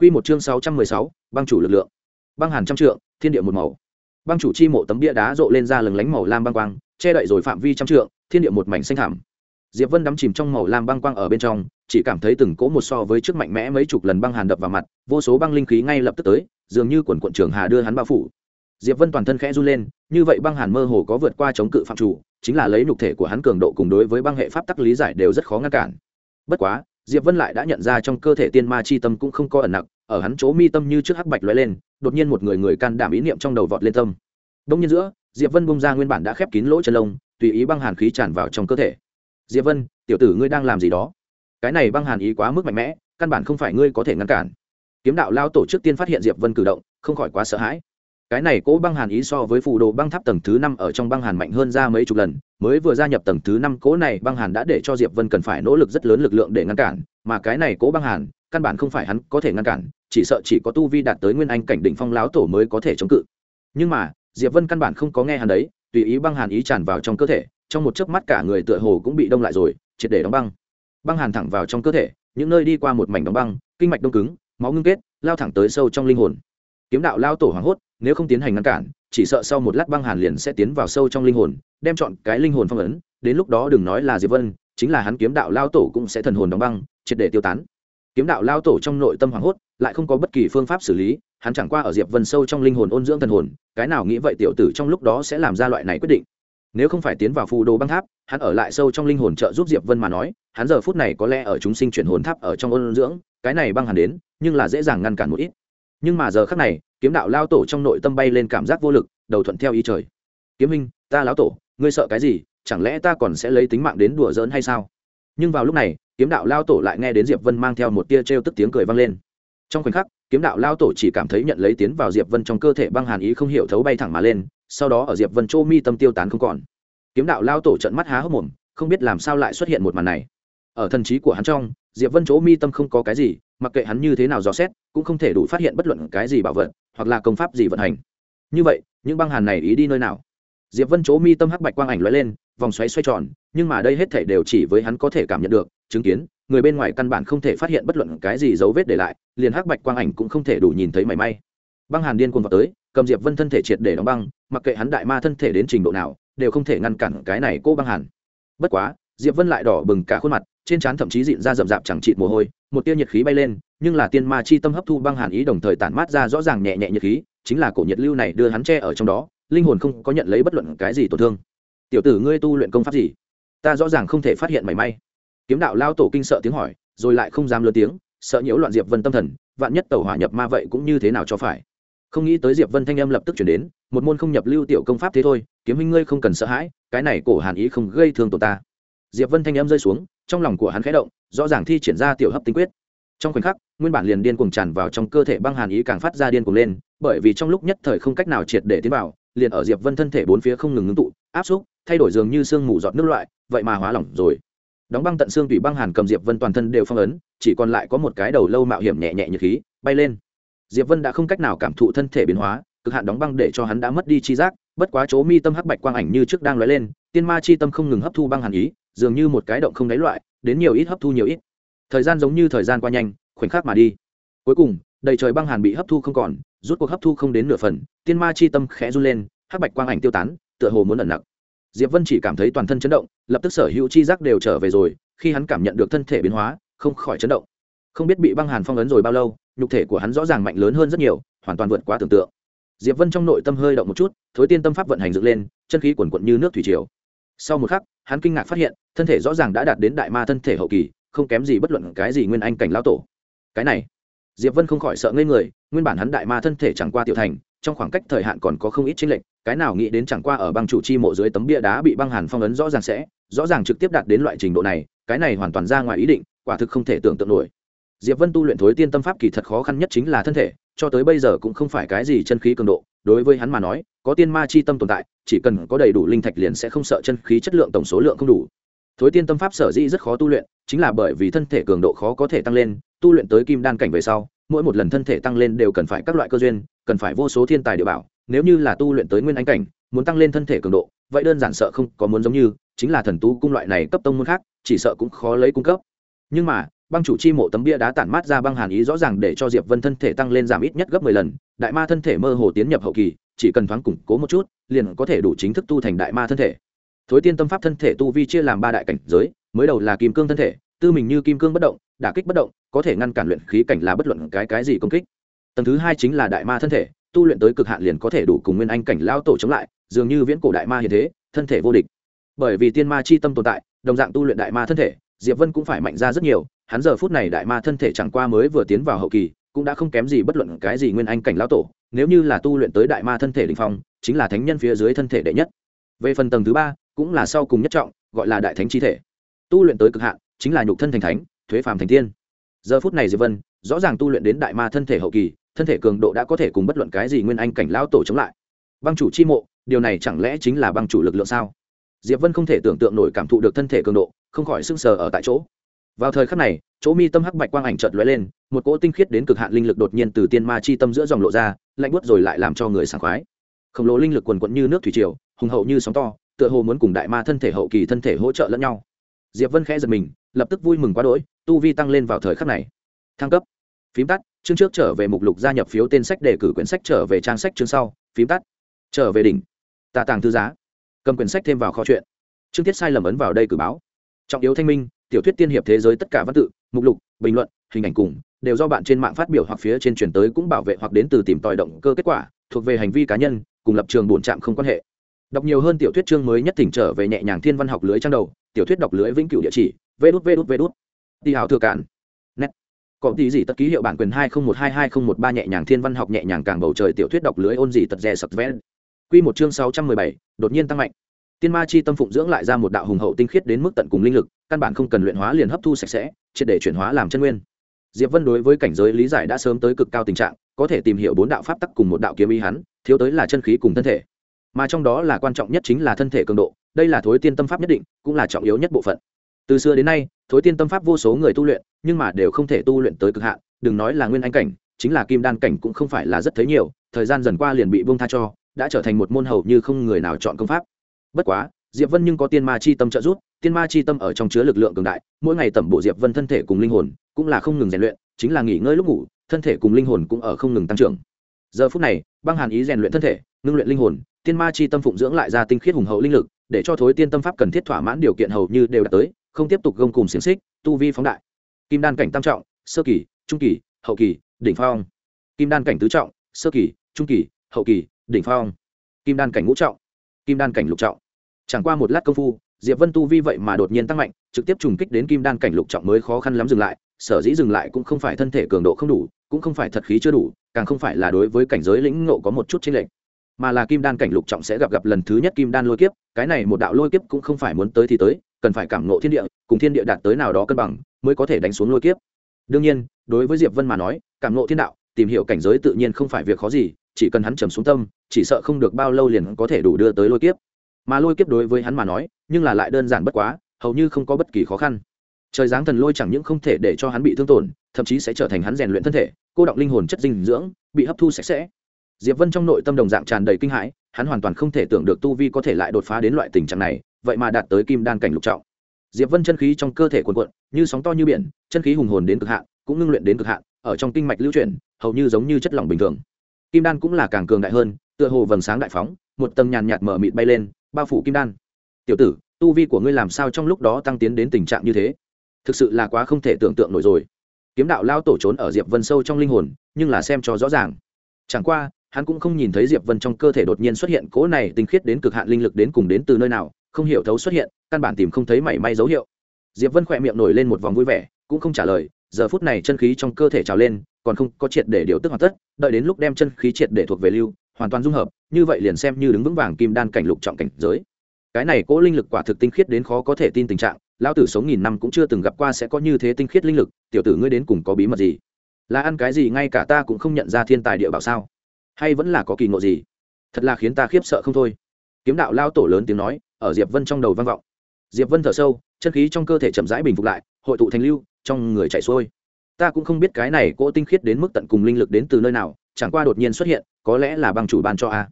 Quy một chương 616, băng chủ lực lượng. Băng hàn trăm trượng, thiên địa một màu. Băng chủ chi mộ tấm bia đá rộ lên ra lừng lánh màu lam băng quang, che đậy rồi phạm vi trăm trượng, thiên địa một mảnh xanh thẳm. Diệp Vân đắm chìm trong màu lam băng quang ở bên trong, chỉ cảm thấy từng cỗ một so với trước mạnh mẽ mấy chục lần băng hàn đập vào mặt, vô số băng linh khí ngay lập tức tới, dường như quần quần trường hà đưa hắn bao phủ. Diệp Vân toàn thân khẽ run lên, như vậy băng hàn mơ hồ có vượt qua chống cự phạm chủ, chính là lấy nhục thể của hắn cường độ cùng đối với băng hệ pháp tắc lý giải đều rất khó ngăn cản. Bất quá, Diệp Vân lại đã nhận ra trong cơ thể tiên ma chi tâm cũng không có ẩn nặng, ở hắn chỗ mi tâm như trước hắc bạch lóe lên, đột nhiên một người người can đảm ý niệm trong đầu vọt lên tâm. Đông nhiên giữa, Diệp Vân bung ra nguyên bản đã khép kín lỗ chân lông, tùy ý băng hàn khí tràn vào trong cơ thể. Diệp Vân, tiểu tử ngươi đang làm gì đó? Cái này băng hàn ý quá mức mạnh mẽ, căn bản không phải ngươi có thể ngăn cản. Kiếm đạo lao tổ trước tiên phát hiện Diệp Vân cử động, không khỏi quá sợ hãi cái này cố băng hàn ý so với phù đồ băng tháp tầng thứ năm ở trong băng hàn mạnh hơn ra mấy chục lần mới vừa gia nhập tầng thứ năm cố này, băng hàn đã để cho diệp vân cần phải nỗ lực rất lớn lực lượng để ngăn cản, mà cái này cố băng hàn, căn bản không phải hắn có thể ngăn cản, chỉ sợ chỉ có tu vi đạt tới nguyên anh cảnh đỉnh phong láo tổ mới có thể chống cự. Nhưng mà, diệp vân căn bản không có nghe hắn đấy, tùy ý băng hàn ý tràn vào trong cơ thể, trong một chớp mắt cả người tựa hồ cũng bị đông lại rồi, triệt để đóng băng. Băng hàn thẳng vào trong cơ thể, những nơi đi qua một mảnh đóng băng, kinh mạch đông cứng, máu ngưng kết, lao thẳng tới sâu trong linh hồn. Kiếm đạo lao tổ hoảng hốt, nếu không tiến hành ngăn cản, chỉ sợ sau một lát băng hàn liền sẽ tiến vào sâu trong linh hồn đem chọn cái linh hồn phong ấn, đến lúc đó đừng nói là diệp vân, chính là hắn kiếm đạo lao tổ cũng sẽ thần hồn đóng băng, triệt để tiêu tán. Kiếm đạo lao tổ trong nội tâm hoảng hốt, lại không có bất kỳ phương pháp xử lý, hắn chẳng qua ở diệp vân sâu trong linh hồn ôn dưỡng thần hồn, cái nào nghĩ vậy tiểu tử trong lúc đó sẽ làm ra loại này quyết định. Nếu không phải tiến vào phù đồ băng tháp, hắn ở lại sâu trong linh hồn trợ giúp diệp vân mà nói, hắn giờ phút này có lẽ ở chúng sinh chuyển hồn tháp ở trong ôn dưỡng, cái này băng hẳn đến, nhưng là dễ dàng ngăn cản một ít. Nhưng mà giờ khắc này, kiếm đạo lao tổ trong nội tâm bay lên cảm giác vô lực, đầu thuận theo ý trời. Kiếm minh ta lão tổ ngươi sợ cái gì, chẳng lẽ ta còn sẽ lấy tính mạng đến đùa giỡn hay sao? Nhưng vào lúc này, kiếm đạo lao tổ lại nghe đến diệp vân mang theo một tia t r e o tức tiếng cười vang lên. Trong khoảnh khắc, kiếm đạo lao tổ chỉ cảm thấy nhận lấy tiến vào diệp vân trong cơ thể băng hàn ý không hiểu thấu bay thẳng mà lên, sau đó ở diệp vân chỗ mi tâm tiêu tán không còn. Kiếm đạo lao tổ trận mắt há hốc mồm, không biết làm sao lại xuất hiện một màn này. Ở thần trí của hắn trong, diệp vân chỗ mi tâm không có cái gì, mặc kệ hắn như thế nào dò xét, cũng không thể đủ phát hiện bất luận cái gì bảo vật, hoặc là công pháp gì vận hành. Như vậy, những băng hàn này ý đi nơi nào? Diệp vân chỗ mi tâm hắc bạch quang ảnh lóe lên, vòng xoáy xoay tròn, nhưng mà đây hết thể đều chỉ với hắn có thể cảm nhận được, chứng kiến, người bên ngoài căn bản không thể phát hiện bất luận cái gì dấu vết để lại, liền hắc bạch quang ảnh cũng không thể đủ nhìn thấy mảy may. Băng hàn điên cuồng vào tới, cầm diệp vân thân thể triệt để đóng băng, mặc kệ hắn đại ma thân thể đến trình độ nào, đều không thể ngăn cản cái này cô băng hàn. Bất quá, diệp vân lại đỏ bừng cả khuôn mặt, trên trán thậm chí dịn ra rậm rạp chẳng chịt mồ hôi, một tia nhiệt khí bay lên, nhưng là tiên ma chi tâm hấp thu băng hàn ý đồng thời tản mát ra rõ ràng nhẹ nhẹ nhiệt khí, chính là cổ nhiệt lưu này đưa hắn che ở trong đó linh hồn không có nhận lấy bất luận cái gì tổn thương. Tiểu tử ngươi tu luyện công pháp gì? Ta rõ ràng không thể phát hiện mảy may. Kiếm đạo lao tổ kinh sợ tiếng hỏi, rồi lại không dám lớn tiếng, sợ nhiễu loạn diệp vân tâm thần, vạn nhất tẩu hỏa nhập ma vậy cũng như thế nào cho phải? Không nghĩ tới diệp vân thanh âm lập tức chuyển đến, một môn không nhập lưu tiểu công pháp thế thôi, kiếm huynh ngươi không cần sợ hãi, cái này cổ hàn ý không gây thương tổ ta. Diệp vân thanh âm rơi xuống, trong lòng của hắn khẽ động, rõ ràng thi triển ra tiểu hấp tinh quyết. Trong khoảnh khắc, nguyên bản liền điên cuồng tràn vào trong cơ thể băng hàn ý càng phát ra điên cuồng lên, bởi vì trong lúc nhất thời không cách nào triệt để tiến vào liền ở diệp vân thân thể bốn phía không ngừng ngưng tụ, áp xúc, thay đổi dường như sương mù giọt nước loại, vậy mà hóa lỏng rồi. Đóng băng tận xương tủy băng hàn cầm diệp vân toàn thân đều phong ấn, chỉ còn lại có một cái đầu lâu mạo hiểm nhẹ nhẹ nhiệt khí, bay lên. Diệp vân đã không cách nào cảm thụ thân thể biến hóa, cực hạn đóng băng để cho hắn đã mất đi chi giác, bất quá chỗ mi tâm hắc bạch quang ảnh như trước đang lóe lên, tiên ma chi tâm không ngừng hấp thu băng hàn ý, dường như một cái động không đáy loại, đến nhiều ít hấp thu nhiều ít. Thời gian giống như thời gian qua nhanh, khoảnh khắc mà đi. Cuối cùng, đầy trời băng hàn bị hấp thu không còn rút cuộc hấp thu không đến nửa phần, tiên ma chi tâm khẽ run lên, hắc bạch quang ảnh tiêu tán, tựa hồ muốn ẩn nặc. Diệp vân chỉ cảm thấy toàn thân chấn động, lập tức sở hữu chi giác đều trở về rồi, khi hắn cảm nhận được thân thể biến hóa, không khỏi chấn động. Không biết bị băng hàn phong ấn rồi bao lâu, nhục thể của hắn rõ ràng mạnh lớn hơn rất nhiều, hoàn toàn vượt quá tưởng tượng. Diệp vân trong nội tâm hơi động một chút, thối tiên tâm pháp vận hành dựng lên, chân khí quần quận như nước thủy triều. Sau một khắc, hắn kinh ngạc phát hiện, thân thể rõ ràng đã đạt đến đại ma thân thể hậu kỳ, không kém gì bất luận cái gì nguyên anh cảnh lão tổ. Cái này diệp vân không khỏi sợ ngây người, nguyên bản hắn đại ma thân thể chẳng qua tiểu thành, trong khoảng cách thời hạn còn có không ít chênh lệch, cái nào nghĩ đến chẳng qua ở băng chủ chi mộ dưới tấm bia đá bị băng hàn phong ấn rõ ràng sẽ, rõ ràng trực tiếp đạt đến loại trình độ này, cái này hoàn toàn ra ngoài ý định, quả thực không thể tưởng tượng nổi. Diệp vân tu luyện thối tiên tâm pháp kỳ thật khó khăn nhất chính là thân thể, cho tới bây giờ cũng không phải cái gì chân khí cường độ, đối với hắn mà nói, có tiên ma chi tâm tồn tại, chỉ cần có đầy đủ linh thạch liền sẽ không sợ chân khí chất lượng tổng số lượng không đủ. Thối tiên tâm pháp sở dĩ rất khó tu luyện chính là bởi vì thân thể cường độ khó có thể tăng lên, tu luyện tới kim đan cảnh về sau, mỗi một lần thân thể tăng lên đều cần phải các loại cơ duyên, cần phải vô số thiên tài địa bảo, nếu như là tu luyện tới nguyên anh cảnh, muốn tăng lên thân thể cường độ, vậy đơn giản sợ không có muốn giống như, chính là thần tú cung loại này cấp tông môn khác, chỉ sợ cũng khó lấy cung cấp. Nhưng mà, băng chủ chi mộ tấm bia đá tản mát ra băng hàn ý rõ ràng để cho diệp vân thân thể tăng lên giảm ít nhất gấp mười lần, đại ma thân thể mơ hồ tiến nhập hậu kỳ, chỉ cần thoáng củng cố một chút, liền có thể đủ chính thức tu thành đại ma thân thể. Thối tiên tâm pháp thân thể tu vi chia làm ba đại cảnh giới mới đầu là kim cương thân thể, tư mình như kim cương bất động, đả kích bất động, có thể ngăn cản luyện khí cảnh là bất luận cái cái gì công kích. Tầng thứ hai chính là đại ma thân thể, tu luyện tới cực hạn liền có thể đủ cùng nguyên anh cảnh lao tổ chống lại, dường như viễn cổ đại ma hiện thế, thân thể vô địch. Bởi vì tiên ma chi tâm tồn tại, đồng dạng tu luyện đại ma thân thể, diệp vân cũng phải mạnh ra rất nhiều, hắn giờ phút này đại ma thân thể chẳng qua mới vừa tiến vào hậu kỳ, cũng đã không kém gì bất luận cái gì nguyên anh cảnh lão tổ, nếu như là tu luyện tới đại ma thân thể đình phong, chính là thánh nhân phía dưới thân thể đệ nhất. Về phần tầng thứ ba, cũng là sau cùng nhất trọng, gọi là đại thánh chi thể tu luyện tới cực hạn, chính là nhục thân thành thánh, thuế phàm thành tiên. Giờ phút này diệp vân, rõ ràng tu luyện đến đại ma thân thể hậu kỳ, thân thể cường độ đã có thể cùng bất luận cái gì nguyên anh cảnh lão tổ chống lại. Băng chủ chi mộ, điều này chẳng lẽ chính là băng chủ lực lượng sao? Diệp vân không thể tưởng tượng nổi cảm thụ được thân thể cường độ, không khỏi sưng sờ ở tại chỗ. Vào thời khắc này, chỗ mi tâm hắc bạch quang ảnh chợt lóe lên, một cỗ tinh khiết đến cực hạn linh lực đột nhiên từ tiên ma chi tâm giữa dòng lộ ra, lạnh buốt rồi lại làm cho người sảng khoái. Khổng lồ linh lực quần quận như nước thủy triều, hùng hậu như sóng to, tựa hồ muốn cùng đại ma thân thể hậu kỳ thân thể hỗ trợ lẫn nhau diệp vân khẽ giật mình, lập tức vui mừng quá đỗi, tu vi tăng lên vào thời khắc này. Thăng cấp. Phím tắt, chương trước trở về mục lục gia nhập phiếu tên sách đề cử quyển sách trở về trang sách chương sau. Phím tắt. Trở về đỉnh. Tạ tàng thư giá. Cầm quyển sách thêm vào kho chuyện. Chương tiết sai lầm ấn vào đây cử báo. Trọng yếu thanh minh, tiểu thuyết tiên hiệp thế giới tất cả văn tự, mục lục, bình luận, hình ảnh cùng, đều do bạn trên mạng phát biểu hoặc phía trên chuyển tới cũng bảo vệ hoặc đến từ tìm tòi động cơ kết quả, thuộc về hành vi cá nhân, cùng lập trường bổn trạm không quan hệ đọc nhiều hơn tiểu thuyết chương mới nhất tỉnh trở về nhẹ nhàng thiên văn học lưới trang đầu, tiểu thuyết đọc lưới vĩnh cửu địa chỉ vê đút vê đút vê đút đi hào thừa cản nét có tí gì tất ký hiệu bản quyền hai không một hai hai không một ba nhẹ nhàng thiên văn học nhẹ nhàng càng bầu trời tiểu thuyết đọc lưới ôn gì tật rè sập vén quy một chương sáu trăm mười bảy, đột nhiên tăng mạnh. Tiên ma chi tâm phụng dưỡng lại ra một đạo hùng hậu tinh khiết đến mức tận cùng linh lực, căn bản không cần luyện hóa liền hấp thu sạch sẽ, triệt để chuyển hóa làm chân nguyên. Diệp vân đối với cảnh giới lý giải đã sớm tới cực cao tình trạng, có thể tìm hiểu bốn đạo pháp tắc cùng một đạo kiếm ý hắn, thiếu tới là chân khí cùng thân thể mà trong đó là quan trọng nhất chính là thân thể cường độ, đây là thối tiên tâm pháp nhất định, cũng là trọng yếu nhất bộ phận. Từ xưa đến nay, thối tiên tâm pháp vô số người tu luyện, nhưng mà đều không thể tu luyện tới cực hạn, đừng nói là nguyên anh cảnh, chính là kim đan cảnh cũng không phải là rất thấy nhiều, thời gian dần qua liền bị buông tha cho, đã trở thành một môn hầu như không người nào chọn công pháp. Bất quá, diệp vân nhưng có tiên ma chi tâm trợ giúp, tiên ma chi tâm ở trong chứa lực lượng cường đại, mỗi ngày tẩm bổ diệp vân thân thể cùng linh hồn, cũng là không ngừng rèn luyện, chính là nghỉ ngơi lúc ngủ, thân thể cùng linh hồn cũng ở không ngừng tăng trưởng. Giờ phút này, băng hàn ý rèn luyện thân thể, ngưng luyện linh hồn tiên ma chi tâm phụng dưỡng lại ra tinh khiết hùng hậu linh lực, để cho thối tiên tâm pháp cần thiết thỏa mãn điều kiện hầu như đều đạt tới, không tiếp tục gông cùng xiềng xích, tu vi phóng đại. Kim đan cảnh tam trọng, sơ kỳ, trung kỳ, hậu kỳ, đỉnh phong. Kim đan cảnh tứ trọng, sơ kỳ, trung kỳ, hậu kỳ, đỉnh phong. Kim đan cảnh ngũ trọng, kim đan cảnh lục trọng. Chẳng qua một lát công phu, diệp vân tu vi vậy mà đột nhiên tăng mạnh, trực tiếp trùng kích đến kim đan cảnh lục trọng mới khó khăn lắm dừng lại, sở dĩ dừng lại cũng không phải thân thể cường độ không đủ, cũng không phải thật khí chưa đủ, càng không phải là đối với cảnh giới lĩnh ngộ có một chút chênh lệch mà là kim đan cảnh lục trọng sẽ gặp gặp lần thứ nhất kim đan lôi kiếp, cái này một đạo lôi kiếp cũng không phải muốn tới thì tới, cần phải cảm ngộ thiên địa, cùng thiên địa đạt tới nào đó cân bằng mới có thể đánh xuống lôi kiếp. Đương nhiên, đối với diệp vân mà nói, cảm ngộ thiên đạo, tìm hiểu cảnh giới tự nhiên không phải việc khó gì, chỉ cần hắn trầm xuống tâm, chỉ sợ không được bao lâu liền có thể đủ đưa tới lôi kiếp. Mà lôi kiếp đối với hắn mà nói, nhưng là lại đơn giản bất quá, hầu như không có bất kỳ khó khăn. Trời giáng thần lôi chẳng những không thể để cho hắn bị thương tổn, thậm chí sẽ trở thành hắn rèn luyện thân thể, cô động linh hồn chất dinh dưỡng, bị hấp thu sạch sẽ diệp vân trong nội tâm đồng dạng tràn đầy kinh hãi, hắn hoàn toàn không thể tưởng được tu vi có thể lại đột phá đến loại tình trạng này, vậy mà đạt tới kim đan cảnh lục trọng. Diệp vân chân khí trong cơ thể cuồn cuộn, như sóng to như biển, chân khí hùng hồn đến cực hạn, cũng ngưng luyện đến cực hạn, ở trong kinh mạch lưu chuyển, hầu như giống như chất lỏng bình thường. Kim đan cũng là càng cường đại hơn, tựa hồ vầng sáng đại phóng, một tầng nhàn nhạt mở mịt bay lên, bao phủ kim đan. Tiểu tử, tu vi của ngươi làm sao trong lúc đó tăng tiến đến tình trạng như thế? Thực sự là quá không thể tưởng tượng nổi rồi. Kiếm đạo lao tổ trốn ở diệp vân sâu trong linh hồn, nhưng là xem cho rõ ràng. Chẳng qua hắn cũng không nhìn thấy diệp vân trong cơ thể đột nhiên xuất hiện cỗ này tinh khiết đến cực hạn linh lực đến cùng đến từ nơi nào, không hiểu thấu xuất hiện, căn bản tìm không thấy mảy may dấu hiệu. Diệp vân khỏe miệng nổi lên một vòng vui vẻ, cũng không trả lời, giờ phút này chân khí trong cơ thể trào lên, còn không có triệt để điều tức hoàn tất, đợi đến lúc đem chân khí triệt để thuộc về lưu, hoàn toàn dung hợp, như vậy liền xem như đứng vững vàng kim đan cảnh lục trọng cảnh giới. Cái này cỗ linh lực quả thực tinh khiết đến khó có thể tin tình trạng, lão tử sống nghìn năm cũng chưa từng gặp qua sẽ có như thế tinh khiết linh lực, tiểu tử ngươi đến cùng có bí mật gì? Là ăn cái gì ngay cả ta cũng không nhận ra thiên tài địa bảo sao? Hay vẫn là có kỳ ngộ gì? Thật là khiến ta khiếp sợ không thôi. Kiếm đạo lao tổ lớn tiếng nói, ở diệp vân trong đầu vang vọng. Diệp vân thở sâu, chân khí trong cơ thể chậm rãi bình phục lại, hội tụ thành lưu, trong người chạy xuôi. Ta cũng không biết cái này cỗ tinh khiết đến mức tận cùng linh lực đến từ nơi nào, chẳng qua đột nhiên xuất hiện, có lẽ là băng chủ ban cho a.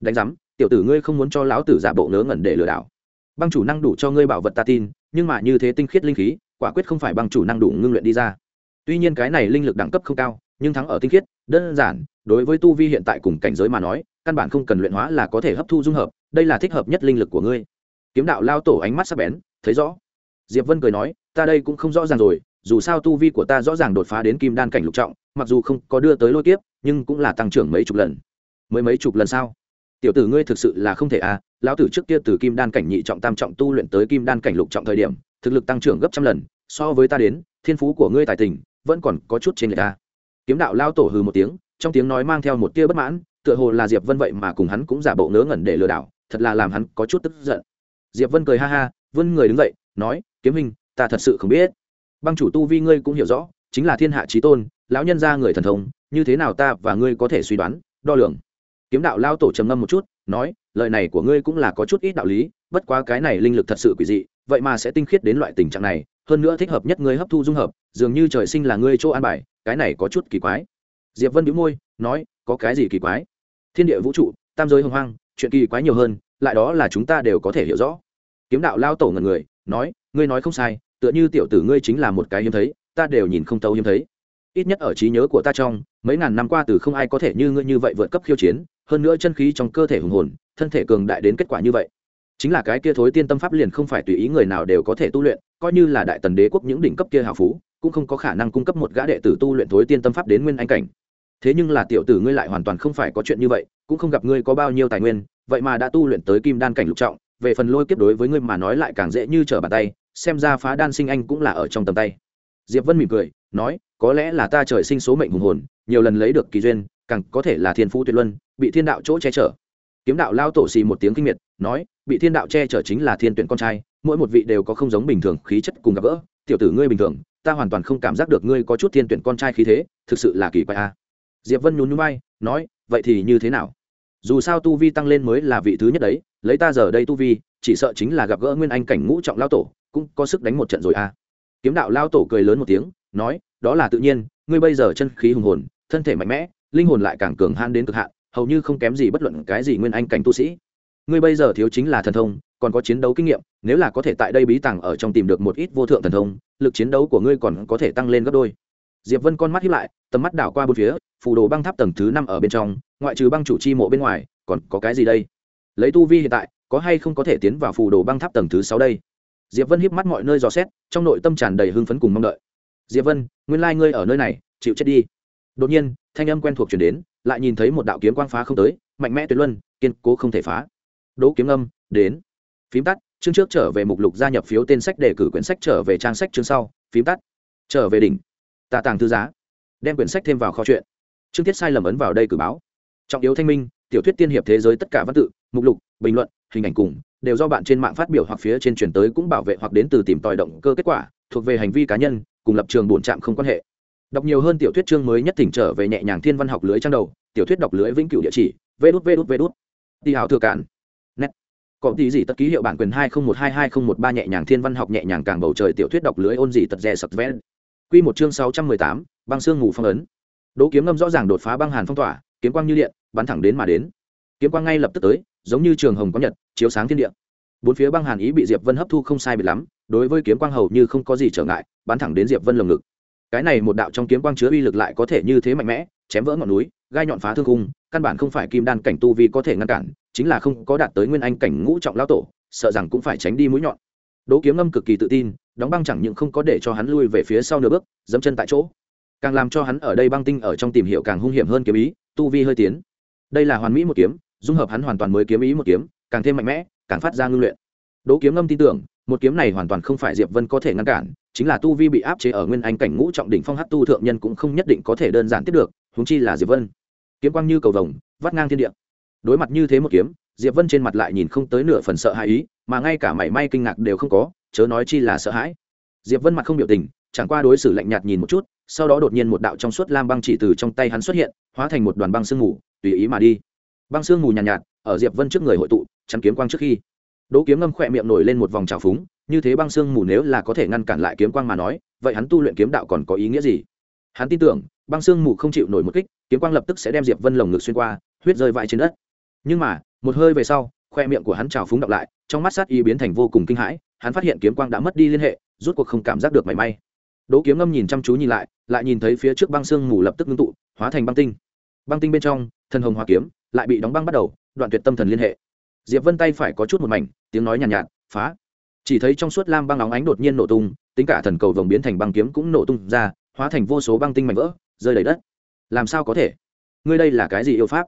Đánh giám, tiểu tử ngươi không muốn cho lão tử giả bộ ngớ ngẩn để lừa đảo. Băng chủ năng đủ cho ngươi bảo vật ta tin, nhưng mà như thế tinh khiết linh khí, quả quyết không phải băng chủ năng đủ ngưng luyện đi ra. Tuy nhiên cái này linh lực đẳng cấp không cao nhưng thắng ở tinh khiết, đơn giản, đối với tu vi hiện tại cùng cảnh giới mà nói, căn bản không cần luyện hóa là có thể hấp thu dung hợp, đây là thích hợp nhất linh lực của ngươi. Kiếm đạo lao tổ ánh mắt sắc bén, thấy rõ. Diệp vân cười nói, ta đây cũng không rõ ràng rồi, dù sao tu vi của ta rõ ràng đột phá đến kim đan cảnh lục trọng, mặc dù không có đưa tới lôi kiếp, nhưng cũng là tăng trưởng mấy chục lần. Mới mấy chục lần sao? Tiểu tử ngươi thực sự là không thể à lão tử trước kia từ kim đan cảnh nhị trọng tam trọng tu luyện tới kim đan cảnh lục trọng thời điểm, thực lực tăng trưởng gấp trăm lần, so với ta đến, thiên phú của ngươi tài tình, vẫn còn có chút trên người ta kiếm đạo lao tổ hừ một tiếng, trong tiếng nói mang theo một tia bất mãn, tựa hồ là diệp vân vậy mà cùng hắn cũng giả bộ ngớ ngẩn để lừa đảo, thật là làm hắn có chút tức giận. Diệp vân cười ha ha, vân người đứng dậy, nói, kiếm hình ta thật sự không biết. Băng chủ tu vi ngươi cũng hiểu rõ, chính là thiên hạ trí tôn, lão nhân gia người thần thông, như thế nào ta và ngươi có thể suy đoán, đo lường. Kiếm đạo lao tổ trầm ngâm một chút, nói, lời này của ngươi cũng là có chút ít đạo lý, bất quá cái này linh lực thật sự quỷ dị, vậy mà sẽ tinh khiết đến loại tình trạng này, hơn nữa thích hợp nhất ngươi hấp thu dung hợp, dường như trời sinh là ngươi chỗ an bài cái này có chút kỳ quái. Diệp vân đĩu môi, nói, có cái gì kỳ quái? Thiên địa vũ trụ, tam giới hồng hoang, chuyện kỳ quái nhiều hơn, lại đó là chúng ta đều có thể hiểu rõ. Kiếm đạo lao tổ ngần người, nói, ngươi nói không sai, tựa như tiểu tử ngươi chính là một cái hiếm thấy, ta đều nhìn không tâu hiếm thấy. Ít nhất ở trí nhớ của ta trong, mấy ngàn năm qua từ không ai có thể như ngươi như vậy vượt cấp khiêu chiến, hơn nữa chân khí trong cơ thể hùng hồn, thân thể cường đại đến kết quả như vậy. Chính là cái kia thối tiên tâm pháp liền không phải tùy ý người nào đều có thể tu luyện, coi như là đại tần đế quốc những đỉnh cấp kia hào phú cũng không có khả năng cung cấp một gã đệ tử tu luyện thối tiên tâm pháp đến nguyên anh cảnh. Thế nhưng là tiểu tử ngươi lại hoàn toàn không phải có chuyện như vậy, cũng không gặp ngươi có bao nhiêu tài nguyên, vậy mà đã tu luyện tới kim đan cảnh lục trọng, về phần lôi kiếp đối với ngươi mà nói lại càng dễ như trở bàn tay, xem ra phá đan sinh anh cũng là ở trong tầm tay. Diệp vân mỉm cười, nói, có lẽ là ta trời sinh số mệnh hùng hồn, nhiều lần lấy được kỳ duyên, càng có thể là thiên phú tuyệt luân, bị thiên đạo chỗ che chở. Kiếm đạo lao tổ xì một tiếng kinh miệt, nói, bị thiên đạo che chở chính là thiên tuyển con trai, mỗi một vị đều có không giống bình thường khí chất cùng gặp gỡ, tiểu tử ngươi bình thường ta hoàn toàn không cảm giác được ngươi có chút thiên tuyển con trai khí thế, thực sự là kỳ quái a. Diệp vân nhún nhún bay nói, vậy thì như thế nào? Dù sao tu vi tăng lên mới là vị thứ nhất đấy, lấy ta giờ đây tu vi, chỉ sợ chính là gặp gỡ nguyên anh cảnh ngũ trọng lao tổ, cũng có sức đánh một trận rồi a. Kiếm đạo lao tổ cười lớn một tiếng, nói, đó là tự nhiên, ngươi bây giờ chân khí hùng hồn, thân thể mạnh mẽ, linh hồn lại càng cường han đến cực hạn, hầu như không kém gì bất luận cái gì nguyên anh cảnh tu sĩ ngươi bây giờ thiếu chính là thần thông, còn có chiến đấu kinh nghiệm, nếu là có thể tại đây bí tàng ở trong tìm được một ít vô thượng thần thông, lực chiến đấu của ngươi còn có thể tăng lên gấp đôi. Diệp vân con mắt hiếp lại, tầm mắt đảo qua bốn phía, phù đồ băng tháp tầng thứ năm ở bên trong, ngoại trừ băng chủ chi mộ bên ngoài, còn có cái gì đây? Lấy tu vi hiện tại, có hay không có thể tiến vào phù đồ băng tháp tầng thứ sáu đây? Diệp vân hiếp mắt mọi nơi dò xét, trong nội tâm tràn đầy hưng phấn cùng mong đợi. Diệp vân, nguyên lai ngươi ở nơi này, chịu chết đi. Đột nhiên, thanh âm quen thuộc chuyển đến, lại nhìn thấy một đạo kiếm quang phá không tới, mạnh mẽ tuyệt luân, kiên cố không thể phá đỗ kiếm âm đến. Phím tắt, chương trước trở về mục lục gia nhập phiếu tên sách để cử quyển sách trở về trang sách chương sau. Phím tắt, trở về đỉnh. Tà tàng thư giá. Đem quyển sách thêm vào kho chuyện. Chương tiết sai lầm ấn vào đây cử báo. Trọng yếu thanh minh, tiểu thuyết tiên hiệp thế giới tất cả văn tự, mục lục, bình luận, hình ảnh cùng, đều do bạn trên mạng phát biểu hoặc phía trên truyền tới cũng bảo vệ hoặc đến từ tìm tòi động cơ kết quả, thuộc về hành vi cá nhân, cùng lập trường bổn trạm không quan hệ. Đọc nhiều hơn tiểu thuyết chương mới nhất tỉnh trở về nhẹ nhàng thiên văn học lưới trang đầu, tiểu thuyết đọc lưới vĩnh cửu địa chỉ vê đút vê đút vê đút đi hào thừa cạn có tí gì tất ký hiệu bản quyền hai không một hai hai không một ba nhẹ nhàng thiên văn học nhẹ nhàng càng bầu trời tiểu thuyết đọc lưới ôn gì tật rè sập vẽ. Quy một chương sáu trăm mười tám, băng xương ngủ phong ấn. Đỗ kiếm ngâm rõ ràng đột phá băng hàn phong tỏa, kiếm quang như điện, bắn thẳng đến mà đến. Kiếm quang ngay lập tức tới, giống như trường hồng có nhật, chiếu sáng thiên địa. Bốn phía băng hàn ý bị diệp vân hấp thu không sai biệt lắm, đối với kiếm quang hầu như không có gì trở ngại, bắn thẳng đến diệp vân lồng ngực. Cái này một đạo trong kiếm quang chứa uy lực lại có thể như thế mạnh mẽ, chém vỡ ngọn núi, gai nhọn phá thương khung, căn bản không phải kim đan cảnh tu vi có thể ngăn cản chính là không có đạt tới nguyên anh cảnh ngũ trọng lao tổ, sợ rằng cũng phải tránh đi mũi nhọn. Đỗ kiếm ngâm cực kỳ tự tin, đóng băng chẳng những không có để cho hắn lui về phía sau nửa bước, dẫm chân tại chỗ. Càng làm cho hắn ở đây băng tinh ở trong tìm hiểu càng hung hiểm hơn kiếm ý, tu vi hơi tiến. Đây là hoàn mỹ một kiếm, dung hợp hắn hoàn toàn mới kiếm ý một kiếm, càng thêm mạnh mẽ, càng phát ra ngưng luyện. Đỗ kiếm ngâm tin tưởng, một kiếm này hoàn toàn không phải diệp vân có thể ngăn cản, chính là tu vi bị áp chế ở nguyên anh cảnh ngũ trọng đỉnh phong hát tu thượng nhân cũng không nhất định có thể đơn giản tiếp được, huống chi là diệp vân. Kiếm quang như cầu vồng, vắt ngang thiên địa đối mặt như thế một kiếm diệp vân trên mặt lại nhìn không tới nửa phần sợ hãi ý mà ngay cả mảy may kinh ngạc đều không có chớ nói chi là sợ hãi. Diệp vân mặt không biểu tình chẳng qua đối xử lạnh nhạt nhìn một chút sau đó đột nhiên một đạo trong suốt lam băng chỉ từ trong tay hắn xuất hiện hóa thành một đoàn băng sương mù tùy ý mà đi. Băng sương mù nhàn nhạt, nhạt ở diệp vân trước người hội tụ chắn kiếm quang trước khi. Đỗ kiếm ngâm khỏe miệng nổi lên một vòng trào phúng như thế băng sương mù nếu là có thể ngăn cản lại kiếm quang mà nói vậy hắn tu luyện kiếm đạo còn có ý nghĩa gì? Hắn tin tưởng băng sương mù không chịu nổi một kích kiếm quang lập tức sẽ đem diệp vân lồng ngực xuyên qua huyết rơi vãi trên đất nhưng mà một hơi về sau khoe miệng của hắn trào phúng đọc lại trong mắt sát y biến thành vô cùng kinh hãi hắn phát hiện kiếm quang đã mất đi liên hệ rút cuộc không cảm giác được mảy may. Đỗ kiếm ngâm nhìn chăm chú nhìn lại lại nhìn thấy phía trước băng xương mù lập tức ngưng tụ hóa thành băng tinh. Băng tinh bên trong thần hồng hòa kiếm lại bị đóng băng bắt đầu đoạn tuyệt tâm thần liên hệ. Diệp vân tay phải có chút một mảnh tiếng nói nhàn nhạt, nhạt phá. Chỉ thấy trong suốt lam băng nóng ánh đột nhiên nổ tung tính cả thần cầu vồng biến thành băng kiếm cũng nổ tung ra hóa thành vô số băng tinh mảnh vỡ rơi đầy đất. Làm sao có thể? Ngươi đây là cái gì yêu pháp?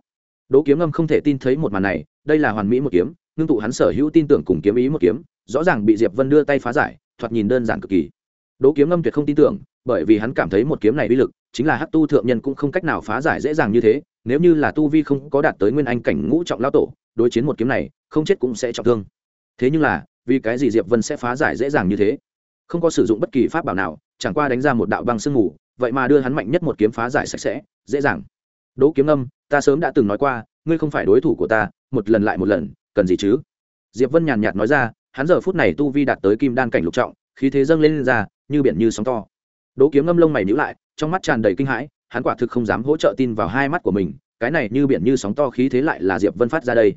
Đỗ kiếm ngâm không thể tin thấy một màn này, đây là hoàn mỹ một kiếm, ngưng tụ hắn sở hữu tin tưởng cùng kiếm ý một kiếm, rõ ràng bị diệp vân đưa tay phá giải, thoạt nhìn đơn giản cực kỳ. Đỗ kiếm ngâm tuyệt không tin tưởng, bởi vì hắn cảm thấy một kiếm này uy lực, chính là hắc tu thượng nhân cũng không cách nào phá giải dễ dàng như thế, nếu như là tu vi không có đạt tới nguyên anh cảnh ngũ trọng lao tổ, đối chiến một kiếm này, không chết cũng sẽ trọng thương. Thế nhưng là, vì cái gì diệp vân sẽ phá giải dễ dàng như thế? Không có sử dụng bất kỳ pháp bảo nào, chẳng qua đánh ra một đạo băng sương mù, vậy mà đưa hắn mạnh nhất một kiếm phá giải sạch sẽ, dễ dàng đỗ kiếm âm ta sớm đã từng nói qua ngươi không phải đối thủ của ta một lần lại một lần cần gì chứ? Diệp vân nhàn nhạt nói ra hắn giờ phút này tu vi đạt tới kim đan cảnh lục trọng khí thế dâng lên, lên ra như biển như sóng to. Đỗ kiếm ngâm lông mày nhíu lại trong mắt tràn đầy kinh hãi hắn quả thực không dám hỗ trợ tin vào hai mắt của mình cái này như biển như sóng to khí thế lại là diệp vân phát ra đây.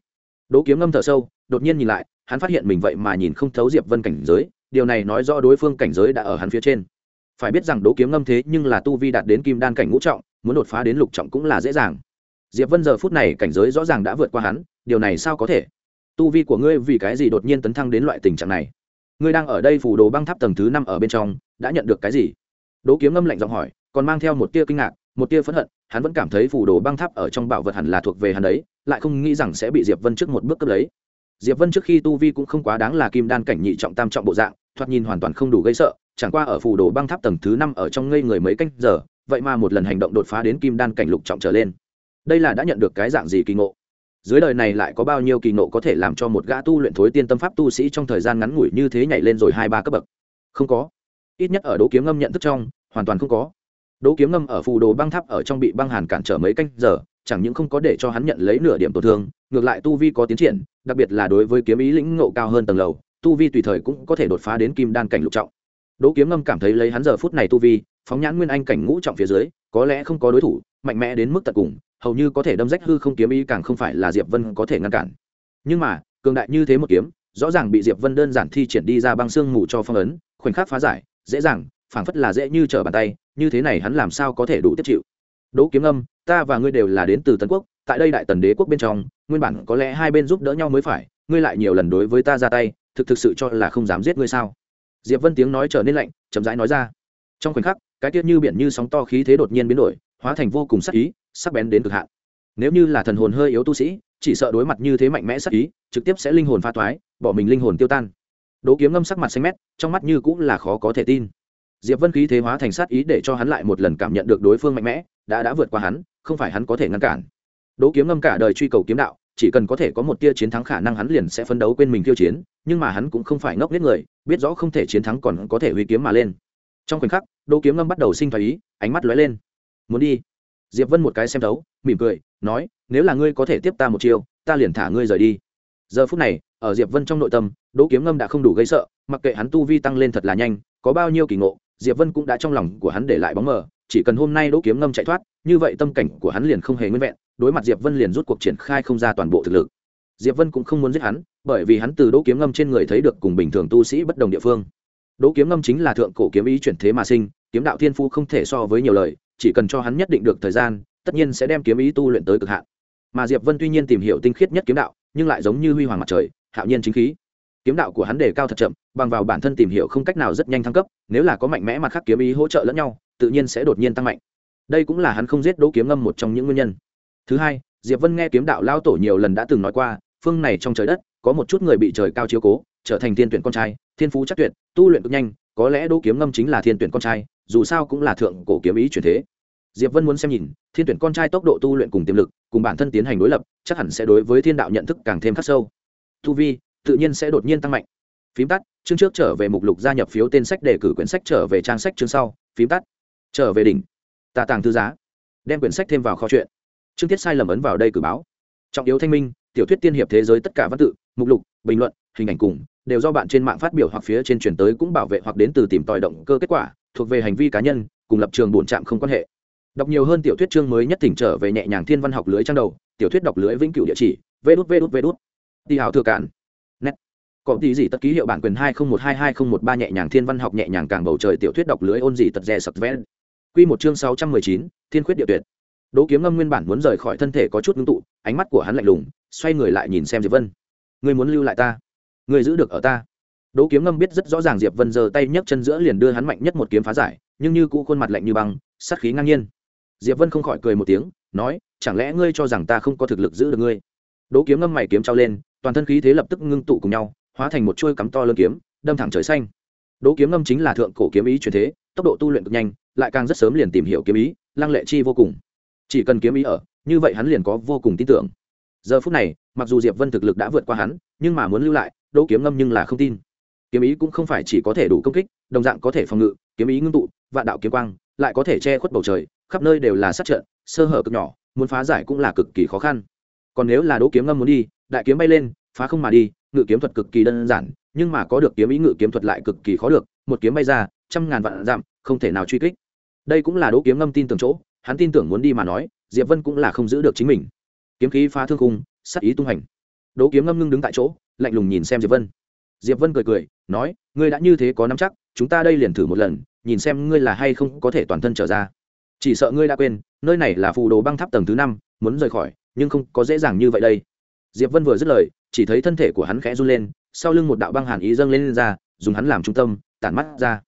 Đỗ kiếm ngâm thở sâu đột nhiên nhìn lại hắn phát hiện mình vậy mà nhìn không thấu diệp vân cảnh giới điều này nói rõ đối phương cảnh giới đã ở hắn phía trên. Phải biết rằng đỗ kiếm ngâm thế nhưng là tu vi đạt đến kim đan cảnh ngũ trọng muốn đột phá đến lục trọng cũng là dễ dàng. Diệp vân giờ phút này cảnh giới rõ ràng đã vượt qua hắn, điều này sao có thể? Tu vi của ngươi vì cái gì đột nhiên tấn thăng đến loại tình trạng này? Ngươi đang ở đây phủ đồ băng tháp tầng thứ năm ở bên trong, đã nhận được cái gì? Đỗ kiếm ngâm lạnh giọng hỏi, còn mang theo một tia kinh ngạc, một tia phẫn hận, hắn vẫn cảm thấy phủ đồ băng tháp ở trong bảo vật hẳn là thuộc về hắn đấy, lại không nghĩ rằng sẽ bị diệp vân trước một bước cấp lấy. Diệp vân trước khi tu vi cũng không quá đáng là kim đan cảnh nhị trọng tam trọng bộ dạng, thoạt nhìn hoàn toàn không đủ gây sợ, chẳng qua ở phủ đồ băng tháp tầng thứ năm ở trong ngây người mấy canh giờ vậy mà một lần hành động đột phá đến kim đan cảnh lục trọng trở lên. Đây là đã nhận được cái dạng gì kỳ ngộ? Dưới đời này lại có bao nhiêu kỳ ngộ có thể làm cho một gã tu luyện thối tiên tâm pháp tu sĩ trong thời gian ngắn ngủi như thế nhảy lên rồi hai ba cấp bậc? Không có. Ít nhất ở đỗ kiếm ngâm nhận thức trong, hoàn toàn không có. Đỗ kiếm ngâm ở phù đồ băng tháp ở trong bị băng hàn cản trở mấy canh giờ, chẳng những không có để cho hắn nhận lấy nửa điểm tổn thương, ngược lại tu vi có tiến triển, đặc biệt là đối với kiếm ý lĩnh ngộ cao hơn tầng lầu, tu vi tùy thời cũng có thể đột phá đến kim đan cảnh lục trọng. Đỗ kiếm ngâm cảm thấy lấy hắn giờ phút này tu vi phóng nhãn nguyên anh cảnh ngũ trọng phía dưới, có lẽ không có đối thủ, mạnh mẽ đến mức tận cùng, hầu như có thể đâm rách hư không kiếm ý càng không phải là diệp vân có thể ngăn cản. Nhưng mà, cường đại như thế một kiếm, rõ ràng bị diệp vân đơn giản thi triển đi ra băng xương mù cho phong ấn, khoảnh khắc phá giải, dễ dàng, phảng phất là dễ như trở bàn tay, như thế này hắn làm sao có thể đủ tiếp chịu? Đỗ kiếm âm, ta và ngươi đều là đến từ tân quốc, tại đây đại tần đế quốc bên trong, nguyên bản có lẽ hai bên giúp đỡ nhau mới phải, ngươi lại nhiều lần đối với ta ra tay, thực thực sự cho là không dám giết ngươi sao? Diệp vân tiếng nói trở nên lạnh, chậm rãi nói ra. Trong khoảnh khắc cái tiết như biển như sóng to khí thế đột nhiên biến đổi hóa thành vô cùng sắc ý sắc bén đến cực hạn. Nếu như là thần hồn hơi yếu tu sĩ chỉ sợ đối mặt như thế mạnh mẽ sắc ý trực tiếp sẽ linh hồn pha toái, bỏ mình linh hồn tiêu tan. Đỗ kiếm ngâm sắc mặt xanh mét trong mắt như cũng là khó có thể tin. Diệp vân khí thế hóa thành sát ý để cho hắn lại một lần cảm nhận được đối phương mạnh mẽ đã đã vượt qua hắn không phải hắn có thể ngăn cản. Đỗ kiếm ngâm cả đời truy cầu kiếm đạo chỉ cần có thể có một tia chiến thắng khả năng hắn liền sẽ phấn đấu quên mình tiêu chiến nhưng mà hắn cũng không phải ngốc nghếch người biết rõ không thể chiến thắng còn có thể huy kiếm mà lên. Trong khoảnh khắc đỗ kiếm ngâm bắt đầu sinh thái ý, ánh mắt lóe lên. Muốn đi? Diệp vân một cái xem thấu, mỉm cười, nói, nếu là ngươi có thể tiếp ta một chiêu, ta liền thả ngươi rời đi. Giờ phút này, ở diệp vân trong nội tâm, đỗ kiếm ngâm đã không đủ gây sợ, mặc kệ hắn tu vi tăng lên thật là nhanh, có bao nhiêu kỳ ngộ, diệp vân cũng đã trong lòng của hắn để lại bóng mờ, chỉ cần hôm nay đỗ kiếm ngâm chạy thoát, như vậy tâm cảnh của hắn liền không hề nguyên vẹn, đối mặt diệp vân liền rút cuộc triển khai không ra toàn bộ thực lực. Diệp vân cũng không muốn giết hắn, bởi vì hắn từ đỗ kiếm ngâm trên người thấy được cùng bình thường tu sĩ bất đồng địa phương đỗ kiếm ngâm chính là thượng cổ kiếm ý chuyển thế mà sinh, kiếm đạo thiên phu không thể so với nhiều lời, chỉ cần cho hắn nhất định được thời gian, tất nhiên sẽ đem kiếm ý tu luyện tới cực hạn. Mà diệp vân tuy nhiên tìm hiểu tinh khiết nhất kiếm đạo, nhưng lại giống như huy hoàng mặt trời, hạo nhiên chính khí. Kiếm đạo của hắn đề cao thật chậm, bằng vào bản thân tìm hiểu không cách nào rất nhanh thăng cấp, nếu là có mạnh mẽ mặt khác kiếm ý hỗ trợ lẫn nhau, tự nhiên sẽ đột nhiên tăng mạnh. Đây cũng là hắn không giết đỗ kiếm ngâm một trong những nguyên nhân. Thứ hai, diệp vân nghe kiếm đạo lao tổ nhiều lần đã từng nói qua, phương này trong trời đất, có một chút người bị trời cao chiếu cố trở thành thiên tuyển con trai, thiên phú chắc tuyệt, tu luyện cực nhanh, có lẽ đỗ kiếm ngâm chính là thiên tuyển con trai, dù sao cũng là thượng cổ kiếm ý chuyển thế. Diệp vân muốn xem nhìn, thiên tuyển con trai tốc độ tu luyện cùng tiềm lực, cùng bản thân tiến hành đối lập, chắc hẳn sẽ đối với thiên đạo nhận thức càng thêm khắc sâu. Tu vi, tự nhiên sẽ đột nhiên tăng mạnh. Phím tắt, chương trước trở về mục lục gia nhập phiếu tên sách để cử quyển sách trở về trang sách chương sau. Phím tắt, trở về đỉnh. Tà tàng thư giá. Đem quyển sách thêm vào kho chuyện chương tiết sai lầm ấn vào đây cử báo. Trọng yếu thanh minh, tiểu thuyết tiên hiệp thế giới tất cả văn tự, mục lục, bình luận, hình ảnh cùng đều do bạn trên mạng phát biểu hoặc phía trên truyền tới cũng bảo vệ hoặc đến từ tìm tòi động cơ kết quả, thuộc về hành vi cá nhân, cùng lập trường bổn trạm không quan hệ. Đọc nhiều hơn tiểu thuyết chương mới nhất tỉnh trở về nhẹ nhàng thiên văn học lưới trang đầu, tiểu thuyết đọc lưới vĩnh cửu địa chỉ vê đút vê đút vê đút đi hào thừa cạn. Net. Có tí gì tất ký hiệu bản quyền hai không một hai hai không một ba nhẹ nhàng thiên văn học nhẹ nhàng càng bầu trời tiểu thuyết đọc lưới ôn gì tật rẻ sập vẽ. Quy một chương sáu trăm mười chín, thiên khuyết địa tuyệt. Đỗ kiếm ngâm nguyên bản muốn rời khỏi thân thể có chút ngưng tụ, ánh mắt của hắn lạnh lùng, xoay người lại nhìn xem diệp vân. Ngươi muốn lưu lại ta? Ngươi giữ được ở ta. Đỗ kiếm ngâm biết rất rõ ràng diệp vân giơ tay nhấc chân giữa liền đưa hắn mạnh nhất một kiếm phá giải, nhưng như cũ khuôn mặt lạnh như băng, sát khí ngang nhiên. Diệp vân không khỏi cười một tiếng, nói, chẳng lẽ ngươi cho rằng ta không có thực lực giữ được ngươi? Đỗ kiếm ngâm mày kiếm trao lên, toàn thân khí thế lập tức ngưng tụ cùng nhau, hóa thành một chuôi cắm to lớn kiếm, đâm thẳng trời xanh. Đỗ kiếm ngâm chính là thượng cổ kiếm ý truyền thế, tốc độ tu luyện cực nhanh, lại càng rất sớm liền tìm hiểu kiếm ý, lăng lệ chi vô cùng. Chỉ cần kiếm ý ở, như vậy hắn liền có vô cùng tin tưởng. Giờ phút này, mặc dù diệp vân thực lực đã vượt qua hắn, nhưng mà muốn lưu lại đỗ kiếm ngâm nhưng là không tin. Kiếm ý cũng không phải chỉ có thể đủ công kích, đồng dạng có thể phòng ngự, kiếm ý ngưng tụ, vạn đạo kiếm quang, lại có thể che khuất bầu trời, khắp nơi đều là sát trận, sơ hở cực nhỏ, muốn phá giải cũng là cực kỳ khó khăn. Còn nếu là đỗ kiếm ngâm muốn đi, đại kiếm bay lên, phá không mà đi, ngự kiếm thuật cực kỳ đơn giản, nhưng mà có được kiếm ý ngự kiếm thuật lại cực kỳ khó được, một kiếm bay ra, trăm ngàn vạn dặm, không thể nào truy kích. Đây cũng là đỗ kiếm ngâm tin tưởng chỗ, hắn tin tưởng muốn đi mà nói, diệp vân cũng là không giữ được chính mình. Kiếm khí phá thương khung, sát ý tung hành đỗ kiếm ngâm ngưng đứng tại chỗ lạnh lùng nhìn xem diệp vân. Diệp vân cười cười nói ngươi đã như thế có nắm chắc chúng ta đây liền thử một lần nhìn xem ngươi là hay không có thể toàn thân trở ra. Chỉ sợ ngươi đã quên nơi này là phù đồ băng tháp tầng thứ năm muốn rời khỏi nhưng không có dễ dàng như vậy đây. Diệp vân vừa dứt lời chỉ thấy thân thể của hắn khẽ run lên sau lưng một đạo băng hàn ý dâng lên, lên ra dùng hắn làm trung tâm tản mắt ra.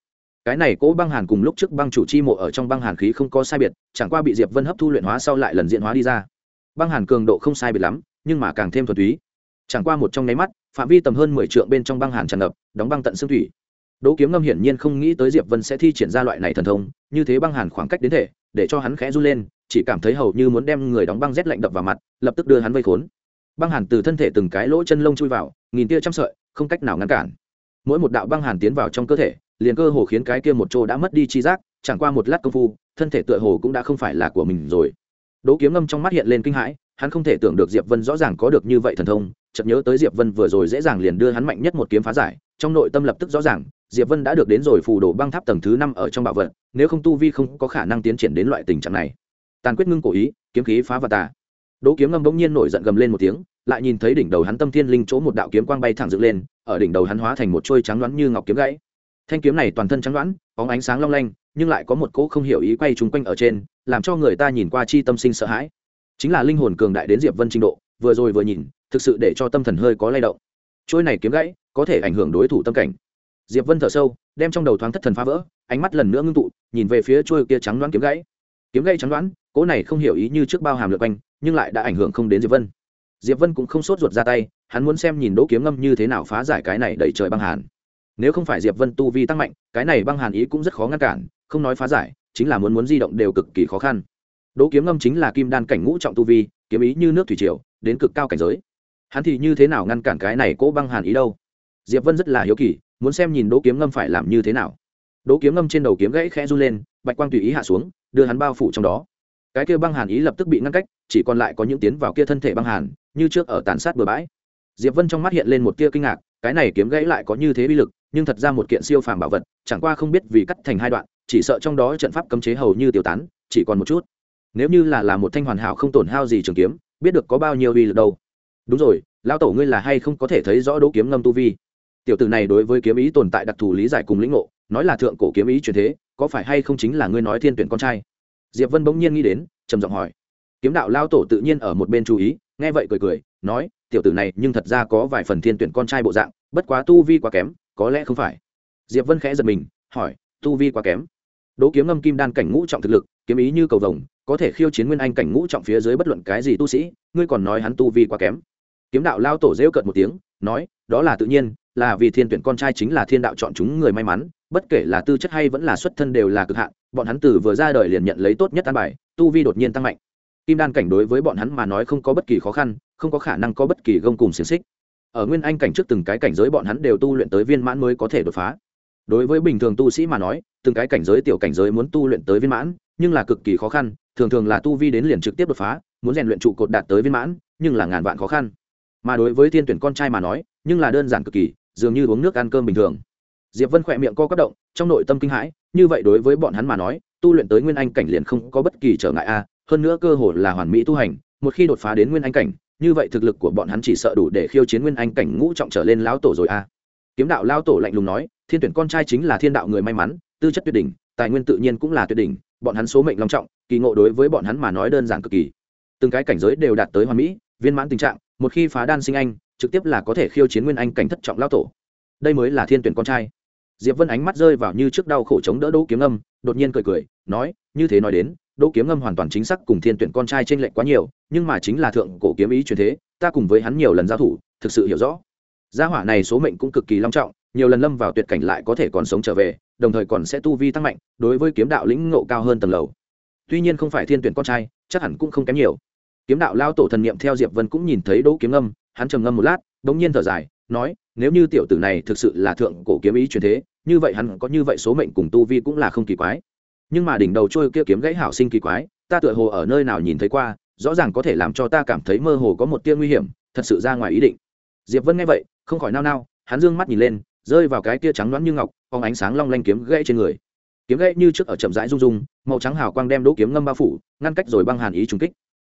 Cái này cỗ băng hàn cùng lúc trước băng chủ chi mộ ở trong băng hàn khí không có sai biệt chẳng qua bị diệp vân hấp thu luyện hóa sau lại lần diện hóa đi ra. Băng hàn cường độ không sai biệt lắm nhưng mà càng thêm thuần túy chẳng qua một trong nháy mắt, phạm vi tầm hơn mười trượng bên trong băng hàn tràn ngập, đóng băng tận xương thủy. Đỗ kiếm ngâm hiển nhiên không nghĩ tới diệp vân sẽ thi triển ra loại này thần thông, như thế băng hàn khoảng cách đến thể, để cho hắn khẽ run lên, chỉ cảm thấy hầu như muốn đem người đóng băng rét lạnh đập vào mặt, lập tức đưa hắn vây khốn. Băng hàn từ thân thể từng cái lỗ chân lông chui vào, nghìn tia trăm sợi, không cách nào ngăn cản. Mỗi một đạo băng hàn tiến vào trong cơ thể, liền cơ hồ khiến cái kia một chỗ đã mất đi chi giác, chẳng qua một lát công phu, thân thể tựa hồ cũng đã không phải là của mình rồi. Đỗ kiếm ngâm trong mắt hiện lên kinh hãi, hắn không thể tưởng được diệp vân rõ ràng có được như vậy thần thông chợt nhớ tới diệp vân vừa rồi dễ dàng liền đưa hắn mạnh nhất một kiếm phá giải, trong nội tâm lập tức rõ ràng, diệp vân đã được đến rồi phù đồ băng tháp tầng thứ năm ở trong bảo vật, nếu không tu vi không có khả năng tiến triển đến loại tình trạng này. Tàn quyết ngưng cổ ý, kiếm khí phá và tà. Đỗ kiếm ngâm bỗng nhiên nổi giận gầm lên một tiếng, lại nhìn thấy đỉnh đầu hắn tâm thiên linh chỗ một đạo kiếm quang bay thẳng dựng lên, ở đỉnh đầu hắn hóa thành một chuôi trắng loãng như ngọc kiếm gãy. Thanh kiếm này toàn thân trắng loãng có ánh sáng long lanh, nhưng lại có một cỗ không hiểu ý quay trúng quanh ở trên, làm cho người ta nhìn qua chi tâm sinh sợ hãi. Chính là linh hồn cường đại đến diệp vân trình độ, vừa rồi vừa nhìn thực sự để cho tâm thần hơi có lay động. Trôi này kiếm gãy có thể ảnh hưởng đối thủ tâm cảnh. Diệp vân thở sâu, đem trong đầu thoáng thất thần phá vỡ, ánh mắt lần nữa ngưng tụ, nhìn về phía trôi kia trắng đoán kiếm gãy. Kiếm gãy trắng đoán, cỗ này không hiểu ý như trước bao hàm lượt quanh, nhưng lại đã ảnh hưởng không đến diệp vân. Diệp vân cũng không sốt ruột ra tay, hắn muốn xem nhìn đỗ kiếm ngâm như thế nào phá giải cái này đẩy trời băng hàn. Nếu không phải diệp vân tu vi tăng mạnh, cái này băng hàn ý cũng rất khó ngăn cản, không nói phá giải, chính là muốn muốn di động đều cực kỳ khó khăn. Đỗ kiếm ngâm chính là kim đan cảnh ngũ trọng tu vi, kiếm ý như nước thủy triều, đến cực cao cảnh giới hắn thì như thế nào ngăn cản cái này cỗ băng hàn ý đâu? Diệp vân rất là hiếu kỳ, muốn xem nhìn đỗ kiếm ngâm phải làm như thế nào. Đỗ kiếm ngâm trên đầu kiếm gãy khẽ run lên, bạch quang tùy ý hạ xuống, đưa hắn bao phủ trong đó. Cái kia băng hàn ý lập tức bị ngăn cách, chỉ còn lại có những tiến vào kia thân thể băng hàn, như trước ở tàn sát bừa bãi. Diệp vân trong mắt hiện lên một tia kinh ngạc, cái này kiếm gãy lại có như thế bi lực, nhưng thật ra một kiện siêu phàm bảo vật, chẳng qua không biết vì cắt thành hai đoạn, chỉ sợ trong đó trận pháp cấm chế hầu như tiêu tán, chỉ còn một chút. Nếu như là là một thanh hoàn hảo không tổn hao gì trường kiếm, biết được có bao nhiêu uy lực đâu đúng rồi, lão tổ ngươi là hay không có thể thấy rõ đỗ kiếm ngâm tu vi? Tiểu tử này đối với kiếm ý tồn tại đặc thù lý giải cùng lĩnh ngộ, nói là thượng cổ kiếm ý truyền thế, có phải hay không chính là ngươi nói thiên tuyển con trai? Diệp vân bỗng nhiên nghĩ đến, trầm giọng hỏi. Kiếm đạo lao tổ tự nhiên ở một bên chú ý, nghe vậy cười cười, nói, tiểu tử này nhưng thật ra có vài phần thiên tuyển con trai bộ dạng, bất quá tu vi quá kém, có lẽ không phải. Diệp vân khẽ giật mình, hỏi, tu vi quá kém? Đỗ kiếm ngâm kim đan cảnh ngũ trọng thực lực, kiếm ý như cầu vồng, có thể khiêu chiến nguyên anh cảnh ngũ trọng phía dưới bất luận cái gì tu sĩ, ngươi còn nói hắn tu vi quá kém kiếm đạo lao tổ rêu cợt một tiếng, nói, đó là tự nhiên, là vì thiên tuyển con trai chính là thiên đạo chọn chúng người may mắn, bất kể là tư chất hay vẫn là xuất thân đều là cực hạn, bọn hắn từ vừa ra đời liền nhận lấy tốt nhất an bài, tu vi đột nhiên tăng mạnh. Kim đan cảnh đối với bọn hắn mà nói không có bất kỳ khó khăn, không có khả năng có bất kỳ gông cùng xiềng xích. Ở nguyên anh cảnh trước từng cái cảnh giới bọn hắn đều tu luyện tới viên mãn mới có thể đột phá. Đối với bình thường tu sĩ mà nói, từng cái cảnh giới tiểu cảnh giới muốn tu luyện tới viên mãn, nhưng là cực kỳ khó khăn, thường thường là tu vi đến liền trực tiếp đột phá, muốn rèn luyện trụ cột đạt tới viên mãn, nhưng là ngàn vạn khó khăn mà đối với thiên tuyển con trai mà nói, nhưng là đơn giản cực kỳ, dường như uống nước ăn cơm bình thường. Diệp vân khỏe miệng co quắp động, trong nội tâm kinh hãi, như vậy đối với bọn hắn mà nói, tu luyện tới nguyên anh cảnh liền không có bất kỳ trở ngại a, hơn nữa cơ hội là hoàn mỹ tu hành, một khi đột phá đến nguyên anh cảnh, như vậy thực lực của bọn hắn chỉ sợ đủ để khiêu chiến nguyên anh cảnh ngũ trọng trở lên lão tổ rồi a. Kiếm đạo lao tổ lạnh lùng nói, thiên tuyển con trai chính là thiên đạo người may mắn, tư chất tuyệt đỉnh, tài nguyên tự nhiên cũng là tuyệt đỉnh, bọn hắn số mệnh long trọng, kỳ ngộ đối với bọn hắn mà nói đơn giản cực kỳ. Từng cái cảnh giới đều đạt tới hoàn mỹ, viên mãn tình trạng một khi phá đan sinh anh, trực tiếp là có thể khiêu chiến nguyên anh cảnh thất trọng lao tổ. Đây mới là thiên tuyển con trai. Diệp vân ánh mắt rơi vào như trước đau khổ chống đỡ đỗ kiếm âm, đột nhiên cười cười, nói, như thế nói đến, đỗ kiếm âm hoàn toàn chính xác cùng thiên tuyển con trai trên lệnh quá nhiều, nhưng mà chính là thượng cổ kiếm ý truyền thế, ta cùng với hắn nhiều lần giao thủ, thực sự hiểu rõ. Gia hỏa này số mệnh cũng cực kỳ long trọng, nhiều lần lâm vào tuyệt cảnh lại có thể còn sống trở về, đồng thời còn sẽ tu vi tăng mạnh, đối với kiếm đạo lĩnh ngộ cao hơn tầng lầu. Tuy nhiên không phải thiên tuyển con trai, chắc hẳn cũng không kém nhiều kiếm đạo lao tổ thần niệm theo diệp vân cũng nhìn thấy đỗ kiếm âm hắn trầm ngâm một lát bỗng nhiên thở dài, nói, nếu như tiểu tử này thực sự là thượng cổ kiếm ý truyền thế, như vậy hắn có như vậy số mệnh cùng tu vi cũng là không kỳ quái. Nhưng mà đỉnh đầu trôi kia kiếm gãy hảo sinh kỳ quái, ta tựa hồ ở nơi nào nhìn thấy qua, rõ ràng có thể làm cho ta cảm thấy mơ hồ có một tia nguy hiểm, thật sự ra ngoài ý định. Diệp vân nghe vậy, không khỏi nao nao, hắn dương mắt nhìn lên, rơi vào cái tia trắng loãng như ngọc, phóng ánh sáng long lanh kiếm gãy trên người. Kiếm gãy như trước ở chậm rãi rung rung, màu trắng hào quang đem đỗ kiếm ngâm bao phủ, ngăn cách rồi băng hàn ý trùng kích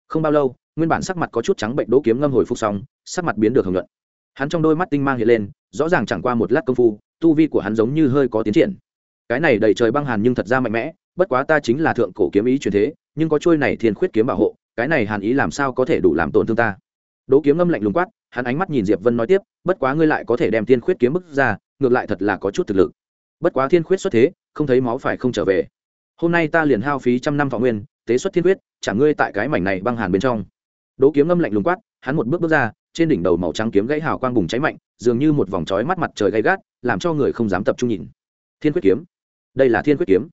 không bao lâu, nguyên bản sắc mặt có chút trắng bệnh đỗ kiếm ngâm hồi phục xong, sắc mặt biến được hồng luận hắn trong đôi mắt tinh mang hiện lên, rõ ràng chẳng qua một lát công phu, tu vi của hắn giống như hơi có tiến triển. Cái này đầy trời băng hàn nhưng thật ra mạnh mẽ, bất quá ta chính là thượng cổ kiếm ý truyền thế, nhưng có trôi này thiên khuyết kiếm bảo hộ, cái này hàn ý làm sao có thể đủ làm tổn thương ta? Đỗ kiếm ngâm lạnh lùng quát, hắn ánh mắt nhìn diệp vân nói tiếp, bất quá ngươi lại có thể đem thiên khuyết kiếm bức ra, ngược lại thật là có chút thực lực. Bất quá thiên khuyết xuất thế, không thấy máu phải không trở về hôm nay ta liền hao phí trăm năm thọ nguyên tế xuất thiên quyết, trả ngươi tại cái mảnh này băng hàn bên trong. Đỗ kiếm ngâm lạnh lùng quát hắn một bước bước ra trên đỉnh đầu màu trắng kiếm gãy hào quang bùng cháy mạnh dường như một vòng trói mắt mặt trời gay gắt làm cho người không dám tập trung nhìn. Thiên quyết kiếm. Đây là thiên quyết kiếm.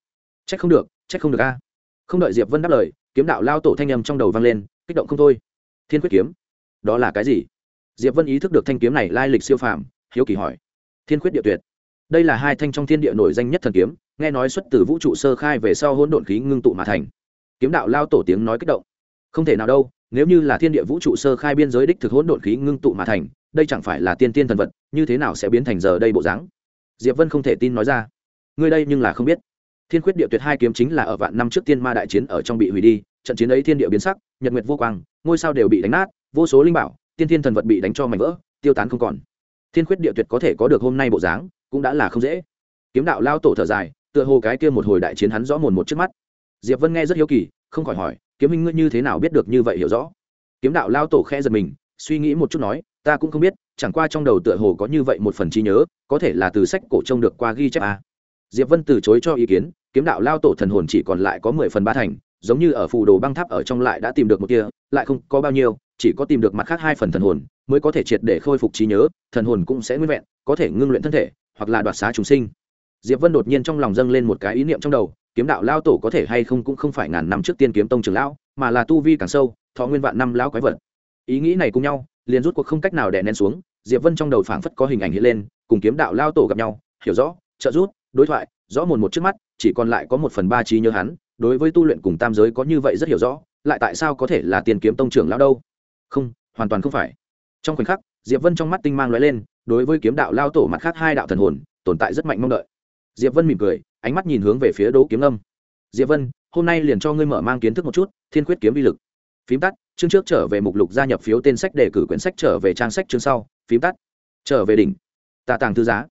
Trách không được trách không được a. Không đợi diệp vân đáp lời kiếm đạo lao tổ thanh âm trong đầu vang lên kích động không thôi. Thiên quyết kiếm. Đó là cái gì? Diệp vân ý thức được thanh kiếm này lai lịch siêu phàm hiếu kỳ hỏi. Thiên quyết địa tuyệt. Đây là hai thanh trong thiên địa nổi danh nhất thần kiếm nghe nói xuất từ vũ trụ sơ khai về sau hỗn độn khí ngưng tụ mà thành. Kiếm đạo lao tổ tiếng nói kích động. Không thể nào đâu, nếu như là thiên địa vũ trụ sơ khai biên giới đích thực hỗn độn khí ngưng tụ mà thành, đây chẳng phải là tiên tiên thần vật, như thế nào sẽ biến thành giờ đây bộ dáng? Diệp vân không thể tin nói ra. Ngươi đây nhưng là không biết. Thiên quyết địa tuyệt hai kiếm chính là ở vạn năm trước tiên ma đại chiến ở trong bị hủy đi, trận chiến ấy thiên địa biến sắc, nhật nguyệt vô quang, ngôi sao đều bị đánh nát, vô số linh bảo, tiên thiên thần vật bị đánh cho mảnh vỡ, tiêu tán không còn. Thiên quyết địa tuyệt có thể có được hôm nay bộ dáng, cũng đã là không dễ. Kiếm đạo lao tổ thở dài tựa hồ cái kia một hồi đại chiến hắn rõ mồn một trước mắt. Diệp vân nghe rất hiếu kỳ, không khỏi hỏi, kiếm minh ngươi như thế nào biết được như vậy hiểu rõ? Kiếm đạo lao tổ khẽ giật mình, suy nghĩ một chút nói, ta cũng không biết, chẳng qua trong đầu tựa hồ có như vậy một phần trí nhớ, có thể là từ sách cổ trông được qua ghi chép à. diệp vân từ chối cho ý kiến, kiếm đạo lao tổ thần hồn chỉ còn lại có mười phần ba thành, giống như ở phù đồ băng tháp ở trong lại đã tìm được một kia lại không có bao nhiêu, chỉ có tìm được mặt khác hai phần thần hồn, mới có thể triệt để khôi phục trí nhớ, thần hồn cũng sẽ nguyên vẹn, có thể ngưng luyện thân thể, hoặc là đoạt xá chúng sinh diệp vân đột nhiên trong lòng dâng lên một cái ý niệm trong đầu, kiếm đạo lao tổ có thể hay không cũng không phải ngàn năm trước tiên kiếm tông trường lão, mà là tu vi càng sâu, thọ nguyên vạn năm lão quái vật. Ý nghĩ này cùng nhau, liền rút cuộc không cách nào đè nén xuống, diệp vân trong đầu phảng phất có hình ảnh hiện lên, cùng kiếm đạo lao tổ gặp nhau, hiểu rõ, trợ rút đối thoại, rõ mồn một trước mắt, chỉ còn lại có một phần ba trí nhớ hắn, đối với tu luyện cùng tam giới có như vậy rất hiểu rõ, lại tại sao có thể là tiền kiếm tông trưởng lão đâu? Không, hoàn toàn không phải. Trong khoảnh khắc, diệp vân trong mắt tinh mang lóe lên, đối với kiếm đạo lao tổ mặt khác hai đạo thần hồn, tồn tại rất mạnh mong đợi diệp vân mỉm cười, ánh mắt nhìn hướng về phía đỗ kiếm âm diệp vân, hôm nay liền cho ngươi mở mang kiến thức một chút, thiên khuyết kiếm vi lực. Phím tắt, chương trước trở về mục lục gia nhập phiếu tên sách đề cử quyển sách trở về trang sách chương sau, phím tắt, trở về đỉnh tạ tàng thư giá,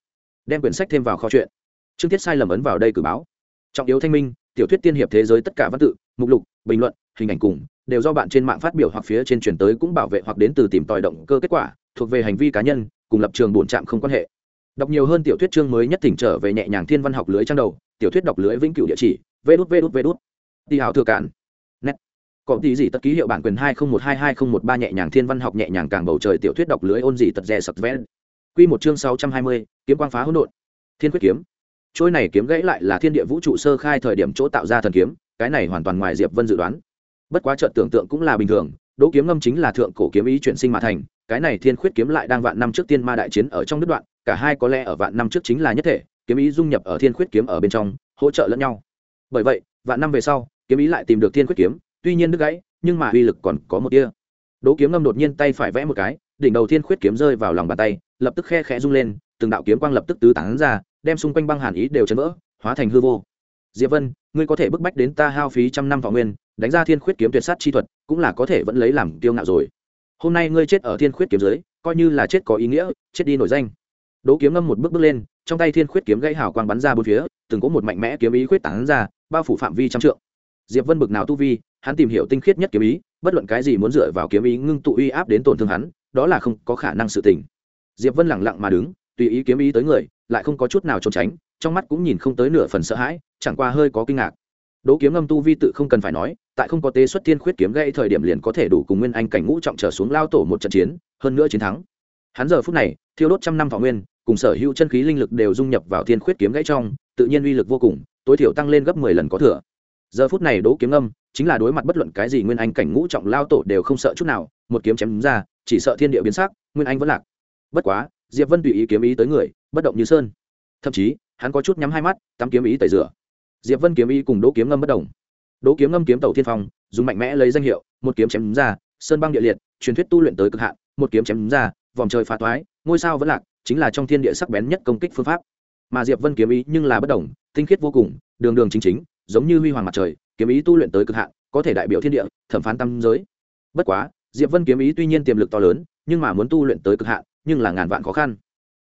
đem quyển sách thêm vào kho chuyện chương tiết sai lầm ấn vào đây cử báo. Trọng yếu thanh minh, tiểu thuyết tiên hiệp thế giới tất cả văn tự, mục lục, bình luận, hình ảnh cùng, đều do bạn trên mạng phát biểu hoặc phía trên truyền tới cũng bảo vệ hoặc đến từ tìm tòi động cơ kết quả, thuộc về hành vi cá nhân, cùng lập trường bổn trạm không quan hệ đọc nhiều hơn tiểu thuyết chương mới nhất thỉnh trở về nhẹ nhàng thiên văn học lưới trang đầu, tiểu thuyết đọc lưới vĩnh cửu địa chỉ vê đút vê đút vê đút đi hào thừa cản nét. Có tí gì tất ký hiệu bản quyền hai không một hai hai không một ba nhẹ nhàng thiên văn học nhẹ nhàng càng bầu trời tiểu thuyết đọc lưới ôn gì tật rè sập vẽ. Quy một chương sáu trăm hai mươi, kiếm quang phá hỗn độn. Thiên quyết kiếm. Trôi này kiếm gãy lại là thiên địa vũ trụ sơ khai thời điểm chỗ tạo ra thần kiếm, cái này hoàn toàn ngoài diệp vân dự đoán. Bất quá trận tưởng tượng cũng là bình thường, đỗ kiếm ngâm chính là thượng cổ kiếm ý chuyển sinh mà thành cái này thiên khuyết kiếm lại đang vạn năm trước tiên ma đại chiến ở trong đứt đoạn, cả hai có lẽ ở vạn năm trước chính là nhất thể, kiếm ý dung nhập ở thiên khuyết kiếm ở bên trong, hỗ trợ lẫn nhau. Bởi vậy, vạn năm về sau, kiếm ý lại tìm được thiên khuyết kiếm, tuy nhiên đứt gãy, nhưng mà uy lực còn có một tia. Đố kiếm ngâm đột nhiên tay phải vẽ một cái, đỉnh đầu thiên khuyết kiếm rơi vào lòng bàn tay, lập tức khe khẽ rung lên, từng đạo kiếm quang lập tức tứ tán ra, đem xung quanh băng hàn ý đều chấn vỡ, hóa thành hư vô. Diệp vân, ngươi có thể bức bách đến ta hao phí trăm năm võ nguyên, đánh ra thiên khuyết kiếm tuyệt sát chi thuật, cũng là có thể vẫn lấy làm tiêu ngạo rồi hôm nay ngươi chết ở thiên khuyết kiếm giới coi như là chết có ý nghĩa, chết đi nổi danh. Đỗ kiếm ngâm một bước bước lên, trong tay thiên khuyết kiếm gãy hào quang bắn ra bốn phía, từng có một mạnh mẽ kiếm ý khuyết tảng ra, bao phủ phạm vi trăm trượng. Diệp vân bực nào tu vi, hắn tìm hiểu tinh khiết nhất kiếm ý, bất luận cái gì muốn dựa vào kiếm ý ngưng tụ uy áp đến tổn thương hắn, đó là không có khả năng sự tình. Diệp vân lẳng lặng mà đứng, tùy ý kiếm ý tới người, lại không có chút nào trốn tránh, trong mắt cũng nhìn không tới nửa phần sợ hãi, chẳng qua hơi có kinh ngạc. Đỗ kiếm ngâm tu vi tự không cần phải nói tại không có tế xuất thiên khuyết kiếm gây thời điểm liền có thể đủ cùng nguyên anh cảnh ngũ trọng trở xuống lao tổ một trận chiến, hơn nữa chiến thắng. Hắn giờ phút này, thiêu đốt trăm năm thọ nguyên, cùng sở hữu chân khí linh lực đều dung nhập vào thiên khuyết kiếm gãy trong, tự nhiên uy lực vô cùng, tối thiểu tăng lên gấp mười lần có thừa. Giờ phút này đỗ kiếm ngâm chính là đối mặt bất luận cái gì nguyên anh cảnh ngũ trọng lao tổ đều không sợ chút nào, một kiếm chém ra, chỉ sợ thiên địa biến sắc, nguyên anh vẫn lạc. Bất quá, diệp vân tùy ý kiếm ý tới người, bất động như sơn. Thậm chí, hắn có chút nhắm hai mắt, tắm kiếm ý tẩy rửa. Diệp vân kiếm ý cùng đỗ kiếm ngâm bất động đố kiếm ngâm kiếm tẩu thiên phong dùng mạnh mẽ lấy danh hiệu một kiếm chém ra sơn băng địa liệt truyền thuyết tu luyện tới cực hạn một kiếm chém ra vòng trời phá toái ngôi sao vẫn lạc chính là trong thiên địa sắc bén nhất công kích phương pháp. Mà diệp vân kiếm ý nhưng là bất động, tinh khiết vô cùng đường đường chính chính giống như huy hoàng mặt trời kiếm ý tu luyện tới cực hạn có thể đại biểu thiên địa thẩm phán tam giới. Bất quá diệp vân kiếm ý tuy nhiên tiềm lực to lớn nhưng mà muốn tu luyện tới cực hạn nhưng là ngàn vạn khó khăn.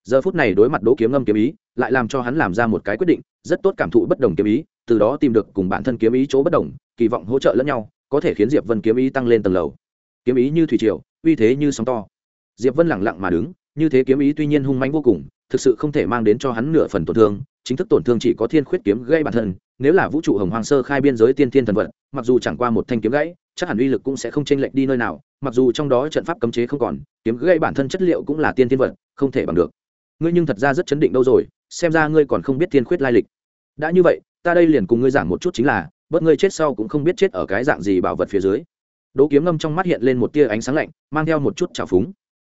Giờ phút này đối mặt đỗ kiếm ngâm kiếm ý lại làm cho hắn làm ra một cái quyết định rất tốt cảm thụ bất đồng kiếm ý từ đó tìm được cùng bản thân kiếm ý chỗ bất đồng, kỳ vọng hỗ trợ lẫn nhau, có thể khiến diệp vân kiếm ý tăng lên tầng lầu. Kiếm ý như thủy triều, uy thế như sóng to. Diệp vân lẳng lặng mà đứng, như thế kiếm ý tuy nhiên hung mãnh vô cùng, thực sự không thể mang đến cho hắn nửa phần tổn thương, chính thức tổn thương chỉ có thiên khuyết kiếm gây bản thân, nếu là vũ trụ hồng hoàng sơ khai biên giới tiên thiên thần vật mặc dù chẳng qua một thanh kiếm gãy, chắc hẳn uy lực cũng sẽ không chênh lệch đi nơi nào, mặc dù trong đó trận pháp cấm chế không còn, kiếm gãy bản thân chất liệu cũng là tiên thiên vật không thể bằng được. Ngươi nhưng thật ra rất chấn định đâu rồi, xem ra ngươi còn không biết thiên khuyết lai lịch. Đã như vậy ta đây liền cùng ngươi giảng một chút chính là bớt ngươi chết sau cũng không biết chết ở cái dạng gì bảo vật phía dưới. Đỗ kiếm ngâm trong mắt hiện lên một tia ánh sáng lạnh mang theo một chút trào phúng.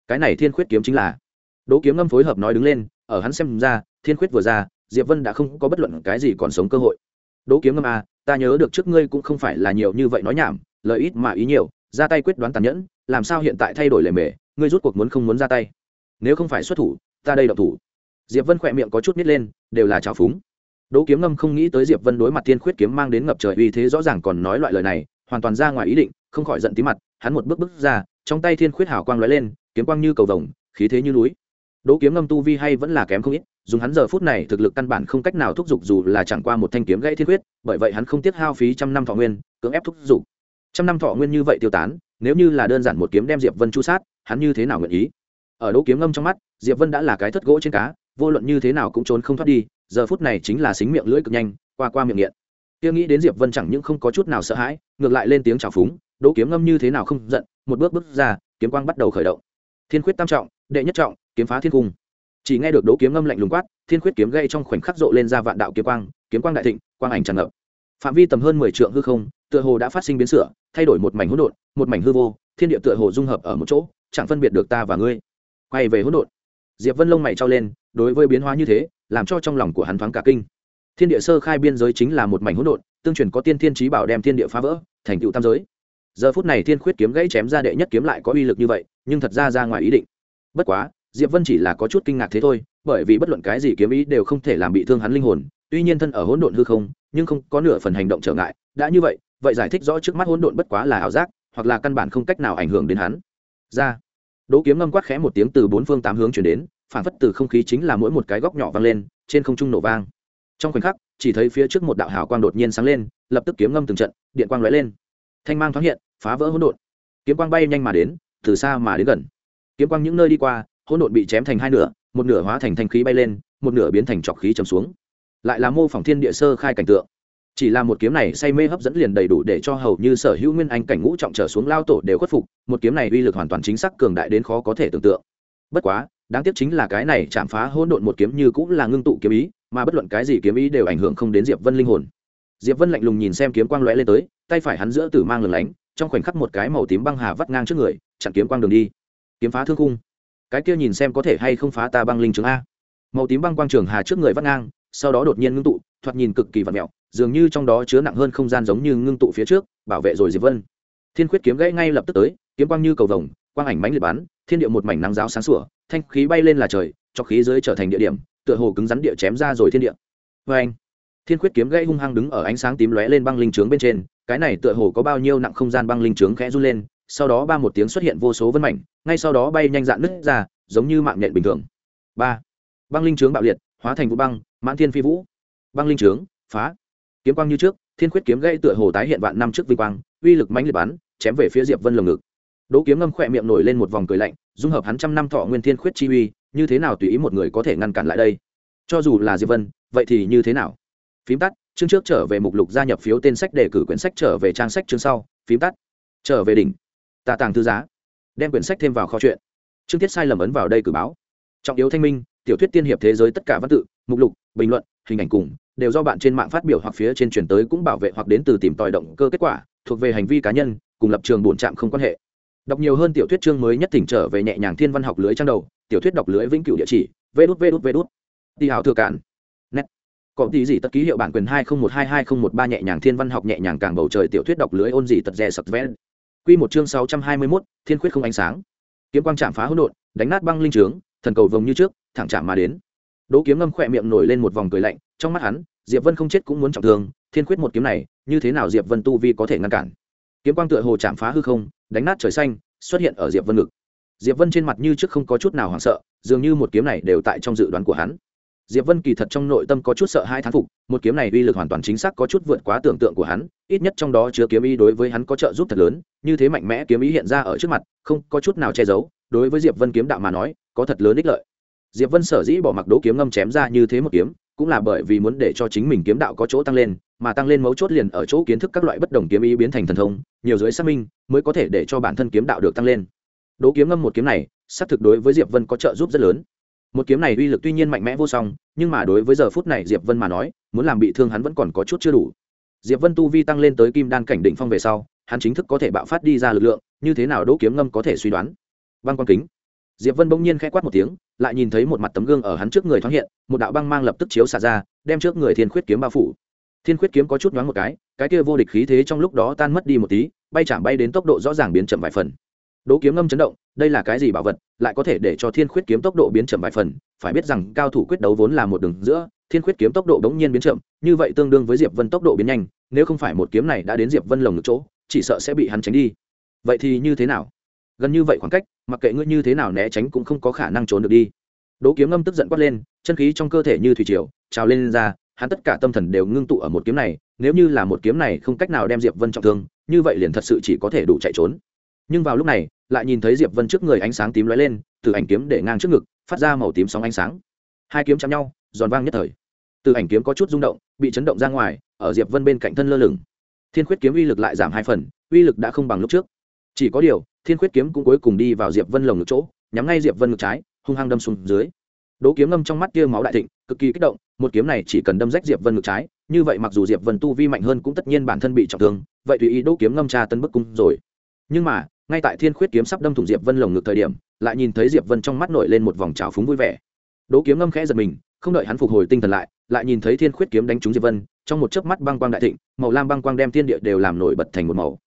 Cái này thiên khuyết kiếm chính là. Đỗ kiếm ngâm phối hợp nói đứng lên ở hắn xem ra thiên khuyết vừa ra diệp vân đã không có bất luận cái gì còn sống cơ hội. Đỗ kiếm ngâm à, ta nhớ được trước ngươi cũng không phải là nhiều như vậy nói nhảm lợi ít mà ý nhiều ra tay quyết đoán tàn nhẫn làm sao hiện tại thay đổi lề mề ngươi rút cuộc muốn không muốn ra tay. Nếu không phải xuất thủ ta đây đậu thủ. Diệp vân khỏe miệng có chút nít lên đều là trào phúng đỗ kiếm ngâm không nghĩ tới diệp vân đối mặt thiên khuyết kiếm mang đến ngập trời uy thế rõ ràng còn nói loại lời này, hoàn toàn ra ngoài ý định, không khỏi giận tí mặt, hắn một bước bước ra, trong tay thiên khuyết hào quang lóe lên, kiếm quang như cầu vồng, khí thế như núi. Đỗ kiếm ngâm tu vi hay vẫn là kém không ít, dùng hắn giờ phút này thực lực căn bản không cách nào thúc giục dù là chẳng qua một thanh kiếm gãy thiên khuyết, bởi vậy hắn không tiếc hao phí trăm năm thọ nguyên, cưỡng ép thúc giục. Trăm năm thọ nguyên như vậy tiêu tán, nếu như là đơn giản một kiếm đem diệp vân chu sát, hắn như thế nào nguyện ý? Ở đỗ kiếm ngâm trong mắt, diệp vân đã là cái thất gỗ trên cá vô luận như thế nào cũng trốn không thoát đi, giờ phút này chính là xính miệng lưỡi cực nhanh, qua qua miệng nghiện. Kia nghĩ đến diệp vân chẳng những không có chút nào sợ hãi, ngược lại lên tiếng chào phúng, đỗ kiếm ngâm như thế nào không giận, một bước bước ra, kiếm quang bắt đầu khởi động. Thiên khuyết tam trọng, đệ nhất trọng, kiếm phá thiên cung. Chỉ nghe được đỗ kiếm ngâm lạnh lùng quát, thiên khuyết kiếm gây trong khoảnh khắc rộ lên ra vạn đạo kiếm quang kiếm quang đại thịnh, quang ảnh tràn ngập. Phạm vi tầm hơn mười trượng hư không, tựa hồ đã phát sinh biến sửa, thay đổi một mảnh hỗn độn, một mảnh hư vô, thiên địa tựa hồ dung hợp ở một chỗ, chẳng phân biệt được ta và ngươi. Quay về hỗn độn diệp vân lông mày trao lên, đối với biến hóa như thế, làm cho trong lòng của hắn thoáng cả kinh. Thiên địa sơ khai biên giới chính là một mảnh hỗn độn, tương truyền có tiên thiên trí bảo đem thiên địa phá vỡ, thành tựu tam giới. Giờ phút này thiên khuyết kiếm gãy chém ra đệ nhất kiếm lại có uy lực như vậy, nhưng thật ra ra ngoài ý định. Bất quá, diệp vân chỉ là có chút kinh ngạc thế thôi, bởi vì bất luận cái gì kiếm ý đều không thể làm bị thương hắn linh hồn, tuy nhiên thân ở hỗn độn hư không, nhưng không có nửa phần hành động trở ngại. Đã như vậy vậy giải thích rõ trước mắt hỗn độn bất quá là ảo giác, hoặc là căn bản không cách nào ảnh hưởng đến hắn. Ra đỗ kiếm ngâm quát khẽ một tiếng từ bốn phương tám hướng chuyển đến, phản phất từ không khí chính là mỗi một cái góc nhỏ vang lên, trên không trung nổ vang. Trong khoảnh khắc, chỉ thấy phía trước một đạo hào quang đột nhiên sáng lên, lập tức kiếm ngâm từng trận, điện quang lóe lên. Thanh mang thoáng hiện, phá vỡ hỗn độn. Kiếm quang bay nhanh mà đến, từ xa mà đến gần. Kiếm quang những nơi đi qua, hỗn độn bị chém thành hai nửa, một nửa hóa thành thanh khí bay lên, một nửa biến thành trọc khí chầm xuống. Lại là mô phỏng thiên địa sơ khai cảnh tượng chỉ là một kiếm này say mê hấp dẫn liền đầy đủ để cho hầu như sở hữu nguyên anh cảnh ngũ trọng trở xuống lao tổ đều khuất phục, một kiếm này uy lực hoàn toàn chính xác cường đại đến khó có thể tưởng tượng. Bất quá, đáng tiếc chính là cái này chạm phá hỗn độn một kiếm như cũng là ngưng tụ kiếm ý, mà bất luận cái gì kiếm ý đều ảnh hưởng không đến diệp vân linh hồn. Diệp vân lạnh lùng nhìn xem kiếm quang lóe lên tới, tay phải hắn giữa tử mang lửng lánh, trong khoảnh khắc một cái màu tím băng hà vắt ngang trước người, chặn kiếm quang đường đi. Kiếm phá thương khung. cái kia nhìn xem có thể hay không phá ta băng linh trường a. Màu tím băng quang trường hà trước người vắt ngang, sau đó đột nhiên ngưng tụ, thoạt nhìn cực kỳ vặt mẹo dường như trong đó chứa nặng hơn không gian giống như ngưng tụ phía trước, bảo vệ rồi diệp vân. Thiên khuyết kiếm gãy ngay lập tức tới, kiếm quang như cầu vồng, quang ảnh mãnh liệt bắn, thiên địa một mảnh nắng giáo sáng sủa, thanh khí bay lên là trời, cho khí dưới trở thành địa điểm, tựa hồ cứng rắn địa chém ra rồi thiên địa. Vê anh, thiên khuyết kiếm gãy hung hăng đứng ở ánh sáng tím lóe lên băng linh trướng bên trên, cái này tựa hồ có bao nhiêu nặng không gian băng linh trướng khẽ run lên, sau đó ba một tiếng xuất hiện vô số vân mảnh, ngay sau đó bay nhanh dạn nứt ra, giống như mạng nhện bình thường. Ba, băng linh trướng bạo liệt, hóa thành vũ băng, mãn thiên phi vũ. Băng linh trướng, phá kiếm quang như trước, thiên khuyết kiếm gãy tựa hồ tái hiện vạn năm trước vinh quang, uy lực mãnh liệt bắn, chém về phía diệp vân lồng ngực. Đỗ kiếm ngâm khỏe miệng nổi lên một vòng cười lạnh, dung hợp hắn trăm năm thọ nguyên thiên khuyết chi uy, như thế nào tùy ý một người có thể ngăn cản lại đây? Cho dù là diệp vân, vậy thì như thế nào? Phím tắt, chương trước trở về mục lục gia nhập phiếu tên sách đề cử quyển sách trở về trang sách chương sau. Phím tắt, trở về đỉnh. Tạ tàng thư giá. Đem quyển sách thêm vào kho chuyện. Chương tiết sai lầm ấn vào đây cử báo. Trọng yếu thanh minh tiểu thuyết tiên hiệp thế giới tất cả văn tự mục lục bình luận hình ảnh cùng đều do bạn trên mạng phát biểu hoặc phía trên truyền tới cũng bảo vệ hoặc đến từ tìm tòi động cơ kết quả thuộc về hành vi cá nhân cùng lập trường bổn trạm không quan hệ. Đọc nhiều hơn tiểu thuyết chương mới nhất thỉnh trở về nhẹ nhàng thiên văn học lưới trang đầu tiểu thuyết đọc lưới vĩnh cửu địa chỉ vê đút vê đút vê đút đi hào thừa cản nét có tí gì tất ký hiệu bản quyền hai không một hai hai không một ba nhẹ nhàng thiên văn học nhẹ nhàng càng bầu trời tiểu thuyết đọc lưới ôn gì tật rè sập vén quy một chương sáu trăm hai mươi 621, thiên khuyết không ánh sáng. Kiếm quang chạm phá hỗn độn đánh nát băng linh trướng thần cầu vồng như trước, thẳng chạm mà đến. Đỗ kiếm ngâm khỏe miệng nổi lên một vòng cười lạnh, trong mắt hắn, diệp vân không chết cũng muốn trọng thương, thiên khuyết một kiếm này, như thế nào diệp vân tu vi có thể ngăn cản? Kiếm quang tựa hồ chạm phá hư không, đánh nát trời xanh, xuất hiện ở diệp vân ngực. Diệp vân trên mặt như trước không có chút nào hoảng sợ, dường như một kiếm này đều tại trong dự đoán của hắn. Diệp vân kỳ thật trong nội tâm có chút sợ hai thán phục, một kiếm này uy lực hoàn toàn chính xác có chút vượt quá tưởng tượng của hắn, ít nhất trong đó chứa kiếm ý đối với hắn có trợ giúp thật lớn, như thế mạnh mẽ kiếm ý hiện ra ở trước mặt, không có chút nào che giấu, đối với diệp vân kiếm đạo mà nói có thật lớn ích lợi. Diệp vân sở dĩ bỏ mặc đố kiếm ngâm chém ra như thế một kiếm, cũng là bởi vì muốn để cho chính mình kiếm đạo có chỗ tăng lên, mà tăng lên mấu chốt liền ở chỗ kiến thức các loại bất đồng kiếm ý biến thành thần thông, nhiều dưới xác minh mới có thể để cho bản thân kiếm đạo được tăng lên. Đố kiếm ngâm một kiếm này, xác thực đối với diệp vân có trợ giúp rất lớn. Một kiếm này uy lực tuy nhiên mạnh mẽ vô song, nhưng mà đối với giờ phút này diệp vân mà nói, muốn làm bị thương hắn vẫn còn có chút chưa đủ. Diệp vân tu vi tăng lên tới kim đan cảnh định phong về sau, hắn chính thức có thể bạo phát đi ra lực lượng, như thế nào đỗ kiếm ngâm có thể suy đoán? Băng quan kính diệp vân bỗng nhiên khẽ quát một tiếng, lại nhìn thấy một mặt tấm gương ở hắn trước người thoáng hiện, một đạo băng mang lập tức chiếu xả ra, đem trước người thiên khuyết kiếm bao phủ. Thiên khuyết kiếm có chút nhoáng một cái cái kia vô địch khí thế trong lúc đó tan mất đi một tí, bay chạm bay đến tốc độ rõ ràng biến chậm vài phần. Đố kiếm ngâm chấn động, đây là cái gì bảo vật, lại có thể để cho thiên khuyết kiếm tốc độ biến chậm vài phần, phải biết rằng cao thủ quyết đấu vốn là một đường giữa, thiên khuyết kiếm tốc độ bỗng nhiên biến chậm, như vậy tương đương với diệp vân tốc độ biến nhanh, nếu không phải một kiếm này đã đến diệp vân lồng ngực chỗ, chỉ sợ sẽ bị hắn tránh đi. Vậy thì như thế nào? Gần như vậy khoảng cách mặc kệ ngươi như thế nào né tránh cũng không có khả năng trốn được đi. Đỗ kiếm ngâm tức giận quát lên chân khí trong cơ thể như thủy triều trào lên, lên ra hắn tất cả tâm thần đều ngưng tụ ở một kiếm này nếu như là một kiếm này không cách nào đem diệp vân trọng thương như vậy liền thật sự chỉ có thể đủ chạy trốn. Nhưng vào lúc này lại nhìn thấy diệp vân trước người ánh sáng tím lóe lên từ ảnh kiếm để ngang trước ngực phát ra màu tím sóng ánh sáng. Hai kiếm chạm nhau giòn vang nhất thời. Từ ảnh kiếm có chút rung động bị chấn động ra ngoài ở diệp vân bên cạnh thân lơ lửng. Thiên khuyết kiếm uy lực lại giảm hai phần uy lực đã không bằng lúc trước. Chỉ có điều thiên khuyết kiếm cũng cuối cùng đi vào diệp vân lồng ngực chỗ, nhắm ngay diệp vân ngực trái, hung hăng đâm xuống dưới. Đố kiếm ngâm trong mắt kia máu đại thịnh, cực kỳ kích động, một kiếm này chỉ cần đâm rách diệp vân ngực trái, như vậy mặc dù diệp vân tu vi mạnh hơn cũng tất nhiên bản thân bị trọng thương, vậy tùy ý đố kiếm ngâm tra tân bức cung rồi. Nhưng mà, ngay tại thiên khuyết kiếm sắp đâm thủng diệp vân lồng ngực thời điểm, lại nhìn thấy diệp vân trong mắt nổi lên một vòng trào phúng vui vẻ. Đố kiếm ngâm khẽ giật mình, không đợi hắn phục hồi tinh thần lại lại nhìn thấy thiên khuyết kiếm đánh trúng diệp vân, trong một chớp mắt băng quang đại thịnh, màu lam băng quang đem thiên địa đều làm nổi bật thành một màu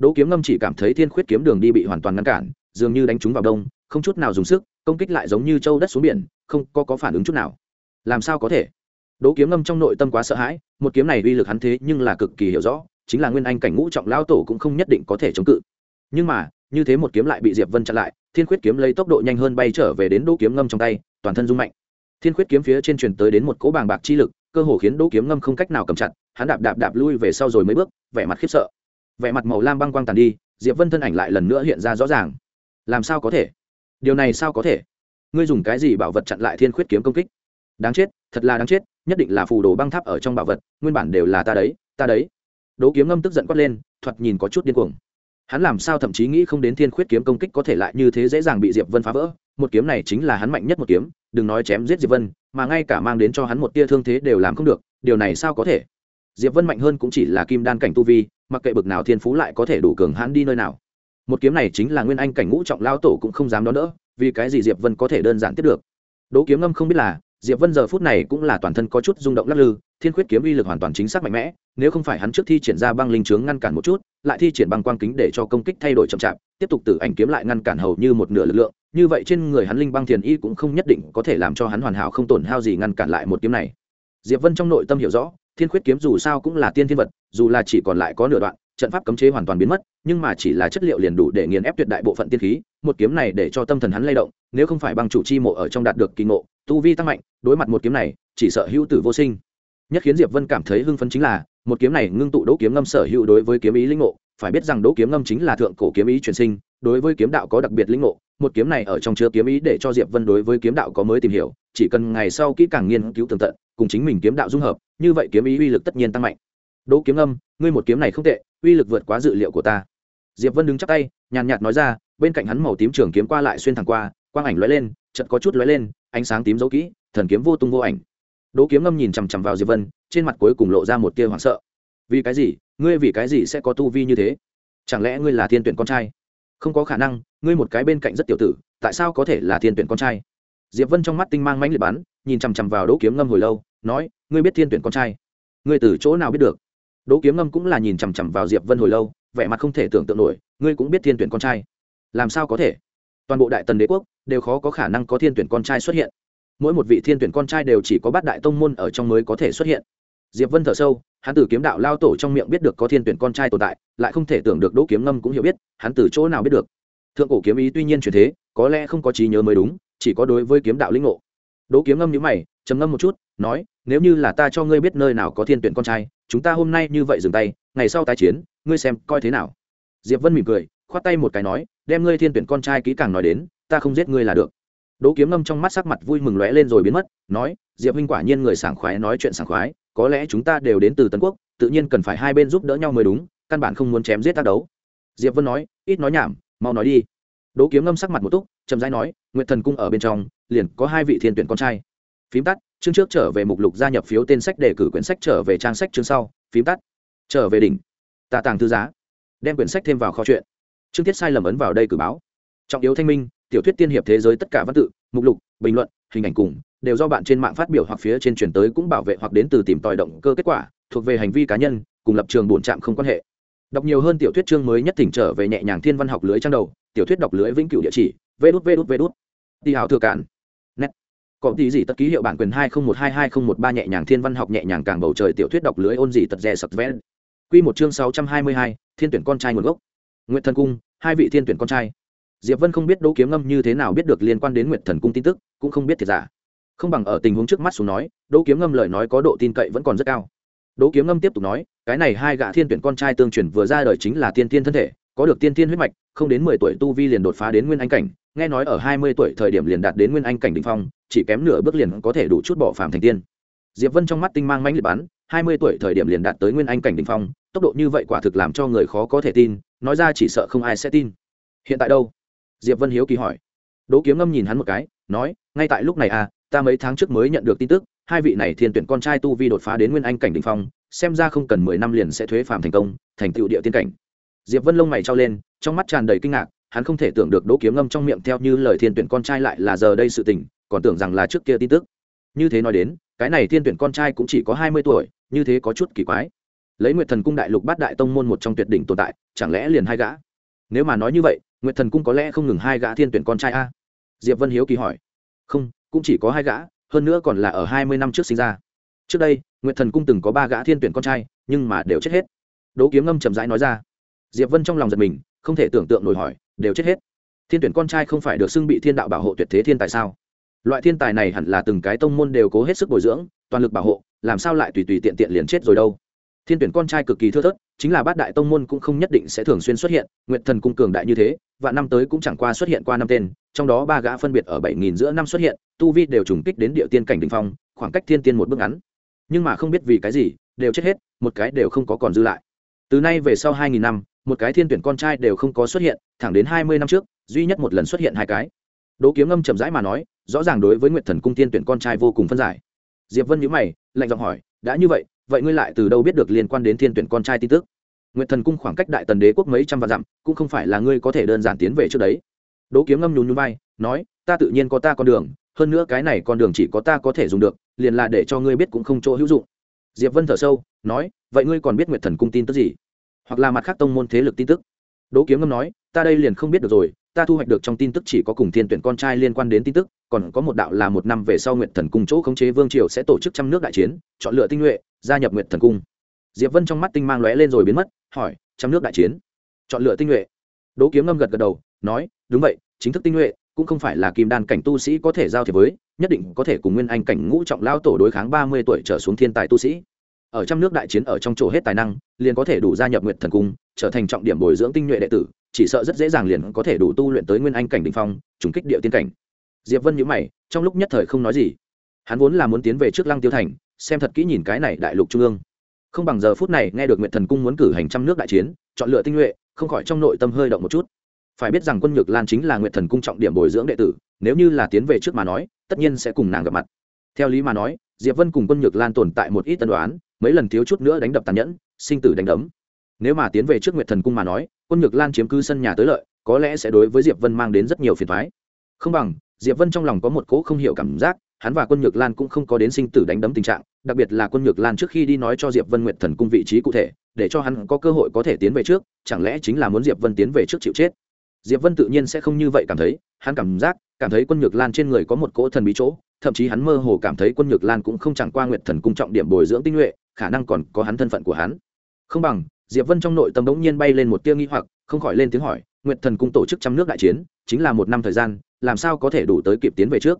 đỗ kiếm ngâm chỉ cảm thấy thiên khuyết kiếm đường đi bị hoàn toàn ngăn cản dường như đánh trúng vào đông không chút nào dùng sức công kích lại giống như châu đất xuống biển không có, có phản ứng chút nào. Làm sao có thể? Đỗ kiếm ngâm trong nội tâm quá sợ hãi một kiếm này uy lực hắn thế nhưng là cực kỳ hiểu rõ chính là nguyên anh cảnh ngũ trọng lao tổ cũng không nhất định có thể chống cự. Nhưng mà như thế một kiếm lại bị diệp vân chặn lại thiên khuyết kiếm lấy tốc độ nhanh hơn bay trở về đến đỗ kiếm ngâm trong tay toàn thân rung mạnh. Thiên khuyết kiếm phía trên truyền tới đến một cỗ bàng bạc chi lực cơ hồ khiến đỗ kiếm ngâm không cách nào cầm chặt hắn đạp đạp đạp lui về sau rồi mấy bước vẻ mặt khiếp sợ vẻ mặt màu lam băng quang tàn đi, diệp vân thân ảnh lại lần nữa hiện ra rõ ràng. Làm sao có thể? Điều này sao có thể? Ngươi dùng cái gì bảo vật chặn lại thiên khuyết kiếm công kích? Đáng chết, thật là đáng chết, nhất định là phù đồ băng tháp ở trong bảo vật, nguyên bản đều là ta đấy ta đấy. Đố kiếm ngâm tức giận quát lên, thoạt nhìn có chút điên cuồng. Hắn làm sao thậm chí nghĩ không đến thiên khuyết kiếm công kích có thể lại như thế dễ dàng bị diệp vân phá vỡ? Một kiếm này chính là hắn mạnh nhất một kiếm, đừng nói chém giết diệp vân, mà ngay cả mang đến cho hắn một tia thương thế đều làm không được, điều này sao có thể? Diệp vân mạnh hơn cũng chỉ là kim đan cảnh tu vi mặc kệ bực nào thiên phú lại có thể đủ cường hãn đi nơi nào. Một kiếm này chính là nguyên anh cảnh ngũ trọng lao tổ cũng không dám đón đỡ, vì cái gì diệp vân có thể đơn giản tiếp được? Đỗ kiếm ngâm không biết là, diệp vân giờ phút này cũng là toàn thân có chút rung động lắc lư, thiên khuyết kiếm uy lực hoàn toàn chính xác mạnh mẽ, nếu không phải hắn trước thi triển ra băng linh chướng ngăn cản một chút, lại thi triển băng quang kính để cho công kích thay đổi chậm chạp, tiếp tục tử ảnh kiếm lại ngăn cản hầu như một nửa lực lượng, như vậy trên người hắn linh băng thiền y cũng không nhất định có thể làm cho hắn hoàn hảo không tổn hao gì ngăn cản lại một kiếm này. Diệp vân trong nội tâm hiểu rõ thiên khuyết kiếm dù sao cũng là tiên thiên vật, dù là chỉ còn lại có nửa đoạn, trận pháp cấm chế hoàn toàn biến mất, nhưng mà chỉ là chất liệu liền đủ để nghiền ép tuyệt đại bộ phận tiên khí, một kiếm này để cho tâm thần hắn lay động, nếu không phải băng chủ chi mộ ở trong đạt được kỳ ngộ, tu vi tăng mạnh, đối mặt một kiếm này, chỉ sợ hữu tử vô sinh. Nhất khiến diệp vân cảm thấy hưng phấn chính là, một kiếm này ngưng tụ đỗ kiếm ngâm sở hữu đối với kiếm ý linh ngộ, phải biết rằng đỗ kiếm ngâm chính là thượng cổ kiếm ý truyền sinh đối với kiếm đạo có đặc biệt linh ngộ, một kiếm này ở trong chứa kiếm ý để cho diệp vân đối với kiếm đạo có mới tìm hiểu, chỉ cần ngày sau kỹ càng nghiên cứu tường tận, cùng chính mình kiếm đạo dung hợp, như vậy kiếm ý uy lực tất nhiên tăng mạnh. Đỗ kiếm âm, ngươi một kiếm này không tệ, uy lực vượt quá dự liệu của ta. Diệp vân đứng chắp tay, nhàn nhạt nói ra, bên cạnh hắn màu tím trường kiếm qua lại xuyên thẳng qua, quang ảnh lóe lên, chợt có chút lóe lên, ánh sáng tím dấu kỹ, thần kiếm vô tung vô ảnh. Đỗ kiếm âm nhìn chằm chằm vào diệp vân, trên mặt cuối cùng lộ ra một tia hoảng sợ. Vì cái gì? Ngươi vì cái gì sẽ có tu vi như thế? Chẳng lẽ ngươi là thiên tuyển con trai? Không có khả năng, ngươi một cái bên cạnh rất tiểu tử, tại sao có thể là thiên tuyển con trai? Diệp vân trong mắt tinh mang mãnh liệt bắn, nhìn chằm chằm vào đỗ kiếm ngâm hồi lâu, nói, ngươi biết thiên tuyển con trai? Ngươi từ chỗ nào biết được? Đỗ kiếm ngâm cũng là nhìn chằm chằm vào diệp vân hồi lâu, vẻ mặt không thể tưởng tượng nổi, ngươi cũng biết thiên tuyển con trai. Làm sao có thể? Toàn bộ đại tần đế quốc đều khó có khả năng có thiên tuyển con trai xuất hiện. Mỗi một vị thiên tuyển con trai đều chỉ có bát đại tông môn ở trong mới có thể xuất hiện diệp vân thở sâu, hắn từ kiếm đạo lao tổ trong miệng biết được có thiên tuyển con trai tồn tại, lại không thể tưởng được đỗ kiếm ngâm cũng hiểu biết, hắn từ chỗ nào biết được. Thượng cổ kiếm ý tuy nhiên chuyển thế, có lẽ không có trí nhớ mới đúng, chỉ có đối với kiếm đạo linh ngộ. Đỗ kiếm ngâm nhíu mày, trầm ngâm một chút, nói, nếu như là ta cho ngươi biết nơi nào có thiên tuyển con trai, chúng ta hôm nay như vậy dừng tay, ngày sau tái chiến, ngươi xem coi thế nào? Diệp vân mỉm cười, khoát tay một cái nói, đem ngươi thiên tuyển con trai kỹ càng nói đến, ta không giết ngươi là được. Đỗ kiếm ngâm trong mắt sắc mặt vui mừng lóe lên rồi biến mất, nói diệp huynh quả nhiên người sảng khoái nói chuyện sảng khoái, có lẽ chúng ta đều đến từ tân quốc, tự nhiên cần phải hai bên giúp đỡ nhau mới đúng, căn bản không muốn chém giết tác đấu. Diệp vân nói, ít nói nhảm, mau nói đi. Đỗ kiếm ngâm sắc mặt một túc, chậm rãi nói, nguyệt thần cung ở bên trong, liền có hai vị thiên tuyển con trai. Phím tắt, chương trước trở về mục lục gia nhập phiếu tên sách để cử quyển sách trở về trang sách chương sau. Phím tắt, trở về đỉnh, tà tàng thư giá. Đem quyển sách thêm vào kho chuyện chương tiết sai lầm ấn vào đây cử báo. Trọng yếu thanh minh, tiểu thuyết tiên hiệp thế giới tất cả văn tự, mục lục, bình luận, hình ảnh cùng đều do bạn trên mạng phát biểu hoặc phía trên truyền tới cũng bảo vệ hoặc đến từ tìm tòi động cơ kết quả, thuộc về hành vi cá nhân, cùng lập trường bổn trạm không quan hệ. Đọc nhiều hơn tiểu thuyết chương mới nhất tỉnh trở về nhẹ nhàng thiên văn học lưới trang đầu, tiểu thuyết đọc lưới vĩnh cửu địa chỉ vê đút vê đút vê đút đi hào thừa cạn. Nét có tí gì tất ký hiệu bản quyền hai không một hai hai không một ba nhẹ nhàng thiên văn học nhẹ nhàng càng bầu trời tiểu thuyết đọc lưới ôn gì tật rè sập vẽ. Quy một chương sáu trăm hai mươi hai, thiên tuyển con trai nguồn gốc. Nguyện thần cung, hai vị thiên tuyển con trai. Diệp vân không biết đỗ kiếm ngâm như thế nào biết được liên quan đến nguyện thần cung tin tức, cũng không biết thiệt giả không bằng ở tình huống trước mắt xuống nói, đỗ kiếm ngâm lời nói có độ tin cậy vẫn còn rất cao. Đỗ kiếm ngâm tiếp tục nói, cái này hai gã thiên tuyển con trai tương truyền vừa ra đời chính là tiên tiên thân thể, có được tiên tiên huyết mạch, không đến mười tuổi tu vi liền đột phá đến nguyên anh cảnh, nghe nói ở hai mươi tuổi thời điểm liền đạt đến nguyên anh cảnh đ ỉ n h phong, chỉ kém nửa bước liền có thể đủ chút bỏ phàm thành tiên. Diệp vân trong mắt tinh mang mãnh liệt bắn, hai mươi tuổi thời điểm liền đạt tới nguyên anh cảnh đ ỉ n h phong, tốc độ như vậy quả thực làm cho người khó có thể tin, nói ra chỉ sợ không ai sẽ tin. Hiện tại đâu? Diệp vân hiếu kỳ hỏi. Đỗ kiếm ngâm nhìn hắn một cái, nói, ngay tại lúc này à ta mấy tháng trước mới nhận được tin tức, hai vị này thiên tuyển con trai tu vi đột phá đến nguyên anh cảnh đ ỉ n h phong, xem ra không cần mười năm liền sẽ thuế phàm thành công, thành tựu địa tiên cảnh. Diệp vân lông mày trao lên, trong mắt tràn đầy kinh ngạc, hắn không thể tưởng được đỗ kiếm ngâm trong miệng theo như lời thiên tuyển con trai lại là giờ đây sự tình, còn tưởng rằng là trước kia tin tức. Như thế nói đến, cái này thiên tuyển con trai cũng chỉ có hai mươi tuổi, như thế có chút kỳ quái. Lấy nguyệt thần cung đại lục bát đại tông môn một trong tuyệt đỉnh tồn tại, chẳng lẽ liền hai gã? Nếu mà nói như vậy, nguyệt thần cung có lẽ không ngừng hai gã thiên tuyển con trai a? Diệp vân hiếu kỳ hỏi. Không cũng chỉ có hai gã, hơn nữa còn là ở hai mươi năm trước sinh ra. Trước đây, nguyệt thần cung từng có ba gã thiên tuyển con trai, nhưng mà đều chết hết. Đỗ kiếm ngâm chậm rãi nói ra. Diệp vân trong lòng giật mình, không thể tưởng tượng nổi hỏi, đều chết hết. Thiên tuyển con trai không phải được xưng bị thiên đạo bảo hộ tuyệt thế thiên tài sao? Loại thiên tài này hẳn là từng cái tông môn đều cố hết sức bồi dưỡng, toàn lực bảo hộ, làm sao lại tùy tùy tiện tiện liền chết rồi đâu? Thiên tuyển con trai cực kỳ thưa thớt, chính là bát đại tông môn cũng không nhất định sẽ thường xuyên xuất hiện nguyện thần cung cường đại như thế và năm tới cũng chẳng qua xuất hiện qua năm tên, trong đó ba gã phân biệt ở bảy nghìn giữa năm xuất hiện, tu vi đều trùng kích đến địa tiên cảnh đình phong, khoảng cách thiên tiên một bước ngắn. Nhưng mà không biết vì cái gì, đều chết hết, một cái đều không có còn dư lại. Từ nay về sau hai nghìn năm, một cái thiên tuyển con trai đều không có xuất hiện, thẳng đến hai mươi năm trước, duy nhất một lần xuất hiện hai cái. Đỗ kiếm ngâm chậm rãi mà nói, rõ ràng đối với nguyệt thần cung thiên tuyển con trai vô cùng phân giải. Diệp vân nhíu mày, lạnh giọng hỏi, đã như vậy vậy ngươi lại từ đâu biết được liên quan đến thiên tuyển con trai tin tức? Nguyện thần cung khoảng cách đại tần đế quốc mấy trăm vạn dặm, cũng không phải là ngươi có thể đơn giản tiến về trước đấy. Đỗ kiếm ngâm nhún nhún vai, nói, ta tự nhiên có ta con đường, hơn nữa cái này con đường chỉ có ta có thể dùng được, liền là để cho ngươi biết cũng không chỗ hữu dụng. Diệp vân thở sâu, nói, vậy ngươi còn biết nguyện thần cung tin tức gì? Hoặc là mặt khác tông môn thế lực tin tức? Đỗ kiếm ngâm nói, ta đây liền không biết được rồi, ta thu hoạch được trong tin tức chỉ có cùng thiên tuyển con trai liên quan đến tin tức, còn có một đạo là một năm về sau nguyện thần cung chỗ khống chế vương triều sẽ tổ chức trăm nước đại chiến, chọn lựa tinh nhuệ gia nhập nguyện thần cung. Diệp vân trong mắt tinh mang lóe lên rồi biến mất, hỏi, trăm nước đại chiến, chọn lựa tinh nhuệ. Đỗ kiếm ngâm gật gật đầu, nói, đúng vậy, chính thức tinh nhuệ cũng không phải là kim đan cảnh tu sĩ có thể giao thiệp với, nhất định có thể cùng nguyên anh cảnh ngũ trọng lao tổ đối kháng ba mươi tuổi trở xuống thiên tài tu sĩ. Ở trăm nước đại chiến ở trong chỗ hết tài năng, liền có thể đủ gia nhập nguyệt thần cung, trở thành trọng điểm bồi dưỡng tinh nhuệ đệ tử, chỉ sợ rất dễ dàng liền có thể đủ tu luyện tới nguyên anh cảnh đ ỉ n h phong, trùng kích địa tiên cảnh. Diệp vân nhữ mày, trong lúc nhất thời không nói gì. Hắn vốn là muốn tiến về trước lăng tiêu thành xem thật kỹ nhìn cái này đại lục trung ương. Không bằng giờ phút này nghe được nguyệt thần cung muốn cử hành trăm nước đại chiến, chọn lựa tinh nhuệ, không khỏi trong nội tâm hơi động một chút. Phải biết rằng quân nhược lan chính là nguyệt thần cung trọng điểm bồi dưỡng đệ tử, nếu như là tiến về trước mà nói, tất nhiên sẽ cùng nàng gặp mặt. Theo lý mà nói, diệp vân cùng quân nhược lan tồn tại một ít tân đoán, mấy lần thiếu chút nữa đánh đập tàn nhẫn, sinh tử đánh đấm. Nếu mà tiến về trước nguyệt thần cung mà nói, quân nhược lan chiếm cứ sân nhà tới lợi, có lẽ sẽ đối với diệp vân mang đến rất nhiều phiền thoái không bằng, diệp vân trong lòng có một cỗ không hiểu cảm giác, hắn và quân nhược lan cũng không có đến sinh tử đánh đấm tình trạng đặc biệt là quân nhược lan trước khi đi nói cho diệp vân nguyệt thần cung vị trí cụ thể, để cho hắn có cơ hội có thể tiến về trước, chẳng lẽ chính là muốn diệp vân tiến về trước chịu chết? Diệp vân tự nhiên sẽ không như vậy cảm thấy, hắn cảm giác, cảm thấy quân nhược lan trên người có một cỗ thần bí chỗ, thậm chí hắn mơ hồ cảm thấy quân nhược lan cũng không chẳng qua nguyệt thần cung trọng điểm bồi dưỡng tinh nhuệ, khả năng còn có hắn thân phận của hắn. Không bằng, diệp vân trong nội tâm đống nhiên bay lên một tia nghi hoặc, không khỏi lên tiếng hỏi, nguyệt thần cung tổ chức trăm nước đại chiến, chính là một năm thời gian, làm sao có thể đủ tới kịp tiến về trước?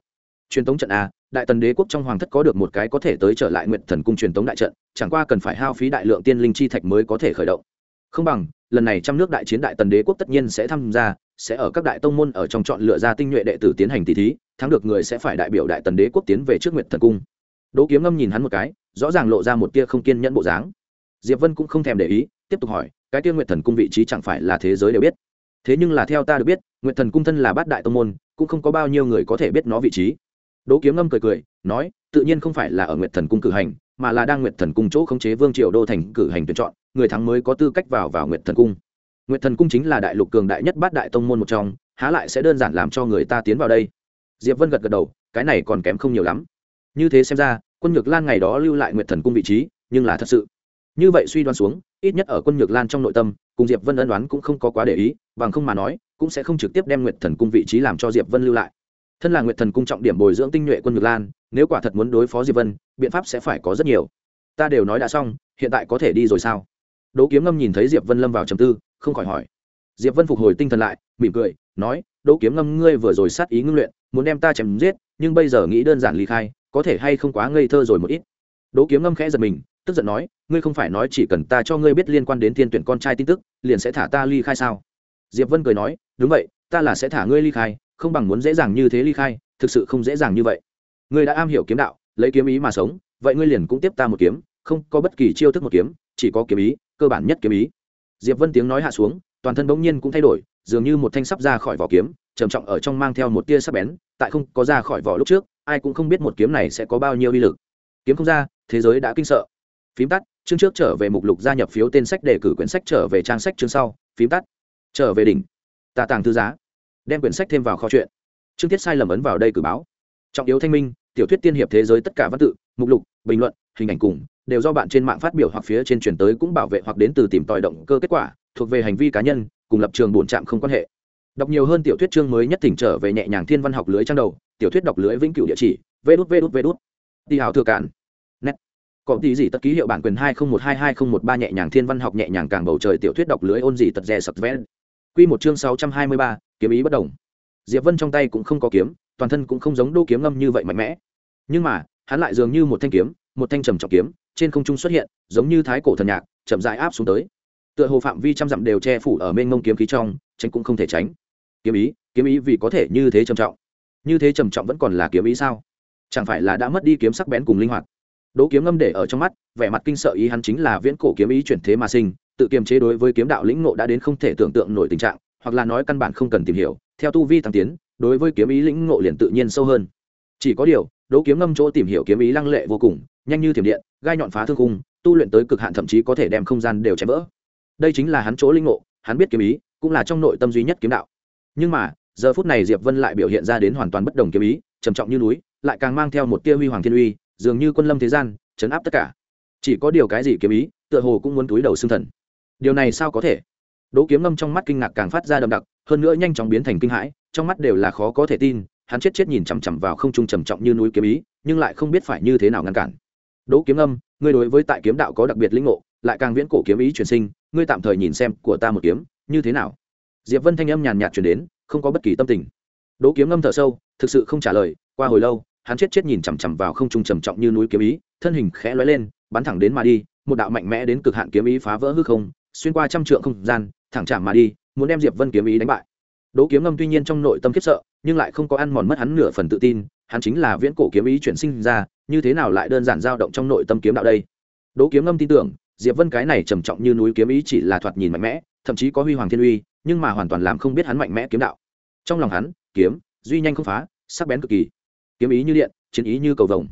Truyền tống trận a đại tần đế quốc trong hoàng thất có được một cái có thể tới trở lại nguyệt thần cung truyền tống đại trận, chẳng qua cần phải hao phí đại lượng tiên linh chi thạch mới có thể khởi động. Không bằng, lần này trăm nước đại chiến đại tần đế quốc tất nhiên sẽ tham gia, sẽ ở các đại tông môn ở trong chọn lựa ra tinh nhuệ đệ tử tiến hành tỷ thí, thắng được người sẽ phải đại biểu đại tần đế quốc tiến về trước nguyệt thần cung. Đỗ kiếm ngâm nhìn hắn một cái, rõ ràng lộ ra một tia không kiên nhẫn bộ dáng. Diệp vân cũng không thèm để ý, tiếp tục hỏi, cái tia nguyệt thần cung vị trí chẳng phải là thế giới đều biết? Thế nhưng là theo ta được biết nguyệt thần cung thân là bát đại tông môn, cũng không có bao nhiêu người có thể biết nó vị trí đỗ kiếm ngâm cười cười, nói, tự nhiên không phải là ở nguyệt thần cung cử hành, mà là đang nguyệt thần cung chỗ khống chế vương triều đô thành cử hành tuyển chọn, người thắng mới có tư cách vào vào nguyệt thần cung. Nguyệt thần cung chính là đại lục cường đại nhất bát đại tông môn một trong, há lại sẽ đơn giản làm cho người ta tiến vào đây? Diệp vân gật gật đầu, cái này còn kém không nhiều lắm. Như thế xem ra, quân nhược lan ngày đó lưu lại nguyệt thần cung vị trí, nhưng là thật sự. Như vậy suy đoán xuống, ít nhất ở quân nhược lan trong nội tâm, cùng diệp vân ân đoán cũng không có quá để ý, bằng không mà nói, cũng sẽ không trực tiếp đem nguyệt thần cung vị trí làm cho diệp vân lưu lại thân là nguyệt thần cung trọng điểm bồi dưỡng tinh nhuệ quân ngược lan, nếu quả thật muốn đối phó diệp vân, biện pháp sẽ phải có rất nhiều. Ta đều nói đã xong, hiện tại có thể đi rồi sao? Đỗ kiếm ngâm nhìn thấy diệp vân lâm vào trầm tư, không khỏi hỏi. Diệp vân phục hồi tinh thần lại, mỉm cười, nói, đỗ kiếm ngâm, ngươi vừa rồi sát ý ngưng luyện, muốn đem ta chém giết, nhưng bây giờ nghĩ đơn giản ly khai, có thể hay không quá ngây thơ rồi một ít? Đỗ kiếm ngâm khẽ giật mình, tức giận nói, ngươi không phải nói chỉ cần ta cho ngươi biết liên quan đến thiên tuyển con trai tin tức, liền sẽ thả ta ly khai sao? Diệp vân cười nói, đúng vậy, ta là sẽ thả ngươi ly khai không bằng muốn dễ dàng như thế ly khai, thực sự không dễ dàng như vậy. Ngươi đã am hiểu kiếm đạo, lấy kiếm ý mà sống, vậy ngươi liền cũng tiếp ta một kiếm, không có bất kỳ chiêu thức một kiếm, chỉ có kiếm ý, cơ bản nhất kiếm ý. Diệp vân tiếng nói hạ xuống, toàn thân bỗng nhiên cũng thay đổi, dường như một thanh sắp ra khỏi vỏ kiếm, trầm trọng ở trong mang theo một tia sắc bén, tại không có ra khỏi vỏ lúc trước, ai cũng không biết một kiếm này sẽ có bao nhiêu uy lực. Kiếm không ra, thế giới đã kinh sợ. Phím tắt, chương trước trở về mục lục gia nhập phiếu tên sách để cử quyển sách trở về trang sách chương sau. Phím tắt, trở về đỉnh. Tà tàng thư giá đem quyển sách thêm vào kho chuyện. Chương tiết sai lầm ấn vào đây cử báo. Trọng yếu thanh minh, tiểu thuyết tiên hiệp thế giới tất cả văn tự, mục lục, bình luận, hình ảnh cùng, đều do bạn trên mạng phát biểu hoặc phía trên truyền tới cũng bảo vệ hoặc đến từ tìm tòi động cơ kết quả, thuộc về hành vi cá nhân, cùng lập trường bổn trạm không quan hệ. Đọc nhiều hơn tiểu thuyết chương mới nhất thỉnh trở về nhẹ nhàng thiên văn học lưới trang đầu, tiểu thuyết đọc lưới vĩnh cửu địa chỉ vê đút vê đút vê đút đi hào thừa cản nét có tí gì tất ký hiệu bản quyền hai không một hai hai không một ba nhẹ nhàng thiên văn học nhẹ nhàng càng bầu trời tiểu thuyết đọc lưới ôn gì tật rè sập ven. quy một chương sáu trăm hai mươi ba kiếm ý bất đồng. Diệp vân trong tay cũng không có kiếm, toàn thân cũng không giống đô kiếm ngâm như vậy mạnh mẽ. Nhưng mà, hắn lại dường như một thanh kiếm, một thanh trầm trọng kiếm, trên không trung xuất hiện, giống như thái cổ thần nhạc, chậm rãi áp xuống tới. Tựa hồ phạm vi trăm dặm đều che phủ ở mênh mông kiếm khí trong, tránh cũng không thể tránh. Kiếm ý kiếm ý vì có thể như thế trầm trọng. Như thế trầm trọng vẫn còn là kiếm ý sao? Chẳng phải là đã mất đi kiếm sắc bén cùng linh hoạt? Đỗ kiếm ngâm để ở trong mắt, vẻ mặt kinh sợ ý hắn chính là viễn cổ kiếm ý chuyển thế mà sinh, tự kiềm chế đối với kiếm đạo lĩnh ngộ đã đến không thể tưởng tượng nổi tình trạng hoặc là nói căn bản không cần tìm hiểu, theo tu vi tăng tiến, đối với kiếm ý lĩnh ngộ liền tự nhiên sâu hơn. Chỉ có điều, đỗ kiếm ngâm chỗ tìm hiểu kiếm ý lăng lệ vô cùng, nhanh như thiểm điện, gai nhọn phá thương khung, tu luyện tới cực hạn thậm chí có thể đem không gian đều chém vỡ. Đây chính là hắn chỗ linh ngộ, hắn biết kiếm ý, cũng là trong nội tâm duy nhất kiếm đạo. Nhưng mà, giờ phút này diệp vân lại biểu hiện ra đến hoàn toàn bất đồng kiếm ý, trầm trọng như núi, lại càng mang theo một tia huy hoàng thiên uy, dường như quân lâm thế gian, chấn áp tất cả. Chỉ có điều cái gì kiếm ý, tựa hồ cũng muốn túi đầu xương thần. Điều này sao có thể? Đỗ kiếm ngâm trong mắt kinh ngạc càng phát ra đậm đặc, hơn nữa nhanh chóng biến thành kinh hãi, trong mắt đều là khó có thể tin, hắn chết chết nhìn chằm chằm vào không trung trầm trọng như núi kiếm ý, nhưng lại không biết phải như thế nào ngăn cản. Đỗ kiếm ngâm, ngươi đối với tại kiếm đạo có đặc biệt linh ngộ, lại càng viễn cổ kiếm ý truyền sinh, ngươi tạm thời nhìn xem của ta một kiếm, như thế nào? Diệp vân thanh âm nhàn nhạt chuyển đến, không có bất kỳ tâm tình. Đỗ kiếm ngâm thở sâu, thực sự không trả lời, qua hồi lâu, hắn chết chết nhìn chằm chằm vào không trung trầm trọng như núi kiếm ý, thân hình khẽ lóe lên, bắn thẳng đến mà đi, một đạo mạnh mẽ đến cực hạn kiếm ý phá vỡ hư không, xuyên qua trăm trượng không gian thẳng chạm mà đi, muốn đem diệp vân kiếm ý đánh bại. Đỗ kiếm ngâm tuy nhiên trong nội tâm khiếp sợ, nhưng lại không có ăn mòn mất hắn nửa phần tự tin, hắn chính là viễn cổ kiếm ý chuyển sinh ra, như thế nào lại đơn giản dao động trong nội tâm kiếm đạo đây? Đỗ kiếm ngâm tin tưởng, diệp vân cái này trầm trọng như núi kiếm ý chỉ là thoạt nhìn mạnh mẽ, thậm chí có huy hoàng thiên uy, nhưng mà hoàn toàn làm không biết hắn mạnh mẽ kiếm đạo. Trong lòng hắn, kiếm, duy nhanh không phá, sắc bén cực kỳ. Kiếm ý như điện, chiến ý như cầu vồng.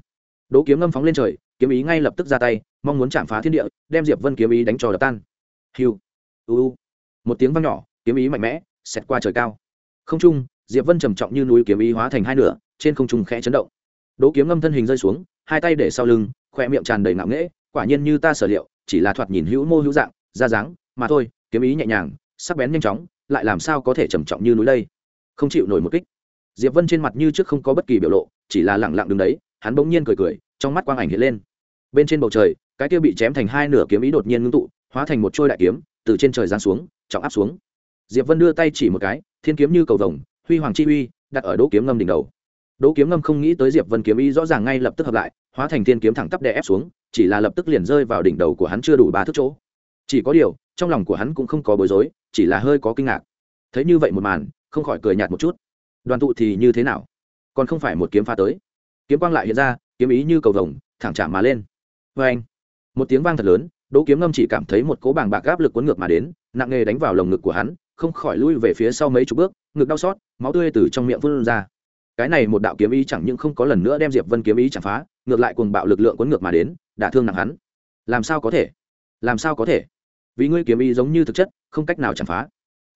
Đỗ kiếm ngâm phóng lên trời, kiếm ý ngay lập tức ra tay, mong muốn chạm phá thiên địa, đem diệp vân kiếm ý đánh cho đập tan. Hiu u một tiếng vang nhỏ, kiếm ý mạnh mẽ, xẹt qua trời cao. Không trung, diệp vân trầm trọng như núi kiếm ý hóa thành hai nửa, trên không trung khẽ chấn động. Đỗ kiếm ngâm thân hình rơi xuống, hai tay để sau lưng khoe miệng tràn đầy ngạo nghễ, quả nhiên như ta sở liệu, chỉ là thoạt nhìn hữu mô hữu dạng, ra dáng, mà thôi, kiếm ý nhẹ nhàng, sắc bén nhanh chóng, lại làm sao có thể trầm trọng như núi đây? Không chịu nổi một kích. Diệp vân trên mặt như trước không có bất kỳ biểu lộ, chỉ là lẳng lặng đứng đấy, hắn bỗng nhiên cười cười, trong mắt quang ảnh hiện lên. Bên trên bầu trời, cái kia bị chém thành hai nửa kiếm ý đột nhiên ngưng tụ, hóa thành một trôi đại kiếm, từ trên trời giáng xuống trọng áp xuống. Diệp vân đưa tay chỉ một cái, thiên kiếm như cầu vồng, huy hoàng chi Huy đặt ở đỗ kiếm ngâm đỉnh đầu. Đỗ kiếm ngâm không nghĩ tới diệp vân kiếm ý rõ ràng ngay lập tức hợp lại, hóa thành thiên kiếm thẳng tắp đè ép xuống, chỉ là lập tức liền rơi vào đỉnh đầu của hắn chưa đủ ba thước chỗ. Chỉ có điều, trong lòng của hắn cũng không có bối rối, chỉ là hơi có kinh ngạc. Thấy như vậy một màn, không khỏi cười nhạt một chút. Đoàn tụ thì như thế nào? Còn không phải một kiếm pha tới. Kiếm quang lại hiện ra, kiếm ý như cầu vồng, thẳng chạm mà lên. Vê anh một tiếng vang thật lớn, đỗ kiếm ngâm chỉ cảm thấy một cỗ bàng bạc áp lực cuốn ngược mà đến nặng nề đánh vào lồng ngực của hắn, không khỏi lui về phía sau mấy chục bước, ngực đau xót, máu tươi từ trong miệng vươn ra. Cái này một đạo kiếm ý chẳng những không có lần nữa đem diệp vân kiếm ý chẳng phá, ngược lại cùng bạo lực lượng cuốn ngược mà đến, đả thương nặng hắn. Làm sao có thể? Làm sao có thể? Vì ngươi kiếm ý giống như thực chất, không cách nào chẳng phá.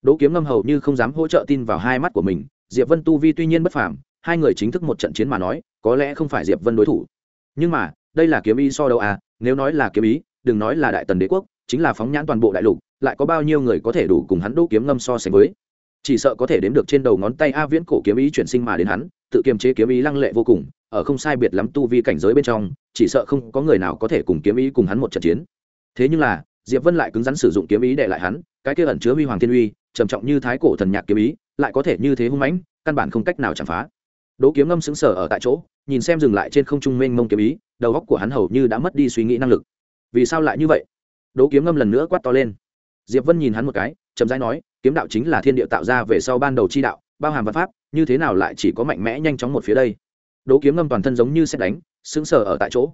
Đỗ kiếm ngâm hầu như không dám hỗ trợ tin vào hai mắt của mình, diệp vân tu vi tuy nhiên bất phàm, hai người chính thức một trận chiến mà nói, có lẽ không phải diệp vân đối thủ. Nhưng mà, đây là kiếm ý so đâu à nếu nói là kiếm ý, đừng nói là đại tần đế quốc chính là phóng nhãn toàn bộ đại lục, lại có bao nhiêu người có thể đủ cùng hắn đỗ kiếm ngâm so sánh với. Chỉ sợ có thể đếm được trên đầu ngón tay a viễn cổ kiếm ý chuyển sinh mà đến hắn, tự kiềm chế kiếm ý lăng lệ vô cùng, ở không sai biệt lắm tu vi cảnh giới bên trong, chỉ sợ không có người nào có thể cùng kiếm ý cùng hắn một trận chiến. Thế nhưng là, diệp vân lại cứng rắn sử dụng kiếm ý để lại hắn, cái kia ẩn chứa huy hoàng thiên uy, trầm trọng như thái cổ thần nhạc kiếm ý, lại có thể như thế hung mãnh, căn bản không cách nào chạm phá. Đỗ kiếm ngâm sững sờ ở tại chỗ, nhìn xem dừng lại trên không trung mênh mông kiếm ý, đầu óc của hắn hầu như đã mất đi suy nghĩ năng lực. Vì sao lại như vậy? Đỗ kiếm ngâm lần nữa quát to lên. Diệp vân nhìn hắn một cái, chậm rãi nói, kiếm đạo chính là thiên địa tạo ra về sau ban đầu chi đạo, bao hàm văn pháp, như thế nào lại chỉ có mạnh mẽ nhanh chóng một phía đây? Đỗ kiếm ngâm toàn thân giống như xét đánh, sững sờ ở tại chỗ.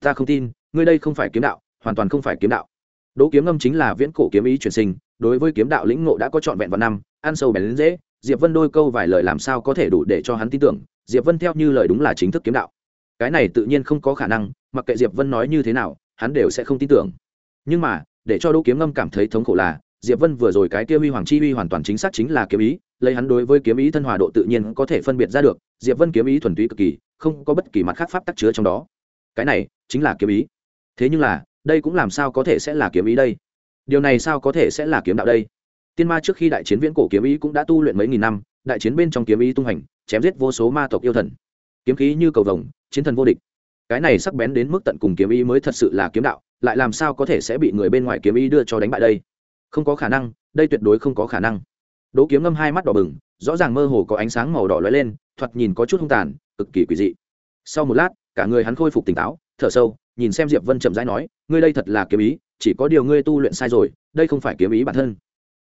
Ta không tin, ngươi đây không phải kiếm đạo, hoàn toàn không phải kiếm đạo. Đỗ kiếm ngâm chính là viễn cổ kiếm ý truyền sinh, đối với kiếm đạo lĩnh ngộ đã có trọn vẹn vào năm, ăn sâu bén đến dễ, diệp vân đôi câu vài lời làm sao có thể đủ để cho hắn tin tưởng, diệp vân theo như lời đúng là chính thức kiếm đạo. Cái này tự nhiên không có khả năng, mặc kệ diệp vân nói như thế nào, hắn đều sẽ không tin tưởng nhưng mà, để cho đỗ kiếm ngâm cảm thấy thống khổ là, diệp vân vừa rồi cái kia huy hoàng chi huy hoàn toàn chính xác chính là kiếm ý, lấy hắn đối với kiếm ý thân hòa độ tự nhiên có thể phân biệt ra được, diệp vân kiếm ý thuần túy cực kỳ, không có bất kỳ mặt khác pháp tắc chứa trong đó. Cái này, chính là kiếm ý. Thế nhưng là, đây cũng làm sao có thể sẽ là kiếm ý đây? Điều này sao có thể sẽ là kiếm đạo đây? Tiên ma trước khi đại chiến viễn cổ kiếm ý cũng đã tu luyện mấy nghìn năm, đại chiến bên trong kiếm ý tung hành chém giết vô số ma tộc yêu thần. Kiếm khí như cầu vồng, chiến thần vô địch cái này sắc bén đến mức tận cùng kiếm ý mới thật sự là kiếm đạo, lại làm sao có thể sẽ bị người bên ngoài kiếm ý đưa cho đánh bại đây? Không có khả năng, đây tuyệt đối không có khả năng. Đỗ kiếm ngâm hai mắt đỏ bừng, rõ ràng mơ hồ có ánh sáng màu đỏ lóe lên, thoạt nhìn có chút hung tàn, cực kỳ quỷ dị. Sau một lát, cả người hắn khôi phục tỉnh táo, thở sâu, nhìn xem diệp vân chậm rãi nói, ngươi đây thật là kiếm ý, chỉ có điều ngươi tu luyện sai rồi, đây không phải kiếm ý bản thân.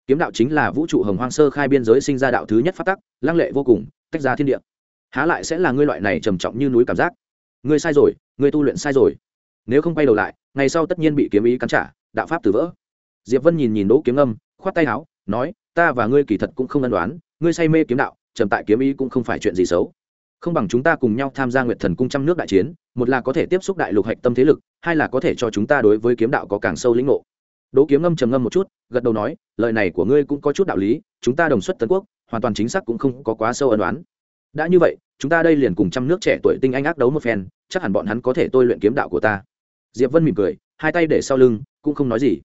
Kiếm đạo chính là vũ trụ hồng hoang sơ khai biên giới sinh ra đạo thứ nhất phát tắc, lăng lệ vô cùng, tách ra thiên địa. Há lại sẽ là ngươi loại này trầm trọng như núi cảm giác? Ngươi sai rồi, ngươi tu luyện sai rồi. Nếu không quay đầu lại, ngày sau tất nhiên bị kiếm ý cắn trả, đạo pháp từ vỡ. Diệp vân nhìn nhìn đỗ kiếm âm, khoát tay áo, nói, ta và ngươi kỳ thật cũng không ân đoán ngươi say mê kiếm đạo trầm tại kiếm ý cũng không phải chuyện gì xấu. Không bằng chúng ta cùng nhau tham gia nguyệt thần cung trăm nước đại chiến, một là có thể tiếp xúc đại lục hạch tâm thế lực, hai là có thể cho chúng ta đối với kiếm đạo có càng sâu lĩnh ngộ. Đỗ kiếm ngâm trầm ngâm một chút, gật đầu nói, lời này của ngươi cũng có chút đạo lý, chúng ta đồng xuất tấn quốc, hoàn toàn chính xác cũng không có quá sâu ân đoán đã như vậy, chúng ta đây liền cùng trăm nước trẻ tuổi tinh anh ác đấu một phen, chắc hẳn bọn hắn có thể tôi luyện kiếm đạo của ta. Diệp vân mỉm cười, hai tay để sau lưng, cũng không nói gì.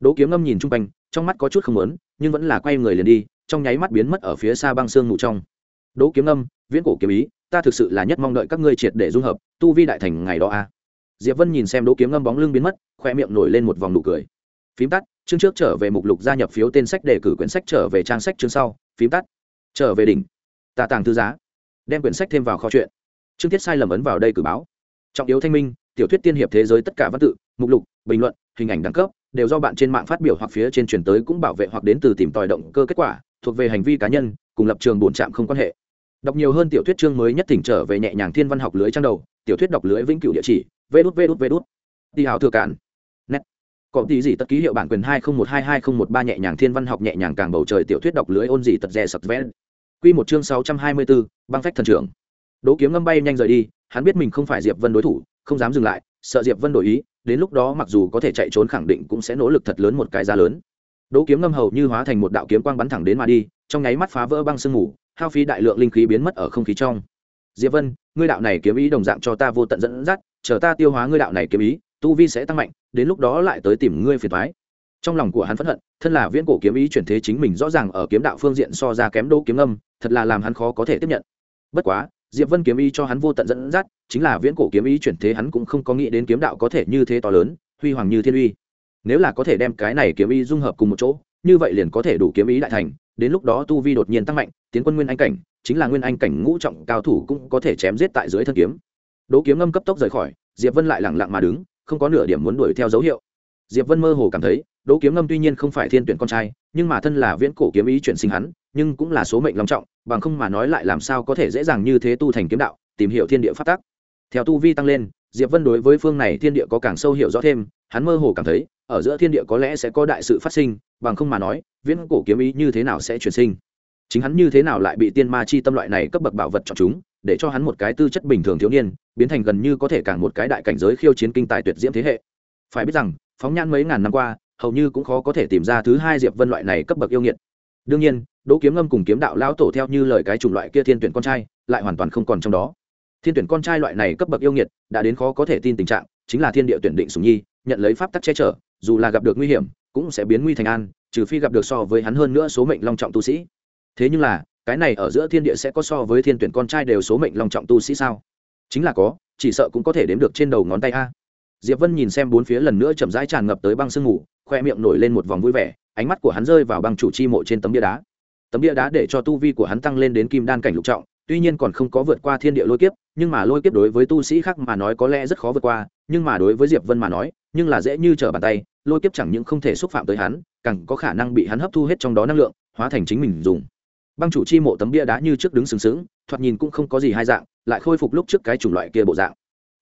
Đỗ kiếm ngâm nhìn chung quanh, trong mắt có chút không muốn, nhưng vẫn là quay người liền đi, trong nháy mắt biến mất ở phía xa băng xương ngủ trong. Đỗ kiếm ngâm, viễn cổ kiếm ý, ta thực sự là nhất mong đợi các ngươi triệt để dung hợp, tu vi đại thành ngày đó a. Diệp vân nhìn xem đỗ kiếm ngâm bóng lưng biến mất khoe miệng nổi lên một vòng nụ cười. Phím tắt, chương trước trở về mục lục gia nhập phiếu tên sách để cử quyển sách trở về trang sách chương sau. Phím tắt, trở về đỉnh. Tà tàng thư giá đem quyển sách thêm vào kho chuyện. Chương tiết sai lầm ấn vào đây cử báo. Trọng yếu thanh minh, tiểu thuyết tiên hiệp thế giới tất cả văn tự, mục lục, bình luận, hình ảnh đẳng cấp, đều do bạn trên mạng phát biểu hoặc phía trên truyền tới cũng bảo vệ hoặc đến từ tìm tòi động cơ kết quả, thuộc về hành vi cá nhân, cùng lập trường bổn trạm không quan hệ. Đọc nhiều hơn tiểu thuyết chương mới nhất tỉnh trở về nhẹ nhàng thiên văn học lưới trang đầu, tiểu thuyết đọc lưới vĩnh cửu địa chỉ vê đút vê đút vê đút đi hào thừa cản nét có tí gì tất ký hiệu bản quyền hai không một hai hai không một ba nhẹ nhàng thiên văn học nhẹ nhàng càng bầu trời tiểu thuyết đọc lưới ôn gì tật rè sập vẽ quy một chương sáu trăm hai mươi bốn băng phách thần trưởng. Đỗ kiếm ngâm bay nhanh rời đi, hắn biết mình không phải diệp vân đối thủ, không dám dừng lại, sợ diệp vân đổi ý, đến lúc đó mặc dù có thể chạy trốn khẳng định cũng sẽ nỗ lực thật lớn một cái giá lớn. Đỗ kiếm ngâm hầu như hóa thành một đạo kiếm quang bắn thẳng đến mà đi, trong nháy mắt phá vỡ băng sương mù, hao phí đại lượng linh khí biến mất ở không khí trong. Diệp vân, ngươi đạo này kiếm ý đồng dạng cho ta vô tận dẫn dắt, chờ ta tiêu hóa ngươi đạo này kiếm ý, tu vi sẽ tăng mạnh, đến lúc đó lại tới tìm ngươi phiền toái trong lòng của hắn phẫn hận, thân là viễn cổ kiếm ý chuyển thế chính mình rõ ràng ở kiếm đạo phương diện so ra kém đô kiếm âm, thật là làm hắn khó có thể tiếp nhận. Bất quá, diệp vân kiếm ý cho hắn vô tận dẫn dắt, chính là viễn cổ kiếm ý chuyển thế hắn cũng không có nghĩ đến kiếm đạo có thể như thế to lớn, huy hoàng như thiên uy. Nếu là có thể đem cái này kiếm ý dung hợp cùng một chỗ, như vậy liền có thể đủ kiếm ý đại thành, đến lúc đó tu vi đột nhiên tăng mạnh, tiến quân nguyên anh cảnh, chính là nguyên anh cảnh ngũ trọng cao thủ cũng có thể chém giết tại dưới thân kiếm. Đỗ kiếm ngâm cấp tốc rời khỏi, diệp vân lại lẳng lặng mà đứng, không có nửa điểm muốn đuổi theo dấu hiệu. Diệp vân mơ hồ cảm thấy đỗ kiếm ngâm tuy nhiên không phải thiên tuyển con trai, nhưng mà thân là viễn cổ kiếm ý chuyển sinh hắn, nhưng cũng là số mệnh long trọng, bằng không mà nói lại làm sao có thể dễ dàng như thế tu thành kiếm đạo, tìm hiểu thiên địa pháp tắc. Theo tu vi tăng lên, diệp vân đối với phương này thiên địa có càng sâu hiểu rõ thêm, hắn mơ hồ cảm thấy, ở giữa thiên địa có lẽ sẽ có đại sự phát sinh, bằng không mà nói, viễn cổ kiếm ý như thế nào sẽ chuyển sinh? Chính hắn như thế nào lại bị tiên ma chi tâm loại này cấp bậc bảo vật chọn chúng, để cho hắn một cái tư chất bình thường thiếu niên, biến thành gần như có thể càng một cái đại cảnh giới khiêu chiến kinh tài tuyệt diễm thế hệ? Phải biết rằng, phóng nhãn mấy ngàn năm qua hầu như cũng khó có thể tìm ra thứ hai diệp vân loại này cấp bậc yêu nghiệt. Đương nhiên, đỗ kiếm ngâm cùng kiếm đạo lão tổ theo như lời cái chủng loại kia thiên tuyển con trai, lại hoàn toàn không còn trong đó. Thiên tuyển con trai loại này cấp bậc yêu nghiệt, đã đến khó có thể tin tình trạng, chính là thiên địa tuyển định sùng nhi, nhận lấy pháp tắc che chở, dù là gặp được nguy hiểm, cũng sẽ biến nguy thành an, trừ phi gặp được so với hắn hơn nữa số mệnh long trọng tu sĩ. Thế nhưng là, cái này ở giữa thiên địa sẽ có so với thiên tuyển con trai đều số mệnh long trọng tu sĩ sao? Chính là có, chỉ sợ cũng có thể đếm được trên đầu ngón tay a diệp vân nhìn xem bốn phía lần nữa chậm rãi tràn ngập tới băng sương ngủ, khoe miệng nổi lên một vòng vui vẻ ánh mắt của hắn rơi vào băng chủ chi mộ trên tấm bia đá. Tấm bia đá để cho tu vi của hắn tăng lên đến kim đan cảnh lục trọng tuy nhiên còn không có vượt qua thiên địa lôi kiếp nhưng mà lôi kiếp đối với tu sĩ khác mà nói có lẽ rất khó vượt qua nhưng mà đối với diệp vân mà nói nhưng là dễ như trở bàn tay lôi kiếp chẳng những không thể xúc phạm tới hắn càng có khả năng bị hắn hấp thu hết trong đó năng lượng hóa thành chính mình dùng. Băng chủ chi mộ tấm bia đá như trước đứng sừng sững thoạt nhìn cũng không có gì hai dạng lại khôi phục lúc trước cái chủng loại kia bộ dạng.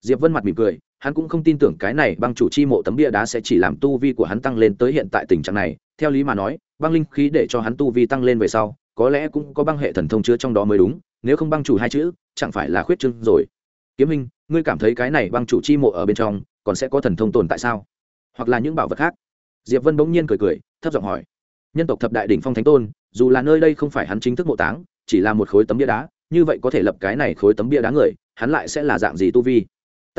Diệp vân mặt mỉm cười hắn cũng không tin tưởng cái này băng chủ chi mộ tấm bia đá sẽ chỉ làm tu vi của hắn tăng lên tới hiện tại tình trạng này. Theo lý mà nói, băng linh khí để cho hắn tu vi tăng lên về sau, có lẽ cũng có băng hệ thần thông chứa trong đó mới đúng, nếu không băng chủ hai chữ, chẳng phải là khuyết trưng rồi. Kiếm minh, ngươi cảm thấy cái này băng chủ chi mộ ở bên trong, còn sẽ có thần thông tồn tại sao? Hoặc là những bảo vật khác? Diệp vân bỗng nhiên cười cười, thấp giọng hỏi. Nhân tộc thập đại đỉnh phong thánh tôn, dù là nơi đây không phải hắn chính thức mộ táng, chỉ là một khối tấm bia đá, như vậy có thể lập cái này khối tấm bia đá người, hắn lại sẽ là dạng gì tu vi?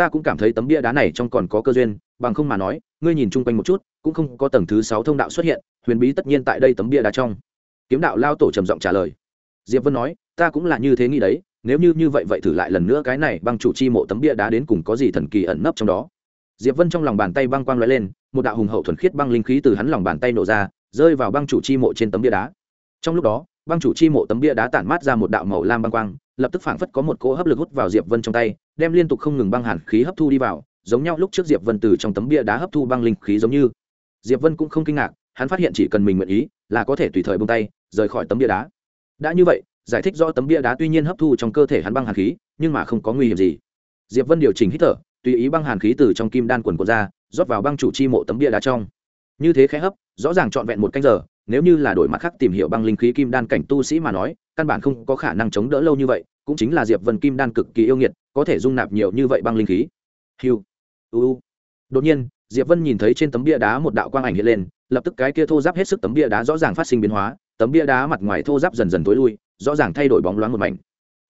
Ta cũng cảm thấy tấm bia đá này trong còn có cơ duyên, bằng không mà nói, ngươi nhìn chung quanh một chút, cũng không có tầng thứ sáu thông đạo xuất hiện, huyền bí tất nhiên tại đây tấm bia đá trong. Kiếm đạo lao tổ trầm giọng trả lời. Diệp vân nói, ta cũng là như thế nghĩ đấy, nếu như như vậy vậy thử lại lần nữa cái này băng chủ chi mộ tấm bia đá đến cùng có gì thần kỳ ẩn nấp trong đó. Diệp vân trong lòng bàn tay băng quang lóe lên, một đạo hùng hậu thuần khiết băng linh khí từ hắn lòng bàn tay nổ ra, rơi vào băng chủ chi mộ trên tấm bia đá. Trong lúc đó, băng chủ chi mộ tấm bia đá tản mát ra một đạo màu lam băng quang, lập tức phảng phất có một cỗ hấp lực hút vào diệp vân trong tay đem liên tục không ngừng băng hàn khí hấp thu đi vào, giống nhau lúc trước diệp vân từ trong tấm bia đá hấp thu băng linh khí giống như. Diệp vân cũng không kinh ngạc, hắn phát hiện chỉ cần mình nguyện ý, là có thể tùy thời bông tay, rời khỏi tấm bia đá. Đã như vậy, giải thích rõ tấm bia đá tuy nhiên hấp thu trong cơ thể hắn băng hàn khí, nhưng mà không có nguy hiểm gì. Diệp vân điều chỉnh hít thở, tùy ý băng hàn khí từ trong kim đan quần của ra, rót vào băng chủ chi mộ tấm bia đá trong. Như thế khẽ hấp, rõ ràng trọn vẹn một canh giờ, nếu như là đổi mặt khác tìm hiểu băng linh khí kim đan cảnh tu sĩ mà nói, căn bản không có khả năng chống đỡ lâu như vậy, cũng chính là diệp vân kim đan cực kỳ yêu nghiệt có thể dung nạp nhiều như vậy băng linh khí. Hiu, u đột nhiên, diệp vân nhìn thấy trên tấm bia đá một đạo quang ảnh hiện lên, lập tức cái kia thô giáp hết sức tấm bia đá rõ ràng phát sinh biến hóa, tấm bia đá mặt ngoài thô giáp dần dần tối lui, rõ ràng thay đổi bóng loáng một mảnh.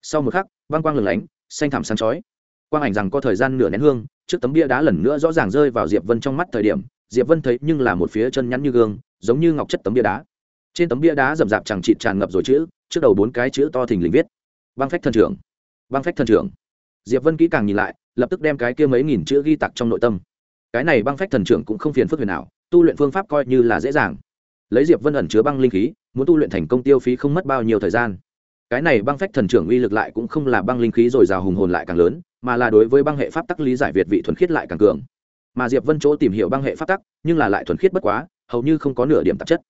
Sau một khắc, băng quang lửng lánh, xanh thảm sáng chói. Quang ảnh rằng có thời gian nửa nén hương, trước tấm bia đá lần nữa rõ ràng rơi vào diệp vân trong mắt thời điểm, diệp vân thấy nhưng là một phía chân nhắn như gương, giống như ngọc chất tấm bia đá. Trên tấm bia đá rậm rạp chẳng chịt tràn ngập rồi chữ, trước đầu bốn cái chữ to thình lình viết. Băng phách thần trưởng, băng phách thần trưởng diệp vân kỹ càng nhìn lại, lập tức đem cái kia mấy nghìn chữ ghi tặc trong nội tâm. Cái này băng phách thần trưởng cũng không phiền phức huyền nào tu luyện phương pháp coi như là dễ dàng. Lấy diệp vân ẩn chứa băng linh khí, muốn tu luyện thành công tiêu phí không mất bao nhiêu thời gian. Cái này băng phách thần trưởng uy lực lại cũng không là băng linh khí rồi rào hùng hồn lại càng lớn, mà là đối với băng hệ pháp tắc lý giải việt vị thuần khiết lại càng cường. Mà diệp vân chỗ tìm hiểu băng hệ pháp tắc, nhưng là lại thuần khiết bất quá, hầu như không có nửa điểm tạp chất.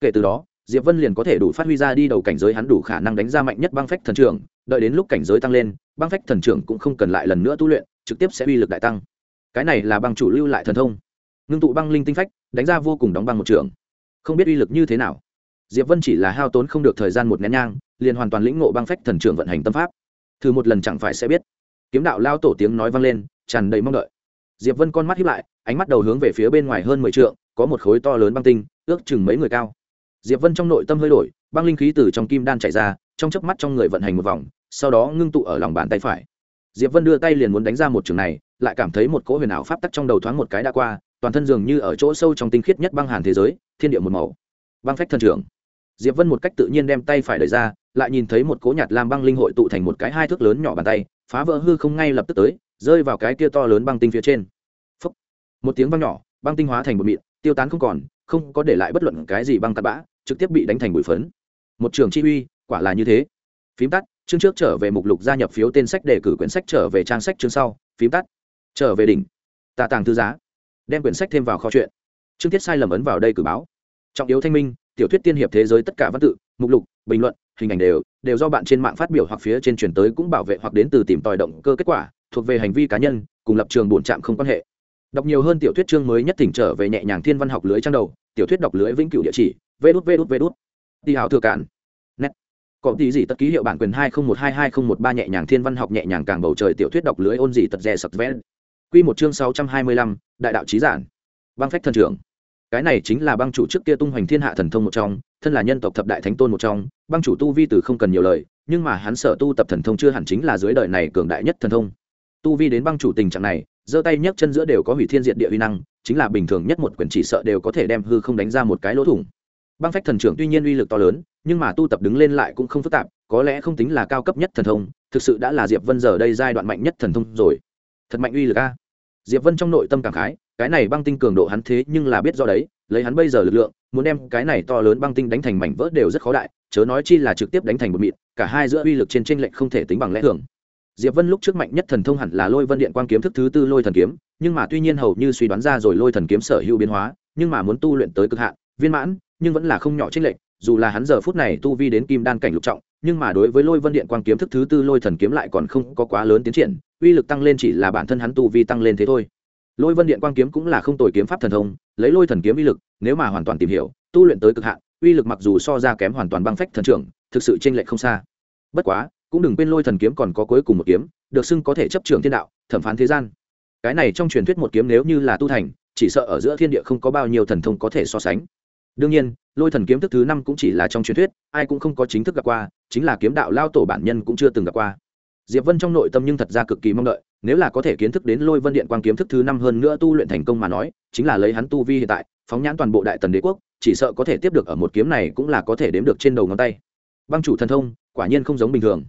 Kể từ đó, diệp vân liền có thể đủ phát huy ra đi đầu cảnh giới hắn đủ khả năng đánh ra mạnh nhất băng phách thần trưởng, đợi đến lúc cảnh giới tăng lên băng phách thần trưởng cũng không cần lại lần nữa tu luyện, trực tiếp sẽ uy lực đại tăng. Cái này là băng chủ lưu lại thần thông. Ngưng tụ băng linh tinh phách, đánh ra vô cùng đóng băng một trường. Không biết uy lực như thế nào. Diệp vân chỉ là hao tốn không được thời gian một nén nhang, liền hoàn toàn lĩnh ngộ băng phách thần trưởng vận hành tâm pháp. Thử một lần chẳng phải sẽ biết. Kiếm đạo lao tổ tiếng nói vang lên, tràn đầy mong đợi. Diệp vân con mắt hiếp lại, ánh mắt đầu hướng về phía bên ngoài hơn mười trượng, có một khối to lớn băng tinh, ước chừng mấy người cao. Diệp vân trong nội tâm hơi đổi, băng linh khí từ trong kim đan chảy ra, trong chớp mắt trong người vận hành một vòng sau đó ngưng tụ ở lòng bàn tay phải. Diệp vân đưa tay liền muốn đánh ra một trường này, lại cảm thấy một cỗ huyền ảo pháp tắc trong đầu thoáng một cái đã qua, toàn thân dường như ở chỗ sâu trong tinh khiết nhất băng hàn thế giới, thiên địa một màu. Băng phách thân trưởng. Diệp vân một cách tự nhiên đem tay phải đẩy ra, lại nhìn thấy một cỗ nhạt lam băng linh hội tụ thành một cái hai thước lớn nhỏ bàn tay, phá vỡ hư không ngay lập tức tới, rơi vào cái kia to lớn băng tinh phía trên. Phúc. một tiếng vang nhỏ, băng tinh hóa thành một mịn, tiêu tán không còn, không có để lại bất luận cái gì băng tạt bã, trực tiếp bị đánh thành bụi phấn. Một trường chi uy, quả là như thế. Phím tắt chương trước trở về mục lục gia nhập phiếu tên sách để cử quyển sách trở về trang sách chương sau, phím tắt. Trở về đỉnh. Tạ tàng thư giá. Đem quyển sách thêm vào kho chuyện. Chương tiết sai lầm ấn vào đây cử báo. Trọng yếu thanh minh, tiểu thuyết tiên hiệp thế giới tất cả văn tự, mục lục, bình luận, hình ảnh đều đều do bạn trên mạng phát biểu hoặc phía trên truyền tới cũng bảo vệ hoặc đến từ tìm tòi động cơ kết quả, thuộc về hành vi cá nhân, cùng lập trường bổn trạm không quan hệ. Đọc nhiều hơn tiểu thuyết chương mới nhất tỉnh trở về nhẹ nhàng thiên văn học lưới trang đầu, tiểu thuyết đọc lưới vĩnh cửu địa chỉ vê đút vê đút vê đút đi hào thừa cản có tí gì tất ký hiệu bản quyền hai không một hai hai không một ba nhẹ nhàng thiên văn học nhẹ nhàng càng bầu trời tiểu thuyết đọc lưới ôn gì tật rè sập vén quy một chương sáu trăm hai mươi lăm, đại đạo trí giản. Băng phách thần trưởng. Cái này chính là băng chủ trước kia tung hoành thiên hạ thần thông một trong, thân là nhân tộc thập đại thánh tôn một trong, băng chủ tu vi từ không cần nhiều lời, nhưng mà hắn sở tu tập thần thông chưa hẳn chính là dưới đời này cường đại nhất thần thông. Tu vi đến băng chủ tình trạng này, giơ tay nhấc chân giữa đều có hủy thiên diện địa uy năng, chính là bình thường nhất một quyển chỉ sợ đều có thể đem hư không đánh ra một cái lỗ thủng băng phách thần trưởng tuy nhiên uy lực to lớn, nhưng mà tu tập đứng lên lại cũng không phức tạp, có lẽ không tính là cao cấp nhất thần thông, thực sự đã là diệp vân giờ đây giai đoạn mạnh nhất thần thông rồi. Thật mạnh uy lực a. Diệp vân trong nội tâm cảm khái, cái này băng tinh cường độ hắn thế nhưng là biết do đấy, lấy hắn bây giờ lực lượng, muốn đem cái này to lớn băng tinh đánh thành mảnh vỡ đều rất khó đại, chớ nói chi là trực tiếp đánh thành một mịn, cả hai giữa uy lực trên tranh lệch không thể tính bằng lẽ thường. Diệp vân lúc trước mạnh nhất thần thông hẳn là lôi vân điện quang kiếm thức thứ tư lôi thần kiếm, nhưng mà tuy nhiên hầu như suy đoán ra rồi lôi thần kiếm sở hữu biến hóa, nhưng mà muốn tu luyện tới cực hạn, viên mãn nhưng vẫn là không nhỏ chênh lệch, dù là hắn giờ phút này tu vi đến kim đan cảnh lục trọng, nhưng mà đối với lôi vân điện quang kiếm thức thứ tư lôi thần kiếm lại còn không có quá lớn tiến triển, uy lực tăng lên chỉ là bản thân hắn tu vi tăng lên thế thôi. Lôi vân điện quang kiếm cũng là không tồi kiếm pháp thần thông, lấy lôi thần kiếm uy lực, nếu mà hoàn toàn tìm hiểu, tu luyện tới cực hạn, uy lực mặc dù so ra kém hoàn toàn băng phách thần trưởng, thực sự chênh lệch không xa. Bất quá, cũng đừng quên lôi thần kiếm còn có cuối cùng một kiếm, được xưng có thể chấp trường thiên đạo, thẩm phán thế gian. Cái này trong truyền thuyết một kiếm nếu như là tu thành, chỉ sợ ở giữa thiên địa không có bao nhiêu thần thông có thể so sánh đương nhiên, lôi thần kiếm thức thứ năm cũng chỉ là trong truyền thuyết, ai cũng không có chính thức gặp qua, chính là kiếm đạo lao tổ bản nhân cũng chưa từng gặp qua. Diệp vân trong nội tâm nhưng thật ra cực kỳ mong đợi, nếu là có thể kiến thức đến lôi vân điện quang kiếm thức thứ năm hơn nữa tu luyện thành công mà nói, chính là lấy hắn tu vi hiện tại, phóng nhãn toàn bộ đại tần đế quốc, chỉ sợ có thể tiếp được ở một kiếm này cũng là có thể đếm được trên đầu ngón tay. Băng chủ thần thông, quả nhiên không giống bình thường.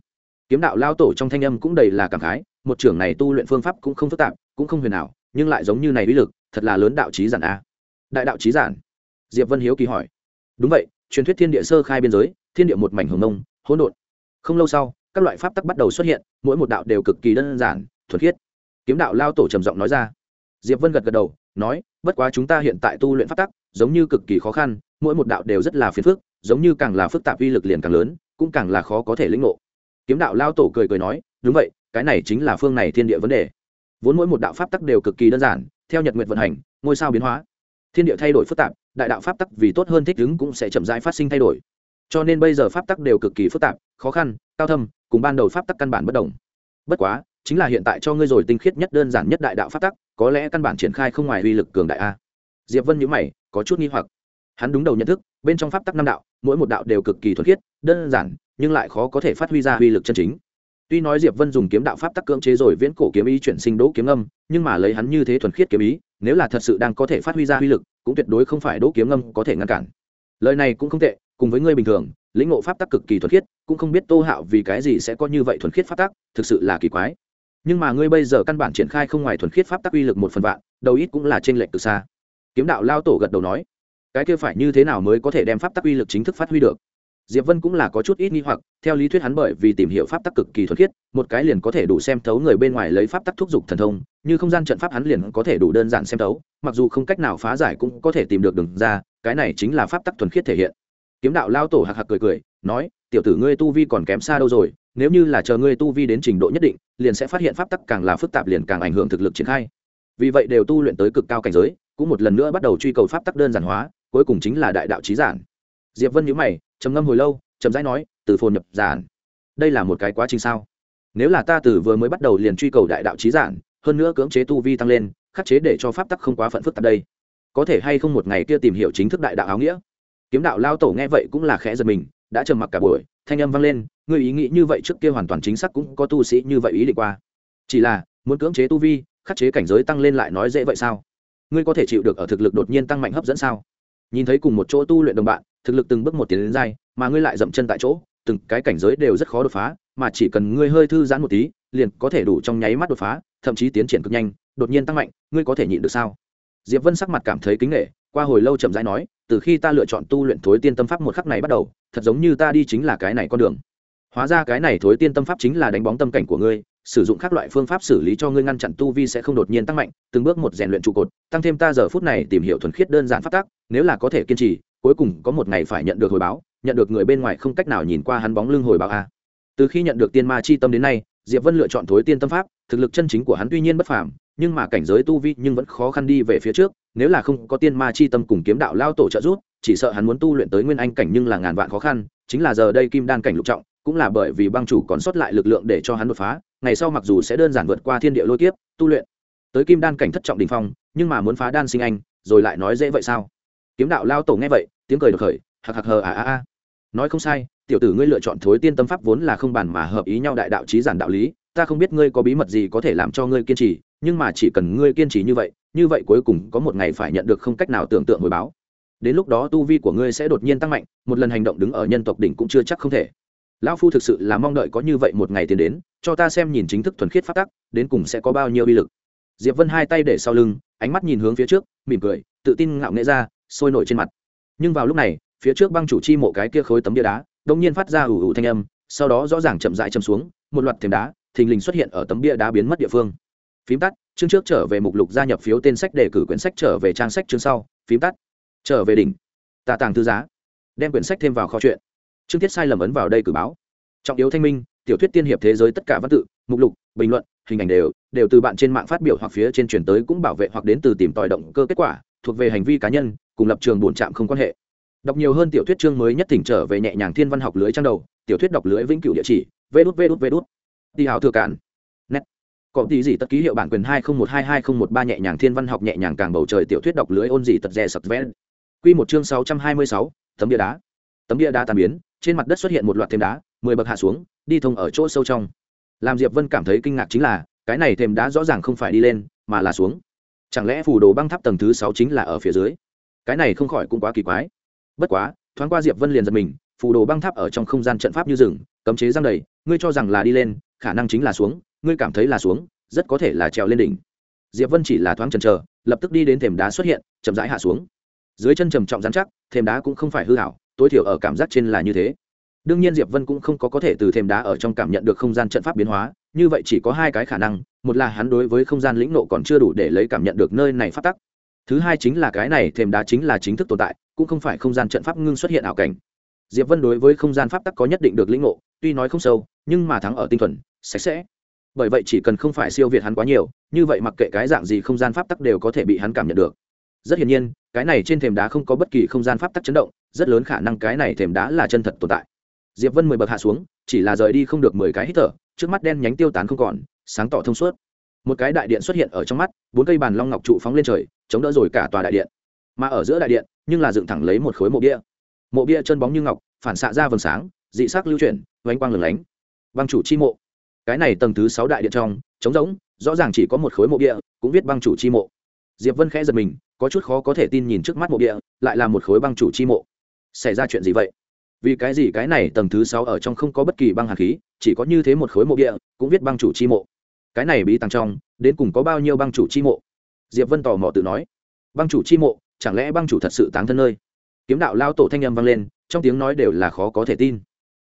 Kiếm đạo lao tổ trong thanh âm cũng đầy là cảm khái, một trưởng này tu luyện phương pháp cũng không phức tạp, cũng không huyền ảo, nhưng lại giống như này uy lực, thật là lớn đạo trí giản a. Đại đạo trí giản diệp vân hiếu kỳ hỏi. Đúng vậy, truyền thuyết thiên địa sơ khai biên giới, thiên địa một mảnh hồng nông hỗn độn. Không lâu sau, các loại pháp tắc bắt đầu xuất hiện, mỗi một đạo đều cực kỳ đơn giản thuật khiết. Kiếm đạo lao tổ trầm giọng nói ra. Diệp vân gật gật đầu, nói, bất quá chúng ta hiện tại tu luyện pháp tắc, giống như cực kỳ khó khăn, mỗi một đạo đều rất là phiền phức, giống như càng là phức tạp uy lực liền càng lớn, cũng càng là khó có thể lĩnh ngộ. Kiếm đạo lao tổ cười cười nói, đúng vậy, cái này chính là phương này thiên địa vấn đề. Vốn mỗi một đạo pháp tắc đều cực kỳ đơn giản, theo nhật nguyện vận hành, ngôi sao biến hóa. Thiên địa thay đổi phức tạp đại đạo pháp tắc vì tốt hơn thích ứng cũng sẽ chậm rãi phát sinh thay đổi. Cho nên bây giờ pháp tắc đều cực kỳ phức tạp, khó khăn, cao thâm, cùng ban đầu pháp tắc căn bản bất đồng. Bất quá, chính là hiện tại cho ngươi rồi tinh khiết nhất đơn giản nhất đại đạo pháp tắc, có lẽ căn bản triển khai không ngoài uy lực cường đại a. Diệp vân nhíu mày, có chút nghi hoặc. Hắn đúng đầu nhận thức, bên trong pháp tắc năm đạo, mỗi một đạo đều cực kỳ thuần khiết, đơn giản, nhưng lại khó có thể phát huy ra uy lực chân chính. Tuy nói diệp vân dùng kiếm đạo pháp tắc cưỡng chế rồi viễn cổ kiếm ý chuyển sinh đỗ kiếm âm, nhưng mà lấy hắn như thế thuần khiết kiếm ý nếu là thật sự đang có thể phát huy ra uy lực, cũng tuyệt đối không phải đỗ kiếm Ngâm có thể ngăn cản. Lời này cũng không tệ, cùng với ngươi bình thường, lĩnh ngộ pháp tắc cực kỳ thuần khiết, cũng không biết tô hạo vì cái gì sẽ có như vậy thuần khiết pháp tắc, thực sự là kỳ quái. Nhưng mà ngươi bây giờ căn bản triển khai không ngoài thuần khiết pháp tắc uy lực một phần vạn, đầu ít cũng là trên lệch từ xa. Kiếm đạo lao tổ gật đầu nói, cái kia phải như thế nào mới có thể đem pháp tắc uy lực chính thức phát huy được? Diệp vân cũng là có chút ít nghi hoặc, theo lý thuyết hắn bởi vì tìm hiểu pháp tắc cực kỳ thuần khiết, một cái liền có thể đủ xem thấu người bên ngoài lấy pháp tắc thúc giục thần thông, như không gian trận pháp hắn liền có thể đủ đơn giản xem thấu, mặc dù không cách nào phá giải cũng có thể tìm được đường ra, cái này chính là pháp tắc thuần khiết thể hiện. Kiếm đạo lao tổ hạc hạc cười cười, nói, tiểu tử ngươi tu vi còn kém xa đâu rồi, nếu như là chờ ngươi tu vi đến trình độ nhất định, liền sẽ phát hiện pháp tắc càng là phức tạp liền càng ảnh hưởng thực lực triển khai. Vì vậy đều tu luyện tới cực cao cảnh giới, cũng một lần nữa bắt đầu truy cầu pháp tắc đơn giản hóa, cuối cùng chính là đại đạo trí giản. Diệp vân nhíu mày trầm ngâm hồi lâu trầm rãi nói, từ phồn nhập giản. Đây là một cái quá trình sao? Nếu là ta từ vừa mới bắt đầu liền truy cầu đại đạo trí giản, hơn nữa cưỡng chế tu vi tăng lên, khắc chế để cho pháp tắc không quá phận phức tạp đây. Có thể hay không một ngày kia tìm hiểu chính thức đại đạo áo nghĩa? Kiếm đạo lao tổ nghe vậy cũng là khẽ giật mình, đã trầm mặc cả buổi, thanh âm vang lên, ngươi ý nghĩ như vậy trước kia hoàn toàn chính xác cũng có tu sĩ như vậy ý định qua. Chỉ là, muốn cưỡng chế tu vi, khắc chế cảnh giới tăng lên lại nói dễ vậy sao? Ngươi có thể chịu được ở thực lực đột nhiên tăng mạnh hấp dẫn sao? Nhìn thấy cùng một chỗ tu luyện đồng bạn thực lực từng bước một tiến đến dai, mà ngươi lại dậm chân tại chỗ, từng cái cảnh giới đều rất khó đột phá, mà chỉ cần ngươi hơi thư giãn một tí, liền có thể đủ trong nháy mắt đột phá, thậm chí tiến triển cực nhanh, đột nhiên tăng mạnh, ngươi có thể nhịn được sao? Diệp vân sắc mặt cảm thấy kính nghệ qua hồi lâu chậm rãi nói, từ khi ta lựa chọn tu luyện thối tiên tâm pháp một khắc này bắt đầu, thật giống như ta đi chính là cái này con đường. Hóa ra cái này thối tiên tâm pháp chính là đánh bóng tâm cảnh của ngươi, sử dụng các loại phương pháp xử lý cho ngươi ngăn chặn tu vi sẽ không đột nhiên tăng mạnh, từng bước một rèn luyện trụ cột, tăng thêm ta giờ phút này tìm hiểu thuần khiết đơn giản phát tác nếu là có thể kiên trì cuối cùng có một ngày phải nhận được hồi báo, nhận được người bên ngoài không cách nào nhìn qua hắn bóng lưng hồi báo a. Từ khi nhận được tiên ma chi tâm đến nay, diệp vân lựa chọn thối tiên tâm pháp, thực lực chân chính của hắn tuy nhiên bất phàm, nhưng mà cảnh giới tu vi nhưng vẫn khó khăn đi về phía trước, nếu là không có tiên ma chi tâm cùng kiếm đạo lao tổ trợ giúp, chỉ sợ hắn muốn tu luyện tới nguyên anh cảnh nhưng là ngàn vạn khó khăn, chính là giờ đây kim đan cảnh lục trọng, cũng là bởi vì băng chủ còn sót lại lực lượng để cho hắn đột phá, ngày sau mặc dù sẽ đơn giản vượt qua thiên địa lôi kiếp, tu luyện tới kim đan cảnh thất trọng đỉnh phong, nhưng mà muốn phá đan sinh anh, rồi lại nói dễ vậy sao? Kiếm đạo lao tổ nghe vậy, tiếng cười được khởi, hạc hạc hờ à à à. Nói không sai, tiểu tử ngươi lựa chọn thối tiên tâm pháp vốn là không bàn mà hợp ý nhau đại đạo trí giản đạo lý, ta không biết ngươi có bí mật gì có thể làm cho ngươi kiên trì, nhưng mà chỉ cần ngươi kiên trì như vậy như vậy cuối cùng có một ngày phải nhận được không cách nào tưởng tượng hồi báo. Đến lúc đó tu vi của ngươi sẽ đột nhiên tăng mạnh, một lần hành động đứng ở nhân tộc đỉnh cũng chưa chắc không thể. Lão phu thực sự là mong đợi có như vậy một ngày tiến đến, cho ta xem nhìn chính thức thuần khiết phát tắc, đến cùng sẽ có bao nhiêu uy lực. Diệp vân hai tay để sau lưng, ánh mắt nhìn hướng phía trước, mỉm cười, tự tin ngạo nghễ ra sôi nổi trên mặt. Nhưng vào lúc này, phía trước băng chủ chi mộ cái kia khối tấm bia đá đông nhiên phát ra ủ ủ thanh âm, sau đó rõ ràng chậm rãi chầm xuống, một loạt thềm đá, thình lình xuất hiện ở tấm bia đá biến mất địa phương. Phím tắt, chương trước trở về mục lục gia nhập phiếu tên sách để cử quyển sách trở về trang sách chương sau. Phím tắt, trở về đỉnh, tà tàng thư giá. Đem quyển sách thêm vào kho chuyện chương tiết sai lầm ấn vào đây cử báo. Trọng yếu thanh minh, tiểu thuyết tiên hiệp thế giới tất cả văn tự, mục lục, bình luận, hình ảnh đều đều từ bạn trên mạng phát biểu hoặc phía trên truyền tới cũng bảo vệ hoặc đến từ tìm tòi động cơ kết quả thuộc về hành vi cá nhân, cùng lập trường bổn trạm không quan hệ. Đọc nhiều hơn tiểu thuyết chương mới nhất tỉnh trở về nhẹ nhàng thiên văn học lưới trang đầu, tiểu thuyết đọc lưới vĩnh cửu địa chỉ vê đút vê đút vê đút đi hào thừa cản nét có tí gì tất ký hiệu bản quyền hai không một hai hai không một ba nhẹ nhàng thiên văn học nhẹ nhàng càng bầu trời tiểu thuyết đọc lưới ôn gì tật rè sập vẽ. Quy một chương sáu trăm hai mươi sáu, tấm bia đá. Tấm bia đá tàn biến, trên mặt đất xuất hiện một loạt thêm đá, mười bậc hạ xuống, đi thông ở chỗ sâu trong. Làm diệp vân cảm thấy kinh ngạc chính là, cái này thêm đá rõ ràng không phải đi lên, mà là xuống chẳng lẽ phủ đồ băng tháp tầng thứ sáu chính là ở phía dưới? Cái này không khỏi cũng quá kỳ quái. Bất quá, thoáng qua diệp vân liền giật mình, phù đồ băng tháp ở trong không gian trận pháp như rừng, cấm chế giang đầy, ngươi cho rằng là đi lên, khả năng chính là xuống, ngươi cảm thấy là xuống, rất có thể là trèo lên đỉnh. Diệp vân chỉ là thoáng chần chờ, lập tức đi đến thềm đá xuất hiện, chậm rãi hạ xuống. Dưới chân trầm trọng dán chắc, thềm đá cũng không phải hư hảo, tối thiểu ở cảm giác trên là như thế. Đương nhiên diệp vân cũng không có có thể từ thềm đá ở trong cảm nhận được không gian trận pháp biến hóa như vậy chỉ có hai cái khả năng, một là hắn đối với không gian lĩnh nộ còn chưa đủ để lấy cảm nhận được nơi này phát tắc. Thứ hai chính là cái này thềm đá chính là chính thức tồn tại, cũng không phải không gian trận pháp ngưng xuất hiện ảo cảnh. Diệp vân đối với không gian pháp tắc có nhất định được lĩnh ngộ, tuy nói không sâu, nhưng mà thắng ở tinh thuần, sạch sẽ. Bởi vậy chỉ cần không phải siêu việt hắn quá nhiều, như vậy mặc kệ cái dạng gì không gian pháp tắc đều có thể bị hắn cảm nhận được. Rất hiển nhiên, cái này trên thềm đá không có bất kỳ không gian pháp tắc chấn động, rất lớn khả năng cái này thềm đá là chân thật tồn tại. Diệp vân mười bậc hạ xuống, chỉ là rời đi không được mười cái hít thở trước mắt đen nhánh tiêu tán không còn, sáng tỏ thông suốt. Một cái đại điện xuất hiện ở trong mắt, bốn cây bàn long ngọc trụ phóng lên trời, chống đỡ rồi cả tòa đại điện. Mà ở giữa đại điện, nhưng là dựng thẳng lấy một khối mộ bia. Mộ bia chân bóng như ngọc, phản xạ ra vầng sáng, dị sắc lưu chuyển, oanh quang lửng lánh. Băng chủ chi mộ. Cái này tầng thứ sáu đại điện trong, trống rỗng, rõ ràng chỉ có một khối mộ bia, cũng viết băng chủ chi mộ. Diệp vân khẽ giật mình, có chút khó có thể tin nhìn trước mắt mộ bia, lại là một khối băng chủ chi mộ. Xảy ra chuyện gì vậy? Vì cái gì cái này tầng thứ sáu ở trong không có bất kỳ băng hàn khí, chỉ có như thế một khối mộ địa, cũng viết băng chủ chi mộ. Cái này bí tàng trong, đến cùng có bao nhiêu băng chủ chi mộ? Diệp vân tò mò tự nói. Băng chủ chi mộ, chẳng lẽ băng chủ thật sự táng thân nơi? Kiếm đạo lao tổ thanh âm vang lên, trong tiếng nói đều là khó có thể tin.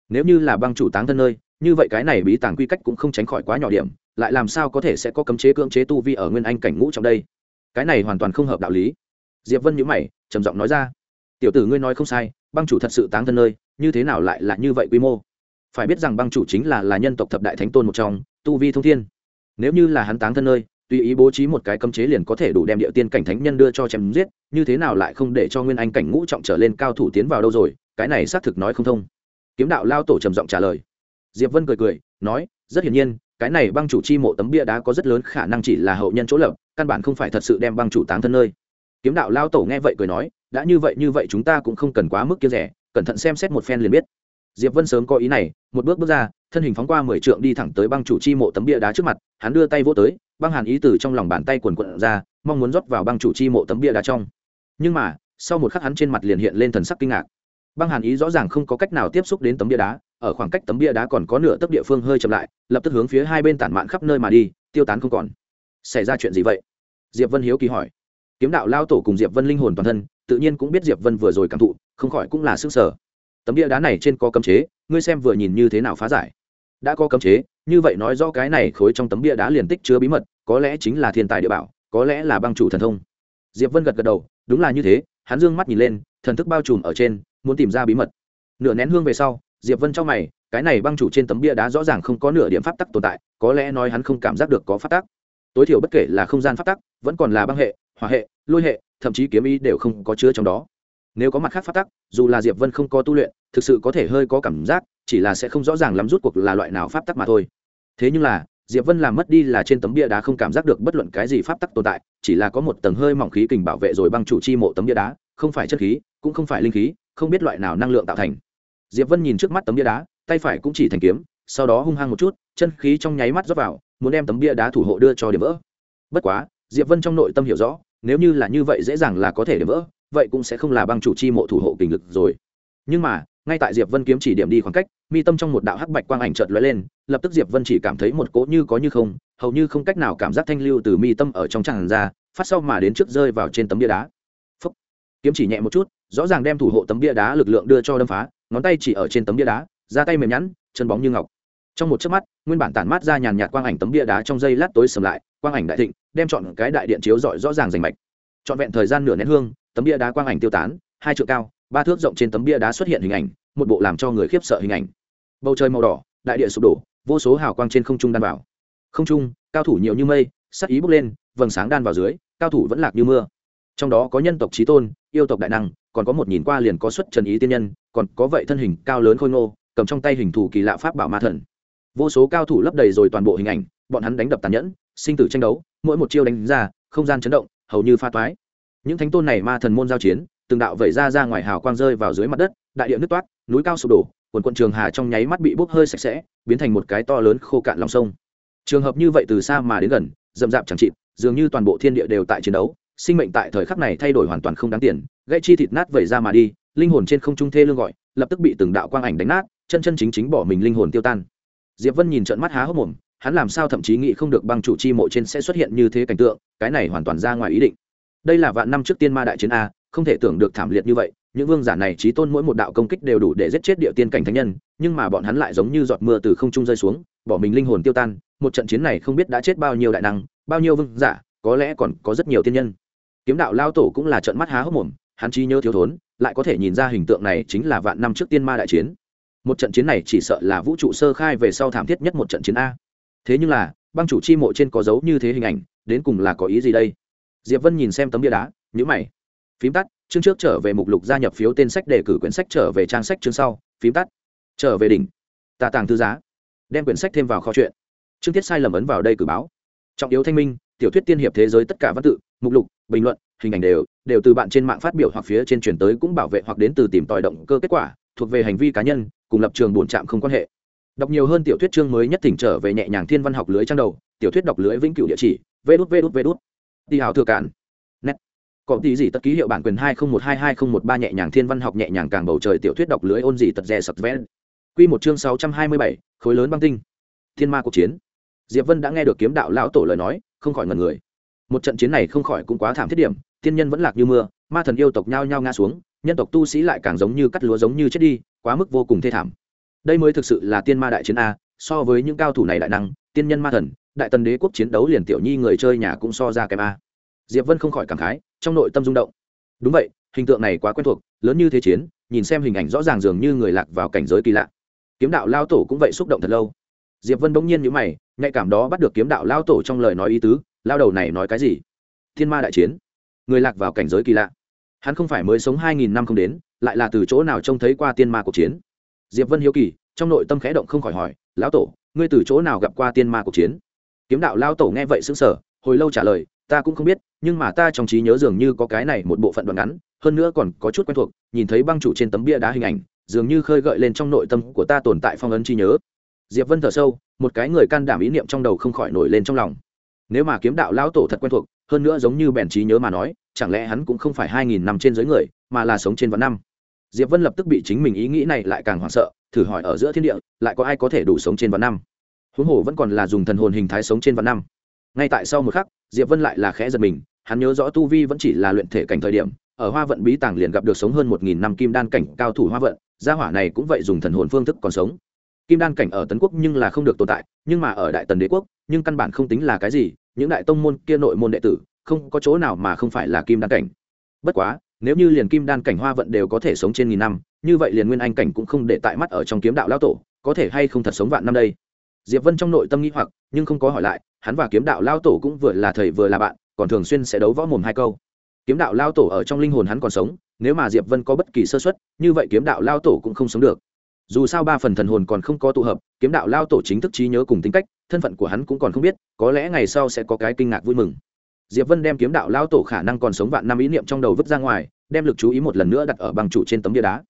Nếu như là băng chủ táng thân nơi, như vậy cái này bí tàng quy cách cũng không tránh khỏi quá nhỏ điểm, lại làm sao có thể sẽ có cấm chế cưỡng chế tu vi ở nguyên anh cảnh ngũ trong đây? Cái này hoàn toàn không hợp đạo lý. Diệp vân nhíu mày, trầm giọng nói ra. Tiểu tử ngươi nói không sai, băng chủ thật sự táng thân nơi như thế nào lại là như vậy quy mô? Phải biết rằng băng chủ chính là là nhân tộc thập đại thánh tôn một trong, tu vi thông thiên. Nếu như là hắn táng thân nơi, tùy ý bố trí một cái cấm chế liền có thể đủ đem địa tiên cảnh thánh nhân đưa cho chém giết, như thế nào lại không để cho nguyên anh cảnh ngũ trọng trở lên cao thủ tiến vào đâu rồi, cái này xác thực nói không thông. Kiếm đạo lao tổ trầm giọng trả lời. Diệp vân cười cười, nói, rất hiển nhiên, cái này băng chủ chi mộ tấm bia đá có rất lớn khả năng chỉ là hậu nhân chỗ lập, căn bản không phải thật sự đem băng chủ táng thân nơi. Kiếm đạo lao tổ nghe vậy cười nói, đã như vậy như vậy chúng ta cũng không cần quá mức kia rẻ cẩn thận xem xét một phen liền biết. Diệp vân sớm có ý này, một bước bước ra, thân hình phóng qua mười trượng đi thẳng tới băng chủ chi mộ tấm bia đá trước mặt, hắn đưa tay vỗ tới, băng hàn ý từ trong lòng bàn tay quần quận ra, mong muốn rót vào băng chủ chi mộ tấm bia đá trong. Nhưng mà, sau một khắc hắn trên mặt liền hiện lên thần sắc kinh ngạc. Băng hàn ý rõ ràng không có cách nào tiếp xúc đến tấm bia đá, ở khoảng cách tấm bia đá còn có nửa tấc địa phương hơi chậm lại, lập tức hướng phía hai bên tản mạn khắp nơi mà đi, tiêu tán không còn. Xảy ra chuyện gì vậy? Diệp vân hiếu kỳ hỏi. Kiếm đạo lao tổ cùng diệp vân linh hồn toàn thân tự nhiên cũng biết diệp vân vừa rồi cảm thụ, không khỏi cũng là sức sở tấm địa đá này trên có cấm chế, ngươi xem vừa nhìn như thế nào phá giải. Đã có cấm chế, như vậy nói rõ cái này khối trong tấm bia đá liền tích chứa bí mật, có lẽ chính là thiên tài địa bảo, có lẽ là băng chủ thần thông. Diệp vân gật gật đầu, đúng là như thế, hắn dương mắt nhìn lên, thần thức bao trùm ở trên, muốn tìm ra bí mật. Nửa nén hương về sau, diệp vân trong mày, cái này băng chủ trên tấm bia đá rõ ràng không có nửa điểm pháp tắc tồn tại, có lẽ nói hắn không cảm giác được có pháp tắc. Tối thiểu bất kể là không gian pháp tắc, vẫn còn là băng hệ hỏa hệ, lôi hệ, thậm chí kiếm ý đều không có chứa trong đó. Nếu có mặt khác pháp tắc, dù là diệp vân không có tu luyện, thực sự có thể hơi có cảm giác, chỉ là sẽ không rõ ràng lắm rút cuộc là loại nào pháp tắc mà thôi. Thế nhưng là, diệp vân làm mất đi là trên tấm bia đá không cảm giác được bất luận cái gì pháp tắc tồn tại, chỉ là có một tầng hơi mỏng khí kình bảo vệ rồi băng chủ chi mộ tấm bia đá, không phải chất khí, cũng không phải linh khí, không biết loại nào năng lượng tạo thành. Diệp vân nhìn trước mắt tấm bia đá, tay phải cũng chỉ thành kiếm, sau đó hung hăng một chút, chân khí trong nháy mắt rót vào, muốn đem tấm bia đá thủ hộ đưa cho điểm vỡ. Bất quá, diệp vân trong nội tâm hiểu rõ nếu như là như vậy dễ dàng là có thể để vỡ, vậy cũng sẽ không là băng chủ chi mộ thủ hộ kình lực rồi. Nhưng mà, ngay tại diệp vân kiếm chỉ điểm đi khoảng cách, mi tâm trong một đạo hắc bạch quang ảnh chợt lóe lên, lập tức diệp vân chỉ cảm thấy một cỗ như có như không, hầu như không cách nào cảm giác thanh lưu từ mi tâm ở trong tràn ra, phát sau mà đến trước rơi vào trên tấm bia đá. Phúc. kiếm chỉ nhẹ một chút, rõ ràng đem thủ hộ tấm bia đá lực lượng đưa cho đâm phá, ngón tay chỉ ở trên tấm bia đá, ra tay mềm nhẵn, chân bóng như ngọc. Trong một chớp mắt, nguyên bản tản mát ra nhàn nhạt quang ảnh tấm bia đá trong dây lát tối sầm lại, quang ảnh đại thịnh đem chọn cái đại điện chiếu rọi rõ ràng rành mạch. Trọn vẹn thời gian nửa nén hương, tấm bia đá quang ảnh tiêu tán, hai trượng cao, ba thước rộng trên tấm bia đá xuất hiện hình ảnh, một bộ làm cho người khiếp sợ hình ảnh. Bầu trời màu đỏ, đại địa sụp đổ, vô số hào quang trên không trung đan vào. Không trung, cao thủ nhiều như mây, sắc ý bốc lên, vầng sáng đan vào dưới, cao thủ vẫn lạc như mưa. Trong đó có nhân tộc trí tôn, yêu tộc đại năng, còn có một nhìn qua liền có xuất trần ý tiên nhân, còn có vậy thân hình cao lớn khôi ngô, cầm trong tay hình thủ kỳ lạ pháp bảo ma thần. Vô số cao thủ lấp đầy rồi toàn bộ hình ảnh, bọn hắn đánh đập tàn nhẫn, sinh tử tranh đấu mỗi một chiêu đánh ra, không gian chấn động, hầu như pha toái. Những thánh tôn này ma thần môn giao chiến, từng đạo vẩy ra ra ngoài hào quang rơi vào dưới mặt đất, đại địa nứt toát, núi cao sụp đổ, quần quận trường hà trong nháy mắt bị bốc hơi sạch sẽ, biến thành một cái to lớn khô cạn lòng sông. Trường hợp như vậy từ xa mà đến gần, dậm dạp chẳng chịt, dường như toàn bộ thiên địa đều tại chiến đấu, sinh mệnh tại thời khắc này thay đổi hoàn toàn không đáng tiền, gãy chi thịt nát vẩy ra mà đi, linh hồn trên không trung thê lương gọi, lập tức bị từng đạo quang ảnh đánh nát, chân chân chính chính bỏ mình linh hồn tiêu tan. Diệp vân nhìn trận mắt há hốc mồm hắn làm sao thậm chí nghĩ không được băng chủ chi mộ trên sẽ xuất hiện như thế cảnh tượng, cái này hoàn toàn ra ngoài ý định. Đây là vạn năm trước tiên ma đại chiến a, không thể tưởng được thảm liệt như vậy, những vương giả này trí tôn mỗi một đạo công kích đều đủ để giết chết địa tiên cảnh thánh nhân, nhưng mà bọn hắn lại giống như giọt mưa từ không trung rơi xuống, bỏ mình linh hồn tiêu tan, một trận chiến này không biết đã chết bao nhiêu đại năng, bao nhiêu vương giả, có lẽ còn có rất nhiều tiên nhân. Kiếm đạo lao tổ cũng là trận mắt há hốc mồm, hắn chi nhớ thiếu thốn, lại có thể nhìn ra hình tượng này chính là vạn năm trước tiên ma đại chiến. Một trận chiến này chỉ sợ là vũ trụ sơ khai về sau thảm thiết nhất một trận chiến a thế nhưng là, băng chủ chi mộ trên có dấu như thế hình ảnh, đến cùng là có ý gì đây? Diệp vân nhìn xem tấm bia đá nhữ mày. Phím tắt, chương trước trở về mục lục gia nhập phiếu tên sách đề cử quyển sách trở về trang sách chương sau. Phím tắt. Trở về đỉnh. Tà tàng thư giá. Đem quyển sách thêm vào kho chuyện chương tiết sai lầm ấn vào đây cử báo. Trọng yếu thanh minh, tiểu thuyết tiên hiệp thế giới tất cả văn tự, mục lục, bình luận, hình ảnh đều đều từ bạn trên mạng phát biểu hoặc phía trên truyền tới cũng bảo vệ hoặc đến từ tìm tòi động cơ kết quả, thuộc về hành vi cá nhân, cùng lập trường bổn trạm không quan hệ đọc nhiều hơn tiểu thuyết chương mới nhất thỉnh trở về nhẹ nhàng thiên văn học lưới trang đầu, tiểu thuyết đọc lưới vĩnh cửu địa chỉ vê đút vê đút vê đút đi hào thừa cản nét. Có tí gì tất ký hiệu bản quyền hai không một hai hai không một ba nhẹ nhàng thiên văn học nhẹ nhàng càng bầu trời tiểu thuyết đọc lưới ôn gì tật rè sập vẽ. Quy một chương sáu trăm hai mươi bảy, khối lớn băng tinh. Thiên ma cuộc chiến. Diệp vân đã nghe được kiếm đạo lão tổ lời nói, không khỏi ngần người. Một trận chiến này không khỏi cũng quá thảm thiết điểm, tiên nhân vẫn lạc như mưa, ma thần yêu tộc nhao nhao ngã xuống, nhân tộc tu sĩ lại càng giống như cắt lúa giống như chết đi, quá mức vô cùng thê thảm đây mới thực sự là tiên ma đại chiến a, so với những cao thủ này đại năng, tiên nhân ma thần, đại tần đế quốc chiến đấu liền tiểu nhi người chơi nhà cũng so ra kém a. Diệp vân không khỏi cảm khái, trong nội tâm rung động. Đúng vậy, hình tượng này quá quen thuộc, lớn như thế chiến, nhìn xem hình ảnh rõ ràng dường như người lạc vào cảnh giới kỳ lạ. Kiếm đạo lao tổ cũng vậy xúc động thật lâu. Diệp vân bỗng nhiên nhíu mày, nhạy cảm đó bắt được kiếm đạo lao tổ trong lời nói ý tứ, lao đầu này nói cái gì? Thiên ma đại chiến, người lạc vào cảnh giới kỳ lạ. Hắn không phải mới sống hai nghìn năm không đến, lại là từ chỗ nào trông thấy qua tiên ma cuộc chiến? Diệp vân hiếu kỳ, trong nội tâm khẽ động không khỏi hỏi, lão tổ, ngươi từ chỗ nào gặp qua tiên ma cuộc chiến? Kiếm đạo lao tổ nghe vậy sững sờ, hồi lâu trả lời, ta cũng không biết, nhưng mà ta trong trí nhớ dường như có cái này một bộ phận đoạn ngắn, hơn nữa còn có chút quen thuộc, nhìn thấy băng chủ trên tấm bia đá hình ảnh, dường như khơi gợi lên trong nội tâm của ta tồn tại phong ấn trí nhớ. Diệp vân thở sâu, một cái người can đảm ý niệm trong đầu không khỏi nổi lên trong lòng. Nếu mà kiếm đạo lão tổ thật quen thuộc, hơn nữa giống như bèn trí nhớ mà nói, chẳng lẽ hắn cũng không phải hai nghìn năm trên dưới người, mà là sống trên vạn năm? Diệp vân lập tức bị chính mình ý nghĩ này lại càng hoảng sợ, thử hỏi ở giữa thiên địa, lại có ai có thể đủ sống trên vạn năm? Huống hồ vẫn còn là dùng thần hồn hình thái sống trên vạn năm. Ngay tại sau một khắc, diệp vân lại là khẽ giật mình, hắn nhớ rõ tu vi vẫn chỉ là luyện thể cảnh thời điểm, ở hoa vận bí tàng liền gặp được sống hơn một nghìn năm kim đan cảnh cao thủ hoa vận, gia hỏa này cũng vậy dùng thần hồn phương thức còn sống. Kim đan cảnh ở tấn quốc nhưng là không được tồn tại, nhưng mà ở đại tần đế quốc, nhưng căn bản không tính là cái gì, những đại tông môn kia nội môn đệ tử, không có chỗ nào mà không phải là kim đan cảnh. Bất quá nếu như liền kim đan cảnh hoa vận đều có thể sống trên nghìn năm, như vậy liền nguyên anh cảnh cũng không để tại mắt ở trong kiếm đạo lao tổ, có thể hay không thật sống vạn năm đây? Diệp vân trong nội tâm nghĩ hoặc, nhưng không có hỏi lại, hắn và kiếm đạo lao tổ cũng vừa là thầy vừa là bạn, còn thường xuyên sẽ đấu võ mồm hai câu. Kiếm đạo lao tổ ở trong linh hồn hắn còn sống, nếu mà diệp vân có bất kỳ sơ xuất như vậy kiếm đạo lao tổ cũng không sống được. Dù sao ba phần thần hồn còn không có tụ hợp, kiếm đạo lao tổ chính thức trí nhớ cùng tính cách, thân phận của hắn cũng còn không biết, có lẽ ngày sau sẽ có cái kinh ngạc vui mừng diệp vân đem kiếm đạo lao tổ khả năng còn sống vạn năm ý niệm trong đầu vứt ra ngoài, đem lực chú ý một lần nữa đặt ở bằng chủ trên tấm bia đá.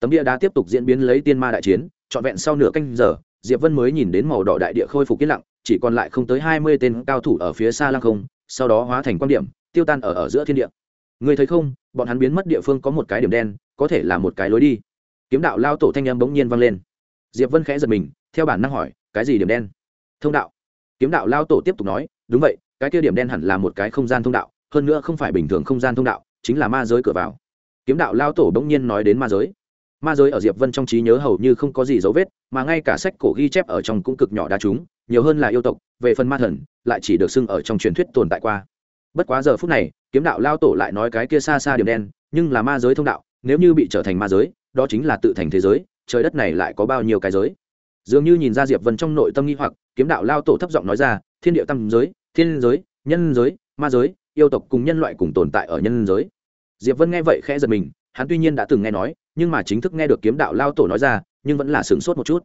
Tấm bia đá tiếp tục diễn biến lấy tiên ma đại chiến, trọn vẹn sau nửa canh giờ, diệp vân mới nhìn đến màu đỏ đại địa khôi phục yên lặng, chỉ còn lại không tới hai mươi tên cao thủ ở phía xa lăng không, sau đó hóa thành quan điểm, tiêu tan ở ở giữa thiên địa. Người thấy không, bọn hắn biến mất địa phương có một cái điểm đen, có thể là một cái lối đi. Kiếm đạo lao tổ thanh em bỗng nhiên vang lên. Diệp vân khẽ giật mình, theo bản năng hỏi, cái gì điểm đen? Thông đạo. Kiếm đạo lao tổ tiếp tục nói, đúng vậy cái kia điểm đen hẳn là một cái không gian thông đạo, hơn nữa không phải bình thường không gian thông đạo, chính là ma giới cửa vào. Kiếm đạo lao tổ bỗng nhiên nói đến ma giới. Ma giới ở diệp vân trong trí nhớ hầu như không có gì dấu vết, mà ngay cả sách cổ ghi chép ở trong cũng cực nhỏ đa chúng, nhiều hơn là yêu tộc, về phần ma thần, lại chỉ được xưng ở trong truyền thuyết tồn tại qua. Bất quá giờ phút này, kiếm đạo lao tổ lại nói cái kia xa xa điểm đen, nhưng là ma giới thông đạo, nếu như bị trở thành ma giới, đó chính là tự thành thế giới, trời đất này lại có bao nhiêu cái giới. Dường như nhìn ra diệp vân trong nội tâm nghi hoặc, kiếm đạo lao tổ thấp giọng nói ra, thiên địa tâm giới thiên giới, nhân giới, ma giới, yêu tộc cùng nhân loại cùng tồn tại ở nhân giới. Diệp vân nghe vậy khẽ giật mình, hắn tuy nhiên đã từng nghe nói, nhưng mà chính thức nghe được kiếm đạo lao tổ nói ra, nhưng vẫn là sửng sốt một chút.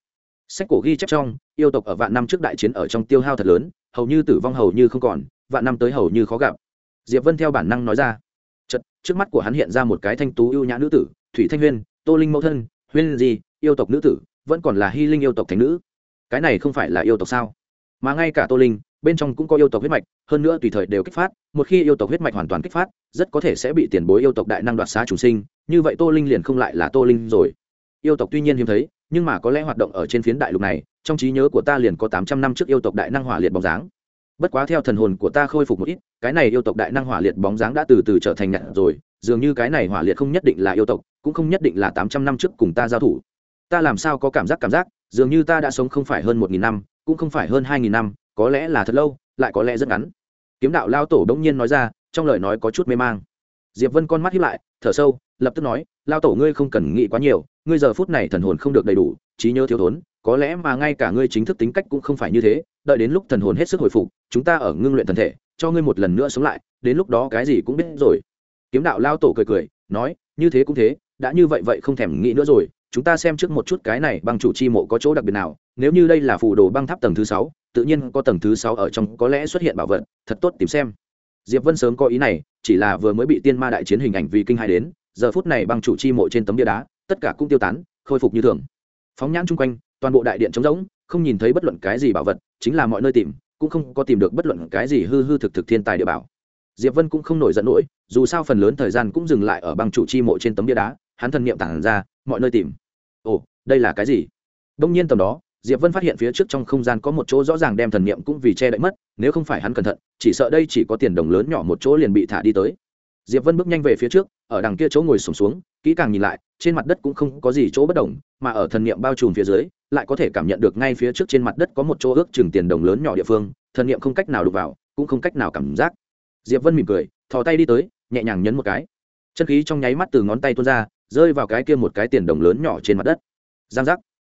Sách cổ ghi chép trong, yêu tộc ở vạn năm trước đại chiến ở trong tiêu hao thật lớn, hầu như tử vong hầu như không còn, vạn năm tới hầu như khó gặp. Diệp vân theo bản năng nói ra. Chật trước mắt của hắn hiện ra một cái thanh tú ưu nhã nữ tử, thủy thanh huyên, tô linh mẫu thân, huyên gì yêu tộc nữ tử, vẫn còn là hy linh yêu tộc thánh nữ. Cái này không phải là yêu tộc sao? Mà ngay cả tô linh bên trong cũng có yêu tộc huyết mạch, hơn nữa tùy thời đều kích phát, một khi yêu tộc huyết mạch hoàn toàn kích phát, rất có thể sẽ bị tiền bối yêu tộc đại năng đoạt xá chủ sinh, như vậy tô linh liền không lại là tô linh rồi. Yêu tộc tuy nhiên hiếm thấy, nhưng mà có lẽ hoạt động ở trên phiến đại lục này, trong trí nhớ của ta liền có tám trăm năm trước yêu tộc đại năng hỏa liệt bóng dáng. Bất quá theo thần hồn của ta khôi phục một ít, cái này yêu tộc đại năng hỏa liệt bóng dáng đã từ từ trở thành nhặt rồi, dường như cái này hỏa liệt không nhất định là yêu tộc, cũng không nhất định là tám trăm năm trước cùng ta giao thủ. Ta làm sao có cảm giác cảm giác, dường như ta đã sống không phải hơn một nghìn năm, cũng không phải hơn hai nghìn năm có lẽ là thật lâu, lại có lẽ rất ngắn. Kiếm đạo lao tổ đống nhiên nói ra, trong lời nói có chút mê mang. Diệp vân con mắt hiếp lại, thở sâu, lập tức nói, lao tổ ngươi không cần nghĩ quá nhiều, ngươi giờ phút này thần hồn không được đầy đủ, trí nhớ thiếu thốn, có lẽ mà ngay cả ngươi chính thức tính cách cũng không phải như thế, đợi đến lúc thần hồn hết sức hồi phục, chúng ta ở ngưng luyện thần thể, cho ngươi một lần nữa sống lại, đến lúc đó cái gì cũng biết rồi. Kiếm đạo lao tổ cười cười, nói, như thế cũng thế, đã như vậy vậy không thèm nghĩ nữa rồi chúng ta xem trước một chút cái này băng chủ chi mộ có chỗ đặc biệt nào, nếu như đây là phù đồ băng tháp tầng thứ sáu, tự nhiên có tầng thứ sáu ở trong, có lẽ xuất hiện bảo vật, thật tốt tìm xem. Diệp vân sớm có ý này, chỉ là vừa mới bị tiên ma đại chiến hình ảnh vì kinh hai đến, giờ phút này băng chủ chi mộ trên tấm bia đá, tất cả cũng tiêu tán, khôi phục như thường. Phóng nhãn chung quanh, toàn bộ đại điện trống rỗng, không nhìn thấy bất luận cái gì bảo vật, chính là mọi nơi tìm, cũng không có tìm được bất luận cái gì hư hư thực thực thiên tài địa bảo. Diệp vân cũng không nổi giận nổi dù sao phần lớn thời gian cũng dừng lại ở băng chủ chi mộ trên tấm bia đá, hắn thần niệm tản ra, mọi nơi tìm ồ đây là cái gì? Đông nhiên tầm đó diệp vân phát hiện phía trước trong không gian có một chỗ rõ ràng đem thần niệm cũng vì che đậy mất nếu không phải hắn cẩn thận chỉ sợ đây chỉ có tiền đồng lớn nhỏ một chỗ liền bị thả đi tới. Diệp vân bước nhanh về phía trước ở đằng kia chỗ ngồi sùng xuống, xuống kỹ càng nhìn lại trên mặt đất cũng không có gì chỗ bất đồng mà ở thần niệm bao trùm phía dưới lại có thể cảm nhận được ngay phía trước trên mặt đất có một chỗ ước chừng tiền đồng lớn nhỏ địa phương thần niệm không cách nào đụng vào cũng không cách nào cảm giác. Diệp vân mỉm cười thò tay đi tới nhẹ nhàng nhấn một cái. Chân khí trong nháy mắt từ ngón tay tuôn ra rơi vào cái kia một cái tiền đồng lớn nhỏ trên mặt đất. Giang giác.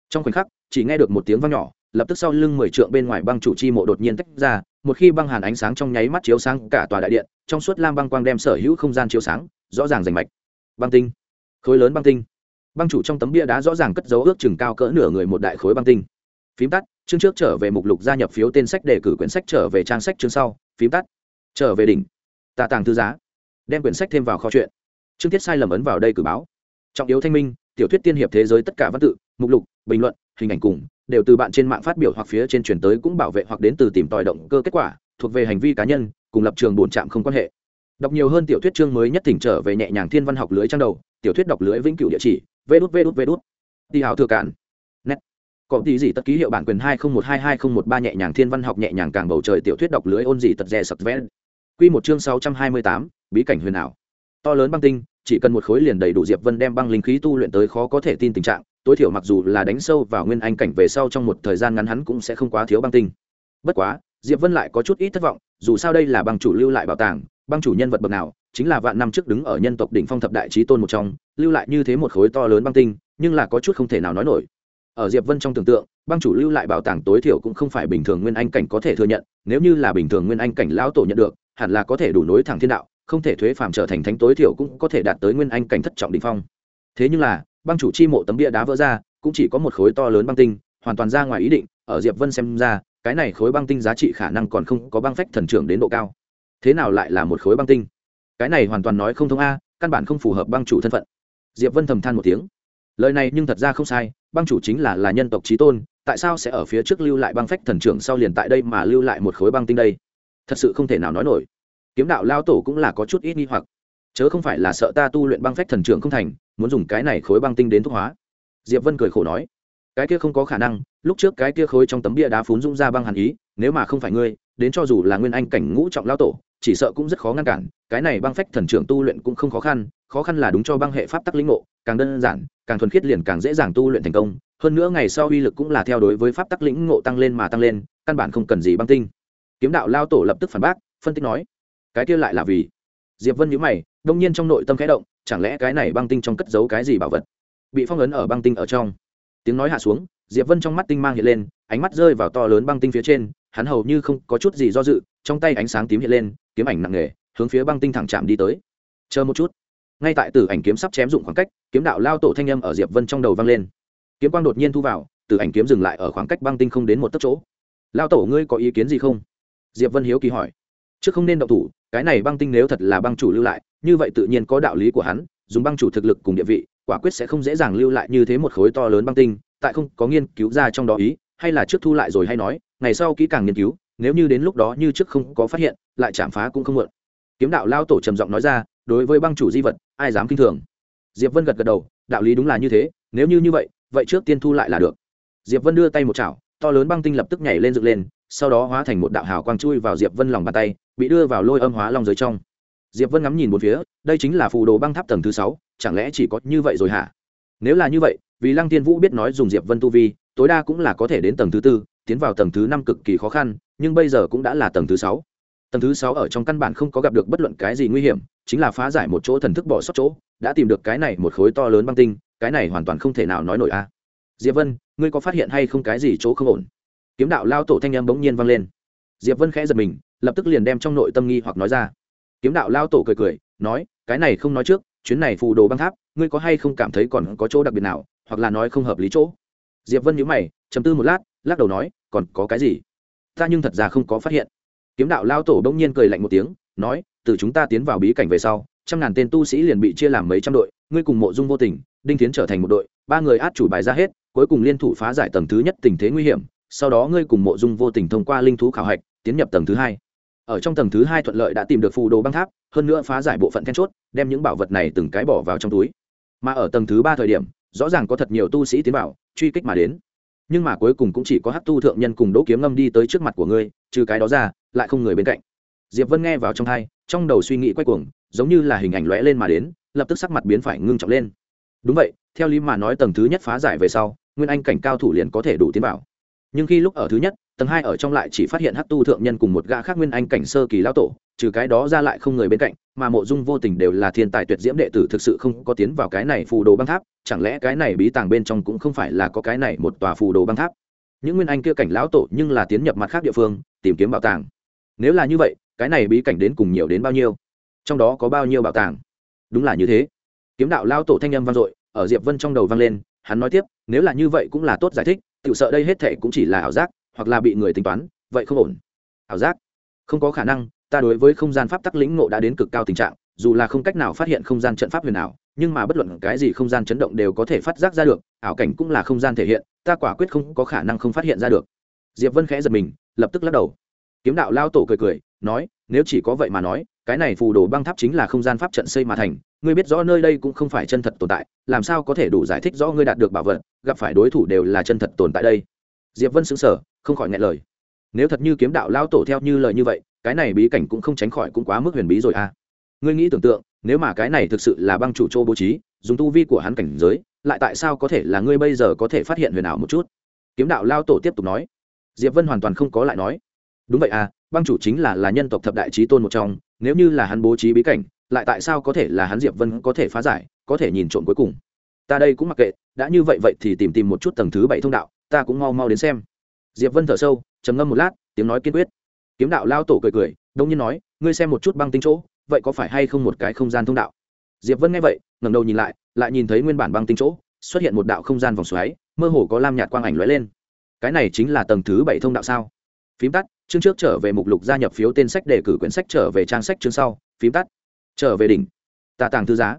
Trong khoảnh khắc, chỉ nghe được một tiếng vang nhỏ, lập tức sau lưng mười trượng bên ngoài băng chủ chi mộ đột nhiên tách ra, một khi băng hàn ánh sáng trong nháy mắt chiếu sáng cả tòa đại điện, trong suốt lam băng quang đem sở hữu không gian chiếu sáng, rõ ràng rành mạch. Băng tinh. Khối lớn băng tinh. Băng chủ trong tấm bia đá rõ ràng cất dấu ước chừng cao cỡ nửa người một đại khối băng tinh. Phím tắt, chương trước trở về mục lục gia nhập phiếu tên sách đề cử quyển sách trở về trang sách chương sau, phím tắt, trở về đỉnh. Tạ tàng thư giá. Đem quyển sách thêm vào kho chuyện chương tiết sai lầm ấn vào đây cử báo trọng yếu thanh minh, tiểu thuyết tiên hiệp thế giới tất cả văn tự, mục lục, bình luận, hình ảnh cùng, đều từ bạn trên mạng phát biểu hoặc phía trên truyền tới cũng bảo vệ hoặc đến từ tìm tòi động cơ kết quả, thuộc về hành vi cá nhân, cùng lập trường bổn trạm không quan hệ. Đọc nhiều hơn tiểu thuyết chương mới nhất thỉnh trở về nhẹ nhàng thiên văn học lưới trang đầu, tiểu thuyết đọc lưới vĩnh cửu địa chỉ vê đút vê đút vê đút đi hào thừa cản nét. Có tí gì tất ký hiệu bản quyền hai không một hai hai không một ba nhẹ nhàng thiên văn học nhẹ nhàng càng bầu trời tiểu thuyết đọc lưới ôn gì tật rè sập vén quy một chương sáu trăm hai mươi tám, bí cảnh huyền ảo to lớn băng tinh, chỉ cần một khối liền đầy đủ diệp vân đem băng linh khí tu luyện tới khó có thể tin tình trạng, tối thiểu mặc dù là đánh sâu vào nguyên anh cảnh về sau trong một thời gian ngắn hắn cũng sẽ không quá thiếu băng tinh. Bất quá, diệp vân lại có chút ít thất vọng, dù sao đây là băng chủ lưu lại bảo tàng, băng chủ nhân vật bậc nào, chính là vạn năm trước đứng ở nhân tộc đỉnh phong thập đại trí tôn một trong, lưu lại như thế một khối to lớn băng tinh, nhưng là có chút không thể nào nói nổi. Ở diệp vân trong tưởng tượng, băng chủ lưu lại bảo tàng tối thiểu cũng không phải bình thường nguyên anh cảnh có thể thừa nhận, nếu như là bình thường nguyên anh cảnh lão tổ nhận được, hẳn là có thể đủ nối thẳng thiên đạo không thể thuế phàm trở thành thánh tối thiểu cũng có thể đạt tới nguyên anh cảnh thất trọng đỉnh phong. Thế nhưng là, băng chủ chi mộ tấm bia đá vỡ ra, cũng chỉ có một khối to lớn băng tinh, hoàn toàn ra ngoài ý định, ở diệp vân xem ra, cái này khối băng tinh giá trị khả năng còn không có băng phách thần trưởng đến độ cao. Thế nào lại là một khối băng tinh? Cái này hoàn toàn nói không thông a, căn bản không phù hợp băng chủ thân phận. Diệp vân thầm than một tiếng. Lời này nhưng thật ra không sai, băng chủ chính là là nhân tộc trí tôn, tại sao sẽ ở phía trước lưu lại băng phách thần trưởng sau liền tại đây mà lưu lại một khối băng tinh đây? Thật sự không thể nào nói nổi kiếm đạo lao tổ cũng là có chút ít nghi hoặc. Chớ không phải là sợ ta tu luyện băng phách thần trưởng không thành, muốn dùng cái này khối băng tinh đến thuốc hóa. Diệp vân cười khổ nói, cái kia không có khả năng, lúc trước cái kia khối trong tấm bia đá phún rung ra băng hàn ý, nếu mà không phải ngươi, đến cho dù là nguyên anh cảnh ngũ trọng lao tổ, chỉ sợ cũng rất khó ngăn cản, cái này băng phách thần trưởng tu luyện cũng không khó khăn khó khăn là đúng cho băng hệ pháp tắc lĩnh ngộ, càng đơn giản, càng thuần khiết liền càng dễ dàng tu luyện thành công, hơn nữa ngày sau uy lực cũng là theo đối với pháp tắc lĩnh ngộ tăng lên mà tăng lên, căn bản không cần gì băng tinh. Kiếm đạo lao tổ lập tức phản bác, phân tích nói cái kia lại là vì diệp vân nhíu mày, đông nhiên trong nội tâm khẽ động, chẳng lẽ cái này băng tinh trong cất giấu cái gì bảo vật? Bị phong ấn ở băng tinh ở trong. Tiếng nói hạ xuống, diệp vân trong mắt tinh mang hiện lên, ánh mắt rơi vào to lớn băng tinh phía trên, hắn hầu như không có chút gì do dự, trong tay ánh sáng tím hiện lên, kiếm ảnh nặng nề, hướng phía băng tinh thẳng chạm đi tới. Chờ một chút. Ngay tại tử ảnh kiếm sắp chém dụng khoảng cách, kiếm đạo lao tổ thanh â m ở diệp vân trong đầu vang lên. Kiếm quang đột nhiên thu vào, tử ảnh kiếm dừng lại ở khoảng cách băng tinh không đến một tấc chỗ. Lao tổ ngươi có ý kiến gì không? Diệp vân hiếu kỳ hỏi. Trước không nên động thủ cái này băng tinh nếu thật là băng chủ lưu lại, như vậy tự nhiên có đạo lý của hắn, dùng băng chủ thực lực cùng địa vị, quả quyết sẽ không dễ dàng lưu lại như thế một khối to lớn băng tinh, tại không có nghiên cứu ra trong đó ý, hay là trước thu lại rồi hay nói, ngày sau kỹ càng nghiên cứu, nếu như đến lúc đó như trước không có phát hiện, lại chạm phá cũng không muộn. Kiếm đạo lao tổ trầm giọng nói ra, đối với băng chủ di vật, ai dám kinh thường? Diệp vân gật gật đầu, đạo lý đúng là như thế, nếu như như vậy vậy trước tiên thu lại là được. Diệp vân đưa tay một chảo, to lớn băng tinh lập tức nhảy lên dựng lên, sau đó hóa thành một đạo hào quang chui vào diệp vân lòng bàn tay bị đưa vào lôi âm hóa long giới trong. Diệp vân ngắm nhìn một phía, đây chính là phù đồ băng tháp tầng thứ sáu, chẳng lẽ chỉ có như vậy rồi hả? Nếu là như vậy, vì lăng tiên vũ biết nói dùng diệp vân tu vi, tối đa cũng là có thể đến tầng thứ tư, tiến vào tầng thứ năm cực kỳ khó khăn, nhưng bây giờ cũng đã là tầng thứ sáu. Tầng thứ sáu ở trong căn bản không có gặp được bất luận cái gì nguy hiểm, chính là phá giải một chỗ thần thức bỏ sót chỗ, đã tìm được cái này một khối to lớn băng tinh, cái này hoàn toàn không thể nào nói nổi a. Diệp vân, ngươi có phát hiện hay không cái gì chỗ không ổn? Kiếm đạo lao tổ thanh em bỗng nhiên vang lên. Diệp vân khẽ giật mình lập tức liền đem trong nội tâm nghi hoặc nói ra. Kiếm đạo lao tổ cười cười, nói, cái này không nói trước, chuyến này phù đồ băng tháp, ngươi có hay không cảm thấy còn có chỗ đặc biệt nào, hoặc là nói không hợp lý chỗ? Diệp vân nhíu mày, trầm tư một lát, lắc đầu nói, còn có cái gì? Ta nhưng thật ra không có phát hiện. Kiếm đạo lao tổ bỗng nhiên cười lạnh một tiếng, nói, từ chúng ta tiến vào bí cảnh về sau, trăm ngàn tên tu sĩ liền bị chia làm mấy trăm đội, ngươi cùng mộ dung vô tình, đinh tiến trở thành một đội, ba người át chủ bài ra hết, cuối cùng liên thủ phá giải tầng thứ nhất tình thế nguy hiểm, sau đó ngươi cùng mộ dung vô tình thông qua linh thú khảo hạch, tiến nhập tầng thứ hai ở trong tầng thứ hai thuận lợi đã tìm được phù đồ băng tháp, hơn nữa phá giải bộ phận then chốt, đem những bảo vật này từng cái bỏ vào trong túi. Mà ở tầng thứ ba thời điểm, rõ ràng có thật nhiều tu sĩ tiến vào, truy kích mà đến. Nhưng mà cuối cùng cũng chỉ có hát tu thượng nhân cùng đỗ kiếm ngâm đi tới trước mặt của ngươi, trừ cái đó ra, lại không người bên cạnh. Diệp vân nghe vào trong thai trong đầu suy nghĩ quay cuồng, giống như là hình ảnh lóe lên mà đến, lập tức sắc mặt biến phải ngưng trọng lên. Đúng vậy, theo lý mà nói tầng thứ nhất phá giải về sau, nguyên anh cảnh cao thủ liền có thể đủ tiến vào. Nhưng khi lúc ở thứ nhất tầng hai ở trong lại chỉ phát hiện hát tu thượng nhân cùng một gã khác nguyên anh cảnh sơ kỳ lao tổ, trừ cái đó ra lại không người bên cạnh, mà mộ dung vô tình đều là thiên tài tuyệt diễm đệ tử thực sự không có tiến vào cái này phù đồ băng tháp, chẳng lẽ cái này bí tàng bên trong cũng không phải là có cái này một tòa phù đồ băng tháp? Những nguyên anh kia cảnh lão tổ nhưng là tiến nhập mặt khác địa phương, tìm kiếm bảo tàng. Nếu là như vậy, cái này bí cảnh đến cùng nhiều đến bao nhiêu? Trong đó có bao nhiêu bảo tàng? Đúng là như thế. Kiếm đạo lao tổ thanh âm vang dội, ở diệp vân trong đầu vang lên, hắn nói tiếp, nếu là như vậy cũng là tốt giải thích tự sợ đây hết thệ cũng chỉ là ảo giác hoặc là bị người tính toán, vậy không ổn. Ảo giác. Không có khả năng, ta đối với không gian pháp tắc lĩnh ngộ đã đến cực cao tình trạng, dù là không cách nào phát hiện không gian trận pháp huyền ảo, nhưng mà bất luận cái gì không gian chấn động đều có thể phát giác ra được, ảo cảnh cũng là không gian thể hiện, ta quả quyết không có khả năng không phát hiện ra được. Diệp vân khẽ giật mình, lập tức lắc đầu. Kiếm đạo lao tổ cười cười, nói, nếu chỉ có vậy mà nói, cái này phù đồ băng tháp chính là không gian pháp trận xây mà thành, ngươi biết rõ nơi đây cũng không phải chân thật tồn tại, làm sao có thể đủ giải thích rõ ngươi đạt được bảo vật, gặp phải đối thủ đều là chân thật tồn tại đây. Diệp vân xứng sở không khỏi nghẹn lời. Nếu thật như kiếm đạo lao tổ theo như lời như vậy, cái này bí cảnh cũng không tránh khỏi cũng quá mức huyền bí rồi à. Ngươi nghĩ tưởng tượng, nếu mà cái này thực sự là băng chủ châu bố trí, dùng tu vi của hắn cảnh giới, lại tại sao có thể là ngươi bây giờ có thể phát hiện huyền ảo một chút? Kiếm đạo lao tổ tiếp tục nói. Diệp vân hoàn toàn không có lại nói. Đúng vậy à băng chủ chính là là nhân tộc thập đại trí tôn một trong, nếu như là hắn bố trí bí cảnh, lại tại sao có thể là hắn diệp vân có thể phá giải, có thể nhìn trộm cuối cùng? Ta đây cũng mặc kệ, đã như vậy vậy thì tìm tìm một chút tầng thứ bảy thông đạo, ta cũng mau mau đến xem diệp vân thở sâu, trầm ngâm một lát, tiếng nói kiên quyết. Kiếm đạo lao tổ cười cười, đông nhiên nói, ngươi xem một chút băng tinh chỗ, vậy có phải hay không một cái không gian thông đạo? Diệp vân nghe vậy, ngẩng đầu nhìn lại lại nhìn thấy nguyên bản băng tinh chỗ, xuất hiện một đạo không gian vòng xoáy, mơ hồ có lam nhạt quang ảnh lóe lên. Cái này chính là tầng thứ bảy thông đạo sao? Phím tắt, chương trước trở về mục lục gia nhập phiếu tên sách đề cử quyển sách trở về trang sách chương sau, phím tắt. Trở về đỉnh. Tà tàng thư giá.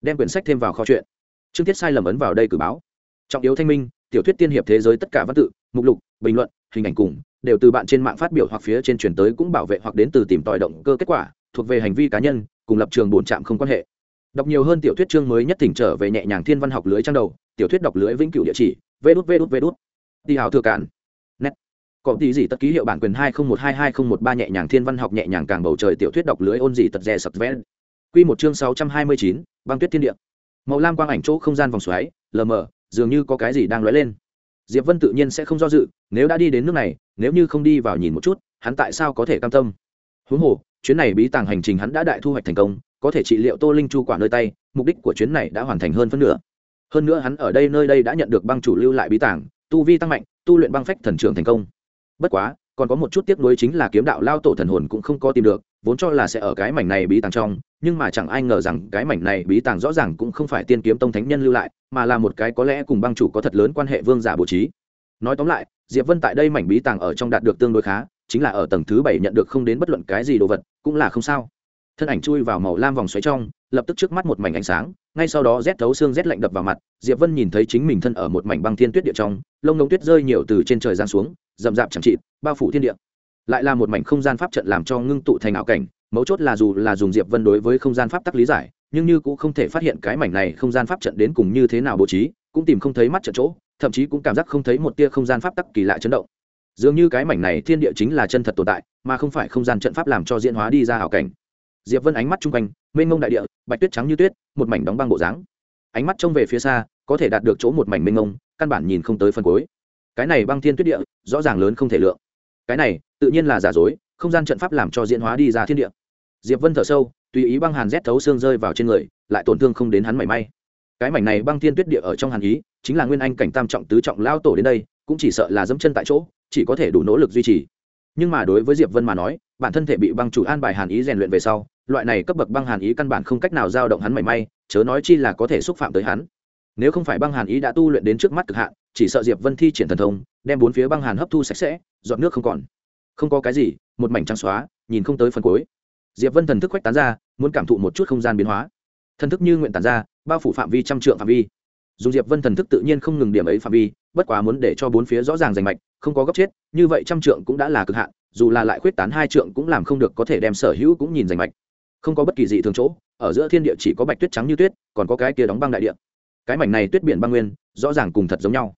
Đem quyển sách thêm vào kho chuyện. Chương tiết sai lầm ấn vào đây cử báo. Trọng yếu thanh minh tiểu thuyết tiên hiệp thế giới tất cả văn tự, mục lục, bình luận, hình ảnh cùng, đều từ bạn trên mạng phát biểu hoặc phía trên truyền tới cũng bảo vệ hoặc đến từ tìm tòi động cơ kết quả, thuộc về hành vi cá nhân, cùng lập trường bổn trạm không quan hệ. Đọc nhiều hơn tiểu thuyết chương mới nhất thỉnh trở về nhẹ nhàng thiên văn học lưới trang đầu, tiểu thuyết đọc lưới vĩnh cửu địa chỉ vê đút vê đút vê đút đi hào thừa cản nét có tí gì tất ký hiệu bản quyền hai không một hai hai không một ba nhẹ nhàng thiên văn học nhẹ nhàng càng bầu trời tiểu thuyết đọc lưới ôn gì tật rè sập vẽ. Quy một chương sáu trăm hai mươi chín, băng tuyết thiên địa. Màu lam quang ảnh chỗ không gian vòng xoáy, lờ mờ dường như có cái gì đang lóe lên. Diệp vân tự nhiên sẽ không do dự, nếu đã đi đến nước này, nếu như không đi vào nhìn một chút, hắn tại sao có thể cam tâm? Huống hồ, chuyến này bí tàng hành trình hắn đã đại thu hoạch thành công, có thể trị liệu tô linh chu quả nơi tay, mục đích của chuyến này đã hoàn thành hơn phân nửa. Hơn nữa hắn ở đây nơi đây đã nhận được băng chủ lưu lại bí tàng, tu vi tăng mạnh, tu luyện băng phách thần trưởng thành công. Bất quá, còn có một chút tiếc nuối chính là kiếm đạo lao tổ thần hồn cũng không có tìm được, vốn cho là sẽ ở cái mảnh này bí tàng trong, nhưng mà chẳng ai ngờ rằng cái mảnh này bí tàng rõ ràng cũng không phải tiên kiếm tông thánh nhân lưu lại mà là một cái có lẽ cùng băng chủ có thật lớn quan hệ vương giả bố trí. Nói tóm lại, diệp vân tại đây mảnh bí tàng ở trong đạt được tương đối khá, chính là ở tầng thứ bảy nhận được không đến bất luận cái gì đồ vật, cũng là không sao. Thân ảnh chui vào màu lam vòng xoáy trong, lập tức trước mắt một mảnh ánh sáng, ngay sau đó rét thấu xương rét lạnh đập vào mặt, diệp vân nhìn thấy chính mình thân ở một mảnh băng thiên tuyết địa trong, lông ngông tuyết rơi nhiều từ trên trời giáng xuống, rậm rạp chẳng trị bao phủ thiên địa. Lại là một mảnh không gian pháp trận làm cho ngưng tụ thành ảo cảnh, mấu chốt là dù là dùng diệp vân đối với không gian pháp tắc lý giải nhưng như cũng không thể phát hiện cái mảnh này không gian pháp trận đến cùng như thế nào bố trí, cũng tìm không thấy mắt trận chỗ, thậm chí cũng cảm giác không thấy một tia không gian pháp tắc kỳ lạ chấn động. Dường như cái mảnh này thiên địa chính là chân thật tồn tại, mà không phải không gian trận pháp làm cho diễn hóa đi ra hảo cảnh. Diệp vân ánh mắt chung quanh, mênh mông đại địa, bạch tuyết trắng như tuyết, một mảnh đóng băng bộ dáng. Ánh mắt trông về phía xa, có thể đạt được chỗ một mảnh mênh mông, căn bản nhìn không tới phần cuối. Cái này băng thiên tuyết địa, rõ ràng lớn không thể lượng. Cái này, tự nhiên là giả dối, không gian trận pháp làm cho diễn hóa đi ra thiên địa diệp vân thở sâu, tùy ý băng hàn rét thấu xương rơi vào trên người, lại tổn thương không đến hắn mảy may. Cái mảnh này băng thiên tuyết địa ở trong hàn ý, chính là nguyên anh cảnh tam trọng tứ trọng lao tổ đến đây, cũng chỉ sợ là dẫm chân tại chỗ, chỉ có thể đủ nỗ lực duy trì. Nhưng mà đối với diệp vân mà nói, bản thân thể bị băng chủ an bài hàn ý rèn luyện về sau, loại này cấp bậc băng hàn ý căn bản không cách nào giao động hắn mảy may, chớ nói chi là có thể xúc phạm tới hắn. Nếu không phải băng hàn ý đã tu luyện đến trước mắt cực hạn, chỉ sợ diệp vân thi triển thần thông, đem bốn phía băng hàn hấp thu sạch sẽ, dọn nước không còn. Không có cái gì, một mảnh trắng xóa, nhìn không tới phần cuối diệp vân thần thức quách tán ra, muốn cảm thụ một chút không gian biến hóa. Thần thức như nguyện tán ra, bao phủ phạm vi trăm trượng phạm vi. Dù diệp vân thần thức tự nhiên không ngừng điểm ấy phạm vi, bất quá muốn để cho bốn phía rõ ràng rành mạch, không có gấp chết, như vậy trăm trượng cũng đã là cực hạn, dù là lại khuyết tán hai trượng cũng làm không được có thể đem sở hữu cũng nhìn rành mạch. Không có bất kỳ gì thường chỗ, ở giữa thiên địa chỉ có bạch tuyết trắng như tuyết, còn có cái kia đóng băng đại địa. Cái mảnh này tuyết biển băng nguyên, rõ ràng cùng thật giống nhau.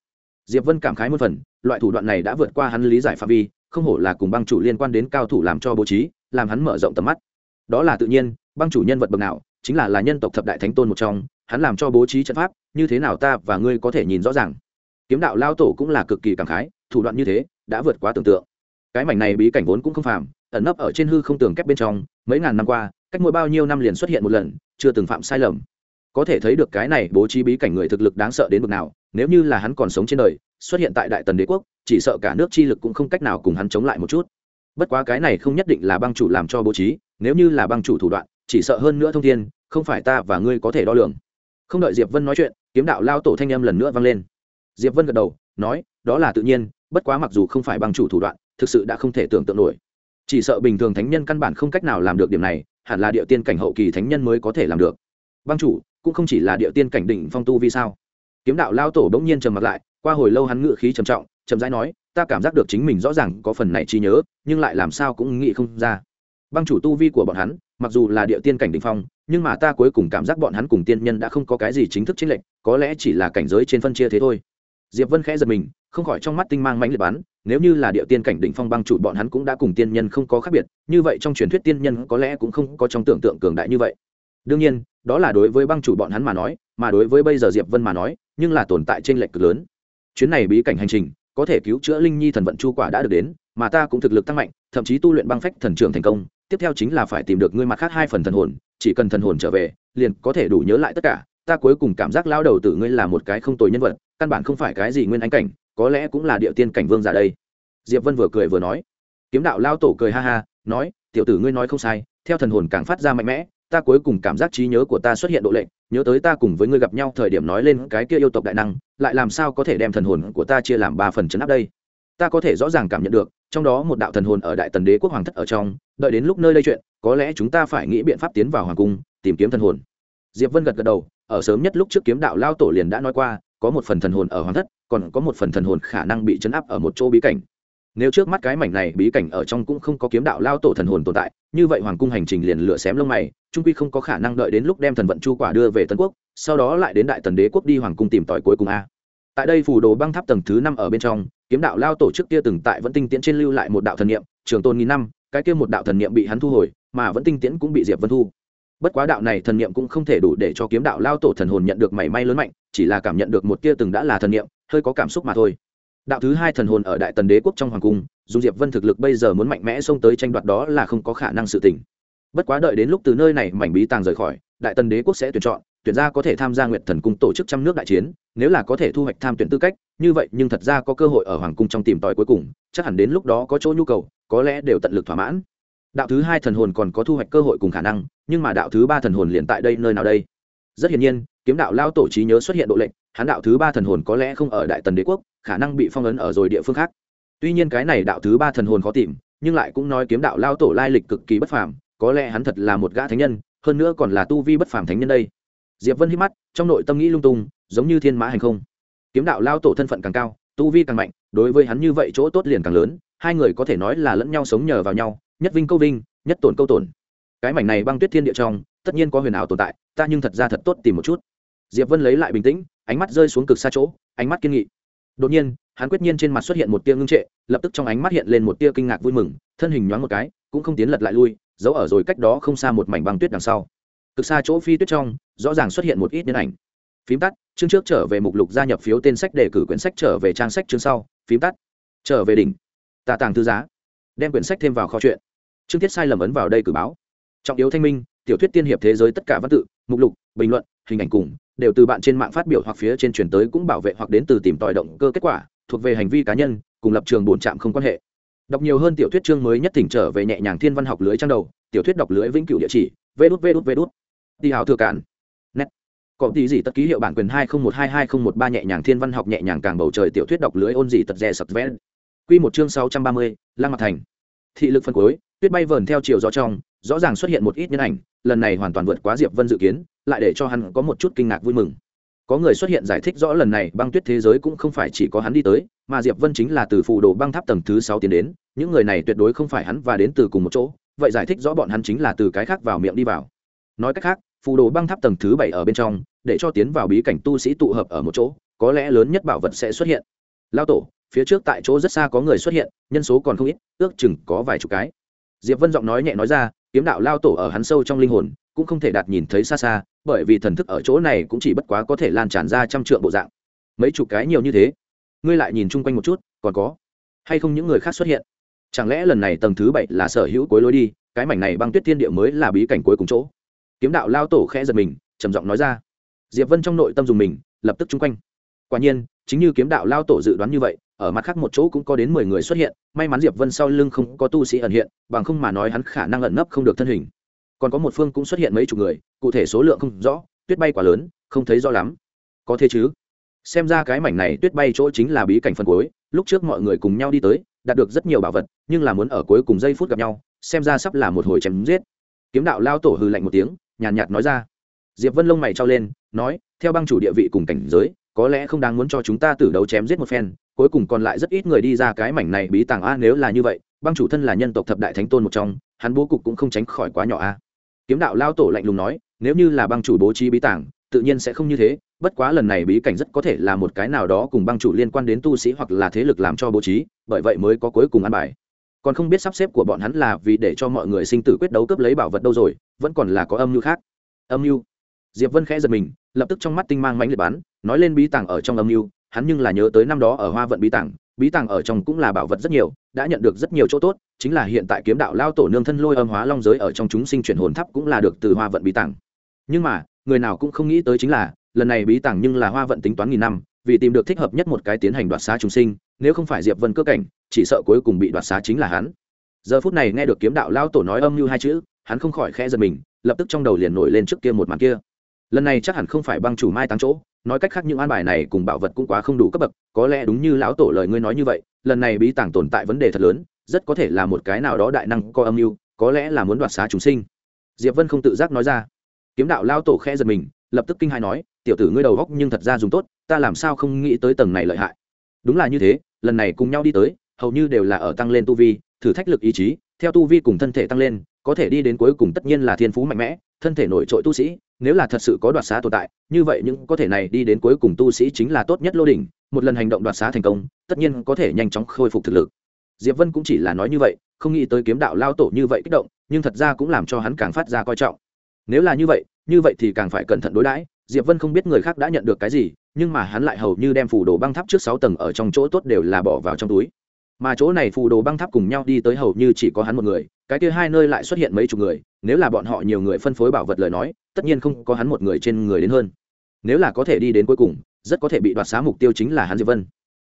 Diệp vân cảm khái một phần, loại thủ đoạn này đã vượt qua hắn lý giải phạm vi, không hổ là cùng băng chủ liên quan đến cao thủ làm cho bố trí làm hắn mở rộng tầm mắt. Đó là tự nhiên, băng chủ nhân vật bậc nào, chính là là nhân tộc thập đại thánh tôn một trong, hắn làm cho bố trí trận pháp, như thế nào ta và ngươi có thể nhìn rõ ràng. Kiếm đạo lao tổ cũng là cực kỳ cảm khái, thủ đoạn như thế, đã vượt quá tưởng tượng. Cái mảnh này bí cảnh vốn cũng không phàm, ẩn nấp ở trên hư không tường kép bên trong, mấy ngàn năm qua, cách mỗi bao nhiêu năm liền xuất hiện một lần, chưa từng phạm sai lầm. Có thể thấy được cái này bố trí bí cảnh người thực lực đáng sợ đến mức nào, nếu như là hắn còn sống trên đời, xuất hiện tại đại tần đế quốc, chỉ sợ cả nước chi lực cũng không cách nào cùng hắn chống lại một chút bất quá cái này không nhất định là băng chủ làm cho bố trí, nếu như là băng chủ thủ đoạn, chỉ sợ hơn nữa thông thiên, không phải ta và ngươi có thể đo lường. Không đợi diệp vân nói chuyện, kiếm đạo lao tổ thanh âm lần nữa vang lên. Diệp vân gật đầu, nói, đó là tự nhiên, bất quá mặc dù không phải băng chủ thủ đoạn, thực sự đã không thể tưởng tượng nổi. Chỉ sợ bình thường thánh nhân căn bản không cách nào làm được điểm này, hẳn là địa tiên cảnh hậu kỳ thánh nhân mới có thể làm được. Băng chủ, cũng không chỉ là địa tiên cảnh đỉnh phong tu vì sao? Kiếm đạo lao tổ bỗng nhiên trầm mặt lại, qua hồi lâu hắn ngự khí trầm trọng trầm rãi nói, ta cảm giác được chính mình rõ ràng có phần này trí nhớ, nhưng lại làm sao cũng nghĩ không ra. Băng chủ tu vi của bọn hắn, mặc dù là địa tiên cảnh đ ỉ n h phong, nhưng mà ta cuối cùng cảm giác bọn hắn cùng tiên nhân đã không có cái gì chính thức chính lệnh có lẽ chỉ là cảnh giới trên phân chia thế thôi. Diệp vân khẽ giật mình, không khỏi trong mắt tinh mang mãnh liệt bắn, nếu như là địa tiên cảnh đỉnh phong băng chủ bọn hắn cũng đã cùng tiên nhân không có khác biệt, như vậy trong truyền thuyết tiên nhân có lẽ cũng không có trong tưởng tượng cường đại như vậy. Đương nhiên, đó là đối với băng chủ bọn hắn mà nói, mà đối với bây giờ diệp vân mà nói, nhưng là tồn tại trên lệch cực lớn. Chuyến này bí cảnh hành trình có thể cứu chữa linh nhi thần vận chu quả đã được đến, mà ta cũng thực lực tăng mạnh, thậm chí tu luyện băng phách thần trưởng thành công, tiếp theo chính là phải tìm được ngươi mặt khác hai phần thần hồn, chỉ cần thần hồn trở về, liền có thể đủ nhớ lại tất cả, ta cuối cùng cảm giác lao đầu tử ngươi là một cái không tồi nhân vật, căn bản không phải cái gì nguyên anh cảnh, có lẽ cũng là địa tiên cảnh vương giả đây. Diệp vân vừa cười vừa nói. Kiếm đạo lao tổ cười ha ha, nói, tiểu tử ngươi nói không sai, theo thần hồn càng phát ra mạnh mẽ, ta cuối cùng cảm giác trí nhớ của ta xuất hiện độ lệnh nhớ tới ta cùng với ngươi gặp nhau thời điểm nói lên cái kia yêu tộc đại năng lại làm sao có thể đem thần hồn của ta chia làm ba phần chấn áp đây? Ta có thể rõ ràng cảm nhận được, trong đó một đạo thần hồn ở đại tần đế quốc hoàng thất ở trong, đợi đến lúc nơi lây chuyện, có lẽ chúng ta phải nghĩ biện pháp tiến vào hoàng cung, tìm kiếm thần hồn. Diệp vân gật gật đầu, ở sớm nhất lúc trước kiếm đạo lao tổ liền đã nói qua, có một phần thần hồn ở hoàng thất, còn có một phần thần hồn khả năng bị chấn áp ở một chỗ bí cảnh nếu trước mắt cái mảnh này bí cảnh ở trong cũng không có kiếm đạo lao tổ thần hồn tồn tại, như vậy hoàng cung hành trình liền lửa xém lông mày, trung quy không có khả năng đợi đến lúc đem thần vận chu quả đưa về tân quốc, sau đó lại đến đại tần đế quốc đi hoàng cung tìm tòi cuối cùng a. Tại đây phủ đồ băng tháp tầng thứ năm ở bên trong, kiếm đạo lao tổ trước kia từng tại vẫn tinh tiễn trên lưu lại một đạo thần niệm, trường tôn nghìn năm, cái kia một đạo thần niệm bị hắn thu hồi, mà vẫn tinh tiễn cũng bị diệp vân thu. Bất quá đạo này thần niệm cũng không thể đủ để cho kiếm đạo lao tổ thần hồn nhận được mảy may lớn mạnh, chỉ là cảm nhận được một kia từng đã là thần niệm, hơi có cảm xúc mà thôi đạo thứ hai thần hồn ở đại tần đế quốc trong hoàng cung dù diệp vân thực lực bây giờ muốn mạnh mẽ xông tới tranh đoạt đó là không có khả năng sự tình. Bất quá đợi đến lúc từ nơi này mảnh bí tàng rời khỏi, đại tần đế quốc sẽ tuyển chọn, tuyển ra có thể tham gia nguyệt thần cung tổ chức trăm nước đại chiến, nếu là có thể thu hoạch tham tuyển tư cách, như vậy nhưng thật ra có cơ hội ở hoàng cung trong tìm tòi cuối cùng, chắc hẳn đến lúc đó có chỗ nhu cầu, có lẽ đều tận lực thỏa mãn. Đạo thứ hai thần hồn còn có thu hoạch cơ hội cùng khả năng, nhưng mà đạo thứ ba thần hồn liền tại đây nơi nào đây? Rất hiển nhiên, kiếm đạo lao tổ trí nhớ xuất hiện độ lệnh, hắn đạo thứ ba thần hồn có lẽ không ở đại tần đế quốc khả năng bị phong ấn ở rồi địa phương khác. Tuy nhiên cái này đạo thứ ba thần hồn khó tìm, nhưng lại cũng nói kiếm đạo lao tổ lai lịch cực kỳ bất phàm, có lẽ hắn thật là một gã thánh nhân, hơn nữa còn là tu vi bất phàm thánh nhân đây. Diệp vân hít mắt, trong nội tâm nghĩ lung tung, giống như thiên mã hành không. Kiếm đạo lao tổ thân phận càng cao, tu vi càng mạnh, đối với hắn như vậy chỗ tốt liền càng lớn, hai người có thể nói là lẫn nhau sống nhờ vào nhau, nhất vinh câu vinh, nhất tổn câu tổn. Cái mảnh này băng tuyết thiên địa trong, tất nhiên có huyền ảo tồn tại, ta nhưng thật ra thật tốt tìm một chút. Diệp vân lấy lại bình tĩnh, ánh mắt rơi xuống cực xa chỗ, ánh mắt kiên nghị đột nhiên, hắn quyết nhiên trên mặt xuất hiện một tia ngưng trệ, lập tức trong ánh mắt hiện lên một tia kinh ngạc vui mừng, thân hình nhoáng một cái, cũng không tiến lật lại lui, giấu ở rồi cách đó không xa một mảnh băng tuyết đằng sau. Cực xa chỗ phi tuyết trong, rõ ràng xuất hiện một ít nhân ảnh. Phím tắt, chương trước trở về mục lục gia nhập phiếu tên sách đề cử quyển sách trở về trang sách chương sau, phím tắt. Trở về đỉnh. Tà tàng thư giá. Đem quyển sách thêm vào kho chuyện chương tiết sai lầm ấn vào đây cử báo. Trọng yếu thanh minh, tiểu thuyết tiên hiệp thế giới tất cả văn tự, mục lục, bình luận, hình ảnh cùng đều từ bạn trên mạng phát biểu hoặc phía trên truyền tới cũng bảo vệ hoặc đến từ tìm tòi động cơ kết quả, thuộc về hành vi cá nhân, cùng lập trường bổn trạm không quan hệ. Đọc nhiều hơn tiểu thuyết chương mới nhất tỉnh trở về nhẹ nhàng thiên văn học lưới trang đầu, tiểu thuyết đọc lưới vĩnh cửu địa chỉ vê đút vê đút vê đút đi hào thừa cản net. Có tí gì tất ký hiệu bản quyền hai không một hai hai không một ba nhẹ nhàng thiên văn học nhẹ nhàng càng bầu trời tiểu thuyết đọc lưới ôn gì tật rè sập vén. quy một chương sáu trăm ba mươi, lăng mặt thành. Thị lực phân cuối tuyết bay vờn theo chiều gió trong, rõ ràng xuất hiện một ít nhân ảnh, lần này hoàn toàn vượt quá diệp vân dự kiến, lại để cho hắn có một chút kinh ngạc vui mừng. Có người xuất hiện giải thích rõ lần này băng tuyết thế giới cũng không phải chỉ có hắn đi tới, mà diệp vân chính là từ phù đồ băng tháp tầng thứ sáu tiến đến, những người này tuyệt đối không phải hắn và đến từ cùng một chỗ, vậy giải thích rõ bọn hắn chính là từ cái khác vào miệng đi vào. Nói cách khác, phù đồ băng tháp tầng thứ bảy ở bên trong, để cho tiến vào bí cảnh tu sĩ tụ hợp ở một chỗ, có lẽ lớn nhất bảo vật sẽ xuất hiện. Lao tổ, phía trước tại chỗ rất xa có người xuất hiện, nhân số còn không ít, ước chừng có vài chục cái diệp vân giọng nói nhẹ nói ra, kiếm đạo lao tổ ở hắn sâu trong linh hồn, cũng không thể đạt nhìn thấy xa xa, bởi vì thần thức ở chỗ này cũng chỉ bất quá có thể lan tràn ra trăm trượng bộ dạng. Mấy chục cái nhiều như thế, ngươi lại nhìn chung quanh một chút, còn có hay không những người khác xuất hiện? Chẳng lẽ lần này tầng thứ bảy là sở hữu cuối lối đi, cái mảnh này băng tuyết thiên địa mới là bí cảnh cuối cùng chỗ? Kiếm đạo lao tổ khẽ giật mình, trầm giọng nói ra. Diệp vân trong nội tâm dùng mình, lập tức chung quanh. Quả nhiên, chính như kiếm đạo lao tổ dự đoán như vậy ở mặt khác một chỗ cũng có đến mười người xuất hiện, may mắn diệp vân sau lưng không có tu sĩ ẩn hiện, bằng không mà nói hắn khả năng ẩn nấp không được thân hình. Còn có một phương cũng xuất hiện mấy chục người, cụ thể số lượng không rõ, tuyết bay quá lớn, không thấy rõ lắm. Có thế chứ? Xem ra cái mảnh này tuyết bay chỗ chính là bí cảnh phân cuối, lúc trước mọi người cùng nhau đi tới, đạt được rất nhiều bảo vật, nhưng là muốn ở cuối cùng giây phút gặp nhau, xem ra sắp là một hồi chém giết. Kiếm đạo lao tổ hư lạnh một tiếng, nhàn nhạt nói ra. Diệp vân lông mày trao lên, nói, theo băng chủ địa vị cùng cảnh giới, có lẽ không đáng muốn cho chúng ta tử đấu chém giết một phen cuối cùng còn lại rất ít người đi ra cái mảnh này bí tàng a, nếu là như vậy, băng chủ thân là nhân tộc thập đại thánh tôn một trong, hắn bố cục cũng không tránh khỏi quá nhỏ a. Kiếm đạo lao tổ lạnh lùng nói, nếu như là băng chủ bố trí bí tàng, tự nhiên sẽ không như thế, bất quá lần này bí cảnh rất có thể là một cái nào đó cùng băng chủ liên quan đến tu sĩ hoặc là thế lực làm cho bố trí, bởi vậy mới có cuối cùng ăn bài. Còn không biết sắp xếp của bọn hắn là vì để cho mọi người sinh tử quyết đấu cướp lấy bảo vật đâu rồi, vẫn còn là có âm mưu khác. Âm mưu? Diệp vân khẽ giật mình, lập tức trong mắt tinh mang mãnh liệt bắn, nói lên bí tàng ở trong âm mưu hắn nhưng là nhớ tới năm đó ở hoa vận bí tàng bí tàng ở trong cũng là bảo vật rất nhiều, đã nhận được rất nhiều chỗ tốt, chính là hiện tại kiếm đạo lao tổ nương thân lôi âm hóa long giới ở trong chúng sinh chuyển hồn tháp cũng là được từ hoa vận bí tàng. Nhưng mà, người nào cũng không nghĩ tới chính là, lần này bí tàng nhưng là hoa vận tính toán nghìn năm, vì tìm được thích hợp nhất một cái tiến hành đoạt xá chúng sinh, nếu không phải diệp vân cơ cảnh, chỉ sợ cuối cùng bị đoạt xá chính là hắn. Giờ phút này nghe được kiếm đạo lao tổ nói âm như hai chữ, hắn không khỏi khẽ giật mình, lập tức trong đầu liền nổi lên trước kia một màn kia. Lần này chắc hẳn không phải băng chủ mai tăng chỗ nói cách khác những an bài này cùng bảo vật cũng quá không đủ cấp bậc, có lẽ đúng như lão tổ lời ngươi nói như vậy, lần này bí tàng tồn tại vấn đề thật lớn, rất có thể là một cái nào đó đại năng có âm mưu, có lẽ là muốn đoạt xá chúng sinh. Diệp vân không tự giác nói ra. Kiếm đạo lao tổ khẽ giật mình, lập tức kinh hai nói, tiểu tử ngươi đầu góc nhưng thật ra dùng tốt, ta làm sao không nghĩ tới tầng này lợi hại? Đúng là như thế, lần này cùng nhau đi tới, hầu như đều là ở tăng lên tu vi, thử thách lực ý chí, theo tu vi cùng thân thể tăng lên, có thể đi đến cuối cùng tất nhiên là thiên phú mạnh mẽ, thân thể nổi trội tu sĩ nếu là thật sự có đoạt xá tồn tại, như vậy những có thể này đi đến cuối cùng tu sĩ chính là tốt nhất lô đỉnh, một lần hành động đoạt xá thành công, tất nhiên có thể nhanh chóng khôi phục thực lực. Diệp vân cũng chỉ là nói như vậy, không nghĩ tới kiếm đạo lao tổ như vậy kích động, nhưng thật ra cũng làm cho hắn càng phát ra coi trọng. Nếu là như vậy như vậy thì càng phải cẩn thận đối đãi, diệp vân không biết người khác đã nhận được cái gì, nhưng mà hắn lại hầu như đem phù đồ băng tháp trước sáu tầng ở trong chỗ tốt đều là bỏ vào trong túi. Mà chỗ này phù đồ băng tháp cùng nhau đi tới hầu như chỉ có hắn một người cái kia hai nơi lại xuất hiện mấy chục người, nếu là bọn họ nhiều người phân phối bảo vật lời nói, tất nhiên không có hắn một người trên người đến hơn. Nếu là có thể đi đến cuối cùng, rất có thể bị đoạt xá mục tiêu chính là hắn diệp vân.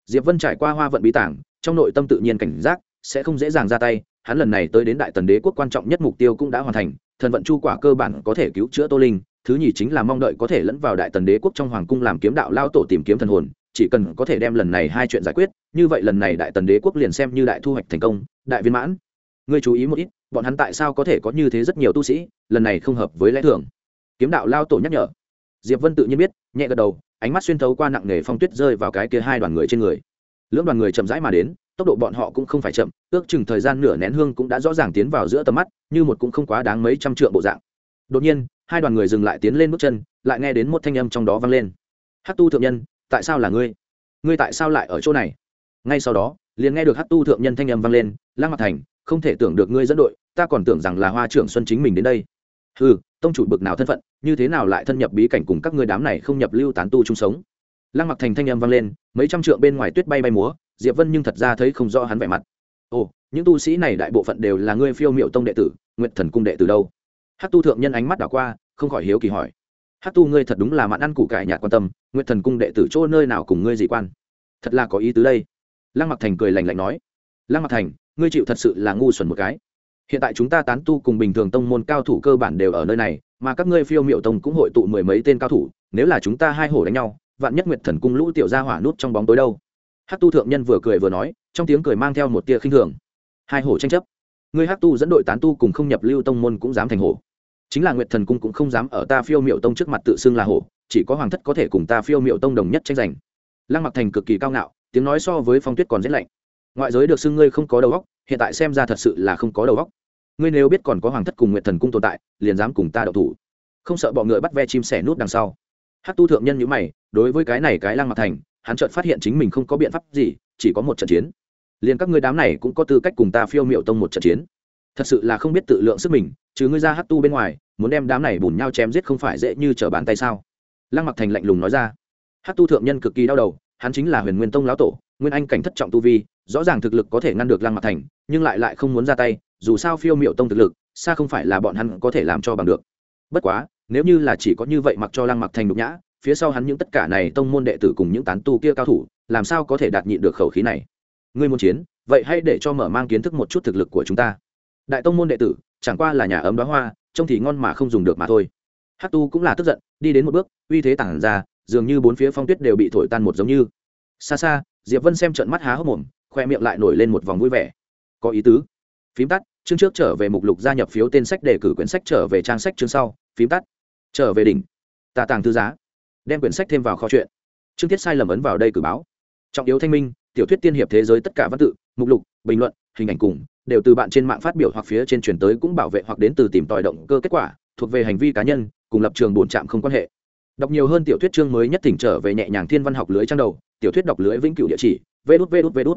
Diệp vân trải qua hoa vận bí tảng, trong nội tâm tự nhiên cảnh giác, sẽ không dễ dàng ra tay, hắn lần này tới đến đại tần đế quốc quan trọng nhất mục tiêu cũng đã hoàn thành, thần vận chu quả cơ bản có thể cứu chữa tô linh, thứ nhì chính là mong đợi có thể lẫn vào đại tần đế quốc trong hoàng cung làm kiếm đạo lao tổ tìm kiếm thần hồn, chỉ cần có thể đem lần này hai chuyện giải quyết, như vậy lần này đại tần đế quốc liền xem như đại thu hoạch thành công, đại viên mãn ngươi chú ý một ít, bọn hắn tại sao có thể có như thế rất nhiều tu sĩ, lần này không hợp với lẽ thường. Kiếm đạo lao tổ nhắc nhở. Diệp vân tự nhiên biết, nhẹ gật đầu, ánh mắt xuyên thấu qua nặng nề phong tuyết rơi vào cái kia hai đoàn người trên người. Lưỡng đoàn người chậm rãi mà đến, tốc độ bọn họ cũng không phải chậm, ước chừng thời gian nửa nén hương cũng đã rõ ràng tiến vào giữa tầm mắt, như một cũng không quá đáng mấy trăm trượng bộ dạng. Đột nhiên, hai đoàn người dừng lại tiến lên bước chân, lại nghe đến một thanh âm trong đó vang lên. Hát tu thượng nhân, tại sao là ngươi? Ngươi tại sao lại ở chỗ này? Ngay sau đó, liền nghe được hát tu thượng nhân thanh âm vang lên, lăng mặt thành không thể tưởng được ngươi dẫn đội, ta còn tưởng rằng là hoa trưởng xuân chính mình đến đây. Ừ tông chủ bực nào thân phận, như thế nào lại thân nhập bí cảnh cùng các ngươi đám này không nhập lưu tán tu chung sống? Lăng mặc thành thanh âm vang lên, mấy trăm trượng bên ngoài tuyết bay bay múa, diệp vân nhưng thật ra thấy không rõ hắn vẻ mặt. Ồ, những tu sĩ này đại bộ phận đều là ngươi phiêu miệu tông đệ tử nguyện thần cung đệ từ đâu? Hát tu thượng nhân ánh mắt đảo qua, không khỏi hiếu kỳ hỏi. Hát tu, ngươi thật đúng là mặn ăn củ cải nhạt quan tâm nguyện thần cung đệ tử chỗ nơi nào cùng ngươi dị quan? Thật là có ý tứ đây. Lăng mặc thành cười lành lạnh nói. Lăng mặc thành ngươi chịu thật sự là ngu xuẩn một cái. Hiện tại chúng ta tán tu cùng bình thường tông môn cao thủ cơ bản đều ở nơi này, mà các ngươi phiêu miệu tông cũng hội tụ mười mấy tên cao thủ, nếu là chúng ta hai hổ đánh nhau, vạn nhất nguyệt thần cung lũ tiểu gia hỏa nút trong bóng tối đâu. Hát tu thượng nhân vừa cười vừa nói, trong tiếng cười mang theo một tia khinh thường. Hai hổ tranh chấp. Ngươi hát tu dẫn đội tán tu cùng không nhập lưu tông môn cũng dám thành hổ. Chính là nguyệt thần cung cũng không dám ở ta phiêu miệu tông trước mặt tự xưng là hổ, chỉ có hoàng thất có thể cùng ta phiêu miệu tông đồng nhất tranh giành. Lăng mặc thành cực kỳ cao ngạo, tiếng nói so với phong tuyết còn rất lạnh ngoại giới được xưng ngươi không có đầu óc, hiện tại xem ra thật sự là không có đầu óc. Ngươi nếu biết còn có hoàng thất cùng nguyện thần cung tồn tại, liền dám cùng ta đậu thủ. Không sợ bọ ngựa bắt ve chim sẻ nút đằng sau. Hát tu thượng nhân nhữ mày, đối với cái này cái lăng mặc thành, hắn chợt phát hiện chính mình không có biện pháp gì, chỉ có một trận chiến. Liền các ngươi đám này cũng có tư cách cùng ta phiêu miệu tông một trận chiến. Thật sự là không biết tự lượng sức mình, chứ ngươi ra hát tu bên ngoài, muốn đem đám này bùn nhau chém giết không phải dễ như trở bàn tay sao? Lăng mặc thành lạnh lùng nói ra. Hát tu thượng nhân cực kỳ đau đầu, hắn chính là huyền nguyên tông lão tổ, nguyên anh cảnh thất trọng tu vi rõ ràng thực lực có thể ngăn được lăng mặc thành, nhưng lại lại không muốn ra tay, dù sao phiêu miệu tông thực lực, xa không phải là bọn hắn có thể làm cho bằng được. Bất quá, nếu như là chỉ có như vậy mặc cho lăng mặc thành nhục nhã, phía sau hắn những tất cả này tông môn đệ tử cùng những tán tu kia cao thủ, làm sao có thể đạt nhịn được khẩu khí này? Ngươi muốn chiến, vậy hãy để cho mở mang kiến thức một chút thực lực của chúng ta. Đại tông môn đệ tử, chẳng qua là nhà ấm đoá hoa, trông thì ngon mà không dùng được mà thôi. Hát tu cũng là tức giận, đi đến một bước, uy thế tản ra, dường như bốn phía phong tuyết đều bị thổi tan một giống như. Xa xa, diệp vân xem trận mắt há hốc mồm khoe miệng lại nổi lên một vòng vui vẻ. Có ý tứ. Phím tắt, chương trước trở về mục lục gia nhập phiếu tên sách để cử quyển sách trở về trang sách chương sau. Phím tắt. Trở về đỉnh. Tà tàng thư giá. Đem quyển sách thêm vào kho chuyện chương tiết sai lầm ấn vào đây cử báo. Trọng yếu thanh minh, tiểu thuyết tiên hiệp thế giới tất cả văn tự, mục lục, bình luận, hình ảnh cùng, đều từ bạn trên mạng phát biểu hoặc phía trên truyền tới cũng bảo vệ hoặc đến từ tìm tòi động cơ kết quả, thuộc về hành vi cá nhân, cùng lập trường bổn trạm không quan hệ. Đọc nhiều hơn tiểu thuyết chương mới nhất thỉnh trở về nhẹ nhàng thiên văn học lưới trang đầu, tiểu thuyết đọc lưới vĩnh cửu địa chỉ, vê đút vê đút vê đút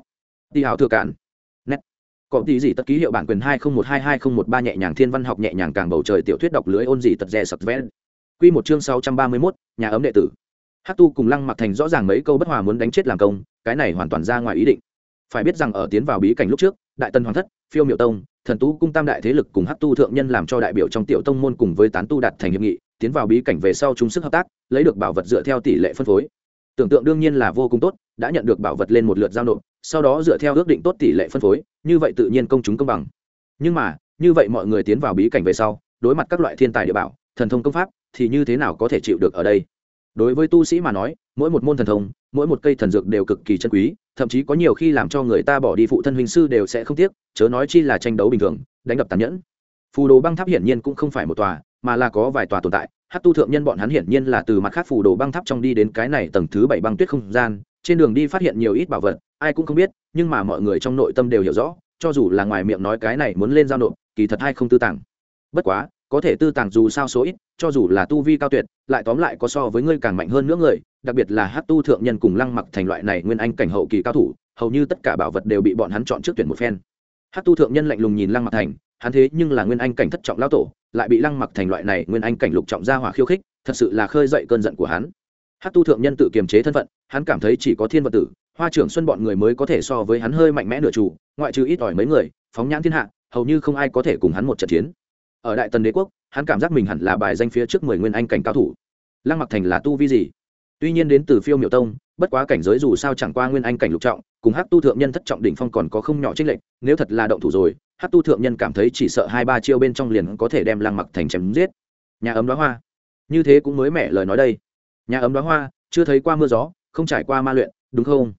đi hào thừa Cạn, nét. Có tí gì tất ký hiệu bản quyền hai không một hai hai không một ba nhẹ nhàng thiên văn học nhẹ nhàng càng bầu trời tiểu thuyết đọc lưới ôn gì tật rè sập vén quy một chương sáu trăm ba mươi 631, nhà ấm đệ tử. Hát tu cùng lăng mặc thành rõ ràng mấy câu bất hòa muốn đánh chết làm công cái này hoàn toàn ra ngoài ý định. Phải biết rằng ở tiến vào bí cảnh lúc trước đại tân hoàng thất phiêu miệu tông thần tú cung tam đại thế lực cùng hát tu thượng nhân làm cho đại biểu trong tiểu tông môn cùng với tán tu đạt thành hiệp nghị tiến vào bí cảnh về sau chung sức hợp tác lấy được bảo vật dựa theo tỷ lệ phân phối. Tưởng tượng đương nhiên là vô cùng tốt đã nhận được bảo vật lên một lượt giao nộp sau đó dựa theo ước định tốt tỷ lệ phân phối, như vậy tự nhiên công chúng công bằng. Nhưng mà, như vậy mọi người tiến vào bí cảnh về sau, đối mặt các loại thiên tài địa bảo, thần thông công pháp, thì như thế nào có thể chịu được ở đây? Đối với tu sĩ mà nói, mỗi một môn thần thông, mỗi một cây thần dược đều cực kỳ chân quý, thậm chí có nhiều khi làm cho người ta bỏ đi phụ thân huynh sư đều sẽ không tiếc, chớ nói chi là tranh đấu bình thường, đánh đập tàn nhẫn. Phù đồ băng tháp hiển nhiên cũng không phải một tòa, mà là có vài tòa tồn tại. Hát tu thượng nhân bọn hắn hiển nhiên là từ mặt khác phù đồ băng tháp trong đi đến cái này tầng thứ bảy băng tuyết không gian trên đường đi phát hiện nhiều ít bảo vật, ai cũng không biết, nhưng mà mọi người trong nội tâm đều hiểu rõ, cho dù là ngoài miệng nói cái này muốn lên giao nộp, kỳ thật hay không tư tàng. Bất quá, có thể tư tàng dù sao số ít, cho dù là tu vi cao tuyệt, lại tóm lại có so với ngươi càng mạnh hơn nữa người, đặc biệt là hát tu thượng nhân cùng lăng mặc thành loại này nguyên anh cảnh hậu kỳ cao thủ, hầu như tất cả bảo vật đều bị bọn hắn chọn trước tuyển một phen. Hát tu thượng nhân lạnh lùng nhìn lăng mặc thành, hắn thế nhưng là nguyên anh cảnh thất trọng lao tổ, lại bị lăng mặc thành loại này nguyên anh cảnh lục trọng gia hỏa khiêu khích, thật sự là khơi dậy cơn giận của hắn hát tu thượng nhân tự kiềm chế thân phận, hắn cảm thấy chỉ có thiên vật tử, hoa trưởng xuân bọn người mới có thể so với hắn hơi mạnh mẽ nửa chủ, ngoại trừ ít ỏi mấy người, phóng nhãn thiên hạ, hầu như không ai có thể cùng hắn một trận chiến. Ở đại tần đế quốc, hắn cảm giác mình hẳn là bài danh phía trước mười nguyên anh cảnh cao thủ. Lăng mặc thành là tu vi gì? Tuy nhiên đến từ phiêu Miểu tông, bất quá cảnh giới dù sao chẳng qua nguyên anh cảnh lục trọng, cùng hát tu thượng nhân thất trọng đỉnh phong còn có không nhỏ trích lệnh nếu thật là động thủ rồi hát tu thượng nhân cảm thấy chỉ sợ hai ba chiêu bên trong liền có thể đem lăng mặc thành chém giết. Nhà ấm đó hoa. Như thế cũng mới mẻ lời nói đây nhà ấm đóa hoa, chưa thấy qua mưa gió, không trải qua ma luyện, đúng không?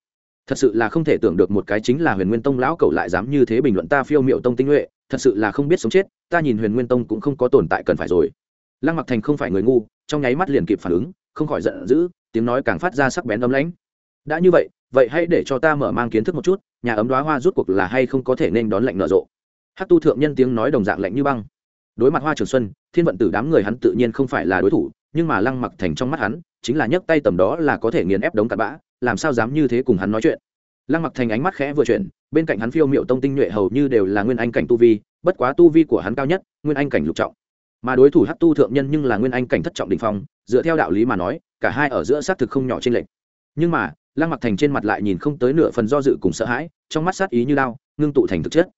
Thật sự là không thể tưởng được một cái chính là huyền nguyên tông lão cậu lại dám như thế bình luận ta phiêu miệu tông tinh nhuệ, thật sự là không biết sống chết, ta nhìn huyền nguyên tông cũng không có tồn tại cần phải rồi. Lăng mặc thành không phải người ngu, trong nháy mắt liền kịp phản ứng, không khỏi giận dữ, tiếng nói càng phát ra sắc bén ấm lãnh. Đã như vậy vậy hãy để cho ta mở mang kiến thức một chút, nhà ấm đoá hoa rút cuộc là hay không có thể nên đón lệnh nở rộ. Hát tu thượng nhân tiếng nói đồng dạng lạnh như băng. Đối mặt hoa trường xuân, thiên vận tử đám người hắn tự nhiên không phải là đối thủ, nhưng mà lăng mặc thành trong mắt hắn chính là nhấc tay tầm đó là có thể nghiền ép đống cặn bã, làm sao dám như thế cùng hắn nói chuyện. Lăng mặc thành ánh mắt khẽ vừa chuyển, bên cạnh hắn phiêu m i ệ u tông tinh nhuệ hầu như đều là nguyên anh cảnh tu vi, bất quá tu vi của hắn cao nhất, nguyên anh cảnh lục trọng. Mà đối thủ hát tu thượng nhân nhưng là nguyên anh cảnh thất trọng đình phong, dựa theo đạo lý mà nói, cả hai ở giữa xác thực không nhỏ trên lệch. Nhưng mà, lăng mặc thành trên mặt lại nhìn không tới nửa phần do dự cùng sợ hãi, trong mắt sát ý như lao, ngưng tụ thành thực chất.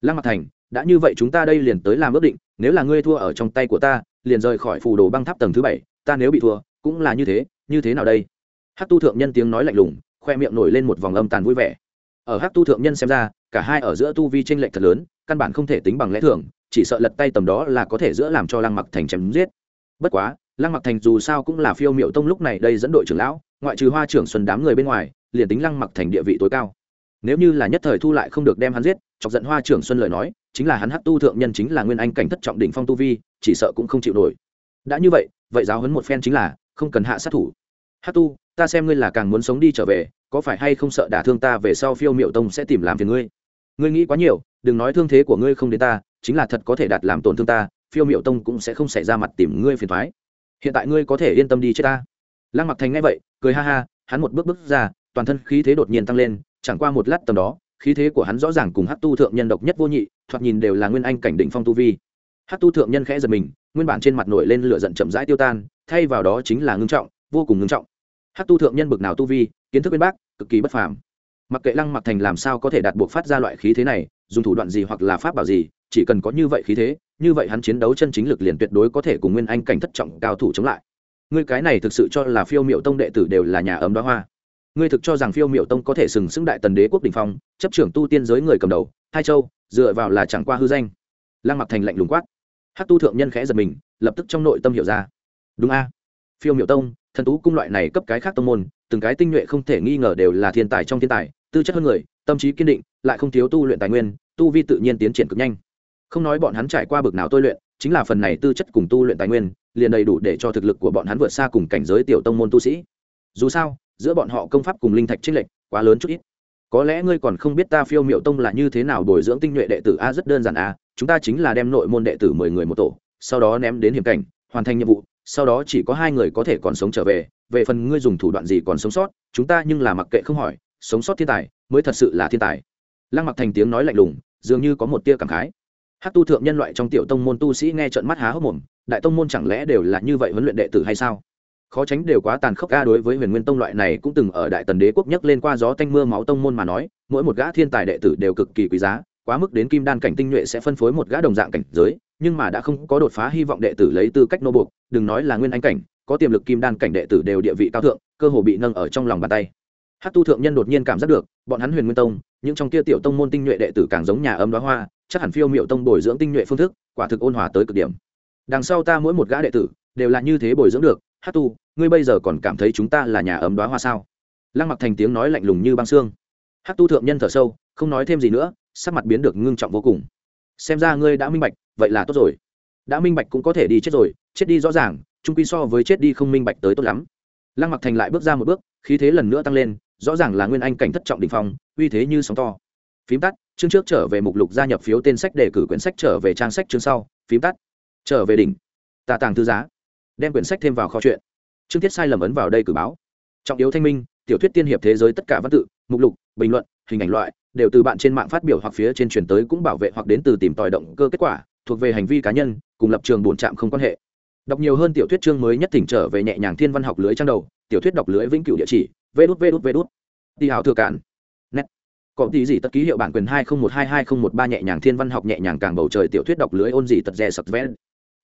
Lăng mặc thành, đã như vậy chúng ta đây liền tới làm ước định, nếu là ngươi thua ở trong tay của ta, liền rời khỏi phù đồ băng tháp tầng thứ bảy, ta nếu bị thua cũng là như thế như thế nào đây? Hát tu thượng nhân tiếng nói lạnh lùng, khoe miệng nổi lên một vòng âm tàn vui vẻ. Ở hát tu thượng nhân xem ra, cả hai ở giữa tu vi tranh lệch thật lớn, căn bản không thể tính bằng lẽ thường, chỉ sợ lật tay tầm đó là có thể giữa làm cho lăng mặc thành chém giết. Bất quá, lăng mặc thành dù sao cũng là phiêu miệu tông lúc này đây dẫn đội trưởng lão, ngoại trừ hoa trưởng xuân đám người bên ngoài, liền tính lăng mặc thành địa vị tối cao. Nếu như là nhất thời thu lại không được đem hắn giết, chọc giận hoa trưởng xuân lời nói, chính là hắn hát tu thượng nhân chính là nguyên anh cảnh thất trọng đỉnh phong tu vi, chỉ sợ cũng không chịu nổi. Đã như vậy vậy giáo hấn một phen chính là không cần hạ sát thủ. Hát tu, ta xem ngươi là càng muốn sống đi trở về, có phải hay không sợ đả thương ta về sau phiêu miệu tông sẽ tìm làm phiền ngươi? Ngươi nghĩ quá nhiều, đừng nói thương thế của ngươi không đến ta, chính là thật có thể đạt làm tổn thương ta, phiêu miệu tông cũng sẽ không xảy ra mặt tìm ngươi phiền thoái. Hiện tại ngươi có thể yên tâm đi chết ta. Lăng mặc thành ngay vậy, cười ha ha, hắn một bước bước ra, toàn thân khí thế đột nhiên tăng lên, chẳng qua một lát tầm đó, khí thế của hắn rõ ràng cùng hát tu thượng nhân độc nhất vô nhị, thoạt nhìn đều là nguyên anh cảnh đỉnh phong tu vi hát tu thượng nhân khẽ giật mình, nguyên bản trên mặt nổi lên lửa giận chậm rãi tiêu tan, thay vào đó chính là ngưng trọng, vô cùng ngưng trọng. Hát tu thượng nhân bực nào tu vi, kiến thức bên bác, cực kỳ bất phàm. Mặc kệ lăng mặc thành làm sao có thể đạt buộc phát ra loại khí thế này, dùng thủ đoạn gì hoặc là pháp bảo gì, chỉ cần có như vậy khí thế, như vậy hắn chiến đấu chân chính lực liền tuyệt đối có thể cùng nguyên anh cảnh thất trọng cao thủ chống lại. Ngươi cái này thực sự cho là phiêu miệu tông đệ tử đều là nhà ấm đoá hoa. Ngươi thực cho rằng phiêu miệu tông có thể sừng sững đại tần đế quốc đình phong, chấp trưởng tu tiên giới người cầm đầu, hai châu, dựa vào là chẳng qua hư danh. Lăng mặc thành lạnh lùng quát hát tu thượng nhân khẽ giật mình, lập tức trong nội tâm hiểu ra. Đúng a. Phiêu miệu tông, thần tú cung loại này cấp cái khác tông môn, từng cái tinh nhuệ không thể nghi ngờ đều là thiên tài trong thiên tài, tư chất hơn người, tâm trí kiên định, lại không thiếu tu luyện tài nguyên, tu vi tự nhiên tiến triển cực nhanh. Không nói bọn hắn trải qua bực nào tôi luyện, chính là phần này tư chất cùng tu luyện tài nguyên, liền đầy đủ để cho thực lực của bọn hắn vượt xa cùng cảnh giới tiểu tông môn tu sĩ. Dù sao, giữa bọn họ công pháp cùng linh thạch trích lệch quá lớn chút ít. Có lẽ ngươi còn không biết ta phiêu miệu tông là như thế nào bồi dưỡng tinh nhuệ đệ tử a, rất đơn giản a chúng ta chính là đem nội môn đệ tử mười người một tổ, sau đó ném đến hiểm cảnh, hoàn thành nhiệm vụ, sau đó chỉ có hai người có thể còn sống trở về về phần ngươi dùng thủ đoạn gì còn sống sót, chúng ta nhưng là mặc kệ không hỏi, sống sót thiên tài, mới thật sự là thiên tài. Lăng mặc thành tiếng nói lạnh lùng, dường như có một tia cảm khái. Hát tu thượng nhân loại trong tiểu tông môn tu sĩ nghe trận mắt há hốc mồm, đại tông môn chẳng lẽ đều là như vậy huấn luyện đệ tử hay sao? Khó tránh đều quá tàn khốc ga đối với huyền nguyên tông loại này cũng từng ở đại tần đế quốc nhấc lên qua gió tanh mưa máu tông môn mà nói, mỗi một gã thiên tài đệ tử đều cực kỳ quý giá quá mức đến kim đan cảnh tinh nhuệ sẽ phân phối một gã đồng dạng cảnh giới, nhưng mà đã không có đột phá hy vọng đệ tử lấy tư cách nô buộc, đừng nói là nguyên anh cảnh, có tiềm lực kim đan cảnh đệ tử đều địa vị cao thượng, cơ hồ bị nâng ở trong lòng bàn tay. Hát tu thượng nhân đột nhiên cảm giác được, bọn hắn huyền nguyên tông, những trong kia tiểu tông môn tinh nhuệ đệ tử càng giống nhà ấm đoá hoa, chắc hẳn phiêu miệu tông bồi dưỡng tinh nhuệ phương thức, quả thực ôn hòa tới cực điểm. Đằng sau ta mỗi một gã đệ tử, đều là như thế bồi dưỡng được hát tu, ngươi bây giờ còn cảm thấy chúng ta là nhà ấm đoá hoa sao? Lăng mặc thành tiếng nói lạnh lùng như băng xương. Hát tu thượng nhân thở sâu, không nói thêm gì nữa sắc mặt biến được ngưng trọng vô cùng. Xem ra ngươi đã minh bạch, vậy là tốt rồi. Đã minh bạch cũng có thể đi chết rồi, chết đi rõ ràng trung quy so với chết đi không minh bạch tới tốt lắm. Lăng mặc thành lại bước ra một bước, khí thế lần nữa tăng lên, rõ ràng là nguyên anh cảnh thất trọng đình phong, uy thế như sóng to. Phím tắt, chương trước trở về mục lục gia nhập phiếu tên sách đề cử quyển sách trở về trang sách chương sau, phím tắt. Trở về đỉnh. Tà tàng thư giá. Đem quyển sách thêm vào kho chuyện. Chương tiết sai lầm ấn vào đây cử báo. Trọng yếu thanh minh, tiểu thuyết tiên hiệp thế giới tất cả văn tự, mục lục bình luận, hình ảnh loại, đều từ bạn trên mạng phát biểu hoặc phía trên truyền tới cũng bảo vệ hoặc đến từ tìm tòi động cơ kết quả, thuộc về hành vi cá nhân, cùng lập trường bổn trạm không quan hệ. Đọc nhiều hơn tiểu thuyết chương mới nhất thỉnh trở về nhẹ nhàng thiên văn học lưới trang đầu, tiểu thuyết đọc lưới vĩnh cửu địa chỉ vê đút vê đút vê đút đi hào thừa cản nét có tí gì tất ký hiệu bản quyền hai không một hai hai không một ba nhẹ nhàng thiên văn học nhẹ nhàng càng bầu trời tiểu thuyết đọc lưới ôn gì tật rè sập vẽ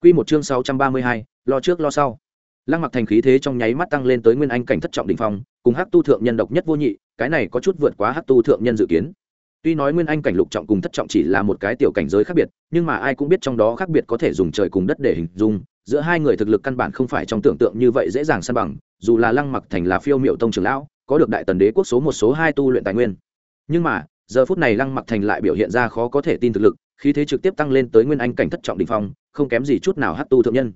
quy một chương sáu trăm ba mươi hai, lo trước lo sau lăng mặc thành khí thế trong nháy mắt tăng lên tới nguyên anh cảnh thất trọng đỉnh phong, cùng hắc tu thượng nhân độc nhất vô nhị, cái này có chút vượt quá hắc tu thượng nhân dự kiến. Tuy nói nguyên anh cảnh lục trọng cùng thất trọng chỉ là một cái tiểu cảnh giới khác biệt, nhưng mà ai cũng biết trong đó khác biệt có thể dùng trời cùng đất để hình dung, giữa hai người thực lực căn bản không phải trong tưởng tượng như vậy dễ dàng san bằng, dù là lăng mặc thành là phiêu miệu tông trưởng lão, có được đại tần đế quốc số một, số hai tu luyện tài nguyên. Nhưng mà, giờ phút này lăng mặc thành lại biểu hiện ra khó có thể tin thực lực, khí thế trực tiếp tăng lên tới nguyên anh cảnh thất trọng đình phong, không kém gì chút nào hát tu thượng nhân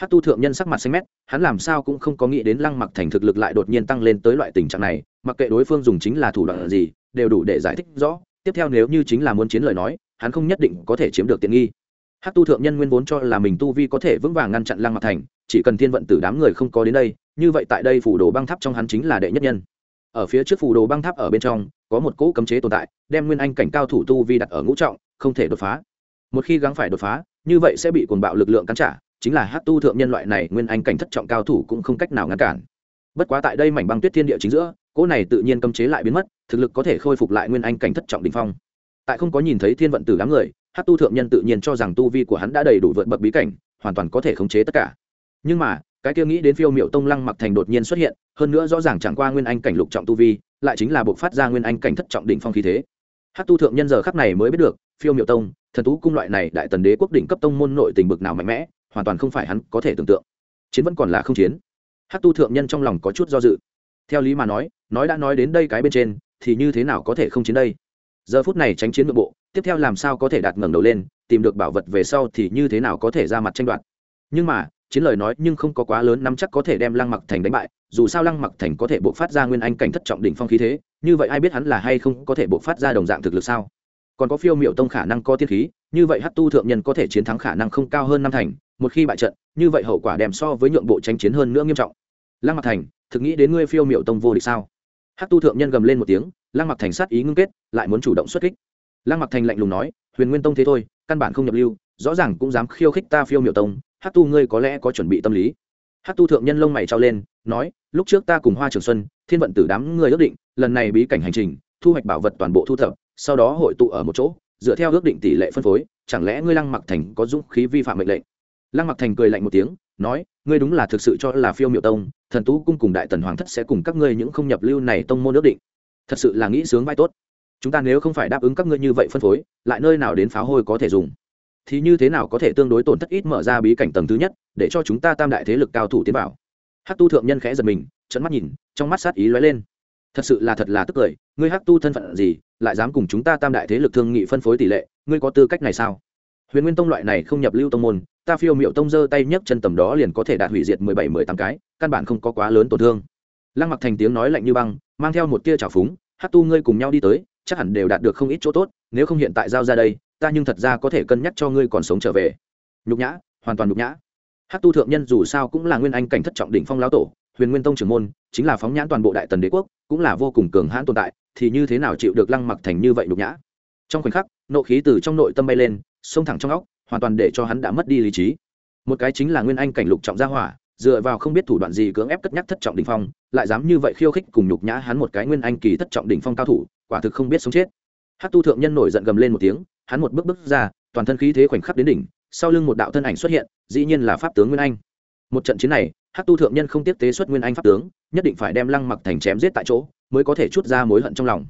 hát tu thượng nhân sắc mặt xanh mét, hắn làm sao cũng không có nghĩ đến lăng mặc thành thực lực lại đột nhiên tăng lên tới loại tình trạng này, mặc kệ đối phương dùng chính là thủ đoạn gì, đều đủ để giải thích rõ. Tiếp theo nếu như chính là muốn chiến lời nói, hắn không nhất định có thể chiếm được tiện nghi. Hát tu thượng nhân nguyên vốn cho là mình tu vi có thể vững vàng ngăn chặn lăng mặc thành, chỉ cần thiên vận tử đám người không có đến đây, như vậy tại đây phủ đồ băng tháp trong hắn chính là đệ nhất nhân. Ở phía trước phủ đồ băng tháp ở bên trong, có một cỗ cấm chế tồn tại, đem nguyên anh cảnh cao thủ tu vi đặt ở ngũ trọng, không thể đột phá. Một khi gắng phải đột phá, như vậy sẽ bị cuồng bạo lực lượng cắn trả chính là hát tu thượng nhân loại này nguyên anh cảnh thất trọng cao thủ cũng không cách nào ngăn cản. Bất quá tại đây mảnh băng tuyết thiên địa chính giữa, cỗ này tự nhiên cấm chế lại biến mất, thực lực có thể khôi phục lại nguyên anh cảnh thất trọng đình phong. Tại không có nhìn thấy thiên vận tử đám người, hát tu thượng nhân tự nhiên cho rằng tu vi của hắn đã đầy đủ vượt bậc bí cảnh, hoàn toàn có thể khống chế tất cả. Nhưng mà, cái kia nghĩ đến phiêu miệu tông lăng mặc thành đột nhiên xuất hiện, hơn nữa rõ ràng chẳng qua nguyên anh cảnh lục trọng tu vi, lại chính là buộc phát ra nguyên anh cảnh thất trọng đỉnh phong khí thế. Hát tu thượng nhân giờ khắc này mới biết được, phiêu miệu tông, thần tú cung loại này đại tần đế quốc đỉnh cấp tông môn nội tình bực nào mạnh mẽ hoàn toàn không phải hắn có thể tưởng tượng. Chiến vẫn còn là không chiến. Hát tu thượng nhân trong lòng có chút do dự. Theo lý mà nói nói đã nói đến đây cái bên trên, thì như thế nào có thể không chiến đây? Giờ phút này tránh chiến nội bộ, tiếp theo làm sao có thể đạt ngẩng đầu lên, tìm được bảo vật về sau thì như thế nào có thể ra mặt tranh đoạt? Nhưng mà, chiến lời nói nhưng không có quá lớn nắm chắc có thể đem lăng mặc thành đánh bại, dù sao lăng mặc thành có thể buộc phát ra nguyên anh cảnh thất trọng đỉnh phong khí thế, như vậy ai biết hắn là hay không có thể buộc phát ra đồng dạng thực lực sao? Còn có phiêu miệu tông khả năng có tiên khí, như vậy hát tu thượng nhân có thể chiến thắng khả năng không cao hơn năm thành, một khi bại trận, như vậy hậu quả đem so với nhượng bộ tranh chiến hơn nữa nghiêm trọng. Lăng mặc thành, thực nghĩ đến ngươi phiêu miệu tông vô địch sao? Hát tu thượng nhân gầm lên một tiếng, lăng mặc thành sát ý ngưng kết, lại muốn chủ động xuất kích. Lăng mặc thành lạnh lùng nói, huyền nguyên tông thế thôi, căn bản không nhập lưu, rõ ràng cũng dám khiêu khích ta phiêu miệu tông hát tu ngươi có lẽ có chuẩn bị tâm lý. Hát tu thượng nhân lông mày trao lên, nói, lúc trước ta cùng hoa trường xuân, thiên vận tử đám người ước định, lần này bí cảnh hành trình, thu hoạch bảo vật toàn bộ thu thập sau đó hội tụ ở một chỗ, dựa theo ước định tỷ lệ phân phối, chẳng lẽ ngươi lăng mặc thành có dũng khí vi phạm mệnh lệnh? Lăng mặc thành cười lạnh một tiếng, nói, ngươi đúng là thực sự cho là phiêu miệu tông, thần tú cung cùng đại tần hoàng thất sẽ cùng các ngươi những không nhập lưu này tông môn ước định. Thật sự là nghĩ sướng vai tốt. Chúng ta nếu không phải đáp ứng các ngươi như vậy phân phối, lại nơi nào đến pháo hôi có thể dùng? Thì như thế nào có thể tương đối tổn thất ít mở ra bí cảnh tầng thứ nhất, để cho chúng ta tam đại thế lực cao thủ tiến vào? Hát tu thượng nhân khẽ giật mình trận mắt nhìn, trong mắt sát ý lóe lên. Thật sự là thật là tức cười, ngươi hắc tu thân phận gì lại dám cùng chúng ta tam đại thế lực thương nghị phân phối tỷ lệ, ngươi có tư cách này sao? Huyền nguyên tông loại này không nhập lưu tông môn, ta phiêu miệu tông giơ tay nhấc chân tầm đó liền có thể đạt hủy diệt mười bảy, mười tám cái, căn bản không có quá lớn tổn thương. Lăng mặc thành tiếng nói lạnh như băng, mang theo một tia trào phúng, hát tu ngươi cùng nhau đi tới, chắc hẳn đều đạt được không ít chỗ tốt, nếu không hiện tại giao ra đây, ta nhưng thật ra có thể cân nhắc cho ngươi còn sống trở về. Nhục nhã, hoàn toàn nhục nhã. Hát tu thượng nhân dù sao cũng là nguyên anh cảnh thất trọng đỉnh phong lão tổ, huyền nguyên tông trưởng môn, chính là phóng nhãn toàn bộ đại tần đế quốc cũng là vô cùng cường hãn tồn tại, thì như thế nào chịu được lăng mặc thành như vậy nhục nhã? Trong khoảnh khắc, nộ khí từ trong nội tâm bay lên, xông thẳng trong óc, hoàn toàn để cho hắn đã mất đi lý trí. Một cái chính là nguyên anh cảnh lục trọng gia hỏa, dựa vào không biết thủ đoạn gì cưỡng ép cất nhắc thất trọng đỉnh phong, lại dám như vậy khiêu khích cùng nhục nhã hắn một cái nguyên anh kỳ thất trọng đỉnh phong cao thủ, quả thực không biết sống chết. Hát tu thượng nhân nổi giận gầm lên một tiếng, hắn một bước bước ra, toàn thân khí thế khoảnh khắc đến đỉnh, sau lưng một đạo thân ảnh xuất hiện, dĩ nhiên là pháp tướng nguyên anh. Một trận chiến này hát tu thượng nhân không tiếp tế xuất nguyên anh pháp tướng, nhất định phải đem lăng mặc thành chém giết tại chỗ, mới có thể chút ra mối hận trong lòng.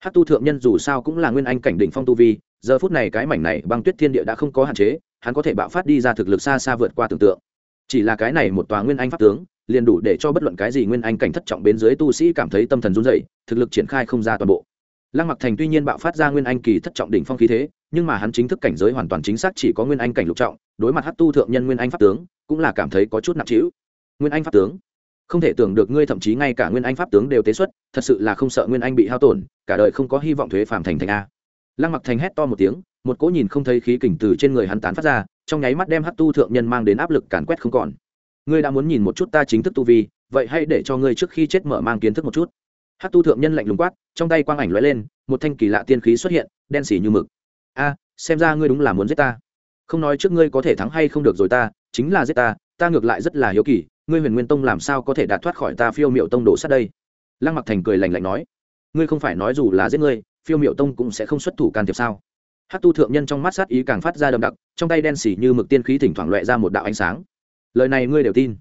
Hát tu thượng nhân dù sao cũng là nguyên anh cảnh đỉnh phong tu vi, giờ phút này cái mảnh này băng tuyết thiên địa đã không có hạn chế, hắn có thể bạo phát đi ra thực lực xa xa vượt qua tưởng tượng. Chỉ là cái này một tòa nguyên anh pháp tướng, liền đủ để cho bất luận cái gì nguyên anh cảnh thất trọng bên dưới tu sĩ cảm thấy tâm thần run dậy thực lực triển khai không ra toàn bộ. Lăng mặc thành tuy nhiên bạo phát ra nguyên anh kỳ thất trọng đỉnh phong khí thế, nhưng mà hắn chính thức cảnh giới hoàn toàn chính xác chỉ có nguyên anh cảnh lục trọng, đối mặt hát tu thượng nhân nguyên anh pháp tướng, cũng là cảm thấy có chút nặng trĩu nguyên anh pháp tướng. Không thể tưởng được ngươi thậm chí ngay cả nguyên anh pháp tướng đều tế xuất, thật sự là không sợ nguyên anh bị hao tổn, cả đời không có hy vọng thuế phàm thành thành a. Lăng mặc thành hét to một tiếng, một cỗ nhìn không thấy khí kình từ trên người hắn tán phát ra, trong nháy mắt đem hát tu thượng nhân mang đến áp lực càn quét không còn. Ngươi đã muốn nhìn một chút ta chính thức tu vi, vậy hãy để cho ngươi trước khi chết mở mang kiến thức một chút. Hát tu thượng nhân lạnh lùng quát, trong tay quang ảnh lóe lên, một thanh kỳ lạ tiên khí xuất hiện, đen xỉ như mực. A, xem ra ngươi đúng là muốn giết ta. Không nói trước ngươi có thể thắng hay không được rồi ta, chính là giết ta ta ngược lại rất là hiếu kỳ ngươi huyền nguyên tông làm sao có thể đạt thoát khỏi ta phiêu miệu tông đổ sát đây? Lăng mặc thành cười lành lạnh nói, ngươi không phải nói dù là giết ngươi, phiêu miệu tông cũng sẽ không xuất thủ can thiệp sao? Hát tu thượng nhân trong mắt sát ý càng phát ra đậm đặc, trong tay đen xỉ như mực tiên khí thỉnh thoảng loẹ ra một đạo ánh sáng. Lời này ngươi đều tin.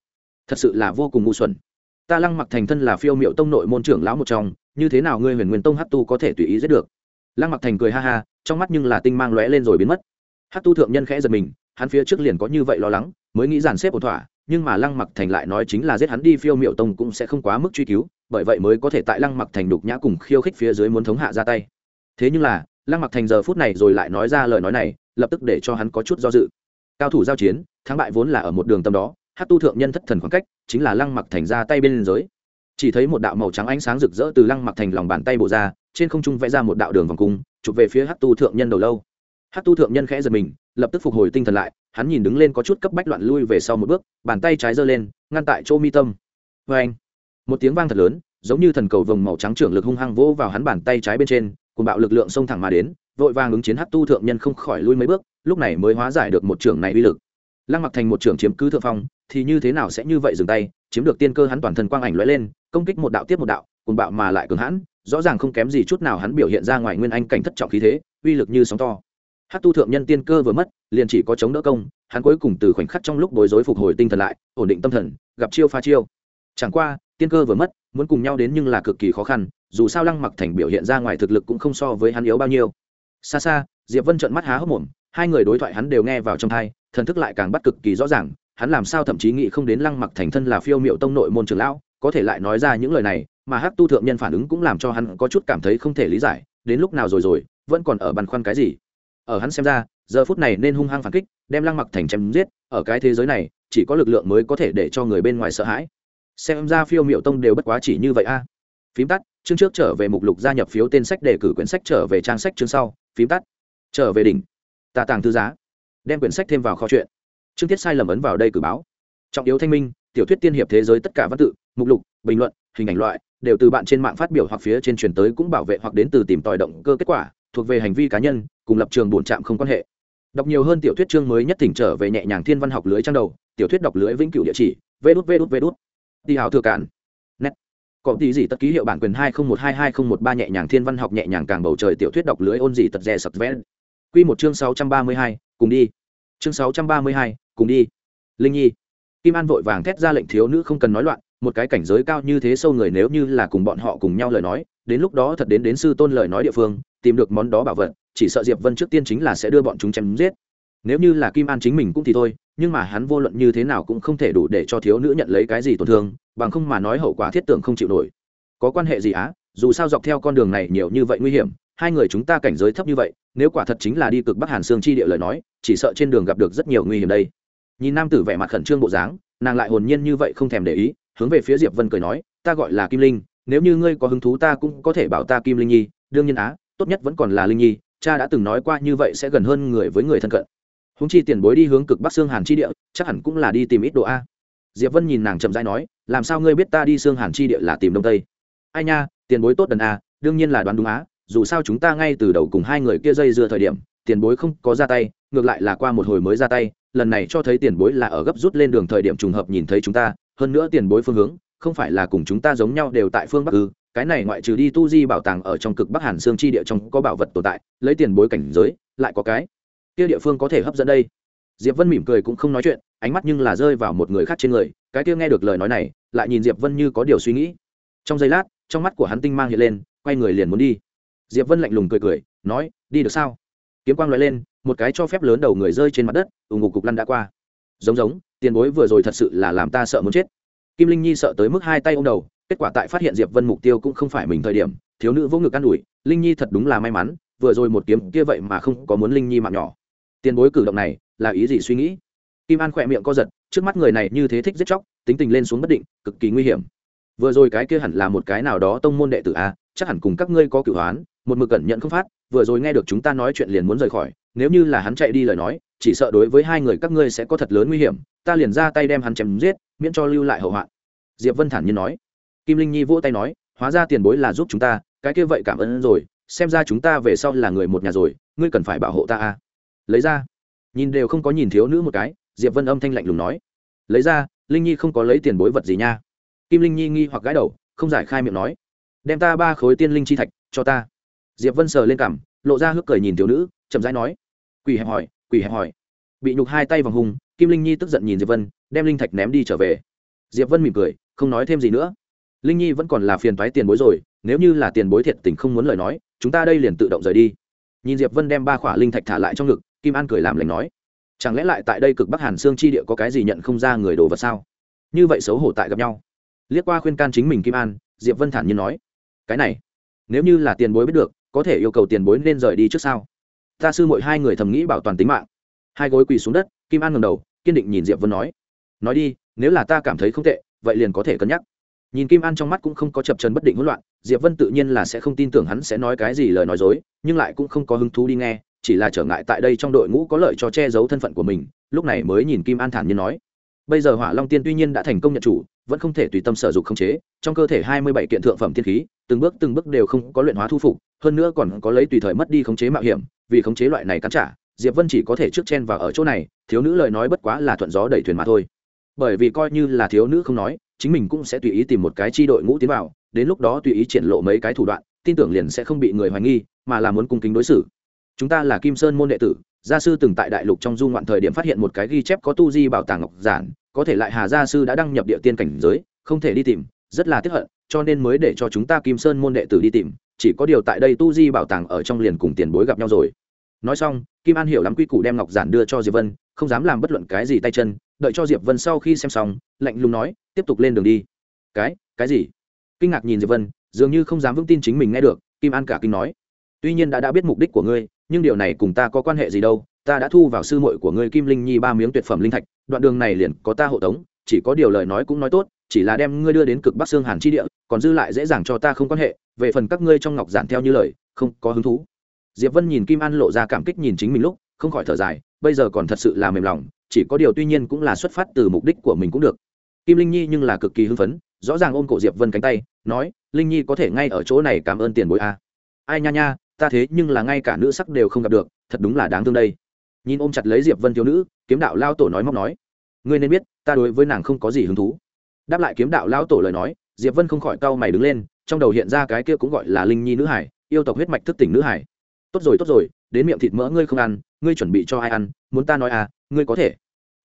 Thật sự là vô cùng ngu xuẩn. Ta lăng mặc thành thân là phiêu miệu tông nội môn trưởng lão một trong, như thế nào ngươi huyền nguyên tông hát tu có thể tùy ý giết được? Lăng mặc thành cười ha ha, trong mắt nhưng là tinh mang lóe lên rồi biến mất. Hát tu thượng nhân khẽ giật mình, hắn phía trước liền có như vậy lo lắng, mới nghĩ dàn xếp ổn thỏa nhưng mà lăng mặc thành lại nói chính là giết hắn đi, phiêu miệu tông cũng sẽ không quá mức truy cứu, bởi vậy mới có thể tại lăng mặc thành đục nhã cùng khiêu khích phía dưới muốn thống hạ ra tay. Thế nhưng là, lăng mặc thành giờ phút này rồi lại nói ra lời nói này, lập tức để cho hắn có chút do dự. Cao thủ giao chiến, thắng bại vốn là ở một đường tâm đó, hát tu thượng nhân thất thần khoảng cách, chính là lăng mặc thành ra tay bên giới chỉ thấy một đạo màu trắng ánh sáng rực rỡ từ lăng mặc thành lòng bàn tay bộ ra, trên không trung vẽ ra một đạo đường vòng cung, chụp về phía hát tu thượng nhân đầu lâu. Hát tu thượng nhân khẽ giật mình, lập tức phục hồi tinh thần lại hắn nhìn đứng lên có chút cấp bách loạn lui về sau một bước, bàn tay trái giơ lên, ngăn tại chỗ mi tâm. Vê anh một tiếng vang thật lớn, giống như thần cầu vồng màu trắng trưởng lực hung hăng vỗ vào hắn bàn tay trái bên trên cùng bạo lực lượng xông thẳng mà đến, vội vàng ứng chiến hát tu thượng nhân không khỏi lui mấy bước, lúc này mới hóa giải được một trưởng này uy lực. Lăng mặc thành một trưởng chiếm cứ thượng phong, thì như thế nào sẽ như vậy dừng tay, chiếm được tiên cơ hắn toàn thân quang ảnh lóe lên, công kích một đạo tiếp một đạo cùng bạo mà lại cường hãn, rõ ràng không kém gì chút nào hắn biểu hiện ra ngoài nguyên anh cảnh thất trọng khí thế, uy lực như sóng to hát tu thượng nhân tiên cơ vừa mất, liền chỉ có chống đỡ công, hắn cuối cùng từ khoảnh khắc trong lúc bối rối phục hồi tinh thần lại, ổn định tâm thần, gặp chiêu pha chiêu. Chẳng qua, tiên cơ vừa mất, muốn cùng nhau đến nhưng là cực kỳ khó khăn, dù sao lăng mặc thành biểu hiện ra ngoài thực lực cũng không so với hắn yếu bao nhiêu. Xa xa, diệp vân trợn mắt há hốc mồm, hai người đối thoại hắn đều nghe vào trong thai thần thức lại càng bắt cực kỳ rõ ràng, hắn làm sao thậm chí nghĩ không đến lăng mặc thành thân là phiêu miệu tông nội môn trường lão, có thể lại nói ra những lời này, mà hắc tu thượng nhân phản ứng cũng làm cho hắn có chút cảm thấy không thể lý giải, đến lúc nào rồi rồi, vẫn còn ở băn khoăn cái gì ở hắn xem ra, giờ phút này nên hung hăng phản kích, đem lăng mặc thành chém giết, ở cái thế giới này, chỉ có lực lượng mới có thể để cho người bên ngoài sợ hãi. Xem ra phiêu miệu tông đều bất quá chỉ như vậy a. Phím tắt, chương trước trở về mục lục gia nhập phiếu tên sách đề cử quyển sách trở về trang sách chương sau. Phím tắt, trở về đỉnh. Tà tàng thư giá. Đem quyển sách thêm vào kho chuyện chương tiết sai lầm ấn vào đây cử báo. Trọng yếu thanh minh, tiểu thuyết tiên hiệp thế giới tất cả văn tự, mục lục, bình luận, hình ảnh loại, đều từ bạn trên mạng phát biểu hoặc phía trên truyền tới cũng bảo vệ hoặc đến từ tìm tòi động cơ kết quả, thuộc về hành vi cá nhân cùng lập trường bổn trạm không quan hệ. Đọc nhiều hơn tiểu thuyết chương mới nhất thỉnh trở về nhẹ nhàng thiên văn học lưới trang đầu, tiểu thuyết đọc lưới vĩnh cửu địa chỉ vê đút vê đút vê đút đi hào thừa cản nét có tí gì tất ký hiệu bản quyền hai không một hai hai không một ba nhẹ nhàng thiên văn học nhẹ nhàng càng bầu trời tiểu thuyết đọc lưới ôn gì tật rè sập vén quy một chương sáu trăm ba mươi hai, cùng đi. Chương sáu trăm ba mươi hai, cùng đi. Linh nhi. Kim an vội vàng thét ra lệnh thiếu nữ không cần nói loạn, một cái cảnh giới cao như thế sâu người nếu như là cùng bọn họ cùng nhau lời nói, đến lúc đó thật đến đến sư tôn lời nói địa phương, tìm được món đó bảo vật chỉ sợ diệp vân trước tiên chính là sẽ đưa bọn chúng chém giết. Nếu như là kim an chính mình cũng thì thôi, nhưng mà hắn vô luận như thế nào cũng không thể đủ để cho thiếu nữ nhận lấy cái gì tổn thương, bằng không mà nói hậu quả thiết tưởng không chịu nổi. Có quan hệ gì á? Dù sao dọc theo con đường này nhiều như vậy nguy hiểm, hai người chúng ta cảnh giới thấp như vậy, nếu quả thật chính là đi cực bắc hàn xương chi địa lời nói, chỉ sợ trên đường gặp được rất nhiều nguy hiểm đây. Nhìn nam tử vẻ mặt khẩn trương bộ dáng, nàng lại hồn nhiên như vậy không thèm để ý, hướng về phía diệp vân cười nói, ta gọi là kim linh, nếu như ngươi có hứng thú ta cũng có thể bảo ta kim linh nhi, đương nhiên á, tốt nhất vẫn còn là linh nhi cha đã từng nói qua như vậy sẽ gần hơn người với người thân cận. Húng chi tiền bối đi hướng cực bắc xương hàn chi địa, chắc hẳn cũng là đi tìm ít độ a. Diệp vân nhìn nàng chậm rãi nói, làm sao ngươi biết ta đi xương hàn chi địa là tìm đông tây? Ai nha, tiền bối tốt đần a, đương nhiên là đoán đúng á, dù sao chúng ta ngay từ đầu cùng hai người kia dây dưa thời điểm, tiền bối không có ra tay, ngược lại là qua một hồi mới ra tay, lần này cho thấy tiền bối là ở gấp rút lên đường thời điểm trùng hợp nhìn thấy chúng ta, hơn nữa tiền bối phương hướng, không phải là cùng chúng ta giống nhau đều tại phương bắc ư cái này ngoại trừ đi tu di bảo tàng ở trong cực bắc hàn xương chi địa trong có bảo vật tồn tại, lấy tiền bối cảnh giới, lại có cái kia địa phương có thể hấp dẫn đây. Diệp vân mỉm cười cũng không nói chuyện, ánh mắt nhưng là rơi vào một người khác trên người, cái kia nghe được lời nói này, lại nhìn diệp vân như có điều suy nghĩ. Trong giây lát, trong mắt của hắn tinh mang hiện lên, quay người liền muốn đi. Diệp vân lạnh lùng cười cười, nói, đi được sao? Kiếm quang loại lên, một cái cho phép lớn đầu người rơi trên mặt đất ủng ngục cục lăn đã qua. Giống giống, tiền bối vừa rồi thật sự là làm ta sợ muốn chết. Kim linh nhi sợ tới mức hai tay ô m đầu kết quả tại phát hiện diệp vân mục tiêu cũng không phải mình thời điểm, thiếu nữ vô ngực an ủi, linh nhi thật đúng là may mắn, vừa rồi một kiếm kia vậy mà không có muốn linh nhi mạng nhỏ. Tiền bối cử động này là ý gì suy nghĩ? Kim an khỏe miệng co giật, trước mắt người này như thế thích giết chóc, tính tình lên xuống bất định, cực kỳ nguy hiểm. Vừa rồi cái kia hẳn là một cái nào đó tông môn đệ tử a, chắc hẳn cùng các ngươi có cửu hoán, một mực cẩn nhận không phát, vừa rồi nghe được chúng ta nói chuyện liền muốn rời khỏi, nếu như là hắn chạy đi lời nói, chỉ sợ đối với hai người các ngươi sẽ có thật lớn nguy hiểm, ta liền ra tay đem hắn chém giết, miễn cho lưu lại hậu hoạn. Diệp vân thản nhiên nói kim linh nhi vỗ tay nói, hóa ra tiền bối là giúp chúng ta, cái kia vậy cảm ơn rồi, xem ra chúng ta về sau là người một nhà rồi, ngươi cần phải bảo hộ ta a lấy ra. Nhìn đều không có nhìn thiếu nữ một cái, diệp vân âm thanh lạnh lùng nói, lấy ra, linh nhi không có lấy tiền bối vật gì nha. Kim linh nhi nghi hoặc gãi đầu, không giải khai miệng nói, đem ta ba khối tiên linh chi thạch cho ta. Diệp vân sờ lên cằm, lộ ra hước cười nhìn thiếu nữ, chậm rãi nói quỳ hẹp hỏi quỳ hẹp hỏi. Bị nhục hai tay vòng hùng, kim linh nhi tức giận nhìn diệp vân, đem linh thạch ném đi trở về. Diệp vân mỉm cười, không nói thêm gì nữa linh nhi vẫn còn là phiền thoái tiền bối rồi, nếu như là tiền bối thiệt tình không muốn lời nói, chúng ta đây liền tự động rời đi. Nhìn diệp vân đem ba khỏa linh thạch thả lại trong ngực, kim an cười làm lành nói, chẳng lẽ lại tại đây cực bắc hàn xương chi địa có cái gì nhận không ra người đồ vật sao? Như vậy xấu hổ tại gặp nhau. Liếc qua khuyên can chính mình kim an, diệp vân thản nhiên nói, cái này, nếu như là tiền bối biết được, có thể yêu cầu tiền bối nên rời đi trước sao? ta sư mỗi hai người thầm nghĩ bảo toàn tính mạng. Hai gối quỳ xuống đất, kim an ngầm đầu, kiên định nhìn diệp vân nói nói đi, nếu là ta cảm thấy không tệ, vậy liền có thể cân nhắc nhìn kim an trong mắt cũng không có chập trần bất định hỗn loạn, diệp vân tự nhiên là sẽ không tin tưởng hắn sẽ nói cái gì lời nói dối, nhưng lại cũng không có hứng thú đi nghe, chỉ là trở ngại tại đây trong đội ngũ có lợi cho che giấu thân phận của mình, lúc này mới nhìn kim an thản nhiên nói. Bây giờ hỏa long tiên tuy nhiên đã thành công nhận chủ, vẫn không thể tùy tâm sở dục khống chế, trong cơ thể hai mươi bảy kiện thượng phẩm thiên khí, từng bước từng bước đều không có luyện hóa thu phục, hơn nữa còn có lấy tùy thời mất đi khống chế mạo hiểm, vì khống chế loại này cắn trả, diệp vân chỉ có thể trước chen vào ở chỗ này, thiếu nữ lời nói bất quá là thuận gió đẩy thuyền mà thôi bởi vì coi như là thiếu nữ không nói, chính mình cũng sẽ tùy ý tìm một cái chi đội ngũ tiến vào, đến lúc đó tùy ý triển lộ mấy cái thủ đoạn, tin tưởng liền sẽ không bị người hoài nghi, mà là muốn cung kính đối xử. Chúng ta là kim sơn môn đệ tử, gia sư từng tại đại lục trong du ngoạn thời điểm phát hiện một cái ghi chép có tu di bảo tàng ngọc giản, có thể lại hà gia sư đã đăng nhập địa tiên cảnh giới, không thể đi tìm, rất là tiếc hận, cho nên mới để cho chúng ta kim sơn môn đệ tử đi tìm, chỉ có điều tại đây tu di bảo tàng ở trong liền cùng tiền bối gặp nhau rồi. Nói xong, kim an hiểu lắm quy củ đem ngọc giản đưa cho diệp vân, không dám làm bất luận cái gì tay chân đợi cho diệp vân sau khi xem xong, lạnh lùng nói, tiếp tục lên đường đi. Cái cái gì? Kinh ngạc nhìn diệp vân, dường như không dám vững tin chính mình nghe được, kim an cả kinh nói. Tuy nhiên đã đã biết mục đích của ngươi, nhưng điều này cùng ta có quan hệ gì đâu, ta đã thu vào sư muội của ngươi kim linh nhi ba miếng tuyệt phẩm linh thạch, đoạn đường này liền có ta hộ tống, chỉ có điều lời nói cũng nói tốt, chỉ là đem ngươi đưa đến cực bắc xương hàn chi địa, còn dư lại dễ dàng cho ta không quan hệ, về phần các ngươi trong ngọc giản theo như lời, không có hứng thú. Diệp vân nhìn kim an lộ ra cảm kích nhìn chính mình lúc, không khỏi thở dài, bây giờ còn thật sự là mềm lòng chỉ có điều tuy nhiên cũng là xuất phát từ mục đích của mình cũng được. Kim linh nhi nhưng là cực kỳ hưng phấn, rõ ràng ôm cổ diệp vân cánh tay, nói, linh nhi có thể ngay ở chỗ này cảm ơn tiền bối a. Ai nha nha, ta thế nhưng là ngay cả nữ sắc đều không gặp được, thật đúng là đáng thương đây. Nhìn ôm chặt lấy diệp vân thiếu nữ, kiếm đạo lao tổ nói móc nói, ngươi nên biết, ta đối với nàng không có gì hứng thú. Đáp lại kiếm đạo lao tổ lời nói, diệp vân không khỏi cau mày đứng lên, trong đầu hiện ra cái kia cũng gọi là linh nhi nữ hải, yêu tộc huyết mạch thức tỉnh nữ hải. Tốt rồi tốt rồi, đến miệng thịt mỡ ngươi không ăn ngươi chuẩn bị cho ai ăn, muốn ta nói à ngươi có thể.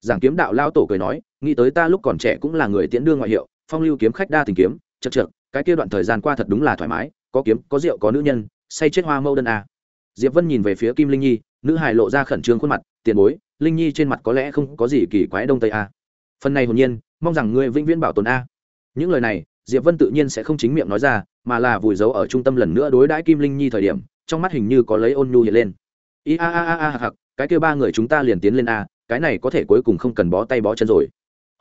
Giảng kiếm đạo lao tổ cười nói, nghĩ tới ta lúc còn trẻ cũng là người tiễn đương ngoại hiệu, phong lưu kiếm khách đa tình kiếm, chật chật cái kia đoạn thời gian qua thật đúng là thoải mái, có kiếm, có rượu, có nữ nhân, say chết hoa mâu đơn à. diệp vân nhìn về phía kim linh nhi, nữ hài lộ ra khẩn trương khuôn mặt, tiền bối, linh nhi trên mặt có lẽ không có gì kỳ quái đông tây a phần này hồn nhiên, mong rằng ngươi vĩnh viễn bảo tồn a những lời này, diệp vân tự nhiên sẽ không chính miệng nói ra, mà là vùi giấu ở trung tâm lần nữa đối đãi kim linh nhi thời điểm, trong mắt hình như có lấy ôn nhu hiện lên i a a a a hạc cái kêu ba người chúng ta liền tiến lên a, cái này có thể cuối cùng không cần bó tay bó chân rồi.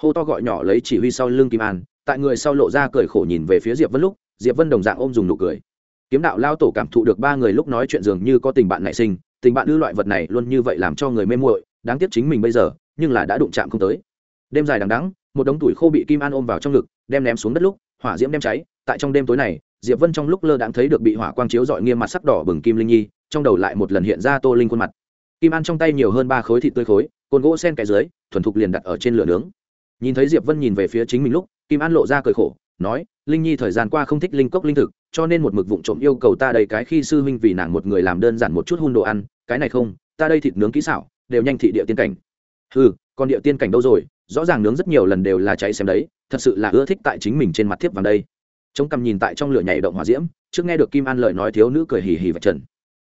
Hô to gọi nhỏ lấy chỉ huy sau lưng kim an, tại người sau lộ ra cười khổ nhìn về phía diệp vân lúc, diệp vân đồng dạng ôm dùng nụ cười. Kiếm đạo lao tổ cảm thụ được ba người lúc nói chuyện dường như có tình bạn nảy sinh, tình bạn ư loại vật này luôn như vậy làm cho người mê muội, đáng tiếc chính mình bây giờ, nhưng là đã đụng chạm không tới. Đêm dài đằng đắng một đống tuổi khô bị kim an ôm vào trong ngực, đem ném xuống đất lúc, hỏa diễm đem cháy, tại trong đêm tối này, diệp vân trong lúc lơ đãng thấy được bị hỏa quang chiếu dọi nghiêm mặt sắc đỏ bừng kim linh nhi trong đầu lại một lần hiện ra tô linh khuôn mặt. Kim an trong tay nhiều hơn ba khối thịt tươi khối, cồn gỗ sen cái dưới, thuần thục liền đặt ở trên lửa nướng. Nhìn thấy diệp vân nhìn về phía chính mình lúc, kim an lộ ra cười khổ, nói, linh nhi, thời gian qua không thích linh cốc linh thực, cho nên một mực vụng trộm yêu cầu ta đây cái khi sư huynh vì nàng một người làm đơn giản một chút hun đồ ăn, cái này không, ta đây thịt nướng kỹ xảo, đều nhanh thị địa tiên cảnh. Ừ còn địa tiên cảnh đâu rồi, rõ ràng nướng rất nhiều lần đều là cháy xem đấy, thật sự là ưa thích tại chính mình trên mặt thiếp vàng đây. Chống cằm nhìn tại trong lửa nhảy động hòa diễm, trước nghe được kim an lời nói thiếu nữ cười hì hì và trần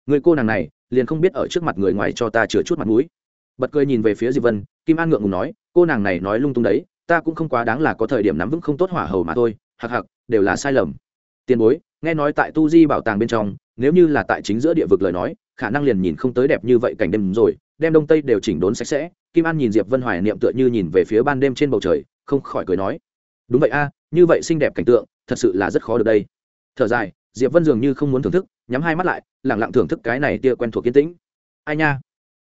người cô nàng này, liền không biết ở trước mặt người ngoài cho ta chừa chút mặt mũi. Bật cười nhìn về phía diệp vân, kim an ngượng ngùng nói, cô nàng này nói lung tung đấy, ta cũng không quá đáng là có thời điểm nắm vững không tốt hỏa hầu mà thôi, hặc hặc, đều là sai lầm. Tiền bối, nghe nói tại tu di bảo tàng bên trong, nếu như là tại chính giữa địa vực lời nói, khả năng liền nhìn không tới đẹp như vậy cảnh đêm rồi, đem đông tây đều chỉnh đốn sạch sẽ. Kim an nhìn diệp vân hoài niệm tựa như nhìn về phía ban đêm trên bầu trời, không khỏi cười nói, đúng vậy a, như vậy xinh đẹp cảnh tượng, thật sự là rất khó được đây. Thở dài, diệp vân dường như không muốn thưởng thức nhắm hai mắt lại lẳng lặng thưởng thức cái này tia quen thuộc yên tĩnh. Ai nha?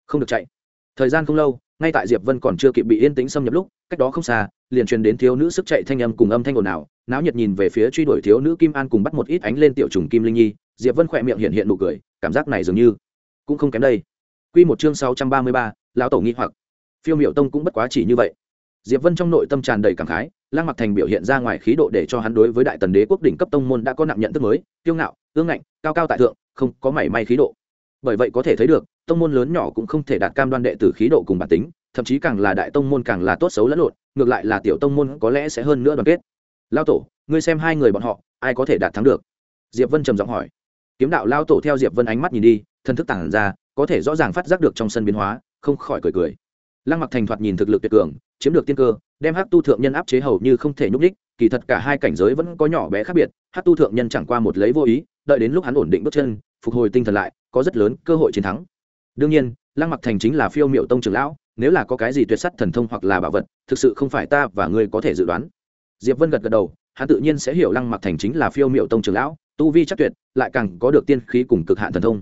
Không được chạy. Thời gian không lâu ngay tại diệp vân còn chưa kịp bị yên tĩnh xâm nhập lúc cách đó không xa liền truyền đến thiếu nữ sức chạy thanh âm cùng âm thanh ồn ào. Náo nhiệt nhìn về phía truy đuổi thiếu nữ kim an cùng bắt một ít ánh lên tiểu trùng kim linh nhi diệp vân khỏe miệng hiện hiện nụ cười cảm giác này dường như cũng không kém đây. Quy một chương sáu trăm ba mươi ba, lão tổ nghi hoặc. Phiêu Miểu Tông cũng bất quá chỉ như vậy. Diệp Vân trong nội tâm tràn đầy cảm khái, Lăng Mặc Thành biểu hiện ra ngoài khí độ để cho hắn đối với Đại Tần Đế quốc đỉnh cấp tông môn đã có nặng nhận thức mới, kiêu ngạo, ương ngạnh, cao cao tại thượng, không có mảy may khí độ. Bởi vậy có thể thấy được, tông môn lớn nhỏ cũng không thể đạt cam đoan đệ tử khí độ cùng bản tính, thậm chí càng là đại tông môn càng là tốt xấu lẫn lộn, ngược lại là tiểu tông môn có lẽ sẽ hơn nữa đoàn kết. Lão tổ, ngươi xem hai người bọn họ, ai có thể đạt thắng được? Diệp Vân trầm giọng hỏi. Kiếm đạo lão tổ theo Diệp Vân ánh mắt nhìn đi, thân thức tản ra, có thể rõ ràng phát giác được trong sân biến hóa không khỏi cười cười lăng mặc thành thoạt nhìn thực lực tuyệt cường chiếm được tiên cơ đem hắc tu thượng nhân áp chế hầu như không thể nhúc đích kỳ thật cả hai cảnh giới vẫn có nhỏ bé khác biệt hắc tu thượng nhân chẳng qua một lấy vô ý đợi đến lúc hắn ổn định bước chân, phục hồi tinh thần lại, có rất lớn cơ hội chiến thắng. Đương nhiên, lăng mặc thành chính là phiêu miệu tông trưởng lão, nếu là có cái gì tuyệt sắt thần thông hoặc là bảo vật, thực sự không phải ta và ngươi có thể dự đoán. Diệp vân gật gật đầu, hắn tự nhiên sẽ hiểu lăng mặc thành chính là phiêu miệu tông trưởng lão, tu vi chắc tuyệt, lại càng có được tiên khí cùng cực hạn thần thông.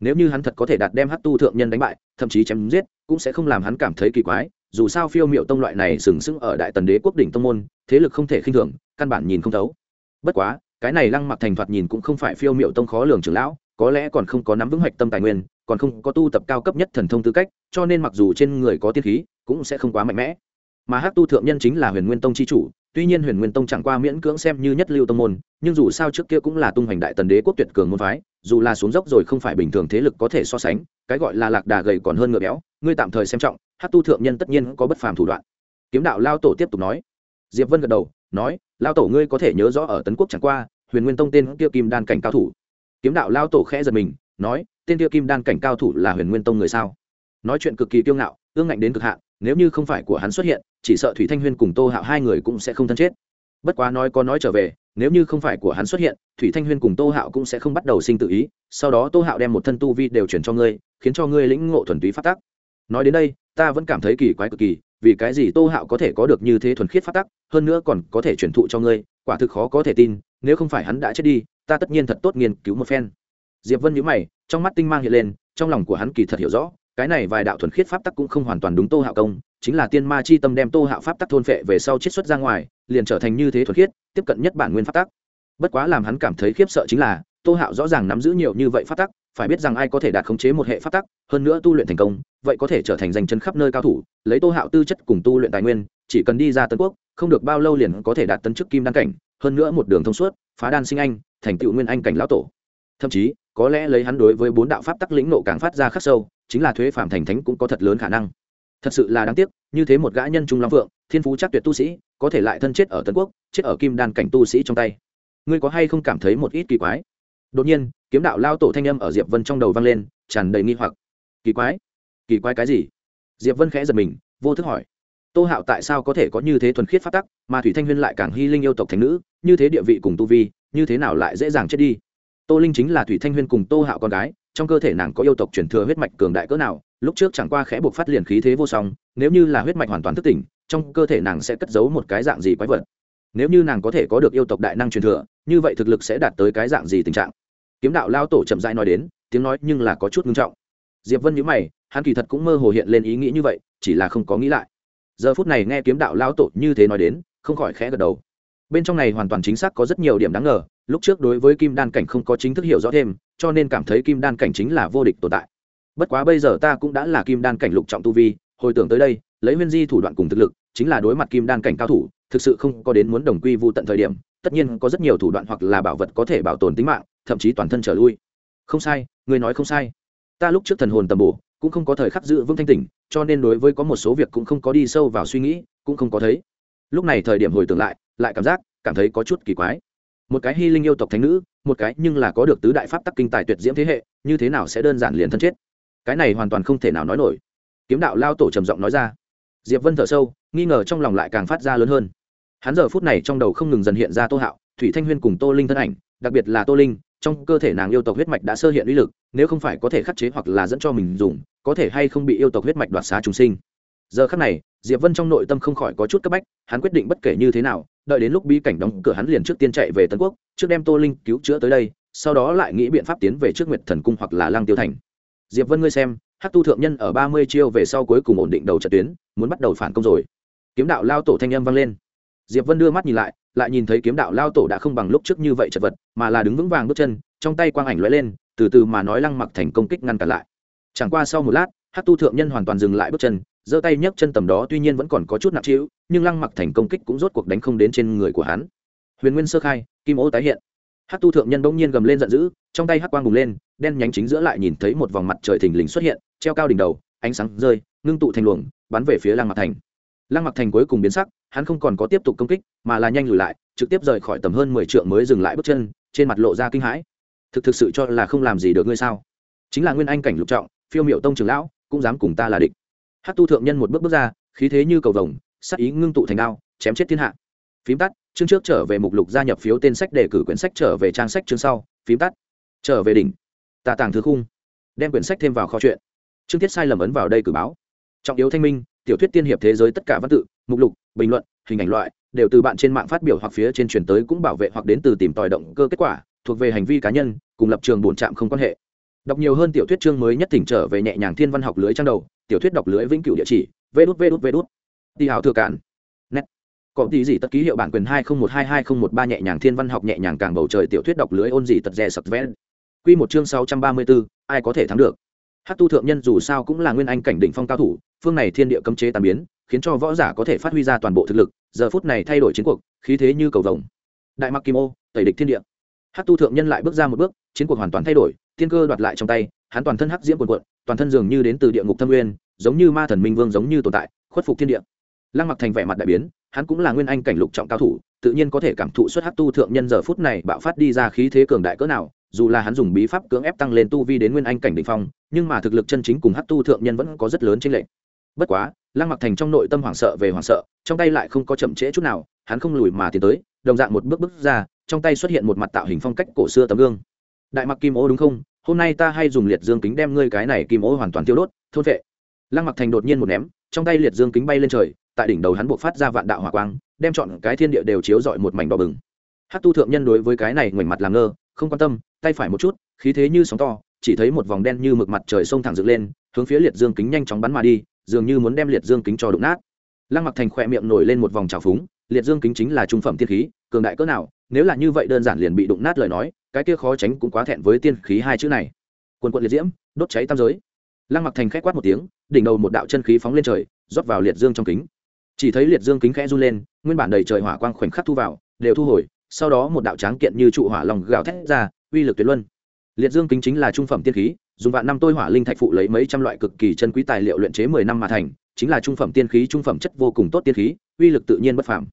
Nếu như hắn thật có thể đạt đem hát tu thượng nhân đánh bại, thậm chí chém giết, cũng sẽ không làm hắn cảm thấy kỳ quái, dù sao phiêu m i ệ u tông loại này sừng sững ở đại tần đế quốc đỉnh tông môn, thế lực không thể khinh thường, căn bản nhìn không thấu. Bất quá cái này lăng mặc thành thoạt nhìn cũng không phải phiêu miệu tông khó lường trưởng lão, có lẽ còn không có nắm vững hoạch tâm tài nguyên, còn không có tu tập cao cấp nhất thần thông tư cách, cho nên mặc dù trên người có tiên khí, cũng sẽ không quá mạnh mẽ. Mà hát tu thượng nhân chính là huyền nguyên tông c h i chủ, tuy nhiên huyền nguyên tông chẳng qua miễn cưỡng xem như nhất lưu tông môn, nhưng dù sao trước kia cũng là tung hoành đại tần đế quốc tuyệt cường môn phái, dù là xuống dốc rồi không phải bình thường thế lực có thể so sánh, cái gọi là lạc đà gầy còn hơn ngựa béo, ngươi tạm thời xem trọng hát tu thượng nhân tất nhiên có bất phàm thủ đoạn. Kiếm đạo lao tổ tiếp tục nói. Diệp vân gật đầu, nói lao tổ ngươi có thể nhớ rõ ở tấn quốc chẳng qua, huyền nguyên tông tên kia kim đan cảnh cao thủ. Kiếm đạo lao tổ khẽ giật mình, nói, tên kia kim đan cảnh cao thủ là huyền nguyên tông người sao? Nói chuyện cực kỳ kiêu ngạo, ương ngạnh đến cực hạn, nếu như không phải của hắn xuất hiện, chỉ sợ thủy thanh huyên cùng tô hạo hai người cũng sẽ không thân chết. Bất quá nói có nói trở về, nếu như không phải của hắn xuất hiện, thủy thanh huyên cùng tô hạo cũng sẽ không bắt đầu sinh tự ý, sau đó tô hạo đem một thân tu vi đều chuyển cho ngươi, khiến cho ngươi lĩnh ngộ thuần túy phát tắc. Nói đến đây, ta vẫn cảm thấy kỳ quái cực kỳ vì cái gì tô hạo có thể có được như thế thuần khiết phát tắc, hơn nữa còn có thể truyền thụ cho ngươi, quả thực khó có thể tin, nếu không phải hắn đã chết đi, ta tất nhiên thật tốt nghiên cứu một phen. Diệp vân nhíu mày, trong mắt tinh mang hiện lên, trong lòng của hắn kỳ thật hiểu rõ, cái này vài đạo thuần khiết pháp tắc cũng không hoàn toàn đúng tô hạo công, chính là tiên ma chi tâm đem tô hạo pháp tắc thôn phệ về sau chiết xuất ra ngoài, liền trở thành như thế thuần khiết, tiếp cận nhất bản nguyên pháp tắc. Bất quá làm hắn cảm thấy khiếp sợ chính là tô hạo rõ ràng nắm giữ nhiều như vậy pháp tắc, phải biết rằng ai có thể đạt khống chế một hệ pháp tắc, hơn nữa tu luyện thành công, vậy có thể trở thành danh chân khắp nơi cao thủ, lấy tô hạo tư chất cùng tu luyện tài nguyên, chỉ cần đi ra tân quốc, không được bao lâu liền có thể đạt tân chức kim đan cảnh, hơn nữa một đường thông suốt, phá đan sinh anh, thành tựu nguyên anh cảnh lão tổ. Thậm chí, có lẽ lấy hắn đối với bốn đạo pháp tắc lĩnh nộ càng phát ra khắc sâu, chính là thuế phạm thành thánh cũng có thật lớn khả năng. Thật sự là đáng tiếc, như thế một gã nhân trung long phượng, thiên phú chắc tuyệt tu sĩ, có thể lại thân chết ở tân quốc, chết ở kim đan cảnh tu sĩ trong tay. Ngươi có hay không cảm thấy một ít kỳ quái? Đột nhiên, kiếm đạo lao tổ thanh âm ở diệp vân trong đầu vang lên, tràn đầy nghi hoặc. Kỳ quái kỳ quái cái gì? Diệp vân khẽ giật mình, vô thức hỏi. Tô hạo tại sao có thể có như thế thuần khiết phát tắc, mà thủy thanh huyên lại càng hy linh yêu tộc thành nữ, như thế địa vị cùng tu vi, như thế nào lại dễ dàng chết đi? Tô linh chính là thủy thanh huyên cùng tô hạo con gái, trong cơ thể nàng có yêu tộc chuyển thừa huyết mạch cường đại cỡ nào, lúc trước chẳng qua khẽ buộc phát liền khí thế vô song, nếu như là huyết mạch hoàn toàn thức tỉnh, trong cơ thể nàng sẽ cất giấu một cái dạng gì quái vật? Nếu như nàng có thể có được yêu tộc đại năng truyền thừa, như vậy thực lực sẽ đạt tới cái dạng gì tình trạng? Kiếm đạo lao tổ chậm rãi nói đến, tiếng nói nhưng là có chút ngưng trọng. Diệp vân nhíu mày, hắn kỳ thật cũng mơ hồ hiện lên ý nghĩ như vậy, chỉ là không có nghĩ lại. Giờ phút này nghe kiếm đạo lao tổ như thế nói đến, không khỏi khẽ gật đầu. Bên trong này hoàn toàn chính xác có rất nhiều điểm đáng ngờ, lúc trước đối với kim đan cảnh không có chính thức hiểu rõ thêm, cho nên cảm thấy kim đan cảnh chính là vô địch tồn tại. Bất quá bây giờ ta cũng đã là kim đan cảnh lục trọng tu vi, hồi tưởng tới đây, lấy nguyên di thủ đoạn cùng thực lực, chính là đối mặt kim đan cảnh cao thủ thực sự không có đến muốn đồng quy vu tận thời điểm, tất nhiên có rất nhiều thủ đoạn hoặc là bảo vật có thể bảo tồn tính mạng, thậm chí toàn thân trở lui. Không sai, người nói không sai. Ta lúc trước thần hồn tầm bổ, cũng không có thời khắc giữ vững thanh tỉnh, cho nên đối với có một số việc cũng không có đi sâu vào suy nghĩ, cũng không có thấy. Lúc này thời điểm hồi tưởng lại lại cảm giác, cảm thấy có chút kỳ quái. Một cái hy linh yêu tộc thánh nữ, một cái nhưng là có được tứ đại pháp tắc kinh tài tuyệt diễm thế hệ, như thế nào sẽ đơn giản liền thân chết? Cái này hoàn toàn không thể nào nói nổi. Kiếm đạo lao tổ trầm giọng nói ra. Diệp vân thở sâu, nghi ngờ trong lòng lại càng phát ra lớn hơn hắn giờ phút này trong đầu không ngừng dần hiện ra tô hạo, thủy thanh huyên cùng tô linh thân ảnh, đặc biệt là tô linh, trong cơ thể nàng yêu tộc huyết mạch đã sơ hiện uy lực, nếu không phải có thể khắc chế hoặc là dẫn cho mình dùng, có thể hay không bị yêu tộc huyết mạch đoạt xá trùng sinh. Giờ khắc này, diệp vân trong nội tâm không khỏi có chút cấp bách, hắn quyết định bất kể như thế nào, đợi đến lúc bi cảnh đóng cửa hắn liền trước tiên chạy về tân quốc, trước đem tô linh cứu chữa tới đây, sau đó lại nghĩ biện pháp tiến về trước nguyệt thần cung hoặc là Lang tiêu thành. Diệp vân ngươi xem hát tu thượng nhân ở ba mươi chiêu về sau cuối cùng ổn định đầu trận tuyến, muốn bắt đầu phản công rồi. Kiếm đạo lao tổ thanh âm vang lên diệp vân đưa mắt nhìn lại lại nhìn thấy kiếm đạo lao tổ đã không bằng lúc trước như vậy chật vật, mà là đứng vững vàng bước chân, trong tay quang ảnh lóe lên, từ từ mà nói lăng mặc thành công kích ngăn cản lại. Chẳng qua sau một lát hát tu thượng nhân hoàn toàn dừng lại bước chân, giơ tay nhấc chân tầm đó tuy nhiên vẫn còn có chút nặng trĩu, nhưng lăng mặc thành công kích cũng rốt cuộc đánh không đến trên người của hắn. Huyền nguyên sơ khai, kim ô tái hiện. Hát tu thượng nhân bỗng nhiên gầm lên giận dữ, trong tay hắc quang bùng lên, đen nhánh chính giữa lại nhìn thấy một vòng mặt trời thình lình xuất hiện, treo cao đỉnh đầu, ánh sáng rơi, ngưng tụ thành luồng, bắn về phía lăng mặc thành. Lăng mặc thành cuối cùng biến sắc hắn không còn có tiếp tục công kích, mà là nhanh lùi lại, trực tiếp rời khỏi tầm hơn mười trượng mới dừng lại bước chân, trên mặt lộ ra kinh hãi. Thực thực sự cho là không làm gì được ngươi sao? Chính là nguyên anh cảnh lục trọng, phiêu miệu tông trường lão, cũng dám cùng ta là địch. Hát tu thượng nhân một bước bước ra, khí thế như cầu vồng sắc ý ngưng tụ thành đao, chém chết thiên hạ. Phím tắt, chương trước trở về mục lục gia nhập phiếu tên sách đề cử quyển sách trở về trang sách chương sau, phím tắt. Trở về đỉnh. Tạ tàng thứ khung. Đem quyển sách thêm vào kho chuyện chương tiết sai lầm ấn vào đây cử báo. Trọng yếu thanh minh, tiểu thuyết tiên hiệp thế giới tất cả văn tự mục lục, bình luận, hình ảnh loại, đều từ bạn trên mạng phát biểu hoặc phía trên truyền tới cũng bảo vệ hoặc đến từ tìm tòi động cơ kết quả, thuộc về hành vi cá nhân, cùng lập trường bổn trạm không quan hệ. Đọc nhiều hơn tiểu thuyết chương mới nhất thỉnh trở về nhẹ nhàng thiên văn học lưới trang đầu, tiểu thuyết đọc lưới vĩnh cửu địa chỉ, vê đút vê đút vê đút. Đi hào thừa cản nét có tí gì tất ký hiệu bản quyền hai không một hai hai không một ba nhẹ nhàng thiên văn học nhẹ nhàng càng bầu trời tiểu thuyết đọc lưới ôn gì tật rè sập vén quy một chương sáu trăm ba mươi bốn ai có thể thắng được? Hát tu thượng nhân dù sao cũng là nguyên anh cảnh đỉnh phong cao thủ, phương này thiên địa cấm chế tàn biến khiến cho võ giả có thể phát huy ra toàn bộ thực lực, giờ phút này thay đổi chiến cuộc, khí thế như cầu vồng. Đại mặc kim ô, tẩy địch thiên địa. Hát tu thượng nhân lại bước ra một bước, chiến cuộc hoàn toàn thay đổi, tiên cơ đoạt lại trong tay, hắn toàn thân hắc diễm quần quận toàn thân dường như đến từ địa ngục thâm nguyên, giống như ma thần minh vương giống như tồn tại, khuất phục thiên địa. Lăng mặc thành vẻ mặt đại biến, hắn cũng là nguyên anh cảnh lục trọng cao thủ, tự nhiên có thể cảm thụ xuất hắc tu thượng nhân giờ phút này bạo phát đi ra khí thế cường đại cỡ nào, dù là hắn dùng bí pháp cưỡng ép tăng lên tu vi đến nguyên anh cảnh đ ỉ n h phong, nhưng mà thực lực chân chính cùng hắc tu thượng nhân vẫn có rất lớn chênh lệch. bất quá lăng mặc thành trong nội tâm hoảng sợ về hoảng sợ, trong tay lại không có chậm trễ chút nào, hắn không lùi mà tiến tới, đồng dạng một bước bước ra, trong tay xuất hiện một mặt tạo hình phong cách cổ xưa tấm gương. Đại mặc kim ô đúng không? Hôm nay ta hay dùng liệt dương kính đem ngươi cái này kim ô hoàn toàn tiêu đốt, thôn vệ. Lăng mặc thành đột nhiên một ném, trong tay liệt dương kính bay lên trời, tại đỉnh đầu hắn buộc phát ra vạn đạo hỏa quang, đem chọn cái thiên địa đều chiếu dọi một mảnh đỏ bừng. Hát tu thượng nhân đối với cái này ngoảnh mặt làm ngơ, không quan tâm, tay phải một chút, khí thế như sóng to, chỉ thấy một vòng đen như mực mặt trời sông thẳng dựng lên, hướng phía liệt dương kính nhanh chóng bắn mà đi dường như muốn đem liệt dương kính cho đụng nát. Lăng mặc thành khỏe miệng nổi lên một vòng trào phúng, liệt dương kính chính là trung phẩm tiên khí, cường đại cỡ nào, nếu là như vậy đơn giản liền bị đụng nát lời nói, cái kia khó tránh cũng quá thẹn với tiên khí hai chữ này. Quần quận liệt diễm, đốt cháy tam giới. Lăng mặc thành k h é quát một tiếng, đỉnh đầu một đạo chân khí phóng lên trời, rót vào liệt dương trong kính. Chỉ thấy liệt dương kính khẽ run lên, nguyên bản đầy trời hỏa quang khoảnh khắc thu vào, đều thu hồi, sau đó một đạo tráng kiện như trụ hỏa lòng gào thét ra, uy lực tuyệt luân liệt dương kính chính là trung phẩm tiên khí, dùng vạn năm tôi hỏa linh thạch phụ lấy mấy trăm loại cực kỳ chân quý tài liệu luyện chế mười năm mà thành, chính là trung phẩm tiên khí, trung phẩm chất vô cùng tốt tiên khí, uy lực tự nhiên bất phàm.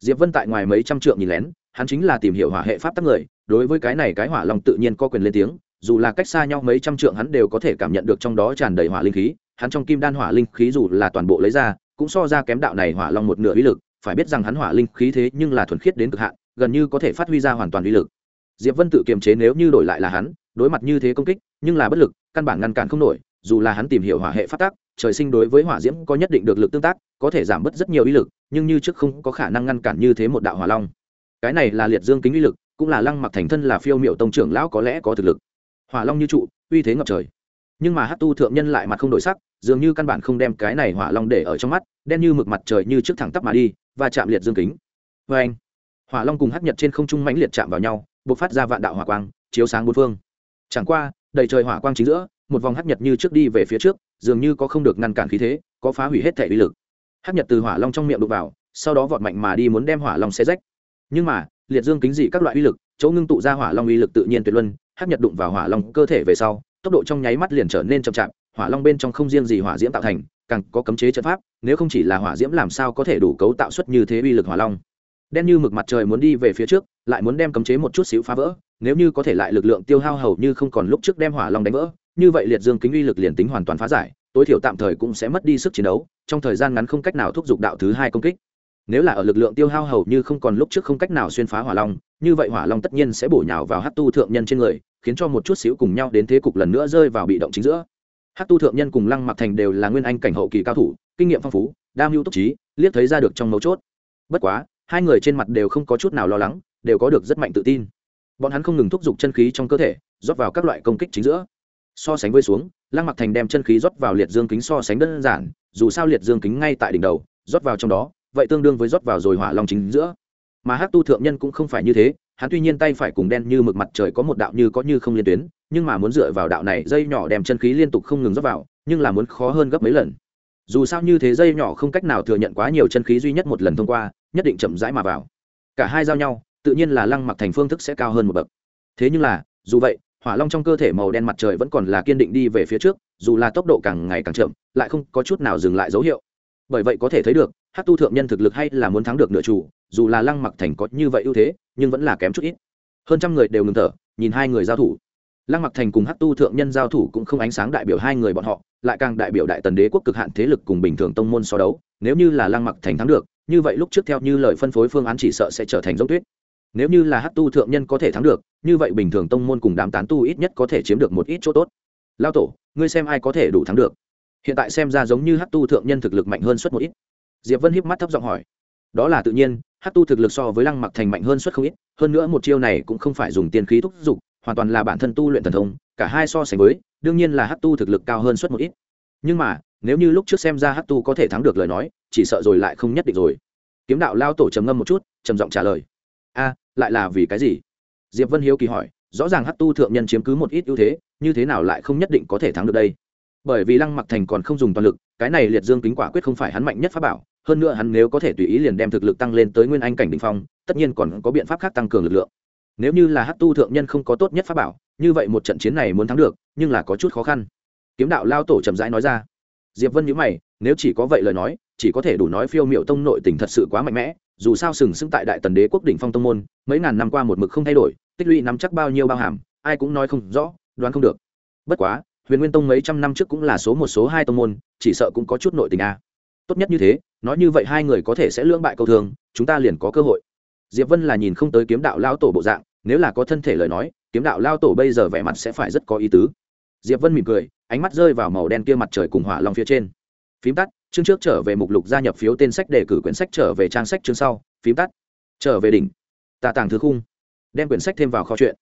Diệp vân tại ngoài mấy trăm trượng nhìn lén, hắn chính là tìm hiểu hỏa hệ pháp tắc người, đối với cái này cái hỏa long tự nhiên có quyền lên tiếng, dù là cách xa nhau mấy trăm trượng hắn đều có thể cảm nhận được trong đó tràn đầy hỏa linh khí, hắn trong kim đan hỏa linh khí dù là toàn bộ lấy ra, cũng so ra kém đạo này hỏa long một nửa uy lực, phải biết rằng hắn hỏa linh khí thế nhưng là thuần khiết đến cực hạn, gần như có thể phát huy ra hoàn toàn uy lực. Diệp vân tự kiềm chế nếu như đổi lại là hắn đối mặt như thế công kích, nhưng là bất lực, căn bản ngăn cản không nổi, dù là hắn tìm hiểu hỏa hệ phát tác trời sinh đối với hỏa diễm có nhất định được lực tương tác, có thể giảm bớt rất nhiều uy lực, nhưng như trước không có khả năng ngăn cản như thế một đạo hỏa long. Cái này là liệt dương kính uy lực, cũng là lăng mặc thành thân là phiêu miệu tông trưởng lão có lẽ có thực lực. Hỏa long như trụ, uy thế ngập trời. Nhưng mà hát tu thượng nhân lại mặt không đổi sắc, dường như căn bản không đem cái này hỏa long để ở trong mắt, đen như mực mặt trời như trước thẳng tắp mà đi và chạm liệt dương kính. Vê anh hỏa long cùng hát nhật trên không trung mãnh liệt chạm vào nhau b ộ c phát ra vạn đạo hỏa quang, chiếu sáng bốn phương chẳng qua, đầy trời hỏa quang chính giữa, một vòng hát nhật như trước đi về phía trước, dường như có không được ngăn cản khí thế, có phá hủy hết thể uy lực. Hát nhật từ hỏa long trong miệng đục vào, sau đó vọt mạnh mà đi muốn đem hỏa long xe rách. Nhưng mà, liệt dương kính dị các loại uy lực, chỗ ngưng tụ ra hỏa long uy lực tự nhiên tuyệt luân hát nhật đụng vào hỏa long cơ thể về sau, tốc độ trong nháy mắt liền trở nên chậm chạp, hỏa long bên trong không riêng gì hỏa diễm tạo thành, càng có cấm chế trận pháp, nếu không chỉ là hỏa diễm làm sao có thể đủ cấu tạo suất như thế uy lực hỏa long. Đen như mực mặt trời muốn đi về phía trước lại muốn đem cấm chế một chút xíu phá vỡ, nếu như có thể lại lực lượng tiêu hao hầu như không còn lúc trước đem hỏa long đánh vỡ, như vậy liệt dương kính uy lực liền tính hoàn toàn phá giải, tối thiểu tạm thời cũng sẽ mất đi sức chiến đấu, trong thời gian ngắn không cách nào thúc giục đạo thứ hai công kích. Nếu là ở lực lượng tiêu hao hầu như không còn lúc trước không cách nào xuyên phá hỏa long, như vậy hỏa long tất nhiên sẽ bổ nhào vào hát tu thượng nhân trên người, khiến cho một chút xíu cùng nhau đến thế cục lần nữa rơi vào bị động chính giữa. Hát tu thượng nhân cùng lăng mặc thành đều là nguyên anh cảnh hậu kỳ cao thủ, kinh nghiệm phong phú, đam mưu túc trí, liếc thấy ra được trong mấu chốt. Bất quá, hai người trên mặt đều không có chút nào lo lắng đều có được rất mạnh tự tin. Bọn hắn không ngừng thúc giục chân khí trong cơ thể, rót vào các loại công kích chính giữa. So sánh với xuống, lăng mặc thành đem chân khí rót vào liệt dương kính so sánh đơn giản, dù sao liệt dương kính ngay tại đỉnh đầu, rót vào trong đó, vậy tương đương với rót vào rồi hỏa long chính giữa. Mà hát tu thượng nhân cũng không phải như thế, hắn tuy nhiên tay phải cùng đen như mực mặt trời có một đạo như có như không liên tuyến, nhưng mà muốn dựa vào đạo này dây nhỏ đem chân khí liên tục không ngừng rót vào, nhưng là muốn khó hơn gấp mấy lần. Dù sao như thế dây nhỏ không cách nào thừa nhận quá nhiều chân khí duy nhất một lần thông qua, nhất định chậm rãi mà vào. Cả hai giao nhau tự nhiên là lăng mặc thành phương thức sẽ cao hơn một bậc. Thế nhưng là, dù vậy, hỏa long trong cơ thể màu đen mặt trời vẫn còn là kiên định đi về phía trước, dù là tốc độ càng ngày càng chậm, lại không có chút nào dừng lại dấu hiệu. Bởi vậy có thể thấy được hát tu thượng nhân thực lực hay là muốn thắng được nửa chủ, dù là lăng mặc thành có như vậy ưu thế, nhưng vẫn là kém chút ít. Hơn trăm người đều ngừng thở, nhìn hai người giao thủ. Lăng mặc thành cùng hát tu thượng nhân giao thủ cũng không ánh sáng đại biểu hai người bọn họ, lại càng đại biểu đại tần đế quốc cực hạn thế lực cùng bình thường tông môn so đấu. Nếu như là lăng mặc thành thắng được, như vậy lúc trước theo như lời phân phối phương án chỉ sợ sẽ trở thành giống tuyết nếu như là hát tu thượng nhân có thể thắng được, như vậy bình thường tông môn cùng đám tán tu ít nhất có thể chiếm được một ít chỗ tốt. Lao tổ, ngươi xem ai có thể đủ thắng được. Hiện tại xem ra giống như hát tu thượng nhân thực lực mạnh hơn suất một ít. Diệp vân hiếp mắt thấp giọng hỏi. Đó là tự nhiên, hát tu thực lực so với lăng mặc thành mạnh hơn suất không ít, hơn nữa một chiêu này cũng không phải dùng tiên khí thúc giục, hoàn toàn là bản thân tu luyện thần thông, cả hai so sánh với, đương nhiên là hát tu thực lực cao hơn suất một ít. Nhưng mà, nếu như lúc trước xem ra hát tu có thể thắng được lời nói, chỉ sợ rồi lại không nhất định rồi. Kiếm đạo lao tổ trầm ngâm một chút, trầm giọng trả lời a, lại là vì cái gì? Diệp vân hiếu kỳ hỏi, rõ ràng hát tu thượng nhân chiếm cứ một ít ưu thế, như thế nào lại không nhất định có thể thắng được đây? Bởi vì lăng mặc thành còn không dùng toàn lực, cái này liệt dương kính quả quyết không phải hắn mạnh nhất pháp bảo, hơn nữa hắn nếu có thể tùy ý liền đem thực lực tăng lên tới nguyên anh cảnh đ ỉ n h phong, tất nhiên còn có biện pháp khác tăng cường lực lượng. Nếu như là hát tu thượng nhân không có tốt nhất pháp bảo, như vậy một trận chiến này muốn thắng được, nhưng là có chút khó khăn. Kiếm đạo lao tổ chậm rãi nói ra. Diệp vân nhữ mày, nếu chỉ có vậy lời nói, chỉ có thể đủ nói phiêu m i ệ u tông nội tình thật sự quá mạnh mẽ dù sao sừng sững tại đại tần đế quốc đỉnh phong tông môn, mấy ngàn năm qua một mực không thay đổi, tích lũy nắm chắc bao nhiêu bao hàm, ai cũng nói không rõ, đoán không được. Bất quá, huyền nguyên tông mấy trăm năm trước cũng là số một, số hai tông môn, chỉ sợ cũng có chút nội tình a. À. tốt nhất như thế, nói như vậy hai người có thể sẽ lưỡng bại câu thường, chúng ta liền có cơ hội. Diệp vân là nhìn không tới kiếm đạo lao tổ bộ dạng, nếu là có thân thể lời nói, kiếm đạo lao tổ bây giờ vẻ mặt sẽ phải rất có ý tứ. Diệp vân mỉm cười, ánh mắt rơi vào màu đen kia mặt trời cùng hỏa long phía trên. Phím tắt chương trước trở về mục lục gia nhập phiếu tên sách đề cử quyển sách trở về trang sách chương sau, phím tắt. Trở về đỉnh. Tà tàng thứ khung. Đem quyển sách thêm vào kho chuyện.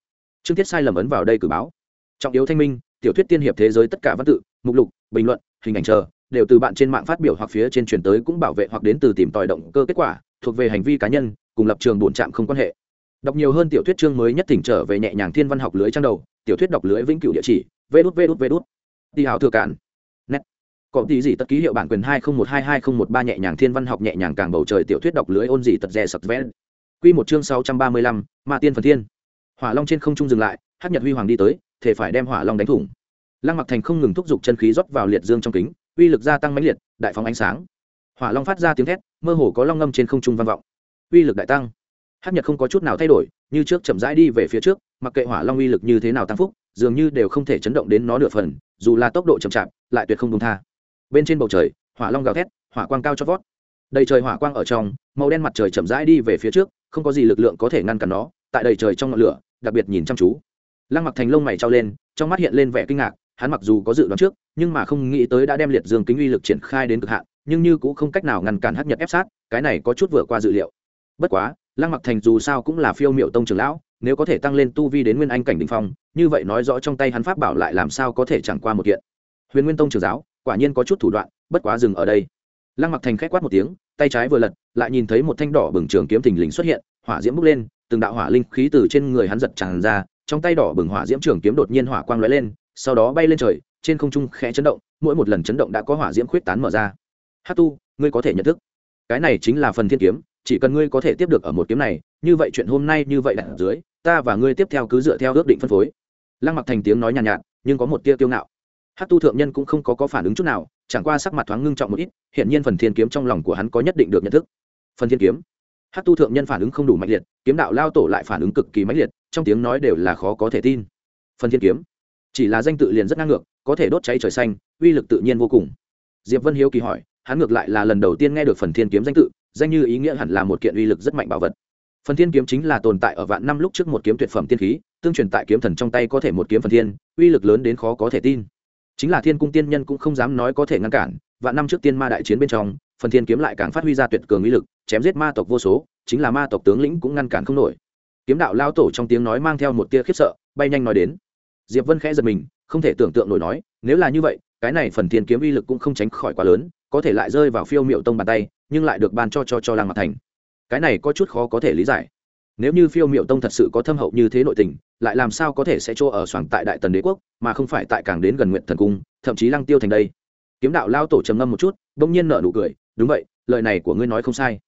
Chương tiết sai lầm ấn vào đây cử báo. Trọng yếu thanh minh, tiểu thuyết tiên hiệp thế giới tất cả văn tự, mục lục, bình luận, hình ảnh chờ, đều từ bạn trên mạng phát biểu hoặc phía trên truyền tới cũng bảo vệ hoặc đến từ tìm tòi động cơ kết quả, thuộc về hành vi cá nhân, cùng lập trường bổn trạm không quan hệ. Đọc nhiều hơn tiểu thuyết chương mới nhất thỉnh trở về nhẹ nhàng thiên văn học lưới trang đầu, tiểu thuyết đọc lưới vĩnh cửu địa chỉ, vê đút vê đút vê đút. Đi hào thừa cản có tí gì tất ký hiệu bản quyền hai không một hai hai không một ba nhẹ nhàng thiên văn học nhẹ nhàng càng bầu trời tiểu thuyết đọc lưới ôn gì tật rẻ sập vén quy một chương sáu trăm ba mươi lăm, ma tiên phần thiên. Hỏa long trên không trung dừng lại, hắc nhật huy hoàng đi tới, thể phải đem hỏa long đánh thủng. Lăng mặc thành không ngừng thúc giục chân khí rót vào liệt dương trong kính, uy lực gia tăng mãnh liệt, đại phóng ánh sáng. Hỏa long phát ra tiếng thét, mơ hồ có long ngâm trên không trung vang vọng. Uy lực đại tăng. Hắc nhật không có chút nào thay đổi, như trước chậm rãi đi về phía trước, mặc kệ hỏa long uy lực như thế nào tăng phúc, dường như đều không thể chấn động đến nó nửa phần, dù là tốc độ chậm chạp, lại tuyệt không công tha bên trên bầu trời, hỏa long gào thét, hỏa quang cao chót vót. Đầy trời hỏa quang ở trong, màu đen mặt trời chậm rãi đi về phía trước, không có gì lực lượng có thể ngăn cản nó, tại đầy trời trong ngọn lửa, đặc biệt nhìn chăm chú. Lăng mặc thành lông mày trao lên, trong mắt hiện lên vẻ kinh ngạc, hắn mặc dù có dự đoán trước, nhưng mà không nghĩ tới đã đem liệt dương kính uy lực triển khai đến cực hạn, nhưng như cũng không cách nào ngăn cản hắc nhật ép sát, cái này có chút vừa qua dự liệu. Bất quá, lăng mặc thành dù sao cũng là phiêu miệu tông trường lão, nếu có thể tăng lên tu vi đến nguyên anh cảnh đình phong, như vậy nói rõ trong tay hắn pháp bảo lại làm sao có thể chẳng qua một kiện. Huyền nguyên tông trường giáo quả nhiên có chút thủ đoạn bất quá dừng ở đây. Lăng mặc thành khẽ quát một tiếng tay trái vừa lật lại nhìn thấy một thanh đỏ bừng trường kiếm thình lình xuất hiện hỏa diễm bốc lên từng đạo hỏa linh khí từ trên người hắn giật tràn ra trong tay đỏ bừng hỏa diễm trường kiếm đột nhiên hỏa quang lóe lên sau đó bay lên trời trên không trung khẽ chấn động mỗi một lần chấn động đã có hỏa diễm khuyết tán mở ra. Hát tu ngươi có thể nhận thức. Cái này chính là phần thiên kiếm chỉ cần ngươi có thể tiếp được ở một kiếm này như vậy chuyện hôm nay như vậy đặt dưới ta và ngươi tiếp theo cứ dựa theo ước định phân phối. Lăng mặc thành tiếng nói nhàn nhạt, nhạt nhưng có một tia kiêu ngạo hát tu thượng nhân cũng không có, có phản ứng chút nào chẳng qua sắc mặt thoáng ngưng trọng một ít hiện nhiên phần thiên kiếm trong lòng của hắn có nhất định được nhận thức. Phần thiên kiếm. Hát tu thượng nhân phản ứng không đủ mạnh liệt kiếm đạo lao tổ lại phản ứng cực kỳ mãnh liệt trong tiếng nói đều là khó có thể tin. Phần thiên kiếm. Chỉ là danh tự liền rất ngang ngược có thể đốt cháy trời xanh uy lực tự nhiên vô cùng. Diệp vân hiếu kỳ hỏi hắn ngược lại là lần đầu tiên nghe được phần thiên kiếm danh tự danh như ý nghĩa hẳn là một kiện uy lực rất mạnh bảo vật. Phần thiên kiếm chính là tồn tại ở vạn năm lúc trước một kiếm tuyệt phẩm tiên khí tương truyền tại kiếm thần trong tay có thể một kiếm phần thiên uy lực lớn đến khó có thể tin chính là thiên cung tiên nhân cũng không dám nói có thể ngăn cản, vạn năm trước tiên ma đại chiến bên trong, phần thiên kiếm lại càng phát huy ra tuyệt cường uy lực, chém giết ma tộc vô số, chính là ma tộc tướng lĩnh cũng ngăn cản không nổi. Kiếm đạo lao tổ trong tiếng nói mang theo một tia khiếp sợ, bay nhanh nói đến. Diệp vân khẽ giật mình, không thể tưởng tượng nổi nói, nếu là như vậy, cái này phần thiên kiếm uy lực cũng không tránh khỏi quá lớn, có thể lại rơi vào phiêu miệu tông bàn tay, nhưng lại được ban cho cho cho làng mặt thành. Cái này có chút khó có thể lý giải nếu như phiêu miệu tông thật sự có thâm hậu như thế nội tình, lại làm sao có thể sẽ chỗ ở soảng tại đại tần đế quốc, mà không phải tại càng đến gần nguyện thần cung, thậm chí lăng tiêu thành đây? Kiếm đạo lao tổ trầm ngâm một chút, bỗng nhiên nở nụ cười, đúng vậy, lời này của ngươi nói không sai.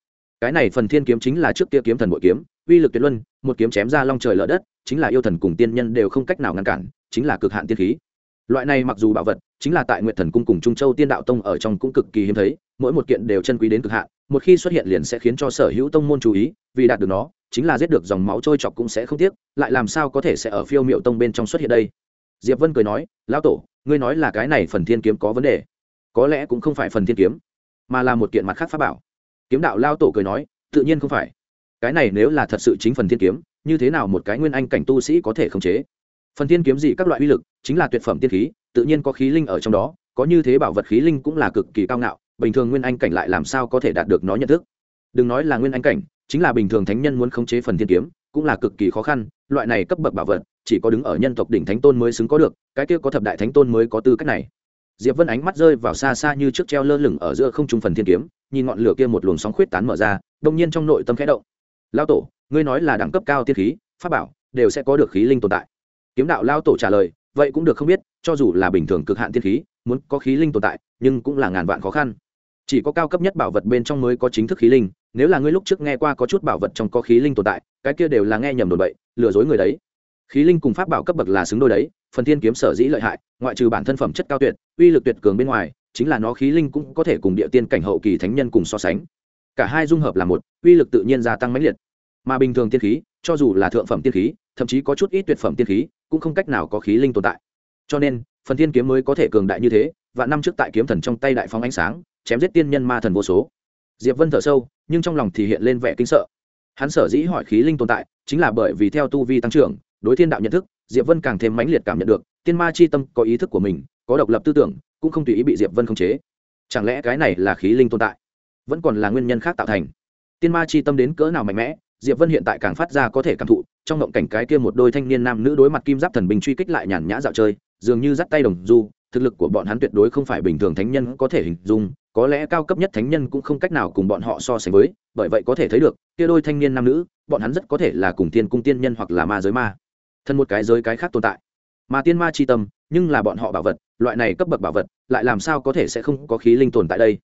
Cái này phần thiên kiếm chính là trước kia kiếm thần bội kiếm, uy lực tuyệt luân, một kiếm chém ra long trời lở đất, chính là yêu thần cùng tiên nhân đều không cách nào ngăn cản, chính là cực hạn tiên khí loại này mặc dù bảo vật chính là tại nguyện thần cung cùng trung châu tiên đạo tông ở trong cũng cực kỳ hiếm thấy, mỗi một kiện đều chân quý đến cực hạn, một khi xuất hiện liền sẽ khiến cho sở hữu tông môn chú ý, vì đạt được nó, chính là giết được dòng máu trôi chọc cũng sẽ không tiếc, lại làm sao có thể sẽ ở phiêu miệu tông bên trong xuất hiện đây? Diệp vân cười nói, lão tổ, ngươi nói là cái này phần thiên kiếm có vấn đề. Có lẽ cũng không phải phần thiên kiếm, mà là một kiện mặt khác pháp bảo. Kiếm đạo lao tổ cười nói, tự nhiên không phải. Cái này nếu là thật sự chính phần thiên kiếm, như thế nào một cái nguyên anh cảnh tu sĩ có thể khống chế? Phần thiên kiếm gì các loại uy lực, chính là tuyệt phẩm tiên khí, tự nhiên có khí linh ở trong đó, có như thế bảo vật khí linh cũng là cực kỳ cao ngạo, bình thường nguyên anh cảnh lại làm sao có thể đạt được nó nhận thức? Đừng nói là nguyên anh cảnh, chính là bình thường thánh nhân muốn khống chế phần thiên kiếm, cũng là cực kỳ khó khăn, loại này cấp bậc bảo vật, chỉ có đứng ở nhân tộc đỉnh thánh tôn mới xứng có được, cái kia có thập đại thánh tôn mới có tư cách này. Diệp vân ánh mắt rơi vào xa xa như chiếc treo lơ lửng ở giữa không trung phần thiên kiếm, nhìn ngọn lửa kia một luồng sóng khuyết tán mở ra, đông nhiên trong nội tâm khẽ động. Lao tổ, ngươi nói là đẳng cấp cao tiên khí, pháp bảo, đều sẽ có được khí linh tồn tại kiếm đạo lao tổ trả lời, vậy cũng được không biết, cho dù là bình thường cực hạn tiên khí, muốn có khí linh tồn tại, nhưng cũng là ngàn vạn khó khăn. Chỉ có cao cấp nhất bảo vật bên trong mới có chính thức khí linh, nếu là ngươi lúc trước nghe qua có chút bảo vật trong có khí linh tồn tại, cái kia đều là nghe nhầm đồn bậy, lừa dối người đấy. Khí linh cùng pháp bảo cấp bậc là xứng đôi đấy, phần thiên kiếm sở dĩ lợi hại, ngoại trừ bản thân phẩm chất cao tuyệt, uy lực tuyệt cường bên ngoài, chính là nó khí linh cũng có thể cùng địa tiên cảnh hậu kỳ thánh nhân cùng so sánh. Cả hai dung hợp là một, uy lực tự nhiên gia tăng mãnh liệt. Mà bình thường tiên khí cho dù là thượng phẩm tiên khí, thậm chí có chút ít tuyệt phẩm tiên khí, cũng không cách nào có khí linh tồn tại. Cho nên, phần thiên kiếm mới có thể cường đại như thế, và năm trước tại kiếm thần trong tay đại phóng ánh sáng, chém giết tiên nhân ma thần vô số. Diệp vân thở sâu, nhưng trong lòng thì hiện lên vẻ kinh sợ. Hắn sở dĩ hỏi khí linh tồn tại, chính là bởi vì theo tu vi tăng trưởng, đối thiên đạo nhận thức, diệp vân càng thêm mãnh liệt cảm nhận được, tiên ma chi tâm có ý thức của mình, có độc lập tư tưởng, cũng không tùy ý bị diệp vân khống chế. Chẳng lẽ cái này là khí linh tồn tại? Vẫn còn là nguyên nhân khác tạo thành. Tiên ma chi tâm đến cỡ nào mạnh mẽ diệp vân hiện tại càng phát ra có thể cảm thụ, trong ngộng cảnh cái kia một đôi thanh niên nam nữ đối mặt kim giáp thần bình truy kích lại nhàn nhã dạo chơi, dường như dắt tay đồng du, thực lực của bọn hắn tuyệt đối không phải bình thường thánh nhân có thể hình dung, có lẽ cao cấp nhất thánh nhân cũng không cách nào cùng bọn họ so sánh với, bởi vậy có thể thấy được, kia đôi thanh niên nam nữ, bọn hắn rất có thể là cùng tiên cung tiên nhân hoặc là ma giới ma. Thân một cái giới cái khác tồn tại. Mà tiên ma chi tâm, nhưng là bọn họ bảo vật, loại này cấp bậc bảo vật, lại làm sao có thể sẽ không có khí linh tồn tại đây?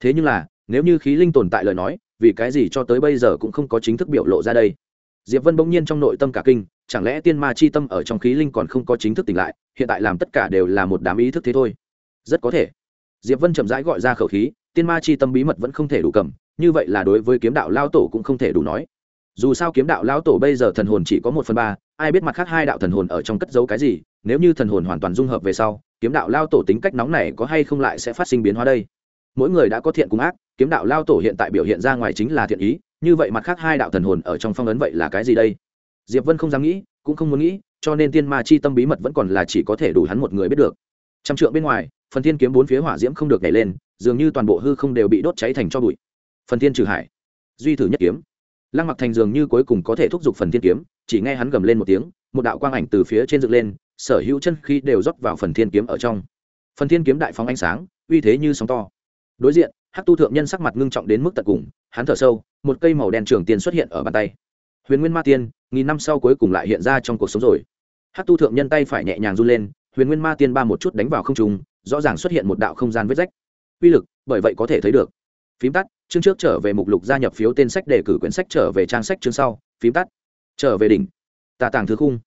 Thế nhưng là, nếu như khí linh tồn tại lời nói vì cái gì cho tới bây giờ cũng không có chính thức biểu lộ ra đây. Diệp vân bỗng nhiên trong nội tâm cả kinh, chẳng lẽ tiên ma chi tâm ở trong khí linh còn không có chính thức tỉnh lại, hiện tại làm tất cả đều là một đám ý thức thế thôi. Rất có thể. Diệp vân chậm rãi gọi ra khẩu khí, tiên ma chi tâm bí mật vẫn không thể đủ cầm, như vậy là đối với kiếm đạo lao tổ cũng không thể đủ nói. Dù sao kiếm đạo lao tổ bây giờ thần hồn chỉ có một phần ba, ai biết mặt khác hai đạo thần hồn ở trong cất giấu cái gì, nếu như thần hồn hoàn toàn dung hợp về sau, kiếm đạo lao tổ tính cách nóng này có hay không lại sẽ phát sinh biến hóa đây? Mỗi người đã có thiện cùng ác kiếm đạo lao tổ hiện tại biểu hiện ra ngoài chính là thiện ý, như vậy mặt khác hai đạo thần hồn ở trong phong ấn vậy là cái gì đây? Diệp vân không dám nghĩ, cũng không muốn nghĩ, cho nên tiên ma chi tâm bí mật vẫn còn là chỉ có thể đủ hắn một người biết được. Trăm trượng bên ngoài, phần thiên kiếm bốn phía hỏa diễm không được nhảy lên, dường như toàn bộ hư không đều bị đốt cháy thành cho bụi. Phần thiên trừ hải, duy thử nhất kiếm. Lăng mặc thành dường như cuối cùng có thể thúc giục phần thiên kiếm, chỉ nghe hắn gầm lên một tiếng, một đạo quang ảnh từ phía trên dựng lên, sở hữu chân khí đều rót vào phần thiên kiếm ở trong. Phần thiên kiếm đại phóng ánh sáng, uy thế như sóng to. Đối diện hắc tu thượng nhân sắc mặt ngưng trọng đến mức tận cùng, hắn thở sâu, một cây màu đen trường tiên xuất hiện ở bàn tay. Huyền nguyên ma tiên, nghìn năm sau cuối cùng lại hiện ra trong cuộc sống rồi. Hắc tu thượng nhân tay phải nhẹ nhàng run lên, huyền nguyên ma tiên ba một chút đánh vào không trùng rõ ràng xuất hiện một đạo không gian vết rách. Uy lực, bởi vậy có thể thấy được. Phím tắt, chương trước trở về mục lục gia nhập phiếu tên sách đề cử quyển sách trở về trang sách chương sau. Phím tắt, trở về đỉnh. Tà tàng thứ khung.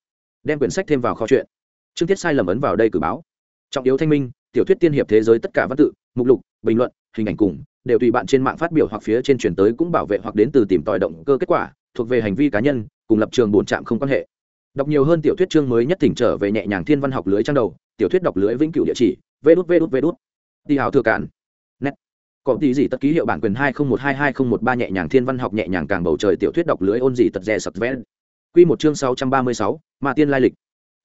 Đem quyển sách thêm vào kho chuyện. Chương tiết sai lầm ấn vào đây cử báo. Trọng yếu thanh minh tiểu thuyết tiên hiệp thế giới tất cả văn tự, mục lục, bình luận, hình ảnh cùng, đều tùy bạn trên mạng phát biểu hoặc phía trên chuyển tới cũng bảo vệ hoặc đến từ tìm tòi động cơ kết quả, thuộc về hành vi cá nhân, cùng lập trường bổn trạm không quan hệ. Đọc nhiều hơn tiểu thuyết chương mới nhất thỉnh trở về nhẹ nhàng thiên văn học lưới trang đầu, tiểu thuyết đọc lưới vĩnh cửu địa chỉ vê đút vê đút vê đút đi hào thừa cản nét có tí gì tất ký hiệu bản quyền hai không một hai hai không một ba nhẹ nhàng thiên văn học nhẹ nhàng càng bầu trời tiểu thuyết đọc lưới ôn gì tật rè sập vẽ. Quy một chương sáu trăm ba mươi sáu, ma tiên lai lịch.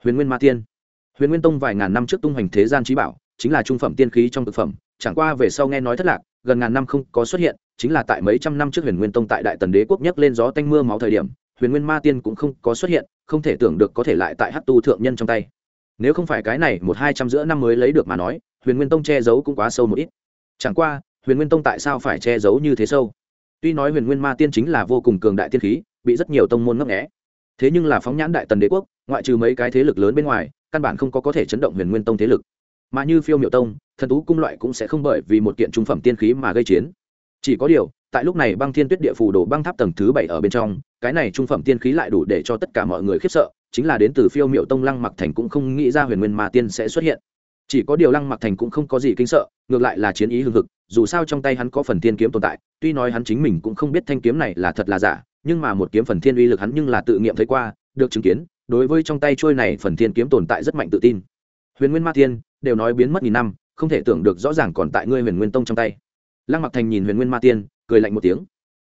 Huyền nguyên ma tiên. Huyền nguyên tông vài ngàn năm trước tung hoành thế gian trí bảo chính là trung phẩm tiên khí trong thực phẩm, chẳng qua về sau nghe nói thất lạc, gần ngàn năm không có xuất hiện, chính là tại mấy trăm năm trước huyền nguyên tông tại đại tần đế quốc nhấc lên gió tanh mưa máu thời điểm, huyền nguyên ma tiên cũng không có xuất hiện, không thể tưởng được có thể lại tại hát tu thượng nhân trong tay. Nếu không phải cái này một hai trăm giữa năm mới lấy được mà nói, huyền nguyên tông che giấu cũng quá sâu một ít. Chẳng qua, huyền nguyên tông tại sao phải che giấu như thế sâu? Tuy nói huyền nguyên ma tiên chính là vô cùng cường đại tiên khí, bị rất nhiều tông môn ngấp nghẽ thế nhưng là phóng nhãn đại tần đế quốc, ngoại trừ mấy cái thế lực lớn bên ngoài, căn bản không có có thể chấn động huyền nguyên tông thế lực mà như phiêu miệu tông, thần tú cung loại cũng sẽ không bởi vì một kiện trung phẩm tiên khí mà gây chiến. Chỉ có điều, tại lúc này băng thiên tuyết địa phủ đổ băng tháp tầng thứ bảy ở bên trong, cái này trung phẩm tiên khí lại đủ để cho tất cả mọi người khiếp sợ, chính là đến từ phiêu miệu tông lăng mặc thành cũng không nghĩ ra huyền nguyên mà tiên sẽ xuất hiện. Chỉ có điều lăng mặc thành cũng không có gì kinh sợ, ngược lại là chiến ý hưng hực, dù sao trong tay hắn có phần tiên kiếm tồn tại, tuy nói hắn chính mình cũng không biết thanh kiếm này là thật là giả, nhưng mà một kiếm phần thiên uy lực hắn nhưng là tự nghiệm thấy qua, được chứng kiến, đối với trong tay trôi này phần thiên kiếm tồn tại rất mạnh tự tin huyền nguyên ma tiên, đều nói biến mất nghìn năm, không thể tưởng được rõ ràng còn tại ngươi huyền nguyên tông trong tay. Lăng mặc thành nhìn huyền nguyên ma tiên, cười lạnh một tiếng.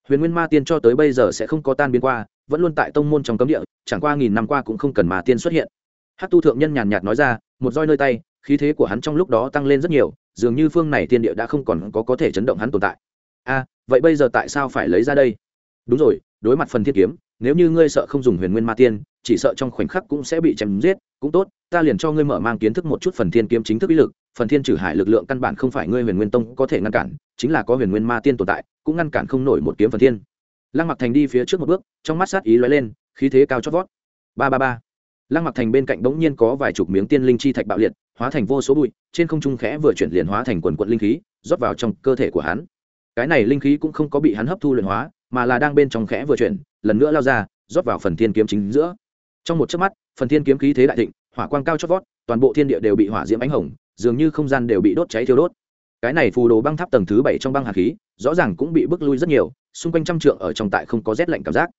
Huyền nguyên ma tiên cho tới bây giờ sẽ không có tan biến qua, vẫn luôn tại tông môn trong cấm địa, chẳng qua nghìn năm qua cũng không cần ma tiên xuất hiện. Hát tu thượng nhân nhàn nhạt nói ra, một roi nơi tay, khí thế của hắn trong lúc đó tăng lên rất nhiều, dường như phương này tiên địa đã không còn có có thể chấn động hắn tồn tại. A, vậy bây giờ tại sao phải lấy ra đây? Đúng rồi, đối mặt phần thiên kiếm, nếu như ngươi sợ không dùng huyền nguyên ma tiên, chỉ sợ trong khoảnh khắc cũng sẽ bị chém giết, cũng tốt ta liền cho ngươi mở mang kiến thức một chút phần thiên kiếm chính thức ý lực, phần thiên trừ hải lực lượng căn bản không phải ngươi huyền nguyên tông có thể ngăn cản, chính là có huyền nguyên ma tiên tồn tại, cũng ngăn cản không nổi một kiếm phần thiên. Lăng mặc thành đi phía trước một bước, trong mắt sát ý lóe lên, khí thế cao chót vót. Ba ba ba. Lăng mặc thành bên cạnh bỗng nhiên có vài chục miếng tiên linh chi thạch bạo liệt, hóa thành vô số bụi, trên không trung khẽ vừa chuyển liền hóa thành quần quận linh khí, rót vào trong cơ thể của hắn. Cái này linh khí cũng không có bị hắn hấp thu luyện hóa, mà là đang bên trong khẽ vừa chuyển, lần nữa lao ra, rót vào phần thiên kiếm chính giữa. Trong một chớp mắt, phần thiên kiếm khí thế đại thịnh hỏa quang cao chót vót, toàn bộ thiên địa đều bị hỏa diễm ánh hồng, dường như không gian đều bị đốt cháy thiêu đốt. Cái này phù đồ băng tháp tầng thứ bảy trong băng hà khí, rõ ràng cũng bị bước lui rất nhiều, xung quanh trăm trượng ở trong tại không có rét lạnh cảm giác.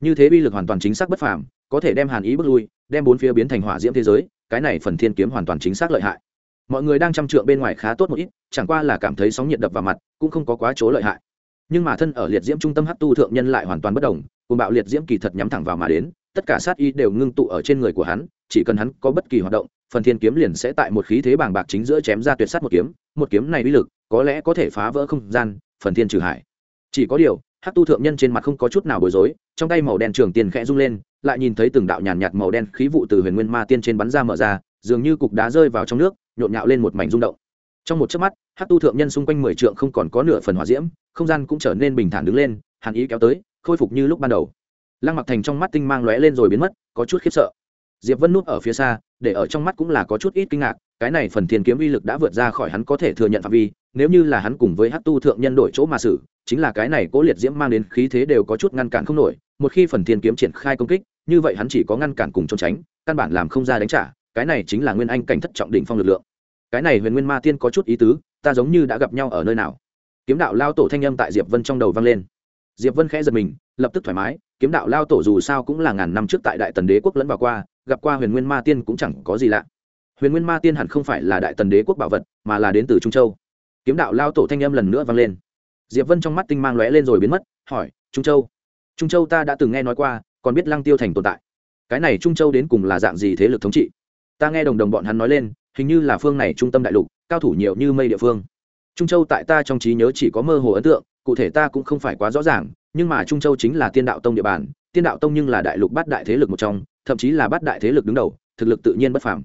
Như thế uy lực hoàn toàn chính xác bất phàm, có thể đem hàn ý bước lui, đem bốn phía biến thành hỏa diễm thế giới, cái này phần thiên kiếm hoàn toàn chính xác lợi hại. Mọi người đang trăm trượng bên ngoài khá tốt một ít, chẳng qua là cảm thấy sóng nhiệt đập vào mặt, cũng không có quá chỗ lợi hại. Nhưng mà thân ở liệt diễm trung tâm hát tu thượng nhân lại hoàn toàn bất đồng, cùng bạo liệt diễm kỳ thật nhắm thẳng vào mà đến tất cả sát y đều ngưng tụ ở trên người của hắn, chỉ cần hắn có bất kỳ hoạt động, phần thiên kiếm liền sẽ tại một khí thế bàng bạc chính giữa chém ra tuyệt sát một kiếm một kiếm này uy lực có lẽ có thể phá vỡ không gian, phần thiên trừ hải. Chỉ có điều hát tu thượng nhân trên mặt không có chút nào bối rối, trong tay màu đen trường tiền khẽ rung lên, lại nhìn thấy từng đạo nhàn nhạt màu đen khí vụ từ huyền nguyên ma tiên trên bắn ra mở ra, dường như cục đá rơi vào trong nước, nhộn nhạo lên một mảnh rung động. Trong một chớp mắt hát tu thượng nhân xung quanh mười trượng không còn có nửa phần hỏa diễm, không gian cũng trở nên bình thản đứng lên, hàn ý kéo tới, khôi phục như lúc ban đầu lăng mặc thành trong mắt tinh mang lóe lên rồi biến mất, có chút khiếp sợ. Diệp vân núp ở phía xa, để ở trong mắt cũng là có chút ít kinh ngạc, cái này phần thiên kiếm uy lực đã vượt ra khỏi hắn có thể thừa nhận phạm vi, nếu như là hắn cùng với hát tu thượng nhân đổi chỗ mà xử, chính là cái này cố liệt diễm mang đến khí thế đều có chút ngăn cản không nổi, một khi phần thiên kiếm triển khai công kích, như vậy hắn chỉ có ngăn cản cùng trốn tránh, căn bản làm không ra đánh trả, cái này chính là nguyên anh cảnh thất trọng đỉnh phong lực lượng. Cái này huyền nguyên ma tiên có chút ý tứ, ta giống như đã gặp nhau ở nơi nào. Kiếm đạo lao tổ thanh âm tại diệp vân trong đầu vang lên diệp vân khẽ giật mình, lập tức thoải mái, kiếm đạo lao tổ dù sao cũng là ngàn năm trước tại đại tần đế quốc lẫn vào qua, gặp qua huyền nguyên ma tiên cũng chẳng có gì lạ. Huyền nguyên ma tiên hẳn không phải là đại tần đế quốc bảo vật, mà là đến từ trung châu. Kiếm đạo lao tổ thanh âm lần nữa vang lên. Diệp vân trong mắt tinh mang lóe lên rồi biến mất, hỏi, trung châu? Trung châu ta đã từng nghe nói qua, còn biết lăng tiêu thành tồn tại. Cái này trung châu đến cùng là dạng gì thế lực thống trị? Ta nghe đồng đồng bọn hắn nói lên, hình như là phương này trung tâm đại lục, cao thủ nhiều như mây địa phương. Trung châu tại ta trong trí nhớ chỉ có mơ hồ ấn tượng cụ thể ta cũng không phải quá rõ ràng, nhưng mà trung châu chính là tiên đạo tông địa bàn, tiên đạo tông nhưng là đại lục bát đại thế lực một trong, thậm chí là bát đại thế lực đứng đầu, thực lực tự nhiên bất phàm.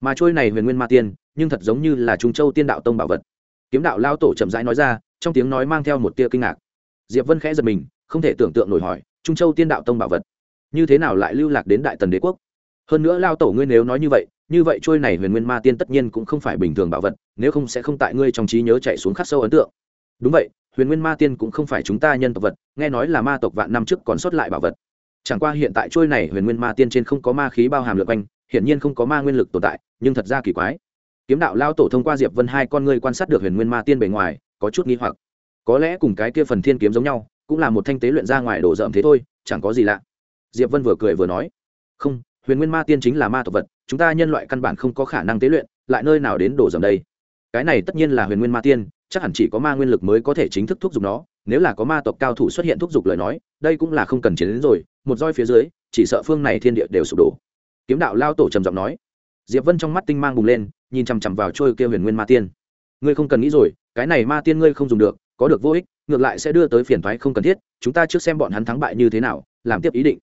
Mà trôi này huyền nguyên ma tiên, nhưng thật giống như là trung châu tiên đạo tông bảo vật. Kiếm đạo lao tổ chậm rãi nói ra, trong tiếng nói mang theo một tia kinh ngạc. Diệp vân khẽ giật mình, không thể tưởng tượng nổi hỏi, trung châu tiên đạo tông bảo vật, như thế nào lại lưu lạc đến đại tần đế quốc? Hơn nữa lao tổ ngươi nếu nói như vậy như vậy trôi này huyền nguyên ma tiên tất nhiên cũng không phải bình thường bảo vật, nếu không sẽ không tại ngươi trong trí nhớ chạy xuống khắc sâu ấn tượng. Đúng vậy huyền nguyên ma tiên cũng không phải chúng ta nhân tộc vật, nghe nói là ma tộc vạn năm trước còn sót lại bảo vật. Chẳng qua hiện tại trôi này huyền nguyên ma tiên trên không có ma khí bao hàm lượng quanh, hiển nhiên không có ma nguyên lực tồn tại, nhưng thật ra kỳ quái. Kiếm đạo lao tổ thông qua diệp vân hai con ngươi quan sát được huyền nguyên ma tiên bề ngoài, có chút nghi hoặc. Có lẽ cùng cái kia phần thiên kiếm giống nhau, cũng là một thanh tế luyện ra ngoài đổ rợm thế thôi, chẳng có gì lạ. Diệp vân vừa cười vừa nói, không, huyền nguyên ma tiên chính là ma tộc vật, chúng ta nhân loại căn bản không có khả năng tế luyện, lại nơi nào đến đổ rợm đây? Cái này tất nhiên là huyền nguyên ma tiên chắc hẳn chỉ có ma nguyên lực mới có thể chính thức thúc giục nó, nếu là có ma tộc cao thủ xuất hiện thúc giục lời nói, đây cũng là không cần chiến đến rồi, một roi phía dưới, chỉ sợ phương này thiên địa đều sụp đổ. Kiếm đạo lao tổ trầm giọng nói. Diệp vân trong mắt tinh mang bùng lên, nhìn chằm chằm vào trôi kia huyền nguyên ma tiên. Ngươi không cần nghĩ rồi, cái này ma tiên ngươi không dùng được, có được vô ích, ngược lại sẽ đưa tới phiền thoái không cần thiết, chúng ta trước xem bọn hắn thắng bại như thế nào, làm tiếp ý định.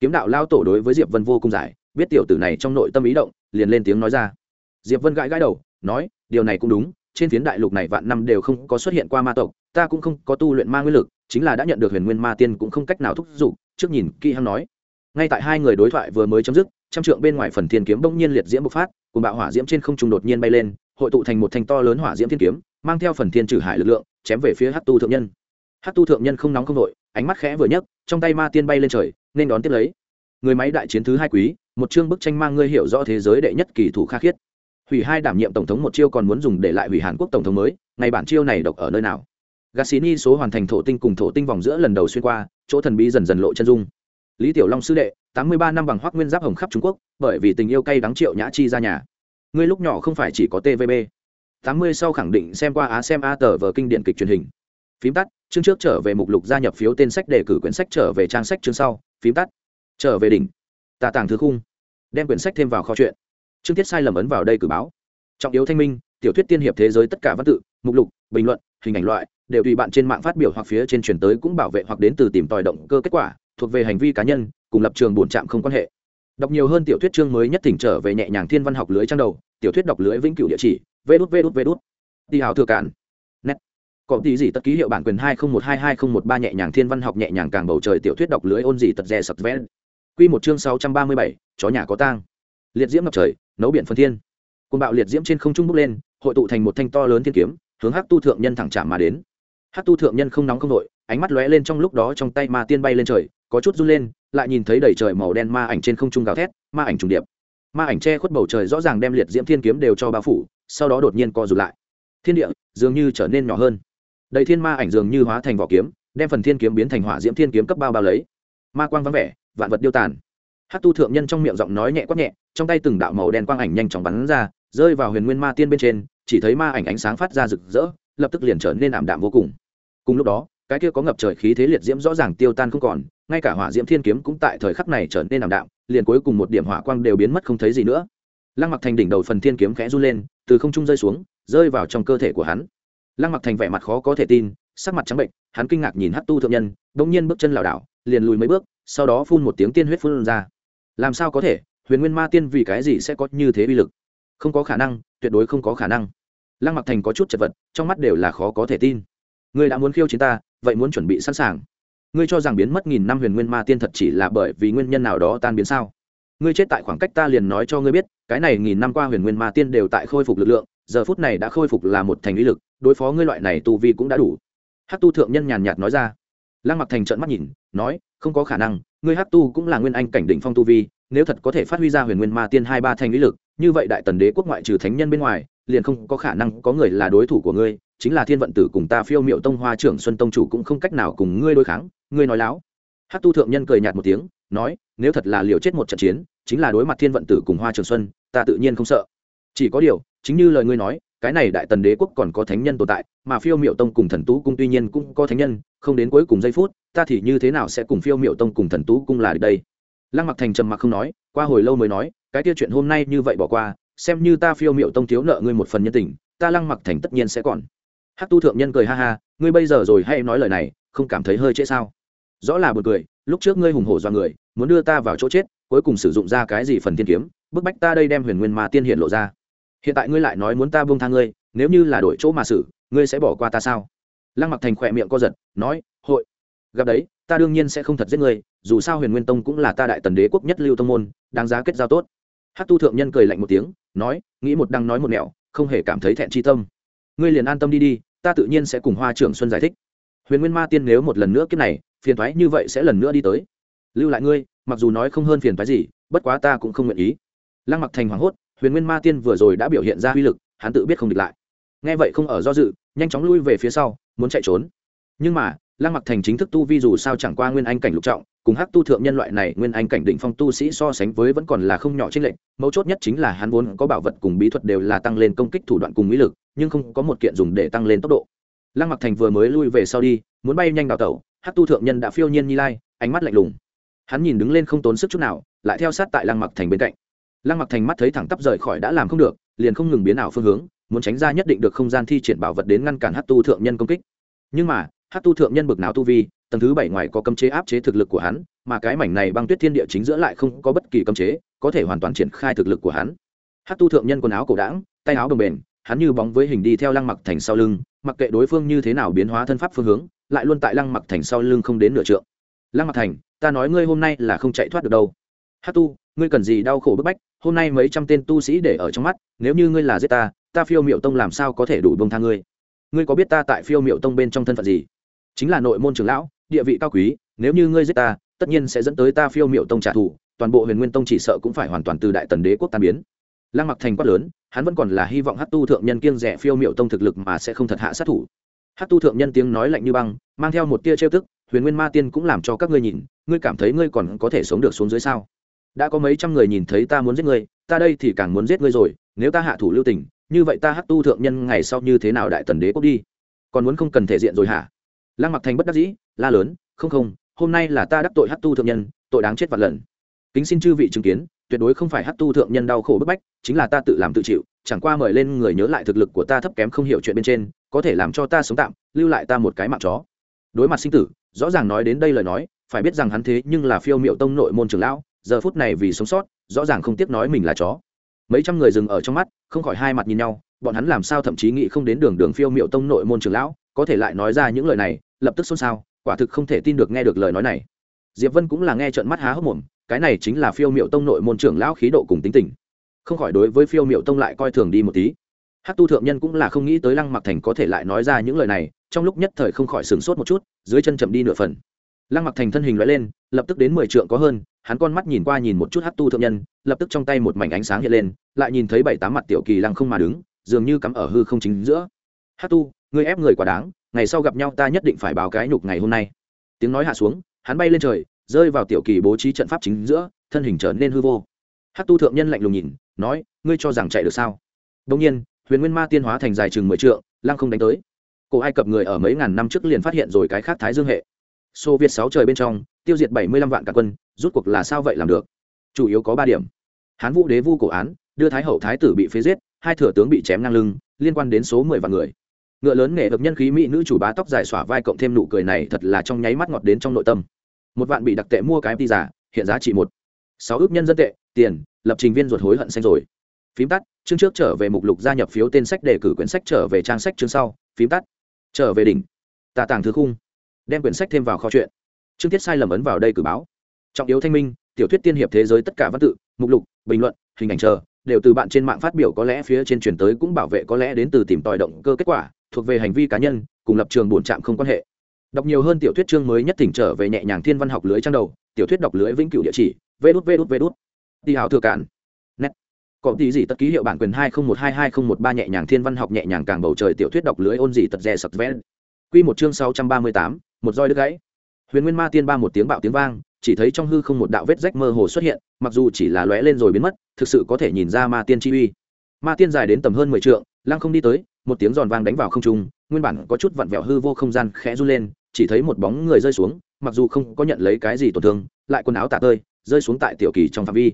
Kiếm đạo lao tổ đối với diệp vân vô cùng giải, biết tiểu tử này trong nội tâm ý động, liền lên tiếng nói ra. Diệp vân gãi gãi đầu, nói, điều này cũng đúng trên phiến đại lục này vạn năm đều không có xuất hiện qua ma tộc, ta cũng không có tu luyện ma nguyên lực, chính là đã nhận được huyền nguyên ma tiên cũng không cách nào thúc giục, trước nhìn kỹ hăng nói. Ngay tại hai người đối thoại vừa mới chấm dứt, trăm trượng bên ngoài phần thiên kiếm bỗng nhiên liệt diễm bộc phát cùng bạo hỏa diễm trên không trung đột nhiên bay lên, hội tụ thành một thanh to lớn hỏa diễm thiên kiếm, mang theo phần thiên trừ hải lực lượng, chém về phía hát tu thượng nhân. Hát tu thượng nhân không nóng không nội ánh mắt khẽ vừa nhấc, trong tay ma tiên bay lên trời, nên đón tiếp lấy. Người máy đại chiến thứ hai quý, một chương bức tranh mang ngươi hiểu rõ thế giới đệ nhất kỳ thủ kha khiết hủy hai đảm nhiệm tổng thống một chiêu còn muốn dùng để lại hủy hàn quốc tổng thống mới, ngày bản chiêu này độc ở nơi nào? Gassini số hoàn thành thổ tinh cùng thổ tinh vòng giữa lần đầu xuyên qua, chỗ thần bí dần dần lộ chân dung. Lý tiểu long sư đệ, tám mươi ba năm bằng hoác nguyên giáp hồng khắp trung quốc, bởi vì tình yêu cay đắng triệu nhã chi ra nhà. Ngươi lúc nhỏ không phải chỉ có tvb tám mươi sau khẳng định xem qua á xem a tờ vờ kinh điển kịch truyền hình. Phím tắt, chương trước trở về mục lục gia nhập phiếu tên sách đề cử quyển sách trở về trang sách chương sau. Phím tắt, trở về đỉnh. Tà tàng thứ khung. Đem quyển sách thêm vào kho chuyện chương tiết sai lầm ấn vào đây cử báo. Trọng yếu thanh minh, tiểu thuyết tiên hiệp thế giới tất cả văn tự, mục lục, bình luận, hình ảnh loại, đều tùy bạn trên mạng phát biểu hoặc phía trên truyền tới cũng bảo vệ hoặc đến từ tìm tòi động cơ kết quả, thuộc về hành vi cá nhân, cùng lập trường bổn trạm không quan hệ. Đọc nhiều hơn tiểu thuyết chương mới nhất thỉnh trở về nhẹ nhàng thiên văn học lưới trang đầu, tiểu thuyết đọc lưới vĩnh cửu địa chỉ vê đút vê đút vê đút đi hào thừa cản nét có tí gì tất ký hiệu bản quyền hai không một hai hai không một ba nhẹ nhàng thiên văn học nhẹ nhàng càng bầu trời tiểu thuyết đọc lưới ôn gì tật rè sập vẽ quy một chương sáu trăm ba mươi bảy, chó nhà có tang liệt diễm ngập trời, nấu biển phân thiên. Côn bạo liệt diễm trên không trung bốc lên, hội tụ thành một thanh to lớn thiên kiếm, hướng hắc tu thượng nhân thẳng chạm mà đến. Hắc tu thượng nhân không nóng không nội ánh mắt lóe lên trong lúc đó trong tay ma tiên bay lên trời, có chút run lên, lại nhìn thấy đầy trời màu đen ma ảnh trên không trung gào thét, ma ảnh trùng điệp. Ma ảnh che khuất bầu trời rõ ràng đem liệt diễm thiên kiếm đều cho bao phủ, sau đó đột nhiên co rụt lại. Thiên địa dường như trở nên nhỏ hơn. Đầy thiên ma ảnh dường như hóa thành vỏ kiếm, đem phần thiên kiếm biến thành hỏa diễm thiên kiếm cấp bao bao lấy. Ma quang vắng vẻ, vạn vật điêu tàn. Hát tu thượng nhân trong miệng giọng nói nhẹ quát nhẹ trong tay từng đạo màu đen quang ảnh nhanh chóng bắn ra, rơi vào huyền nguyên ma tiên bên trên, chỉ thấy ma ảnh ánh sáng phát ra rực rỡ, lập tức liền trở nên ảm đạm vô cùng. Cùng lúc đó, cái kia có ngập trời khí thế liệt diễm rõ ràng tiêu tan không còn, ngay cả hỏa diễm thiên kiếm cũng tại thời khắc này trở nên ảm đạm, liền cuối cùng một điểm hỏa quang đều biến mất không thấy gì nữa. Lăng mặc thành đỉnh đầu phần thiên kiếm khẽ run lên, từ không trung rơi xuống, rơi vào trong cơ thể của hắn. Lăng mặc thành vẻ mặt khó có thể tin, sắc mặt trắng bệnh, hắn kinh ngạc nhìn hát tu thượng nhân đ ỗ n g nhiên bước chân lảo đảo, liền lùi mấy bước, sau đó phun một tiếng tiên huyết phun ra. Làm sao có thể? Huyền nguyên ma tiên vì cái gì sẽ có như thế uy lực? Không có khả năng, tuyệt đối không có khả năng. Lăng mặc thành có chút chật vật, trong mắt đều là khó có thể tin. Ngươi đã muốn khiêu chiến ta, vậy muốn chuẩn bị sẵn sàng. Ngươi cho rằng biến mất nghìn năm huyền nguyên ma tiên thật chỉ là bởi vì nguyên nhân nào đó tan biến sao? Ngươi chết tại khoảng cách ta liền nói cho ngươi biết, cái này nghìn năm qua huyền nguyên ma tiên đều tại khôi phục lực lượng, giờ phút này đã khôi phục là một thành lý lực, đối phó ngươi loại này tu vi cũng đã đủ. Hát tu thượng nhân nhàn nhạt nói ra. Lăng mặc thành trận mắt nhìn, nói, không có khả năng ngươi hát tu cũng là nguyên anh cảnh đỉnh phong tu vi, nếu thật có thể phát huy ra huyền nguyên ma tiên hai ba thành lý lực, như vậy đại tần đế quốc ngoại trừ thánh nhân bên ngoài, liền không có khả năng có người là đối thủ của ngươi, chính là thiên vận tử cùng ta phiêu miệu tông hoa trưởng xuân tông chủ cũng không cách nào cùng ngươi đối kháng, ngươi nói láo. Hát tu thượng nhân cười nhạt một tiếng, nói, nếu thật là liều chết một trận chiến, chính là đối mặt thiên vận tử cùng hoa trường xuân, ta tự nhiên không sợ. Chỉ có điều, chính như lời ngươi nói cái này đại tần đế quốc còn có thánh nhân tồn tại, mà phiêu miệu tông cùng thần tú cung tuy nhiên cũng có thánh nhân, không đến cuối cùng giây phút, ta thì như thế nào sẽ cùng phiêu miệu tông cùng thần tú cung là đây? Lăng mặc thành trầm mặc không nói, qua hồi lâu mới nói, cái tiêu chuyện hôm nay như vậy bỏ qua, xem như ta phiêu miệu tông thiếu nợ ngươi một phần nhân tình, ta lăng mặc thành tất nhiên sẽ còn. Hát tu thượng nhân cười ha ha, ngươi bây giờ rồi hay nói lời này, không cảm thấy hơi trễ sao? Rõ là buồn cười, lúc trước ngươi hùng hổ do người, muốn đưa ta vào chỗ chết, cuối cùng sử dụng ra cái gì phần thiên kiếm, bức bách ta đây đem huyền nguyên ma tiên hiện lộ ra hiện tại ngươi lại nói muốn ta buông tha ngươi, nếu như là đổi chỗ mà xử, ngươi sẽ bỏ qua ta sao? Lăng mặc thành khỏe miệng co giật, nói, hội, gặp đấy, ta đương nhiên sẽ không thật giết ngươi, dù sao huyền nguyên tông cũng là ta đại tần đế quốc nhất lưu tông môn, đáng giá kết giao tốt. Hát tu thượng nhân cười lạnh một tiếng, nói, nghĩ một đăng nói một mẹo không hề cảm thấy thẹn chi tâm. Ngươi liền an tâm đi đi, ta tự nhiên sẽ cùng hoa trưởng xuân giải thích. Huyền nguyên ma tiên nếu một lần nữa kiếp này, phiền thoái như vậy sẽ lần nữa đi tới. Lưu lại ngươi, mặc dù nói không hơn phiền thoái gì, bất quá ta cũng không nguyện ý. Lăng mặc thành hoảng hốt huyền nguyên ma tiên vừa rồi đã biểu hiện ra uy lực, hắn tự biết không địch lại. Nghe vậy không ở do dự, nhanh chóng lui về phía sau, muốn chạy trốn. Nhưng mà, lăng mặc thành chính thức tu vi dù sao chẳng qua nguyên anh cảnh lục trọng, cùng hắc tu thượng nhân loại này nguyên anh cảnh định phong tu sĩ so sánh với vẫn còn là không nhỏ trên lệnh mấu chốt nhất chính là hắn vốn có bảo vật cùng bí thuật đều là tăng lên công kích thủ đoạn cùng mỹ lực, nhưng không có một kiện dùng để tăng lên tốc độ. Lăng mặc thành vừa mới lui về sau đi, muốn bay nhanh đào tẩu, hắc tu thượng nhân đã phiêu nhiên nhi lai, ánh mắt lạnh lùng. Hắn nhìn đứng lên không tốn sức chút nào, lại theo sát tại lăng mặc thành bên cạnh lăng mặc thành mắt thấy thẳng tắp rời khỏi đã làm không được, liền không ngừng biến ảo phương hướng, muốn tránh ra nhất định được không gian thi triển bảo vật đến ngăn cản hát tu thượng nhân công kích. Nhưng mà hát tu thượng nhân bực não tu vi, tầng thứ bảy ngoài có cấm chế áp chế thực lực của hắn, mà cái mảnh này băng tuyết thiên địa chính giữa lại không có bất kỳ cấm chế, có thể hoàn toàn triển khai thực lực của hắn. Hát tu thượng nhân quần áo cổ đảng tay áo đồng bền hắn như bóng với hình đi theo lăng mặc thành sau lưng, mặc kệ đối phương như thế nào biến hóa thân pháp phương hướng, lại luôn tại lăng mặc thành sau lưng không đến nửa trượng. Lăng mặc thành, ta nói ngươi hôm nay là không chạy thoát được đâu hát tu, ngươi cần gì đau khổ bức bách, hôm nay mấy trăm tên tu sĩ để ở trong mắt, nếu như ngươi là giết ta ta phiêu miệu tông làm sao có thể đủ bông tha ngươi? Ngươi có biết ta tại phiêu miệu tông bên trong thân phận gì? Chính là nội môn trưởng lão, địa vị cao quý, nếu như ngươi giết ta, tất nhiên sẽ dẫn tới ta phiêu miệu tông trả thù, toàn bộ huyền nguyên tông chỉ sợ cũng phải hoàn toàn từ đại tần đế quốc tan biến. Lăng mặc thành quát lớn, hắn vẫn còn là hy vọng hát tu thượng nhân kiêng rẻ phiêu miệu tông thực lực mà sẽ không thật hạ sát thủ. Hát tu thượng nhân tiếng nói lạnh như băng, mang theo một tia trêu tức, huyền nguyên ma tiên cũng làm cho các ngươi nhìn, ngươi cảm thấy ngươi còn có thể sống được xuống dưới sao? Đã có mấy trăm người nhìn thấy ta muốn giết ngươi, ta đây thì càng muốn giết ngươi rồi, nếu ta hạ thủ lưu tình, như vậy ta hát tu thượng nhân ngày sau như thế nào đại tần đế quốc đi? Còn muốn không cần thể diện rồi hả? Lăng mặc thành bất đắc dĩ, la lớn, không không, hôm nay là ta đắc tội hát tu thượng nhân, tội đáng chết vạn lần. Kính xin chư vị chứng kiến, tuyệt đối không phải hát tu thượng nhân đau khổ bức bách, chính là ta tự làm tự chịu, chẳng qua mời lên người nhớ lại thực lực của ta thấp kém không hiểu chuyện bên trên, có thể làm cho ta sống tạm, lưu lại ta một cái mạng chó. Đối mặt sinh tử, rõ ràng nói đến đây lời nói, phải biết rằng hắn thế nhưng là phiêu miệu tông nội môn trường lão giờ phút này vì sống sót, rõ ràng không tiếc nói mình là chó. Mấy trăm người dừng ở trong mắt, không khỏi hai mặt nhìn nhau, bọn hắn làm sao thậm chí nghĩ không đến đường đường phiêu miệu tông nội môn trường lão, có thể lại nói ra những lời này, lập tức xôn xao, quả thực không thể tin được nghe được lời nói này. Diệp vân cũng là nghe trợn mắt há hốc mồm, cái này chính là phiêu miệu tông nội môn trưởng lão khí độ cùng tính tình. Không khỏi đối với phiêu miệu tông lại coi thường đi một tí. Hát tu thượng nhân cũng là không nghĩ tới lăng mặc thành có thể lại nói ra những lời này, trong lúc nhất thời không khỏi sửng sốt một chút, dưới chân chậm đi nửa phần. Lăng mặc thành thân hình loại lên lập tức đến mười trượng có hơn, hắn con mắt nhìn qua nhìn một chút hát tu thượng nhân, lập tức trong tay một mảnh ánh sáng hiện lên, lại nhìn thấy bảy tám mặt tiểu kỳ lăng không mà đứng, dường như cắm ở hư không chính giữa. Hát tu, ngươi ép người quá đáng, ngày sau gặp nhau ta nhất định phải báo cái nhục ngày hôm nay. Tiếng nói hạ xuống, hắn bay lên trời, rơi vào tiểu kỳ bố trí trận pháp chính giữa, thân hình trở nên hư vô. Hát tu thượng nhân lạnh lùng nhìn, nói, ngươi cho rằng chạy được sao? Đông nhiên, huyền nguyên ma tiên hóa thành dài chừng mười trượng, lăng không đánh tới. Cổ ai cập người ở mấy ngàn năm trước liền phát hiện rồi cái khác thái dương hệ. Xô việt sáu trời bên trong tiêu diệt bảy mươi lăm vạn cả quân, rút cuộc là sao vậy làm được? Chủ yếu có ba điểm. Hán vũ đế vu cổ án, đưa thái hậu thái tử bị phế giết, hai thừa tướng bị chém ngang lưng, liên quan đến số mười vạn người. Ngựa lớn nghệ hợp nhân khí mỹ nữ chủ bá tóc dài xỏa vai cộng thêm nụ cười này thật là trong nháy mắt ngọt đến trong nội tâm. Một vạn bị đặc tệ mua cái đi giả, hiện giá trị một. Sáu ước nhân dân tệ, tiền, lập trình viên ruột hối hận xanh rồi. Phím tắt, chương trước trở về mục lục gia nhập phiếu tên sách đề cử quyển sách trở về trang sách chương sau. Phím tắt, trở về đỉnh. Tà tàng thứ khung. Đem quyển sách thêm vào kho chuyện chương tiết sai lầm ấn vào đây cử báo. Trọng yếu thanh minh, tiểu thuyết tiên hiệp thế giới tất cả văn tự, mục lục, bình luận, hình ảnh chờ, đều từ bạn trên mạng phát biểu có lẽ phía trên truyền tới cũng bảo vệ có lẽ đến từ tìm tòi động cơ kết quả, thuộc về hành vi cá nhân, cùng lập trường bổn trạm không quan hệ. Đọc nhiều hơn tiểu thuyết chương mới nhất tỉnh trở về nhẹ nhàng thiên văn học lưới trang đầu, tiểu thuyết đọc lưới vĩnh cửu địa chỉ vê đút vê đút vê đút đi hào thừa cản nét có tí gì tất ký hiệu bản quyền hai không một hai hai không một ba nhẹ nhàng thiên văn học nhẹ nhàng càng bầu trời tiểu thuyết đọc lưới ôn gì tật rè sập vẽ. Quy một chương sáu trăm ba mươi tám, một roi đứt gãy huyền nguyên ma tiên ba một tiếng bạo tiếng vang, chỉ thấy trong hư không một đạo vết rách mơ hồ xuất hiện, mặc dù chỉ là lóe lên rồi biến mất, thực sự có thể nhìn ra ma tiên chi uy. Ma tiên dài đến tầm hơn mười trượng, lăng không đi tới, một tiếng giòn vang đánh vào không trung, nguyên bản có chút vặn vẹo hư vô không gian khẽ run lên, chỉ thấy một bóng người rơi xuống, mặc dù không có nhận lấy cái gì tổn thương, lại quần áo tạ tơi, rơi xuống tại tiểu kỳ trong phạm vi.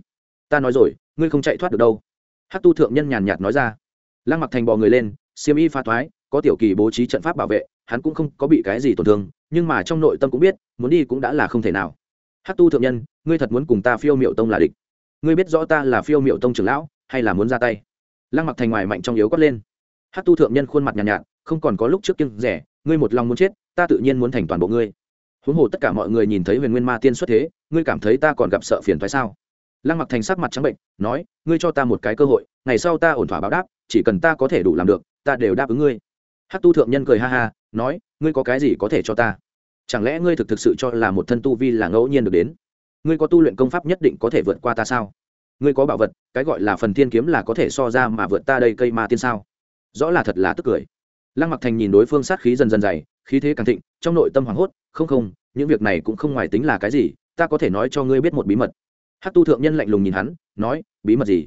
Ta nói rồi, ngươi không chạy thoát được đâu. Hát tu thượng nhân nhàn nhạt nói ra. Lăng mặc thành bò người lên, xiêm y pha thoái có tiểu kỳ bố trí trận pháp bảo vệ hắn cũng không có bị cái gì tổn thương nhưng mà trong nội tâm cũng biết muốn đi cũng đã là không thể nào. Hát tu thượng nhân ngươi thật muốn cùng ta phiêu miệu tông là địch. Ngươi biết rõ ta là phiêu miệu tông trưởng lão hay là muốn ra tay? Lăng mặc thành ngoài mạnh trong yếu quát lên. Hát tu thượng nhân khuôn mặt nhàn nhạt, nhạt không còn có lúc trước kiêng rẻ ngươi một lòng muốn chết ta tự nhiên muốn thành toàn bộ ngươi. Huống hồ tất cả mọi người nhìn thấy huyền nguyên ma tiên xuất thế ngươi cảm thấy ta còn gặp sợ phiền thoái sao? Lăng mặc thành sắc mặt trắng bệnh nói ngươi cho ta một cái cơ hội ngày sau ta ổn thỏa báo đáp chỉ cần ta có thể đủ làm được ta đều đáp ứng ngươi hát tu thượng nhân cười ha ha, nói, ngươi có cái gì có thể cho ta? Chẳng lẽ ngươi thực thực sự cho là một thân tu vi là ngẫu nhiên được đến? Ngươi có tu luyện công pháp nhất định có thể vượt qua ta sao? Ngươi có bảo vật, cái gọi là phần thiên kiếm là có thể so ra mà vượt ta đây cây ma tiên sao? Rõ là thật là tức cười. Lăng mặc thành nhìn đối phương sát khí dần dần dày, khí thế càng thịnh, trong nội tâm hoảng hốt, không không, những việc này cũng không ngoài tính là cái gì, ta có thể nói cho ngươi biết một bí mật. Hát tu thượng nhân lạnh lùng nhìn hắn, nói, bí mật gì?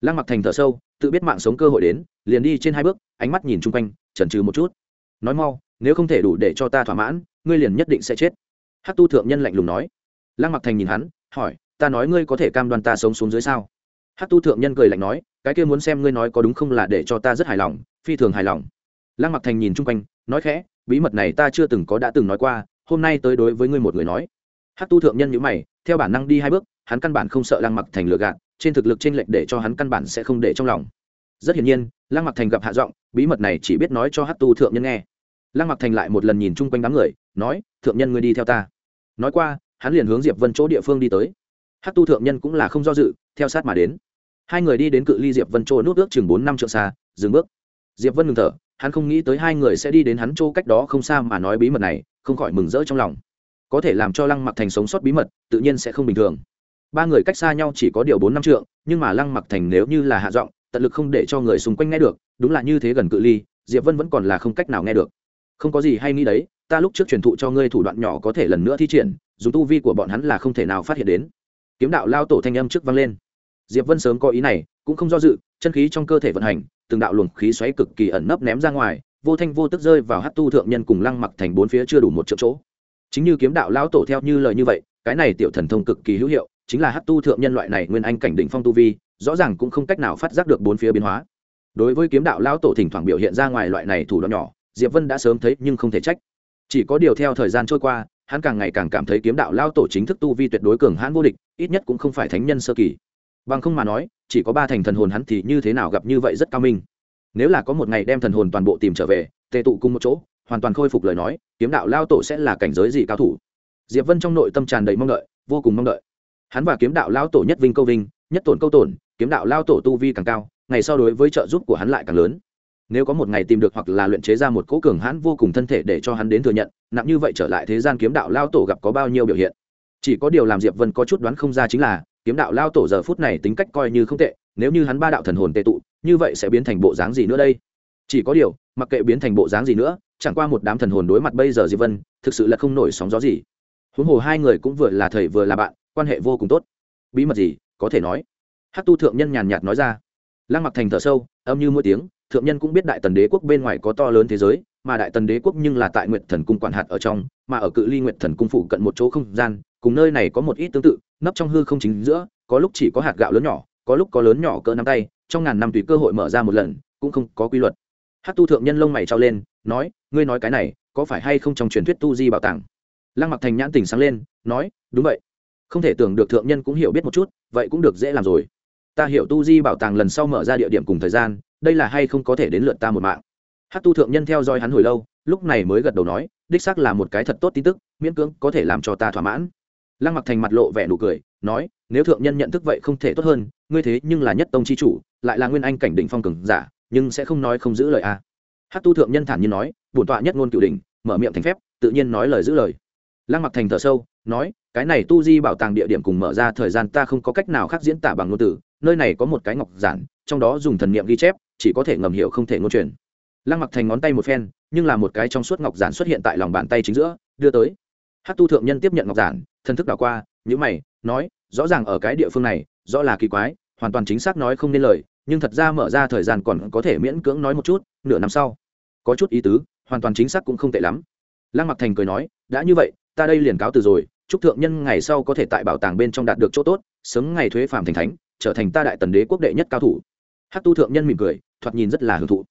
Lăng mặc thành thở sâu, tự biết mạng sống cơ hội đến, liền đi trên hai bước, ánh mắt nhìn chung quanh chần chừ một chút. Nói mau, nếu không thể đủ để cho ta thỏa mãn, ngươi liền nhất định sẽ chết. Hát tu thượng nhân lạnh lùng nói. Lăng mặc thành nhìn hắn, hỏi, ta nói ngươi có thể cam đoan ta sống xuống dưới sao? Hát tu thượng nhân cười lạnh nói, cái kia muốn xem ngươi nói có đúng không là để cho ta rất hài lòng, phi thường hài lòng. Lăng mặc thành nhìn chung quanh, nói khẽ, bí mật này ta chưa từng có đã từng nói qua, hôm nay tới đối với ngươi một người nói. Hát tu thượng nhân nhữ mày, theo bản năng đi hai bước, hắn căn bản không sợ lăng mặc thành lừa gạt, trên thực lực t r ê n lệch để cho hắn căn bản sẽ không để trong lòng rất hiển nhiên, lăng mặc thành gặp hạ giọng, bí mật này chỉ biết nói cho hát tu thượng nhân nghe. Lăng mặc thành lại một lần nhìn chung quanh đám người, nói, thượng nhân ngươi đi theo ta. Nói qua, hắn liền hướng diệp vân chỗ địa phương đi tới. Hát tu thượng nhân cũng là không do dự, theo sát mà đến. Hai người đi đến cự ly diệp vân chỗ nút ước chừng bốn năm trượng xa, dừng bước. Diệp vân ngừng thở, hắn không nghĩ tới hai người sẽ đi đến hắn chỗ cách đó không xa mà nói bí mật này, không khỏi mừng rỡ trong lòng. Có thể làm cho lăng mặc thành sống sót bí mật, tự nhiên sẽ không bình thường. Ba người cách xa nhau chỉ có điều bốn năm trượng, nhưng mà lăng mặc thành nếu như là hạ giọng tận lực không để cho người xung quanh nghe được, đúng là như thế gần cự ly, diệp vân vẫn còn là không cách nào nghe được. Không có gì hay nghĩ đấy, ta lúc trước truyền thụ cho ngươi thủ đoạn nhỏ có thể lần nữa thi triển, dùng tu vi của bọn hắn là không thể nào phát hiện đến. Kiếm đạo lao tổ thanh âm trước vang lên. Diệp vân sớm có ý này, cũng không do dự, chân khí trong cơ thể vận hành, từng đạo luồng khí xoáy cực kỳ ẩn nấp ném ra ngoài, vô thanh vô tức rơi vào hát tu thượng nhân cùng lăng mặc thành bốn phía chưa đủ một triệu chỗ. Chính như kiếm đạo lão tổ theo như lời như vậy, cái này tiểu thần thông cực kỳ hữu hiệu, chính là hát tu thượng nhân loại này nguyên anh cảnh đỉnh phong tu vi rõ ràng cũng không cách nào phát giác được bốn phía biến hóa. Đối với kiếm đạo lão tổ thỉnh thoảng biểu hiện ra ngoài loại này thủ đoạn nhỏ, diệp vân đã sớm thấy nhưng không thể trách. Chỉ có điều theo thời gian trôi qua, hắn càng ngày càng cảm thấy kiếm đạo lão tổ chính thức tu vi tuyệt đối cường hãn vô địch, ít nhất cũng không phải thánh nhân sơ kỳ. Bằng không mà nói, chỉ có ba thành thần hồn hắn thì như thế nào gặp như vậy rất cao minh. Nếu là có một ngày đem thần hồn toàn bộ tìm trở về, tề tụ cùng một chỗ, hoàn toàn khôi phục lời nói, kiếm đạo lao tổ sẽ là cảnh giới gì cao thủ? Diệp vân trong nội tâm tràn đầy mong đợi, vô cùng mong đợi. Hắn và kiếm đạo lao tổ nhất vinh câu vinh, nhất tổn câu tổn kiếm đạo lao tổ tu vi càng cao, ngày sau đối với trợ giúp của hắn lại càng lớn. Nếu có một ngày tìm được hoặc là luyện chế ra một cỗ cường hãn vô cùng thân thể để cho hắn đến thừa nhận, nặng như vậy trở lại thế gian kiếm đạo lao tổ gặp có bao nhiêu biểu hiện. Chỉ có điều làm diệp vân có chút đoán không ra chính là, kiếm đạo lao tổ giờ phút này tính cách coi như không tệ, nếu như hắn ba đạo thần hồn tệ tụ, như vậy sẽ biến thành bộ dáng gì nữa đây? Chỉ có điều, mặc kệ biến thành bộ dáng gì nữa, chẳng qua một đám thần hồn đối mặt bây giờ diệp vân, thực sự là không nổi sóng gió gì. Huống hồ hai người cũng vừa là thầy vừa là bạn, quan hệ vô cùng tốt. Bí mật gì, có thể nói? Hát tu thượng nhân nhàn nhạt nói ra. Lăng mặc thành thở sâu, âm như mỗi tiếng, thượng nhân cũng biết đại tần đế quốc bên ngoài có to lớn thế giới, mà đại tần đế quốc nhưng là tại nguyện thần cung quản hạt ở trong, mà ở cự ly nguyện thần cung phụ cận một chỗ không gian, cùng nơi này có một ít tương tự, nấp trong hư không chính giữa, có lúc chỉ có hạt gạo lớn nhỏ, có lúc có lớn nhỏ cỡ nắm tay, trong ngàn năm tùy cơ hội mở ra một lần, cũng không có quy luật. Hát tu thượng nhân lông mày trao lên, nói, ngươi nói cái này, có phải hay không trong truyền thuyết tu di bảo tàng? Lăng mặc thành nhãn tình sáng lên, nói, đúng vậy. Không thể tưởng được thượng nhân cũng hiểu biết một chút, vậy cũng được dễ làm rồi ta hiểu tu di bảo tàng lần sau mở ra địa điểm cùng thời gian, đây là hay không có thể đến lượt ta một mạng. Hát tu thượng nhân theo dõi hắn hồi lâu, lúc này mới gật đầu nói, đích xác là một cái thật tốt tin tức, miễn cưỡng có thể làm cho ta thỏa mãn. Lăng mặc thành mặt lộ vẻ nụ cười, nói, nếu thượng nhân nhận thức vậy không thể tốt hơn, ngươi thế nhưng là nhất tông chi chủ, lại là nguyên anh cảnh Định phong cường giả, nhưng sẽ không nói không giữ lời a. Hát tu thượng nhân thản nhiên nói, bổn tọa nhất ngôn cựu đỉnh, mở miệng thành phép, tự nhiên nói lời giữ lời. Lăng mặc thành thở sâu, nói, cái này tu di bảo tàng địa điểm cùng mở ra thời gian ta không có cách nào khác diễn tả bằng ngôn từ nơi này có một cái ngọc giản, trong đó dùng thần niệm ghi chép, chỉ có thể ngầm hiểu không thể ngôn truyền. Lăng mặc thành ngón tay một phen, nhưng là một cái trong suốt ngọc giản xuất hiện tại lòng bàn tay chính giữa, đưa tới. Hát tu thượng nhân tiếp nhận ngọc giản thân thức đảo qua nhữ mày, nói, rõ ràng ở cái địa phương này, rõ là kỳ quái, hoàn toàn chính xác nói không nên lời, nhưng thật ra mở ra thời gian còn có thể miễn cưỡng nói một chút, nửa năm sau. Có chút ý tứ, hoàn toàn chính xác cũng không tệ lắm. Lăng mặc thành cười nói, đã như vậy, ta đây liền cáo từ rồi, chúc thượng nhân ngày sau có thể tại bảo tàng bên trong đạt được chỗ tốt, sớm ngày thuế phạm thành thánh trở thành ta đại tần đế quốc đệ nhất cao thủ. Hát tu thượng nhân mỉm cười, thoạt nhìn rất là hưởng thụ.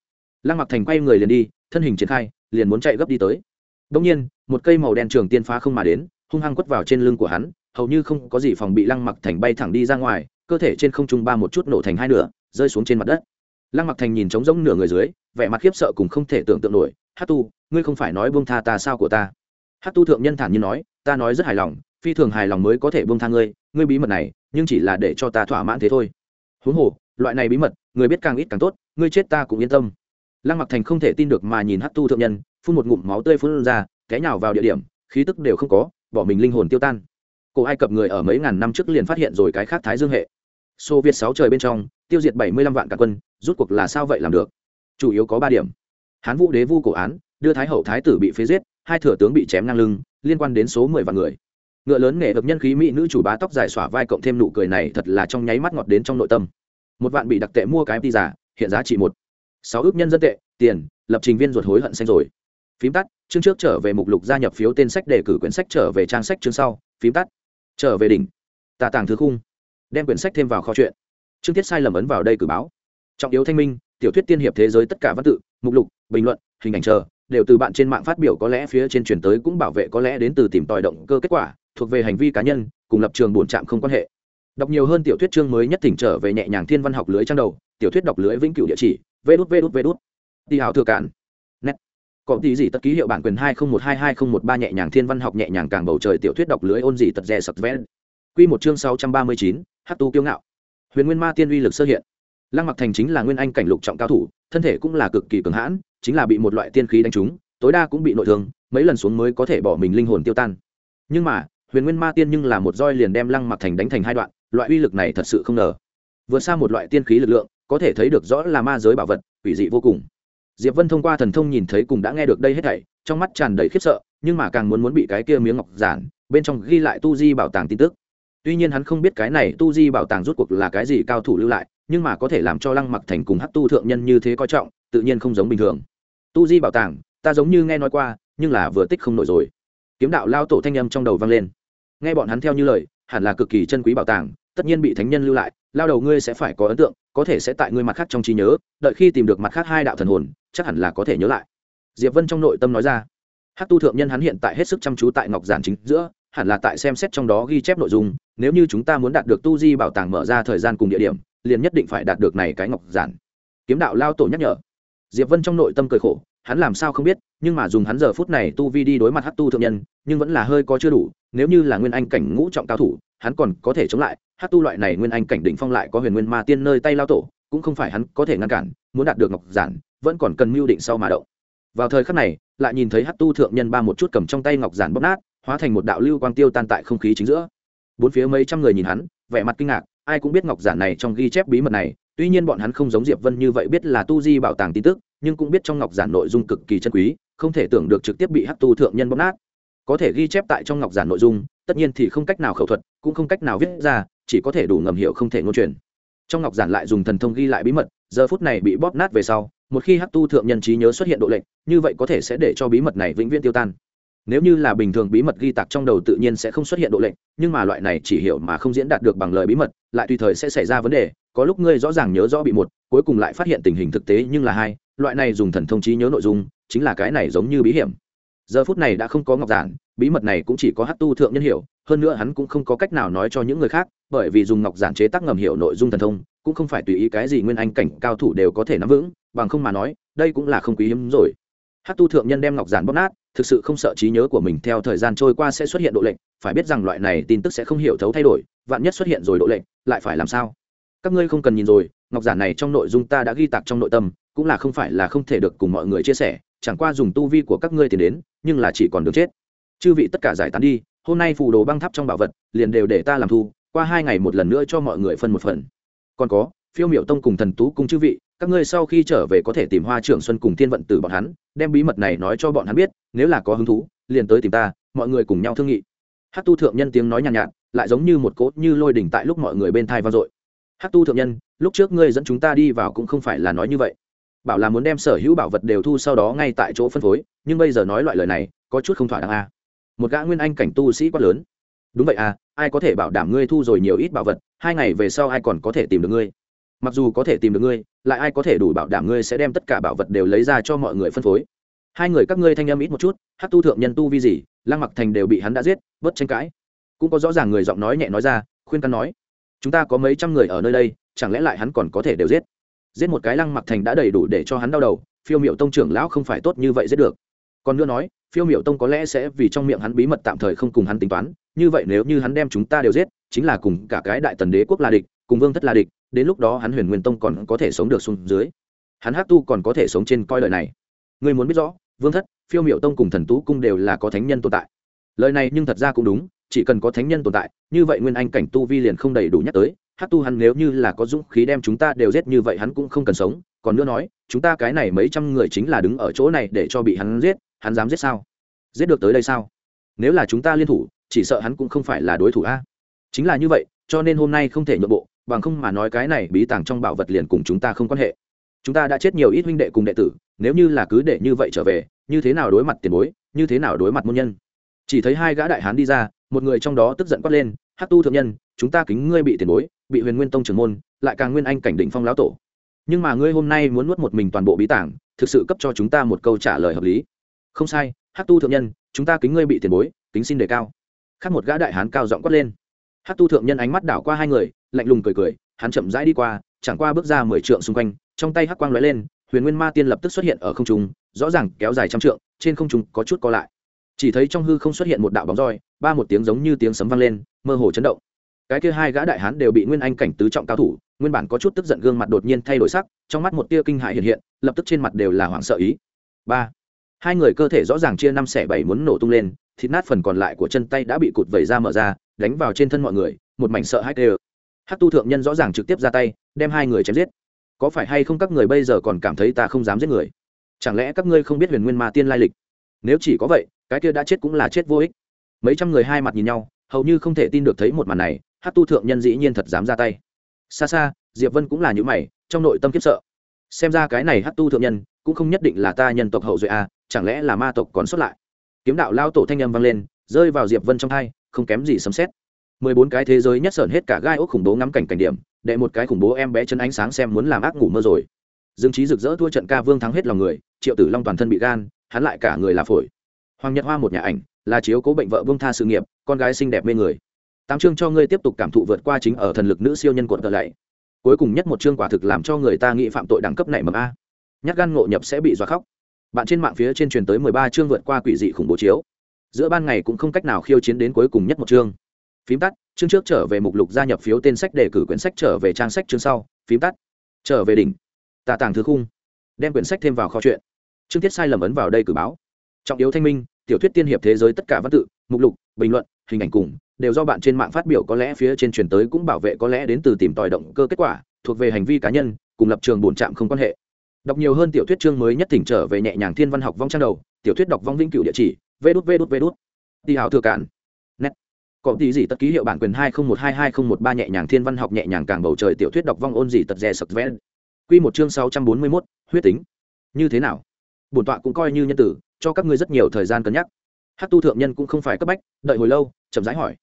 Lăng mặc thành quay người liền đi, thân hình triển khai, liền muốn chạy gấp đi tới. Đông nhiên, một cây màu đen trường tiên phá không mà đến, hung hăng quất vào trên lưng của hắn, hầu như không có gì phòng bị lăng mặc thành bay thẳng đi ra ngoài, cơ thể trên không trung ba một chút nổ thành hai nửa, rơi xuống trên mặt đất. Lăng mặc thành nhìn trống rỗng nửa người dưới, vẻ mặt khiếp sợ cùng không thể tưởng tượng nổi. Hát tu, ngươi không phải nói buông tha ta sao của ta? Hát tu thượng nhân thản nhiên nói, ta nói rất hài lòng phi thường hài lòng mới có thể buông tha ngươi ngươi bí mật này, nhưng chỉ là để cho ta thỏa mãn thế thôi. Huống hồ, loại này bí mật, người biết càng ít càng tốt, ngươi chết ta cũng yên tâm. Lăng mặc thành không thể tin được mà nhìn hát tu thượng nhân, phun một ngụm máu tươi phun ra, té nhào vào địa điểm, khí tức đều không có, bỏ mình linh hồn tiêu tan. Cổ ai cập người ở mấy ngàn năm trước liền phát hiện rồi cái khác thái dương hệ. Xô viết sáu trời bên trong, tiêu diệt bảy mươi lăm vạn cả quân, rút cuộc là sao vậy làm được? Chủ yếu có ba điểm. Hán vũ đế vu cổ án, đưa thái hậu thái tử bị phế giết, hai thừa tướng bị chém ngang lưng, liên quan đến số mười vạn người ngựa lớn nghệ được nhân khí mỹ nữ chủ bá tóc dài xỏa vai cộng thêm nụ cười này thật là trong nháy mắt ngọt đến trong nội tâm. Một vạn bị đặc tệ mua cái đi giả, hiện giá trị một. Sáu ước nhân dân tệ, tiền, lập trình viên ruột hối hận xanh rồi. Phím tắt, chương trước trở về mục lục gia nhập phiếu tên sách đề cử quyển sách trở về trang sách chương sau. Phím tắt, trở về đỉnh. Tà tàng thứ khung. Đem quyển sách thêm vào kho chuyện chương tiết sai lầm ấn vào đây cử báo. Trọng yếu thanh minh, tiểu thuyết tiên hiệp thế giới tất cả văn tự, mục lục, bình luận, hình ảnh chờ, đều từ bạn trên mạng phát biểu có lẽ phía trên truyền tới cũng bảo vệ có lẽ đến từ tìm tòi động cơ kết quả thuộc về hành vi cá nhân, cùng lập trường bổn trạm không quan hệ. Đọc nhiều hơn tiểu thuyết chương mới nhất thỉnh trở về nhẹ nhàng thiên văn học lưới trang đầu, tiểu thuyết đọc lưới vĩnh cửu địa chỉ vê đút vê đút vê đút đi hào thừa cản nét có tí gì tất ký hiệu bản quyền hai không một hai hai không một ba nhẹ nhàng thiên văn học nhẹ nhàng càng bầu trời tiểu thuyết đọc lưới ôn gì tật rè sập vẽ. Quy một chương sáu trăm ba mươi chín hát tu kiêu ngạo. Huyền nguyên ma tiên uy lực sơ hiện. Lăng mặc thành chính là nguyên anh cảnh lục trọng cao thủ, thân thể cũng là cực kỳ cường hãn, chính là bị một loại tiên khí đánh trúng, tối đa cũng bị nội thương, mấy lần xuống mới có thể bỏ mình linh hồn tiêu tan. Nhưng mà huyền nguyên ma tiên nhưng là một roi liền đem lăng mặc thành đánh thành hai đoạn, loại uy lực này thật sự không ngờ. Vượt xa một loại tiên khí lực lượng, có thể thấy được rõ là ma giới bảo vật, quỷ dị vô cùng. Diệp vân thông qua thần thông nhìn thấy cùng đã nghe được đây hết thảy, trong mắt tràn đầy khiếp sợ, nhưng mà càng muốn muốn bị cái kia miếng ngọc giản, bên trong ghi lại tu di bảo tàng tin tức. Tuy nhiên hắn không biết cái này tu di bảo tàng rút cuộc là cái gì cao thủ lưu lại, nhưng mà có thể làm cho lăng mặc thành cùng hát tu thượng nhân như thế coi trọng, tự nhiên không giống bình thường. Tu di bảo tàng, ta giống như nghe nói qua, nhưng là vừa tích không nổi rồi. Kiếm đạo lao tổ thanh âm trong đầu vang lên nghe bọn hắn theo như lời, hẳn là cực kỳ chân quý bảo tàng, tất nhiên bị thánh nhân lưu lại, lao đầu ngươi sẽ phải có ấn tượng, có thể sẽ tại ngươi mặt khác trong trí nhớ, đợi khi tìm được mặt khác hai đạo thần hồn, chắc hẳn là có thể nhớ lại. Diệp vân trong nội tâm nói ra. Hát tu thượng nhân hắn hiện tại hết sức chăm chú tại ngọc giản chính giữa, hẳn là tại xem xét trong đó ghi chép nội dung, nếu như chúng ta muốn đạt được tu di bảo tàng mở ra thời gian cùng địa điểm, liền nhất định phải đạt được này cái ngọc giản. Kiếm đạo lao tổ nhắc nhở. Diệp vân trong nội tâm cười khổ, hắn làm sao không biết, nhưng mà dùng hắn giờ phút này tu vi đi đối mặt hát tu thượng nhân, nhưng vẫn là hơi có chưa đủ nếu như là nguyên anh cảnh ngũ trọng cao thủ, hắn còn có thể chống lại, hát tu loại này nguyên anh cảnh đỉnh phong lại có huyền nguyên ma tiên nơi tay lao tổ, cũng không phải hắn có thể ngăn cản, muốn đạt được ngọc giản, vẫn còn cần mưu định sau mà động. Vào thời khắc này, lại nhìn thấy hát tu thượng nhân ba một chút cầm trong tay ngọc giản bóp nát, hóa thành một đạo lưu quang tiêu tan tại không khí chính giữa. Bốn phía mấy trăm người nhìn hắn, vẻ mặt kinh ngạc, ai cũng biết ngọc giản này trong ghi chép bí mật này, tuy nhiên bọn hắn không giống diệp vân như vậy biết là tu di bảo tàng tin tức, nhưng cũng biết trong ngọc giản nội dung cực kỳ chân quý, không thể tưởng được trực tiếp bị hát tu thượng nhân bóp nát có thể ghi chép tại trong ngọc giản nội dung, tất nhiên thì không cách nào khẩu thuật, cũng không cách nào viết ra, chỉ có thể đủ ngầm hiểu không thể ngôn truyền. Trong ngọc giản lại dùng thần thông ghi lại bí mật, giờ phút này bị bóp nát về sau, một khi hắc tu thượng nhân trí nhớ xuất hiện độ lệnh như vậy có thể sẽ để cho bí mật này vĩnh viễn tiêu tan. Nếu như là bình thường bí mật ghi tạc trong đầu tự nhiên sẽ không xuất hiện độ lệnh nhưng mà loại này chỉ hiểu mà không diễn đạt được bằng lời bí mật, lại tùy thời sẽ xảy ra vấn đề, có lúc ngươi rõ ràng nhớ rõ bị một, cuối cùng lại phát hiện tình hình thực tế nhưng là hai, loại này dùng thần thông trí nhớ nội dung, chính là cái này giống như bí hiểm giờ phút này đã không có ngọc giản, bí mật này cũng chỉ có hát tu thượng nhân hiểu, hơn nữa hắn cũng không có cách nào nói cho những người khác, bởi vì dùng ngọc giản chế tác ngầm hiểu nội dung thần thông, cũng không phải tùy ý cái gì nguyên anh cảnh cao thủ đều có thể nắm vững, bằng không mà nói, đây cũng là không quý hiếm rồi. Hát tu thượng nhân đem ngọc giản bóp nát, thực sự không sợ trí nhớ của mình theo thời gian trôi qua sẽ xuất hiện độ lệnh phải biết rằng loại này tin tức sẽ không hiểu thấu thay đổi, vạn nhất xuất hiện rồi độ lệnh lại phải làm sao? Các ngươi không cần nhìn rồi, ngọc giản này trong nội dung ta đã ghi tạc trong nội tâm, cũng là không phải là không thể được cùng mọi người chia sẻ, chẳng qua dùng tu vi của các ngươi tiền đến nhưng là chỉ còn đường chết. Chư vị tất cả giải tán đi hôm nay phù đồ băng tháp trong bảo vật liền đều để ta làm thu qua hai ngày một lần nữa cho mọi người phân một phần. Còn có phiêu miểu tông cùng thần tú cùng chư vị các ngươi sau khi trở về có thể tìm hoa trưởng xuân cùng thiên vận tử bọn hắn đem bí mật này nói cho bọn hắn biết nếu là có hứng thú liền tới tìm ta mọi người cùng nhau thương nghị. Hát tu thượng nhân tiếng nói nhàn nhạt, nhạt lại giống như một cốt như lôi đỉnh tại lúc mọi người bên thai vang dội. Hát tu thượng nhân lúc trước ngươi dẫn chúng ta đi vào cũng không phải là nói như vậy bảo là muốn đem sở hữu bảo vật đều thu sau đó ngay tại chỗ phân phối, nhưng bây giờ nói loại lời này, có chút không thỏa đáng a. À. một gã nguyên anh cảnh tu sĩ quát lớn. Đúng vậy à ai có thể bảo đảm ngươi thu rồi nhiều ít bảo vật, hai ngày về sau ai còn có thể tìm được ngươi? Mặc dù có thể tìm được ngươi, lại ai có thể đủ bảo đảm ngươi sẽ đem tất cả bảo vật đều lấy ra cho mọi người phân phối? Hai người các ngươi thanh âm ít một chút, hát tu thượng nhân tu vi gì, lăng mặc thành đều bị hắn đã giết, bớt tranh cãi. Cũng có rõ ràng người giọng nói nhẹ nói ra, khuyên căn nói, chúng ta có mấy trăm người ở nơi đây, chẳng lẽ lại hắn còn có thể đều giết? Giết một cái lăng mặc thành đã đầy đủ để cho hắn đau đầu, phiêu m i ệ u tông trưởng lão không phải tốt như vậy giết được. Còn nữa nói, phiêu m i ệ u tông có lẽ sẽ vì trong miệng hắn bí mật tạm thời không cùng hắn tính toán, như vậy nếu như hắn đem chúng ta đều giết, chính là cùng cả cái đại tần đế quốc là địch, cùng vương thất là địch, đến lúc đó hắn huyền nguyên tông còn có thể sống được xuống dưới. Hắn hát tu còn có thể sống trên coi lời này. Người muốn biết rõ, vương thất, phiêu m i ệ u tông cùng thần tú cung đều là có thánh nhân tồn tại. Lời này nhưng thật ra cũng đúng, chỉ cần có thánh nhân tồn tại, như vậy nguyên anh cảnh tu vi liền không đầy đủ nhắc tới hát tu hắn nếu như là có dũng khí đem chúng ta đều giết như vậy hắn cũng không cần sống. Còn nữa nói, chúng ta cái này mấy trăm người chính là đứng ở chỗ này để cho bị hắn giết, hắn dám giết sao? Giết được tới đây sao? Nếu là chúng ta liên thủ, chỉ sợ hắn cũng không phải là đối thủ a. Chính là như vậy, cho nên hôm nay không thể nhượng bộ, bằng không mà nói cái này bí tàng trong bảo vật liền cùng chúng ta không quan hệ. Chúng ta đã chết nhiều ít huynh đệ cùng đệ tử, nếu như là cứ để như vậy trở về, như thế nào đối mặt tiền bối, như thế nào đối mặt môn nhân? Chỉ thấy hai gã đại hán đi ra, một người trong đó tức giận quát lên, hát tu thượng nhân, chúng ta kính ngươi bị tiền bối bị huyền nguyên tông trưởng môn, lại càng nguyên anh cảnh đỉnh phong lão tổ. Nhưng mà ngươi hôm nay muốn nuốt một mình toàn bộ bí tảng, thực sự cấp cho chúng ta một câu trả lời hợp lý. Không sai hát tu thượng nhân, chúng ta kính ngươi bị tiền bối, kính xin đề cao. Khác một gã đại hán cao giọng quát lên. Hát tu thượng nhân ánh mắt đảo qua hai người, lạnh lùng cười cười, hắn chậm rãi đi qua, chẳng qua bước ra mười trượng xung quanh, trong tay hắc quang lóe lên, huyền nguyên ma tiên lập tức xuất hiện ở không trung, rõ ràng kéo dài trăm trượng, trên không trung có chút co lại. Chỉ thấy trong hư không xuất hiện một đạo bóng roi, ba một tiếng giống như tiếng sấm vang lên, mơ hồ chấn động cái kia hai gã đại hán đều bị nguyên anh cảnh tứ trọng cao thủ, nguyên bản có chút tức giận gương mặt đột nhiên thay đổi sắc, trong mắt một tia kinh hại hiện hiện, lập tức trên mặt đều là hoảng sợ ý. Ba. Hai người cơ thể rõ ràng chia năm xẻ bảy muốn nổ tung lên, thịt nát phần còn lại của chân tay đã bị cụt vẩy ra mở ra, đánh vào trên thân mọi người, một mảnh sợ hãi tê hát tu thượng nhân rõ ràng trực tiếp ra tay, đem hai người chém giết. Có phải hay không các người bây giờ còn cảm thấy ta không dám giết người? Chẳng lẽ các ngươi không biết huyền nguyên ma tiên lai lịch? Nếu chỉ có vậy, cái kia đã chết cũng là chết vô ích. Mấy trăm người hai mặt nhìn nhau, hầu như không thể tin được thấy một màn này hát tu thượng nhân dĩ nhiên thật dám ra tay. Xa xa, diệp vân cũng là những mày, trong nội tâm kiếp sợ. Xem ra cái này hát tu thượng nhân, cũng không nhất định là ta nhân tộc hậu duệ a chẳng lẽ là ma tộc còn xuất lại? Kiếm đạo lao tổ thanh âm vang lên, rơi vào diệp vân trong thai không kém gì sấm xét mười bốn cái thế giới nhất sởn hết cả gai ốc khủng bố ngắm cảnh cảnh điểm, đệ một cái khủng bố em bé chân ánh sáng xem muốn làm ác ngủ mơ rồi. Dương trí rực rỡ thua trận ca vương thắng hết lòng người, triệu tử long toàn thân bị gan, hắn lại cả người là phổi. Hoàng nhật hoa một nhà ảnh, là chiếu cố bệnh vợ vương tha sự nghiệp, con gái xinh đẹp mê người tám chương cho ngươi tiếp tục cảm thụ vượt qua chính ở thần lực nữ siêu nhân cuộn tờ lạy. Cuối cùng nhất một chương quả thực làm cho người ta nghĩ phạm tội đẳng cấp này mầm a. Nhát gan ngộ nhập sẽ bị dọa khóc. Bạn trên mạng phía trên truyền tới mười ba chương vượt qua quỷ dị khủng bố chiếu. Giữa ban ngày cũng không cách nào khiêu chiến đến cuối cùng nhất một chương. Phím tắt, chương trước trở về mục lục gia nhập phiếu tên sách để cử quyển sách trở về trang sách chương sau. Phím tắt, trở về đỉnh. Tà tàng thứ khung. Đem quyển sách thêm vào kho chuyện. Chương tiết sai lầm ấn vào đây cử báo. Trọng yếu thanh minh, tiểu thuyết tiên hiệp thế giới tất cả văn tự, mục lục, bình luận, hình ảnh cùng đều do bạn trên mạng phát biểu có lẽ phía trên truyền tới cũng bảo vệ có lẽ đến từ tìm tòi động cơ kết quả thuộc về hành vi cá nhân cùng lập trường bổn trạm không quan hệ. Đọc nhiều hơn tiểu thuyết chương mới nhất thỉnh trở về nhẹ nhàng thiên văn học vong trang đầu tiểu thuyết đọc vong vĩnh cửu địa chỉ vê đút vê đút vê đút đi hào thừa cản nét có tí gì tất ký hiệu bản quyền hai không một hai hai không một ba nhẹ nhàng thiên văn học nhẹ nhàng càng bầu trời tiểu thuyết đọc vong ôn gì tật rè sập vẽ. Quy một chương sáu trăm bốn mươi 641, huyết tính. Như thế nào? Bổn tọa cũng coi như nhân tử cho các ngươi rất nhiều thời gian cân nhắc. Hát tu thượng nhân cũng không phải cấp bách đợi hồi lâu chậm rãi hỏi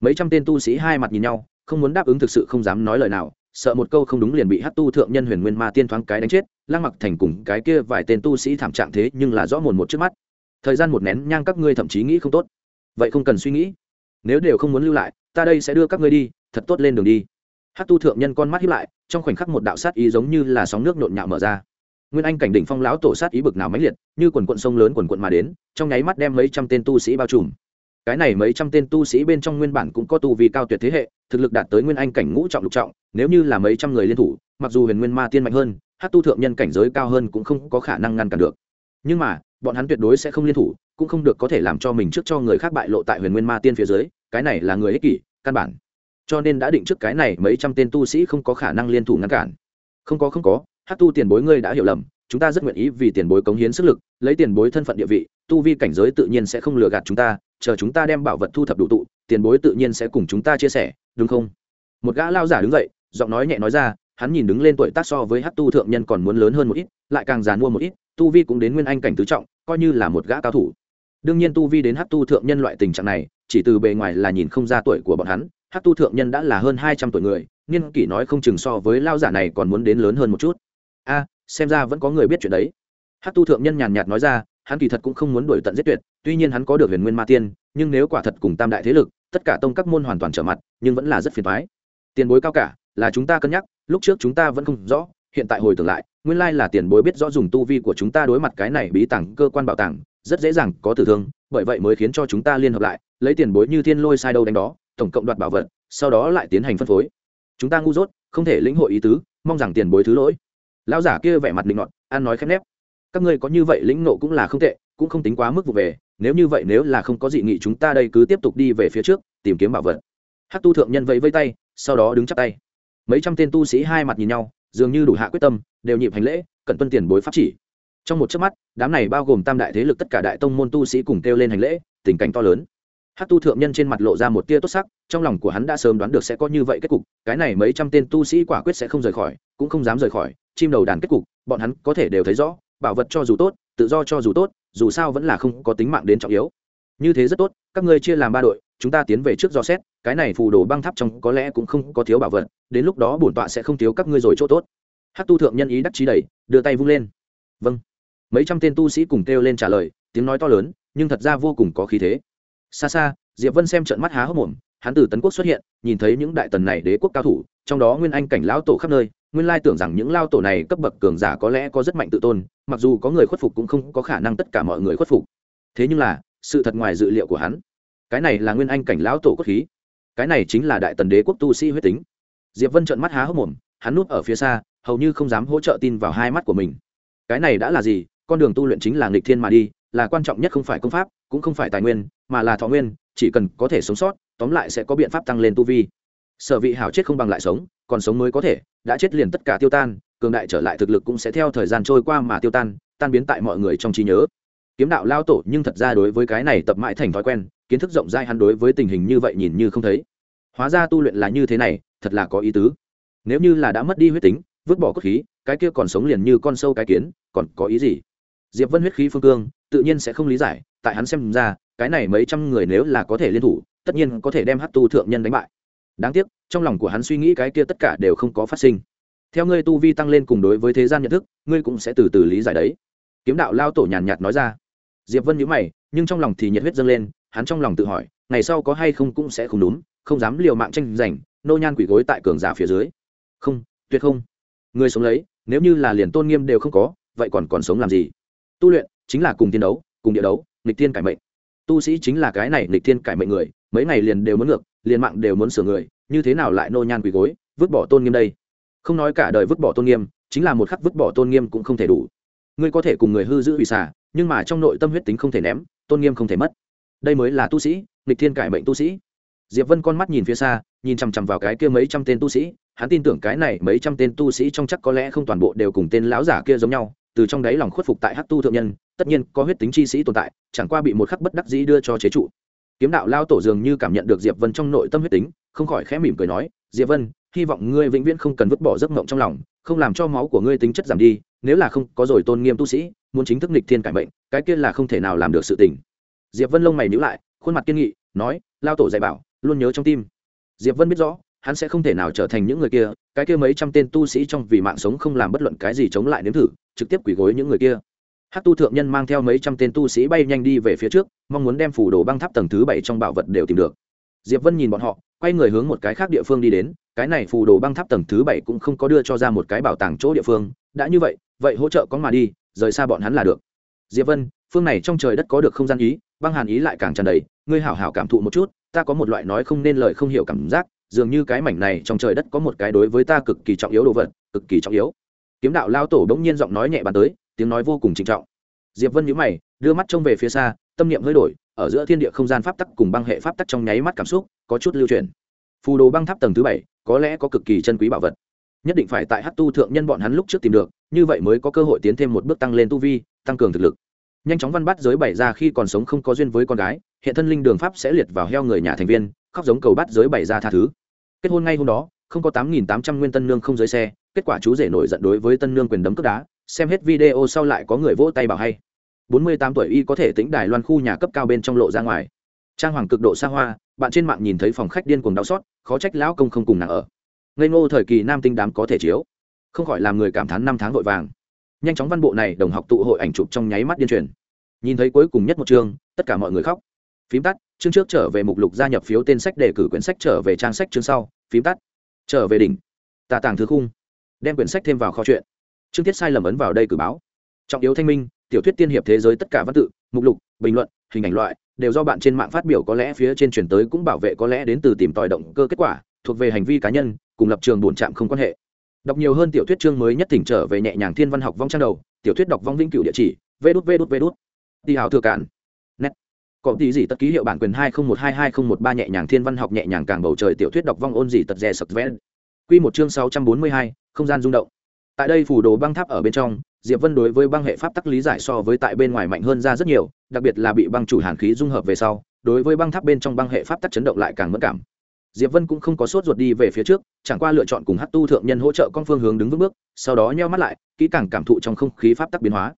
mấy trăm tên tu sĩ hai mặt nhìn nhau, không muốn đáp ứng thực sự không dám nói lời nào, sợ một câu không đúng liền bị hát tu thượng nhân huyền nguyên ma tiên thoáng cái đánh chết, lăng mặc thành cùng cái kia vài tên tu sĩ thảm trạng thế nhưng là rõ mồn một trước mắt. Thời gian một nén nhang các ngươi thậm chí nghĩ không tốt. Vậy không cần suy nghĩ. Nếu đều không muốn lưu lại, ta đây sẽ đưa các ngươi đi, thật tốt lên đường đi. Hát tu thượng nhân con mắt hiếp lại, trong khoảnh khắc một đạo sát ý giống như là sóng nước nhộn nhạo mở ra. Nguyên anh cảnh đỉnh phong lão tổ sát ý bực nào mãnh liệt, như quần quận sông lớn quần quận mà đến, trong nháy mắt đem mấy trăm tên tu sĩ bao trùm cái này mấy trăm tên tu sĩ bên trong nguyên bản cũng có tu vi cao tuyệt thế hệ, thực lực đạt tới nguyên anh cảnh ngũ trọng lục trọng, nếu như là mấy trăm người liên thủ, mặc dù huyền nguyên ma tiên mạnh hơn, hát tu thượng nhân cảnh giới cao hơn cũng không có khả năng ngăn cản được. Nhưng mà, bọn hắn tuyệt đối sẽ không liên thủ, cũng không được có thể làm cho mình trước cho người khác bại lộ tại huyền nguyên ma tiên phía dưới, cái này là người ích kỷ, căn bản. Cho nên đã định trước cái này mấy trăm tên tu sĩ không có khả năng liên thủ ngăn cản. Không có không có, hát tu tiền bối ngươi đã hiểu lầm, chúng ta rất nguyện ý vì tiền bối cống hiến sức lực, lấy tiền bối thân phận địa vị, tu vi cảnh giới tự nhiên sẽ không lừa gạt chúng ta chờ chúng ta đem bảo vật thu thập đủ tụ, tiền bối tự nhiên sẽ cùng chúng ta chia sẻ, đúng không? Một gã lao giả đứng dậy, giọng nói nhẹ nói ra, hắn nhìn đứng lên tuổi tác so với hát tu thượng nhân còn muốn lớn hơn một ít, lại càng già mua một ít, tu vi cũng đến nguyên anh cảnh tứ trọng, coi như là một gã cao thủ. Đương nhiên tu vi đến hát tu thượng nhân loại tình trạng này, chỉ từ bề ngoài là nhìn không ra tuổi của bọn hắn, hát tu thượng nhân đã là hơn hai trăm tuổi người niên kỷ nói không chừng so với lao giả này còn muốn đến lớn hơn một chút. A, xem ra vẫn có người biết chuyện đấy. Hát tu thượng nhân nhàn nhạt nói ra hắn kỳ thật cũng không muốn đuổi tận giết tuyệt tuy nhiên hắn có được huyền nguyên ma tiên nhưng nếu quả thật cùng tam đại thế lực tất cả tông các môn hoàn toàn trở mặt nhưng vẫn là rất phiền thoái tiền bối cao cả là chúng ta cân nhắc lúc trước chúng ta vẫn không rõ hiện tại hồi tưởng lại nguyên lai là tiền bối biết rõ dùng tu vi của chúng ta đối mặt cái này bí tàng cơ quan bảo tàng rất dễ dàng có tử thương bởi vậy mới khiến cho chúng ta liên hợp lại lấy tiền bối như thiên lôi sai đâu đánh đó tổng cộng đoạt bảo vật sau đó lại tiến hành phân phối. Chúng ta ngu dốt không thể lĩnh hội ý tứ mong rằng tiền bối thứ lỗi. Lão giả kia vẻ mặt định ngọn, ăn nói khép nép các ngươi có như vậy lĩnh nộ cũng là không tệ, cũng không tính quá mức vụ về, nếu như vậy nếu là không có dị nghị chúng ta đây cứ tiếp tục đi về phía trước, tìm kiếm bảo vật. Hát tu thượng nhân vẫy vây tay, sau đó đứng chắp tay. Mấy trăm tên tu sĩ hai mặt nhìn nhau, dường như đủ hạ quyết tâm, đều nhịp hành lễ cẩn tuân tiền bối pháp chỉ. Trong một chớp mắt, đám này bao gồm tam đại thế lực tất cả đại tông môn tu sĩ cùng kêu lên hành lễ, tình cảnh to lớn. Hát tu thượng nhân trên mặt lộ ra một tia tốt sắc, trong lòng của hắn đã sớm đoán được sẽ có như vậy kết cục, cái này mấy trăm tên tu sĩ quả quyết sẽ không rời khỏi, cũng không dám rời khỏi, chim đầu đàn kết cục, bọn hắn có thể đều thấy rõ bảo vật cho dù tốt tự do cho dù tốt dù sao vẫn là không có tính mạng đến trọng yếu. Như thế rất tốt các ngươi chia làm ba đội chúng ta tiến về trước do xét cái này phù đồ băng tháp trong có lẽ cũng không có thiếu bảo vật đến lúc đó bổn tọa sẽ không thiếu các ngươi rồi chỗ tốt. Hát tu thượng nhân ý đắc trí đầy, đưa tay vung lên. Vâng. Mấy trăm tên tu sĩ cùng kêu lên trả lời tiếng nói to lớn nhưng thật ra vô cùng có khí thế. Xa xa diệp vân xem trận mắt há hốc mồm hắn từ tấn quốc xuất hiện nhìn thấy những đại tần này đế quốc cao thủ trong đó nguyên anh cảnh lão tổ khắp nơi nguyên lai tưởng rằng những lao tổ này cấp bậc cường giả có lẽ có rất mạnh tự tôn, mặc dù có người khuất phục cũng không có khả năng tất cả mọi người khuất phục. Thế nhưng là, sự thật ngoài dự liệu của hắn, cái này là nguyên anh cảnh lão tổ cốt khí. Cái này chính là đại tần đế quốc tu sĩ huyết tính. Diệp vân trợn mắt há hốc mồm, hắn núp ở phía xa, hầu như không dám hỗ trợ tin vào hai mắt của mình. Cái này đã là gì? Con đường tu luyện chính là nghịch thiên mà đi, là quan trọng nhất không phải công pháp, cũng không phải tài nguyên, mà là thọ nguyên, chỉ cần có thể sống sót, tóm lại sẽ có biện pháp tăng lên tu vi sở vị hảo chết không bằng lại sống, còn sống mới có thể, đã chết liền tất cả tiêu tan, cường đại trở lại thực lực cũng sẽ theo thời gian trôi qua mà tiêu tan tan biến tại mọi người trong trí nhớ. Kiếm đạo lao tổ nhưng thật ra đối với cái này tập mãi thành thói quen, kiến thức rộng rãi hắn đối với tình hình như vậy nhìn như không thấy. Hóa ra tu luyện là như thế này, thật là có ý tứ. Nếu như là đã mất đi huyết tính, vứt bỏ cốt khí, cái kia còn sống liền như con sâu cái kiến, còn có ý gì? Diệp vân huyết khí phương cương, tự nhiên sẽ không lý giải, tại hắn xem ra, cái này mấy trăm người nếu là có thể liên thủ, tất nhiên có thể đem hát tu thượng nhân đánh bại đáng tiếc, trong lòng của hắn suy nghĩ cái kia tất cả đều không có phát sinh. Theo ngươi tu vi tăng lên cùng đối với thế gian nhận thức, ngươi cũng sẽ từ từ lý giải đấy. Kiếm đạo lao tổ nhàn nhạt nói ra. Diệp vân nhíu mày, nhưng trong lòng thì nhiệt huyết dâng lên, hắn trong lòng tự hỏi, ngày sau có hay không cũng sẽ không đúng, không dám liều mạng tranh giành, nô nhan quỷ gối tại cường giả phía dưới. Không, tuyệt không. Người sống lấy, nếu như là liền tôn nghiêm đều không có, vậy còn còn sống làm gì? Tu luyện chính là cùng tiên đấu, cùng địa đấu, nghịch tiên cải mệnh tu sĩ chính là cái này nghịch thiên cải mệnh người, mấy ngày liền đều muốn ngược, liền mạng đều muốn sửa người, như thế nào lại nô nhan quỳ gối, vứt bỏ tôn nghiêm đây? Không nói cả đời vứt bỏ tôn nghiêm, chính là một khắc vứt bỏ tôn nghiêm cũng không thể đủ. Ngươi có thể cùng người hư giữ hủy xả, nhưng mà trong nội tâm huyết tính không thể ném, tôn nghiêm không thể mất. Đây mới là tu sĩ, nghịch thiên cải mệnh tu sĩ. Diệp vân con mắt nhìn phía xa, nhìn chằm chằm vào cái kia mấy trăm tên tu sĩ, hắn tin tưởng cái này mấy trăm tên tu sĩ trong chắc có lẽ không toàn bộ đều cùng tên lão giả kia giống nhau, từ trong đáy lòng khuất phục tại hát tu thượng nhân tất nhiên có huyết tính chi sĩ tồn tại, chẳng qua bị một khắc bất đắc dĩ đưa cho chế trụ. Kiếm đạo lao tổ dường như cảm nhận được diệp vân trong nội tâm huyết tính, không khỏi khẽ mỉm cười nói, diệp vân, hy vọng ngươi vĩnh viễn không cần vứt bỏ giấc mộng trong lòng, không làm cho máu của ngươi tính chất giảm đi, nếu là không có rồi tôn nghiêm tu sĩ, muốn chính thức nịch thiên cải mệnh, cái kia là không thể nào làm được sự tình. Diệp vân lông mày nhíu lại, khuôn mặt kiên nghị, nói, lao tổ dạy bảo, luôn nhớ trong tim. Diệp vân biết rõ, hắn sẽ không thể nào trở thành những người kia, cái kia mấy trăm tên tu sĩ trong vì mạng sống không làm bất luận cái gì chống lại nếm thử, trực tiếp quỷ gối những người kia hát tu thượng nhân mang theo mấy trăm tên tu sĩ bay nhanh đi về phía trước, mong muốn đem phủ đồ băng tháp tầng thứ bảy trong bảo vật đều tìm được. Diệp vân nhìn bọn họ, quay người hướng một cái khác địa phương đi đến, cái này phù đồ băng tháp tầng thứ bảy cũng không có đưa cho ra một cái bảo tàng chỗ địa phương, đã như vậy vậy hỗ trợ có mà đi, rời xa bọn hắn là được. Diệp vân, phương này trong trời đất có được không gian ý, băng hàn ý lại càng tràn đầy, ngươi hảo hảo cảm thụ một chút, ta có một loại nói không nên lời không hiểu cảm giác, dường như cái mảnh này trong trời đất có một cái đối với ta cực kỳ trọng yếu đồ vật, cực kỳ trọng yếu. Kiếm đạo lao tổ bỗng nhiên giọng nói nhẹ bàn tới tiếng nói vô cùng trịnh trọng. Diệp vân nhíu mày, đưa mắt trông về phía xa, tâm niệm hơi đổi, ở giữa thiên địa không gian pháp tắc cùng băng hệ pháp tắc trong nháy mắt cảm xúc có chút lưu truyền phù đồ băng tháp tầng thứ bảy, có lẽ có cực kỳ chân quý bảo vật. Nhất định phải tại hát tu thượng nhân bọn hắn lúc trước tìm được, như vậy mới có cơ hội tiến thêm một bước tăng lên tu vi, tăng cường thực lực. Nhanh chóng văn bắt giới bảy ra khi còn sống không có duyên với con gái, hiện thân linh đường pháp sẽ liệt vào heo người nhà thành viên, khóc giống cầu bắt giới bảy ra tha thứ. Kết hôn ngay hôm đó, không có tám nghìn tám trăm nguyên tân nương không giới xe, kết quả chú rể nổi giận đối với tân nương quyền đấm cướp đá xem hết video sau lại có người vỗ tay bảo hay. Bốn mươi tám tuổi y có thể tính đài loan khu nhà cấp cao bên trong lộ ra ngoài. Trang hoàng cực độ xa hoa, bạn trên mạng nhìn thấy phòng khách điên cuồng đau xót, khó trách lão công không cùng nàng ở. Ngây ngô thời kỳ nam tinh đám có thể chiếu. Không khỏi làm người cảm thán năm tháng vội vàng. Nhanh chóng văn bộ này đồng học tụ hội ảnh chụp trong nháy mắt điên truyền. Nhìn thấy cuối cùng nhất một chương, tất cả mọi người khóc. Phím tắt, chương trước trở về mục lục gia nhập phiếu tên sách để cử quyển sách trở về trang sách chương sau. Phím tắt, trở về đỉnh. Tà tàng thứ khung. Đem quyển sách thêm vào kho chuyện chương tiết sai lầm ấn vào đây cử báo. Trọng yếu thanh minh, tiểu thuyết tiên hiệp thế giới tất cả văn tự, mục lục, bình luận, hình ảnh loại, đều do bạn trên mạng phát biểu có lẽ phía trên chuyển tới cũng bảo vệ có lẽ đến từ tìm tòi động cơ kết quả, thuộc về hành vi cá nhân, cùng lập trường bổn trạm không quan hệ. Đọc nhiều hơn tiểu thuyết chương mới nhất thỉnh trở về nhẹ nhàng thiên văn học vong trang đầu, tiểu thuyết đọc vong vĩnh cửu địa chỉ, vê đút vê đút vê đút. Đi hào thừa cản Net. có tí gì tất ký hiệu bản quyền hai không một hai hai không một ba nhẹ nhàng thiên văn học nhẹ nhàng càng bầu trời tiểu thuyết đọc vong ôn gì tật rè sập vẽ. Quy một chương sáu trăm bốn mươi hai, không gian rung động tại đây phủ đồ băng tháp ở bên trong, diệp vân đối với băng hệ pháp tắc lý giải so với tại bên ngoài mạnh hơn ra rất nhiều, đặc biệt là bị băng chủ hàn khí dung hợp về sau, đối với băng tháp bên trong băng hệ pháp tắc chấn động lại càng mất cảm. Diệp vân cũng không có sốt ruột đi về phía trước, chẳng qua lựa chọn cùng hát tu thượng nhân hỗ trợ con phương hướng đứng vững bước, sau đó nheo mắt lại, kỹ càng cảm thụ trong không khí pháp tắc biến hóa.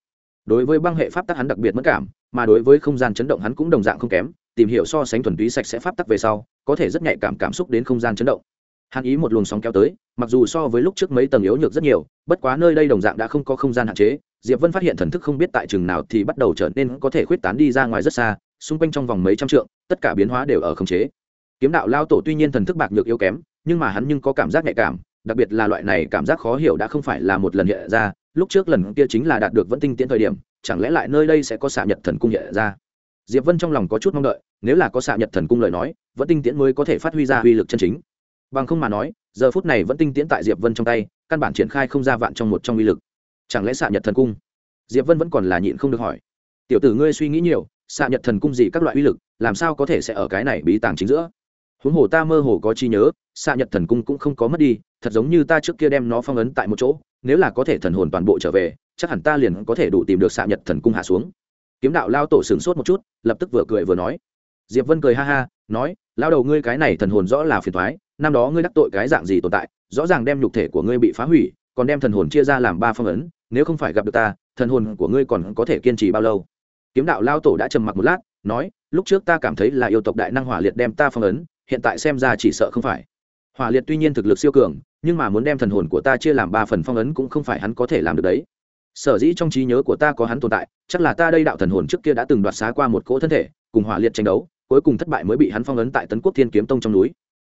Đối với băng hệ pháp tắc hắn đặc biệt mất cảm, mà đối với không gian chấn động hắn cũng đồng dạng không kém, tìm hiểu so sánh thuần túy sạch sẽ pháp tắc về sau, có thể rất nhạy cảm cảm xúc đến không gian chấn động hàn ý một luồng sóng kéo tới, mặc dù so với lúc trước mấy tầng yếu nhược rất nhiều, bất quá nơi đây đồng dạng đã không có không gian hạn chế, diệp vân phát hiện thần thức không biết tại chừng nào thì bắt đầu trở nên có thể khuyết tán đi ra ngoài rất xa, xung quanh trong vòng mấy trăm trượng, tất cả biến hóa đều ở khống chế. Kiếm đạo lao tổ tuy nhiên thần thức bạc nhược yếu kém, nhưng mà hắn nhưng có cảm giác nhạy cảm, đặc biệt là loại này cảm giác khó hiểu đã không phải là một lần hiện ra, lúc trước lần kia chính là đạt được vẫn tinh tiến thời điểm, chẳng lẽ lại nơi đây sẽ có xạ nhật thần cung hiện ra? Diệp vân trong lòng có chút mong đợi, nếu là có xạ nhật thần cung lời nói, vẫn tinh tiễn mới có thể phát huy ra uy lực chân chính bằng không mà nói, giờ phút này vẫn tinh tiễn tại diệp vân trong tay, căn bản triển khai không ra vạn trong một trong uy lực. Chẳng lẽ xạ nhật thần cung? Diệp vân vẫn còn là nhịn không được hỏi. Tiểu tử ngươi suy nghĩ nhiều, xạ nhật thần cung gì các loại uy lực, làm sao có thể sẽ ở cái này bí tàng chính giữa? Huống hồ ta mơ hồ có chi nhớ, xạ nhật thần cung cũng không có mất đi, thật giống như ta trước kia đem nó phong ấn tại một chỗ, nếu là có thể thần hồn toàn bộ trở về, chắc hẳn ta liền có thể đủ tìm được xạ nhật thần cung hạ xuống. Kiếm đạo lao tổ sửng sốt một chút, lập tức vừa cười vừa nói. Diệp vân cười ha ha, nói lao đầu ngươi cái này thần hồn rõ là phiền thoái năm đó ngươi đắc tội cái dạng gì tồn tại, rõ ràng đem nhục thể của ngươi bị phá hủy, còn đem thần hồn chia ra làm ba phong ấn, nếu không phải gặp được ta, thần hồn của ngươi còn có thể kiên trì bao lâu? Kiếm đạo lao tổ đã trầm mặc một lát, nói, lúc trước ta cảm thấy là yêu tộc đại năng hỏa liệt đem ta phong ấn, hiện tại xem ra chỉ sợ không phải. Hỏa liệt tuy nhiên thực lực siêu cường, nhưng mà muốn đem thần hồn của ta chia làm ba phần phong ấn cũng không phải hắn có thể làm được đấy. Sở dĩ trong trí nhớ của ta có hắn tồn tại, chắc là ta đây đạo thần hồn trước kia đã từng đoạt xá qua một cỗ thân thể, cùng hỏa liệt tranh đấu, cuối cùng thất bại mới bị hắn phong ấn tại tấn quốc thiên kiếm tông trong núi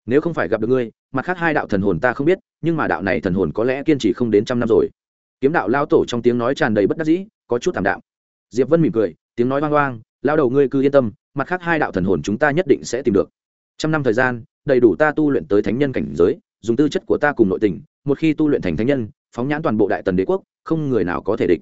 nếu không phải gặp được ngươi, mặt khác hai đạo thần hồn ta không biết, nhưng mà đạo này thần hồn có lẽ kiên trì không đến trăm năm rồi. Kiếm đạo lao tổ trong tiếng nói tràn đầy bất đắc dĩ, có chút thảm đạm. Diệp vân mỉm cười, tiếng nói hoang hoang lao đầu ngươi cứ yên tâm, mặt khác hai đạo thần hồn chúng ta nhất định sẽ tìm được. Trăm năm thời gian, đầy đủ ta tu luyện tới thánh nhân cảnh giới, dùng tư chất của ta cùng nội tình, một khi tu luyện thành thánh nhân, phóng nhãn toàn bộ đại tần đế quốc, không người nào có thể địch.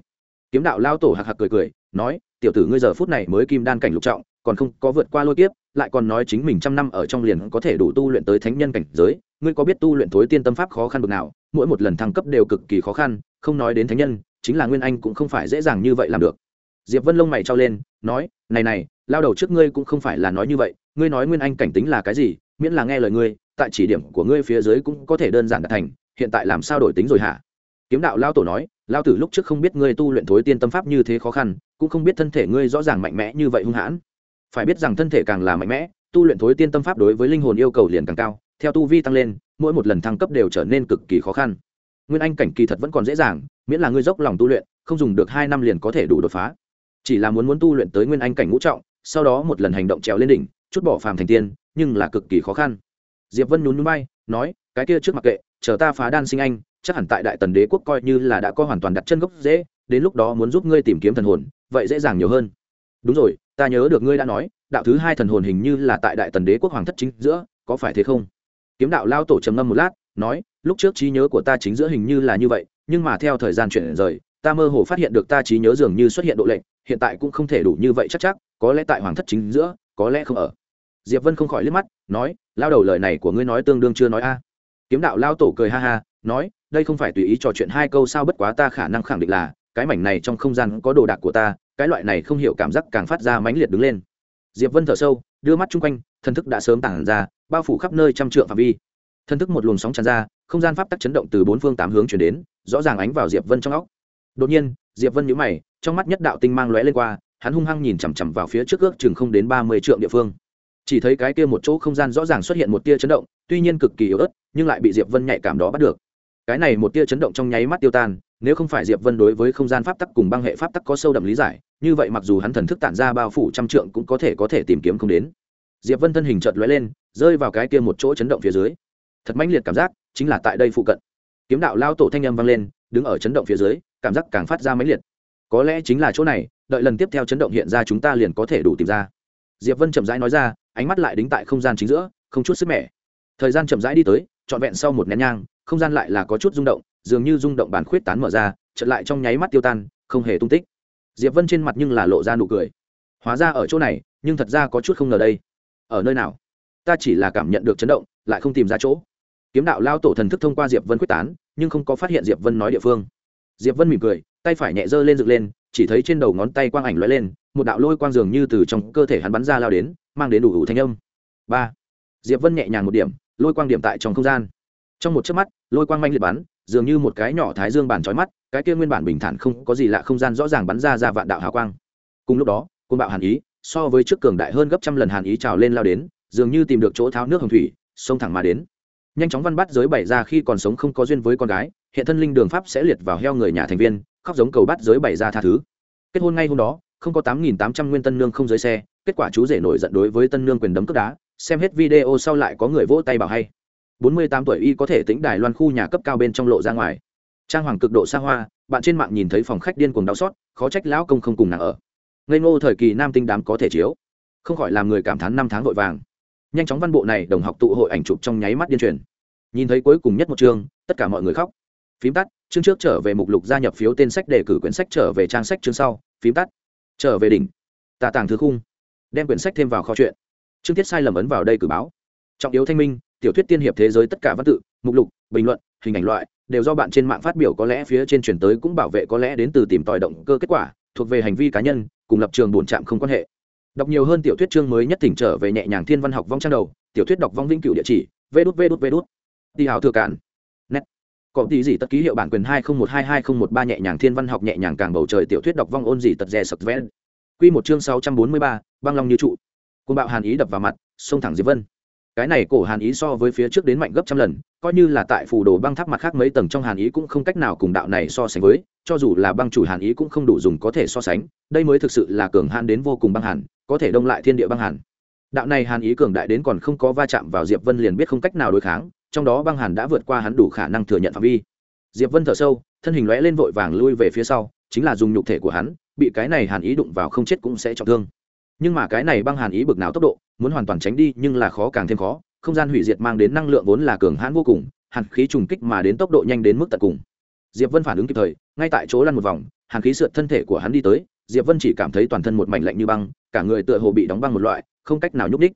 Kiếm đạo lao tổ hạc hạc cười cười, nói, tiểu tử ngươi giờ phút này mới kim đan cảnh lục trọng, còn không có vượt qua lôi kiếp lại còn nói chính mình trăm năm ở trong liền có thể đủ tu luyện tới thánh nhân cảnh giới, ngươi có biết tu luyện thối tiên tâm pháp khó khăn bực nào? Mỗi một lần thăng cấp đều cực kỳ khó khăn, không nói đến thánh nhân, chính là nguyên anh cũng không phải dễ dàng như vậy làm được. Diệp vân lông mày trao lên, nói, này này, lao đầu trước ngươi cũng không phải là nói như vậy, ngươi nói nguyên anh cảnh tính là cái gì, miễn là nghe lời ngươi, tại chỉ điểm của ngươi phía dưới cũng có thể đơn giản đạt thành, hiện tại làm sao đổi tính rồi hả? Kiếm đạo lao tổ nói, lao tử lúc trước không biết ngươi tu luyện thối tiên tâm pháp như thế khó khăn, cũng không biết thân thể ngươi rõ ràng mạnh mẽ như vậy hung hãn phải biết rằng thân thể càng là mạnh mẽ, tu luyện thối tiên tâm pháp đối với linh hồn yêu cầu liền càng cao, theo tu vi tăng lên, mỗi một lần thăng cấp đều trở nên cực kỳ khó khăn. Nguyên anh cảnh kỳ thật vẫn còn dễ dàng, miễn là ngươi dốc lòng tu luyện, không dùng được hai năm liền có thể đủ đột phá. Chỉ là muốn muốn tu luyện tới nguyên anh cảnh ngũ trọng, sau đó một lần hành động trèo lên đỉnh, chút bỏ phàm thành tiên, nhưng là cực kỳ khó khăn. Diệp vân nhún núi bay, nói, cái kia trước mặc kệ, chờ ta phá đan sinh anh, chắc hẳn tại đại tần đế quốc coi như là đã có hoàn toàn đặt chân gốc dễ, đến lúc đó muốn giúp ngươi tìm kiếm thần hồn, vậy dễ dàng nhiều hơn đúng rồi, ta nhớ được ngươi đã nói, đạo thứ hai thần hồn hình như là tại đại tần đế quốc hoàng thất chính giữa, có phải thế không? Kiếm đạo lao tổ trầm ngâm một lát, nói, lúc trước trí nhớ của ta chính giữa hình như là như vậy, nhưng mà theo thời gian chuyển rời, ta mơ hồ phát hiện được ta trí nhớ dường như xuất hiện độ lệnh hiện tại cũng không thể đủ như vậy chắc chắc, có lẽ tại hoàng thất chính giữa, có lẽ không ở. Diệp vân không khỏi liếc mắt, nói, lao đầu lời này của ngươi nói tương đương chưa nói a. Kiếm đạo lao tổ cười ha ha, nói, đây không phải tùy ý trò chuyện hai câu sao bất quá ta khả năng khẳng định là, cái mảnh này trong không gian có đồ đạc của ta cái loại này không hiểu cảm giác càng phát ra mãnh liệt đứng lên. Diệp vân thở sâu, đưa mắt chung quanh, thần thức đã sớm tản ra, bao phủ khắp nơi trăm trượng phạm vi. Thần thức một luồng sóng tràn ra, không gian pháp tắc chấn động từ bốn phương tám hướng chuyển đến, rõ ràng ánh vào diệp vân trong óc. Đột nhiên, diệp vân nhíu mày, trong mắt nhất đạo tinh mang lóe lên qua, hắn hung hăng nhìn chằm chằm vào phía trước ước chừng không đến ba mươi trượng địa phương. Chỉ thấy cái kia một chỗ không gian rõ ràng xuất hiện một tia chấn động, tuy nhiên cực kỳ yếu ớt, nhưng lại bị diệp vân nhạy cảm đó bắt được. Cái này một tia chấn động trong nháy mắt tiêu tan nếu không phải diệp vân đối với không gian pháp tắc cùng băng hệ pháp tắc có sâu đậm lý giải, như vậy mặc dù hắn thần thức tản ra bao phủ trăm trượng cũng có thể có thể tìm kiếm không đến. Diệp vân thân hình chợt lóe lên, rơi vào cái kia một chỗ chấn động phía dưới. Thật mãnh liệt cảm giác, chính là tại đây phụ cận. Kiếm đạo lao tổ thanh âm vang lên, đứng ở chấn động phía dưới, cảm giác càng phát ra mãnh liệt. Có lẽ chính là chỗ này, đợi lần tiếp theo chấn động hiện ra chúng ta liền có thể đủ tìm ra. Diệp vân chậm rãi nói ra, ánh mắt lại đính tại không gian chính giữa, không chút sức mẻ. Thời gian chậm rãi đi tới, trọn vẹn sau một nén nhang, không gian lại là có chút rung động dường như rung động bàn khuyết tán mở ra, chợt lại trong nháy mắt tiêu tan, không hề tung tích. Diệp vân trên mặt nhưng là lộ ra nụ cười. Hóa ra ở chỗ này, nhưng thật ra có chút không ngờ đây. Ở nơi nào? Ta chỉ là cảm nhận được chấn động, lại không tìm ra chỗ. Kiếm đạo lao tổ thần thức thông qua diệp vân quyết tán, nhưng không có phát hiện diệp vân nói địa phương. Diệp vân mỉm cười, tay phải nhẹ dơ lên dựng lên, chỉ thấy trên đầu ngón tay quang ảnh lóe lên, một đạo lôi quang dường như từ trong cơ thể hắn bắn ra lao đến, mang đến đủ đủ thanh âm. Ba. Diệp vân nhẹ nhàng một điểm, lôi quang điểm tại trong không gian. Trong một chớp mắt, lôi quang manh liệt bắn dường như một cái nhỏ thái dương bản trói mắt, cái kia nguyên bản bình thản không có gì lạ không gian rõ ràng bắn ra ra vạn đạo hào quang. Cùng lúc đó, côn bạo hàn ý, so với trước cường đại hơn gấp trăm lần hàn ý trào lên lao đến, dường như tìm được chỗ tháo nước hồng thủy, xông thẳng mà đến. Nhanh chóng văn bắt giới bảy ra khi còn sống không có duyên với con gái, hiện thân linh đường pháp sẽ liệt vào heo người nhà thành viên, khóc giống cầu bắt giới bảy ra tha thứ. Kết hôn ngay hôm đó, không có tám nghìn tám trăm nguyên tân nương không giới xe, kết quả chú rể nổi giận đối với tân nương quyền đấm cướp đá, xem hết video sau lại có người vỗ tay bảo hay bốn mươi tám tuổi y có thể tính đài loan khu nhà cấp cao bên trong lộ ra ngoài. Trang hoàng cực độ xa hoa, bạn trên mạng nhìn thấy phòng khách điên cuồng đau xót, khó trách lão công không cùng nàng ở. Ngây ngô thời kỳ nam tinh đám có thể chiếu. Không khỏi làm người cảm thán năm tháng vội vàng. Nhanh chóng văn bộ này đồng học tụ hội ảnh chụp trong nháy mắt điên truyền. Nhìn thấy cuối cùng nhất một chương, tất cả mọi người khóc. Phím tắt, chương trước trở về mục lục gia nhập phiếu tên sách đề cử quyển sách trở về trang sách chương sau. Phím tắt, trở về đỉnh. Tà tàng thứ khung. Đem quyển sách thêm vào kho chuyện. Chương tiết sai lầm ấn vào đây cử báo. Trọng yếu thanh minh tiểu thuyết tiên hiệp thế giới tất cả văn tự, mục lục, bình luận, hình ảnh loại, đều do bạn trên mạng phát biểu có lẽ phía trên chuyển tới cũng bảo vệ có lẽ đến từ tìm tòi động cơ kết quả, thuộc về hành vi cá nhân, cùng lập trường bổn trạm không quan hệ. Đọc nhiều hơn tiểu thuyết chương mới nhất thỉnh trở về nhẹ nhàng thiên văn học vong trang đầu, tiểu thuyết đọc vong vĩnh cửu địa chỉ vê đút vê đút vê đút đi hào thừa cản nét có tí gì tất ký hiệu bản quyền hai không một hai hai không một ba nhẹ nhàng thiên văn học nhẹ nhàng càng bầu trời tiểu thuyết đọc vong ôn gì tật rè sập vén quy một chương sáu trăm bốn mươi ba, băng long như trụ. Côn bạo hàn ý đập vào mặt, xông thẳng diệp vân cái này cổ hàn ý so với phía trước đến mạnh gấp trăm lần, coi như là tại phủ đồ băng tháp mặt khác mấy tầng trong hàn ý cũng không cách nào cùng đạo này so sánh với, cho dù là băng chủ hàn ý cũng không đủ dùng có thể so sánh, đây mới thực sự là cường hàn đến vô cùng băng hàn, có thể đông lại thiên địa băng hàn. Đạo này hàn ý cường đại đến còn không có va chạm vào diệp vân liền biết không cách nào đối kháng, trong đó băng hàn đã vượt qua hắn đủ khả năng thừa nhận phạm vi. Diệp vân thở sâu, thân hình lóe lên vội vàng lui về phía sau, chính là dùng nhục thể của hắn, bị cái này hàn ý đụng vào không chết cũng sẽ trọng thương. Nhưng mà cái này băng hàn ý bực nào tốc độ muốn hoàn toàn tránh đi, nhưng là khó càng thêm khó. Không gian hủy diệt mang đến năng lượng vốn là cường hãn vô cùng, hàn khí trùng kích mà đến tốc độ nhanh đến mức tận cùng. Diệp vân phản ứng kịp thời, ngay tại chỗ lăn một vòng, hàn khí sượt thân thể của hắn đi tới. Diệp vân chỉ cảm thấy toàn thân một mảnh lạnh như băng, cả người tựa hồ bị đóng băng một loại, không cách nào nhúc ních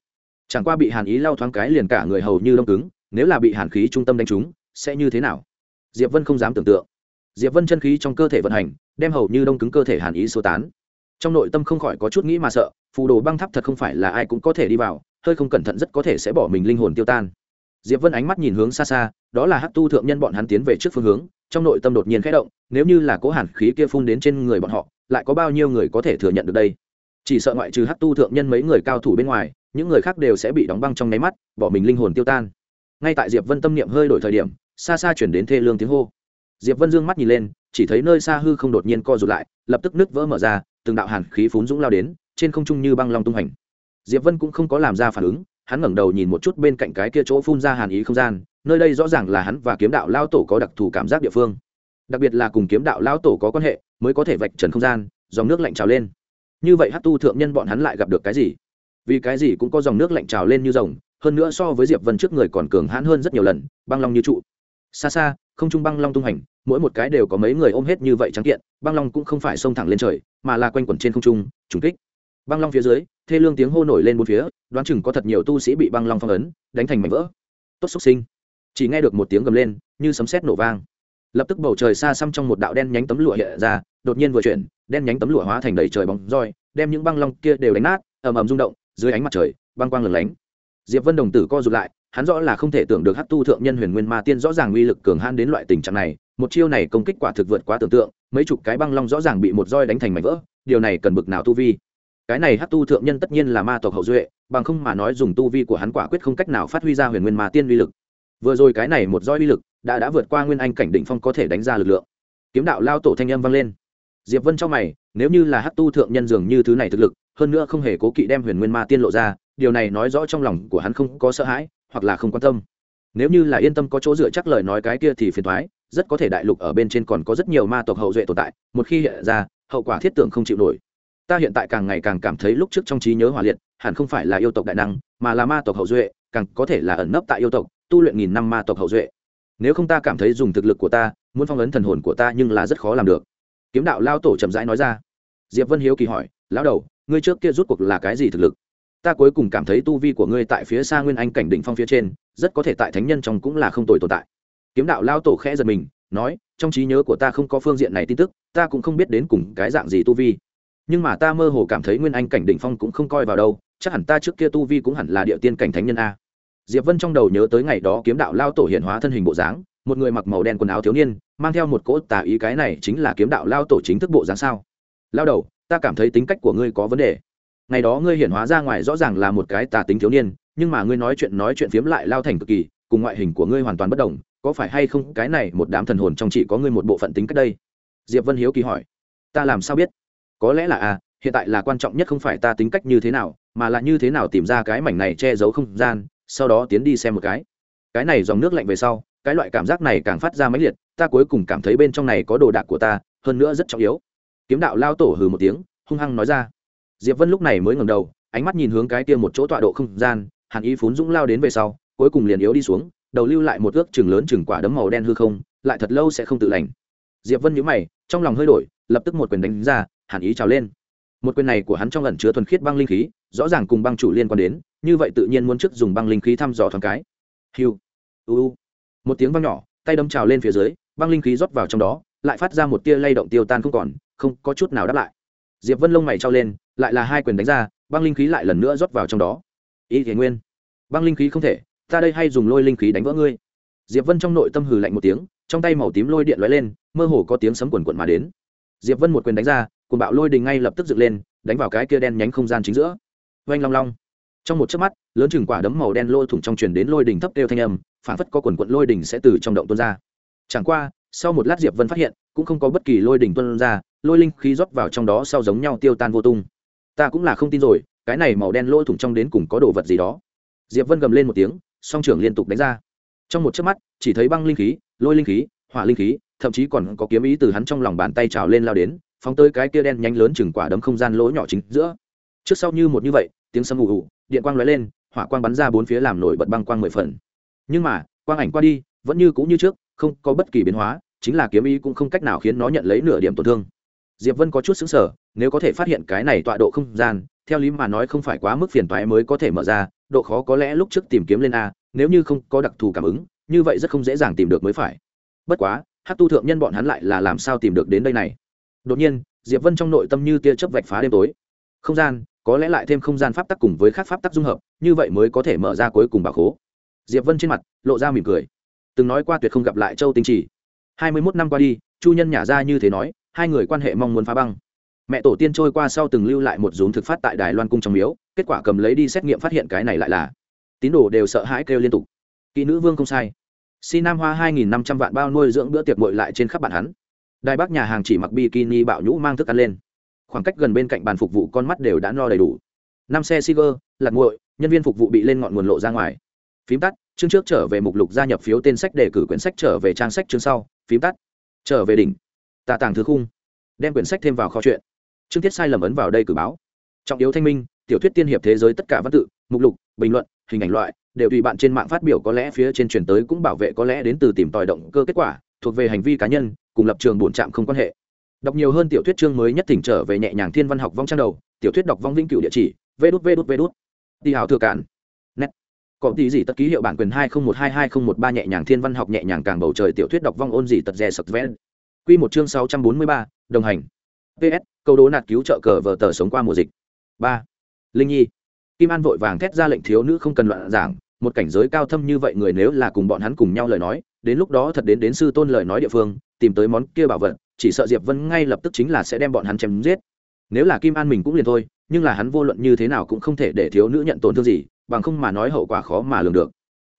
chẳng qua bị hàn ý lao thoáng cái liền cả người hầu như đông cứng, nếu là bị hàn khí trung tâm đánh trúng, sẽ như thế nào? Diệp vân không dám tưởng tượng. Diệp vân chân khí trong cơ thể vận hành, đem hầu như đông cứng cơ thể hàn ý sơ tán trong nội tâm không khỏi có chút nghĩ mà sợ, phù đồ băng tháp thật không phải là ai cũng có thể đi vào, hơi không cẩn thận rất có thể sẽ bỏ mình linh hồn tiêu tan. Diệp vân ánh mắt nhìn hướng xa xa, đó là hát tu thượng nhân bọn hắn tiến về trước phương hướng, trong nội tâm đột nhiên khẽ động, nếu như là cố hàn khí kia phun đến trên người bọn họ, lại có bao nhiêu người có thể thừa nhận được đây? Chỉ sợ ngoại trừ hát tu thượng nhân mấy người cao thủ bên ngoài, những người khác đều sẽ bị đóng băng trong nháy mắt, bỏ mình linh hồn tiêu tan. Ngay tại diệp vân tâm niệm hơi đổi thời điểm, xa xa chuyển đến thê lương tiếng hô. Diệp vân dương mắt nhìn lên, chỉ thấy nơi xa hư không đột nhiên co rụt lại, lập tức nứt vỡ mở ra từng đạo hàn khí phún dũng lao đến, trên không trung như băng long tung hành diệp vân cũng không có làm ra phản ứng, hắn ngẩng đầu nhìn một chút bên cạnh cái kia chỗ phun ra hàn ý không gian, nơi đây rõ ràng là hắn và kiếm đạo lao tổ có đặc thù cảm giác địa phương. Đặc biệt là cùng kiếm đạo lao tổ có quan hệ, mới có thể vạch trần không gian, dòng nước lạnh trào lên. Như vậy hát tu thượng nhân bọn hắn lại gặp được cái gì? Vì cái gì cũng có dòng nước lạnh trào lên như rồng, hơn nữa so với diệp vân trước người còn cường hãn hơn rất nhiều lần, băng long như trụ xa xa, không trung băng long tung hành mỗi một cái đều có mấy người ôm hết như vậy trắng kiện, băng long cũng không phải xông thẳng lên trời, mà là quanh quẩn trên không trung, trùng kích. Băng long phía dưới, thê lương tiếng hô nổi lên bốn phía, đoán chừng có thật nhiều tu sĩ bị băng long phong ấn, đánh thành mảnh vỡ. Tốt xúc sinh. Chỉ nghe được một tiếng gầm lên, như sấm sét nổ vang. Lập tức bầu trời xa xăm trong một đạo đen nhánh tấm lụa hiện ra, đột nhiên vừa chuyển, đen nhánh tấm lụa hóa thành đầy trời bóng roi, đem những băng long kia đều đánh nát, ầm ầm rung động, dưới ánh mặt trời, băng quang lửng lánh. Diệp vân đồng tử co rụt lại hắn rõ là không thể tưởng được hắc tu thượng nhân huyền nguyên ma tiên rõ ràng uy lực cường hãn đến loại tình trạng này, một chiêu này công kích quả thực vượt quá tưởng tượng, mấy chục cái băng long rõ ràng bị một roi đánh thành mảnh vỡ, điều này cần bực nào tu vi? Cái này hắc tu thượng nhân tất nhiên là ma tộc hậu duệ, bằng không mà nói dùng tu vi của hắn quả quyết không cách nào phát huy ra huyền nguyên ma tiên uy lực. Vừa rồi cái này một roi uy lực đã đã vượt qua nguyên anh cảnh đỉnh phong có thể đánh ra lực lượng. Kiếm đạo lao tổ thanh âm vang lên. Diệp vân trong mày, nếu như là hắc tu thượng nhân dường như thứ này thực lực, hơn nữa không hề cố kỵ đem huyền nguyên ma tiên lộ ra, điều này nói rõ trong lòng của hắn không có sợ hãi hoặc là không quan tâm. Nếu như là yên tâm có chỗ dựa chắc lời nói cái kia thì phiền thoái, rất có thể đại lục ở bên trên còn có rất nhiều ma tộc hậu duệ tồn tại, một khi hiện ra, hậu quả thiết tưởng không chịu nổi. Ta hiện tại càng ngày càng cảm thấy lúc trước trong trí nhớ hòa liệt, hẳn không phải là yêu tộc đại năng, mà là ma tộc hậu duệ, càng có thể là ẩn nấp tại yêu tộc, tu luyện nghìn năm ma tộc hậu duệ. Nếu không ta cảm thấy dùng thực lực của ta, muốn phong ấn thần hồn của ta nhưng là rất khó làm được. Kiếm đạo lao tổ chậm rãi nói ra. Diệp vân hiếu kỳ hỏi, lão đầu, ngươi trước kia rút cuộc là cái gì thực lực? Ta cuối cùng cảm thấy tu vi của ngươi tại phía xa nguyên anh cảnh đỉnh phong phía trên, rất có thể tại thánh nhân trong cũng là không tồi tồn tại. Kiếm đạo lao tổ khẽ giật mình, nói, trong trí nhớ của ta không có phương diện này tin tức, ta cũng không biết đến cùng cái dạng gì tu vi. Nhưng mà ta mơ hồ cảm thấy nguyên anh cảnh đỉnh phong cũng không coi vào đâu, chắc hẳn ta trước kia tu vi cũng hẳn là địa tiên cảnh thánh nhân a. Diệp vân trong đầu nhớ tới ngày đó kiếm đạo lao tổ hiện hóa thân hình bộ dáng, một người mặc màu đen quần áo thiếu niên, mang theo một cỗ tà ý cái này chính là kiếm đạo lao tổ chính thức bộ dáng sao? Lao đầu, ta cảm thấy tính cách của ngươi có vấn đề ngày đó ngươi hiển hóa ra ngoài rõ ràng là một cái tà tính thiếu niên, nhưng mà ngươi nói chuyện nói chuyện phiếm lại lao thành cực kỳ, cùng ngoại hình của ngươi hoàn toàn bất đồng, có phải hay không cái này một đám thần hồn trong chị có ngươi một bộ phận tính cách đây? Diệp vân hiếu kỳ hỏi. Ta làm sao biết? Có lẽ là à hiện tại là quan trọng nhất không phải ta tính cách như thế nào, mà là như thế nào tìm ra cái mảnh này che giấu không gian, sau đó tiến đi xem một cái. Cái này dòng nước lạnh về sau, cái loại cảm giác này càng phát ra mãnh liệt, ta cuối cùng cảm thấy bên trong này có đồ đạc của ta, hơn nữa rất trọng yếu. Kiếm đạo lao tổ hừ một tiếng, hung hăng nói ra diệp vân lúc này mới ngẩng đầu, ánh mắt nhìn hướng cái kia một chỗ tọa độ không gian, hàn ý phún dũng lao đến về sau, cuối cùng liền yếu đi xuống, đầu lưu lại một ước chừng lớn chừng quả đấm màu đen hư không, lại thật lâu sẽ không tự lành. Diệp vân nhíu mày, trong lòng hơi đổi, lập tức một quyền đánh ra, hàn ý trào lên. Một quyền này của hắn trong ẩn chứa thuần khiết băng linh khí, rõ ràng cùng băng chủ liên quan đến, như vậy tự nhiên muốn trước dùng băng linh khí thăm dò thoáng cái. Hiu, u một tiếng vang nhỏ, tay đâm trào lên phía dưới, băng linh khí rót vào trong đó, lại phát ra một tia lay động tiêu tan không còn, không có chút nào đáp lại diệp vân lông mày trao lên, lại là hai quyền đánh ra, băng linh khí lại lần nữa rót vào trong đó. Ý thế nguyên, băng linh khí không thể, ta đây hay dùng lôi linh khí đánh vỡ ngươi. Diệp vân trong nội tâm hừ lạnh một tiếng, trong tay màu tím lôi điện lóe lên, mơ hồ có tiếng sấm quần quận mà đến. Diệp vân một quyền đánh ra cùng bạo lôi đình ngay lập tức dựng lên, đánh vào cái kia đen nhánh không gian chính giữa. Oanh long long. Trong một chớp mắt, lớn chừng quả đấm màu đen lôi thủng trong truyền đến lôi đình thấp kêu thanh âm, phản phất có quần quận lôi đình sẽ từ trong động tuôn ra. Chẳng qua sau một lát diệp vân phát hiện cũng không có bất kỳ lôi đỉnh tuôn ra, lôi linh khí rót vào trong đó sau giống nhau tiêu tan vô tung. Ta cũng là không tin rồi, cái này màu đen lôi thủng trong đến cùng có đồ vật gì đó. Diệp vân gầm lên một tiếng, song trưởng liên tục đánh ra. Trong một chớp mắt, chỉ thấy băng linh khí, lôi linh khí, hỏa linh khí, thậm chí còn có kiếm ý từ hắn trong lòng bàn tay trào lên lao đến, phóng tới cái kia đen nhánh lớn chừng quả đấm không gian lỗ nhỏ chính giữa. Trước sau như một như vậy, tiếng sấm ù ù, điện quang lóe lên, hỏa quang bắn ra bốn phía làm nổi bật băng quang mười phần. Nhưng mà, quang ảnh qua đi, vẫn như cũ như trước không có bất kỳ biến hóa, chính là kiếm ý cũng không cách nào khiến nó nhận lấy nửa điểm tổn thương. Diệp vân có chút xứng sở nếu có thể phát hiện cái này tọa độ không gian, theo lý mà nói không phải quá mức phiền toái mới có thể mở ra, độ khó có lẽ lúc trước tìm kiếm lên a, nếu như không có đặc thù cảm ứng, như vậy rất không dễ dàng tìm được mới phải. Bất quá hát tu thượng nhân bọn hắn lại là làm sao tìm được đến đây này? Đột nhiên, diệp vân trong nội tâm như tia chớp vạch phá đêm tối. Không gian, có lẽ lại thêm không gian pháp tắc cùng với các pháp tắc dung hợp, như vậy mới có thể mở ra cuối cùng bà khố. Diệp vân trên mặt, lộ ra mỉm cười từng nói qua tuyệt không gặp lại châu tinh trì. Hai mươi mốt năm qua đi, chu nhân nhả ra như thế nói, hai người quan hệ mong muốn phá băng. Mẹ tổ tiên trôi qua sau từng lưu lại một dùm thực phát tại đài loan cung trong miếu, kết quả cầm lấy đi xét nghiệm phát hiện cái này lại là. Tín đồ đều sợ hãi kêu liên tục. Kỹ nữ vương không sai. Si nam hoa hai nghìn năm trăm vạn bao nuôi dưỡng bữa tiệc bội lại trên khắp bản hắn. Đài bắc nhà hàng chỉ mặc bikini bạo nhũ mang thức ăn lên. Khoảng cách gần bên cạnh bàn phục vụ con mắt đều đã no đầy đủ. Năm xe siger lạt nguội nhân viên phục vụ bị lên ngọn nguồn lộ ra ngoài. Phím tắt chương trước trở về mục lục gia nhập phiếu tên sách đề cử quyển sách trở về trang sách chương sau, phím tắt. Trở về đỉnh. Tạ tàng thứ khung. Đem quyển sách thêm vào kho chuyện chương tiết sai lầm ấn vào đây cử báo. Trọng yếu thanh minh, tiểu thuyết tiên hiệp thế giới tất cả văn tự, mục lục, bình luận, hình ảnh loại, đều tùy bạn trên mạng phát biểu có lẽ phía trên truyền tới cũng bảo vệ có lẽ đến từ tìm tòi động cơ kết quả, thuộc về hành vi cá nhân, cùng lập trường bổn trạm không quan hệ. Đọc nhiều hơn tiểu thuyết chương mới nhất thỉnh trở về nhẹ nhàng thiên văn học vong trang đầu, tiểu thuyết đọc vong vĩnh cửu địa chỉ, vê đút vê đút vê đút. Đi hào thừa cản có tí gì tất ký hiệu bản quyền hai không một hai hai không một ba nhẹ nhàng thiên văn học nhẹ nhàng càng bầu trời tiểu thuyết đọc vong ôn gì tật rè sập vẽ. Quy một chương sáu trăm bốn mươi ba, đồng hành. Ps câu đố nạt cứu trợ cờ vờ tờ sống qua mùa dịch. Ba. Linh nhi. Kim an vội vàng thét ra lệnh thiếu nữ không cần loạn giảng, một cảnh giới cao thâm như vậy người nếu là cùng bọn hắn cùng nhau lời nói, đến lúc đó thật đến đến sư tôn lời nói địa phương, tìm tới món kia bảo vật, chỉ sợ diệp vân ngay lập tức chính là sẽ đem bọn hắn chém giết. Nếu là kim an mình cũng liền thôi, nhưng là hắn vô luận như thế nào cũng không thể để thiếu nữ nhận tổn thương gì bằng không mà nói hậu quả khó mà lường được.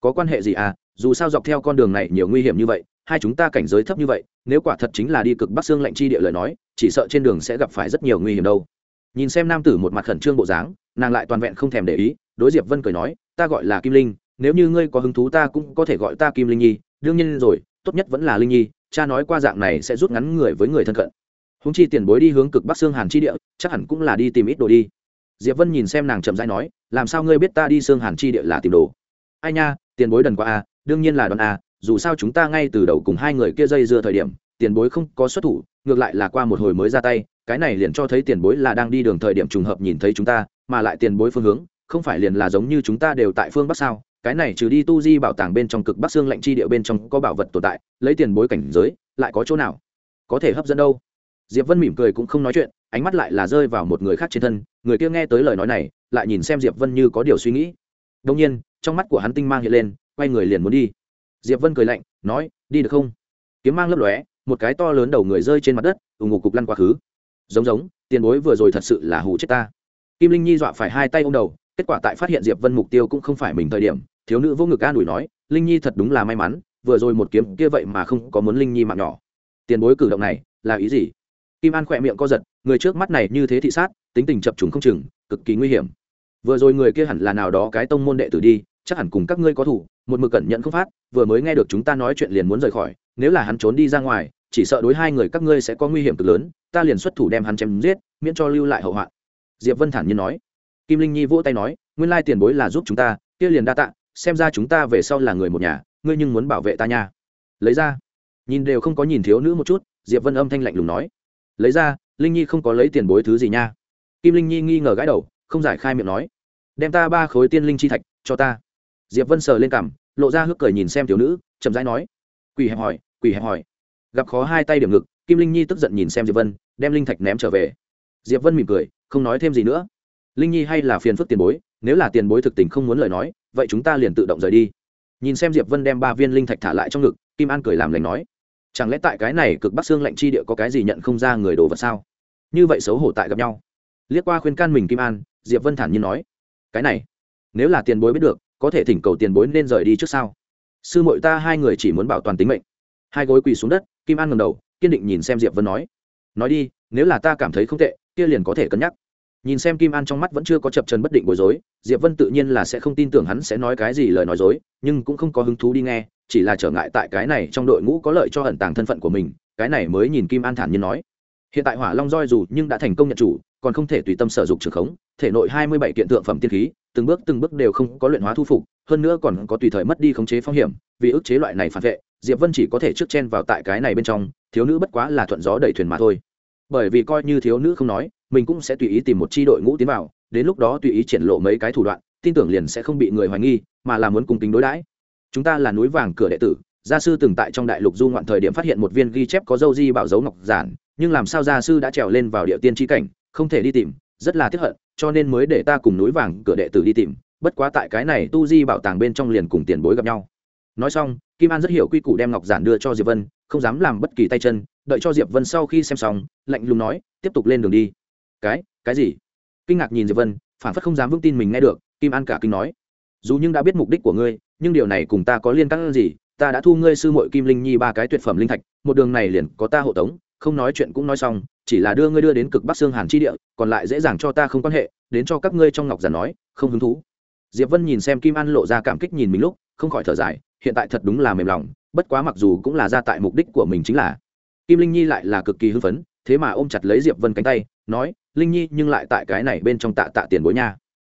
Có quan hệ gì à? Dù sao dọc theo con đường này nhiều nguy hiểm như vậy, hai chúng ta cảnh giới thấp như vậy, nếu quả thật chính là đi cực bắc xương lạnh chi địa lời nói, chỉ sợ trên đường sẽ gặp phải rất nhiều nguy hiểm đâu. Nhìn xem nam tử một mặt khẩn trương bộ dáng, nàng lại toàn vẹn không thèm để ý, đối diệp vân cười nói, ta gọi là kim linh, nếu như ngươi có hứng thú ta cũng có thể gọi ta kim linh nhi, đương nhiên rồi, tốt nhất vẫn là linh nhi, cha nói qua dạng này sẽ rút ngắn người với người thân cận. Húng chi tiền bối đi hướng cực bắc xương hàn chi địa, chắc hẳn cũng là đi tìm ít đồ đi diệp vân nhìn xem nàng chậm rãi nói làm sao ngươi biết ta đi xương hàn chi địa là tìm đồ? Ai nha tiền bối đần qua a à, đương nhiên là đòn a à, dù sao chúng ta ngay từ đầu cùng hai người kia dây dưa thời điểm tiền bối không có xuất thủ ngược lại là qua một hồi mới ra tay cái này liền cho thấy tiền bối là đang đi đường thời điểm trùng hợp nhìn thấy chúng ta mà lại tiền bối phương hướng không phải liền là giống như chúng ta đều tại phương bắc sao? Cái này trừ đi tu di bảo tàng bên trong cực bắc xương lạnh chi địa bên trong có bảo vật tồn tại lấy tiền bối cảnh giới lại có chỗ nào? Có thể hấp dẫn đâu? Diệp vân mỉm cười cũng không nói chuyện, ánh mắt lại là rơi vào một người khác trên thân, người kia nghe tới lời nói này, lại nhìn xem diệp vân như có điều suy nghĩ. Đông nhiên, trong mắt của hắn tinh mang hiện lên, quay người liền muốn đi. Diệp vân cười lạnh, nói, đi được không? Kiếm mang lấp lóe, một cái to lớn đầu người rơi trên mặt đất ủng ngục cục lăn quá khứ. Giống giống, tiền bối vừa rồi thật sự là hù chết ta. Kim linh nhi dọa phải hai tay ô m đầu, kết quả tại phát hiện diệp vân mục tiêu cũng không phải mình thời điểm, thiếu nữ vô ngực an ủi nói, linh nhi thật đúng là may mắn, vừa rồi một kiếm kia vậy mà không có muốn linh nhi mạng nhỏ. Tiền bối cử động này, là ý gì? Kim an khỏe miệng co giật, người trước mắt này như thế thị sát, tính tình chập trùng không chừng, cực kỳ nguy hiểm. Vừa rồi người kia hẳn là nào đó cái tông môn đệ tử đi, chắc hẳn cùng các ngươi có thủ, một mực cẩn nhận không phát, vừa mới nghe được chúng ta nói chuyện liền muốn rời khỏi, nếu là hắn trốn đi ra ngoài, chỉ sợ đối hai người các ngươi sẽ có nguy hiểm cực lớn, ta liền xuất thủ đem hắn chém giết, miễn cho lưu lại hậu hoạn. Diệp vân thản nhiên nói. Kim linh nhi vỗ tay nói, nguyên lai tiền bối là giúp chúng ta, kia liền đa tạ, xem ra chúng ta về sau là người một nhà, ngươi nhưng muốn bảo vệ ta nha. Lấy ra. Nhìn đều không có nhìn thiếu nữ một chút, diệp vân âm thanh lạnh lùng nói lấy ra, linh nhi không có lấy tiền bối thứ gì nha. Kim linh nhi nghi ngờ gãi đầu, không giải khai miệng nói. Đem ta ba khối tiên linh chi thạch, cho ta. Diệp vân sờ lên cằm, lộ ra hước cười nhìn xem thiếu nữ, chậm rãi nói. Quỳ hẹp hỏi quỳ hẹp hỏi. Gặp khó hai tay điểm ngực, kim linh nhi tức giận nhìn xem diệp vân, đem linh thạch ném trở về. Diệp vân mỉm cười, không nói thêm gì nữa. Linh nhi hay là phiền phức tiền bối, nếu là tiền bối thực tình không muốn lời nói, vậy chúng ta liền tự động rời đi. Nhìn xem diệp vân đem ba viên linh thạch thả lại trong ngực, kim an cười làm lành nói chẳng lẽ tại cái này cực bắc xương lạnh chi địa có cái gì nhận không ra người đồ vật sao? Như vậy xấu hổ tại gặp nhau. Liếc qua khuyên can mình kim an, diệp vân thản nhiên nói, cái này, nếu là tiền bối biết được, có thể thỉnh cầu tiền bối nên rời đi trước sao sư mội ta hai người chỉ muốn bảo toàn tính mệnh. Hai gối quỳ xuống đất, kim an ngầm đầu, kiên định nhìn xem diệp vân nói nói đi, nếu là ta cảm thấy không tệ, kia liền có thể cân nhắc nhìn xem kim an trong mắt vẫn chưa có chập trần bất định bối rối, diệp vân tự nhiên là sẽ không tin tưởng hắn sẽ nói cái gì lời nói dối, nhưng cũng không có hứng thú đi nghe, chỉ là trở ngại tại cái này trong đội ngũ có lợi cho ẩn tàng thân phận của mình, cái này mới nhìn kim an thản nhiên nói. Hiện tại hỏa long roi dù nhưng đã thành công nhận chủ, còn không thể tùy tâm sở dục trường khống, thể nội hai mươi bảy kiện tượng phẩm tiên khí, từng bước từng bước đều không có luyện hóa thu phục, hơn nữa còn có tùy thời mất đi khống chế phong hiểm, vì ức chế loại này phản vệ, diệp vân chỉ có thể trước chen vào tại cái này bên trong, thiếu nữ bất quá là thuận gió đẩy thuyền mà thôi bởi vì coi như thiếu nữ không nói, mình cũng sẽ tùy ý tìm một chi đội ngũ tiến vào, đến lúc đó tùy ý triển lộ mấy cái thủ đoạn, tin tưởng liền sẽ không bị người hoài nghi, mà là muốn cùng kính đối đãi. Chúng ta là núi vàng cửa đệ tử, gia sư từng tại trong đại lục du ngoạn thời điểm phát hiện một viên ghi chép có dâu di bảo dấu ngọc giản, nhưng làm sao gia sư đã trèo lên vào địa tiên tri cảnh, không thể đi tìm, rất là tiếc hận, cho nên mới để ta cùng núi vàng cửa đệ tử đi tìm, bất quá tại cái này tu di bảo tàng bên trong liền cùng tiền bối gặp nhau. Nói xong, kim an rất hiểu quy củ đem ngọc giản đưa cho diệp vân, không dám làm bất kỳ tay chân đợi cho diệp vân sau khi xem xong, lạnh lùng nói, tiếp tục lên đường đi. Cái cái gì? Kinh ngạc nhìn diệp vân, phản phất không dám vững tin mình nghe được, kim an cả kinh nói, dù nhưng đã biết mục đích của ngươi, nhưng điều này cùng ta có liên căng gì? Ta đã thu ngươi sư muội kim linh nhi ba cái tuyệt phẩm linh thạch, một đường này liền có ta hộ tống, không nói chuyện cũng nói xong, chỉ là đưa ngươi đưa đến cực bắc xương hàn chi địa, còn lại dễ dàng cho ta không quan hệ, đến cho các ngươi trong ngọc giản nói, không hứng thú. Diệp vân nhìn xem kim an lộ ra cảm kích nhìn mình lúc, không khỏi thở dài, hiện tại thật đúng là mềm lòng, bất quá mặc dù cũng là ra tại mục đích của mình chính là kim linh nhi lại là cực kỳ hưng phấn, thế mà ôm chặt lấy diệp vân cánh tay, nói, linh nhi, nhưng lại tại cái này bên trong tạ tạ tiền bối nha.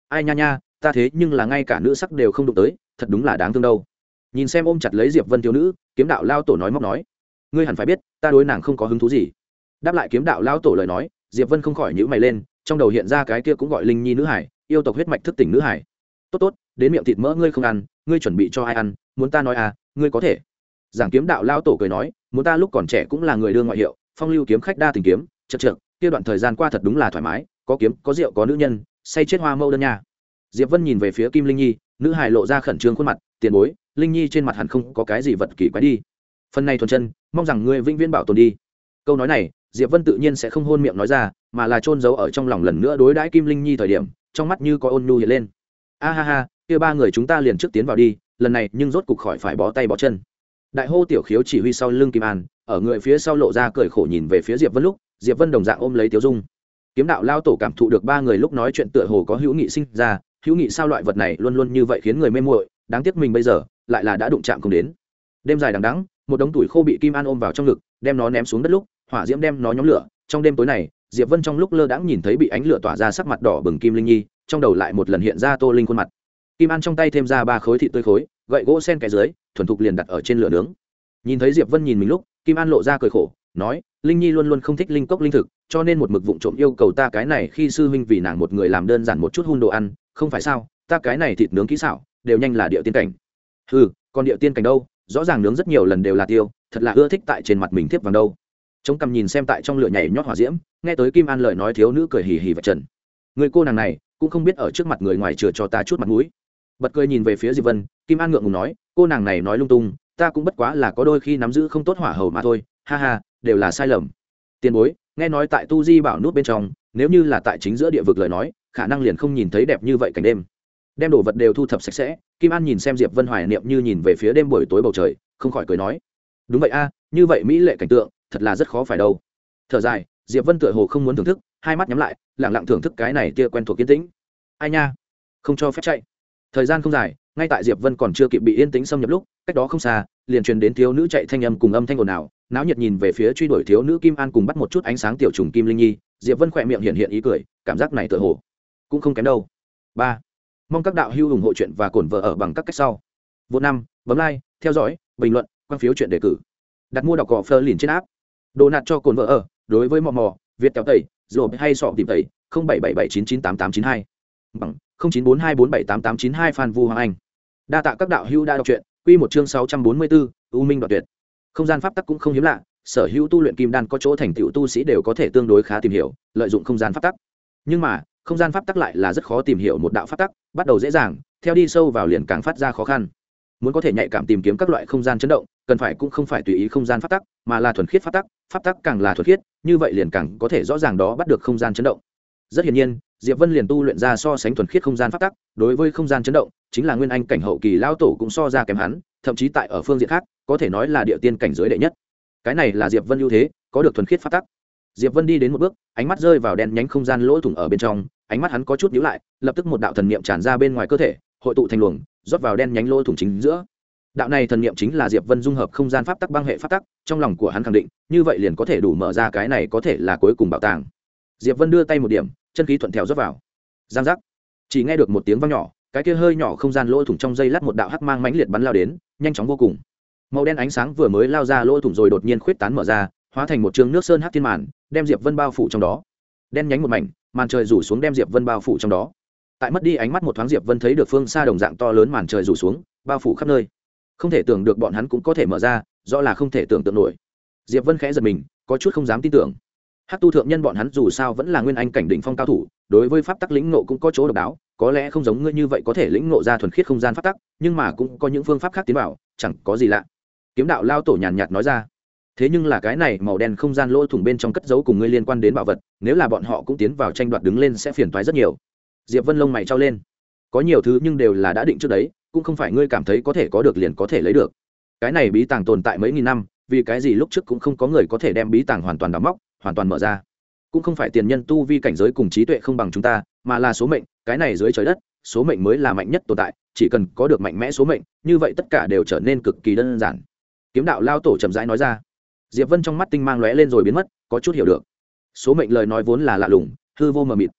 Ai nha nha, ta thế nhưng là ngay cả nữ sắc đều không đụng tới, thật đúng là đáng thương đâu. Nhìn xem ôm chặt lấy diệp vân thiếu nữ, kiếm đạo lao tổ nói móc nói, ngươi hẳn phải biết, ta đối nàng không có hứng thú gì. Đáp lại kiếm đạo lao tổ lời nói, diệp vân không khỏi nhữ mày lên, trong đầu hiện ra cái kia cũng gọi linh nhi nữ hải, yêu tộc huyết mạch thức tỉnh nữ hải. Tốt tốt, đến miệng thịt mỡ ngươi không ăn, ngươi chuẩn bị cho ai ăn, muốn ta nói à ngươi có thể giảng kiếm đạo lao tổ cười nói, muốn ta lúc còn trẻ cũng là người đương ngoại hiệu, phong lưu kiếm khách đa tình kiếm, chật trượt, kia đoạn thời gian qua thật đúng là thoải mái, có kiếm, có rượu, có nữ nhân, say chết hoa mâu đơn nha. Diệp vân nhìn về phía kim linh nhi, nữ hài lộ ra khẩn trương khuôn mặt, tiền bối, linh nhi trên mặt hẳn không có cái gì vật kỳ quái đi. Phần này thuần chân, mong rằng ngươi vĩnh viễn bảo tồn đi. Câu nói này, diệp vân tự nhiên sẽ không hôn miệng nói ra, mà là trôn giấu ở trong lòng lần nữa đối đãi kim linh nhi thời điểm, trong mắt như có ôn nhu hiện lên. A ha ha, kia ba người chúng ta liền trước tiến vào đi, lần này nhưng rốt cục khỏi phải bó tay bó chân đại hô tiểu khiếu chỉ huy sau lưng kim an, ở người phía sau lộ ra cười khổ nhìn về phía diệp vân lúc, diệp vân đồng dạng ôm lấy tiếu dung. Kiếm đạo lao tổ cảm thụ được ba người lúc nói chuyện tựa hồ có hữu nghị sinh ra, hữu nghị sao loại vật này luôn luôn như vậy khiến người mê muội, đáng tiếc mình bây giờ, lại là đã đụng chạm không đến. Đêm dài đằng đẵng, một đống tuổi khô bị kim an ôm vào trong ngực, đem nó ném xuống đất lúc, hỏa diễm đem nó nhóm lửa. Trong đêm tối này, diệp vân trong lúc lơ đãng nhìn thấy bị ánh lửa tỏa ra sắc mặt đỏ bừng kim linh nhi, trong đầu lại một lần hiện ra tô linh khuôn mặt. Kim an trong tay thêm ra ba khối thịt tươi khối gậy gỗ sen cái dưới, thuần thục liền đặt ở trên lửa nướng. Nhìn thấy diệp vân nhìn mình lúc, kim an lộ ra cười khổ, nói, linh nhi luôn luôn không thích linh cốc linh thực, cho nên một mực vụng trộm yêu cầu ta cái này khi sư huynh vì nàng một người làm đơn giản một chút hun đồ ăn, không phải sao, ta cái này thịt nướng kỹ xảo, đều nhanh là địa tiên cảnh. Ừ còn địa tiên cảnh đâu, rõ ràng nướng rất nhiều lần đều là tiêu, thật là ưa thích tại trên mặt mình thiếp vàng đâu. Chống cằm nhìn xem tại trong lửa nhảy nhót hỏa diễm, nghe tới kim an lời nói thiếu nữ cười hì hì và trần. Người cô nàng này, cũng không biết ở trước mặt người ngoài chừa cho ta chút mặt mũi bật cười nhìn về phía diệp vân kim an ngượng ngùng nói cô nàng này nói lung tung ta cũng bất quá là có đôi khi nắm giữ không tốt hỏa hầu mà thôi ha ha đều là sai lầm tiền bối nghe nói tại tu di bảo nút bên trong nếu như là tại chính giữa địa vực lời nói khả năng liền không nhìn thấy đẹp như vậy cảnh đêm đem đồ vật đều thu thập sạch sẽ kim an nhìn xem diệp vân hoài niệm như nhìn về phía đêm buổi tối bầu trời không khỏi cười nói đúng vậy a như vậy mỹ lệ cảnh tượng thật là rất khó phải đâu thở dài diệp vân tựa hồ không muốn thưởng thức hai mắt nhắm lại lẳng lặng thưởng thức cái này tia quen thuộc kiến tĩnh ai nha không cho phép chạy thời gian không dài, ngay tại diệp vân còn chưa kịp bị yên tĩnh xâm nhập lúc, cách đó không xa, liền truyền đến thiếu nữ chạy thanh âm cùng âm thanh ồn ào, náo nhiệt nhìn về phía truy đuổi thiếu nữ kim an cùng bắt một chút ánh sáng tiểu trùng kim linh nhi, diệp vân khỏe miệng hiện hiện ý cười, cảm giác này tựa hồ cũng không kém đâu. Ba, mong các đạo hữu ủng hộ chuyện và cổn vợ ở bằng các cách sau. Vô năm, bấm like, theo dõi, bình luận, quan phiếu chuyện đề cử. Đặt mua đọc cỏ phơ liền trên áp đồ nạt cho cồn vợ ở, đối với mò mò, việt kéo tẩy rồi hay sọ tìm tẩy, không bảy bảy bảy chín chín tám tám chín hai. Bằng chín bốn hai bốn bảy tám tám chín hai phan vu hoàng anh. Đa tạ các đạo hữu đã đọc truyện, quy một chương sáu trăm bốn mươi bốn u minh đoạn tuyệt. Không gian pháp tắc cũng không hiếm lạ, sở hữu tu luyện kim đan có chỗ thành tựu tu sĩ đều có thể tương đối khá tìm hiểu, lợi dụng không gian pháp tắc. Nhưng mà, không gian pháp tắc lại là rất khó tìm hiểu một đạo pháp tắc, bắt đầu dễ dàng, theo đi sâu vào liền càng phát ra khó khăn. Muốn có thể nhạy cảm tìm kiếm các loại không gian chấn động, cần phải cũng không phải tùy ý không gian pháp tắc, mà là thuần khiết pháp tắc pháp tắc càng là thuần khiết, như vậy liền càng có thể rõ ràng đó bắt được không gian chấn động rất hiển nhiên, diệp vân liền tu luyện ra so sánh thuần khiết không gian pháp tắc, đối với không gian chấn động, chính là nguyên anh cảnh hậu kỳ lao tổ cũng so ra kém hắn, thậm chí tại ở phương diện khác, có thể nói là địa tiên cảnh giới đệ nhất. Cái này là diệp vân ưu thế, có được thuần khiết pháp tắc. Diệp vân đi đến một bước, ánh mắt rơi vào đen nhánh không gian lỗ thủng ở bên trong, ánh mắt hắn có chút nhíu lại, lập tức một đạo thần niệm tràn ra bên ngoài cơ thể, hội tụ thành luồng, rót vào đen nhánh lỗ thủng chính giữa. Đạo này thần niệm chính là diệp vân dung hợp không gian pháp tắc băng hệ pháp tắc, trong lòng của hắn khẳng định, như vậy liền có thể đủ mở ra cái này có thể là cuối cùng bảo tàng. Diệp vân đưa tay một điểm chân khí thuận theo rót vào. Giang giác. Chỉ nghe được một tiếng vang nhỏ, cái kia hơi nhỏ không gian lỗ thủng trong dây lát một đạo hắc mang mãnh liệt bắn lao đến, nhanh chóng vô cùng. Màu đen ánh sáng vừa mới lao ra lỗ thủng rồi đột nhiên khuyết tán mở ra, hóa thành một trường nước sơn hắc thiên màn, đem diệp vân bao phủ trong đó. Đen nhánh một mảnh, màn trời rủ xuống đem diệp vân bao phủ trong đó. Tại mất đi ánh mắt một thoáng diệp vân thấy được phương xa đồng dạng to lớn màn trời rủ xuống, bao phủ khắp nơi. Không thể tưởng được bọn hắn cũng có thể mở ra, rõ là không thể tưởng tượng nổi. Diệp vân khẽ giật mình, có chút không dám tin tưởng hát tu thượng nhân bọn hắn dù sao vẫn là nguyên anh cảnh đỉnh phong cao thủ, đối với pháp tắc lĩnh nộ cũng có chỗ độc đáo, có lẽ không giống ngươi như vậy có thể lĩnh nộ ra thuần khiết không gian pháp tắc, nhưng mà cũng có những phương pháp khác tiến vào, chẳng có gì lạ. Kiếm đạo lao tổ nhàn nhạt nói ra, thế nhưng là cái này màu đen không gian lỗ thủng bên trong cất giấu cùng ngươi liên quan đến bảo vật, nếu là bọn họ cũng tiến vào tranh đoạt đứng lên sẽ phiền toái rất nhiều. Diệp vân lông mày trao lên. Có nhiều thứ nhưng đều là đã định trước đấy, cũng không phải ngươi cảm thấy có thể có được liền có thể lấy được. Cái này bí tàng tồn tại mấy nghìn năm, vì cái gì lúc trước cũng không có người có thể đem bí tàng hoàn toàn đóng móc hoàn toàn mở ra. Cũng không phải tiền nhân tu vi cảnh giới cùng trí tuệ không bằng chúng ta, mà là số mệnh, cái này dưới trời đất, số mệnh mới là mạnh nhất tồn tại, chỉ cần có được mạnh mẽ số mệnh, như vậy tất cả đều trở nên cực kỳ đơn giản. Kiếm đạo lao tổ chậm rãi nói ra. Diệp vân trong mắt tinh mang lóe lên rồi biến mất, có chút hiểu được. Số mệnh lời nói vốn là lạ lùng, hư vô mờ mịt.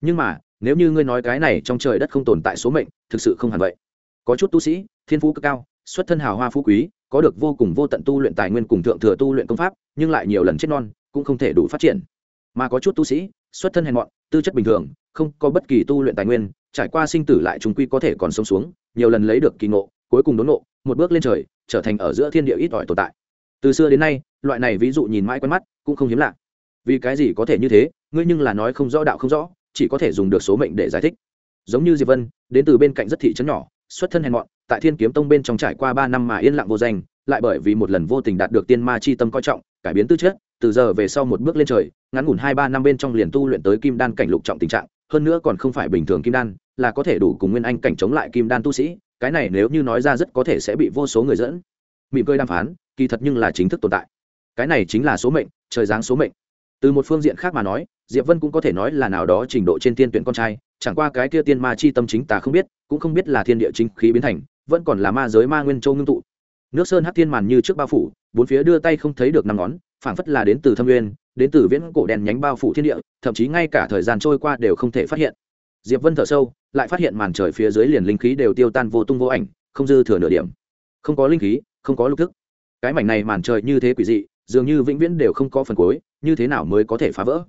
Nhưng mà, nếu như ngươi nói cái này trong trời đất không tồn tại số mệnh, thực sự không hẳn vậy. Có chút tu sĩ, thiên phú cực cao, xuất thân hào hoa phú quý, có được vô cùng vô tận tu luyện tài nguyên cùng thượng thừa tu luyện công pháp, nhưng lại nhiều lần chết non cũng không thể đủ phát triển. Mà có chút tu sĩ, xuất thân hèn mọn, tư chất bình thường, không có bất kỳ tu luyện tài nguyên, trải qua sinh tử lại chúng quy có thể còn sống xuống, nhiều lần lấy được kỳ ngộ, cuối cùng đốn ngộ, một bước lên trời, trở thành ở giữa thiên địa ít ỏi tồn tại. Từ xưa đến nay, loại này ví dụ nhìn mãi quen mắt, cũng không hiếm lạ. Vì cái gì có thể như thế, ngươi nhưng là nói không rõ đạo không rõ, chỉ có thể dùng được số mệnh để giải thích. Giống như diệp vân, đến từ bên cạnh rất thị trấn nhỏ, xuất thân hèn mọn, tại thiên kiếm tông bên trong trải qua ba năm mà yên lặng vô danh, lại bởi vì một lần vô tình đạt được tiên ma chi tâm coi trọng, cải biến tư chất từ giờ về sau một bước lên trời, ngắn ngủn hai ba năm bên trong liền tu luyện tới kim đan cảnh lục trọng tình trạng, hơn nữa còn không phải bình thường kim đan, là có thể đủ cùng nguyên anh cảnh chống lại kim đan tu sĩ, cái này nếu như nói ra rất có thể sẽ bị vô số người dẫn mỉm cười đàm phán, kỳ thật nhưng là chính thức tồn tại. Cái này chính là số mệnh, trời giáng số mệnh. Từ một phương diện khác mà nói, diệp vân cũng có thể nói là nào đó trình độ trên tiên tuyển con trai, chẳng qua cái kia tiên ma chi tâm chính ta không biết, cũng không biết là thiên địa chính khí biến thành, vẫn còn là ma giới ma nguyên châu ngưng tụ. Nước sơn hắc thiên màn như trước bao phủ, bốn phía đưa tay không thấy được năm ngón phảng phất là đến từ thâm nguyên, đến từ viễn cổ đèn nhánh bao phủ thiên địa, thậm chí ngay cả thời gian trôi qua đều không thể phát hiện. Diệp vân thở sâu, lại phát hiện màn trời phía dưới liền linh khí đều tiêu tan vô tung vô ảnh, không dư thừa nửa điểm. Không có linh khí, không có lục thức. Cái mảnh này màn trời như thế quỷ dị, dường như vĩnh viễn đều không có phần cuối, như thế nào mới có thể phá vỡ?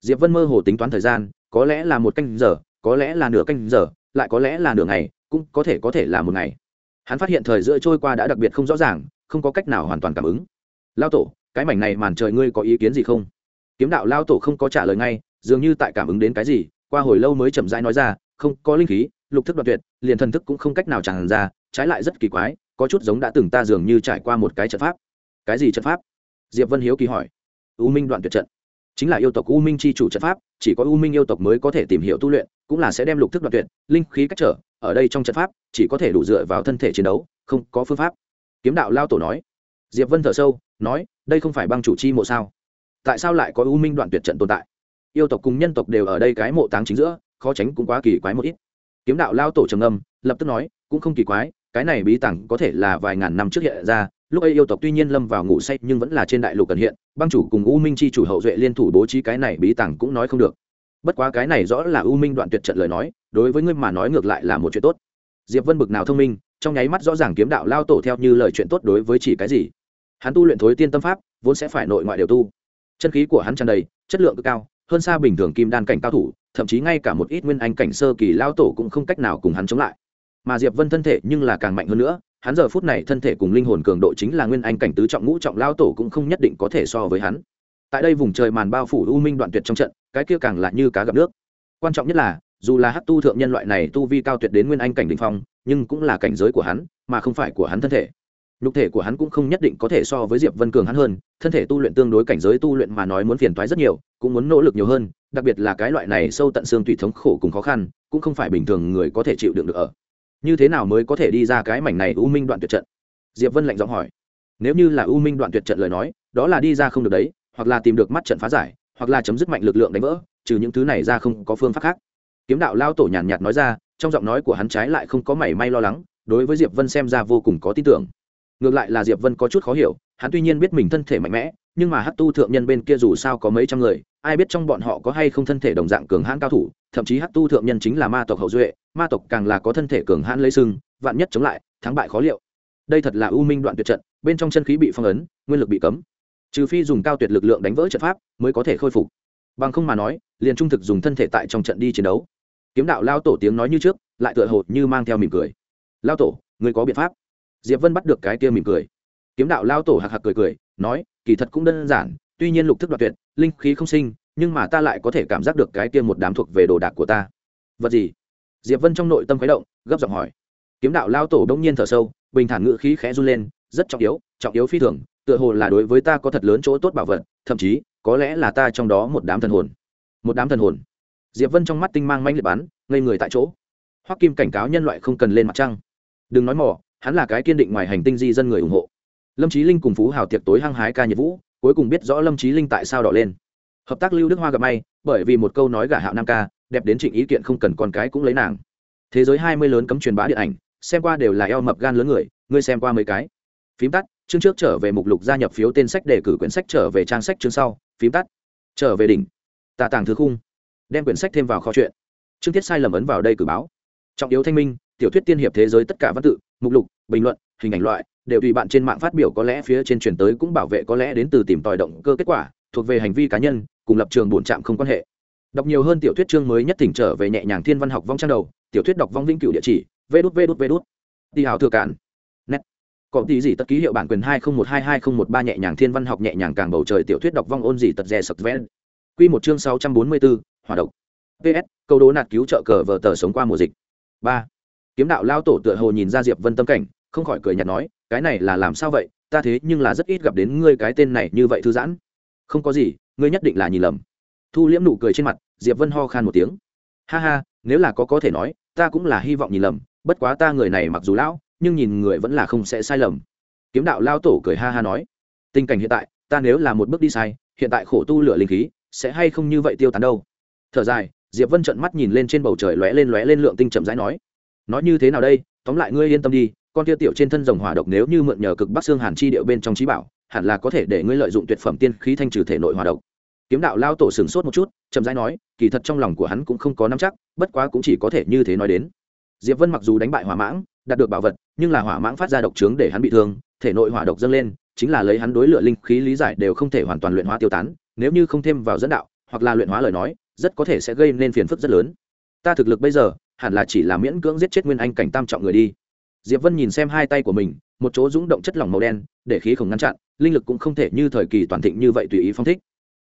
Diệp vân mơ hồ tính toán thời gian, có lẽ là một canh giờ, có lẽ là nửa canh giờ, lại có lẽ là nửa ngày, cũng có thể có thể là một ngày. Hắn phát hiện thời giữa trôi qua đã đặc biệt không rõ ràng, không có cách nào hoàn toàn cảm ứng. Lao tổ cái mảnh này màn trời ngươi có ý kiến gì không? Kiếm đạo lao tổ không có trả lời ngay, dường như tại cảm ứng đến cái gì, qua hồi lâu mới chậm rãi nói ra, không, có linh khí, lục thức đoạn tuyệt, liền thần thức cũng không cách nào tràn ra, trái lại rất kỳ quái, có chút giống đã từng ta dường như trải qua một cái trận pháp. Cái gì trận pháp? Diệp vân hiếu kỳ hỏi. U minh đoạn tuyệt trận. Chính là yêu tộc u minh c h i chủ trận pháp, chỉ có u minh yêu tộc mới có thể tìm hiểu tu luyện, cũng là sẽ đem lục thức đoạn tuyệt, linh khí cách trở, ở đây trong trận pháp, chỉ có thể đủ dựa vào thân thể chiến đấu, không có phương pháp. Kiếm đạo lao tổ nói diệp vân thở sâu, nói, đây không phải băng chủ chi mộ sao? Tại sao lại có u minh đoạn tuyệt trận tồn tại? Yêu tộc cùng nhân tộc đều ở đây cái mộ táng chính giữa, khó tránh cũng quá kỳ quái một ít. Kiếm đạo lao tổ trầm âm lập tức nói, cũng không kỳ quái, cái này bí tàng có thể là vài ngàn năm trước hiện ra, lúc ấy yêu tộc tuy nhiên lâm vào ngủ say nhưng vẫn là trên đại lục cần hiện, băng chủ cùng u minh chi chủ hậu duệ liên thủ bố trí cái này bí tàng cũng nói không được. Bất quá cái này rõ là u minh đoạn tuyệt trận lời nói, đối với ngươi mà nói ngược lại là một chuyện tốt. Diệp vân bực nào thông minh, trong nháy mắt rõ ràng kiếm đạo lao tổ theo như lời chuyện tốt đối với chỉ cái gì hắn tu luyện thối tiên tâm pháp, vốn sẽ phải nội ngoại đều tu. Chân khí của hắn tràn đầy, chất lượng cực cao, hơn xa bình thường kim đan cảnh cao thủ, thậm chí ngay cả một ít nguyên anh cảnh sơ kỳ lao tổ cũng không cách nào cùng hắn chống lại. Mà diệp vân thân thể nhưng là càng mạnh hơn nữa, hắn giờ phút này thân thể cùng linh hồn cường độ chính là nguyên anh cảnh tứ trọng ngũ trọng lao tổ cũng không nhất định có thể so với hắn. Tại đây vùng trời màn bao phủ u minh đoạn tuyệt trong trận, cái kia càng là như cá gặp nước. Quan trọng nhất là, dù là hát tu thượng nhân loại này tu vi cao tuyệt đến nguyên anh cảnh đình phong, nhưng cũng là cảnh giới của hắn, mà không phải của hắn thân thể nhục thể của hắn cũng không nhất định có thể so với diệp vân cường hắn hơn, thân thể tu luyện tương đối cảnh giới tu luyện mà nói muốn phiền toái rất nhiều, cũng muốn nỗ lực nhiều hơn, đặc biệt là cái loại này sâu tận xương tùy thống khổ cùng khó khăn, cũng không phải bình thường người có thể chịu đựng được ở. Như thế nào mới có thể đi ra cái mảnh này u minh đoạn tuyệt trận? Diệp vân lạnh giọng hỏi. Nếu như là u minh đoạn tuyệt trận lời nói, đó là đi ra không được đấy, hoặc là tìm được mắt trận phá giải, hoặc là chấm dứt mạnh lực lượng đánh vỡ, trừ những thứ này ra không có phương pháp khác. Kiếm đạo lao tổ nhàn nhạt nói ra, trong giọng nói của hắn trái lại không có mảy may lo lắng, đối với diệp vân xem ra vô cùng có tin tưởng ngược lại là diệp vân có chút khó hiểu, hắn tuy nhiên biết mình thân thể mạnh mẽ, nhưng mà hát tu thượng nhân bên kia dù sao có mấy trăm người, ai biết trong bọn họ có hay không thân thể đồng dạng cường hãn cao thủ, thậm chí hát tu thượng nhân chính là ma tộc hậu duệ, ma tộc càng là có thân thể cường hãn lấy sưng vạn nhất chống lại, thắng bại khó liệu. Đây thật là u minh đoạn tuyệt trận, bên trong chân khí bị phong ấn, nguyên lực bị cấm. Trừ phi dùng cao tuyệt lực lượng đánh vỡ trận pháp, mới có thể khôi phục. Bằng không mà nói, liền trung thực dùng thân thể tại trong trận đi chiến đấu. Kiếm đạo lao tổ tiếng nói như trước, lại tựa hồ như mang theo mỉm cười. Lao tổ người có biện pháp diệp vân bắt được cái kia mỉm cười. Kiếm đạo lao tổ hạc hạc cười cười, nói, kỳ thật cũng đơn giản, tuy nhiên lục thức đoạt tuyệt, linh khí không sinh, nhưng mà ta lại có thể cảm giác được cái kia một đám thuộc về đồ đạc của ta. Vật gì? Diệp vân trong nội tâm khuấy động, gấp giọng hỏi. Kiếm đạo lao tổ đông nhiên thở sâu, bình thản ngự khí khẽ run lên, rất trọng yếu trọng yếu phi thường, tựa hồ là đối với ta có thật lớn chỗ tốt bảo vật, thậm chí, có lẽ là ta trong đó một đám thần hồn. Một đám thần hồn. Diệp vân trong mắt tinh mang manh liệt bắn, ngây người tại chỗ. Hoắc kim cảnh cáo nhân loại không cần lên mặt trăng. Đừng nói mỏ hắn là cái kiên định ngoài hành tinh di dân người ủng hộ. Lâm trí linh cùng phú hào tiệc tối hăng hái ca nhiệt vũ, cuối cùng biết rõ lâm trí linh tại sao đỏ lên. Hợp tác lưu đức hoa gặp may, bởi vì một câu nói gả hạo nam ca, đẹp đến trịnh ý kiện không cần con cái cũng lấy nàng. Thế giới hai mươi lớn cấm truyền bá điện ảnh, xem qua đều là eo mập gan lớn người, ngươi xem qua mấy cái? Phím tắt, chương trước trở về mục lục gia nhập phiếu tên sách để cử quyển sách trở về trang sách chương sau, phím tắt. Trở về đỉnh. Tạ tàng thứ khung. Đem quyển sách thêm vào kho chuyện. Chương tiết sai lầm ấn vào đây cử báo. Trọng yếu thanh minh tiểu thuyết tiên hiệp thế giới tất cả văn tự, mục lục, bình luận, hình ảnh loại, đều tùy bạn trên mạng phát biểu có lẽ phía trên truyền tới cũng bảo vệ có lẽ đến từ tìm tòi động cơ kết quả, thuộc về hành vi cá nhân, cùng lập trường bổn trạm không quan hệ. Đọc nhiều hơn tiểu thuyết chương mới nhất thỉnh trở về nhẹ nhàng thiên văn học vong trang đầu, tiểu thuyết đọc vong vĩnh cửu địa chỉ, vê đút vê đút vê đút. Đi hào thừa cản nét có tí gì tất ký hiệu bản quyền hai không một hai hai không một ba nhẹ nhàng thiên văn học nhẹ nhàng càng bầu trời tiểu thuyết đọc vong ôn gì tật rè sập vẽ. Quy một chương sáu trăm bốn mươi bốn hoạt động ps câu đố nạt cứu trợ cờ vờ tờ sống qua mùa dịch. Ba kiếm đạo lao tổ tựa hồ nhìn ra diệp vân tâm cảnh, không khỏi cười nhạt nói, cái này là làm sao vậy? Ta thế nhưng là rất ít gặp đến ngươi cái tên này như vậy thư giãn. Không có gì, ngươi nhất định là nhìn lầm. Thu liễm nụ cười trên mặt, diệp vân ho khan một tiếng. Ha ha, nếu là có có thể nói, ta cũng là hy vọng nhìn lầm, bất quá ta người này mặc dù lão, nhưng nhìn người vẫn là không sẽ sai lầm. Kiếm đạo lao tổ cười ha ha nói, tình cảnh hiện tại, ta nếu là một bước đi sai, hiện tại khổ tu lửa linh khí, sẽ hay không như vậy tiêu tán đâu? Thở dài, diệp vân trận mắt nhìn lên trên bầu trời lóe lên lóe lên lượng tinh chậm rãi nói nói như thế nào đây, tóm lại ngươi yên tâm đi, con tiêu tiểu trên thân rồng hỏa độc nếu như mượn nhờ cực bắc xương hàn chi điệu bên trong trí bảo, hẳn là có thể để ngươi lợi dụng tuyệt phẩm tiên khí thanh trừ thể nội hỏa độc. Kiếm đạo lao tổ sửng sốt một chút, chậm rãi nói, kỳ thật trong lòng của hắn cũng không có nắm chắc, bất quá cũng chỉ có thể như thế nói đến. Diệp vân mặc dù đánh bại hỏa mãng, đạt được bảo vật, nhưng là hỏa mãng phát ra độc trướng để hắn bị thương, thể nội hỏa độc dâng lên, chính là lấy hắn đối lửa linh khí lý giải đều không thể hoàn toàn luyện hóa tiêu tán, nếu như không thêm vào dẫn đạo, hoặc là luyện hóa lời nói, rất có thể sẽ gây nên phiền phức rất lớn. Ta thực lực bây giờ hẳn là chỉ là miễn cưỡng giết chết nguyên anh cảnh tam trọng người đi. Diệp vân nhìn xem hai tay của mình, một chỗ rúng động chất lỏng màu đen, để khí không ngăn chặn, linh lực cũng không thể như thời kỳ toàn thịnh như vậy tùy ý phong thích.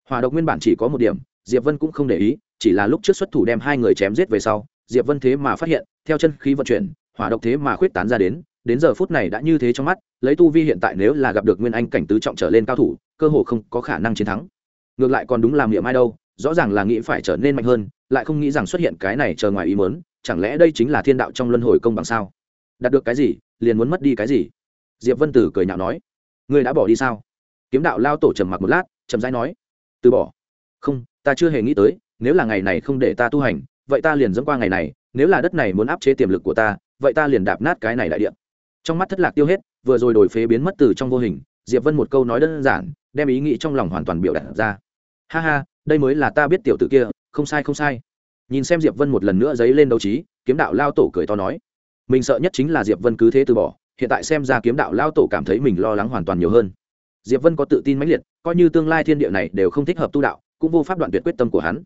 Hòa độc nguyên bản chỉ có một điểm, diệp vân cũng không để ý, chỉ là lúc trước xuất thủ đem hai người chém giết về sau, diệp vân thế mà phát hiện, theo chân khí vận chuyển, hỏa độc thế mà khuyết tán ra đến đến giờ phút này đã như thế trong mắt, lấy tu vi hiện tại nếu là gặp được nguyên anh cảnh tứ trọng trở lên cao thủ, cơ hồ không có khả năng chiến thắng. Ngược lại còn đúng làm miệng ai đâu, rõ ràng là nghĩ phải trở nên mạnh hơn, lại không nghĩ rằng xuất hiện cái này chờ ngoài ý mớn chẳng lẽ đây chính là thiên đạo trong luân hồi công bằng sao? Đạt được cái gì, liền muốn mất đi cái gì? Diệp vân tử cười nhạo nói, ngươi đã bỏ đi sao? Kiếm đạo lao tổ trầm mặc một lát, chậm rãi nói, từ bỏ. Không, ta chưa hề nghĩ tới, nếu là ngày này không để ta tu hành, vậy ta liền dẫm qua ngày này, nếu là đất này muốn áp chế tiềm lực của ta, vậy ta liền đạp nát cái này đại điện trong mắt thất lạc tiêu hết, vừa rồi đổi phế biến mất từ trong vô hình, diệp vân một câu nói đơn giản, đem ý nghĩ trong lòng hoàn toàn biểu đạt ra. Ha ha, đây mới là ta biết tiểu tử kia, không sai không sai nhìn xem diệp vân một lần nữa dấy lên đấu trí, kiếm đạo lao tổ cười to nói, mình sợ nhất chính là diệp vân cứ thế từ bỏ, hiện tại xem ra kiếm đạo lao tổ cảm thấy mình lo lắng hoàn toàn nhiều hơn. Diệp vân có tự tin mãnh liệt, coi như tương lai thiên địa này đều không thích hợp tu đạo, cũng vô pháp đoạn tuyệt quyết tâm của hắn.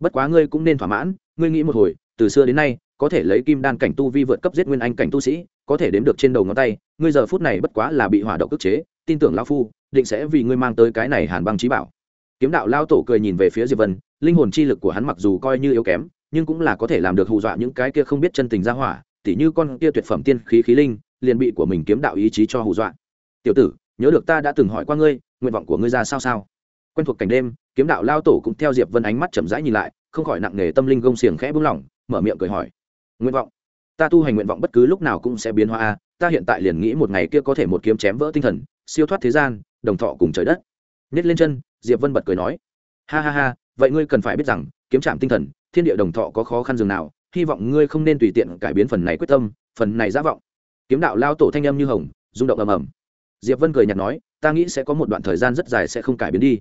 Bất quá ngươi cũng nên thỏa mãn, ngươi nghĩ một hồi, từ xưa đến nay, có thể lấy kim đan cảnh tu vi vượt cấp giết nguyên anh cảnh tu sĩ, có thể đếm được trên đầu ngón tay, ngươi giờ phút này bất quá là bị hỏa độc ức chế, tin tưởng lão phu, định sẽ vì ngươi mang tới cái này hàn băng trí bảo. Kiếm đạo lao tổ cười nhìn về phía diệp vân linh hồn chi lực của hắn mặc dù coi như yếu kém, nhưng cũng là có thể làm được hù dọa những cái kia không biết chân tình ra hỏa, tỉ như con kia tuyệt phẩm tiên khí khí linh, liền bị của mình kiếm đạo ý chí cho hù dọa. Tiểu tử, nhớ được ta đã từng hỏi qua ngươi, nguyện vọng của ngươi ra sao sao? Quen thuộc cảnh đêm, kiếm đạo lao tổ cũng theo diệp vân ánh mắt chậm rãi nhìn lại, không khỏi nặng nề tâm linh gông xiềng khẽ buông lỏng, mở miệng cười hỏi. Nguyện vọng? Ta tu hành nguyện vọng bất cứ lúc nào cũng sẽ biến hóa a, ta hiện tại liền nghĩ một ngày kia có thể một kiếm chém vỡ tinh thần, siêu thoát thế gian, đồng thọ cùng trời đất. Nhét lên chân, diệp vân bật cười nói. Ha ha ha vậy ngươi cần phải biết rằng, kiếm trạm tinh thần, thiên địa đồng thọ có khó khăn dường nào, hy vọng ngươi không nên tùy tiện cải biến phần này quyết tâm, phần này giả vọng. Kiếm đạo lao tổ thanh âm như hồng, rung động ầm ầm. Diệp vân cười nhạt nói, ta nghĩ sẽ có một đoạn thời gian rất dài sẽ không cải biến đi.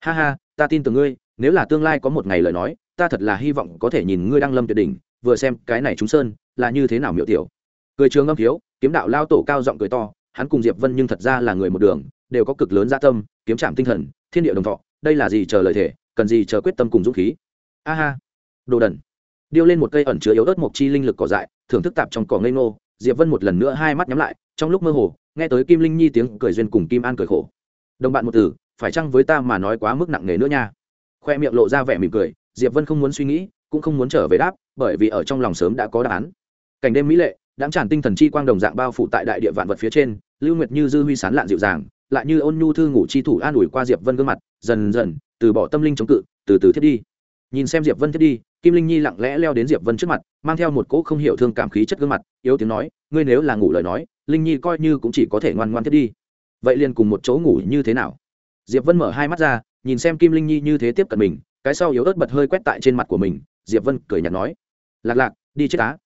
Ha ha, ta tin tưởng ngươi, nếu là tương lai có một ngày lời nói, ta thật là hy vọng có thể nhìn ngươi đang lâm tuyệt đỉnh, vừa xem cái này chúng sơn, là như thế nào miệu tiểu. Cười trường âm thiếu kiếm đạo lao tổ cao giọng cười to, hắn cùng diệp vân nhưng thật ra là người một đường, đều có cực lớn gia tâm, kiếm trạm tinh thần, thiên địa đồng thọ, đây là gì chờ lời thể cần gì chờ quyết tâm cùng dũng khí. A ha. Đồ đần. Điêu lên một cây ẩn chứa yếu ớt mộc chi linh lực cỏ dại, thưởng thức tạp trong cỏ ngây ngô. Diệp vân một lần nữa hai mắt nhắm lại, trong lúc mơ hồ, nghe tới kim linh nhi tiếng cười duyên cùng kim an cười khổ. Đồng bạn một từ, phải chăng với ta mà nói quá mức nặng nề nữa nha? Khoe miệng lộ ra vẻ mỉm cười, diệp vân không muốn suy nghĩ, cũng không muốn trở về đáp, bởi vì ở trong lòng sớm đã có đáp án. Cảnh đêm mỹ lệ đáng tràn tinh thần chi quang đồng dạng bao phủ tại đại địa vạn vật phía trên, lưu nguyệt như dư huy sán lạn dịu dàng lại như ôn nhu thư ngủ chi thủ an ủi qua diệp vân gương mặt, dần dần, từ bỏ tâm linh chống cự, từ từ thiết đi. Nhìn xem diệp vân thiết đi, kim linh nhi lặng lẽ leo đến diệp vân trước mặt, mang theo một cỗ không hiểu thương cảm khí chất gương mặt, yếu tiếng nói, ngươi nếu là ngủ lời nói, linh nhi coi như cũng chỉ có thể ngoan ngoan thiết đi. Vậy liền cùng một chỗ ngủ như thế nào? Diệp vân mở hai mắt ra, nhìn xem kim linh nhi như thế tiếp cận mình, cái sau yếu ớt bật hơi quét tại trên mặt của mình, diệp vân cười nhạt nói, lạc lạc, đi chết á.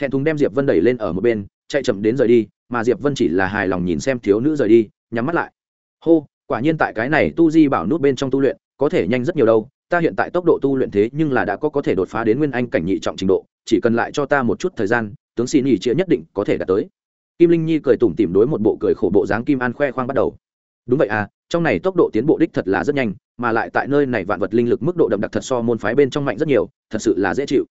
Thẹn thùng đem diệp vân đẩy lên ở một bên, chạy chậm đến rời đi, mà diệp vân chỉ là hài lòng nhìn xem thiếu nữ rời đi nhắm mắt lại. Hô, quả nhiên tại cái này tu di bảo nút bên trong tu luyện, có thể nhanh rất nhiều đâu, ta hiện tại tốc độ tu luyện thế nhưng là đã có có thể đột phá đến nguyên anh cảnh nhị trọng trình độ, chỉ cần lại cho ta một chút thời gian, tướng xin nhì chia nhất định có thể đạt tới. Kim linh nhi cười tủm tỉm đối một bộ cười khổ bộ dáng kim an khoe khoang bắt đầu. Đúng vậy à trong này tốc độ tiến bộ đích thật là rất nhanh, mà lại tại nơi này vạn vật linh lực mức độ đậm đặc thật so môn phái bên trong mạnh rất nhiều, thật sự là dễ chịu.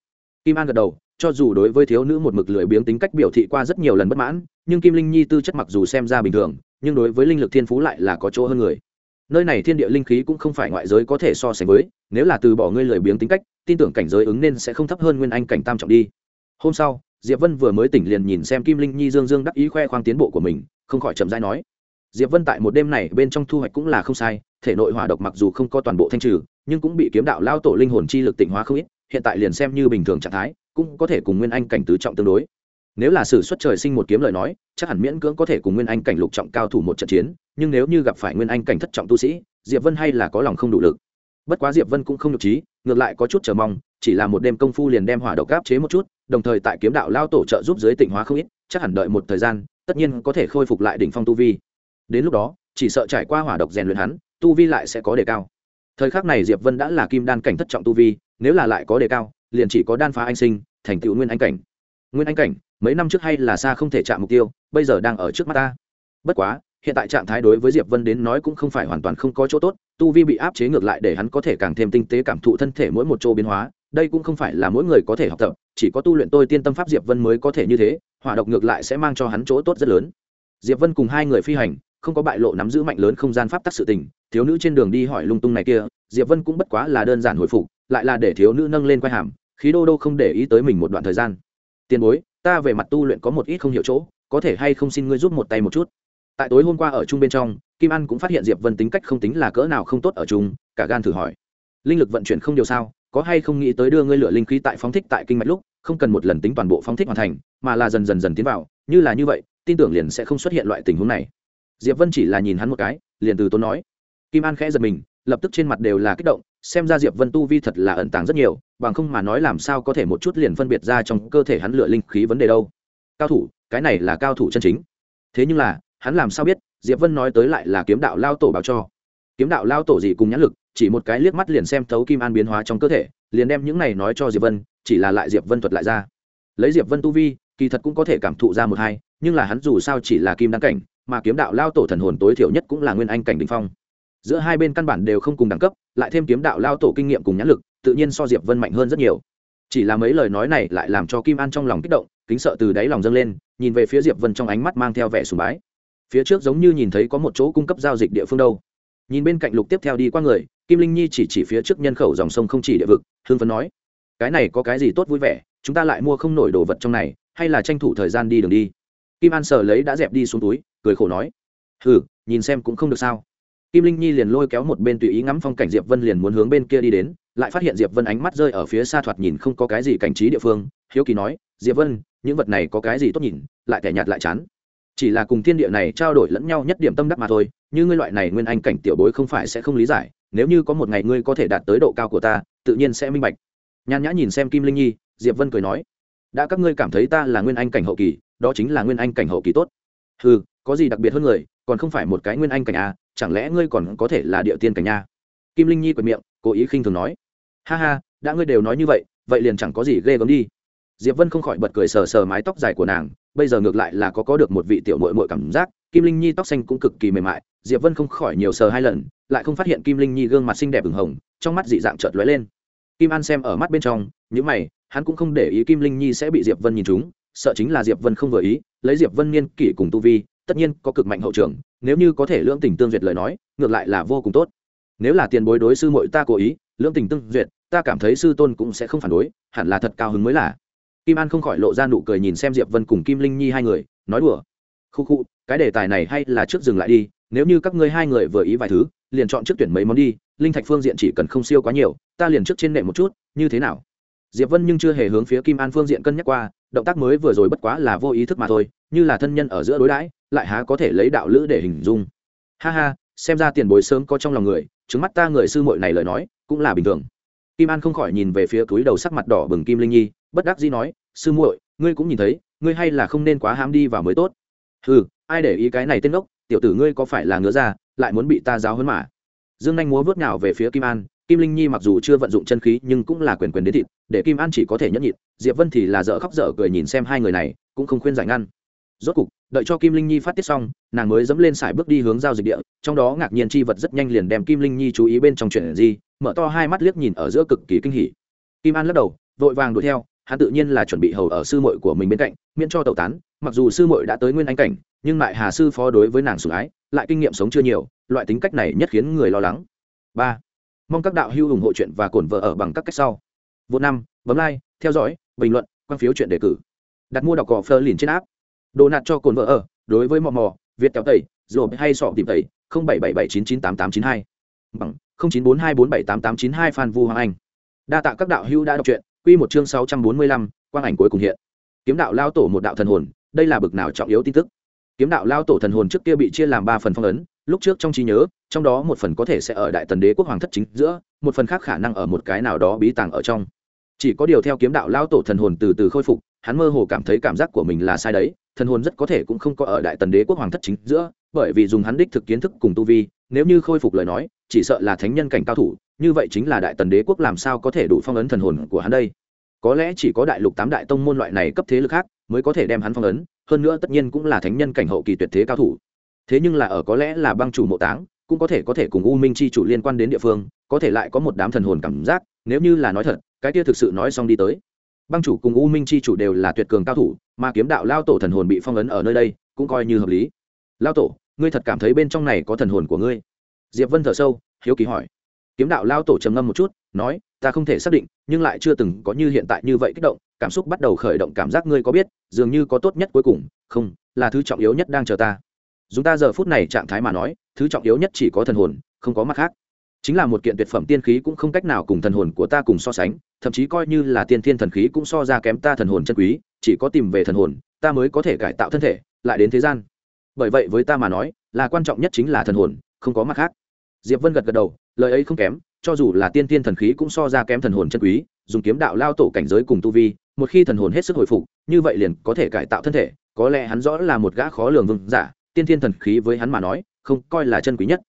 Kim an gật đầu cho dù đối với thiếu nữ một mực lười biếng tính cách biểu thị qua rất nhiều lần bất mãn, nhưng kim linh nhi tư chất mặc dù xem ra bình thường, nhưng đối với linh lực thiên phú lại là có chỗ hơn người. Nơi này thiên địa linh khí cũng không phải ngoại giới có thể so sánh với, nếu là từ bỏ ngươi lười biếng tính cách, tin tưởng cảnh giới ứng nên sẽ không thấp hơn nguyên anh cảnh tam trọng đi. Hôm sau, diệp vân vừa mới tỉnh liền nhìn xem kim linh nhi dương dương đắc ý khoe khoang tiến bộ của mình, không khỏi chậm dãi nói, diệp vân tại một đêm này bên trong thu hoạch cũng là không sai, thể nội hỏa độc mặc dù không có toàn bộ thanh trừ, nhưng cũng bị kiếm đạo lao tổ linh hồn chi lực tịnh hóa không ít, hiện tại liền xem như bình thường trạng thái cũng có thể cùng nguyên anh cảnh tứ trọng tương đối. Nếu là sử xuất trời sinh một kiếm lời nói, chắc hẳn miễn cưỡng có thể cùng nguyên anh cảnh lục trọng cao thủ một trận chiến, nhưng nếu như gặp phải nguyên anh cảnh thất trọng tu sĩ, diệp vân hay là có lòng không đủ lực. Bất quá diệp vân cũng không nhục trí, ngược lại có chút chờ mong, chỉ là một đêm công phu liền đem hỏa độc áp chế một chút, đồng thời tại kiếm đạo lao tổ trợ giúp dưới tỉnh hóa không ít, chắc hẳn đợi một thời gian, tất nhiên có thể khôi phục lại đỉnh phong tu vi. Đến lúc đó, chỉ sợ trải qua hỏa độc rèn luyện hắn, tu vi lại sẽ có đề cao. Thời khắc này diệp vân đã là kim đan cảnh thất trọng tu vi, nếu là lại có đề cao liền chỉ có đan phá anh sinh, thành tựu nguyên anh cảnh. Nguyên anh cảnh, mấy năm trước hay là xa không thể chạm mục tiêu, bây giờ đang ở trước mắt ta. Bất quá, hiện tại trạng thái đối với diệp vân đến nói cũng không phải hoàn toàn không có chỗ tốt, tu vi bị áp chế ngược lại để hắn có thể càng thêm tinh tế cảm thụ thân thể mỗi một chỗ biến hóa, đây cũng không phải là mỗi người có thể học tập, chỉ có tu luyện tôi tiên tâm pháp diệp vân mới có thể như thế, hỏa độc ngược lại sẽ mang cho hắn chỗ tốt rất lớn. Diệp vân cùng hai người phi hành, không có bại lộ nắm giữ mạnh lớn không gian pháp tắc sự tình, thiếu nữ trên đường đi hỏi lung tung này kia, diệp vân cũng bất quá là đơn giản hồi phục lại là để thiếu nữ nâng lên quai hàm, khí đô đô không để ý tới mình một đoạn thời gian. Tiền bối, ta về mặt tu luyện có một ít không hiểu chỗ, có thể hay không xin ngươi giúp một tay một chút? Tại tối hôm qua ở chung bên trong, kim an cũng phát hiện diệp vân tính cách không tính là cỡ nào không tốt ở chung, cả gan thử hỏi. Linh lực vận chuyển không điều sao, có hay không nghĩ tới đưa ngươi lửa linh khí tại phóng thích tại kinh mạch lúc, không cần một lần tính toàn bộ phóng thích hoàn thành, mà là dần dần dần tiến vào, như là như vậy, tin tưởng liền sẽ không xuất hiện loại tình huống này. Diệp vân chỉ là nhìn hắn một cái, liền từ tốn nói. Kim an khẽ giật mình, lập tức trên mặt đều là kích động xem ra diệp vân tu vi thật là ẩn tàng rất nhiều, bằng không mà nói làm sao có thể một chút liền phân biệt ra trong cơ thể hắn lựa linh khí vấn đề đâu. Cao thủ, cái này là cao thủ chân chính. Thế nhưng là, hắn làm sao biết, diệp vân nói tới lại là kiếm đạo lao tổ báo cho. Kiếm đạo lao tổ gì cùng nhãn lực, chỉ một cái liếc mắt liền xem thấu kim an biến hóa trong cơ thể, liền đem những này nói cho diệp vân, chỉ là lại diệp vân thuật lại ra. Lấy diệp vân tu vi, kỳ thật cũng có thể cảm thụ ra một hai, nhưng là hắn dù sao chỉ là kim đăng cảnh, mà kiếm đạo lao tổ thần hồn tối thiểu nhất cũng là nguyên anh cảnh đình phong giữa hai bên căn bản đều không cùng đẳng cấp, lại thêm kiếm đạo lao tổ kinh nghiệm cùng nhãn lực, tự nhiên so diệp vân mạnh hơn rất nhiều. Chỉ là mấy lời nói này lại làm cho kim an trong lòng kích động, kính sợ từ đáy lòng dâng lên, nhìn về phía diệp vân trong ánh mắt mang theo vẻ sùng bái. Phía trước giống như nhìn thấy có một chỗ cung cấp giao dịch địa phương đâu. Nhìn bên cạnh lục tiếp theo đi qua người, kim linh nhi chỉ chỉ phía trước nhân khẩu dòng sông không chỉ địa vực hương phấn nói, cái này có cái gì tốt vui vẻ, chúng ta lại mua không nổi đồ vật trong này, hay là tranh thủ thời gian đi đường đi. Kim an sở lấy đã dẹp đi xuống túi, cười khổ nói ừ nhìn xem cũng không được sao kim linh nhi liền lôi kéo một bên tùy ý ngắm phong cảnh diệp vân liền muốn hướng bên kia đi đến, lại phát hiện diệp vân ánh mắt rơi ở phía xa thoạt nhìn không có cái gì cảnh trí địa phương. Hiếu kỳ nói, diệp vân, những vật này có cái gì tốt nhìn, lại kẻ nhạt lại chán. Chỉ là cùng thiên địa này trao đổi lẫn nhau nhất điểm tâm đắc mà thôi, như ngươi loại này nguyên anh cảnh tiểu bối không phải sẽ không lý giải, nếu như có một ngày ngươi có thể đạt tới độ cao của ta, tự nhiên sẽ minh bạch. Nhàn nhã nhìn xem kim linh nhi, diệp vân cười nói, đã các ngươi cảm thấy ta là nguyên anh cảnh hậu kỳ, đó chính là nguyên anh cảnh hậu kỳ tốt. Ừ có gì đặc biệt hơn người còn không phải một cái nguyên anh cảnh à chẳng lẽ ngươi còn có thể là địa tiên cảnh nha kim linh nhi quệt miệng, cố ý khinh thường nói. Ha ha, đã ngươi đều nói như vậy vậy liền chẳng có gì ghê gớm đi. Diệp vân không khỏi bật cười sờ sờ mái tóc dài của nàng, bây giờ ngược lại là có có được một vị tiểu mội mội cảm giác, kim linh nhi tóc xanh cũng cực kỳ mềm mại, diệp vân không khỏi nhiều sờ hai lần, lại không phát hiện kim linh nhi gương mặt xinh đẹp ửng hồng, trong mắt dị dạng chợt lóe lên. Kim an xem ở mắt bên trong những mày, hắn cũng không để ý kim linh nhi sẽ bị diệp vân nhìn chúng sợ chính là diệp vân không vừa ý, lấy diệp vân niên kỷ cùng tu vi tất nhiên có cực mạnh hậu trường, nếu như có thể lưỡng tình tương duyệt lời nói, ngược lại là vô cùng tốt. Nếu là tiền bối đối sư muội ta cố ý, lưỡng tình tương duyệt, ta cảm thấy sư tôn cũng sẽ không phản đối, hẳn là thật cao hứng mới là. Kim an không khỏi lộ ra nụ cười nhìn xem diệp vân cùng kim linh nhi hai người, nói đùa. Khu khu, cái đề tài này hay là trước dừng lại đi, nếu như các ngươi hai người vừa ý vài thứ, liền chọn trước tuyển mấy món đi, linh thạch phương diện chỉ cần không siêu quá nhiều, ta liền trước trên nệm một chút, như thế nào? Diệp vân nhưng chưa hề hướng phía kim an phương diện cân nhắc qua, động tác mới vừa rồi bất quá là vô ý thức mà thôi, như là thân nhân ở giữa đối đãi lại há có thể lấy đạo lữ để hình dung. Ha ha, xem ra tiền bối sớm có trong lòng người trứng mắt ta người sư muội này lời nói, cũng là bình thường. Kim an không khỏi nhìn về phía túi đầu sắc mặt đỏ bừng kim linh nhi, bất đắc dĩ nói, sư muội, ngươi cũng nhìn thấy, ngươi hay là không nên quá ham đi vào mới tốt. Ừ ai để ý cái này tên gốc tiểu tử ngươi có phải là ngứa ra, lại muốn bị ta giáo hơn mà? Dương anh múa vớt nào về phía kim an, kim linh nhi mặc dù chưa vận dụng chân khí nhưng cũng là quyền quyền đến thịt, để kim an chỉ có thể nhẫn nhịn, diệp vân thì là dở khóc dở cười nhìn xem hai người này, cũng không khuyên giải ngăn rốt cục, đợi cho kim linh nhi phát tiết xong, nàng mới dẫm lên sải bước đi hướng giao dịch địa, trong đó ngạc nhiên chi vật rất nhanh liền đem kim linh nhi chú ý bên trong chuyện gì, mở to hai mắt liếc nhìn ở giữa cực kỳ kinh hỉ. Kim an lắc đầu, vội vàng đuổi theo, hắn tự nhiên là chuẩn bị hầu ở sư muội của mình bên cạnh, miễn cho tẩu tán, mặc dù sư muội đã tới nguyên anh cảnh, nhưng mại hà sư phó đối với nàng sủng ái, lại kinh nghiệm sống chưa nhiều, loại tính cách này nhất khiến người lo lắng. Ba, mong các đạo hữu ủng hộ chuyện và cổn vợ ở bằng các cách sau. Vô năm, bấm like, theo dõi, bình luận, quan phiếu chuyện đề cử. Đặt mua đọc cỏ phơ liền trên app đồ nạt cho cồn vợ ở, đối với mò mò, việt kéo tẩy rồi hay sọ tìm tẩy, không bảy bảy bảy chín chín tám tám chín hai. Bằng, không chín bốn hai bốn bảy tám tám chín hai phan vu hoàng anh. Đa tạ các đạo hữu đã đọc truyện, quy một chương sáu trăm bốn mươi lăm, quang ảnh cuối cùng hiện. Kiếm đạo lao tổ một đạo thần hồn, đây là bực nào trọng yếu tin tức? Kiếm đạo lao tổ thần hồn trước kia bị chia làm ba phần phong ấn, lúc trước trong trí nhớ, trong đó một phần có thể sẽ ở đại tần đế quốc hoàng thất chính giữa, một phần khác khả năng ở một cái nào đó bí tàng ở trong. Chỉ có điều theo kiếm đạo lao tổ thần hồn từ từ khôi phục, hắn mơ hồ cảm thấy cảm giác của mình là sai đấy thần hồn rất có thể cũng không có ở đại tần đế quốc hoàng thất chính giữa, bởi vì dùng hắn đích thực kiến thức cùng tu vi, nếu như khôi phục lời nói, chỉ sợ là thánh nhân cảnh cao thủ, như vậy chính là đại tần đế quốc làm sao có thể đủ phong ấn thần hồn của hắn đây? Có lẽ chỉ có đại lục tám đại tông môn loại này cấp thế lực khác mới có thể đem hắn phong ấn, hơn nữa tất nhiên cũng là thánh nhân cảnh hậu kỳ tuyệt thế cao thủ. Thế nhưng là ở có lẽ là băng chủ mộ táng, cũng có thể có thể cùng u minh chi chủ liên quan đến địa phương, có thể lại có một đám thần hồn cảm giác, nếu như là nói thật, cái kia thực sự nói xong đi tới băng chủ cùng u minh chi chủ đều là tuyệt cường cao thủ, mà kiếm đạo lao tổ thần hồn bị phong ấn ở nơi đây, cũng coi như hợp lý. Lao tổ, ngươi thật cảm thấy bên trong này có thần hồn của ngươi? Diệp vân thở sâu, hiếu kỳ hỏi. Kiếm đạo lao tổ trầm ngâm một chút, nói, ta không thể xác định, nhưng lại chưa từng có như hiện tại như vậy kích động, cảm xúc bắt đầu khởi động cảm giác ngươi có biết, dường như có tốt nhất cuối cùng, không, là thứ trọng yếu nhất đang chờ ta. Dùng ta giờ phút này trạng thái mà nói, thứ trọng yếu nhất chỉ có thần hồn, không có mặt khác chính là một kiện tuyệt phẩm tiên khí cũng không cách nào cùng thần hồn của ta cùng so sánh, thậm chí coi như là tiên thiên thần khí cũng so ra kém ta thần hồn chân quý, chỉ có tìm về thần hồn, ta mới có thể cải tạo thân thể, lại đến thế gian. Bởi vậy với ta mà nói, là quan trọng nhất chính là thần hồn, không có mặt khác. Diệp vân gật gật đầu, lời ấy không kém, cho dù là tiên tiên thần khí cũng so ra kém thần hồn chân quý, dùng kiếm đạo lao tổ cảnh giới cùng tu vi, một khi thần hồn hết sức hồi phục, như vậy liền có thể cải tạo thân thể, có lẽ hắn rõ là một gã khó lường vương giả, tiên tiên thần khí với hắn mà nói, không coi là chân quý nhất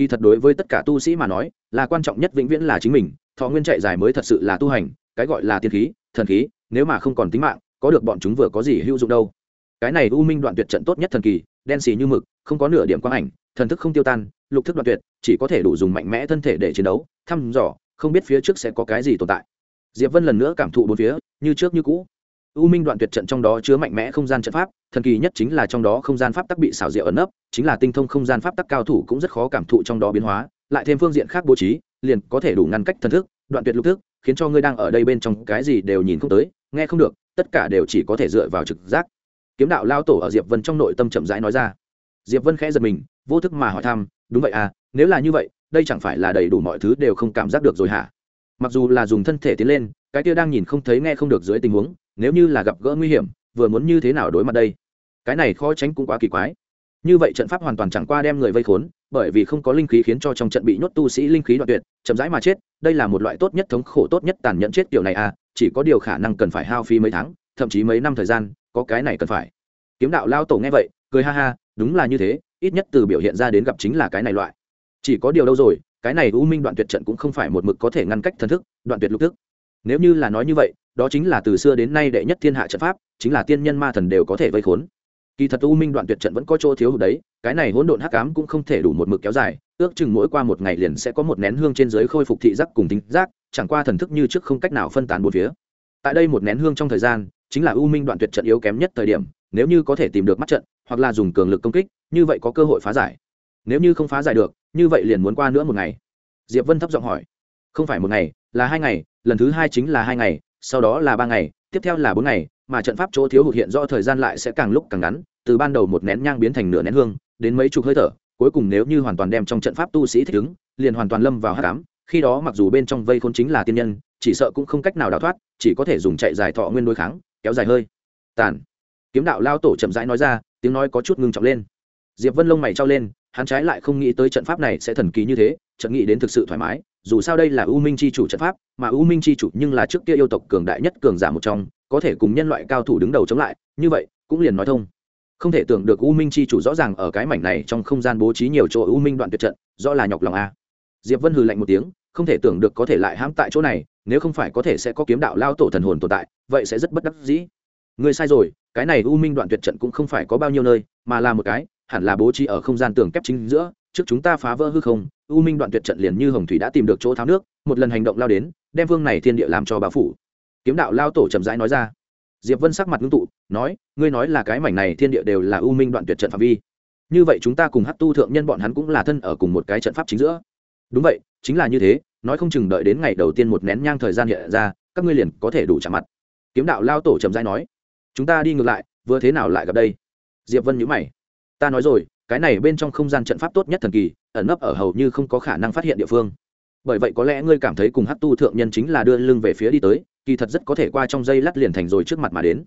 kỳ thật đối với tất cả tu sĩ mà nói, là quan trọng nhất vĩnh viễn là chính mình, thọ nguyên chạy dài mới thật sự là tu hành, cái gọi là tiên khí, thần khí, nếu mà không còn tính mạng, có được bọn chúng vừa có gì hữu dụng đâu. Cái này u minh đoạn tuyệt trận tốt nhất thần kỳ, đen xì như mực, không có nửa điểm quang ảnh, thần thức không tiêu tan, lục thức đoạn tuyệt, chỉ có thể đủ dùng mạnh mẽ thân thể để chiến đấu, thăm dò, không biết phía trước sẽ có cái gì tồn tại. Diệp vân lần nữa cảm thụ bốn phía, như trước như cũ u minh đoạn tuyệt trận trong đó chứa mạnh mẽ không gian trận pháp, thần kỳ nhất chính là trong đó không gian pháp tắc bị xảo diệu ẩn nấp, chính là tinh thông không gian pháp tắc cao thủ cũng rất khó cảm thụ trong đó biến hóa, lại thêm phương diện khác bố trí, liền có thể đủ ngăn cách thần thức, đoạn tuyệt lục thức, khiến cho ngươi đang ở đây bên trong cái gì đều nhìn không tới, nghe không được, tất cả đều chỉ có thể dựa vào trực giác. Kiếm đạo lao tổ ở diệp vân trong nội tâm chậm rãi nói ra. Diệp vân khẽ giật mình, vô thức mà hỏi thăm, đúng vậy à nếu là như vậy, đây chẳng phải là đầy đủ mọi thứ đều không cảm giác được rồi hả? Mặc dù là dùng thân thể tiến lên, cái kia đang nhìn không thấy nghe không được dưới tình huống nếu như là gặp gỡ nguy hiểm, vừa muốn như thế nào đối mặt đây? Cái này khó tránh cũng quá kỳ quái. Như vậy trận pháp hoàn toàn chẳng qua đem người vây khốn, bởi vì không có linh khí khiến cho trong trận bị nhốt tu sĩ linh khí đoạn tuyệt, chậm rãi mà chết, đây là một loại tốt nhất thống khổ, tốt nhất tàn nhẫn chết kiểu này à chỉ có điều khả năng cần phải hao phí mấy tháng, thậm chí mấy năm thời gian, có cái này cần phải. Kiếm đạo lao tổ nghe vậy, cười ha ha, đúng là như thế, ít nhất từ biểu hiện ra đến gặp chính là cái này loại. Chỉ có điều đâu rồi, cái này u minh đoạn tuyệt trận cũng không phải một mực có thể ngăn cách thần thức, đoạn tuyệt lục thức nếu như là nói như vậy, đó chính là từ xưa đến nay đệ nhất thiên hạ trận pháp, chính là tiên nhân ma thần đều có thể vây khốn. Kỳ thật u minh đoạn tuyệt trận vẫn có chỗ thiếu hụt đấy, cái này hỗn độn hắc ám cũng không thể đủ một mực kéo dài, ước chừng mỗi qua một ngày liền sẽ có một nén hương trên dưới khôi phục thị giác cùng tính giác, chẳng qua thần thức như trước không cách nào phân tán một phía. Tại đây một nén hương trong thời gian, chính là u minh đoạn tuyệt trận yếu kém nhất thời điểm, nếu như có thể tìm được mắt trận, hoặc là dùng cường lực công kích, như vậy có cơ hội phá giải. Nếu như không phá giải được, như vậy liền muốn qua nữa một ngày. Diệp vân thấp giọng hỏi không phải một ngày, là hai ngày, lần thứ hai chính là hai ngày, sau đó là ba ngày, tiếp theo là bốn ngày, mà trận pháp chỗ thiếu hụt hiện do thời gian lại sẽ càng lúc càng ngắn, từ ban đầu một nén nhang biến thành nửa nén hương, đến mấy chục hơi thở, cuối cùng nếu như hoàn toàn đem trong trận pháp tu sĩ thích ứng, liền hoàn toàn lâm vào hát cám khi đó mặc dù bên trong vây khôn chính là tiên nhân, chỉ sợ cũng không cách nào đào thoát, chỉ có thể dùng chạy dài thọ nguyên đối kháng, kéo dài hơi. Tàn. Kiếm đạo lao tổ chậm rãi nói ra, tiếng nói có chút ngưng trọng lên. Diệp vân lông mày trao lên, hắn trái lại không nghĩ tới trận pháp này sẽ thần kỳ như thế trận nghĩ đến thực sự thoải mái dù sao đây là u minh c h i chủ trận pháp, mà u minh c h i chủ nhưng là trước kia yêu tộc cường đại nhất cường giả một trong, có thể cùng nhân loại cao thủ đứng đầu chống lại, như vậy, cũng liền nói thông. Không thể tưởng được u minh c h i chủ rõ ràng ở cái mảnh này trong không gian bố trí nhiều chỗ u minh đoạn tuyệt trận, rõ là nhọc lòng a. Diệp vân hừ lạnh một tiếng, không thể tưởng được có thể lại hãm tại chỗ này, nếu không phải có thể sẽ có kiếm đạo lao tổ thần hồn tồn tại, vậy sẽ rất bất đắc dĩ. Người sai rồi, cái này u minh đoạn tuyệt trận cũng không phải có bao nhiêu nơi, mà là một cái, hẳn là bố trí ở không gian tường kép chính giữa trước chúng ta phá vỡ hư không, u minh đoạn tuyệt trận liền như hồng thủy đã tìm được chỗ tháo nước, một lần hành động lao đến, đem vương này thiên địa làm cho báo phủ. Kiếm đạo lao tổ chậm rãi nói ra. Diệp vân sắc mặt ngưng tụ, nói, ngươi nói là cái mảnh này thiên địa đều là u minh đoạn tuyệt trận phạm vi. Như vậy chúng ta cùng hát tu thượng nhân bọn hắn cũng là thân ở cùng một cái trận pháp chính giữa. Đúng vậy, chính là như thế, nói không chừng đợi đến ngày đầu tiên một nén nhang thời gian hiện ra, các ngươi liền có thể đủ trả mặt. Kiếm đạo lao tổ chậm rãi nói, chúng ta đi ngược lại, vừa thế nào lại gặp đây? Diệp vân nhữ mày, ta nói rồi cái này bên trong không gian trận pháp tốt nhất thần kỳ, ẩn nấp ở hầu như không có khả năng phát hiện địa phương. Bởi vậy có lẽ ngươi cảm thấy cùng hát tu thượng nhân chính là đưa lưng về phía đi tới, kỳ thật rất có thể qua trong dây lắt liền thành rồi trước mặt mà đến.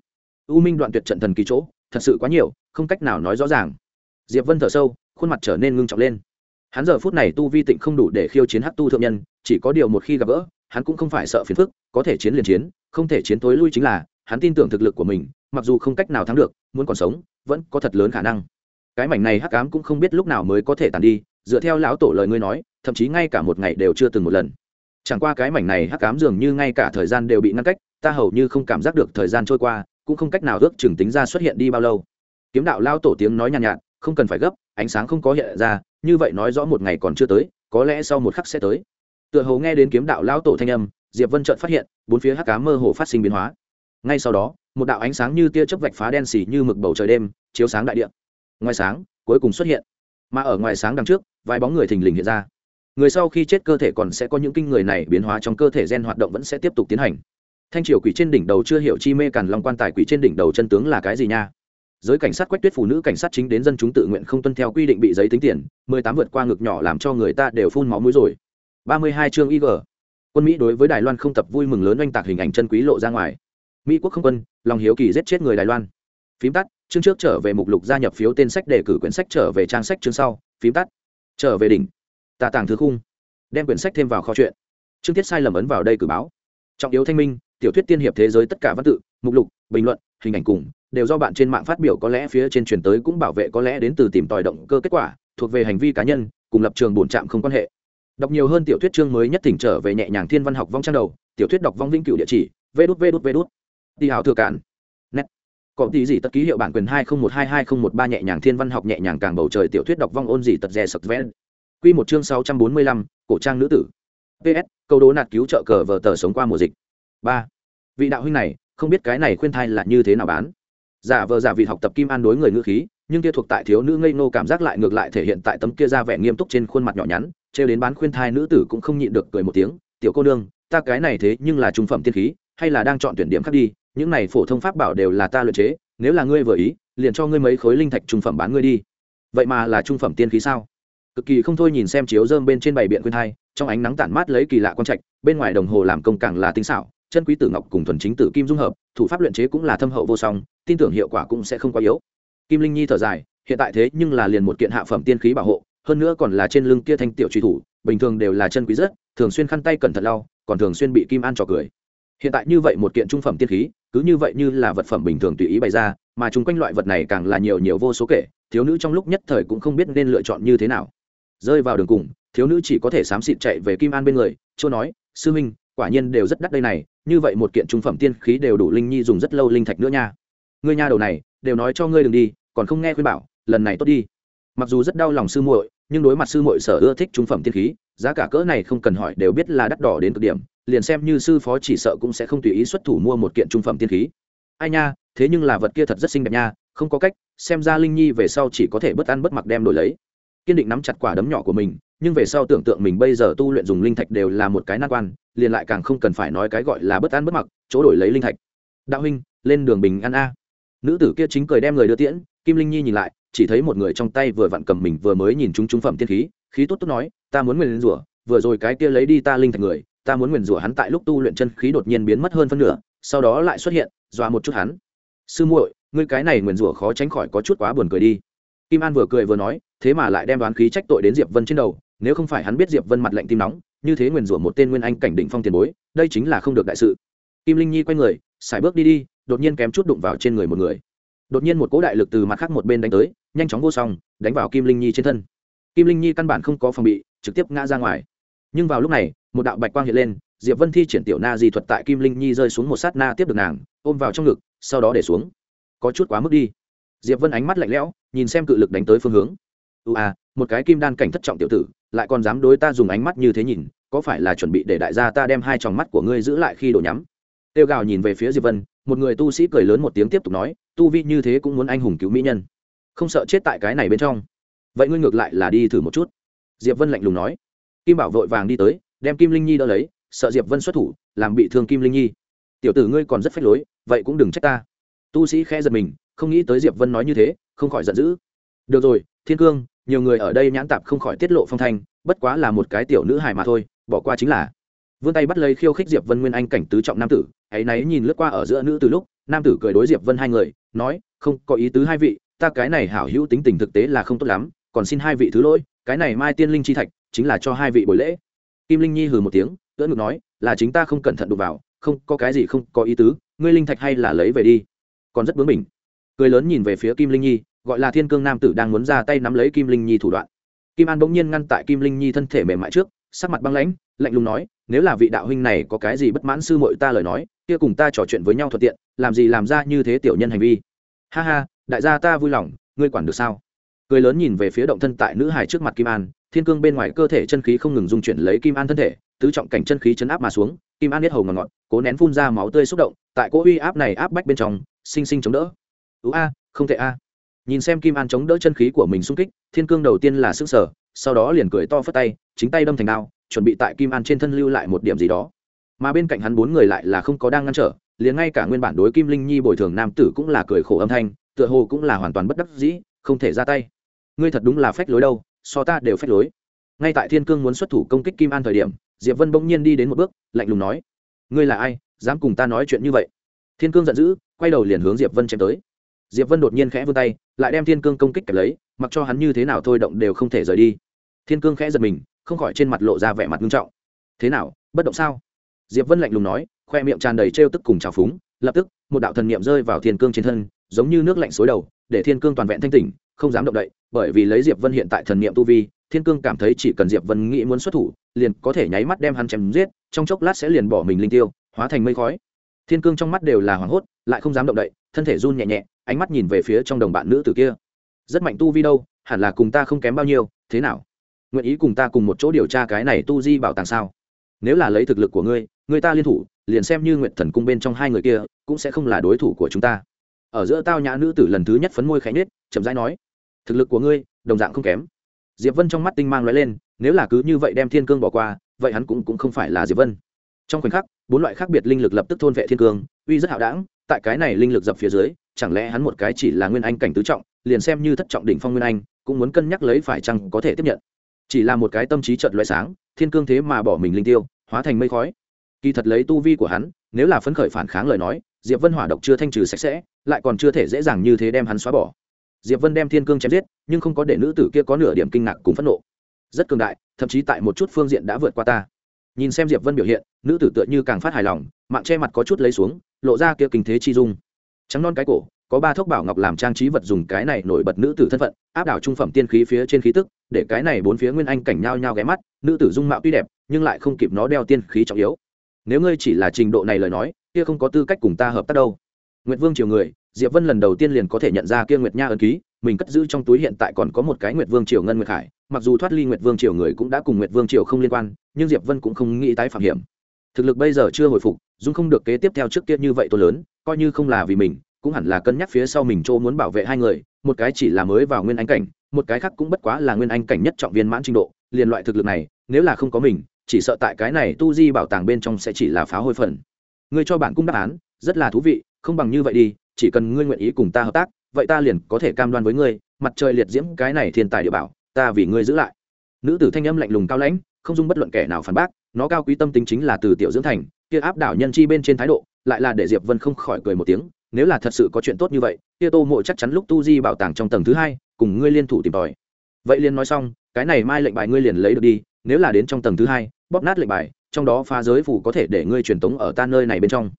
U minh đoạn tuyệt trận thần kỳ chỗ, thật sự quá nhiều, không cách nào nói rõ ràng. Diệp vân thở sâu, khuôn mặt trở nên ngưng trọng lên. Hắn giờ phút này tu vi tịnh không đủ để khiêu chiến hát tu thượng nhân, chỉ có điều một khi gặp gỡ, hắn cũng không phải sợ phiền phức, có thể chiến liền chiến, không thể chiến tối lui chính là, hắn tin tưởng thực lực của mình, mặc dù không cách nào thắng được, muốn còn sống, vẫn có thật lớn khả năng cái mảnh này hắc ám cũng không biết lúc nào mới có thể tàn đi dựa theo lão tổ lời ngươi nói thậm chí ngay cả một ngày đều chưa từng một lần. Chẳng qua cái mảnh này hắc ám dường như ngay cả thời gian đều bị ngăn cách ta hầu như không cảm giác được thời gian trôi qua cũng không cách nào ước chừng tính ra xuất hiện đi bao lâu. Kiếm đạo lao tổ tiếng nói nhàn nhạt, nhạt không cần phải gấp ánh sáng không có hiện ra như vậy nói rõ một ngày còn chưa tới có lẽ sau một khắc sẽ tới. Tựa hồ nghe đến kiếm đạo lao tổ thanh âm diệp vân trợn phát hiện bốn phía hắc ám mơ hồ phát sinh biến hóa. Ngay sau đó một đạo ánh sáng như tia chớp vạch phá đen xì như mực bầu trời đêm chiếu sáng đại địa ngoài sáng, cuối cùng xuất hiện. Mà ở ngoài sáng đằng trước, vài bóng người thình lình hiện ra. Người sau khi chết cơ thể còn sẽ có những kinh người này biến hóa trong cơ thể gen hoạt động vẫn sẽ tiếp tục tiến hành. Thanh triều quỷ trên đỉnh đầu chưa hiểu chi mê càn long quan tài quỷ trên đỉnh đầu chân tướng là cái gì nha? Giới cảnh sát quách tuyết phụ nữ cảnh sát chính đến dân chúng tự nguyện không tuân theo quy định bị giấy tính tiền, mười tám vượt qua ngực nhỏ làm cho người ta đều phun máu mũi rồi. Ba mươi hai chương ig quân mỹ đối với đài loan không tập vui mừng lớn oanh tạc hình ảnh chân quý lộ ra ngoài. Mỹ quốc không quân, lòng hiếu kỳ giết chết người đài loan phím tắt, chương trước trở về mục lục gia nhập phiếu tên sách để cử quyển sách trở về trang sách chương sau. Phím tắt, trở về đỉnh. Tà tàng thứ khung. Đem quyển sách thêm vào kho chuyện. Chương tiết sai lầm ấn vào đây cử báo. Trọng yếu thanh minh, tiểu thuyết tiên hiệp thế giới tất cả văn tự, mục lục, bình luận, hình ảnh cùng, đều do bạn trên mạng phát biểu có lẽ phía trên truyền tới cũng bảo vệ có lẽ đến từ tìm tòi động cơ kết quả, thuộc về hành vi cá nhân, cùng lập trường bổn trạm không quan hệ. Đọc nhiều hơn tiểu thuyết chương mới nhất thỉnh trở về nhẹ nhàng thiên văn học vong trang đầu, tiểu thuyết đọc vong vĩnh cửu địa chỉ, vê đút vê đút vê đút. Đi hào thừa cản có tí gì tất ký hiệu bản quyền hai không một hai hai không một ba nhẹ nhàng thiên văn học nhẹ nhàng càng bầu trời tiểu thuyết đọc vong ôn gì tật rẻ sập vẽ. Quy một chương sáu trăm bốn mươi lăm, cổ trang nữ tử. Ps câu đố nạt cứu trợ cờ vở tờ sống qua mùa dịch. Ba. Vị đạo huynh này, không biết cái này khuyên thai là như thế nào bán. Giả vờ giả vị học tập kim an đối người ngữ khí, nhưng kia thuộc tại thiếu nữ ngây nô cảm giác lại ngược lại thể hiện tại tấm kia ra vẻ nghiêm túc trên khuôn mặt nhỏ nhắn, trêu đến bán khuyên thai nữ tử cũng không nhịn được cười một tiếng, tiểu cô nương, ta cái này thế nhưng là trung phẩm tiên khí, hay là đang chọn tuyển điểm khác đi những này phổ thông pháp bảo đều là ta luyện chế, nếu là ngươi vừa ý, liền cho ngươi mấy khối linh thạch trung phẩm bán ngươi đi. Vậy mà là trung phẩm tiên khí sao? Cực kỳ không thôi nhìn xem chiếu dơm bên trên bảy biện khuyên hai, trong ánh nắng tản mát lấy kỳ lạ quan trạch, bên ngoài đồng hồ làm công càng là tinh xảo, chân quý tử ngọc cùng thuần chính tử kim dung hợp, thủ pháp luyện chế cũng là thâm hậu vô song, tin tưởng hiệu quả cũng sẽ không quá yếu. Kim linh nhi thở dài, hiện tại thế nhưng là liền một kiện hạ phẩm tiên khí bảo hộ, hơn nữa còn là trên lưng kia thanh tiểu truy thủ, bình thường đều là chân quý rất, thường xuyên khăn tay cẩn thận lau, còn thường xuyên bị kim an trò cười. Hiện tại như vậy một kiện trung phẩm tiên khí cứ như vậy như là vật phẩm bình thường tùy ý bày ra, mà chung quanh loại vật này càng là nhiều nhiều vô số kể, thiếu nữ trong lúc nhất thời cũng không biết nên lựa chọn như thế nào. Rơi vào đường cùng, thiếu nữ chỉ có thể xám xịt chạy về kim an bên người châu nói, sư minh, quả nhiên đều rất đắt đây này, như vậy một kiện trung phẩm tiên khí đều đủ linh nhi dùng rất lâu linh thạch nữa nha. Ngươi nha đầu này, đều nói cho ngươi đừng đi, còn không nghe khuyên bảo, lần này tốt đi. Mặc dù rất đau lòng sư muội, nhưng đối mặt sư muội sở ưa thích trung phẩm tiên khí giá cả cỡ này không cần hỏi đều biết là đắt đỏ đến cực điểm, liền xem như sư phó chỉ sợ cũng sẽ không tùy ý xuất thủ mua một kiện trung phẩm tiên khí. Ai nha, thế nhưng là vật kia thật rất xinh đẹp nha, không có cách, xem ra linh nhi về sau chỉ có thể bất ăn bất mặc đem đổi lấy. Kiên định nắm chặt quả đấm nhỏ của mình, nhưng về sau tưởng tượng mình bây giờ tu luyện dùng linh thạch đều là một cái nan quan, liền lại càng không cần phải nói cái gọi là bất ăn bất mặc, chỗ đổi lấy linh thạch. Đạo huynh, lên đường bình an a. Nữ tử kia chính cười đem người đưa tiễn, kim linh nhi nhìn lại, chỉ thấy một người trong tay vừa vặn cầm mình vừa mới nhìn chúng trung phẩm tiên khí khí tốt tốt nói, ta muốn nguyền rủa, vừa rồi cái kia lấy đi ta linh thạch người, ta muốn nguyền rủa hắn tại lúc tu luyện chân khí đột nhiên biến mất hơn phân nửa, sau đó lại xuất hiện, dọa một chút hắn. Sư muội, ngươi cái này nguyền rủa khó tránh khỏi có chút quá buồn cười đi. Kim an vừa cười vừa nói, thế mà lại đem đoán khí trách tội đến diệp vân trên đầu, nếu không phải hắn biết diệp vân mặt lạnh tim nóng, như thế nguyền rủa một tên nguyên anh cảnh đỉnh phong tiền bối, đây chính là không được đại sự. Kim linh nhi quay người, xài bước đi đi, đột nhiên kém chút đụng vào trên người một người. Đột nhiên một cỗ đại lực từ mặt khác một bên đánh tới, nhanh chóng vô song, đánh vào kim linh nhi trên thân kim linh nhi căn bản không có phòng bị, trực tiếp ngã ra ngoài. Nhưng vào lúc này, một đạo bạch quang hiện lên, diệp vân thi triển tiểu na di thuật tại kim linh nhi rơi xuống một sát na tiếp được nàng, ôm vào trong ngực, sau đó để xuống. Có chút quá mức đi. Diệp vân ánh mắt lạnh lẽo, nhìn xem cự lực đánh tới phương hướng. Ưu à một cái kim đan cảnh thất trọng tiểu tử, lại còn dám đối ta dùng ánh mắt như thế nhìn, có phải là chuẩn bị để đại gia ta đem hai tròng mắt của ngươi giữ lại khi đổ nhắm? Tiêu gào nhìn về phía diệp vân, một người tu sĩ cười lớn một tiếng tiếp tục nói, tu vi như thế cũng muốn anh hùng cứu mỹ nhân. Không sợ chết tại cái này bên trong vậy ngươi ngược lại là đi thử một chút. Diệp vân lạnh lùng nói. Kim bảo vội vàng đi tới, đem kim linh nhi đỡ lấy, sợ diệp vân xuất thủ, làm bị thương kim linh nhi. Tiểu tử ngươi còn rất phách lối, vậy cũng đừng trách ta. Tu sĩ khẽ giật mình, không nghĩ tới diệp vân nói như thế, không khỏi giận dữ. Được rồi, thiên cương, nhiều người ở đây nhãn tạp không khỏi tiết lộ phong thanh, bất quá là một cái tiểu nữ hài mà thôi, bỏ qua chính là. Vươn tay bắt lấy khiêu khích diệp vân nguyên anh cảnh tứ trọng nam tử, ấy náy nhìn lướt qua ở giữa nữ từ lúc, nam tử cười đối diệp vân hai người, nói, không, có ý tứ hai vị, ta cái này hảo hữu tính tình thực tế là không tốt lắm còn xin hai vị thứ lỗi, cái này mai tiên linh chi thạch chính là cho hai vị buổi lễ. Kim linh nhi hừ một tiếng, ưỡn ngực nói, là chính ta không cẩn thận đụng vào, không, có cái gì không có ý tứ, ngươi linh thạch hay là lấy về đi. Còn rất bướng bỉnh. Cười lớn nhìn về phía kim linh nhi, gọi là thiên cương nam tử đang muốn ra tay nắm lấy kim linh nhi thủ đoạn. Kim an bỗng nhiên ngăn tại kim linh nhi thân thể mềm mại trước, sắc mặt băng lãnh, lạnh lùng nói, nếu là vị đạo huynh này có cái gì bất mãn sư muội ta lời nói, kia cùng ta trò chuyện với nhau thuận tiện, làm gì làm ra như thế tiểu nhân hành vi. Ha ha, đại gia ta vui lòng, ngươi quản được sao? Cười lớn nhìn về phía động thân tại nữ hài trước mặt kim an, thiên cương bên ngoài cơ thể chân khí không ngừng dung chuyển lấy kim an thân thể, tứ trọng cảnh chân khí chấn áp mà xuống, kim an biết hầu ngọt ngọt cố nén phun ra máu tươi xúc động, tại cỗ uy áp này áp bách bên trong, sinh sinh chống đỡ. Ú a, không thể a. Nhìn xem kim an chống đỡ chân khí của mình xung kích, thiên cương đầu tiên là sức sở sau đó liền cười to phất tay, chính tay đâm thành đao, chuẩn bị tại kim an trên thân lưu lại một điểm gì đó. Mà bên cạnh hắn bốn người lại là không có đang ngăn trở, liền ngay cả nguyên bản đối kim linh nhi bồi thường nam tử cũng là cười khổ âm thanh, tựa hồ cũng là hoàn toàn bất đắc dĩ không thể ra tay. Ngươi thật đúng là phách lối đâu, so ta đều phách lối. Ngay tại thiên cương muốn xuất thủ công kích kim an thời điểm, diệp vân bỗng nhiên đi đến một bước, lạnh lùng nói, ngươi là ai, dám cùng ta nói chuyện như vậy? Thiên cương giận dữ, quay đầu liền hướng diệp vân chém tới. Diệp vân đột nhiên khẽ vươn tay, lại đem thiên cương công kích kẹp lấy, mặc cho hắn như thế nào thôi động đều không thể rời đi. Thiên cương khẽ giật mình, không khỏi trên mặt lộ ra vẻ mặt nghiêm trọng. Thế nào, bất động sao? Diệp vân lạnh lùng nói, khoe miệng tràn đầy trêu tức cùng trào phúng, lập tức, một đạo thần niệm rơi vào thiên cương trên thân, giống như nước lạnh xối đầu để thiên cương toàn vẹn thanh tỉnh, không dám động đậy, bởi vì lấy diệp vân hiện tại thần niệm tu vi, thiên cương cảm thấy chỉ cần diệp vân nghĩ muốn xuất thủ, liền có thể nháy mắt đem hắn chém giết, trong chốc lát sẽ liền bỏ mình linh tiêu, hóa thành mây khói. Thiên cương trong mắt đều là hoảng hốt, lại không dám động đậy, thân thể run nhẹ nhẹ, ánh mắt nhìn về phía trong đồng bạn nữ tử kia. Rất mạnh tu vi đâu, hẳn là cùng ta không kém bao nhiêu, thế nào? Nguyện ý cùng ta cùng một chỗ điều tra cái này tu di bảo tàng sao? Nếu là lấy thực lực của ngươi người ta liên thủ, liền xem như nguyện thần cung bên trong hai người kia, cũng sẽ không là đối thủ của chúng ta ở giữa tao nhã nữ tử lần thứ nhất phấn môi khẽ nhếch, chậm rãi nói, thực lực của ngươi, đồng dạng không kém. Diệp vân trong mắt tinh mang lóe lên, nếu là cứ như vậy đem thiên cương bỏ qua, vậy hắn cũng cũng không phải là diệp vân. Trong khoảnh khắc, bốn loại khác biệt linh lực lập tức thôn vệ thiên cương, uy rất hạo đảng, tại cái này linh lực dập phía dưới, chẳng lẽ hắn một cái chỉ là nguyên anh cảnh tứ trọng, liền xem như thất trọng đỉnh phong nguyên anh, cũng muốn cân nhắc lấy phải chăng có thể tiếp nhận. Chỉ là một cái tâm trí trận loại sáng, thiên cương thế mà bỏ mình linh tiêu, hóa thành mây khói. Kỳ thật lấy tu vi của hắn, nếu là phấn khởi phản kháng lời nói diệp vân hỏa độc chưa thanh trừ sạch sẽ, lại còn chưa thể dễ dàng như thế đem hắn xóa bỏ. Diệp vân đem thiên cương chém giết, nhưng không có để nữ tử kia có nửa điểm kinh ngạc cùng phẫn nộ. Rất cường đại, thậm chí tại một chút phương diện đã vượt qua ta. Nhìn xem diệp vân biểu hiện, nữ tử tựa như càng phát hài lòng, mạng che mặt có chút lấy xuống, lộ ra kia kinh thế chi dung. Trắng non cái cổ, có ba thốc bảo ngọc làm trang trí vật dùng cái này nổi bật nữ tử thân phận, áp đảo trung phẩm tiên khí phía trên khí tức, để cái này bốn phía nguyên anh cảnh nhao nhao ghé mắt, nữ tử dung mạo tuy đẹp, nhưng lại không kịp nó đeo tiên khí trọng yếu. Nếu ngươi chỉ là trình độ này lời nói kia không có tư cách cùng ta hợp tác đâu. Nguyệt vương triều người, diệp vân lần đầu tiên liền có thể nhận ra kia nguyệt nha ấn ký, mình cất giữ trong túi hiện tại còn có một cái nguyệt vương triều ngân nguyệt khải, mặc dù thoát ly nguyệt vương triều người cũng đã cùng nguyệt vương triều không liên quan, nhưng diệp vân cũng không nghĩ tái phạm hiểm. Thực lực bây giờ chưa hồi phục dung không được kế tiếp theo trước kia như vậy to lớn, coi như không là vì mình, cũng hẳn là cân nhắc phía sau mình chỗ muốn bảo vệ hai người, một cái chỉ là mới vào nguyên anh cảnh, một cái khác cũng bất quá là nguyên anh cảnh nhất trọng viên mãn trình độ, liền loại thực lực này, nếu là không có mình, chỉ sợ tại cái này tu di bảo tàng bên trong sẽ chỉ là phá hôi phần ngươi cho bạn cung đáp án, rất là thú vị, không bằng như vậy đi, chỉ cần ngươi nguyện ý cùng ta hợp tác, vậy ta liền có thể cam đoan với ngươi, mặt trời liệt diễm cái này thiên tài địa bảo, ta vì ngươi giữ lại. Nữ tử thanh âm lạnh lùng cao lãnh, không dung bất luận kẻ nào phản bác, nó cao quý tâm tính chính là từ tiểu dưỡng thành, kia áp đảo nhân chi bên trên thái độ, lại là để diệp vân không khỏi cười một tiếng, nếu là thật sự có chuyện tốt như vậy, kia tô mộ chắc chắn lúc tu di bảo tàng trong tầng thứ hai, cùng ngươi liên thủ tìm tòi. Vậy liền nói xong, cái này mai lệnh bài ngươi liền lấy được đi, nếu là đến trong tầng thứ hai, bóp nát lệnh bài trong đó phá giới phủ có thể để ngươi truyền tống ở ta nơi này bên trong.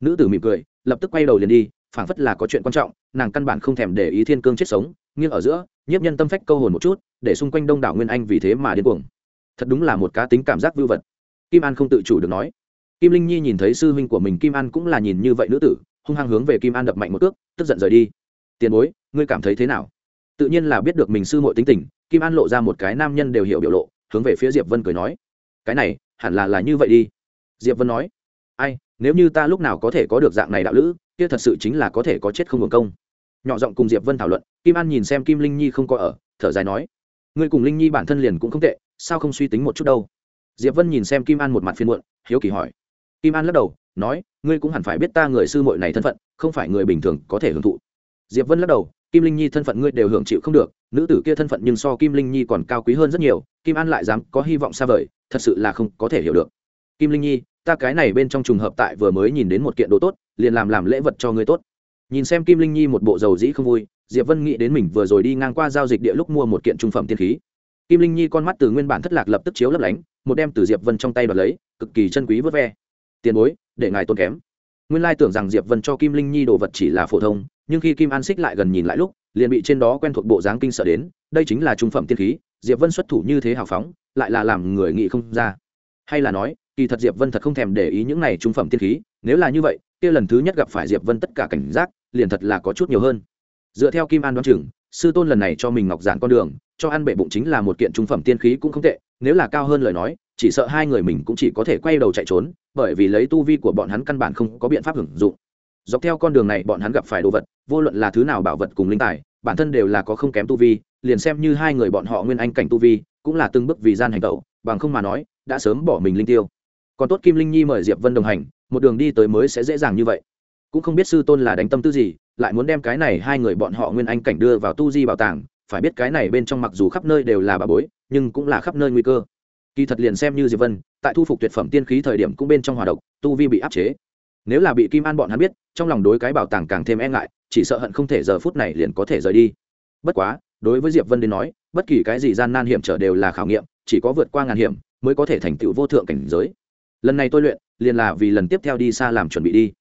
Nữ tử mỉm cười, lập tức quay đầu liền đi, phảng phất là có chuyện quan trọng, nàng căn bản không thèm để ý thiên cương chết sống, nghiêng ở giữa, nhiếp nhân tâm phách câu hồn một chút, để xung quanh đông đảo nguyên anh vì thế mà điên cuồng. Thật đúng là một cá tính cảm giác vưu vật. Kim an không tự chủ được nói. Kim linh nhi nhìn thấy sư huynh của mình, kim an cũng là nhìn như vậy nữ tử, hung hăng hướng về kim an đập mạnh một cước, tức giận rời đi. Tiền bối, ngươi cảm thấy thế nào? Tự nhiên là biết được mình sư muội tính tình, kim an lộ ra một cái nam nhân đều hiểu biểu lộ, hướng về phía diệp vân cười nói. Cái này hẳn là là như vậy đi. Diệp vân nói, ai, nếu như ta lúc nào có thể có được dạng này đạo lữ, kia thật sự chính là có thể có chết không hưởng công. Nhỏ giọng cùng diệp vân thảo luận, kim an nhìn xem kim linh nhi không có ở, thở dài nói, ngươi cùng linh nhi bản thân liền cũng không tệ, sao không suy tính một chút đâu? Diệp vân nhìn xem kim an một mặt phiên muộn, hiếu kỳ hỏi. Kim an lắc đầu, nói, ngươi cũng hẳn phải biết ta người sư muội này thân phận, không phải người bình thường có thể hưởng thụ. Diệp vân lắc đầu, kim linh nhi thân phận ngươi đều hưởng chịu không được nữ tử kia thân phận nhưng so kim linh nhi còn cao quý hơn rất nhiều, kim an lại dám có hy vọng xa vời, thật sự là không có thể hiểu được. Kim linh nhi, ta cái này bên trong trùng hợp tại vừa mới nhìn đến một kiện đồ tốt, liền làm làm lễ vật cho ngươi tốt. Nhìn xem kim linh nhi một bộ dầu dĩ không vui, diệp vân nghĩ đến mình vừa rồi đi ngang qua giao dịch địa lúc mua một kiện trung phẩm tiên khí. Kim linh nhi con mắt từ nguyên bản thất lạc lập tức chiếu lấp lánh, một đem từ diệp vân trong tay đoạt lấy, cực kỳ chân quý vớt ve. Tiền bối, để ngài tôn kém. Nguyên lai tưởng rằng diệp vân cho kim linh nhi đồ vật chỉ là phổ thông, nhưng khi kim an xích lại gần nhìn lại lúc liền bị trên đó quen thuộc bộ dáng kinh sợ đến, đây chính là trung phẩm tiên khí, diệp vân xuất thủ như thế hào phóng, lại là làm người nghĩ không ra. Hay là nói, kỳ thật diệp vân thật không thèm để ý những này trung phẩm tiên khí, nếu là như vậy, kia lần thứ nhất gặp phải diệp vân tất cả cảnh giác, liền thật là có chút nhiều hơn. Dựa theo kim an đoán chừng, sư tôn lần này cho mình ngọc giản con đường, cho ăn bệ bụng chính là một kiện trung phẩm tiên khí cũng không tệ, nếu là cao hơn lời nói, chỉ sợ hai người mình cũng chỉ có thể quay đầu chạy trốn, bởi vì lấy tu vi của bọn hắn căn bản không có biện pháp hưởng dụng dọc theo con đường này bọn hắn gặp phải đồ vật, vô luận là thứ nào bảo vật cùng linh tài, bản thân đều là có không kém tu vi, liền xem như hai người bọn họ nguyên anh cảnh tu vi, cũng là từng bước vì gian hành tẩu, bằng không mà nói, đã sớm bỏ mình linh tiêu. Còn tốt kim linh nhi mời diệp vân đồng hành, một đường đi tới mới sẽ dễ dàng như vậy. Cũng không biết sư tôn là đánh tâm tư gì, lại muốn đem cái này hai người bọn họ nguyên anh cảnh đưa vào tu di bảo tàng, phải biết cái này bên trong mặc dù khắp nơi đều là bà bối, nhưng cũng là khắp nơi nguy cơ. Kỳ thật liền xem như diệp vân, tại thu phục tuyệt phẩm tiên khí thời điểm cũng bên trong hòa độc, tu vi bị áp chế nếu là bị kim an bọn hắn biết, trong lòng đối cái bảo tàng càng thêm e ngại, chỉ sợ hận không thể giờ phút này liền có thể rời đi. Bất quá, đối với diệp vân đến nói, bất kỳ cái gì gian nan hiểm trở đều là khảo nghiệm, chỉ có vượt qua ngàn hiểm mới có thể thành tựu vô thượng cảnh giới. Lần này tôi luyện, liền là vì lần tiếp theo đi xa làm chuẩn bị đi.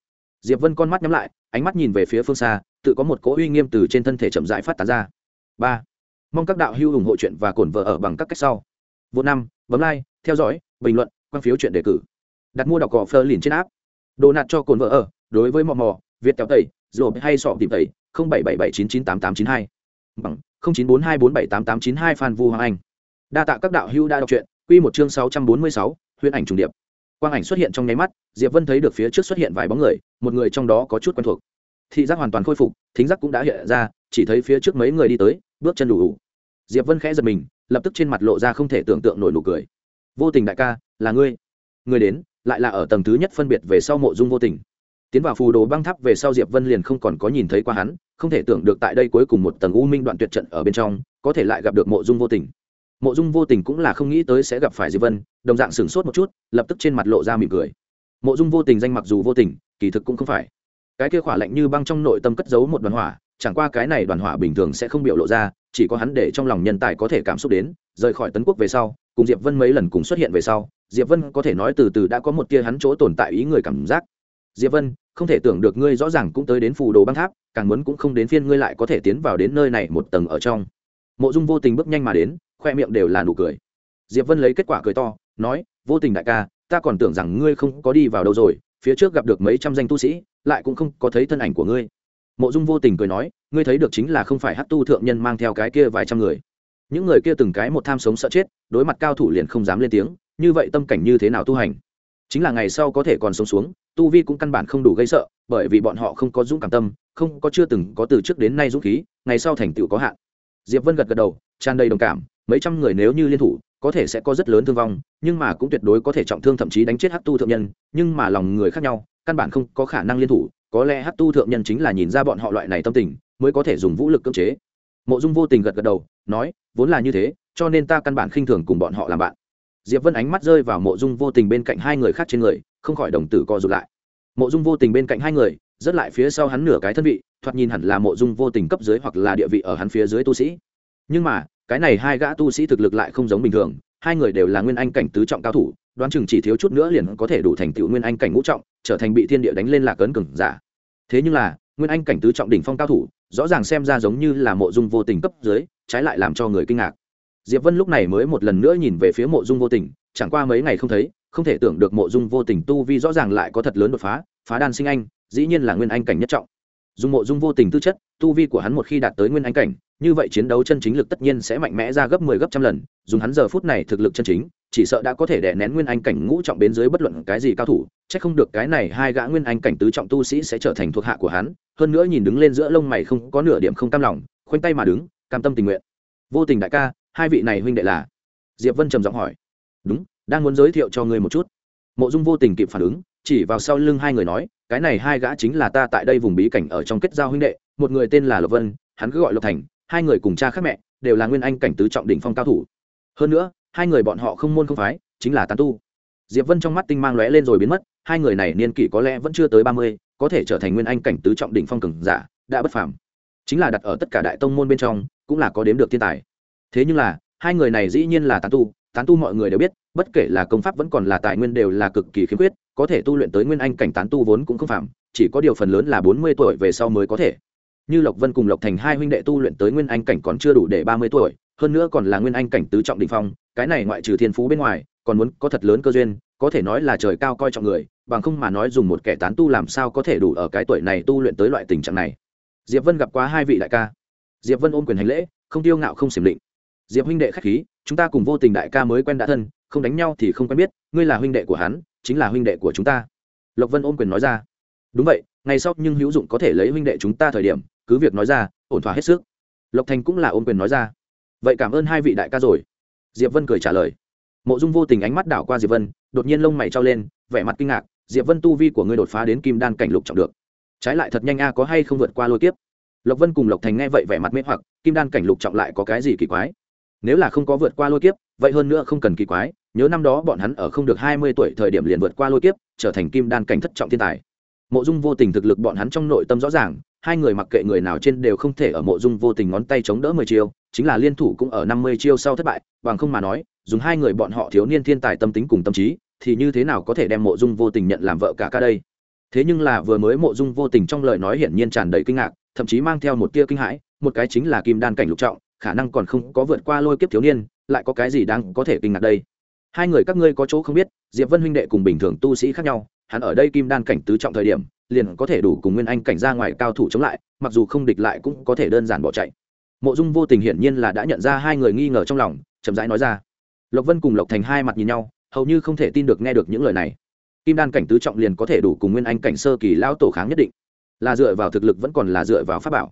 Diệp vân con mắt nhắm lại, ánh mắt nhìn về phía phương xa, tự có một cỗ uy nghiêm từ trên thân thể chậm rãi phát tán ra. Ba. Mong các đạo hữu ủng hộ chuyện và cổn vợ ở bằng các cách sau. Vô năm, bấm like, theo dõi, bình luận, quan phiếu chuyện đề cử. Đặt mua đọc cỏ phơ liền trên app đồ nạt cho cồn vợ ở đối với mò mò việt kéo tẩy rồi hay sọ tìm tẩy không bảy bảy bảy chín chín tám tám chín hai. Bằng không chín bốn hai bốn bảy tám tám chín hai phan vu hoàng anh. Đa tạ các đạo hữu đã đọc truyện quy một chương sáu trăm bốn mươi sáu huyễn ảnh trùng điệp. Quang ảnh xuất hiện trong nháy mắt diệp vân thấy được phía trước xuất hiện vài bóng người một người trong đó có chút quen thuộc. Thị giác hoàn toàn khôi phục thính giác cũng đã hiện ra chỉ thấy phía trước mấy người đi tới bước chân đủ, đủ. diệp vân khẽ giật mình lập tức trên mặt lộ ra không thể tưởng tượng nổi nụ cười. Vô tình đại ca là ngươi. Ngươi đến lại là ở tầng thứ nhất phân biệt về sau mộ dung vô tình. Tiến vào phù đồ băng tháp về sau diệp vân liền không còn có nhìn thấy qua hắn, không thể tưởng được tại đây cuối cùng một tầng u minh đoạn tuyệt trận ở bên trong, có thể lại gặp được mộ dung vô tình. Mộ dung vô tình cũng là không nghĩ tới sẽ gặp phải diệp vân, đồng dạng sửng sốt một chút, lập tức trên mặt lộ ra mỉm cười. Mộ dung vô tình danh mặc dù vô tình, kỳ thực cũng không phải. Cái kia khỏa lạnh như băng trong nội tâm cất giấu một đoàn hỏa, chẳng qua cái này đoàn hỏa bình thường sẽ không biểu lộ ra, chỉ có hắn để trong lòng nhân tài có thể cảm xúc đến, rời khỏi tấn quốc về sau, cùng diệp vân mấy lần cùng xuất hiện về sau diệp vân có thể nói từ từ đã có một tia hắn chỗ tồn tại ý người cảm giác. Diệp vân, không thể tưởng được ngươi rõ ràng cũng tới đến phù đồ băng tháp, càng muốn cũng không đến phiên ngươi lại có thể tiến vào đến nơi này một tầng ở trong. Mộ dung vô tình bước nhanh mà đến, khoe miệng đều là nụ cười. Diệp vân lấy kết quả cười to, nói, vô tình đại ca, ta còn tưởng rằng ngươi không có đi vào đâu rồi, phía trước gặp được mấy trăm danh tu sĩ, lại cũng không có thấy thân ảnh của ngươi. Mộ dung vô tình cười nói, ngươi thấy được chính là không phải hát tu thượng nhân mang theo cái kia vài trăm người. Những người kia từng cái một tham sống sợ chết, đối mặt cao thủ liền không dám lên tiếng như vậy tâm cảnh như thế nào tu hành? Chính là ngày sau có thể còn sống xuống, tu vi cũng căn bản không đủ gây sợ, bởi vì bọn họ không có dũng cảm tâm, không có chưa từng có từ trước đến nay dũng khí, ngày sau thành tựu có hạn. Diệp vân gật gật đầu, tràn đầy đồng cảm, mấy trăm người nếu như liên thủ, có thể sẽ có rất lớn thương vong, nhưng mà cũng tuyệt đối có thể trọng thương thậm chí đánh chết hát tu thượng nhân, nhưng mà lòng người khác nhau, căn bản không có khả năng liên thủ, có lẽ hát tu thượng nhân chính là nhìn ra bọn họ loại này tâm tình, mới có thể dùng vũ lực cưỡng chế. Mộ dung vô tình gật gật đầu, nói, vốn là như thế, cho nên ta căn bản khinh thường cùng bọn họ làm bạn diệp vân ánh mắt rơi vào mộ dung vô tình bên cạnh hai người khác trên người, không khỏi đồng tử co rụt lại. Mộ dung vô tình bên cạnh hai người rất lại phía sau hắn nửa cái thân vị, thoạt nhìn hẳn là mộ dung vô tình cấp dưới hoặc là địa vị ở hắn phía dưới tu sĩ. Nhưng mà, cái này hai gã tu sĩ thực lực lại không giống bình thường, hai người đều là nguyên anh cảnh tứ trọng cao thủ, đoán chừng chỉ thiếu chút nữa liền có thể đủ thành tựu nguyên anh cảnh ngũ trọng, trở thành bị thiên địa đánh lên lạc ấn cừng giả. Thế nhưng là, nguyên anh cảnh tứ trọng đỉnh phong cao thủ, rõ ràng xem ra giống như là mộ dung vô tình cấp dưới, trái lại làm cho người kinh ngạc diệp vân lúc này mới một lần nữa nhìn về phía mộ dung vô tình, chẳng qua mấy ngày không thấy, không thể tưởng được mộ dung vô tình tu vi rõ ràng lại có thật lớn đột phá phá đan sinh anh, dĩ nhiên là nguyên anh cảnh nhất trọng. Dùng mộ dung vô tình tư chất, tu vi của hắn một khi đạt tới nguyên anh cảnh, như vậy chiến đấu chân chính lực tất nhiên sẽ mạnh mẽ ra gấp 10 gấp trăm lần, dùng hắn giờ phút này thực lực chân chính, chỉ sợ đã có thể đè nén nguyên anh cảnh ngũ trọng bên dưới bất luận cái gì cao thủ, chắc không được cái này hai gã nguyên anh cảnh tứ trọng tu sĩ sẽ trở thành thuộc hạ của hắn, hơn nữa nhìn đứng lên giữa lông mày không có nửa điểm không cam lòng, khoanh tay mà đứng, cam tâm tình nguyện. Vô tình đại ca hai vị này huynh đệ là? Diệp vân trầm giọng hỏi. Đúng, đang muốn giới thiệu cho ngươi một chút. Mộ dung vô tình kịp phản ứng, chỉ vào sau lưng hai người nói, cái này hai gã chính là ta tại đây vùng bí cảnh ở trong kết giao huynh đệ, một người tên là lộc vân, hắn cứ gọi lộc thành, hai người cùng cha khác mẹ, đều là nguyên anh cảnh tứ trọng đỉnh phong cao thủ. Hơn nữa, hai người bọn họ không môn không phái, chính là tán tu. Diệp vân trong mắt tinh mang lóe lên rồi biến mất, hai người này niên kỷ có lẽ vẫn chưa tới ba mươi, có thể trở thành nguyên anh cảnh tứ trọng đỉnh phong cường giả, đã bất phàm. Chính là đặt ở tất cả đại tông môn bên trong, cũng là có đếm được thiên tài thế nhưng là, hai người này dĩ nhiên là tán tu tán tu mọi người đều biết, bất kể là công pháp vẫn còn là tài nguyên đều là cực kỳ khiếm khuyết, có thể tu luyện tới nguyên anh cảnh tán tu vốn cũng không phạm, chỉ có điều phần lớn là bốn mươi tuổi về sau mới có thể. Như lộc vân cùng lộc thành hai huynh đệ tu luyện tới nguyên anh cảnh còn chưa đủ để ba mươi tuổi, hơn nữa còn là nguyên anh cảnh tứ trọng đình phong, cái này ngoại trừ thiên phú bên ngoài, còn muốn có thật lớn cơ duyên, có thể nói là trời cao coi trọng người, bằng không mà nói dùng một kẻ tán tu làm sao có thể đủ ở cái tuổi này tu luyện tới loại tình trạng này. Diệp vân gặp quá hai vị đại ca. Diệp vân ôm quyền hành lễ, không tiêu ngạo không xiểm định diệp huynh đệ k h á c h khí, chúng ta cùng vô tình đại ca mới quen đã thân, không đánh nhau thì không quen biết, ngươi là huynh đệ của hắn, chính là huynh đệ của chúng ta. Lộc vân ôm quyền nói ra. Đúng vậy, ngày sau nhưng hữu dụng có thể lấy huynh đệ chúng ta thời điểm, cứ việc nói ra, ổn thỏa hết sức. Lộc thành cũng là ôm quyền nói ra. Vậy cảm ơn hai vị đại ca rồi. Diệp vân cười trả lời. Mộ dung vô tình ánh mắt đảo qua diệp vân, đột nhiên lông mày trao lên, vẻ mặt kinh ngạc, diệp vân tu vi của ngươi đột phá đến kim đan cảnh lục trọng được. Trái lại thật nhanh a, có hay không vượt qua lôi kiếp? Lộc vân cùng lộc thành nghe vậy vẻ mặt mê hoặc, kim đan cảnh lục trọng lại có cái gì kỳ quái? Nếu là không có vượt qua lôi kiếp, vậy hơn nữa không cần kỳ quái, nhớ năm đó bọn hắn ở không được hai mươi tuổi thời điểm liền vượt qua lôi kiếp, trở thành kim đan cảnh thất trọng thiên tài. Mộ dung vô tình thực lực bọn hắn trong nội tâm rõ ràng, hai người mặc kệ người nào trên đều không thể ở mộ dung vô tình ngón tay chống đỡ mười chiêu, chính là liên thủ cũng ở năm mươi chiêu sau thất bại, bằng không mà nói, dùng hai người bọn họ thiếu niên thiên tài tâm tính cùng tâm trí, thì như thế nào có thể đem mộ dung vô tình nhận làm vợ cả ca đây? Thế nhưng là vừa mới mộ dung vô tình trong lời nói hiển nhiên tràn đầy kinh ngạc, thậm chí mang theo một tia kinh hãi, một cái chính là kim đan cảnh lục trọng khả năng còn không có vượt qua lôi kiếp thiếu niên, lại có cái gì đang có thể kinh ngạc đây? Hai người các ngươi có chỗ không biết, diệp vân huynh đệ cùng bình thường tu sĩ khác nhau, hắn ở đây kim đan cảnh tứ trọng thời điểm, liền có thể đủ cùng nguyên anh cảnh ra ngoài cao thủ chống lại, mặc dù không địch lại cũng có thể đơn giản bỏ chạy. Mộ dung vô tình hiển nhiên là đã nhận ra hai người nghi ngờ trong lòng, chậm rãi nói ra. Lộc vân cùng lộc thành hai mặt nhìn nhau, hầu như không thể tin được nghe được những lời này. Kim đan cảnh tứ trọng liền có thể đủ cùng nguyên anh cảnh sơ kỳ lão tổ kháng nhất định. Là dựa vào thực lực vẫn còn là dựa vào pháp bảo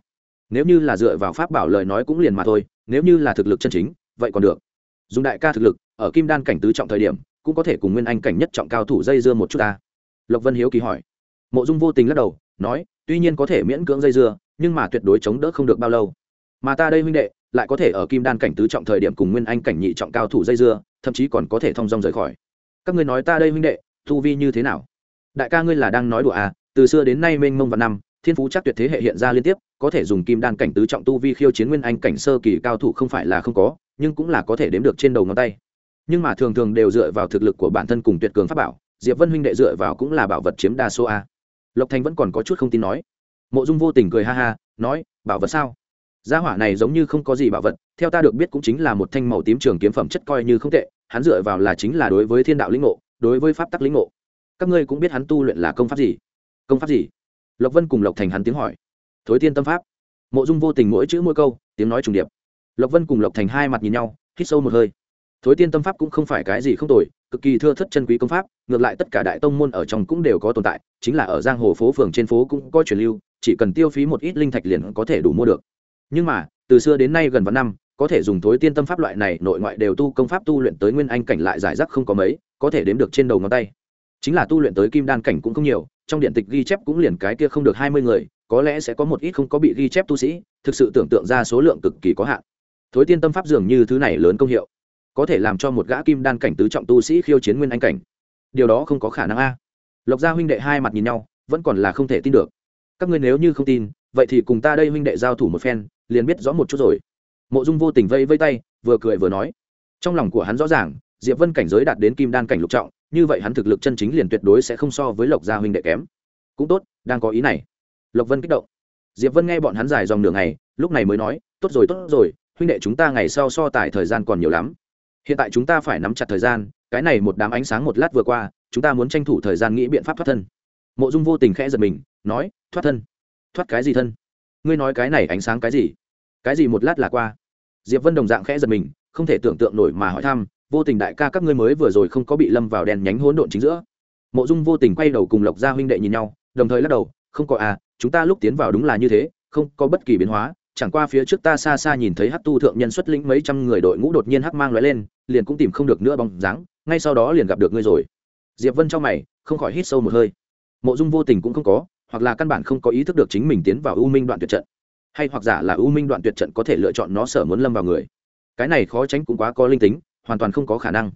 nếu như là dựa vào pháp bảo lời nói cũng liền mà thôi, nếu như là thực lực chân chính, vậy còn được. Dùng đại ca thực lực, ở kim đan cảnh tứ trọng thời điểm, cũng có thể cùng nguyên anh cảnh nhất trọng cao thủ dây dưa một chút ta. Lộc vân hiếu kỳ hỏi. Mộ dung vô tình lắc đầu, nói, tuy nhiên có thể miễn cưỡng dây dưa, nhưng mà tuyệt đối chống đỡ không được bao lâu. Mà ta đây huynh đệ, lại có thể ở kim đan cảnh tứ trọng thời điểm cùng nguyên anh cảnh nhị trọng cao thủ dây dưa, thậm chí còn có thể thong dong rời khỏi. Các ngươi nói ta đây huynh đệ thu vi như thế nào? Đại ca ngươi là đang nói đùa à từ xưa đến nay mênh mông và năm, thiên phú chắc tuyệt thế hệ hiện ra liên tiếp có thể dùng kim đan cảnh tứ trọng tu vi khiêu chiến nguyên anh cảnh sơ kỳ cao thủ không phải là không có, nhưng cũng là có thể đếm được trên đầu ngón tay. Nhưng mà thường thường đều dựa vào thực lực của bản thân cùng tuyệt cường pháp bảo, diệp vân huynh đệ dựa vào cũng là bảo vật chiếm đa số a. Lộc thành vẫn còn có chút không tin nói. Mộ dung vô tình cười ha ha, nói, bảo vật sao? Gia hỏa này giống như không có gì bảo vật, theo ta được biết cũng chính là một thanh màu tím trường kiếm phẩm chất coi như không tệ, hắn dựa vào là chính là đối với thiên đạo lĩnh ngộ, đối với pháp tắc lĩnh ngộ. Các ngươi cũng biết hắn tu luyện là công pháp gì? Công pháp gì? Lộc vân cùng lộc thành hắn tiếng hỏi thối tiên tâm pháp. Mộ dung vô tình mỗi chữ mỗi câu, tiếng nói trùng điệp. Lộc vân cùng lộc thành hai mặt nhìn nhau, hít sâu một hơi. Thối tiên tâm pháp cũng không phải cái gì không tồi, cực kỳ thưa thất chân quý công pháp, ngược lại tất cả đại tông môn ở trong cũng đều có tồn tại, chính là ở giang hồ phố phường trên phố cũng có truyền lưu, chỉ cần tiêu phí một ít linh thạch liền có thể đủ mua được. Nhưng mà, từ xưa đến nay gần vạn năm, có thể dùng thối tiên tâm pháp loại này nội ngoại đều tu công pháp tu luyện tới nguyên anh cảnh lại giải rác không có mấy, có thể đếm được trên đầu ngón tay. Chính là tu luyện tới kim đan cảnh cũng không nhiều, trong điện tịch ghi chép cũng liền cái kia không được hai mươi người có lẽ sẽ có một ít không có bị ghi chép tu sĩ, thực sự tưởng tượng ra số lượng cực kỳ có hạn. Thối tiên tâm pháp dường như thứ này lớn công hiệu, có thể làm cho một gã kim đan cảnh tứ trọng tu sĩ khiêu chiến nguyên anh cảnh. Điều đó không có khả năng a. Lộc gia huynh đệ hai mặt nhìn nhau, vẫn còn là không thể tin được. Các ngươi nếu như không tin, vậy thì cùng ta đây huynh đệ giao thủ một phen, liền biết rõ một chút rồi. Mộ dung vô tình vây vây tay, vừa cười vừa nói. Trong lòng của hắn rõ ràng, diệp vân cảnh giới đạt đến kim đan cảnh lục trọng, như vậy hắn thực lực chân chính liền tuyệt đối sẽ không so với lộc gia huynh đệ kém. Cũng tốt, đang có ý này lộc vân kích động. Diệp vân nghe bọn hắn dài dòng nửa ngày, lúc này mới nói, tốt rồi tốt rồi, huynh đệ chúng ta ngày sau so tài thời gian còn nhiều lắm. Hiện tại chúng ta phải nắm chặt thời gian, cái này một đám ánh sáng một lát vừa qua, chúng ta muốn tranh thủ thời gian nghĩ biện pháp thoát thân. Mộ dung vô tình khẽ giật mình, nói, thoát thân? Thoát cái gì thân? Ngươi nói cái này ánh sáng cái gì? Cái gì một lát là qua? Diệp vân đồng dạng khẽ giật mình, không thể tưởng tượng nổi mà hỏi thăm, vô tình đại ca các ngươi mới vừa rồi không có bị lâm vào đèn nhánh hỗn độn chính giữa. Mộ dung vô tình quay đầu cùng lộc gia huynh đệ nhìn nhau, đồng thời lắc đầu, không có à chúng ta lúc tiến vào đúng là như thế, không có bất kỳ biến hóa, chẳng qua phía trước ta xa xa nhìn thấy hát tu thượng nhân xuất lĩnh mấy trăm người đội ngũ đột nhiên hắc mang loại lên, liền cũng tìm không được nữa bóng dáng, ngay sau đó liền gặp được ngươi rồi. Diệp vân trong mày, không khỏi hít sâu một hơi. Mộ dung vô tình cũng không có, hoặc là căn bản không có ý thức được chính mình tiến vào u minh đoạn tuyệt trận. Hay hoặc giả là u minh đoạn tuyệt trận có thể lựa chọn nó sở muốn lâm vào người. Cái này khó tránh cũng quá có linh tính, hoàn toàn không có khả năng.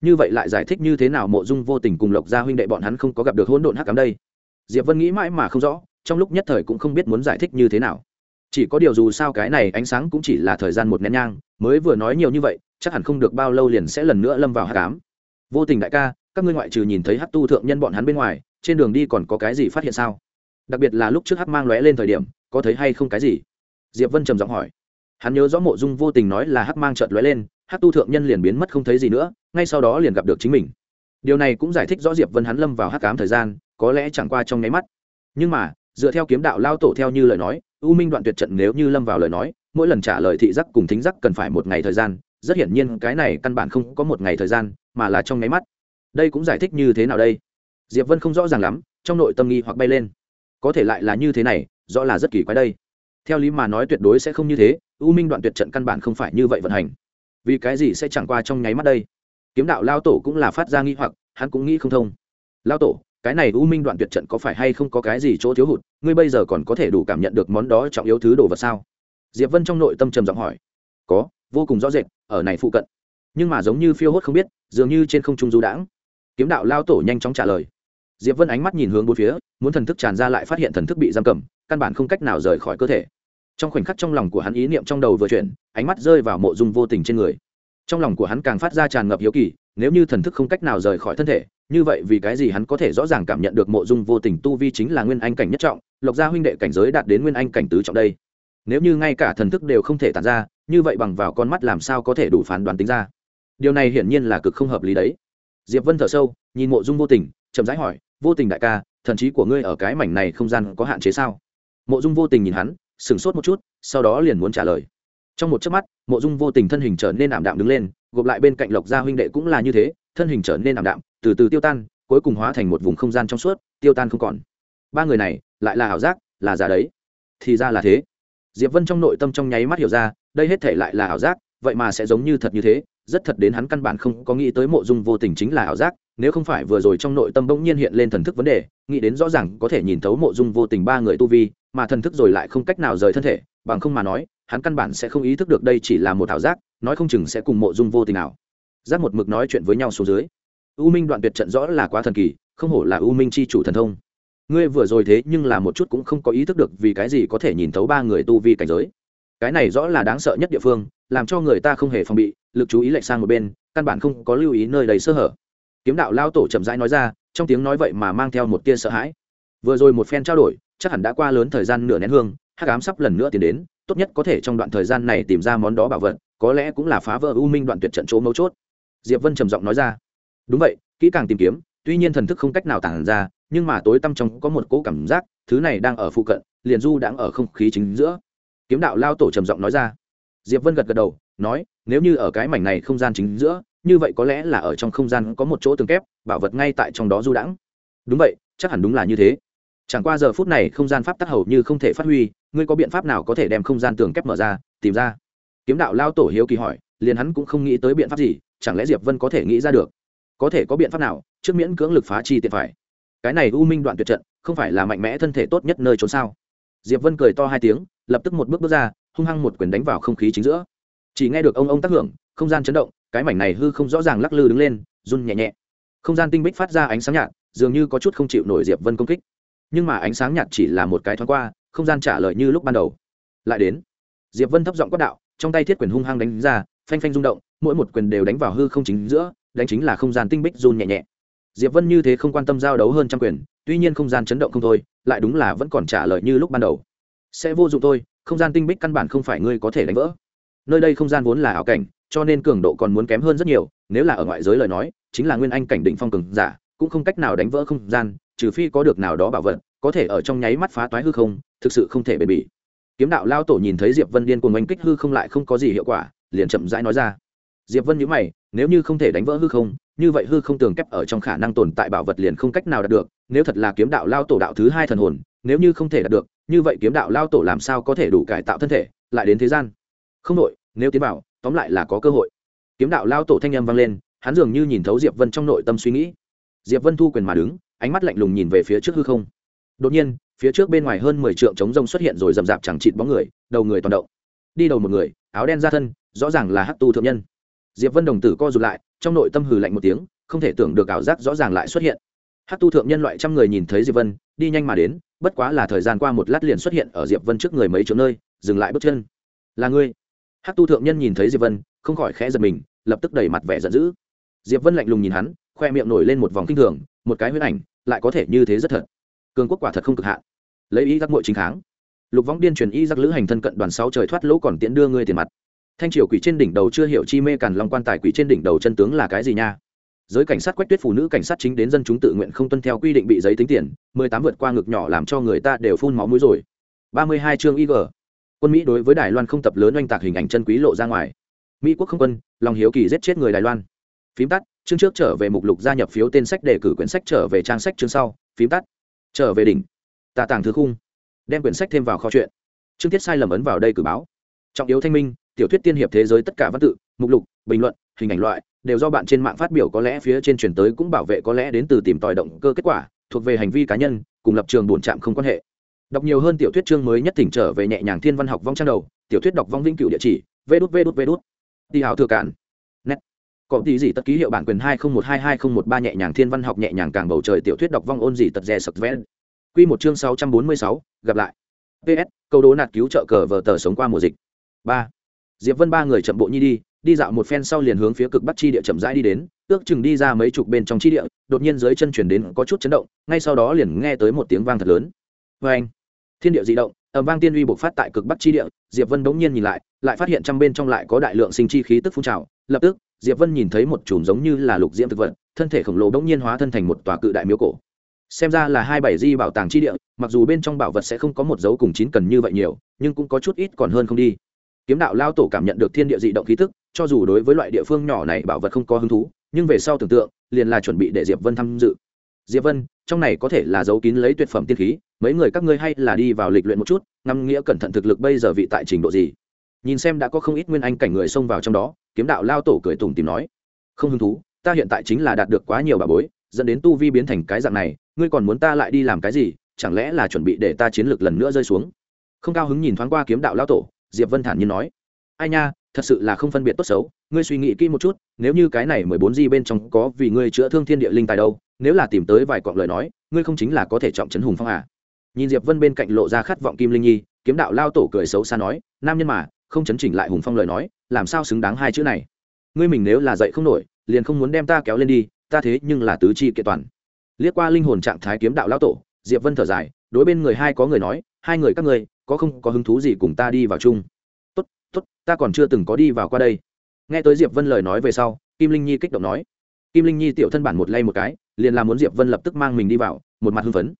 Như vậy lại giải thích như thế nào mộ dung vô tình cùng lộc gia huynh đệ bọn hắn không có gặp được hỗn độn hắc cám đây? Diệp vân nghĩ mãi mà không rõ trong lúc nhất thời cũng không biết muốn giải thích như thế nào. Chỉ có điều dù sao cái này ánh sáng cũng chỉ là thời gian một nén nhang, mới vừa nói nhiều như vậy, chắc hẳn không được bao lâu liền sẽ lần nữa lâm vào hắc ám. Vô tình đại ca, các ngươi ngoại trừ nhìn thấy hắc tu thượng nhân bọn hắn bên ngoài, trên đường đi còn có cái gì phát hiện sao? Đặc biệt là lúc trước hắc mang lóe lên thời điểm, có thấy hay không cái gì? Diệp vân trầm giọng hỏi. Hắn nhớ rõ mộ dung vô tình nói là hắc mang chợt lóe lên, hắc tu thượng nhân liền biến mất không thấy gì nữa, ngay sau đó liền gặp được chính mình. Điều này cũng giải thích rõ diệp vân hắn lâm vào hắc ám thời gian, có lẽ chẳng qua trong nháy mắt. Nhưng mà dựa theo kiếm đạo lao tổ theo như lời nói, u minh đoạn tuyệt trận nếu như lâm vào lời nói, mỗi lần trả lời thị giác cùng thính giác cần phải một ngày thời gian, rất hiển nhiên cái này căn bản không có một ngày thời gian, mà là trong nháy mắt. Đây cũng giải thích như thế nào đây? Diệp vân không rõ ràng lắm, trong nội tâm nghi hoặc bay lên. Có thể lại là như thế này, rõ là rất kỳ quái đây. Theo lý mà nói tuyệt đối sẽ không như thế, u minh đoạn tuyệt trận căn bản không phải như vậy vận hành. Vì cái gì sẽ chẳng qua trong nháy mắt đây? Kiếm đạo lao tổ cũng là phát ra nghi hoặc, hắn cũng nghĩ không thông. Lao tổ cái này u minh đoạn tuyệt trận có phải hay không có cái gì chỗ thiếu hụt? Ngươi bây giờ còn có thể đủ cảm nhận được món đó trọng yếu thứ đồ vật sao? Diệp vân trong nội tâm trầm giọng hỏi. Có, vô cùng rõ rệt, ở này phụ cận. Nhưng mà giống như phiêu hốt không biết, dường như trên không trung du đãng. Kiếm đạo lao tổ nhanh chóng trả lời. Diệp vân ánh mắt nhìn hướng bốn phía, muốn thần thức tràn ra lại phát hiện thần thức bị giam cầm, căn bản không cách nào rời khỏi cơ thể. Trong khoảnh khắc trong lòng của hắn ý niệm trong đầu vừa chuyển, ánh mắt rơi vào mộ dung vô tình trên người. Trong lòng của hắn càng phát ra tràn ngập hiếu kỳ, nếu như thần thức không cách nào rời khỏi thân thể như vậy vì cái gì hắn có thể rõ ràng cảm nhận được mộ dung vô tình tu vi chính là nguyên anh cảnh nhất trọng, lộc gia huynh đệ cảnh giới đạt đến nguyên anh cảnh tứ trọng đây. Nếu như ngay cả thần thức đều không thể tàn ra, như vậy bằng vào con mắt làm sao có thể đủ phán đoán tính ra? Điều này hiển nhiên là cực không hợp lý đấy. Diệp vân thở sâu, nhìn mộ dung vô tình, chậm rãi hỏi, vô tình đại ca, thần trí của ngươi ở cái mảnh này không gian có hạn chế sao? Mộ dung vô tình nhìn hắn, sửng sốt một chút, sau đó liền muốn trả lời. Trong một chớp mắt, mộ dung vô tình thân hình trở nên ảm đạm đứng lên, gộp lại bên cạnh lộc gia huynh đệ cũng là như thế, thân hình trở nên ảm đạm từ từ tiêu tan, cuối cùng hóa thành một vùng không gian trong suốt, tiêu tan không còn. Ba người này, lại là ảo giác, là giả đấy. Thì ra là thế. Diệp vân trong nội tâm trong nháy mắt hiểu ra, đây hết thể lại là ảo giác, vậy mà sẽ giống như thật như thế, rất thật đến hắn căn bản không có nghĩ tới mộ dung vô tình chính là ảo giác, nếu không phải vừa rồi trong nội tâm bỗng nhiên hiện lên thần thức vấn đề, nghĩ đến rõ ràng có thể nhìn thấu mộ dung vô tình ba người tu vi, mà thần thức rồi lại không cách nào rời thân thể, bằng không mà nói, hắn căn bản sẽ không ý thức được đây chỉ là một ảo giác, nói không chừng sẽ cùng mộ dung vô tình nào giác một mực nói chuyện với nhau xuống dưới u minh đoạn tuyệt trận rõ là quá thần kỳ, không hổ là u minh c h i chủ thần thông. Ngươi vừa rồi thế nhưng là một chút cũng không có ý thức được vì cái gì có thể nhìn thấu ba người tu vi cảnh giới. Cái này rõ là đáng sợ nhất địa phương, làm cho người ta không hề phòng bị, lực chú ý lệch sang một bên, căn bản không có lưu ý nơi đầy sơ hở. Kiếm đạo lao tổ chậm rãi nói ra, trong tiếng nói vậy mà mang theo một tia sợ hãi. Vừa rồi một phen trao đổi, chắc hẳn đã qua lớn thời gian nửa nén hương, hắc ám sắp lần nữa tiến đến, tốt nhất có thể trong đoạn thời gian này tìm ra món đó bảo vật, có lẽ cũng là phá vỡ u minh đoạn tuyệt trận chỗ mấu chốt. Diệp vân trầm giọng nói ra đúng vậy, kỹ càng tìm kiếm, tuy nhiên thần thức không cách nào tản ra, nhưng mà tối tăm trong có một cỗ cảm giác, thứ này đang ở phụ cận, liền du đang ở không khí chính giữa. Kiếm đạo lao tổ trầm giọng nói ra. Diệp vân gật gật đầu, nói, nếu như ở cái mảnh này không gian chính giữa, như vậy có lẽ là ở trong không gian có một chỗ tường kép, bảo vật ngay tại trong đó du đãng. Đúng vậy, chắc hẳn đúng là như thế. Chẳng qua giờ phút này không gian pháp tắc hầu như không thể phát huy, ngươi có biện pháp nào có thể đem không gian tường kép mở ra, tìm ra? Kiếm đạo lao tổ hiếu kỳ hỏi, liền hắn cũng không nghĩ tới biện pháp gì, chẳng lẽ diệp vân có thể nghĩ ra được? Có thể có biện pháp nào trước miễn cưỡng lực phá chi tiện phải? Cái này u minh đoạn tuyệt trận, không phải là mạnh mẽ thân thể tốt nhất nơi trốn sao? Diệp vân cười to hai tiếng, lập tức một bước bước ra, hung hăng một quyền đánh vào không khí chính giữa. Chỉ nghe được ông ông tác hưởng, không gian chấn động, cái mảnh này hư không rõ ràng lắc lư đứng lên, run nhẹ nhẹ. Không gian tinh bích phát ra ánh sáng nhạt, dường như có chút không chịu nổi diệp vân công kích. Nhưng mà ánh sáng nhạt chỉ là một cái thoáng qua, không gian trả lời như lúc ban đầu. Lại đến, diệp vân thấp giọng quát đạo, trong tay thiết quyền hung hăng đánh ra, phanh phanh rung động, mỗi một quyền đều đánh vào hư không chính giữa đánh chính là không gian tinh bích run nhẹ nhẹ. Diệp vân như thế không quan tâm giao đấu hơn trăm quyền, tuy nhiên không gian chấn động không thôi, lại đúng là vẫn còn trả lời như lúc ban đầu. Sẽ vô dụng thôi, không gian tinh bích căn bản không phải ngươi có thể đánh vỡ. Nơi đây không gian vốn là ảo cảnh, cho nên cường độ còn muốn kém hơn rất nhiều, nếu là ở ngoại giới lời nói, chính là nguyên anh cảnh định phong cường giả, cũng không cách nào đánh vỡ không gian, trừ phi có được nào đó bảo vật, có thể ở trong nháy mắt phá toái hư không, thực sự không thể bền bỉ. Kiếm đạo lao tổ nhìn thấy diệp vân điên cuồng oanh kích hư không lại không có gì hiệu quả, liền chậm rãi nói ra diệp vân nhữ mày, nếu như không thể đánh vỡ hư không, như vậy hư không tường kép ở trong khả năng tồn tại bảo vật liền không cách nào đạt được, nếu thật là kiếm đạo lao tổ đạo thứ hai thần hồn, nếu như không thể đạt được, như vậy kiếm đạo lao tổ làm sao có thể đủ cải tạo thân thể, lại đến thế gian? Không nội nếu tiến bảo tóm lại là có cơ hội. Kiếm đạo lao tổ thanh âm vang lên, hắn dường như nhìn thấu diệp vân trong nội tâm suy nghĩ. Diệp vân thu quyền mà đứng, ánh mắt lạnh lùng nhìn về phía trước hư không. Đột nhiên, phía trước bên ngoài hơn mười trượng trống rông xuất hiện rồi rầm rạp chẳng chịt bóng người, đầu người toàn động. Đi đầu một người, áo đen ra thân, rõ ràng là hắc tu thượng nhân diệp vân đồng tử co rụt lại, trong nội tâm hừ lạnh một tiếng, không thể tưởng được ảo giác rõ ràng lại xuất hiện. Hát tu thượng nhân loại trăm người nhìn thấy diệp vân, đi nhanh mà đến, bất quá là thời gian qua một lát liền xuất hiện ở diệp vân trước người mấy chỗ nơi, dừng lại bước chân. Là ngươi? Hát tu thượng nhân nhìn thấy diệp vân, không khỏi khẽ giật mình, lập tức đẩy mặt vẻ giận dữ. Diệp vân lạnh lùng nhìn hắn, khoe miệng nổi lên một vòng kinh thường, một cái huyết ảnh, lại có thể như thế rất thật. Cường quốc quả thật không cực hạn. Lấy ý giác mội chính kháng. Lục võng điên truyền y giác lữ hành thân cận đoàn sáu trời thoát lỗ còn tiễn đưa ngươi tiền mặt thanh triều quỷ trên đỉnh đầu chưa hiểu chi mê càn long quan tài quỷ trên đỉnh đầu chân tướng là cái gì nha? Giới cảnh sát quách tuyết phụ nữ cảnh sát chính đến dân chúng tự nguyện không tuân theo quy định bị giấy tính tiền, mười tám vượt qua ngực nhỏ làm cho người ta đều phun máu mũi rồi. Ba mươi hai chương ig quân mỹ đối với đài loan không tập lớn oanh tạc hình ảnh chân quý lộ ra ngoài. Mỹ quốc không quân lòng hiếu kỳ giết chết người đài loan. Phím tắt, chương trước trở về mục lục gia nhập phiếu tên sách đề cử quyển sách trở về trang sách chương sau. Phím tắt, trở về đỉnh. Tà tàng thứ khung. Đem quyển sách thêm vào kho chuyện. Chương tiết sai lầm ấn vào đây cử báo. Trọng yếu thanh minh tiểu thuyết tiên hiệp thế giới tất cả văn tự, mục lục, bình luận, hình ảnh loại, đều do bạn trên mạng phát biểu có lẽ phía trên truyền tới cũng bảo vệ có lẽ đến từ tìm tòi động cơ kết quả, thuộc về hành vi cá nhân, cùng lập trường bổn trạm không quan hệ. Đọc nhiều hơn tiểu thuyết chương mới nhất thỉnh trở về nhẹ nhàng thiên văn học vong trang đầu, tiểu thuyết đọc vong vĩnh cửu địa chỉ vê đút vê đút vê đút đi hào thừa cản nét có tí gì tất ký hiệu bản quyền hai không một hai hai không một ba nhẹ nhàng thiên văn học nhẹ nhàng càng bầu trời tiểu thuyết đọc vong ôn gì tật rè sập vẽ. Quy một chương sáu trăm bốn mươi sáu, gặp lại. Ps câu đố nạt cứu trợ cờ vờ tờ sống qua mùa dịch. Ba diệp vân ba người chậm bộ nhi đi đi dạo một phen sau liền hướng phía cực bắc chi địa chậm rãi đi đến, ước chừng đi ra mấy chục bên trong chi địa, đột nhiên dưới chân chuyển đến có chút chấn động, ngay sau đó liền nghe tới một tiếng vang thật lớn. Vê anh, thiên địa di động ẩm vang tiên uy bộc phát tại cực bắc chi địa, diệp vân bỗng nhiên nhìn lại lại phát hiện trong bên trong lại có đại lượng sinh chi khí tức phun trào, lập tức, diệp vân nhìn thấy một chùm giống như là lục diễm thực vật, thân thể khổng lồ bỗng nhiên hóa thân thành một tòa cự đại miếu cổ. Xem ra là hai bảy di bảo tàng chi địa, mặc dù bên trong bảo vật sẽ không có một dấu cùng chín cần như vậy nhiều, nhưng cũng có chút ít còn hơn không đi kiếm đạo lao tổ cảm nhận được thiên địa dị động khí tức, cho dù đối với loại địa phương nhỏ này bảo vật không có hứng thú, nhưng về sau tưởng tượng, liền là chuẩn bị để diệp vân tham dự. Diệp vân, trong này có thể là dấu kín lấy tuyệt phẩm tiên khí, mấy người các ngươi hay là đi vào lịch luyện một chút, ngắm nghĩa cẩn thận thực lực bây giờ vị tại trình độ gì. Nhìn xem đã có không ít nguyên anh cảnh người xông vào trong đó, kiếm đạo lao tổ cười tủm tìm nói, không hứng thú, ta hiện tại chính là đạt được quá nhiều bà bối, dẫn đến tu vi biến thành cái dạng này, ngươi còn muốn ta lại đi làm cái gì, chẳng lẽ là chuẩn bị để ta chiến lược lần nữa rơi xuống? Không cao hứng nhìn thoáng qua kiếm đạo lao tổ diệp vân thản nhiên nói. Ai nha, thật sự là không phân biệt tốt xấu, ngươi suy nghĩ kỹ một chút, nếu như cái này mười bốn di bên trong có vì ngươi chữa thương thiên địa linh tài đâu, nếu là tìm tới vài cọng lời nói, ngươi không chính là có thể trọng trấn hùng phong à? Nhìn diệp vân bên cạnh lộ ra khát vọng kim linh nhi, kiếm đạo lao tổ cười xấu xa nói, nam nhân mà, không chấn chỉnh lại hùng phong lời nói, làm sao xứng đáng hai chữ này? Ngươi mình nếu là dậy không nổi, liền không muốn đem ta kéo lên đi, ta thế nhưng là tứ chi kiện toàn. Liếc qua linh hồn trạng thái kiếm đạo lao tổ, diệp vân thở dài, đối bên người hai có người nói, hai người các ngươi có không có hứng thú gì cùng ta đi vào chung? Tốt tốt, ta còn chưa từng có đi vào qua đây. Nghe tới diệp vân lời nói về sau, kim linh nhi kích động nói. Kim linh nhi tiểu thân bản một lay một cái, liền làm muốn diệp vân lập tức mang mình đi vào, một mặt hưng phấn.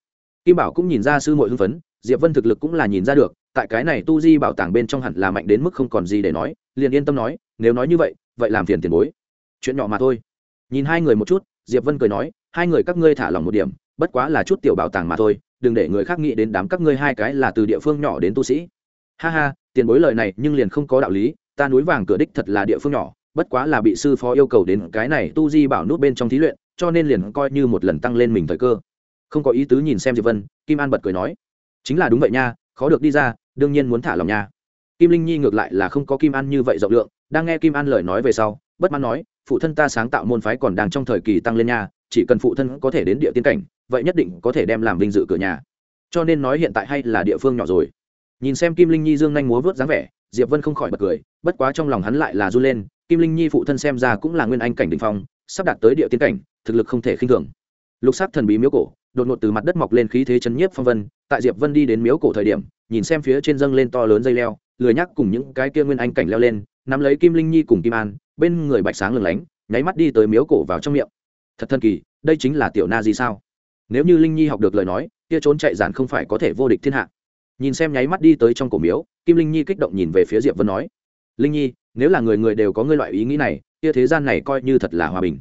Kim bảo cũng nhìn ra sư muội hưng phấn, diệp vân thực lực cũng là nhìn ra được, tại cái này tu di bảo tàng bên trong hẳn là mạnh đến mức không còn gì để nói, liền yên tâm nói, nếu nói như vậy vậy làm phiền tiền bối. Chuyện nhỏ mà thôi. Nhìn hai người một chút, diệp vân cười nói, hai người các ngươi thả lòng một điểm, bất quá là chút tiểu bảo tàng mà thôi đừng để người khác nghĩ đến đám các ngươi hai cái là từ địa phương nhỏ đến tu sĩ. Ha ha, tiền bối lời này nhưng liền không có đạo lý, ta núi vàng cửa đích thật là địa phương nhỏ, bất quá là bị sư phó yêu cầu đến cái này tu di bảo nút bên trong thí luyện, cho nên liền coi như một lần tăng lên mình thời cơ. Không có ý tứ nhìn xem diệp vân, kim an bật cười nói, chính là đúng vậy nha, khó được đi ra, đương nhiên muốn thả lòng nha. Kim linh nhi ngược lại là không có kim an như vậy rộng lượng, đang nghe kim an lời nói về sau, bất mãn nói, phụ thân ta sáng tạo môn phái còn đang trong thời kỳ tăng lên nha, chỉ cần phụ thân có thể đến địa tiên cảnh vậy nhất định có thể đem làm vinh dự cửa nhà. Cho nên nói hiện tại hay là địa phương nhỏ rồi. Nhìn xem kim linh nhi dương nhanh múa vớt dáng vẻ, diệp vân không khỏi bật cười, bất quá trong lòng hắn lại là r u lên, kim linh nhi phụ thân xem ra cũng là nguyên anh cảnh đình phong, sắp đạt tới địa tiến cảnh, thực lực không thể khinh thường. Lục sắc thần bí miếu cổ, đột ngột từ mặt đất mọc lên khí thế chấn nhiếp phong vân, tại diệp vân đi đến miếu cổ thời điểm, nhìn xem phía trên dâng lên to lớn dây leo, lười nhắc cùng những cái kia nguyên anh cảnh leo lên, nắm lấy kim linh nhi cùng kim an, bên người bạch sáng lừng lánh, nháy mắt đi tới miếu cổ vào trong miệng. Thật thần kỳ, đây chính là tiểu na gì sao? Nếu như linh nhi học được lời nói, kia trốn chạy giản không phải có thể vô địch thiên hạ. Nhìn xem nháy mắt đi tới trong cổ miếu, kim linh nhi kích động nhìn về phía diệp vân nói, linh nhi, nếu là người người đều có ngươi loại ý nghĩ này, kia thế gian này coi như thật là hòa bình.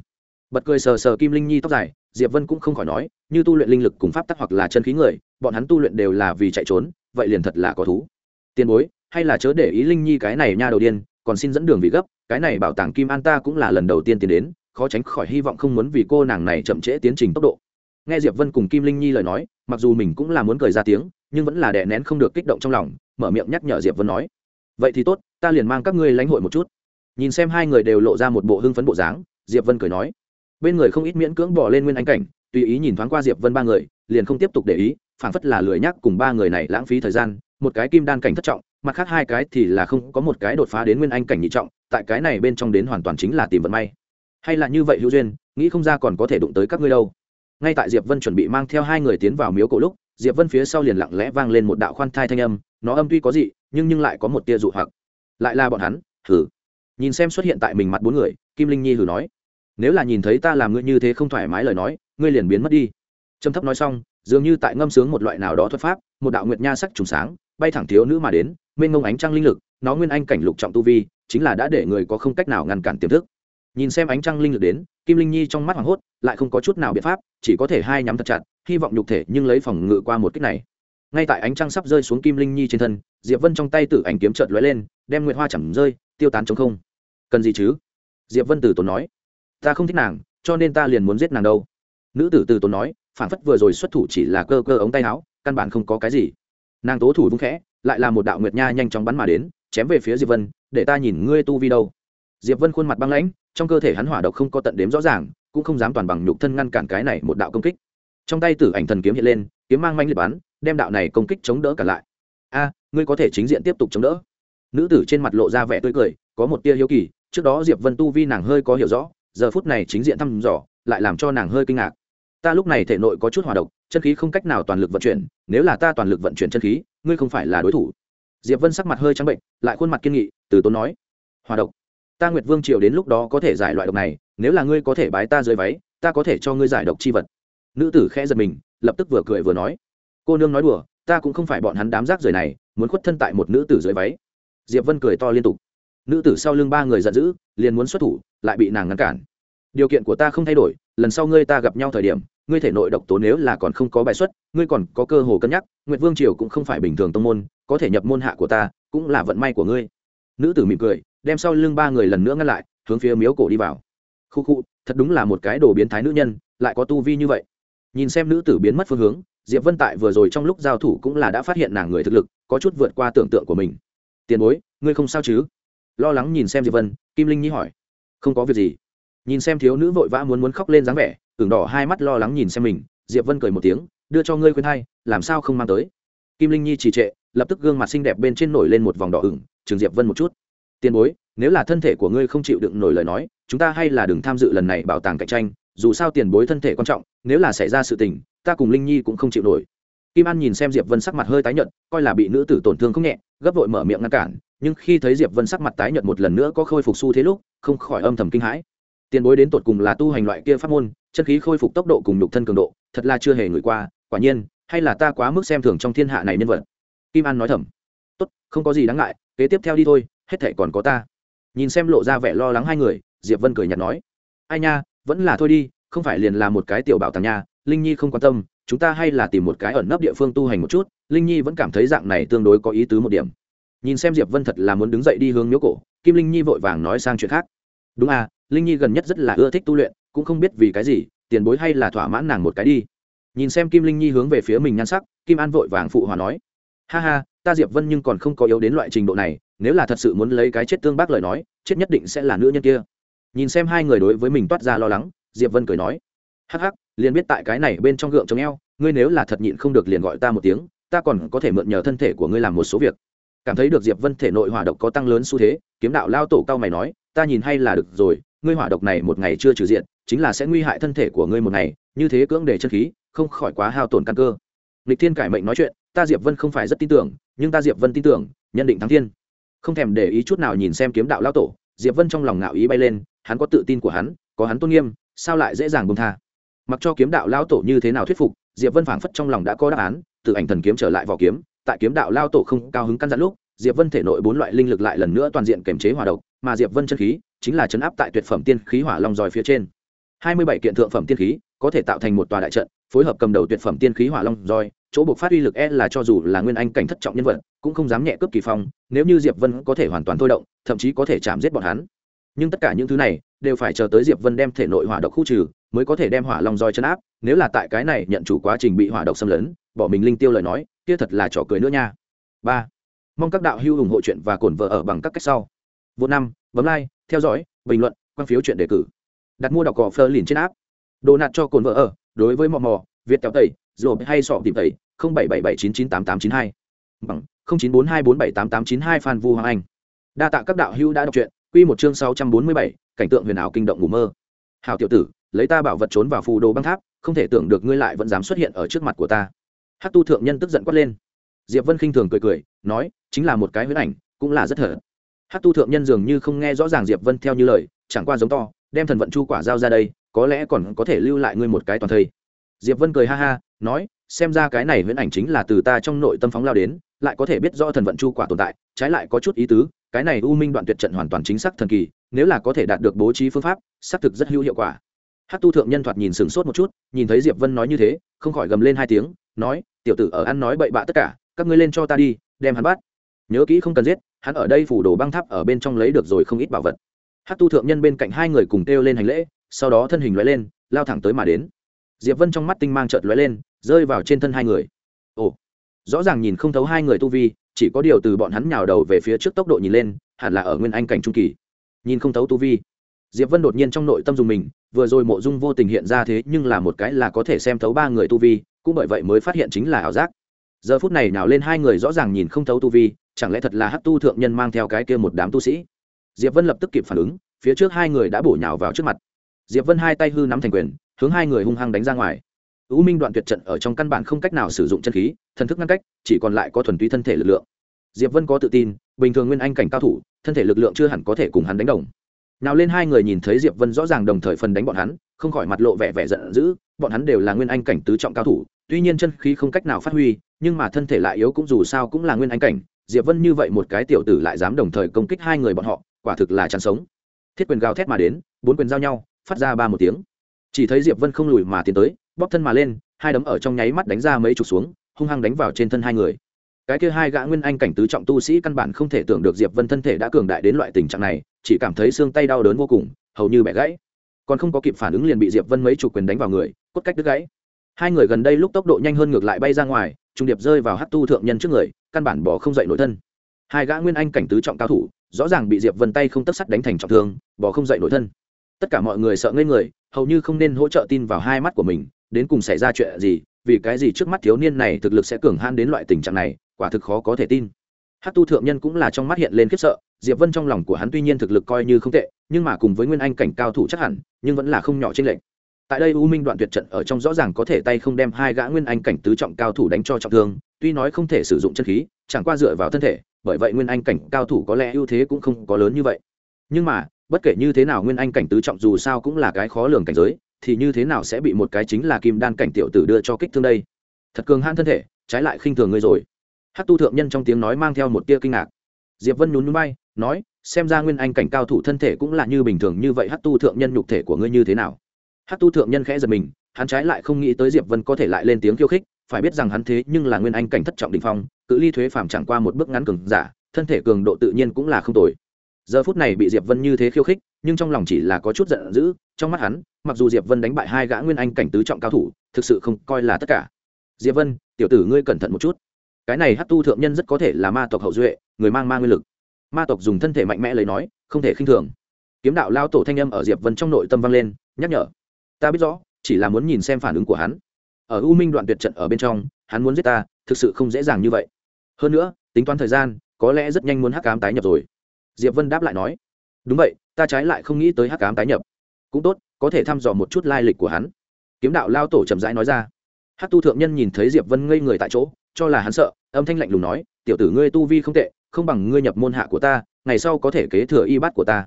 Bật cười sờ sờ kim linh nhi tóc dài, diệp vân cũng không khỏi nói, như tu luyện linh lực cùng pháp tắc hoặc là chân khí người, bọn hắn tu luyện đều là vì chạy trốn, vậy liền thật là có thú. Tiền bối, hay là chớ để ý linh nhi cái này nha đầu điên, còn xin dẫn đường vì gấp, cái này bảo tàng kim an ta cũng là lần đầu tiên tiến đến, khó tránh khỏi hy vọng không muốn vì cô nàng này chậm trễ tiến trình tốc độ nghe diệp vân cùng kim linh nhi lời nói, mặc dù mình cũng là muốn cười ra tiếng, nhưng vẫn là đè nén không được kích động trong lòng, mở miệng nhắc nhở diệp vân nói, vậy thì tốt, ta liền mang các ngươi lãnh hội một chút. Nhìn xem hai người đều lộ ra một bộ hưng phấn bộ dáng, diệp vân cười nói, bên người không ít miễn cưỡng bỏ lên nguyên anh cảnh, tùy ý nhìn thoáng qua diệp vân ba người, liền không tiếp tục để ý phảng phất là lười nhắc cùng ba người này lãng phí thời gian, một cái kim đan cảnh thất trọng, mặt khác hai cái thì là không có một cái đột phá đến nguyên anh cảnh nhị trọng, tại cái này bên trong đến hoàn toàn chính là tìm vận may. Hay là như vậy hữu duyên, nghĩ không ra còn có thể đụng tới các ngươi đâu ngay tại diệp vân chuẩn bị mang theo hai người tiến vào miếu cổ lúc, diệp vân phía sau liền lặng lẽ vang lên một đạo khoan thai thanh âm, nó âm tuy có gì nhưng nhưng lại có một tia dụ hoặc. Lại là bọn hắn hử nhìn xem xuất hiện tại mình mặt bốn người, kim linh nhi hử nói. Nếu là nhìn thấy ta làm ngươi như thế không thoải mái lời nói, ngươi liền biến mất đi. Trầm thấp nói xong, dường như tại ngâm sướng một loại nào đó thuật pháp, một đạo nguyệt nha sắc trùng sáng, bay thẳng thiếu nữ mà đến, mênh ngông ánh trăng linh lực, nó nguyên anh cảnh lục trọng tu vi, chính là đã để người có không cách nào ngăn cản tiềm thức nhìn xem ánh trăng linh lực đến, kim linh nhi trong mắt hoảng hốt, lại không có chút nào biện pháp, chỉ có thể hai nhắm thật chặt, hy vọng nhục thể nhưng lấy phòng ngự qua một cách này. Ngay tại ánh trăng sắp rơi xuống kim linh nhi trên thân, diệp vân trong tay tử ảnh kiếm trợt lóe lên, đem nguyệt hoa chẳng rơi, tiêu tán chống không. Cần gì chứ? Diệp vân tử tốn nói. Ta không thích nàng, cho nên ta liền muốn giết nàng đâu. Nữ tử tử tốn nói, phản phất vừa rồi xuất thủ chỉ là cơ cơ ống tay áo, căn bản không có cái gì. Nàng tố thủ vung khẽ, lại là một đạo nguyệt nha nhanh chóng bắn mà đến, chém về phía diệp vân, để ta nhìn ngươi tu vi đâu diệp vân khuôn mặt băng lãnh, trong cơ thể hắn hỏa độc không có tận đếm rõ ràng, cũng không dám toàn bằng nhục thân ngăn cản cái này một đạo công kích. Trong tay tử ảnh thần kiếm hiện lên, kiếm mang manh liệt bắn, đem đạo này công kích chống đỡ cả lại. A, ngươi có thể chính diện tiếp tục chống đỡ. Nữ tử trên mặt lộ ra vẻ tươi cười, có một tia hiếu kỳ, trước đó diệp vân tu vi nàng hơi có hiểu rõ, giờ phút này chính diện thăm dò, lại làm cho nàng hơi kinh ngạc. Ta lúc này thể nội có chút hỏa độc, chân khí không cách nào toàn lực vận chuyển, nếu là ta toàn lực vận chuyển chân khí, ngươi không phải là đối thủ. Diệp vân sắc mặt hơi trắng bệnh, lại khuôn mặt kiên nghị, từ tốn nói, hỏa độc ta nguyệt vương triều đến lúc đó có thể giải loại độc này, nếu là ngươi có thể bái ta dưới váy, ta có thể cho ngươi giải độc chi vật. Nữ tử khẽ giật mình, lập tức vừa cười vừa nói. Cô nương nói đùa, ta cũng không phải bọn hắn đám rác rưởi này, muốn khuất thân tại một nữ tử dưới váy. Diệp vân cười to liên tục. Nữ tử sau lưng ba người giận dữ, liền muốn xuất thủ, lại bị nàng ngăn cản. Điều kiện của ta không thay đổi, lần sau ngươi ta gặp nhau thời điểm, ngươi thể nội độc tố nếu là còn không có bài xuất, ngươi còn có cơ hồ cân nhắc, nguyệt vương triều cũng không phải bình thường tông môn, có thể nhập môn hạ của ta, cũng là vận may của ngươi. Nữ tử mỉm cười đem sau lưng ba người lần nữa ngăn lại, hướng phía miếu cổ đi vào. Khu khu, thật đúng là một cái đồ biến thái nữ nhân, lại có tu vi như vậy. Nhìn xem nữ tử biến mất phương hướng, diệp vân tại vừa rồi trong lúc giao thủ cũng là đã phát hiện nàng người thực lực, có chút vượt qua tưởng tượng của mình. Tiền bối, ngươi không sao chứ? Lo lắng nhìn xem diệp vân, kim linh nhi hỏi. Không có việc gì. Nhìn xem thiếu nữ vội vã muốn muốn khóc lên dáng vẻ, tưởng đỏ hai mắt lo lắng nhìn xem mình, diệp vân cười một tiếng, đưa cho ngươi khuyên hay, làm sao không mang tới? Kim linh nhi trì trệ, lập tức gương mặt xinh đẹp bên trên nổi lên một vòng đỏ ửng, trường diệp vân một chút tiền bối, nếu là thân thể của ngươi không chịu đựng nổi lời nói, chúng ta hay là đừng tham dự lần này bảo tàng cạnh tranh, dù sao tiền bối thân thể quan trọng, nếu là xảy ra sự tình, ta cùng linh nhi cũng không chịu nổi. Kim an nhìn xem diệp vân sắc mặt hơi tái nhợt, coi là bị nữ tử tổn thương không nhẹ, gấp vội mở miệng ngăn cản, nhưng khi thấy diệp vân sắc mặt tái nhợt một lần nữa có khôi phục xu thế lúc, không khỏi âm thầm kinh hãi. Tiền bối đến tột cùng là tu hành loại kia pháp môn, chân khí khôi phục tốc độ cùng nhục thân cường độ, thật là chưa hề ngửi qua, quả nhiên, hay là ta quá mức xem thường trong thiên hạ này nhân vật? Kim an nói thầm. Tốt, không có gì đáng ngại, kế tiếp theo đi thôi hết thể còn có ta. Nhìn xem lộ ra vẻ lo lắng hai người, diệp vân cười nhạt nói, ai nha, vẫn là thôi đi, không phải liền là một cái tiểu bảo tàng nha, linh nhi không quan tâm, chúng ta hay là tìm một cái ẩn nấp địa phương tu hành một chút. Linh nhi vẫn cảm thấy dạng này tương đối có ý tứ một điểm. Nhìn xem diệp vân thật là muốn đứng dậy đi hướng miếu cổ, kim linh nhi vội vàng nói sang chuyện khác. Đúng à linh nhi gần nhất rất là ưa thích tu luyện, cũng không biết vì cái gì, tiền bối hay là thỏa mãn nàng một cái đi. Nhìn xem kim linh nhi hướng về phía mình nhan sắc, kim an vội vàng phụ hòa nói, ha ha, ta diệp vân nhưng còn không có yếu đến loại trình độ này nếu là thật sự muốn lấy cái chết tương bác lời nói, chết nhất định sẽ là nữ nhân kia. Nhìn xem hai người đối với mình toát ra lo lắng, diệp vân cười nói, hắc hắc, liền biết tại cái này bên trong gượng chống eo, ngươi nếu là thật nhịn không được liền gọi ta một tiếng, ta còn có thể mượn nhờ thân thể của ngươi làm một số việc. Cảm thấy được diệp vân thể nội hỏa độc có tăng lớn xu thế, kiếm đạo lao tổ cao mày nói, ta nhìn hay là được rồi, ngươi hỏa độc này một ngày chưa trừ diện, chính là sẽ nguy hại thân thể của ngươi một ngày, như thế cưỡng để chân khí, không khỏi quá hao tổn căn cơ. Lịch thiên cải mệnh nói chuyện, ta diệp vân không phải rất tin tưởng, nhưng ta diệp vân tin tưởng nhận định thắng thiên không thèm để ý chút nào nhìn xem kiếm đạo lao tổ, diệp vân trong lòng ngạo ý bay lên, hắn có tự tin của hắn, có hắn tôn nghiêm, sao lại dễ dàng bông tha? Mặc cho kiếm đạo lao tổ như thế nào thuyết phục, diệp vân phảng phất trong lòng đã có đáp án từ ảnh thần kiếm trở lại vỏ kiếm, tại kiếm đạo lao tổ không cao hứng căn dặn lúc, diệp vân thể nội bốn loại linh lực lại lần nữa toàn diện kiểm chế hỏa độc, mà diệp vân chân khí chính là chấn áp tại tuyệt phẩm tiên khí hỏa long giỏi phía trên. Hai mươi bảy kiện thượng phẩm tiên khí có thể tạo thành một tòa đại trận, phối hợp cầm đầu tuyệt phẩm tiên khí hỏa long roi chỗ buộc phát uy lực e là cho dù là nguyên anh cảnh thất trọng nhân vật, cũng không dám nhẹ cướp kỳ phong, nếu như diệp vân có thể hoàn toàn thôi động, thậm chí có thể chạm giết bọn hắn. Nhưng tất cả những thứ này, đều phải chờ tới diệp vân đem thể nội hỏa độc khu trừ, mới có thể đem hỏa long roi chấn áp, nếu là tại cái này nhận chủ quá trình bị hỏa độc xâm lấn, bỏ mình linh tiêu lời nói, kia thật là trò cười nữa nha. Ba, mong các đạo hữu ủng hộ chuyện và cổn vợ ở bằng các cách sau. Vô năm, bấm like, theo dõi, bình luận, quan phiếu chuyện đề cử. Đặt mua đọc cỏ phơ liền trên áp đồ nạt cho cồn vợ ở, đối với mò mò, việt kéo tẩy rồi hay sọ tìm tẩy bảy bảy bảy chín chín tám tám chín hai. Bằng không chín bốn hai bốn bảy tám tám chín hai phan vu hoàng anh. Đa tạ các đạo hữu đã đọc truyện, quy một chương sáu trăm bốn mươi bảy, cảnh tượng huyền ảo kinh động ngủ mơ. Hào tiểu tử, lấy ta bảo vật trốn vào phù đồ băng tháp, không thể tưởng được ngươi lại vẫn dám xuất hiện ở trước mặt của ta. Hát tu thượng nhân tức giận quát lên. Diệp vân khinh thường cười cười, nói, chính là một cái huyễn ảnh, cũng là rất thở. Hát tu thượng nhân dường như không nghe rõ ràng diệp vân theo như lời, chẳng qua giống to, đem thần vận chu quả giao ra đây, có lẽ còn có thể lưu lại ngươi một cái toàn thây. Diệp vân cười ha ha, nói xem ra cái này huyễn ảnh chính là từ ta trong nội tâm phóng lao đến, lại có thể biết rõ thần vận chu quả tồn tại, trái lại có chút ý tứ, cái này u minh đoạn tuyệt trận hoàn toàn chính xác thần kỳ, nếu là có thể đạt được bố trí phương pháp, xác thực rất hữu hiệu quả. Hát tu thượng nhân thoạt nhìn sửng sốt một chút, nhìn thấy diệp vân nói như thế, không khỏi gầm lên hai tiếng, nói, tiểu tử ở ăn nói bậy bạ tất cả, các ngươi lên cho ta đi, đem hắn bắt. Nhớ kỹ không cần giết, hắn ở đây phủ đồ băng tháp ở bên trong lấy được rồi không ít bảo vật. Hát tu thượng nhân bên cạnh hai người cùng kêu lên hành lễ, sau đó thân hình lóe lên, lao thẳng tới mà đến. Diệp vân trong mắt tinh mang chợt lóe lên rơi vào trên thân hai người. Ồ, rõ ràng nhìn không thấu hai người tu vi, chỉ có điều từ bọn hắn nhào đầu về phía trước tốc độ nhìn lên, hẳn là ở nguyên anh cảnh trung kỳ. Nhìn không thấu tu vi, diệp vân đột nhiên trong nội tâm dùng mình, vừa rồi mộ dung vô tình hiện ra thế nhưng là một cái là có thể xem thấu ba người tu vi, cũng bởi vậy mới phát hiện chính là ảo giác. Giờ phút này nào lên hai người rõ ràng nhìn không thấu tu vi, chẳng lẽ thật là hát tu thượng nhân mang theo cái kia một đám tu sĩ? Diệp vân lập tức kịp phản ứng, phía trước hai người đã bổ nhào vào trước mặt. Diệp vân hai tay hư nắm thành quyền, hướng hai người hung hăng đánh ra ngoài u minh đoạn tuyệt trận ở trong căn bản không cách nào sử dụng chân khí, thần thức ngăn cách, chỉ còn lại có thuần túy thân thể lực lượng. Diệp vân có tự tin, bình thường nguyên anh cảnh cao thủ, thân thể lực lượng chưa hẳn có thể cùng hắn đánh đồng. Nào lên hai người nhìn thấy diệp vân rõ ràng đồng thời phần đánh bọn hắn, không khỏi mặt lộ vẻ vẻ giận dữ, bọn hắn đều là nguyên anh cảnh tứ trọng cao thủ, tuy nhiên chân khí không cách nào phát huy, nhưng mà thân thể lại yếu cũng dù sao cũng là nguyên anh cảnh, diệp vân như vậy một cái tiểu tử lại dám đồng thời công kích hai người bọn họ, quả thực là chán sống. Thiết quyền gào thét mà đến, bốn quyền giao nhau, phát ra ba một tiếng. Chỉ thấy diệp vân không lùi mà tiến tới bóp thân mà lên, hai đấm ở trong nháy mắt đánh ra mấy chục xuống, hung hăng đánh vào trên thân hai người. Cái kia hai gã nguyên anh cảnh tứ trọng tu sĩ căn bản không thể tưởng được diệp vân thân thể đã cường đại đến loại tình trạng này, chỉ cảm thấy xương tay đau đớn vô cùng, hầu như bẻ gãy. Còn không có kịp phản ứng liền bị diệp vân mấy chục quyền đánh vào người, cốt cách đứt gãy. Hai người gần đây lúc tốc độ nhanh hơn ngược lại bay ra ngoài, trung điệp rơi vào hát tu thượng nhân trước người, căn bản bỏ không dậy nổi thân. Hai gã nguyên anh cảnh tứ trọng cao thủ, rõ ràng bị diệp vân tay không tất sắt đánh thành trọng thương, bỏ không dậy nổi thân. Tất cả mọi người sợ ngây người, hầu như không nên hỗ trợ tin vào hai mắt của mình đến cùng xảy ra chuyện gì, vì cái gì trước mắt thiếu niên này thực lực sẽ cường han đến loại tình trạng này, quả thực khó có thể tin. Hát tu thượng nhân cũng là trong mắt hiện lên khiếp sợ, diệp vân trong lòng của hắn tuy nhiên thực lực coi như không tệ, nhưng mà cùng với nguyên anh cảnh cao thủ chắc hẳn, nhưng vẫn là không nhỏ trên lệnh tại đây u minh đoạn tuyệt trận ở trong rõ ràng có thể tay không đem hai gã nguyên anh cảnh tứ trọng cao thủ đánh cho trọng thương, tuy nói không thể sử dụng chân khí, chẳng qua dựa vào thân thể, bởi vậy nguyên anh cảnh cao thủ có lẽ ưu thế cũng không có lớn như vậy. Nhưng mà, bất kể như thế nào nguyên anh cảnh tứ trọng dù sao cũng là cái khó lường cảnh giới thì như thế nào sẽ bị một cái chính là kim đan cảnh tiểu tử đưa cho kích thương đây? Thật cường hãn thân thể, trái lại khinh thường ngươi rồi. Hát tu thượng nhân trong tiếng nói mang theo một tia kinh ngạc. Diệp vân nhún núi bay nói, xem ra nguyên anh cảnh cao thủ thân thể cũng là như bình thường như vậy. Hát tu thượng nhân nhục thể của ngươi như thế nào? Hát tu thượng nhân khẽ giật mình, hắn trái lại không nghĩ tới diệp vân có thể lại lên tiếng khiêu khích, phải biết rằng hắn thế nhưng là nguyên anh cảnh thất trọng đình phong, cự ly thuế phàm chẳng qua một bước ngắn cường giả, thân thể cường độ tự nhiên cũng là không tồi. Giờ phút này bị diệp vân như thế khiêu khích nhưng trong lòng chỉ là có chút giận dữ, trong mắt hắn, mặc dù diệp vân đánh bại hai gã nguyên anh cảnh tứ trọng cao thủ, thực sự không coi là tất cả. Diệp vân, tiểu tử ngươi cẩn thận một chút. Cái này hát tu thượng nhân rất có thể là ma tộc hậu duệ, người mang ma nguyên lực. Ma tộc dùng thân thể mạnh mẽ lấy nói, không thể khinh thường. Kiếm đạo lao tổ thanh âm ở diệp vân trong nội tâm vang lên, nhắc nhở. Ta biết rõ, chỉ là muốn nhìn xem phản ứng của hắn. Ở u minh đoạn tuyệt trận ở bên trong, hắn muốn giết ta, thực sự không dễ dàng như vậy. Hơn nữa, tính toán thời gian, có lẽ rất nhanh muốn hắc cám tái nhập rồi. Diệp vân đáp lại nói. Đúng vậy ta trái lại không nghĩ tới hắc cám tái nhập. Cũng tốt, có thể thăm dò một chút lai lịch của hắn. Kiếm đạo lao tổ chậm rãi nói ra. Hát tu thượng nhân nhìn thấy diệp vân ngây người tại chỗ, cho là hắn sợ, âm thanh lạnh lùng nói, tiểu tử ngươi tu vi không tệ, không bằng ngươi nhập môn hạ của ta, ngày sau có thể kế thừa y bát của ta.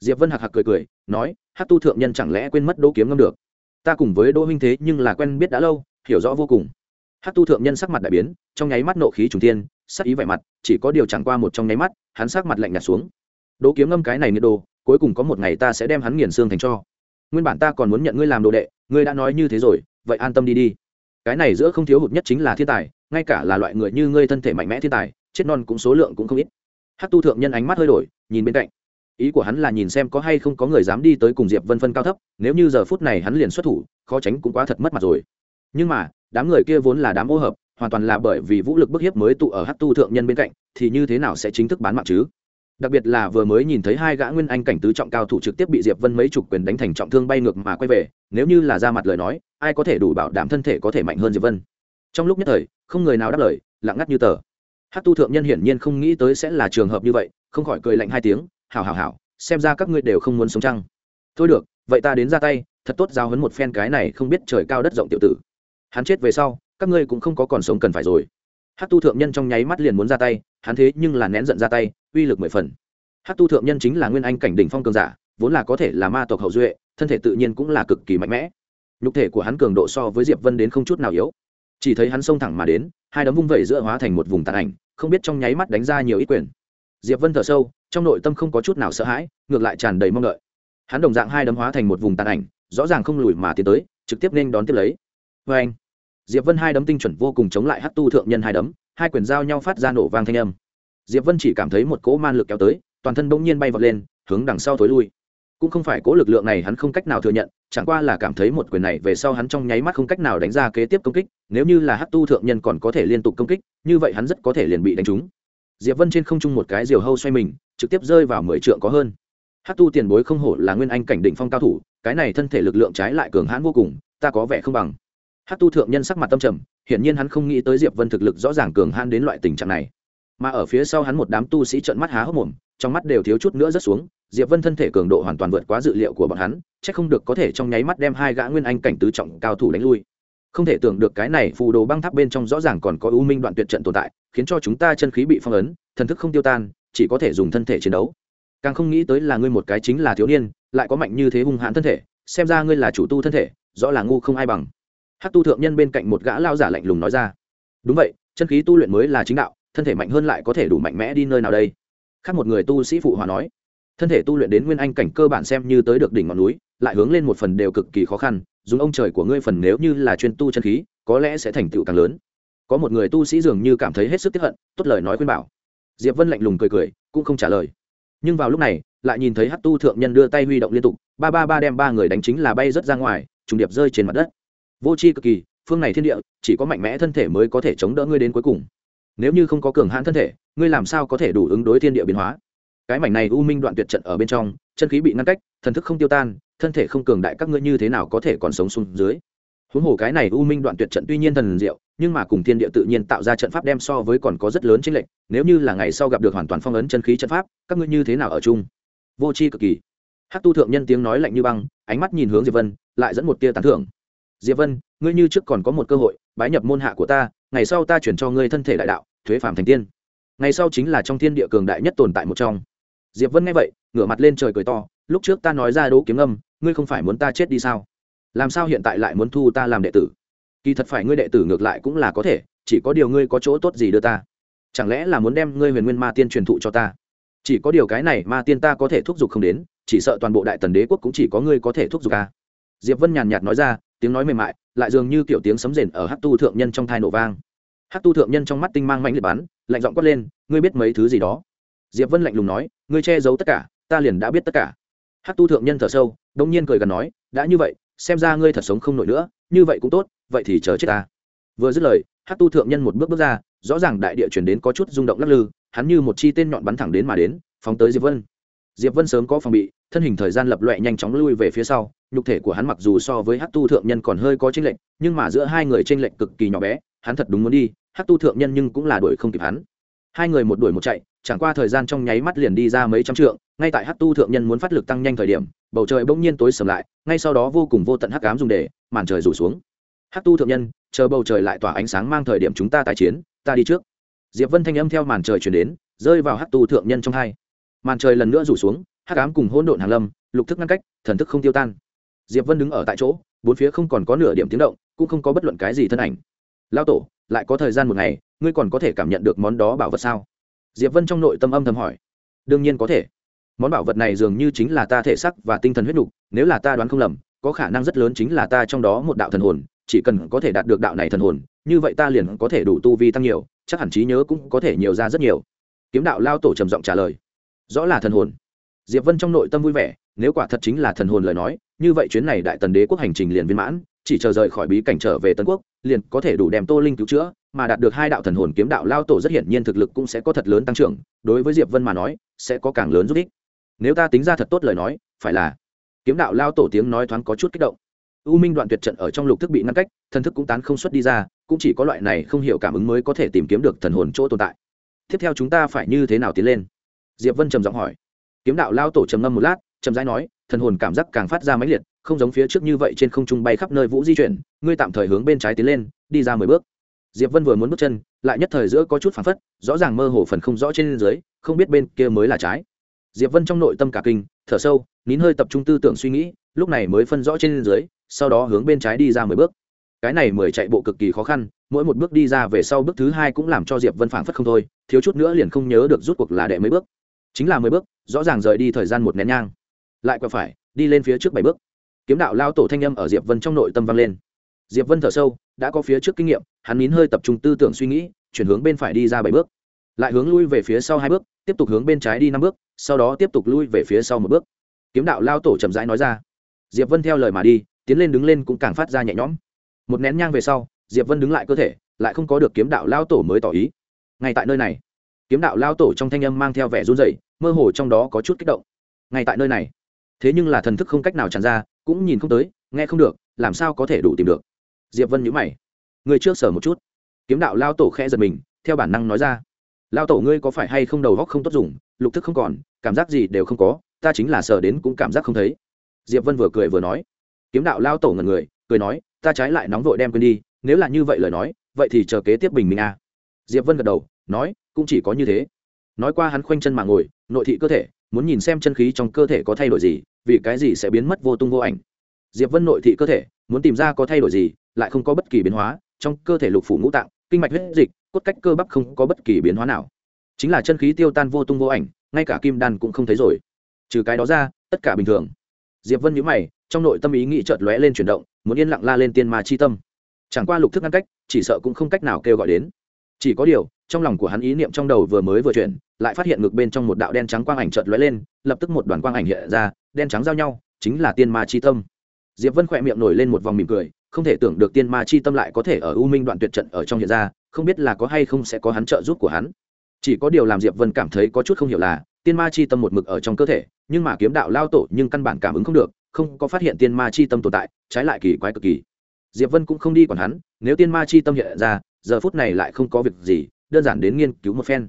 Diệp vân hạc hạc cười cười, nói hát tu thượng nhân chẳng lẽ quên mất đỗ kiếm ngâm được? Ta cùng với đỗ huynh thế nhưng là quen biết đã lâu, hiểu rõ vô cùng. Hát tu thượng nhân sắc mặt đại biến, trong nháy mắt nộ khí trùng tiên sắc ý vẻ mặt, chỉ có điều chẳng qua một trong nháy mắt, hắn sắc mặt lạnh nhạt xuống. Đỗ kiếm ngâm cái này nhiệt đồ cuối cùng có một ngày ta sẽ đem hắn nghiền xương thành cho. Nguyên bản ta còn muốn nhận ngươi làm đồ đệ, ngươi đã nói như thế rồi, vậy an tâm đi đi. Cái này giữa không thiếu hụt nhất chính là thiên tài, ngay cả là loại người như ngươi thân thể mạnh mẽ thiên tài, chết non cũng số lượng cũng không ít. Hát tu thượng nhân ánh mắt hơi đổi, nhìn bên cạnh. Ý của hắn là nhìn xem có hay không có người dám đi tới cùng diệp vân phân cao thấp, nếu như giờ phút này hắn liền xuất thủ, khó tránh cũng quá thật mất mặt rồi. Nhưng mà, đám người kia vốn là đám ô hợp, hoàn toàn là bởi vì vũ lực bức hiếp mới tụ ở hát tu thượng nhân bên cạnh, thì như thế nào sẽ chính thức bán mạng chứ? Đặc biệt là vừa mới nhìn thấy hai gã nguyên anh cảnh tứ trọng cao thủ trực tiếp bị diệp vân mấy chục quyền đánh thành trọng thương bay ngược mà quay về, nếu như là ra mặt lời nói, ai có thể đủ bảo đảm thân thể có thể mạnh hơn diệp vân? Trong lúc nhất thời, không người nào đáp lời, lặng ngắt như tờ. Hát tu thượng nhân hiển nhiên không nghĩ tới sẽ là trường hợp như vậy, không khỏi cười lạnh hai tiếng, hảo hảo hảo, xem ra các ngươi đều không muốn sống chăng? Thôi được, vậy ta đến ra tay, thật tốt giao hấn một phen cái này không biết trời cao đất rộng tiểu tử. Hắn chết về sau, các ngươi cũng không có còn sống cần phải rồi hát tu thượng nhân trong nháy mắt liền muốn ra tay, hắn thế nhưng là nén giận ra tay, uy lực mười phần. Hát tu thượng nhân chính là nguyên anh cảnh đỉnh phong cường giả, vốn là có thể là ma tộc hậu duệ, thân thể tự nhiên cũng là cực kỳ mạnh mẽ. Nhục thể của hắn cường độ so với diệp vân đến không chút nào yếu. Chỉ thấy hắn xông thẳng mà đến, hai đấm vung vẩy giữa hóa thành một vùng tàn ảnh, không biết trong nháy mắt đánh ra nhiều ít quyền. Diệp vân thở sâu, trong nội tâm không có chút nào sợ hãi, ngược lại tràn đầy mong đợi. Hắn đồng dạng hai đấm hóa thành một vùng tàn ảnh, rõ ràng không lùi mà tiến tới, trực tiếp nên đón tiếp lấy. Vê anh diệp vân hai đấm tinh chuẩn vô cùng chống lại hát tu thượng nhân hai đấm, hai quyền giao nhau phát ra nổ vang thanh âm. Diệp vân chỉ cảm thấy một cỗ man lực kéo tới, toàn thân bỗng nhiên bay vọt lên, hướng đằng sau thối lui. Cũng không phải cỗ lực lượng này hắn không cách nào thừa nhận, chẳng qua là cảm thấy một quyền này về sau hắn trong nháy mắt không cách nào đánh ra kế tiếp công kích, nếu như là hát tu thượng nhân còn có thể liên tục công kích, như vậy hắn rất có thể liền bị đánh trúng. Diệp vân trên không trung một cái diều hâu xoay mình, trực tiếp rơi vào mười trượng có hơn. Hát tu tiền bối không hổ là nguyên anh cảnh đỉnh phong cao thủ, cái này thân thể lực lượng trái lại cường hãn vô cùng, ta có vẻ không bằng hát tu thượng nhân sắc mặt tâm trầm, hiển nhiên hắn không nghĩ tới diệp vân thực lực rõ ràng cường hãn đến loại tình trạng này. Mà ở phía sau hắn một đám tu sĩ trợn mắt há hốc mồm, trong mắt đều thiếu chút nữa rớt xuống, diệp vân thân thể cường độ hoàn toàn vượt quá dự liệu của bọn hắn, chắc không được có thể trong nháy mắt đem hai gã nguyên anh cảnh tứ trọng cao thủ đánh lui. Không thể tưởng được cái này phù đồ băng tháp bên trong rõ ràng còn có ưu minh đoạn tuyệt trận tồn tại, khiến cho chúng ta chân khí bị phong ấn, thần thức không tiêu tan, chỉ có thể dùng thân thể chiến đấu. Càng không nghĩ tới là ngươi một cái chính là thiếu niên, lại có mạnh như thế hung hãn thân thể, xem ra ngươi là chủ tu thân thể, rõ là ngu không ai bằng hát tu thượng nhân bên cạnh một gã lao giả lạnh lùng nói ra. Đúng vậy, chân khí tu luyện mới là chính đạo, thân thể mạnh hơn lại có thể đủ mạnh mẽ đi nơi nào đây? Khác một người tu sĩ phụ hòa nói. Thân thể tu luyện đến nguyên anh cảnh cơ bản xem như tới được đỉnh ngọn núi, lại hướng lên một phần đều cực kỳ khó khăn, dùng ông trời của ngươi phần nếu như là chuyên tu chân khí, có lẽ sẽ thành tựu càng lớn. Có một người tu sĩ dường như cảm thấy hết sức tiếp hận, tốt lời nói khuyên bảo. Diệp vân lạnh lùng cười cười, cũng không trả lời. Nhưng vào lúc này, lại nhìn thấy hát tu thượng nhân đưa tay huy động liên tục, ba ba ba đem ba người đánh chính là bay rớt ra ngoài, trùng điệp rơi trên mặt đất vô c h i cực kỳ, phương này thiên địa, chỉ có mạnh mẽ thân thể mới có thể chống đỡ ngươi đến cuối cùng. Nếu như không có cường hãn thân thể, ngươi làm sao có thể đủ ứng đối thiên địa biến hóa? Cái mảnh này u minh đoạn tuyệt trận ở bên trong, chân khí bị ngăn cách, thần thức không tiêu tan, thân thể không cường đại các ngươi như thế nào có thể còn sống xuống dưới? Huống hồ cái này u minh đoạn tuyệt trận tuy nhiên thần diệu, nhưng mà cùng thiên địa tự nhiên tạo ra trận pháp đem so với còn có rất lớn chênh lệch, nếu như là ngày sau gặp được hoàn toàn phong ấn chân khí trận pháp, các ngươi như thế nào ở chung? Vô c h i cực kỳ. Hát tu thượng nhân tiếng nói lạnh như băng, ánh mắt nhìn hướng diệp vân, lại dẫn một tia tán thưởng diệp vân, ngươi như trước còn có một cơ hội, bái nhập môn hạ của ta, ngày sau ta chuyển cho ngươi thân thể đại đạo, thuế phạm thành tiên. Ngày sau chính là trong thiên địa cường đại nhất tồn tại một trong. Diệp vân nghe vậy, ngửa mặt lên trời cười to, lúc trước ta nói ra đỗ kiếm âm, ngươi không phải muốn ta chết đi sao? Làm sao hiện tại lại muốn thu ta làm đệ tử? Kỳ thật phải ngươi đệ tử ngược lại cũng là có thể, chỉ có điều ngươi có chỗ tốt gì đưa ta? Chẳng lẽ là muốn đem ngươi huyền nguyên ma tiên truyền thụ cho ta? Chỉ có điều cái này ma tiên ta có thể thúc giục không đến, chỉ sợ toàn bộ đại tần đế quốc cũng chỉ có ngươi có thể thúc giục ta. Diệp vân nhàn nhạt nói ra tiếng nói mềm mại, lại dường như kiểu tiếng sấm rền ở hát tu thượng nhân trong thai nổ vang. Hát tu thượng nhân trong mắt tinh mang mạnh liệt bắn, lạnh giọng quát lên, ngươi biết mấy thứ gì đó? Diệp vân lạnh lùng nói, ngươi che giấu tất cả, ta liền đã biết tất cả. Hát tu thượng nhân thở sâu đông nhiên cười gần nói, đã như vậy, xem ra ngươi thật sống không nổi nữa, như vậy cũng tốt, vậy thì chờ chết ta. Vừa dứt lời hát tu thượng nhân một bước bước ra, rõ ràng đại địa chuyển đến có chút rung động lắc lư, hắn như một chi tên nhọn bắn thẳng đến mà đến, phóng tới diệp vân. Diệp vân sớm có phòng bị thân hình thời gian lập loẹ nhanh chóng lui về phía sau, nhục thể của hắn mặc dù so với hát tu thượng nhân còn hơi có tranh lệch, nhưng mà giữa hai người tranh lệch cực kỳ nhỏ bé, hắn thật đúng muốn đi hát tu thượng nhân nhưng cũng là đuổi không kịp hắn. Hai người một đuổi một chạy, chẳng qua thời gian trong nháy mắt liền đi ra mấy trăm trượng, ngay tại hát tu thượng nhân muốn phát lực tăng nhanh thời điểm, bầu trời bỗng nhiên tối sầm lại, ngay sau đó vô cùng vô tận hắc ám dùng để, màn trời rủ xuống. Hát tu thượng nhân, chờ bầu trời lại tỏa ánh sáng mang thời điểm chúng ta tái chiến, ta đi trước. Diệp vân thanh âm theo màn trời chuyển đến, rơi vào hát tu thượng nhân trong hai. Màn trời lần nữa rủ xuống hắc ám cùng hỗn độn hàng lâm, lục thức ngăn cách, thần thức không tiêu tan. Diệp vân đứng ở tại chỗ, bốn phía không còn có nửa điểm tiếng động, cũng không có bất luận cái gì thân ảnh. Lao tổ, lại có thời gian một ngày, ngươi còn có thể cảm nhận được món đó bảo vật sao? Diệp vân trong nội tâm âm thầm hỏi. Đương nhiên có thể. Món bảo vật này dường như chính là ta thể sắc và tinh thần huyết nục, nếu là ta đoán không lầm, có khả năng rất lớn chính là ta trong đó một đạo thần hồn, chỉ cần có thể đạt được đạo này thần hồn, như vậy ta liền có thể đủ tu vi tăng nhiều, chắc hẳn trí nhớ cũng có thể nhiều ra rất nhiều. Kiếm đạo lao tổ trầm giọng trả lời. Rõ là thần hồn diệp vân trong nội tâm vui vẻ, nếu quả thật chính là thần hồn lời nói, như vậy chuyến này đại tần đế quốc hành trình liền viên mãn, chỉ chờ rời khỏi bí cảnh trở về tân quốc, liền có thể đủ đem tô linh cứu chữa, mà đạt được hai đạo thần hồn kiếm đạo lao tổ rất hiển nhiên thực lực cũng sẽ có thật lớn tăng trưởng, đối với diệp vân mà nói, sẽ có càng lớn giúp ích. Nếu ta tính ra thật tốt lời nói, phải là kiếm đạo lao tổ tiếng nói thoáng có chút kích động. U minh đoạn tuyệt trận ở trong lục thức bị ngăn cách, thần thức cũng tán không xuất đi ra, cũng chỉ có loại này không hiểu cảm ứng mới có thể tìm kiếm được thần hồn chỗ tồn tại. Tiếp theo chúng ta phải như thế nào tiến lên? Diệp vân trầm giọng hỏi kiếm đạo lao tổ trầm ngâm một lát trầm rãi nói, thần hồn cảm giác càng phát ra mãnh liệt, không giống phía trước như vậy trên không trung bay khắp nơi vũ di chuyển, ngươi tạm thời hướng bên trái tiến lên, đi ra mười bước. Diệp vân vừa muốn bước chân, lại nhất thời giữa có chút phản phất, rõ ràng mơ hồ phần không rõ trên dưới, không biết bên kia mới là trái. Diệp vân trong nội tâm cả kinh, thở sâu, nín hơi tập trung tư tưởng suy nghĩ, lúc này mới phân rõ trên dưới, sau đó hướng bên trái đi ra mười bước. Cái này mười chạy bộ cực kỳ khó khăn, mỗi một bước đi ra về sau bước thứ hai cũng làm cho diệp vân phảng phất không thôi, thiếu chút nữa liền không nhớ được rút cuộc là đệ mấy bước chính là mười bước, rõ ràng rời đi thời gian một nén nhang. Lại quẹo phải, đi lên phía trước bảy bước. Kiếm đạo lao tổ thanh â m ở diệp vân trong nội tâm vang lên. Diệp vân thở sâu, đã có phía trước kinh nghiệm, hắn nín hơi tập trung tư tưởng suy nghĩ, chuyển hướng bên phải đi ra bảy bước. Lại hướng lui về phía sau hai bước, tiếp tục hướng bên trái đi năm bước, sau đó tiếp tục lui về phía sau một bước. Kiếm đạo lao tổ chậm rãi nói ra. Diệp vân theo lời mà đi, tiến lên đứng lên cũng càng phát ra nhẹ nhõm. Một nén nhang về sau, diệp vân đứng lại cơ thể, lại không có được kiếm đạo lao tổ mới tỏ ý. Ngay tại nơi này, kiếm đạo lao tổ trong thanh âm mang theo vẻ run rẩy mơ hồ trong đó có chút kích động. Ngay tại nơi này, thế nhưng là thần thức không cách nào tràn ra, cũng nhìn không tới, nghe không được, làm sao có thể đủ tìm được? Diệp vân nhữ mày. Người trước sở một chút. Kiếm đạo lao tổ khẽ giật mình, theo bản năng nói ra. Lao tổ ngươi có phải hay không đầu góc không tốt dùng, lục thức không còn, cảm giác gì đều không có, ta chính là sở đến cũng cảm giác không thấy. Diệp vân vừa cười vừa nói. Kiếm đạo lao tổ ngần người, cười nói, ta trái lại nóng vội đem quên đi, nếu là như vậy lời nói, vậy thì chờ kế tiếp bình minh a. À. diệp vân gật đầu, nói, cũng chỉ có như thế nói qua hắn khoanh chân mà ngồi, nội thị cơ thể, muốn nhìn xem chân khí trong cơ thể có thay đổi gì, vì cái gì sẽ biến mất vô tung vô ảnh. Diệp vân nội thị cơ thể, muốn tìm ra có thay đổi gì, lại không có bất kỳ biến hóa, trong cơ thể lục phủ ngũ tạng, kinh mạch huyết dịch, cốt cách cơ bắp không có bất kỳ biến hóa nào. Chính là chân khí tiêu tan vô tung vô ảnh, ngay cả kim đan cũng không thấy rồi. Trừ cái đó ra, tất cả bình thường. Diệp vân nhíu mày, trong nội tâm ý nghĩ chợt lóe lên chuyển động, muốn yên lặng la lên tiên ma chi tâm. Chẳng qua lục thức ngăn cách, chỉ sợ cũng không cách nào kêu gọi đến chỉ có điều, trong lòng của hắn ý niệm trong đầu vừa mới vừa chuyển, lại phát hiện ngực bên trong một đạo đen trắng quang ảnh chợt lóe lên, lập tức một đoàn quang ảnh hiện ra, đen trắng giao nhau, chính là tiên ma chi tâm. Diệp vân khỏe miệng nổi lên một vòng mỉm cười, không thể tưởng được tiên ma chi tâm lại có thể ở u minh đoạn tuyệt trận ở trong hiện ra, không biết là có hay không sẽ có hắn trợ giúp của hắn. Chỉ có điều làm diệp vân cảm thấy có chút không hiểu là, tiên ma chi tâm một mực ở trong cơ thể, nhưng mà kiếm đạo lao tổ nhưng căn bản cảm ứng không được, không có phát hiện tiên ma chi tâm tồn tại, trái lại kỳ quái cực kỳ. Diệp vân cũng không đi còn hắn, nếu tiên ma chi tâm hiện ra giờ phút này lại không có việc gì, đơn giản đến nghiên cứu một phen.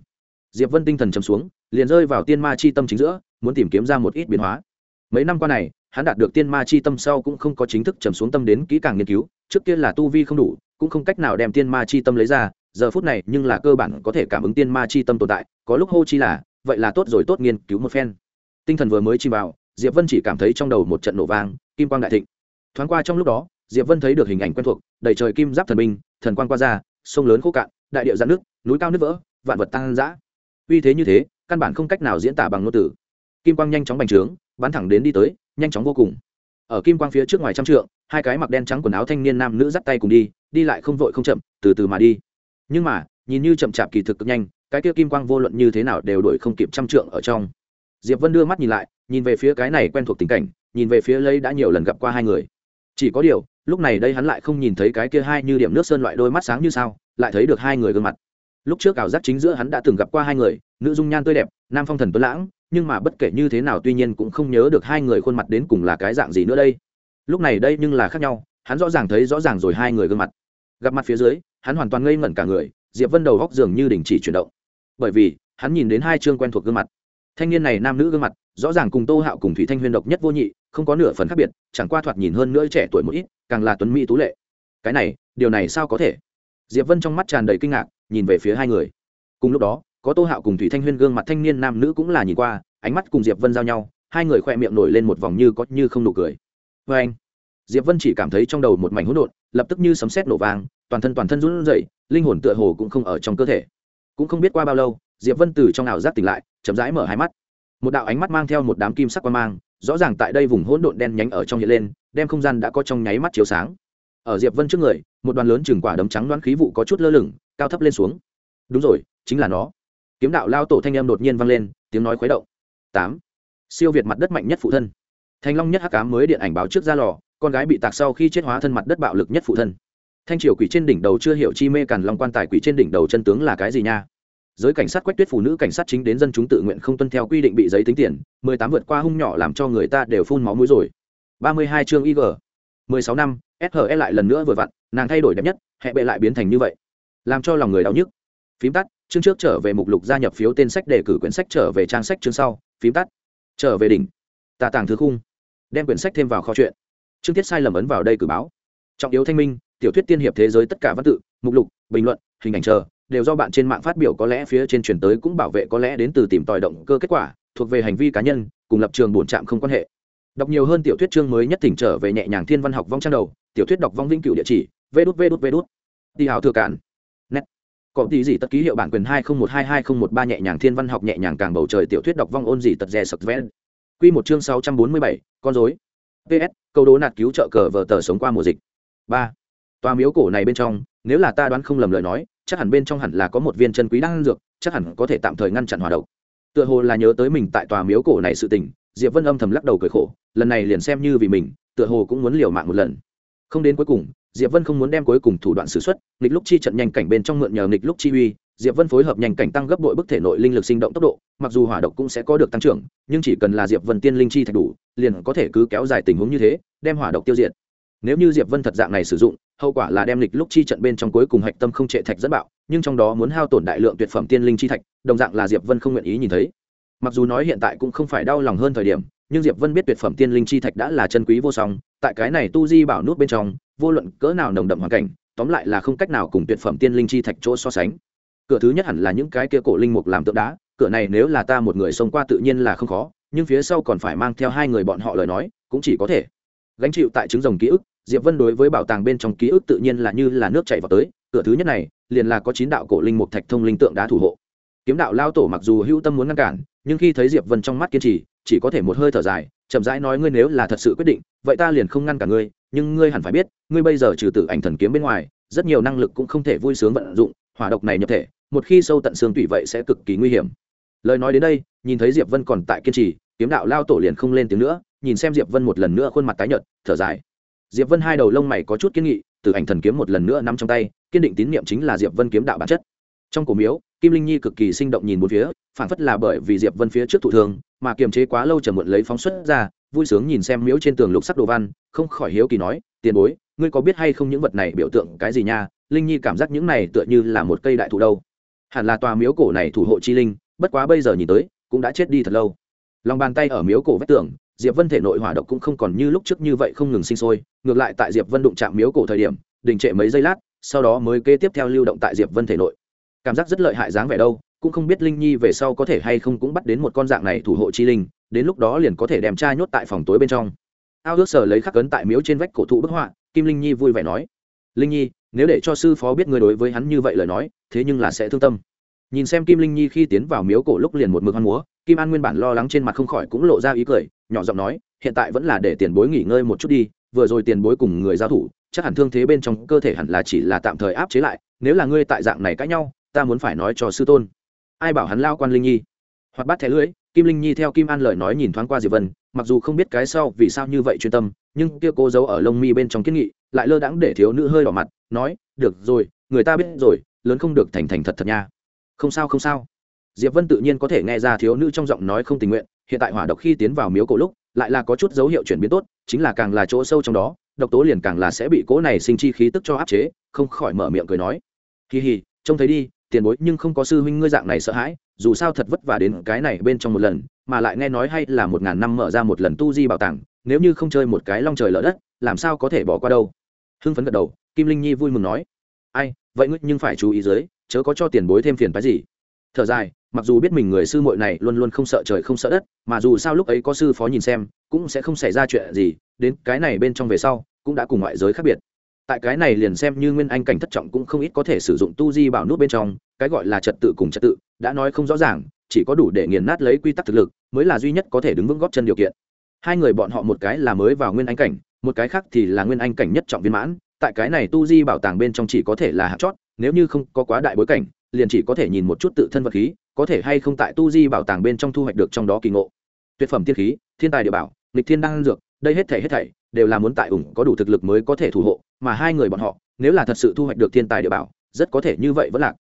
Diệp vân tinh thần chấm xuống, liền rơi vào tiên ma chi tâm chính giữa, muốn tìm kiếm ra một ít biến hóa. Mấy năm qua này, hắn đạt được tiên ma chi tâm sau cũng không có chính thức trầm xuống tâm đến kỹ càng nghiên cứu, trước kia là tu vi không đủ, cũng không cách nào đem tiên ma chi tâm lấy ra, giờ phút này nhưng là cơ bản có thể cảm ứng tiên ma chi tâm tồn tại, có lúc hô chi là, vậy là tốt rồi tốt nghiên cứu một phen. Tinh thần vừa mới chìm vào, diệp vân chỉ cảm thấy trong đầu một trận nổ vang, kim quang đại thịnh. Thoáng qua trong lúc đó, diệp vân thấy được hình ảnh quen thuộc, đầy trời kim giáp thần binh, thần quang qua ra sông lớn khô cạn, đại điệu giãn nước núi cao nước vỡ, vạn vật tăng dã uy thế như thế, căn bản không cách nào diễn tả bằng ngôn từ. Kim quang nhanh chóng bành trướng, bắn thẳng đến đi tới, nhanh chóng vô cùng. Ở kim quang phía trước ngoài trăm trượng, hai cái mặc đen trắng quần áo thanh niên nam nữ dắt tay cùng đi đi lại không vội không chậm, từ từ mà đi. Nhưng mà, nhìn như chậm chạp kỳ thực cực nhanh, cái kia kim quang vô luận như thế nào đều đuổi không kịp trăm trượng ở trong. Diệp vân đưa mắt nhìn lại, nhìn về phía cái này quen thuộc tình cảnh, nhìn về phía lấy đã nhiều lần gặp qua hai người. Chỉ có điều lúc này đây hắn lại không nhìn thấy cái kia hai như điểm nước sơn loại đôi mắt sáng như sao, lại thấy được hai người gương mặt. Lúc trước ảo giác chính giữa hắn đã từng gặp qua hai người, nữ dung nhan tươi đẹp, nam phong thần tuấn lãng, nhưng mà bất kể như thế nào tuy nhiên cũng không nhớ được hai người khuôn mặt đến cùng là cái dạng gì nữa đây. Lúc này đây nhưng là khác nhau, hắn rõ ràng thấy rõ ràng rồi hai người gương mặt. Gặp mặt phía dưới, hắn hoàn toàn ngây ngẩn cả người, diệp vân đầu góc dường như đình chỉ chuyển động. Bởi vì, hắn nhìn đến hai chương quen thuộc gương mặt. Thanh niên này nam nữ gương mặt, rõ ràng cùng tô hạo cùng thủy thanh huyên độc nhất vô nhị không có nửa phần khác biệt, chẳng qua thoạt nhìn hơn nữa trẻ tuổi một ít, càng là tuấn mỹ tú lệ. Cái này, điều này sao có thể? Diệp vân trong mắt tràn đầy kinh ngạc, nhìn về phía hai người. Cùng lúc đó, có tô hạo cùng thủy thanh huyên gương mặt thanh niên nam nữ cũng là nhìn qua, ánh mắt cùng diệp vân giao nhau, hai người khoe miệng nổi lên một vòng như có như không nụ cười. Vê anh, diệp vân chỉ cảm thấy trong đầu một mảnh hỗn độn, lập tức như sấm sét nổ vang, toàn thân toàn thân run rẩy, linh hồn tựa hồ cũng không ở trong cơ thể. Cũng không biết qua bao lâu, diệp vân từ trong ảo giác tỉnh lại, chậm rãi mở hai mắt. Một đạo ánh mắt mang theo một đám kim sắc quang mang rõ ràng tại đây vùng hỗn độn đen nhánh ở trong hiện lên, đem không gian đã có trong nháy mắt chiếu sáng. Ở diệp vân trước người, một đoàn lớn chừng quả đấm trắng đoán khí vụ có chút lơ lửng, cao thấp lên xuống. Đúng rồi, chính là nó. Kiếm đạo lao tổ thanh em đột nhiên vang lên, tiếng nói khuấy động. Tám. Siêu việt mặt đất mạnh nhất phụ thân. Thanh long nhất hắc cám mới điện ảnh báo trước ra lò, con gái bị tạc sau khi chết hóa thân mặt đất bạo lực nhất phụ thân. Thanh triều quỷ trên đỉnh đầu chưa hiểu chi mê càn long quan tài quỷ trên đỉnh đầu chân tướng là cái gì nha? Giới cảnh sát quách tuyết phụ nữ cảnh sát chính đến dân chúng tự nguyện không tuân theo quy định bị giấy tính tiền mười tám vượt qua hung nhỏ làm cho người ta đều phun máu mũi rồi ba mươi hai chương ig mười sáu năm SHE lại lần nữa vừa vặn, nàng thay đổi đẹp nhất, hệ bệ lại biến thành như vậy, làm cho lòng người đau nhức. Phím tắt, chương trước trở về mục lục gia nhập phiếu tên sách đề cử quyển sách trở về trang sách chương sau, phím tắt. Trở về đỉnh. Tà tàng thứ khung. Đem quyển sách thêm vào kho truyện. Chương tiết sai lầm ấn vào đây cử báo. Trọng yếu thanh minh, tiểu thuyết tiên hiệp thế giới tất cả văn tự, mục lục, bình luận, hình ảnh chờ, đều do bạn trên mạng phát biểu có lẽ phía trên truyền tới cũng bảo vệ có lẽ đến từ tìm tòi động cơ kết quả, thuộc về hành vi cá nhân, cùng lập trường bổn trạm không quan hệ. Đọc nhiều hơn tiểu thuyết chương mới nhất thỉnh trở về nhẹ nhàng thiên văn học vong trang đầu, tiểu thuyết đọc vong vĩnh cửu địa chỉ vê đút vê đút vê đút. Đi hào thừa cản nét có tí gì tất ký hiệu bản quyền hai không một hai hai không một ba nhẹ nhàng thiên văn học nhẹ nhàng càng bầu trời tiểu thuyết đọc vong ôn gì tật rè sập vẽ. Quy một chương sáu trăm bốn mươi bảy con rối. Ps câu đố nạt cứu trợ cờ vờ tờ sống qua mùa dịch. Ba. Tòa miếu cổ này bên trong nếu là ta đoán không lầm lời nói chắc hẳn bên trong hẳn là có một viên chân quý đang dược, chắc hẳn có thể tạm thời ngăn chặn hòa độc. Tựa hồ là nhớ tới mình tại tòa miếu cổ này sự tình, diệp vân âm thầm lắc đầu cười khổ, lần này liền xem như vì mình, tựa hồ cũng muốn liều mạng một lần. Không đến cuối cùng, diệp vân không muốn đem cuối cùng thủ đoạn sử xuất nghịch lúc chi trận nhanh cảnh bên trong mượn nhờ nghịch lúc chi uy, diệp vân phối hợp nhanh cảnh tăng gấp bội bức thể nội linh lực sinh động tốc độ, mặc dù hỏa độc cũng sẽ có được tăng trưởng, nhưng chỉ cần là diệp vân tiên linh chi thạch đủ, liền có thể cứ kéo dài tình huống như thế, đem hỏa độc tiêu diệt. Nếu như diệp vân thật dạng này sử dụng hậu quả là đem lịch lúc chi trận bên trong cuối cùng hạch tâm không trệ thạch dẫn bạo, nhưng trong đó muốn hao tổn đại lượng tuyệt phẩm tiên linh chi thạch, đồng dạng là diệp vân không nguyện ý nhìn thấy. Mặc dù nói hiện tại cũng không phải đau lòng hơn thời điểm, nhưng diệp vân biết tuyệt phẩm tiên linh chi thạch đã là chân quý vô song, tại cái này tu di bảo nút bên trong, vô luận cỡ nào nồng đậm hoàn cảnh, tóm lại là không cách nào cùng tuyệt phẩm tiên linh chi thạch chỗ so sánh. Cửa thứ nhất hẳn là những cái kia cổ linh mục làm tượng đá, cửa này nếu là ta một người xông qua tự nhiên là không khó, nhưng phía sau còn phải mang theo hai người bọn họ lời nói, cũng chỉ có thể gánh chịu tại trứng rồng ký ức diệp vân đối với bảo tàng bên trong ký ức tự nhiên là như là nước chảy vào tới, cửa thứ nhất này, liền là có chín đạo cổ linh mục thạch thông linh tượng đá thủ hộ. Kiếm đạo lao tổ mặc dù hữu tâm muốn ngăn cản, nhưng khi thấy diệp vân trong mắt kiên trì, chỉ có thể một hơi thở dài, chậm rãi nói ngươi nếu là thật sự quyết định, vậy ta liền không ngăn cả ngươi, nhưng ngươi hẳn phải biết, ngươi bây giờ trừ tử ảnh thần kiếm bên ngoài, rất nhiều năng lực cũng không thể vui sướng vận dụng, hỏa độc này nhập thể, một khi sâu tận xương tủy vậy sẽ cực kỳ nguy hiểm. Lời nói đến đây, nhìn thấy diệp vân còn tại kiên trì, kiếm đạo lao tổ liền không lên tiếng nữa, nhìn xem diệp vân một lần nữa khuôn mặt tái nhợt, thở dài diệp vân hai đầu lông mày có chút kiên nghị, từ ảnh thần kiếm một lần nữa nắm trong tay, kiên định tín niệm chính là diệp vân kiếm đạo bản chất. Trong cổ miếu, kim linh nhi cực kỳ sinh động nhìn một phía, phản phất là bởi vì diệp vân phía trước thụ thường mà kiềm chế quá lâu chờ muộn lấy phóng xuất ra, vui sướng nhìn xem miếu trên tường lục sắc đồ văn, không khỏi hiếu kỳ nói, tiền bối, ngươi có biết hay không những vật này biểu tượng cái gì nha? Linh nhi cảm giác những này tựa như là một cây đại thụ đâu. Hẳn là tòa miếu cổ này thủ hộ chi linh, bất quá bây giờ nhìn tới, cũng đã chết đi thật lâu. Lòng bàn tay ở miếu cổ vách tường diệp vân thể nội hỏa độc cũng không còn như lúc trước như vậy không ngừng sinh sôi, ngược lại tại diệp vân đụng chạm miếu cổ thời điểm, đình trệ mấy giây lát, sau đó mới kế tiếp theo lưu động tại diệp vân thể nội. Cảm giác rất lợi hại dáng vẻ đâu, cũng không biết linh nhi về sau có thể hay không cũng bắt đến một con dạng này thủ hộ chi linh, đến lúc đó liền có thể đem trai nhốt tại phòng tối bên trong. Ao ước sở lấy khắc cấn tại miếu trên vách cổ thụ bức họa, kim linh nhi vui vẻ nói, linh nhi, nếu để cho sư phó biết người đối với hắn như vậy lời nói, thế nhưng là sẽ thương tâm. Nhìn xem kim linh nhi khi tiến vào miếu cổ lúc liền một mực hoan múa, kim an nguyên bản lo lắng trên mặt không khỏi cũng lộ ra ý cười nhỏ giọng nói, hiện tại vẫn là để tiền bối nghỉ ngơi một chút đi, vừa rồi tiền bối cùng người giao thủ, chắc hẳn thương thế bên trong cơ thể hẳn là chỉ là tạm thời áp chế lại, nếu là ngươi tại dạng này cãi nhau, ta muốn phải nói cho sư tôn. Ai bảo hắn lao quan linh nhi? Hoặc bắt thẻ lưới kim linh nhi theo kim an lời nói nhìn thoáng qua diệp vân, mặc dù không biết cái sau vì sao như vậy chuyên tâm, nhưng kia cô giấu ở lông mi bên trong kiến nghị, lại lơ đãng để thiếu nữ hơi đỏ mặt, nói, được rồi, người ta biết rồi, lớn không được thành thành thật thật nha. Không sao không sao. Diệp vân tự nhiên có thể nghe ra thiếu nữ trong giọng nói không tình nguyện hiện tại hỏa độc khi tiến vào miếu cổ lúc, lại là có chút dấu hiệu chuyển biến tốt, chính là càng là chỗ sâu trong đó, độc tố liền càng là sẽ bị cố này sinh chi khí tức cho áp chế, không khỏi mở miệng cười nói. Kỳ hì trông thấy đi, tiền bối, nhưng không có sư huynh ngươi dạng này sợ hãi, dù sao thật vất vả đến cái này bên trong một lần, mà lại nghe nói hay là một ngàn năm mở ra một lần tu di bảo tàng, nếu như không chơi một cái long trời lở đất, làm sao có thể bỏ qua đâu. Hưng phấn gật đầu, kim linh nhi vui mừng nói. Ai, vậy ngươi nhưng phải chú ý dưới, chớ có cho tiền bối thêm phiền phái gì thở dài, mặc dù biết mình người sư muội này luôn luôn không sợ trời không sợ đất, mà dù sao lúc ấy có sư phó nhìn xem, cũng sẽ không xảy ra chuyện gì, đến cái này bên trong về sau, cũng đã cùng ngoại giới khác biệt. Tại cái này liền xem như nguyên anh cảnh thất trọng cũng không ít có thể sử dụng tu di bảo nút bên trong, cái gọi là trật tự cùng trật tự, đã nói không rõ ràng, chỉ có đủ để nghiền nát lấy quy tắc thực lực, mới là duy nhất có thể đứng vững góp chân điều kiện. Hai người bọn họ một cái là mới vào nguyên anh cảnh, một cái khác thì là nguyên anh cảnh nhất trọng viên mãn, tại cái này tu di bảo tàng bên trong chỉ có thể là hạt chót nếu như không có quá đại bối cảnh, liền chỉ có thể nhìn một chút tự thân vật khí, có thể hay không tại tu di bảo tàng bên trong thu hoạch được trong đó kỳ ngộ. Tuyệt phẩm tiên khí, thiên tài địa bảo lịch thiên đăng dược, đây hết thảy hết thảy đều là muốn tại ủng có đủ thực lực mới có thể thủ hộ, mà hai người bọn họ, nếu là thật sự thu hoạch được thiên tài địa bảo, rất có thể như vậy vẫn lạc.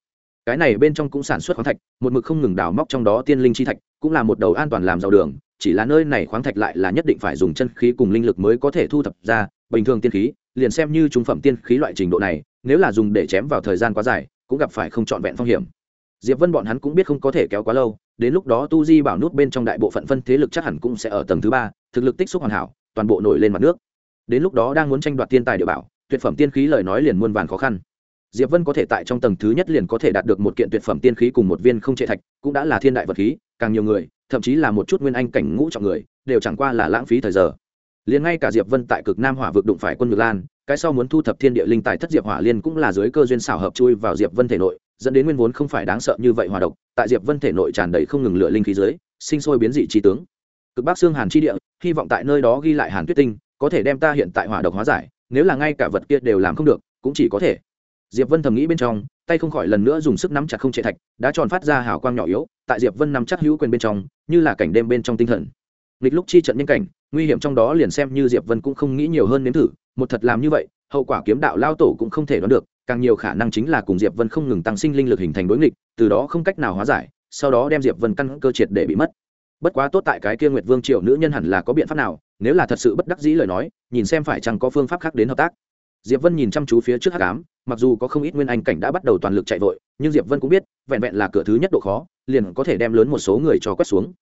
Cái này bên trong cũng sản xuất khoáng thạch, một mực không ngừng đào móc trong đó tiên linh chi thạch, cũng là một đầu an toàn làm giàu đường, chỉ là nơi này khoáng thạch lại là nhất định phải dùng chân khí cùng linh lực mới có thể thu thập ra, bình thường tiên khí, liền xem như trung phẩm tiên khí loại trình độ này nếu là dùng để chém vào thời gian quá dài, cũng gặp phải không trọn vẹn phong hiểm. Diệp vân bọn hắn cũng biết không có thể kéo quá lâu, đến lúc đó tu di bảo nút bên trong đại bộ phận phân thế lực chắc hẳn cũng sẽ ở tầng thứ ba, thực lực tích xúc hoàn hảo, toàn bộ nổi lên mặt nước. Đến lúc đó đang muốn tranh đoạt tiên tài địa bảo, tuyệt phẩm tiên khí lời nói liền muôn vàn khó khăn. Diệp vân có thể tại trong tầng thứ nhất liền có thể đạt được một kiện tuyệt phẩm tiên khí cùng một viên không trệ thạch, cũng đã là thiên đại vật khí, càng nhiều người, thậm chí là một chút nguyên anh cảnh ngũ trọng người, đều chẳng qua là lãng phí thời giờ. Liền ngay cả diệp vân tại cực nam hỏa vực đụng phải quân ngược lan cái sau muốn thu thập thiên địa linh tài thất diệp hỏa liên cũng là dưới cơ duyên xảo hợp chui vào diệp vân thể nội, dẫn đến nguyên vốn không phải đáng sợ như vậy hòa độc, tại diệp vân thể nội tràn đầy không ngừng lửa linh khí dưới, sinh sôi biến dị trí tướng. Cực bắc xương hàn chi địa, hy vọng tại nơi đó ghi lại hàn tuyết tinh, có thể đem ta hiện tại hỏa độc hóa giải, nếu là ngay cả vật kia đều làm không được, cũng chỉ có thể. Diệp vân thầm nghĩ bên trong, tay không khỏi lần nữa dùng sức nắm chặt không trệ thạch, đã tròn phát ra hào quang nhỏ yếu, tại diệp vân nắm chắc hữu quyền bên trong, như là cảnh đêm bên trong tinh thần. Nghịch lúc chi trận nhân cảnh, nguy hiểm trong đó liền xem như diệp vân cũng không nghĩ nhiều hơn nếm thử một thật làm như vậy, hậu quả kiếm đạo lao tổ cũng không thể đoán được, càng nhiều khả năng chính là cùng diệp vân không ngừng tăng sinh linh lực hình thành đối nghịch, từ đó không cách nào hóa giải, sau đó đem diệp vân căn cơ triệt để bị mất. Bất quá tốt tại cái kia nguyệt vương triệu nữ nhân hẳn là có biện pháp nào, nếu là thật sự bất đắc dĩ lời nói, nhìn xem phải chăng có phương pháp khác đến hợp tác. Diệp vân nhìn chăm chú phía trước hắc ám, mặc dù có không ít nguyên anh cảnh đã bắt đầu toàn lực chạy vội, nhưng diệp vân cũng biết, vẹn vẹn là cửa thứ nhất độ khó, liền có thể đem lớn một số người cho quét xuống.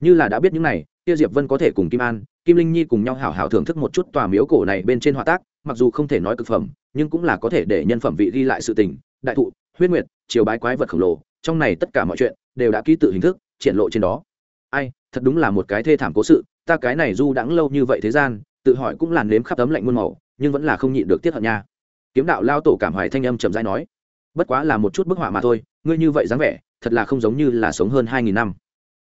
Như là đã biết những này, kia diệp vân có thể cùng kim an kim linh nhi cùng nhau hảo hảo thưởng thức một chút tòa miếu cổ này bên trên họa tác, mặc dù không thể nói cực phẩm, nhưng cũng là có thể để nhân phẩm vị ghi lại sự tình, đại thụ, huyết nguyệt chiều bái quái vật khổng lồ, trong này tất cả mọi chuyện đều đã ký tự hình thức, triển lộ trên đó. Ai, thật đúng là một cái thê thảm cố sự, ta cái này du đãng lâu như vậy thế gian, tự hỏi cũng làn nếm khắp tấm lạnh muôn màu, nhưng vẫn là không nhịn được tiết hận nha. Kiếm đạo lao tổ cảm hoài thanh âm chậm rãi nói, bất quá là một chút bức họa mà thôi, ngươi như vậy dáng vẻ, thật là không giống như là sống hơn hai nghìn năm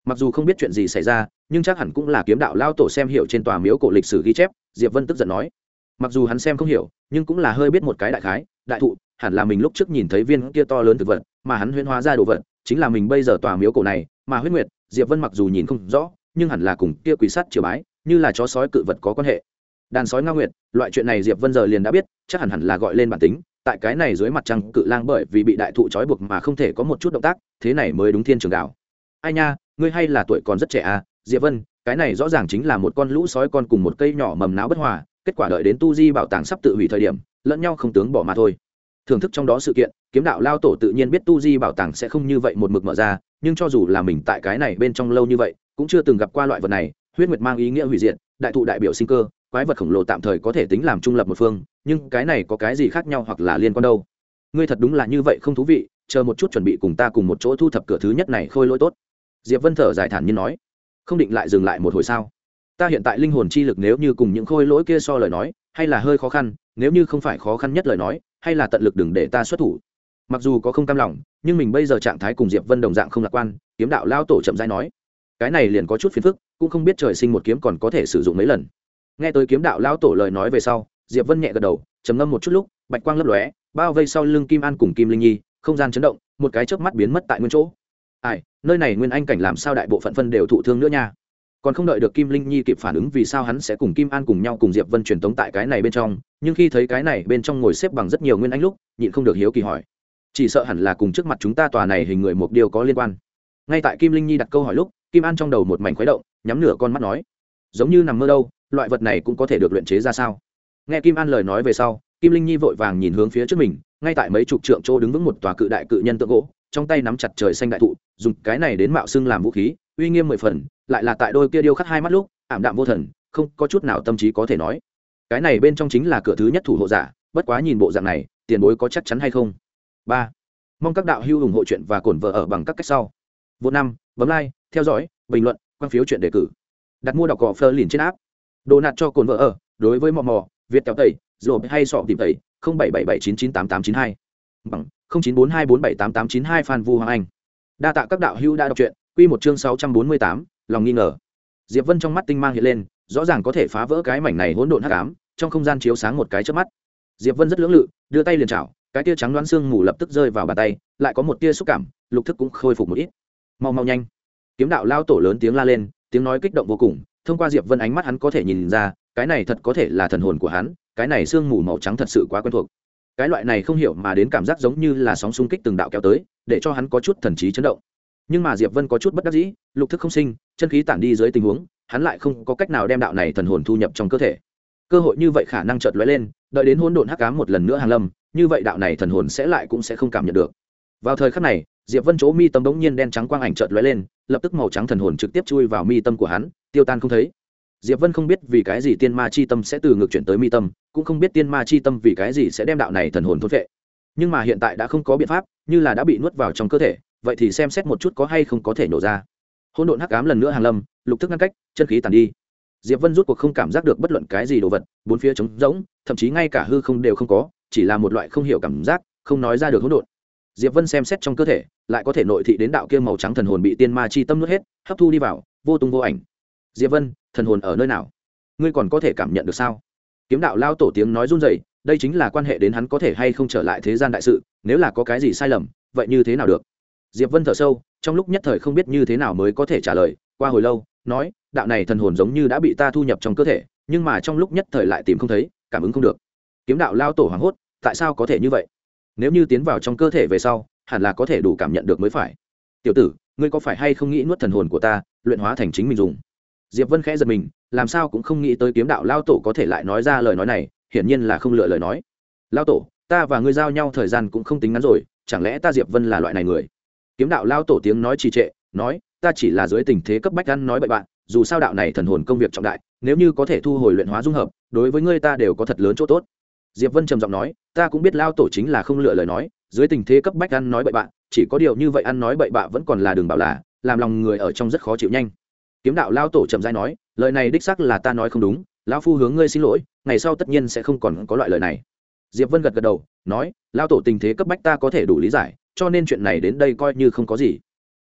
mặc dù không biết chuyện gì xảy ra, nhưng chắc hẳn cũng là kiếm đạo lao tổ xem hiểu trên tòa miếu cổ lịch sử ghi chép, diệp vân tức giận nói. Mặc dù hắn xem không hiểu, nhưng cũng là hơi biết một cái đại khái, đại thụ, hẳn là mình lúc trước nhìn thấy viên kia to lớn thực vật, mà hắn huyễn hóa ra đồ vật, chính là mình bây giờ tòa miếu cổ này, mà huyết nguyệt, diệp vân mặc dù nhìn không rõ, nhưng hẳn là cùng kia quỷ sắt triều bái, như là chó sói cự vật có quan hệ. Đàn sói ngao nguyệt, loại chuyện này diệp vân giờ liền đã biết, chắc hẳn hẳn là gọi lên bản tính, tại cái này dưới mặt trăng cự lang bởi vì bị đại thụ trói buộc mà không thể có một chút động tác, thế này mới đúng thiên trường đạo ai nha, ngươi hay là tuổi còn rất trẻ à? Diệp vân, cái này rõ ràng chính là một con lũ sói con cùng một cây nhỏ mầm não bất hòa, kết quả đợi đến tu di bảo tàng sắp tự hủy thời điểm, lẫn nhau không tướng bỏ mà thôi. Thưởng thức trong đó sự kiện, kiếm đạo lao tổ tự nhiên biết tu di bảo tàng sẽ không như vậy một mực mở ra, nhưng cho dù là mình tại cái này bên trong lâu như vậy, cũng chưa từng gặp qua loại vật này, huyết nguyệt mang ý nghĩa hủy diệt, đại thụ đại biểu sinh cơ, quái vật khổng lồ tạm thời có thể tính làm trung lập một phương, nhưng cái này có cái gì khác nhau hoặc là liên quan đâu? Ngươi thật đúng là như vậy không thú vị, chờ một chút chuẩn bị cùng ta cùng một chỗ thu thập cửa thứ nhất này khôi lỗi tốt diệp vân thở dài thản nhiên nói, không định lại dừng lại một hồi sao? Ta hiện tại linh hồn chi lực nếu như cùng những khôi lỗi kia so lời nói, hay là hơi khó khăn, nếu như không phải khó khăn nhất lời nói, hay là tận lực đừng để ta xuất thủ. Mặc dù có không cam lòng, nhưng mình bây giờ trạng thái cùng diệp vân đồng dạng không lạc quan, kiếm đạo lao tổ chậm dai nói, cái này liền có chút phiền phức, cũng không biết trời sinh một kiếm còn có thể sử dụng mấy lần. Nghe tới kiếm đạo lao tổ lời nói về sau, diệp vân nhẹ gật đầu, trầm ngâm một chút lúc, bạch quang lấp lóe, bao vây sau lưng kim an cùng kim linh nhi, không gian chấn động, một cái chớp mắt biến mất tại nguyên chỗ ai, nơi này nguyên anh cảnh làm sao đại bộ phận phân đều thụ thương nữa nha. Còn không đợi được kim linh nhi kịp phản ứng vì sao hắn sẽ cùng kim an cùng nhau cùng diệp vân truyền tống tại cái này bên trong, nhưng khi thấy cái này bên trong ngồi xếp bằng rất nhiều nguyên anh lúc, nhịn không được hiếu kỳ hỏi. Chỉ sợ hẳn là cùng trước mặt chúng ta tòa này hình người một điều có liên quan. Ngay tại kim linh nhi đặt câu hỏi lúc, kim an trong đầu một mảnh khuấy động, nhắm nửa con mắt nói. Giống như nằm mơ đâu, loại vật này cũng có thể được luyện chế ra sao? Nghe kim an lời nói về sau, kim linh nhi vội vàng nhìn hướng phía trước mình, ngay tại mấy chục trượng chỗ đứng vững một tòa cự đại cự nhân tượng gỗ trong tay nắm chặt trời xanh đại thụ, dùng cái này đến mạo xưng làm vũ khí, uy nghiêm mười phần, lại là tại đôi kia điêu khắc hai mắt lúc, ảm đạm vô thần, không có chút nào tâm trí có thể nói. Cái này bên trong chính là cửa thứ nhất thủ hộ giả, bất quá nhìn bộ dạng này, tiền bối có chắc chắn hay không? Ba. Mong các đạo hữu ủng hộ chuyện và cổn vợ ở bằng các cách sau. Vô năm, bấm like, theo dõi, bình luận, quan phiếu chuyện đề cử. Đặt mua đọc cỏ phơ liền trên áp đồ nạt cho cồn vợ ở, đối với mò mò, việt kéo tẩy rồi hay sọ tìm tẩy, không bảy bảy bảy chín chín tám tám chín hai bằng, không chín bốn hai bốn bảy tám tám chín hai phan vu hoàng anh. Đa tạ các đạo hữu đã đọc truyện, quy một chương sáu trăm bốn mươi tám, lòng nghi ngờ. Diệp vân trong mắt tinh mang hiện lên, rõ ràng có thể phá vỡ cái mảnh này hỗn độn hắc ám, trong không gian chiếu sáng một cái chớp mắt. Diệp vân rất lưỡng lự, đưa tay liền chảo, cái tia trắng đoán xương mù lập tức rơi vào bàn tay, lại có một tia xúc cảm, lục thức cũng khôi phục một ít. Mau mau nhanh. Kiếm đạo lao tổ lớn tiếng la lên, tiếng nói kích động vô cùng, thông qua diệp vân ánh mắt hắn có thể nhìn ra, cái này thật có thể là thần hồn của hắn, cái này xương mù màu trắng thật sự quá quen thuộc cái loại này không hiểu mà đến cảm giác giống như là sóng xung kích từng đạo kéo tới, để cho hắn có chút thần trí chấn động. Nhưng mà diệp vân có chút bất đắc dĩ, lục thức không sinh, chân khí tản đi dưới tình huống, hắn lại không có cách nào đem đạo này thần hồn thu nhập trong cơ thể. Cơ hội như vậy khả năng chợt lóe lên, đợi đến hỗn độn hắc ám một lần nữa hàng lâm, như vậy đạo này thần hồn sẽ lại cũng sẽ không cảm nhận được. Vào thời khắc này, diệp vân chỗ mi tâm đống nhiên đen trắng quang ảnh chợt lóe lên, lập tức màu trắng thần hồn trực tiếp chui vào mi tâm của hắn, tiêu tan không thấy diệp vân không biết vì cái gì tiên ma chi tâm sẽ từ ngược chuyển tới mi tâm, cũng không biết tiên ma chi tâm vì cái gì sẽ đem đạo này thần hồn thôn vệ nhưng mà hiện tại đã không có biện pháp, như là đã bị nuốt vào trong cơ thể, vậy thì xem xét một chút có hay không có thể nổ ra. Hỗn độn hắc ám lần nữa hàng lâm, lục thức ngăn cách, chân khí tàn đi. Diệp vân rút cuộc không cảm giác được bất luận cái gì đồ vật, bốn phía trống rỗng, thậm chí ngay cả hư không đều không có, chỉ là một loại không hiểu cảm giác, không nói ra được hỗn độn. Diệp vân xem xét trong cơ thể, lại có thể nội thị đến đạo kia màu trắng thần hồn bị tiên ma chi tâm nuốt hết, hấp thu đi vào, vô tung vô ảnh diệp vân, thần hồn ở nơi nào? Ngươi còn có thể cảm nhận được sao? Kiếm đạo lao tổ tiếng nói run rẩy, đây chính là quan hệ đến hắn có thể hay không trở lại thế gian đại sự, nếu là có cái gì sai lầm, vậy như thế nào được? Diệp vân thở sâu, trong lúc nhất thời không biết như thế nào mới có thể trả lời, qua hồi lâu, nói, đạo này thần hồn giống như đã bị ta thu nhập trong cơ thể, nhưng mà trong lúc nhất thời lại tìm không thấy, cảm ứng không được. Kiếm đạo lao tổ hoảng hốt, tại sao có thể như vậy? Nếu như tiến vào trong cơ thể về sau, hẳn là có thể đủ cảm nhận được mới phải. Tiểu tử, ngươi có phải hay không nghĩ nuốt thần hồn của ta, luyện hóa thành chính mình dùng? Diệp vân khẽ giật mình, làm sao cũng không nghĩ tới kiếm đạo lao tổ có thể lại nói ra lời nói này, hiển nhiên là không lựa lời nói. Lao tổ, ta và ngươi giao nhau thời gian cũng không tính ngắn rồi, chẳng lẽ ta diệp vân là loại này người? Kiếm đạo lao tổ tiếng nói trì trệ, nói, ta chỉ là dưới tình thế cấp bách ăn nói bậy bạn, dù sao đạo này thần hồn công việc trọng đại, nếu như có thể thu hồi luyện hóa dung hợp, đối với ngươi ta đều có thật lớn chỗ tốt. Diệp vân trầm giọng nói, ta cũng biết lao tổ chính là không lựa lời nói, dưới tình thế cấp bách ăn nói bậy bạn, chỉ có điều như vậy ăn nói bậy bạ vẫn còn là đường bảo là, làm lòng người ở trong rất khó chịu nhanh kiếm đạo lao tổ trầm dai nói, lời này đích sắc là ta nói không đúng, lão phu hướng ngươi xin lỗi, ngày sau tất nhiên sẽ không còn có loại lời này. Diệp vân gật gật đầu, nói, lao tổ tình thế cấp bách ta có thể đủ lý giải, cho nên chuyện này đến đây coi như không có gì.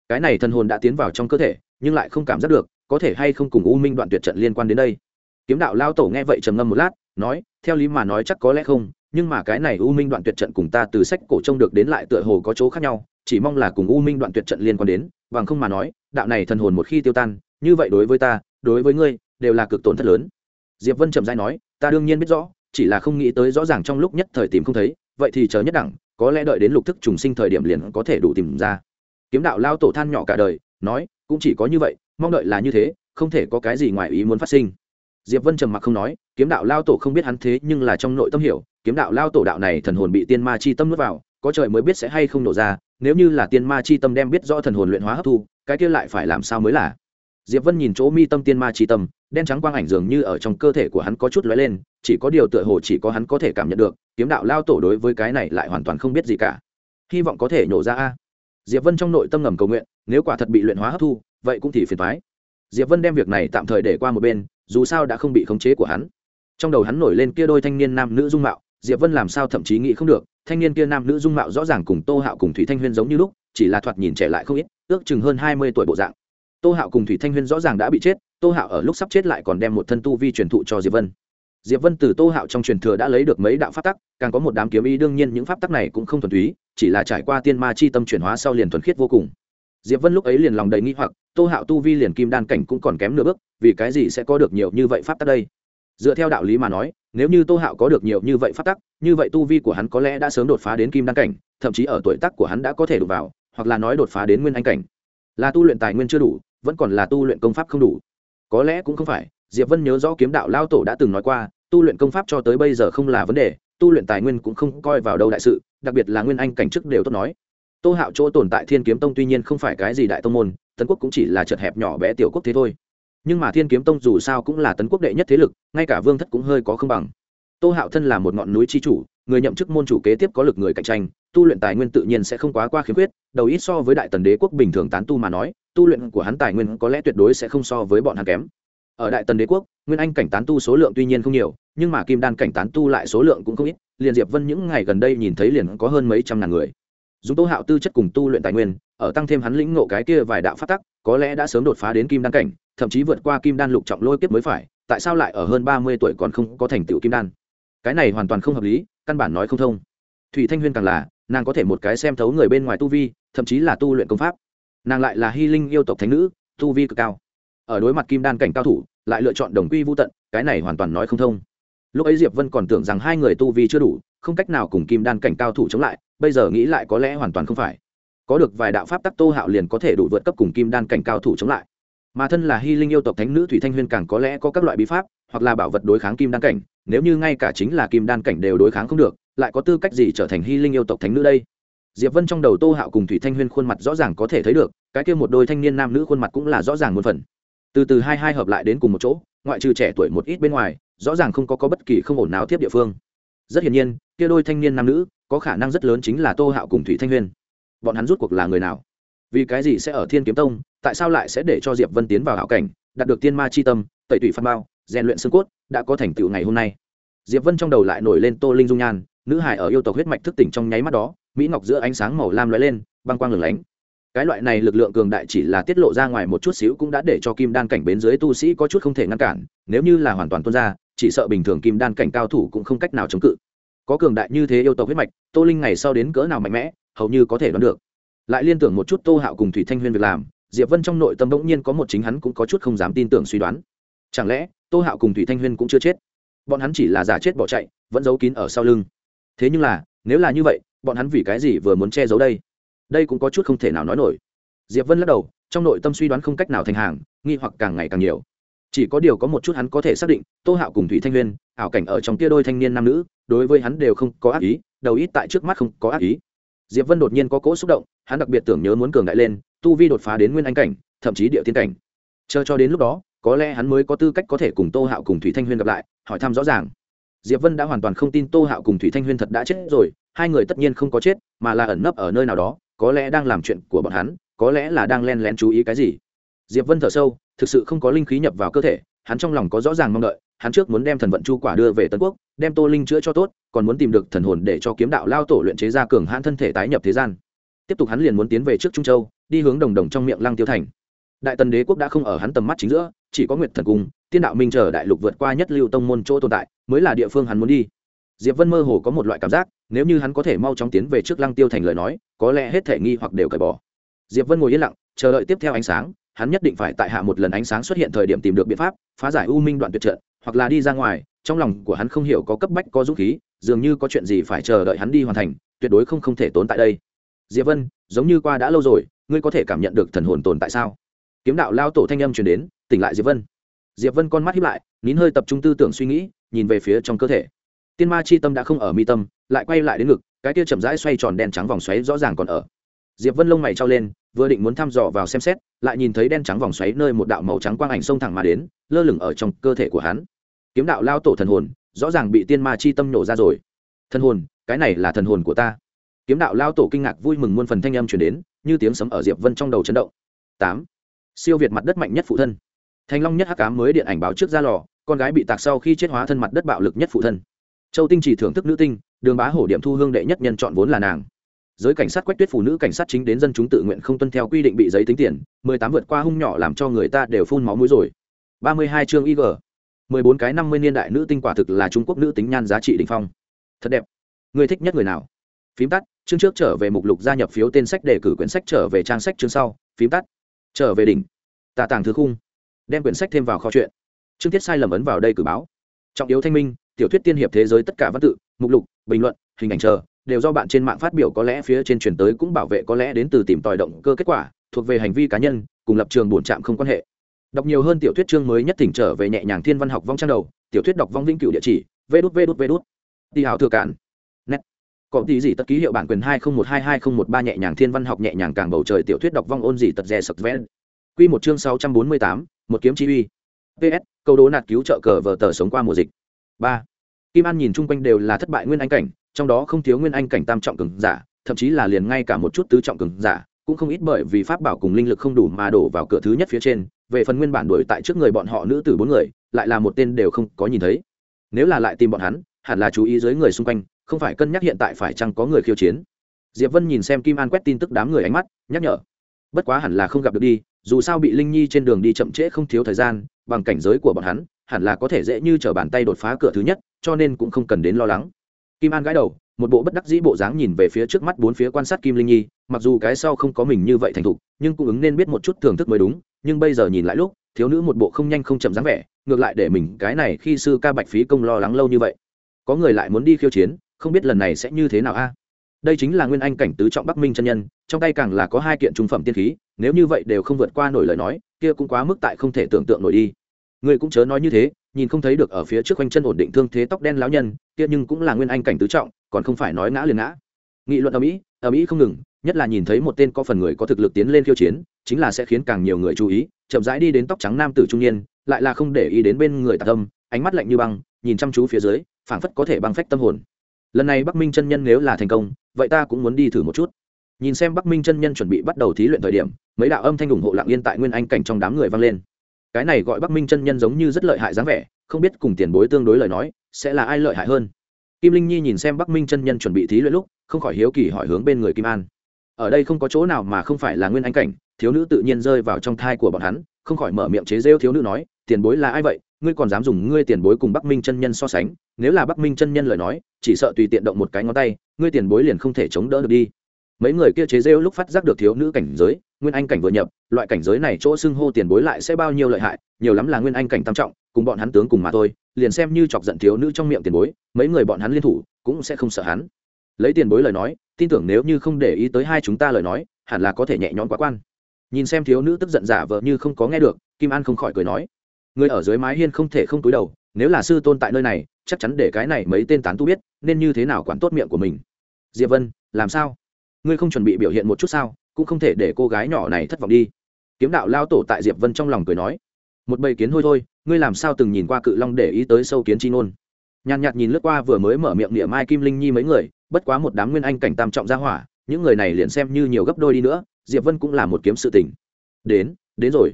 Cái này thần hồn đã tiến vào trong cơ thể, nhưng lại không cảm giác được, có thể hay không cùng u minh đoạn tuyệt trận liên quan đến đây. Kiếm đạo lao tổ nghe vậy trầm ngâm một lát, nói, theo lý mà nói chắc có lẽ không, nhưng mà cái này u minh đoạn tuyệt trận cùng ta từ sách cổ trông được đến lại tựa hồ có chỗ khác nhau, chỉ mong là cùng u minh đoạn tuyệt trận liên quan đến, bằng không mà nói, đạo này thần hồn một khi tiêu tan như vậy đối với ta, đối với ngươi, đều là cực tổn thất lớn. Diệp vân trầm dai nói, ta đương nhiên biết rõ, chỉ là không nghĩ tới rõ ràng trong lúc nhất thời tìm không thấy, vậy thì chờ nhất đẳng, có lẽ đợi đến lục thức trùng sinh thời điểm liền có thể đủ tìm ra. Kiếm đạo lao tổ than nhỏ cả đời, nói, cũng chỉ có như vậy, mong đợi là như thế, không thể có cái gì ngoài ý muốn phát sinh. Diệp vân trầm mặc không nói, kiếm đạo lao tổ không biết hắn thế nhưng là trong nội tâm hiểu, kiếm đạo lao tổ đạo này thần hồn bị tiên ma chi tâm nuốt vào, có trời mới biết sẽ hay không nổ ra, nếu như là tiên ma chi tâm đem biết rõ thần hồn luyện hóa hấp thu, cái kia lại phải làm sao mới là? Diệp vân nhìn chỗ mi tâm tiên ma chi tâm, đen trắng quang ảnh dường như ở trong cơ thể của hắn có chút lóe lên, chỉ có điều tựa hồ chỉ có hắn có thể cảm nhận được, kiếm đạo lao tổ đối với cái này lại hoàn toàn không biết gì cả. Hy vọng có thể nổ ra a. Diệp vân trong nội tâm ngầm cầu nguyện, nếu quả thật bị luyện hóa hấp thu, vậy cũng thì phiền thoái diệp vân đem việc này tạm thời để qua một bên, dù sao đã không bị khống chế của hắn. Trong đầu hắn nổi lên kia đôi thanh niên nam nữ dung mạo, diệp vân làm sao thậm chí nghĩ không được, thanh niên kia nam nữ dung mạo rõ ràng cùng tô hạo cùng thủy thanh huyên giống như lúc, chỉ là thoạt nhìn trẻ lại không ít, ước chừng hơn hai mươi tuổi bộ dạng tô hạo cùng thủy thanh huyên rõ ràng đã bị chết, tô hạo ở lúc sắp chết lại còn đem một thân tu vi truyền thụ cho diệp vân. Diệp vân từ tô hạo trong truyền thừa đã lấy được mấy đạo pháp tắc, càng có một đám kiếm ý, đương nhiên những pháp tắc này cũng không thuần túy, chỉ là trải qua tiên ma chi tâm chuyển hóa sau liền thuần khiết vô cùng. Diệp vân lúc ấy liền lòng đầy nghi hoặc, tô hạo tu vi liền kim đan cảnh cũng còn kém nửa bước, vì cái gì sẽ có được nhiều như vậy pháp tắc đây? Dựa theo đạo lý mà nói, nếu như tô hạo có được nhiều như vậy pháp tắc, như vậy tu vi của hắn có lẽ đã sớm đột phá đến kim đan cảnh, thậm chí ở tuổi tác của hắn đã có thể đột vào, hoặc là nói đột phá đến nguyên anh cảnh. Là tu luyện tài nguyên chưa đủ vẫn còn là tu luyện công pháp không đủ. Có lẽ cũng không phải, diệp vân nhớ rõ kiếm đạo lao tổ đã từng nói qua, tu luyện công pháp cho tới bây giờ không là vấn đề, tu luyện tài nguyên cũng không coi vào đâu đại sự, đặc biệt là nguyên anh cảnh chức đều tốt nói. Tô hạo chỗ tồn tại thiên kiếm tông tuy nhiên không phải cái gì đại tông môn, tấn quốc cũng chỉ là chật hẹp nhỏ bé tiểu quốc thế thôi. Nhưng mà thiên kiếm tông dù sao cũng là tấn quốc đệ nhất thế lực, ngay cả vương thất cũng hơi có không bằng. Tô hạo thân là một ngọn núi tri chủ, người nhậm chức môn chủ kế tiếp có lực người cạnh tranh, tu luyện tài nguyên tự nhiên sẽ không quá qua khiếm khuyết, đầu ít so với đại tần đế quốc bình thường tán tu mà nói tu luyện của hắn tài nguyên có lẽ tuyệt đối sẽ không so với bọn hắn kém. Ở đại tần đế quốc, nguyên anh cảnh tán tu số lượng tuy nhiên không nhiều, nhưng mà kim đan cảnh tán tu lại số lượng cũng không ít liền diệp vân những ngày gần đây nhìn thấy liền có hơn mấy trăm ngàn người. Dùng tô hạo tư chất cùng tu luyện tài nguyên, ở tăng thêm hắn lĩnh ngộ cái kia vài đạo phát tắc, có lẽ đã sớm đột phá đến kim đan cảnh, thậm chí vượt qua kim đan lục trọng lôi kiếp mới phải, tại sao lại ở hơn ba mươi tuổi còn không có thành tựu kim đan? Cái này hoàn toàn không hợp lý, căn bản nói không thông. Thủy thanh huyên càng là, nàng có thể một cái xem thấu người bên ngoài tu vi, thậm chí là tu luyện công pháp nàng lại là hy linh yêu tộc thánh nữ, tu vi cực cao. Ở đối mặt kim đan cảnh cao thủ, lại lựa chọn đồng quy vô tận, cái này hoàn toàn nói không thông. Lúc ấy diệp vân còn tưởng rằng hai người tu vi chưa đủ, không cách nào cùng kim đan cảnh cao thủ chống lại, bây giờ nghĩ lại có lẽ hoàn toàn không phải. Có được vài đạo pháp tắc tô hạo liền có thể đủ vượt cấp cùng kim đan cảnh cao thủ chống lại. Mà thân là hy linh yêu tộc thánh nữ thủy thanh huyên càng có lẽ có các loại bí pháp, hoặc là bảo vật đối kháng kim đan cảnh, nếu như ngay cả chính là kim đan cảnh đều đối kháng không được, lại có tư cách gì trở thành hy linh yêu tộc thánh nữ đây? Diệp vân trong đầu tô hạo cùng thủy thanh huyên khuôn mặt rõ ràng có thể thấy được cái kia một đôi thanh niên nam nữ khuôn mặt cũng là rõ ràng một phần. Từ từ hai hai hợp lại đến cùng một chỗ ngoại trừ trẻ tuổi một ít bên ngoài rõ ràng không có, có bất kỳ không ổn nào tiếp địa phương. Rất hiển nhiên kia đôi thanh niên nam nữ có khả năng rất lớn chính là tô hạo cùng thủy thanh huyên. Bọn hắn rút cuộc là người nào? Vì cái gì sẽ ở thiên kiếm tông tại sao lại sẽ để cho diệp vân tiến vào hảo cảnh đạt được tiên ma chi tâm tẩy tủy phan bao rèn luyện xương cốt đã có thành tựu ngày hôm nay? Diệp vân trong đầu lại nổi lên tô linh dung nhan nữ hải ở yêu tộc huyết mạch thức tỉnh trong nháy mắt đó mỹ ngọc giữa ánh sáng màu lam lóe lên, băng quang lửng lánh. Cái loại này lực lượng cường đại chỉ là tiết lộ ra ngoài một chút xíu cũng đã để cho kim đan cảnh bến dưới tu sĩ có chút không thể ngăn cản, nếu như là hoàn toàn tuôn ra, chỉ sợ bình thường kim đan cảnh cao thủ cũng không cách nào chống cự. Có cường đại như thế yêu tộc huyết mạch, tô linh ngày sau đến cỡ nào mạnh mẽ, hầu như có thể đoán được. Lại liên tưởng một chút tô hạo cùng thủy thanh huyên việc làm, diệp vân trong nội tâm bỗng nhiên có một chính hắn cũng có chút không dám tin tưởng suy đoán. Chẳng lẽ, tô hạo cùng thủy thanh huyên cũng chưa chết? Bọn hắn chỉ là giả chết bỏ chạy, vẫn giấu kín ở sau lưng. Thế nhưng là, nếu là như vậy bọn hắn vì cái gì vừa muốn che giấu đây? Đây cũng có chút không thể nào nói nổi. Diệp vân lắc đầu, trong nội tâm suy đoán không cách nào thành hàng, nghi hoặc càng ngày càng nhiều. Chỉ có điều có một chút hắn có thể xác định, tô hạo cùng thủy thanh huyên ảo cảnh ở trong kia đôi thanh niên nam nữ, đối với hắn đều không có ác ý, đầu ít tại trước mắt không có ác ý. Diệp vân đột nhiên có cỗ xúc động, hắn đặc biệt tưởng nhớ muốn cường đại lên, tu vi đột phá đến nguyên anh cảnh, thậm chí địa tiên cảnh. Chờ cho đến lúc đó, có lẽ hắn mới có tư cách có thể cùng tô hạo cùng thủy thanh huyên gặp lại, hỏi thăm rõ ràng. Diệp vân đã hoàn toàn không tin tô hạo cùng thủy thanh huyên thật đã chết rồi hai người tất nhiên không có chết, mà là ẩn nấp ở nơi nào đó, có lẽ đang làm chuyện của bọn hắn, có lẽ là đang len lén chú ý cái gì. Diệp vân thở sâu, thực sự không có linh khí nhập vào cơ thể, hắn trong lòng có rõ ràng mong đợi, hắn trước muốn đem thần vận chu quả đưa về tân quốc, đem tô linh chữa cho tốt, còn muốn tìm được thần hồn để cho kiếm đạo lao tổ luyện chế ra cường hãn thân thể tái nhập thế gian. Tiếp tục hắn liền muốn tiến về trước trung châu, đi hướng đồng đồng trong miệng lăng tiêu thành. Đại tần đế quốc đã không ở hắn tầm mắt chính giữa, chỉ có nguyệt thần cung, tiên đạo minh chờ đại lục vượt qua nhất lưu tông môn chỗ tồn tại, mới là địa phương hắn muốn đi. Diệp vân mơ hồ có một loại cảm giác nếu như hắn có thể mau chóng tiến về trước lăng tiêu thành lời nói, có lẽ hết thể nghi hoặc đều cởi bỏ. Diệp vân ngồi yên lặng, chờ đợi tiếp theo ánh sáng, hắn nhất định phải tại hạ một lần ánh sáng xuất hiện thời điểm tìm được biện pháp, phá giải u minh đoạn tuyệt trận, hoặc là đi ra ngoài, trong lòng của hắn không hiểu có cấp bách, có dũng khí, dường như có chuyện gì phải chờ đợi hắn đi hoàn thành, tuyệt đối không không thể tốn tại đây. Diệp vân, giống như qua đã lâu rồi, ngươi có thể cảm nhận được thần hồn tồn tại sao? Kiếm đạo lao tổ thanh âm truyền đến, tỉnh lại diệp vân. Diệp vân con mắt hiếp lại, nín hơi tập trung tư tưởng suy nghĩ, nhìn về phía trong cơ thể tiên ma chi tâm đã không ở mi tâm, lại quay lại đến ngực, cái kia chậm rãi xoay tròn đen trắng vòng xoáy rõ ràng còn ở. Diệp vân lông mày trao lên, vừa định muốn thăm dò vào xem xét, lại nhìn thấy đen trắng vòng xoáy nơi một đạo màu trắng quang ảnh xông thẳng mà đến, lơ lửng ở trong cơ thể của hắn. Kiếm đạo lao tổ thần hồn, rõ ràng bị tiên ma chi tâm nổ ra rồi. Thần hồn, cái này là thần hồn của ta. Kiếm đạo lao tổ kinh ngạc vui mừng muôn phần thanh âm chuyển đến, như tiếng sấm ở diệp vân trong đầu chấn động. Tám. Siêu việt mặt đất mạnh nhất phụ thân. Thanh long nhất hắc cám mới điện ảnh báo trước ra lò, con gái bị tạc sau khi chết hóa thân mặt đất bạo lực nhất phụ thân châu tinh chỉ thưởng thức nữ tinh, đường bá hổ điểm thu hương đệ nhất nhân chọn vốn là nàng. Giới cảnh sát quách tuyết phụ nữ cảnh sát chính đến dân chúng tự nguyện không tuân theo quy định bị giấy tính tiền, mười tám vượt qua hung nhỏ làm cho người ta đều phun máu mũi rồi. ba mươi hai chương ig mười bốn cái năm mươi niên đại nữ tinh quả thực là trung quốc nữ tính nhan giá trị đ ỉ n h phong. Thật đẹp. Người thích nhất người nào? Phím tắt, chương trước trở về mục lục gia nhập phiếu tên sách để cử quyển sách trở về trang sách chương sau. Phím tắt, trở về đỉnh. Tà tàng thứ khung. Đem quyển sách thêm vào kho chuyện. Chương tiết sai lầm ấn vào đây cử báo. Trọng yếu thanh minh tiểu thuyết tiên hiệp thế giới tất cả văn tự, mục lục, bình luận, hình ảnh chờ, đều do bạn trên mạng phát biểu có lẽ phía trên truyền tới cũng bảo vệ có lẽ đến từ tìm tòi động cơ kết quả, thuộc về hành vi cá nhân, cùng lập trường bổn trạm không quan hệ. Đọc nhiều hơn tiểu thuyết chương mới nhất tỉnh trở về nhẹ nhàng thiên văn học vong trang đầu, tiểu thuyết đọc vong vĩnh cửu địa chỉ vê đút vê đút vê đút đi hào thừa cản nét có tí gì tất ký hiệu bản quyền hai không một hai hai không một ba nhẹ nhàng thiên văn học nhẹ nhàng càng bầu trời tiểu thuyết đọc vong ôn gì tật rè sập vẽ. Quy một chương sáu trăm bốn mươi tám, một kiếm chi uy. Ps câu đố nạt cứu trợ cờ vờ tờ sống qua mùa dịch. Ba kim an nhìn chung quanh đều là thất bại nguyên anh cảnh, trong đó không thiếu nguyên anh cảnh tam trọng cường giả, thậm chí là liền ngay cả một chút tứ trọng cường giả, cũng không ít bởi vì pháp bảo cùng linh lực không đủ mà đổ vào cửa thứ nhất phía trên. Về phần nguyên bản đuổi tại trước người bọn họ nữ tử bốn người, lại là một tên đều không có nhìn thấy. Nếu là lại tìm bọn hắn, hẳn là chú ý dưới người xung quanh, không phải cân nhắc hiện tại phải chăng có người khiêu chiến. Diệp vân nhìn xem kim an quét tin tức đám người ánh mắt, nhắc nhở. Bất quá hẳn là không gặp được đi, dù sao bị linh nhi trên đường đi chậm trễ không thiếu thời gian, bằng cảnh giới của bọn hắn hẳn là có thể dễ như t r ở bàn tay đột phá cửa thứ nhất, cho nên cũng không cần đến lo lắng. Kim an gãi đầu, một bộ bất đắc dĩ bộ dáng nhìn về phía trước mắt bốn phía quan sát kim linh nhi, mặc dù cái sau không có mình như vậy thành thục, nhưng cũng ứng nên biết một chút thưởng thức mới đúng, nhưng bây giờ nhìn lại lúc, thiếu nữ một bộ không nhanh không chậm dáng vẻ, ngược lại để mình cái này khi sư ca bạch phí công lo lắng lâu như vậy. Có người lại muốn đi khiêu chiến, không biết lần này sẽ như thế nào a? Đây chính là nguyên anh cảnh tứ trọng bắc minh chân nhân, trong tay càng là có hai kiện trung phẩm tiên khí, nếu như vậy đều không vượt qua nổi lời nói, kia cũng quá mức tại không thể tưởng tượng nổi đi người cũng chớ nói như thế, nhìn không thấy được ở phía trước quanh chân ổn định thương thế tóc đen lão nhân, kia nhưng cũng là nguyên anh cảnh tứ trọng, còn không phải nói ngã liền ngã. Nghị luận ở mỹ ở mỹ không ngừng, nhất là nhìn thấy một tên có phần người có thực lực tiến lên khiêu chiến, chính là sẽ khiến càng nhiều người chú ý, chậm rãi đi đến tóc trắng nam tử trung niên, lại là không để ý đến bên người tạ tâm, ánh mắt lạnh như băng, nhìn chăm chú phía dưới, phảng phất có thể băng phách tâm hồn. Lần này bắc minh chân nhân nếu là thành công, vậy ta cũng muốn đi thử một chút. Nhìn xem bắc minh chân nhân chuẩn bị bắt đầu thí luyện thời điểm, mấy đạo âm thanh ủng hộ lặng yên tại nguyên anh cảnh trong đám người vang lên cái này gọi bắc minh chân nhân giống như rất lợi hại dáng vẻ, không biết cùng tiền bối tương đối lời nói, sẽ là ai lợi hại hơn. Kim linh nhi nhìn xem bắc minh chân nhân chuẩn bị thí luyện lúc, không khỏi hiếu kỳ hỏi hướng bên người kim an. Ở đây không có chỗ nào mà không phải là nguyên anh cảnh, thiếu nữ tự nhiên rơi vào trong thai của bọn hắn, không khỏi mở miệng chế rêu thiếu nữ nói, tiền bối là ai vậy? Ngươi còn dám dùng ngươi tiền bối cùng bắc minh chân nhân so sánh? Nếu là bắc minh chân nhân lời nói, chỉ sợ tùy tiện động một cái ngón tay, ngươi tiền bối liền không thể chống đỡ được đi. Mấy người kia chế rêu lúc phát giác được thiếu nữ cảnh giới nguyên anh cảnh vừa nhập, loại cảnh giới này chỗ xưng hô tiền bối lại sẽ bao nhiêu lợi hại, nhiều lắm là nguyên anh cảnh tam trọng, cùng bọn hắn tướng cùng mà thôi, liền xem như chọc giận thiếu nữ trong miệng tiền bối, mấy người bọn hắn liên thủ cũng sẽ không sợ hắn. Lấy tiền bối lời nói, tin tưởng nếu như không để ý tới hai chúng ta lời nói, hẳn là có thể nhẹ nhõm quá quan. Nhìn xem thiếu nữ tức giận giả vờ như không có nghe được, kim an không khỏi cười nói, người ở dưới mái hiên không thể không túi đầu, nếu là sư tôn tại nơi này, chắc chắn để cái này mấy tên tán tu biết, nên như thế nào quản tốt miệng của mình. Diệp vân, làm sao? Ngươi không chuẩn bị biểu hiện một chút sao? Cũng không thể để cô gái nhỏ này thất vọng đi. Kiếm đạo lao tổ tại diệp vân trong lòng cười nói, một bầy kiến hôi thôi, ngươi làm sao từng nhìn qua cự long để ý tới sâu kiến chi ngôn? Nhàn nhạt nhìn lướt qua vừa mới mở miệng địa mai kim linh nhi mấy người, bất quá một đám nguyên anh cảnh tam trọng ra hỏa, những người này liền xem như nhiều gấp đôi đi nữa, diệp vân cũng là một kiếm sự tình. Đến đến rồi.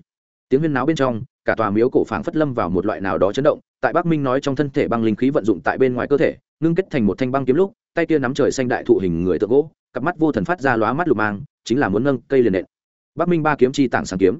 Tiếng huyên náo bên trong, cả tòa miếu cổ phảng phất lâm vào một loại nào đó chấn động, tại bắc minh nói trong thân thể băng linh khí vận dụng tại bên ngoài cơ thể, ngưng kết thành một thanh băng kiếm lúc, tay kia nắm trời xanh đại thụ hình người tượng gỗ, cặp mắt vô thần phát ra lóa mắt lục mang chính là muốn nâng cây liền nện. Bắc minh ba kiếm chi tảng sáng kiếm.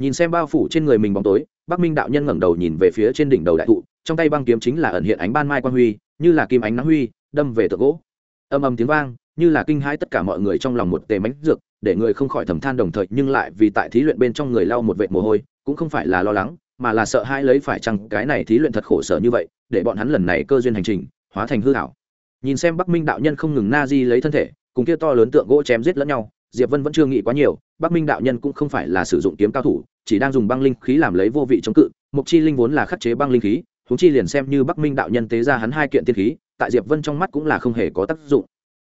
Nhìn xem bao phủ trên người mình bóng tối, bắc minh đạo nhân ngẩng đầu nhìn về phía trên đỉnh đầu đại thụ, trong tay băng kiếm chính là ẩn hiện ánh ban mai quan huy, như là kim ánh nắng huy, đâm về tượng gỗ. Âm âm tiếng vang, như là kinh hãi tất cả mọi người trong lòng một tề mánh dược, để người không khỏi thầm than đồng thời, nhưng lại vì tại thí luyện bên trong người lau một vệt mồ hôi, cũng không phải là lo lắng, mà là sợ hãi lấy phải chăng cái này thí luyện thật khổ sở như vậy, để bọn hắn lần này cơ duyên hành trình, hóa thành hư ảo. Nhìn xem bắc minh đạo nhân không ngừng na di lấy thân thể, cùng kia to lớn tượng gỗ chém giết lẫn nhau diệp vân vẫn chưa nghĩ quá nhiều, bắc minh đạo nhân cũng không phải là sử dụng kiếm cao thủ, chỉ đang dùng băng linh khí làm lấy vô vị chống cự. Mục chi linh vốn là khắc chế băng linh khí, huống chi liền xem như bắc minh đạo nhân tế ra hắn hai kiện tiên khí, tại diệp vân trong mắt cũng là không hề có tác dụng.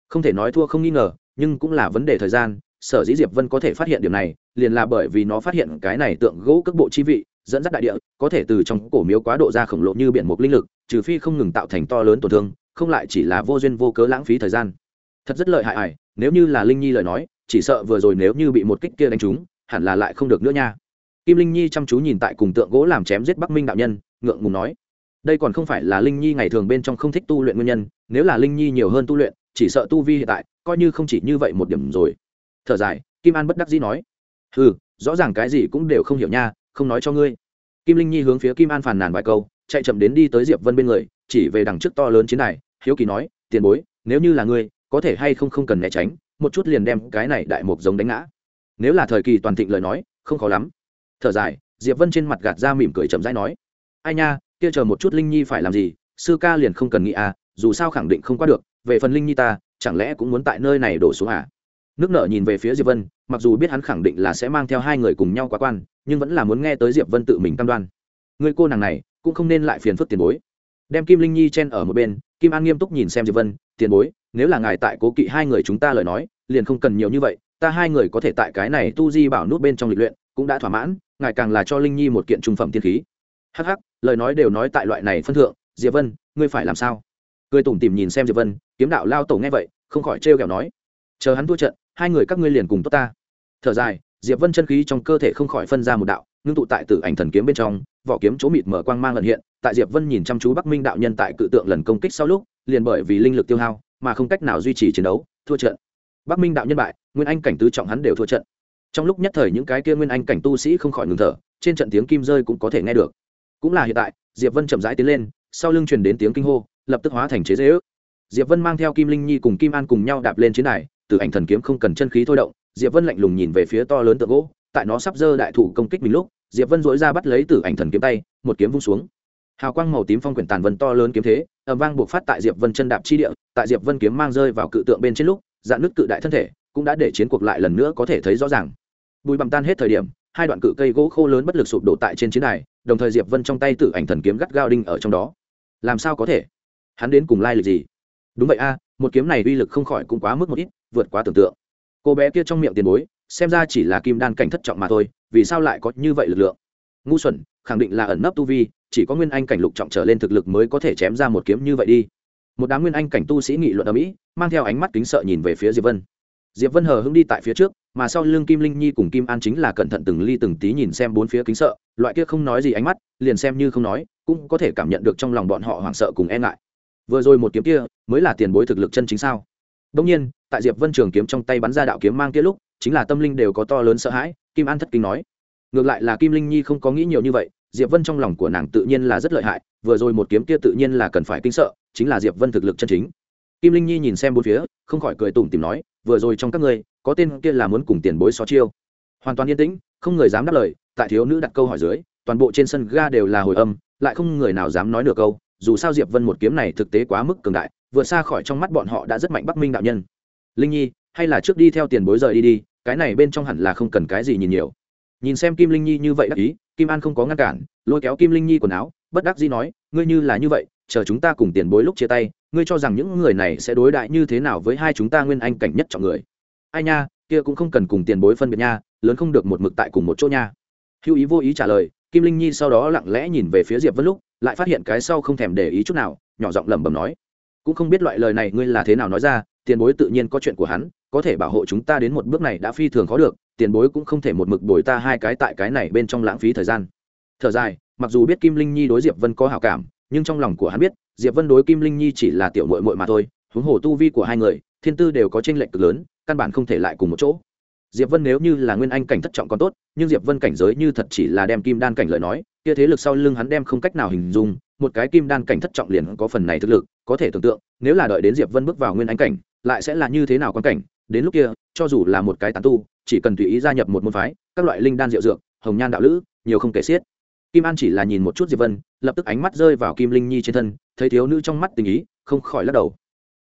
Không thể nói thua không nghi ngờ, nhưng cũng là vấn đề thời gian, sở dĩ diệp vân có thể phát hiện điểm này, liền là bởi vì nó phát hiện cái này tượng gỗ cước bộ chi vị, dẫn dắt đại địa, có thể từ trong cổ miếu quá độ ra khổng lồ như biển mục linh lực, trừ phi không ngừng tạo thành to lớn tổn thương, không lại chỉ là vô duyên vô cớ lãng phí thời gian. Thật rất lợi hại ải nếu như là linh nhi lời nói chỉ sợ vừa rồi nếu như bị một kích kia đánh trúng, hẳn là lại không được nữa nha. Kim linh nhi chăm chú nhìn tại cùng tượng gỗ làm chém giết bắc minh đạo nhân, ngượng ngùng nói, đây còn không phải là linh nhi ngày thường bên trong không thích tu luyện nguyên nhân, nếu là linh nhi nhiều hơn tu luyện, chỉ sợ tu vi hiện tại coi như không chỉ như vậy một điểm rồi. Thở dài, kim an bất đắc dĩ nói ừ rõ ràng cái gì cũng đều không hiểu nha, không nói cho ngươi. Kim linh nhi hướng phía kim an phàn nàn vài câu, chạy chậm đến đi tới diệp vân bên người, chỉ về đằng trước to lớn chiến này hiếu kỳ nói, tiền bối, nếu như là ngươi, có thể hay không không cần né tránh một chút liền đem cái này đại mục giống đánh ngã. Nếu là thời kỳ toàn thịnh lời nói, không khó lắm. Thở dài, diệp vân trên mặt gạt ra mỉm cười chậm rãi nói, ai nha, kia chờ một chút linh nhi phải làm gì? Sư ca liền không cần nghĩ à dù sao khẳng định không qua được, về phần linh nhi ta, chẳng lẽ cũng muốn tại nơi này đổ xuống à? Nước nợ nhìn về phía diệp vân, mặc dù biết hắn khẳng định là sẽ mang theo hai người cùng nhau quá quan, nhưng vẫn là muốn nghe tới diệp vân tự mình cam đoan. Người cô nàng này, cũng không nên lại phiền phức tiền bối. Đem kim linh nhi chen ở một bên, kim an nghiêm túc nhìn xem diệp vân, tiền bối nếu là ngài tại cố kỵ hai người chúng ta lời nói, liền không cần nhiều như vậy, ta hai người có thể tại cái này tu di bảo nút bên trong lịch luyện, cũng đã thỏa mãn, ngài càng là cho linh nhi một kiện trung phẩm tiên khí. Hắc hắc, lời nói đều nói tại loại này phân thượng, diệp vân, ngươi phải làm sao? Cười tủm tìm nhìn xem diệp vân, kiếm đạo lao tổ nghe vậy, không khỏi trêu ghẹo nói. Chờ hắn thua trận, hai người các ngươi liền cùng tốt ta. Thở dài, diệp vân chân khí trong cơ thể không khỏi phân ra một đạo, ngưng tụ tại tử ảnh thần kiếm bên trong, vỏ kiếm chỗ mịt mở quang mang lần hiện, tại diệp vân nhìn chăm chú bắc minh đạo nhân tại cự tượng lần công kích sau lúc, liền bởi vì linh lực tiêu hao mà không cách nào duy trì chiến đấu, thua trận. Bắc minh đạo nhân bại, nguyên anh cảnh tứ trọng hắn đều thua trận. Trong lúc nhất thời những cái kia nguyên anh cảnh tu sĩ không khỏi ngừng thở, trên trận tiếng kim rơi cũng có thể nghe được. Cũng là hiện tại, diệp vân chậm rãi tiến lên, sau lưng truyền đến tiếng kinh hô, lập tức hóa thành chế dễ ước diệp vân mang theo kim linh nhi cùng kim an cùng nhau đạp lên chiến đài, từ ảnh thần kiếm không cần chân khí thôi động, diệp vân lạnh lùng nhìn về phía to lớn tượng gỗ, tại nó sắp dơ đại thủ công kích mình lúc, diệp vân dỗi ra bắt lấy từ ảnh thần kiếm tay, một kiếm vung xuống hào quang màu tím phong quyển tàn vân to lớn kiếm thế ẩm vang buộc phát tại diệp vân chân đạp chi địa, tại diệp vân kiếm mang rơi vào cự tượng bên trên lúc dạn nước cự đại thân thể cũng đã để chiến cuộc lại lần nữa có thể thấy rõ ràng. Bùi bằm tan hết thời điểm, hai đoạn cự cây gỗ khô lớn bất lực sụp đổ tại trên chiến đài, đồng thời diệp vân trong tay tự ảnh thần kiếm gắt gao đinh ở trong đó. Làm sao có thể? Hắn đến cùng lai lịch gì? Đúng vậy a, một kiếm này uy lực không khỏi cũng quá mức một ít, vượt quá tưởng tượng. Cô bé kia trong miệng tiền bối, xem ra chỉ là kim đan cảnh thất trọng mà thôi, vì sao lại có như vậy lực lượng? Ngu xuẩn, khẳng định là ẩn nấp tu vi, chỉ có nguyên anh cảnh lục trọng trở lên thực lực mới có thể chém ra một kiếm như vậy đi. Một đám nguyên anh cảnh tu sĩ nghị luận ở mỹ mang theo ánh mắt kính sợ nhìn về phía diệp vân. Diệp vân hờ hững đi tại phía trước, mà sau lưng kim linh nhi cùng kim an chính là cẩn thận từng ly từng tí nhìn xem bốn phía kính sợ, loại kia không nói gì ánh mắt, liền xem như không nói, cũng có thể cảm nhận được trong lòng bọn họ hoảng sợ cùng e ngại. Vừa rồi một kiếm kia, mới là tiền bối thực lực chân chính sao? Đông nhiên, tại diệp vân trường kiếm trong tay bắn ra đạo kiếm mang kia lúc, chính là tâm linh đều có to lớn sợ hãi, kim an thất kinh nói ngược lại là kim linh nhi không có nghĩ nhiều như vậy, diệp vân trong lòng của nàng tự nhiên là rất lợi hại, vừa rồi một kiếm kia tự nhiên là cần phải kinh sợ, chính là diệp vân thực lực chân chính. Kim linh nhi nhìn xem bốn phía, không khỏi cười tủm tìm nói, vừa rồi trong các ngươi, có tên kia là muốn cùng tiền bối xó chiêu. Hoàn toàn yên tĩnh, không người dám đáp lời, tại thiếu nữ đặt câu hỏi dưới, toàn bộ trên sân ga đều là hồi âm, lại không người nào dám nói được câu, dù sao diệp vân một kiếm này thực tế quá mức cường đại vượt xa khỏi trong mắt bọn họ đã rất mạnh bắc minh đạo nhân. Linh nhi, hay là trước đi theo tiền bối rời đi đi, cái này bên trong hẳn là không cần cái gì nhìn nhiều nhìn xem kim linh nhi như vậy đắc ý, kim an không có ngăn cản, lôi kéo kim linh nhi quần áo, bất đắc dĩ nói, ngươi như là như vậy, chờ chúng ta cùng tiền bối lúc chia tay, ngươi cho rằng những người này sẽ đối đại như thế nào với hai chúng ta nguyên anh cảnh nhất trọng người? Ai nha, kia cũng không cần cùng tiền bối phân biệt nha, lớn không được một mực tại cùng một chỗ nha. Hữu ý vô ý trả lời, kim linh nhi sau đó lặng lẽ nhìn về phía diệp vân lúc, lại phát hiện cái sau không thèm để ý chút nào, nhỏ giọng lẩm bẩm nói, cũng không biết loại lời này ngươi là thế nào nói ra, tiền bối tự nhiên có chuyện của hắn, có thể bảo hộ chúng ta đến một bước này đã phi thường khó được tiền bối cũng không thể một mực bồi ta hai cái tại cái này bên trong lãng phí thời gian. Thở dài, mặc dù biết kim linh nhi đối diệp vân có hảo cảm, nhưng trong lòng của hắn biết, diệp vân đối kim linh nhi chỉ là tiểu mội mội mà thôi, huống hồ tu vi của hai người, thiên tư đều có tranh lệch cực lớn, căn bản không thể lại cùng một chỗ. Diệp vân nếu như là nguyên anh cảnh thất trọng còn tốt, nhưng diệp vân cảnh giới như thật chỉ là đem kim đan cảnh lợi nói, kia thế lực sau lưng hắn đem không cách nào hình dung, một cái kim đan cảnh thất trọng liền có phần này thực lực, có thể tưởng tượng, nếu là đợi đến diệp vân bước vào nguyên anh cảnh, lại sẽ là như thế nào quan cảnh, đến lúc kia, cho dù là một cái tán tu chỉ cần tùy ý gia nhập một môn phái các loại linh đan diệu dược hồng nhan đạo lữ nhiều không kể xiết. Kim an chỉ là nhìn một chút diệp vân lập tức ánh mắt rơi vào kim linh nhi trên thân thấy thiếu nữ trong mắt tình ý không khỏi lắc đầu.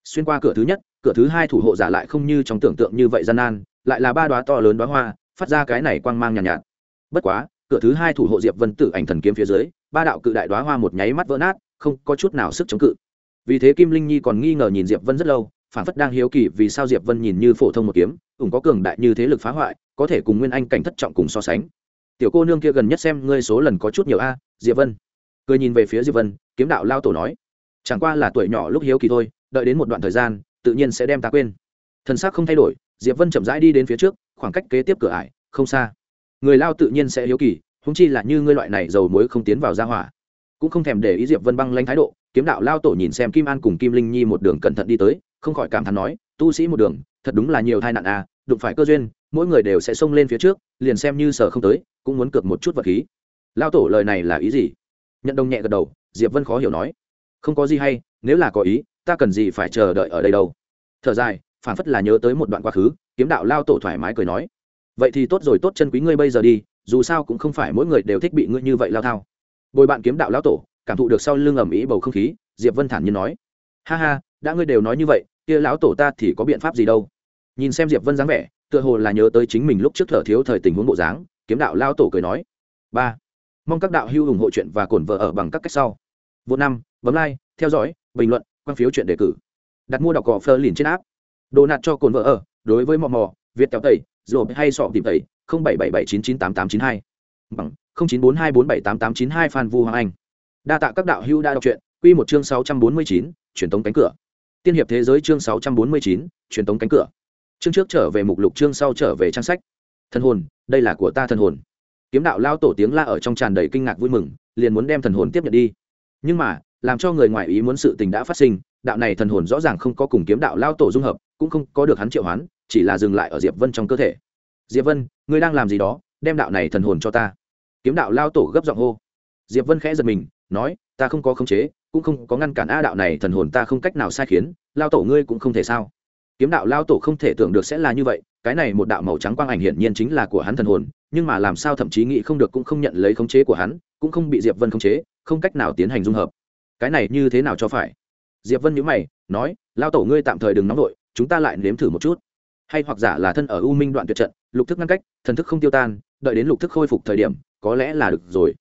Xuyên qua cửa thứ nhất cửa thứ hai thủ hộ giả lại không như trong tưởng tượng như vậy gian nan lại là ba đóa to lớn đóa hoa phát ra cái này quang mang nhàn nhạt, nhạt. Bất quá cửa thứ hai thủ hộ diệp vân tử ảnh thần kiếm phía dưới ba đạo cự đại đóa hoa một nháy mắt vỡ nát không có chút nào sức chống cự. Vì thế kim linh nhi còn nghi ngờ nhìn diệp vân rất lâu phản phất đang hiếu kỳ vì sao diệp vân nhìn như phổ thông một kiếm ủng có cường đại như thế lực phá hoại, có thể cùng nguyên anh cảnh thất trọng cùng so sánh. Tiểu cô nương kia gần nhất xem ngươi số lần có chút nhiều a, diệp vân. Cười nhìn về phía diệp vân, kiếm đạo lao tổ nói, chẳng qua là tuổi nhỏ lúc hiếu kỳ thôi, đợi đến một đoạn thời gian, tự nhiên sẽ đem ta quên. Thân xác không thay đổi, diệp vân chậm rãi đi đến phía trước, khoảng cách kế tiếp cửa ải, không xa. Người lao tự nhiên sẽ hiếu kỳ húng chi là như ngươi loại này dầu muối không tiến vào ra hỏa. Cũng không thèm để ý diệp vân băng lanh thái độ, kiếm đạo lao tổ nhìn xem kim an cùng kim linh nhi một đường cẩn thận đi tới không khỏi cảm thán nói, tu sĩ một đường, thật đúng là nhiều tai nạn à đụng phải cơ duyên, mỗi người đều sẽ xông lên phía trước, liền xem như sở không tới, cũng muốn cược một chút vật khí. Lao tổ lời này là ý gì? Nhận đồng nhẹ gật đầu, diệp vân khó hiểu nói, không có gì hay, nếu là có ý, ta cần gì phải chờ đợi ở đây đâu? Thở dài, phản phất là nhớ tới một đoạn quá khứ, kiếm đạo lao tổ thoải mái cười nói, vậy thì tốt rồi, tốt chân quý ngươi bây giờ đi, dù sao cũng không phải mỗi người đều thích bị ngươi như vậy lao thao. Bồi bạn kiếm đạo lao tổ, cảm thụ được sau lưng ẩm ý bầu không khí, diệp vân thản nhiên nói, ha ha, đã ngươi đều nói như vậy kia lão tổ ta thì có biện pháp gì đâu. Nhìn xem diệp vân dáng vẻ, tựa hồ là nhớ tới chính mình lúc trước thở thiếu thời tình huống bộ dáng, kiếm đạo lao tổ cười nói. Ba, mong các đạo hữu ủng hộ chuyện và cổn vợ ở bằng các cách sau. Vô năm, bấm like, theo dõi, bình luận, quan phiếu chuyện đề cử. Đặt mua đọc cỏ phơ liền trên áp đồ nạt cho cồn vợ ở, đối với mò mò, việt kéo tẩy rồi hay sọ tìm tẩy, không bảy bảy bảy chín chín tám tám chín hai. Bằng, không chín bốn hai bốn bảy tám tám chín hai phan vu hoàng anh. Đa tạ các đạo hữu đã đọc truyện. Quy một chương sáu trăm bốn mươi chín, truyền tống cánh cửa tiên hiệp thế giới chương sáu trăm bốn mươi chín, truyền tống cánh cửa. Chương trước trở về mục lục, chương sau trở về trang sách. Thần hồn, đây là của ta thần hồn. Kiếm đạo lao tổ tiếng la ở trong tràn đầy kinh ngạc vui mừng, liền muốn đem thần hồn tiếp nhận đi. Nhưng mà, làm cho người ngoài ý muốn sự tình đã phát sinh, đạo này thần hồn rõ ràng không có cùng kiếm đạo lao tổ dung hợp, cũng không có được hắn triệu hoán, chỉ là dừng lại ở diệp vân trong cơ thể. Diệp vân, ngươi đang làm gì đó? Đem đạo này thần hồn cho ta. Kiếm đạo lao tổ gấp giọng hô. Diệp vân khẽ giật mình, nói, ta không có khống chế cũng không có ngăn cản a đạo này, thần hồn ta không cách nào sai khiến, lao tổ ngươi cũng không thể sao? Kiếm đạo lao tổ không thể tưởng được sẽ là như vậy, cái này một đạo màu trắng quang ảnh hiển nhiên chính là của hắn thần hồn, nhưng mà làm sao thậm chí nghĩ không được cũng không nhận lấy khống chế của hắn, cũng không bị diệp vân khống chế, không cách nào tiến hành dung hợp. Cái này như thế nào cho phải? Diệp vân nhíu mày, nói, lao tổ ngươi tạm thời đừng nóng vội, chúng ta lại nếm thử một chút. Hay hoặc giả là thân ở u minh đoạn tuyệt trận, lục thức ngăn cách, thần thức không tiêu tan, đợi đến lục thức khôi phục thời điểm, có lẽ là được rồi.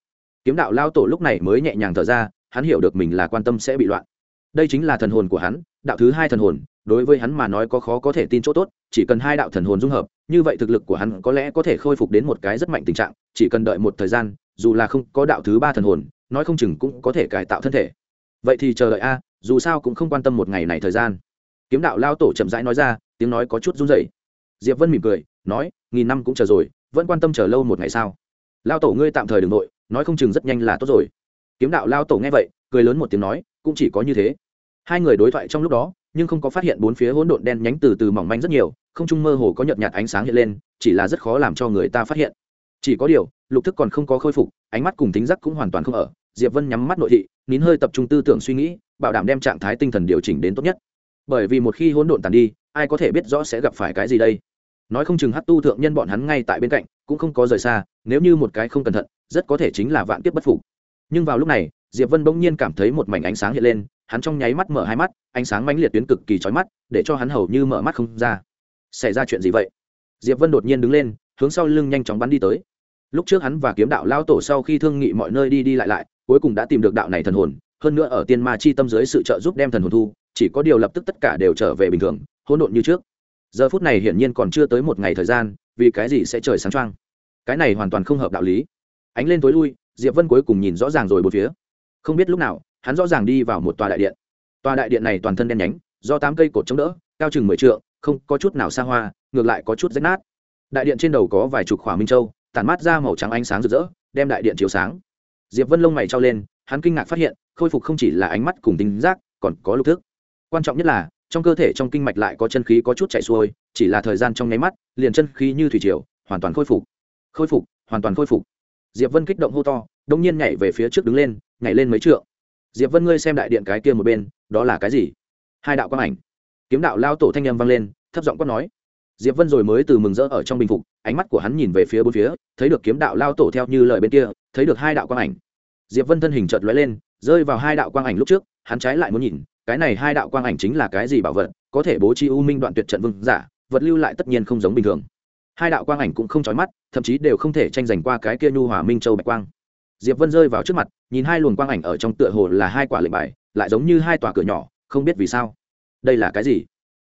Kiếm đạo lao tổ lúc này mới nhẹ nhàng thở ra hắn hiểu được mình là quan tâm sẽ bị loạn. Đây chính là thần hồn của hắn, đạo thứ hai thần hồn, đối với hắn mà nói có khó có thể tin chỗ tốt, chỉ cần hai đạo thần hồn dung hợp, như vậy thực lực của hắn có lẽ có thể khôi phục đến một cái rất mạnh tình trạng, chỉ cần đợi một thời gian, dù là không có đạo thứ ba thần hồn, nói không chừng cũng có thể cải tạo thân thể. Vậy thì chờ đợi a, dù sao cũng không quan tâm một ngày này thời gian. Kiếm đạo lao tổ chậm rãi nói ra, tiếng nói có chút run rẩy. Diệp vân mỉm cười, nói, nghìn năm cũng chờ rồi, vẫn quan tâm chờ lâu một ngày sao? Lao tổ ngươi tạm thời đ ừ n g nội, nói không chừng rất nhanh là tốt rồi kiếm đạo lao tổ nghe vậy, cười lớn một tiếng nói, cũng chỉ có như thế. Hai người đối thoại trong lúc đó, nhưng không có phát hiện bốn phía hỗn độn đen nhánh từ từ mỏng manh rất nhiều, không trung mơ hồ có nhợt nhạt ánh sáng hiện lên, chỉ là rất khó làm cho người ta phát hiện. Chỉ có điều, lục thức còn không có khôi phục, ánh mắt cùng tính giác cũng hoàn toàn không ở. Diệp vân nhắm mắt nội thị, nín hơi tập trung tư tưởng suy nghĩ, bảo đảm đem trạng thái tinh thần điều chỉnh đến tốt nhất. Bởi vì một khi hỗn độn tàn đi, ai có thể biết rõ sẽ gặp phải cái gì đây? Nói không chừng hát tu thượng nhân bọn hắn ngay tại bên cạnh, cũng không có rời xa, nếu như một cái không cẩn thận, rất có thể chính là vạn kiếp bất phục nhưng vào lúc này, diệp vân bỗng nhiên cảm thấy một mảnh ánh sáng hiện lên, hắn trong nháy mắt mở hai mắt, ánh sáng mãnh liệt tuyến cực kỳ chói mắt, để cho hắn hầu như mở mắt không ra. Xảy ra chuyện gì vậy? Diệp vân đột nhiên đứng lên, hướng sau lưng nhanh chóng bắn đi tới. Lúc trước hắn và kiếm đạo lao tổ sau khi thương nghị mọi nơi đi đi lại lại, cuối cùng đã tìm được đạo này thần hồn, hơn nữa ở tiên ma chi tâm dưới sự trợ giúp đem thần hồn thu, chỉ có điều lập tức tất cả đều trở về bình thường, hỗn độn như trước. Giờ phút này hiển nhiên còn chưa tới một ngày thời gian, vì cái gì sẽ trời sáng trăng cái này hoàn toàn không hợp đạo lý. Ánh lên tối lui diệp vân cuối cùng nhìn rõ ràng rồi một phía. Không biết lúc nào, hắn rõ ràng đi vào một tòa đại điện. Tòa đại điện này toàn thân đen nhánh, do tám cây cột chống đỡ, cao chừng mười trượng, không có chút nào xa hoa, ngược lại có chút rách nát. Đại điện trên đầu có vài chục khỏa minh châu, tản mát ra màu trắng ánh sáng rực rỡ, đem đại điện chiếu sáng. Diệp vân lông mày trao lên, hắn kinh ngạc phát hiện, khôi phục không chỉ là ánh mắt cùng tính giác, còn có lục thức. Quan trọng nhất là, trong cơ thể trong kinh mạch lại có chân khí có chút chạy xuôi, chỉ là thời gian trong nháy mắt, liền chân khí như thủy triều, hoàn toàn khôi phục. Khôi phục, hoàn toàn khôi phục diệp vân kích động hô to đông nhiên nhảy về phía trước đứng lên, nhảy lên mấy trượng. Diệp vân, ngươi xem đại điện cái kia một bên, đó là cái gì? Hai đạo quang ảnh. Kiếm đạo lao tổ thanh â m vang lên, thấp giọng quát nói. Diệp vân rồi mới từ mừng rỡ ở trong bình phục, ánh mắt của hắn nhìn về phía bốn phía, thấy được kiếm đạo lao tổ theo như lời bên kia, thấy được hai đạo quang ảnh. Diệp vân thân hình chợt lóe lên, rơi vào hai đạo quang ảnh lúc trước, hắn trái lại muốn nhìn, cái này hai đạo quang ảnh chính là cái gì bảo vật, có thể bố trí u minh đoạn tuyệt trận vương giả, vật lưu lại tất nhiên không giống bình thường hai đạo quang ảnh cũng không chói mắt, thậm chí đều không thể tranh giành qua cái kia nhu hòa minh châu bạch quang. Diệp vân rơi vào trước mặt, nhìn hai luồng quang ảnh ở trong tựa hồ là hai quả lệnh bài, lại giống như hai tòa cửa nhỏ, không biết vì sao. Đây là cái gì?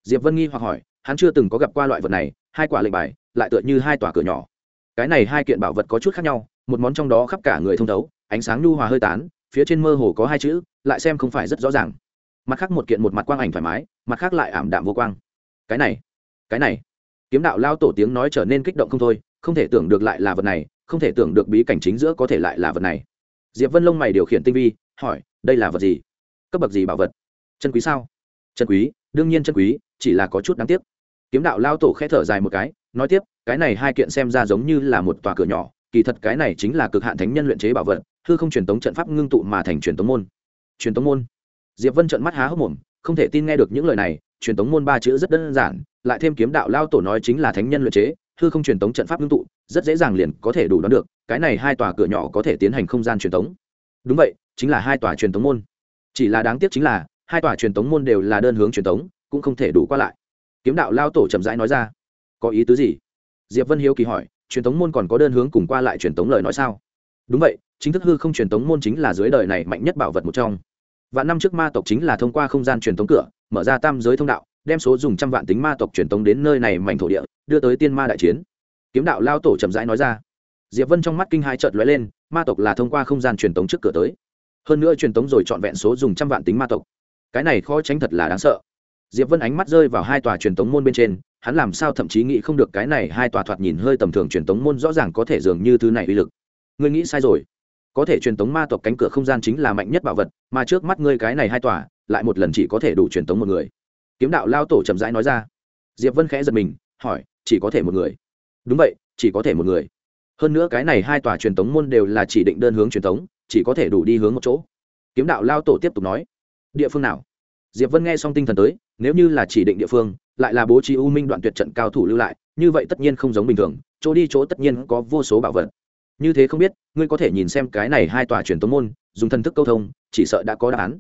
Diệp vân nghi hoặc hỏi, hắn chưa từng có gặp qua loại vật này, hai quả lệnh bài, lại tựa như hai tòa cửa nhỏ. Cái này hai kiện bảo vật có chút khác nhau, một món trong đó khắp cả người thông thấu, ánh sáng nhu hòa hơi tán, phía trên mơ hồ có hai chữ, lại xem không phải rất rõ ràng. Mặt khác một kiện một mặt quang ảnh thoải mái, mặt khác lại ảm đạm vô quang. Cái này cái này kiếm đạo lao tổ tiếng nói trở nên kích động không thôi, không thể tưởng được lại là vật này, không thể tưởng được bí cảnh chính giữa có thể lại là vật này. Diệp vân lông mày điều khiển tinh vi, hỏi, đây là vật gì? Cấp bậc gì bảo vật? Chân quý sao? Chân quý, đương nhiên chân quý, chỉ là có chút đáng tiếc. Kiếm đạo lao tổ khẽ thở dài một cái, nói tiếp, cái này hai kiện xem ra giống như là một tòa cửa nhỏ, kỳ thật cái này chính là cực hạn thánh nhân luyện chế bảo vật, hư không truyền tống trận pháp ngưng tụ mà thành truyền tống môn. Truyền tống môn? Diệp vân trợn mắt há hốc mồm, không thể tin nghe được những lời này truyền tống môn ba chữ rất đơn giản, lại thêm kiếm đạo lao tổ nói chính là thánh nhân luyện chế, hư không truyền tống trận pháp ngưng tụ, rất dễ dàng liền có thể đủ đoán được, cái này hai tòa cửa nhỏ có thể tiến hành không gian truyền tống. Đúng vậy, chính là hai tòa truyền tống môn. Chỉ là đáng tiếc chính là, hai tòa truyền tống môn đều là đơn hướng truyền tống, cũng không thể đủ qua lại. Kiếm đạo lao tổ chậm rãi nói ra, có ý tứ gì? Diệp vân hiếu kỳ hỏi, truyền tống môn còn có đơn hướng cùng qua lại truyền tống lời nói sao? Đúng vậy, chính thức hư không truyền tống môn chính là dưới đời này mạnh nhất bảo vật một trong và năm trước ma tộc chính là thông qua không gian truyền tống cửa, mở ra tam giới thông đạo, đem số dùng trăm vạn tính ma tộc truyền tống đến nơi này mảnh thổ địa, đưa tới tiên ma đại chiến. Kiếm đạo lao tổ chậm rãi nói ra. Diệp vân trong mắt kinh hai chợt lóe lên, ma tộc là thông qua không gian truyền tống trước cửa tới. Hơn nữa truyền tống rồi trọn vẹn số dùng trăm vạn tính ma tộc. Cái này khó tránh thật là đáng sợ. Diệp vân ánh mắt rơi vào hai tòa truyền tống môn bên trên, hắn làm sao thậm chí nghĩ không được cái này hai tòa thoạt nhìn hơi tầm thường truyền tống môn rõ ràng có thể dường như thứ này uy lực. Ngươi nghĩ sai rồi có thể truyền tống ma tộc cánh cửa không gian chính là mạnh nhất bảo vật, mà trước mắt ngươi cái này hai tòa, lại một lần chỉ có thể đủ truyền tống một người. Kiếm đạo lao tổ chậm rãi nói ra. Diệp vân khẽ giật mình, hỏi, chỉ có thể một người? Đúng vậy, chỉ có thể một người. Hơn nữa cái này hai tòa truyền tống môn đều là chỉ định đơn hướng truyền tống, chỉ có thể đủ đi hướng một chỗ. Kiếm đạo lao tổ tiếp tục nói. Địa phương nào? Diệp vân nghe xong tinh thần tới, nếu như là chỉ định địa phương, lại là bố trí u minh đoạn tuyệt trận cao thủ lưu lại, như vậy tất nhiên không giống bình thường, chỗ đi chỗ tất nhiên có vô số bảo vật như thế không biết, ngươi có thể nhìn xem cái này hai tòa truyền tống môn, dùng thần thức câu thông, chỉ sợ đã có đáp án.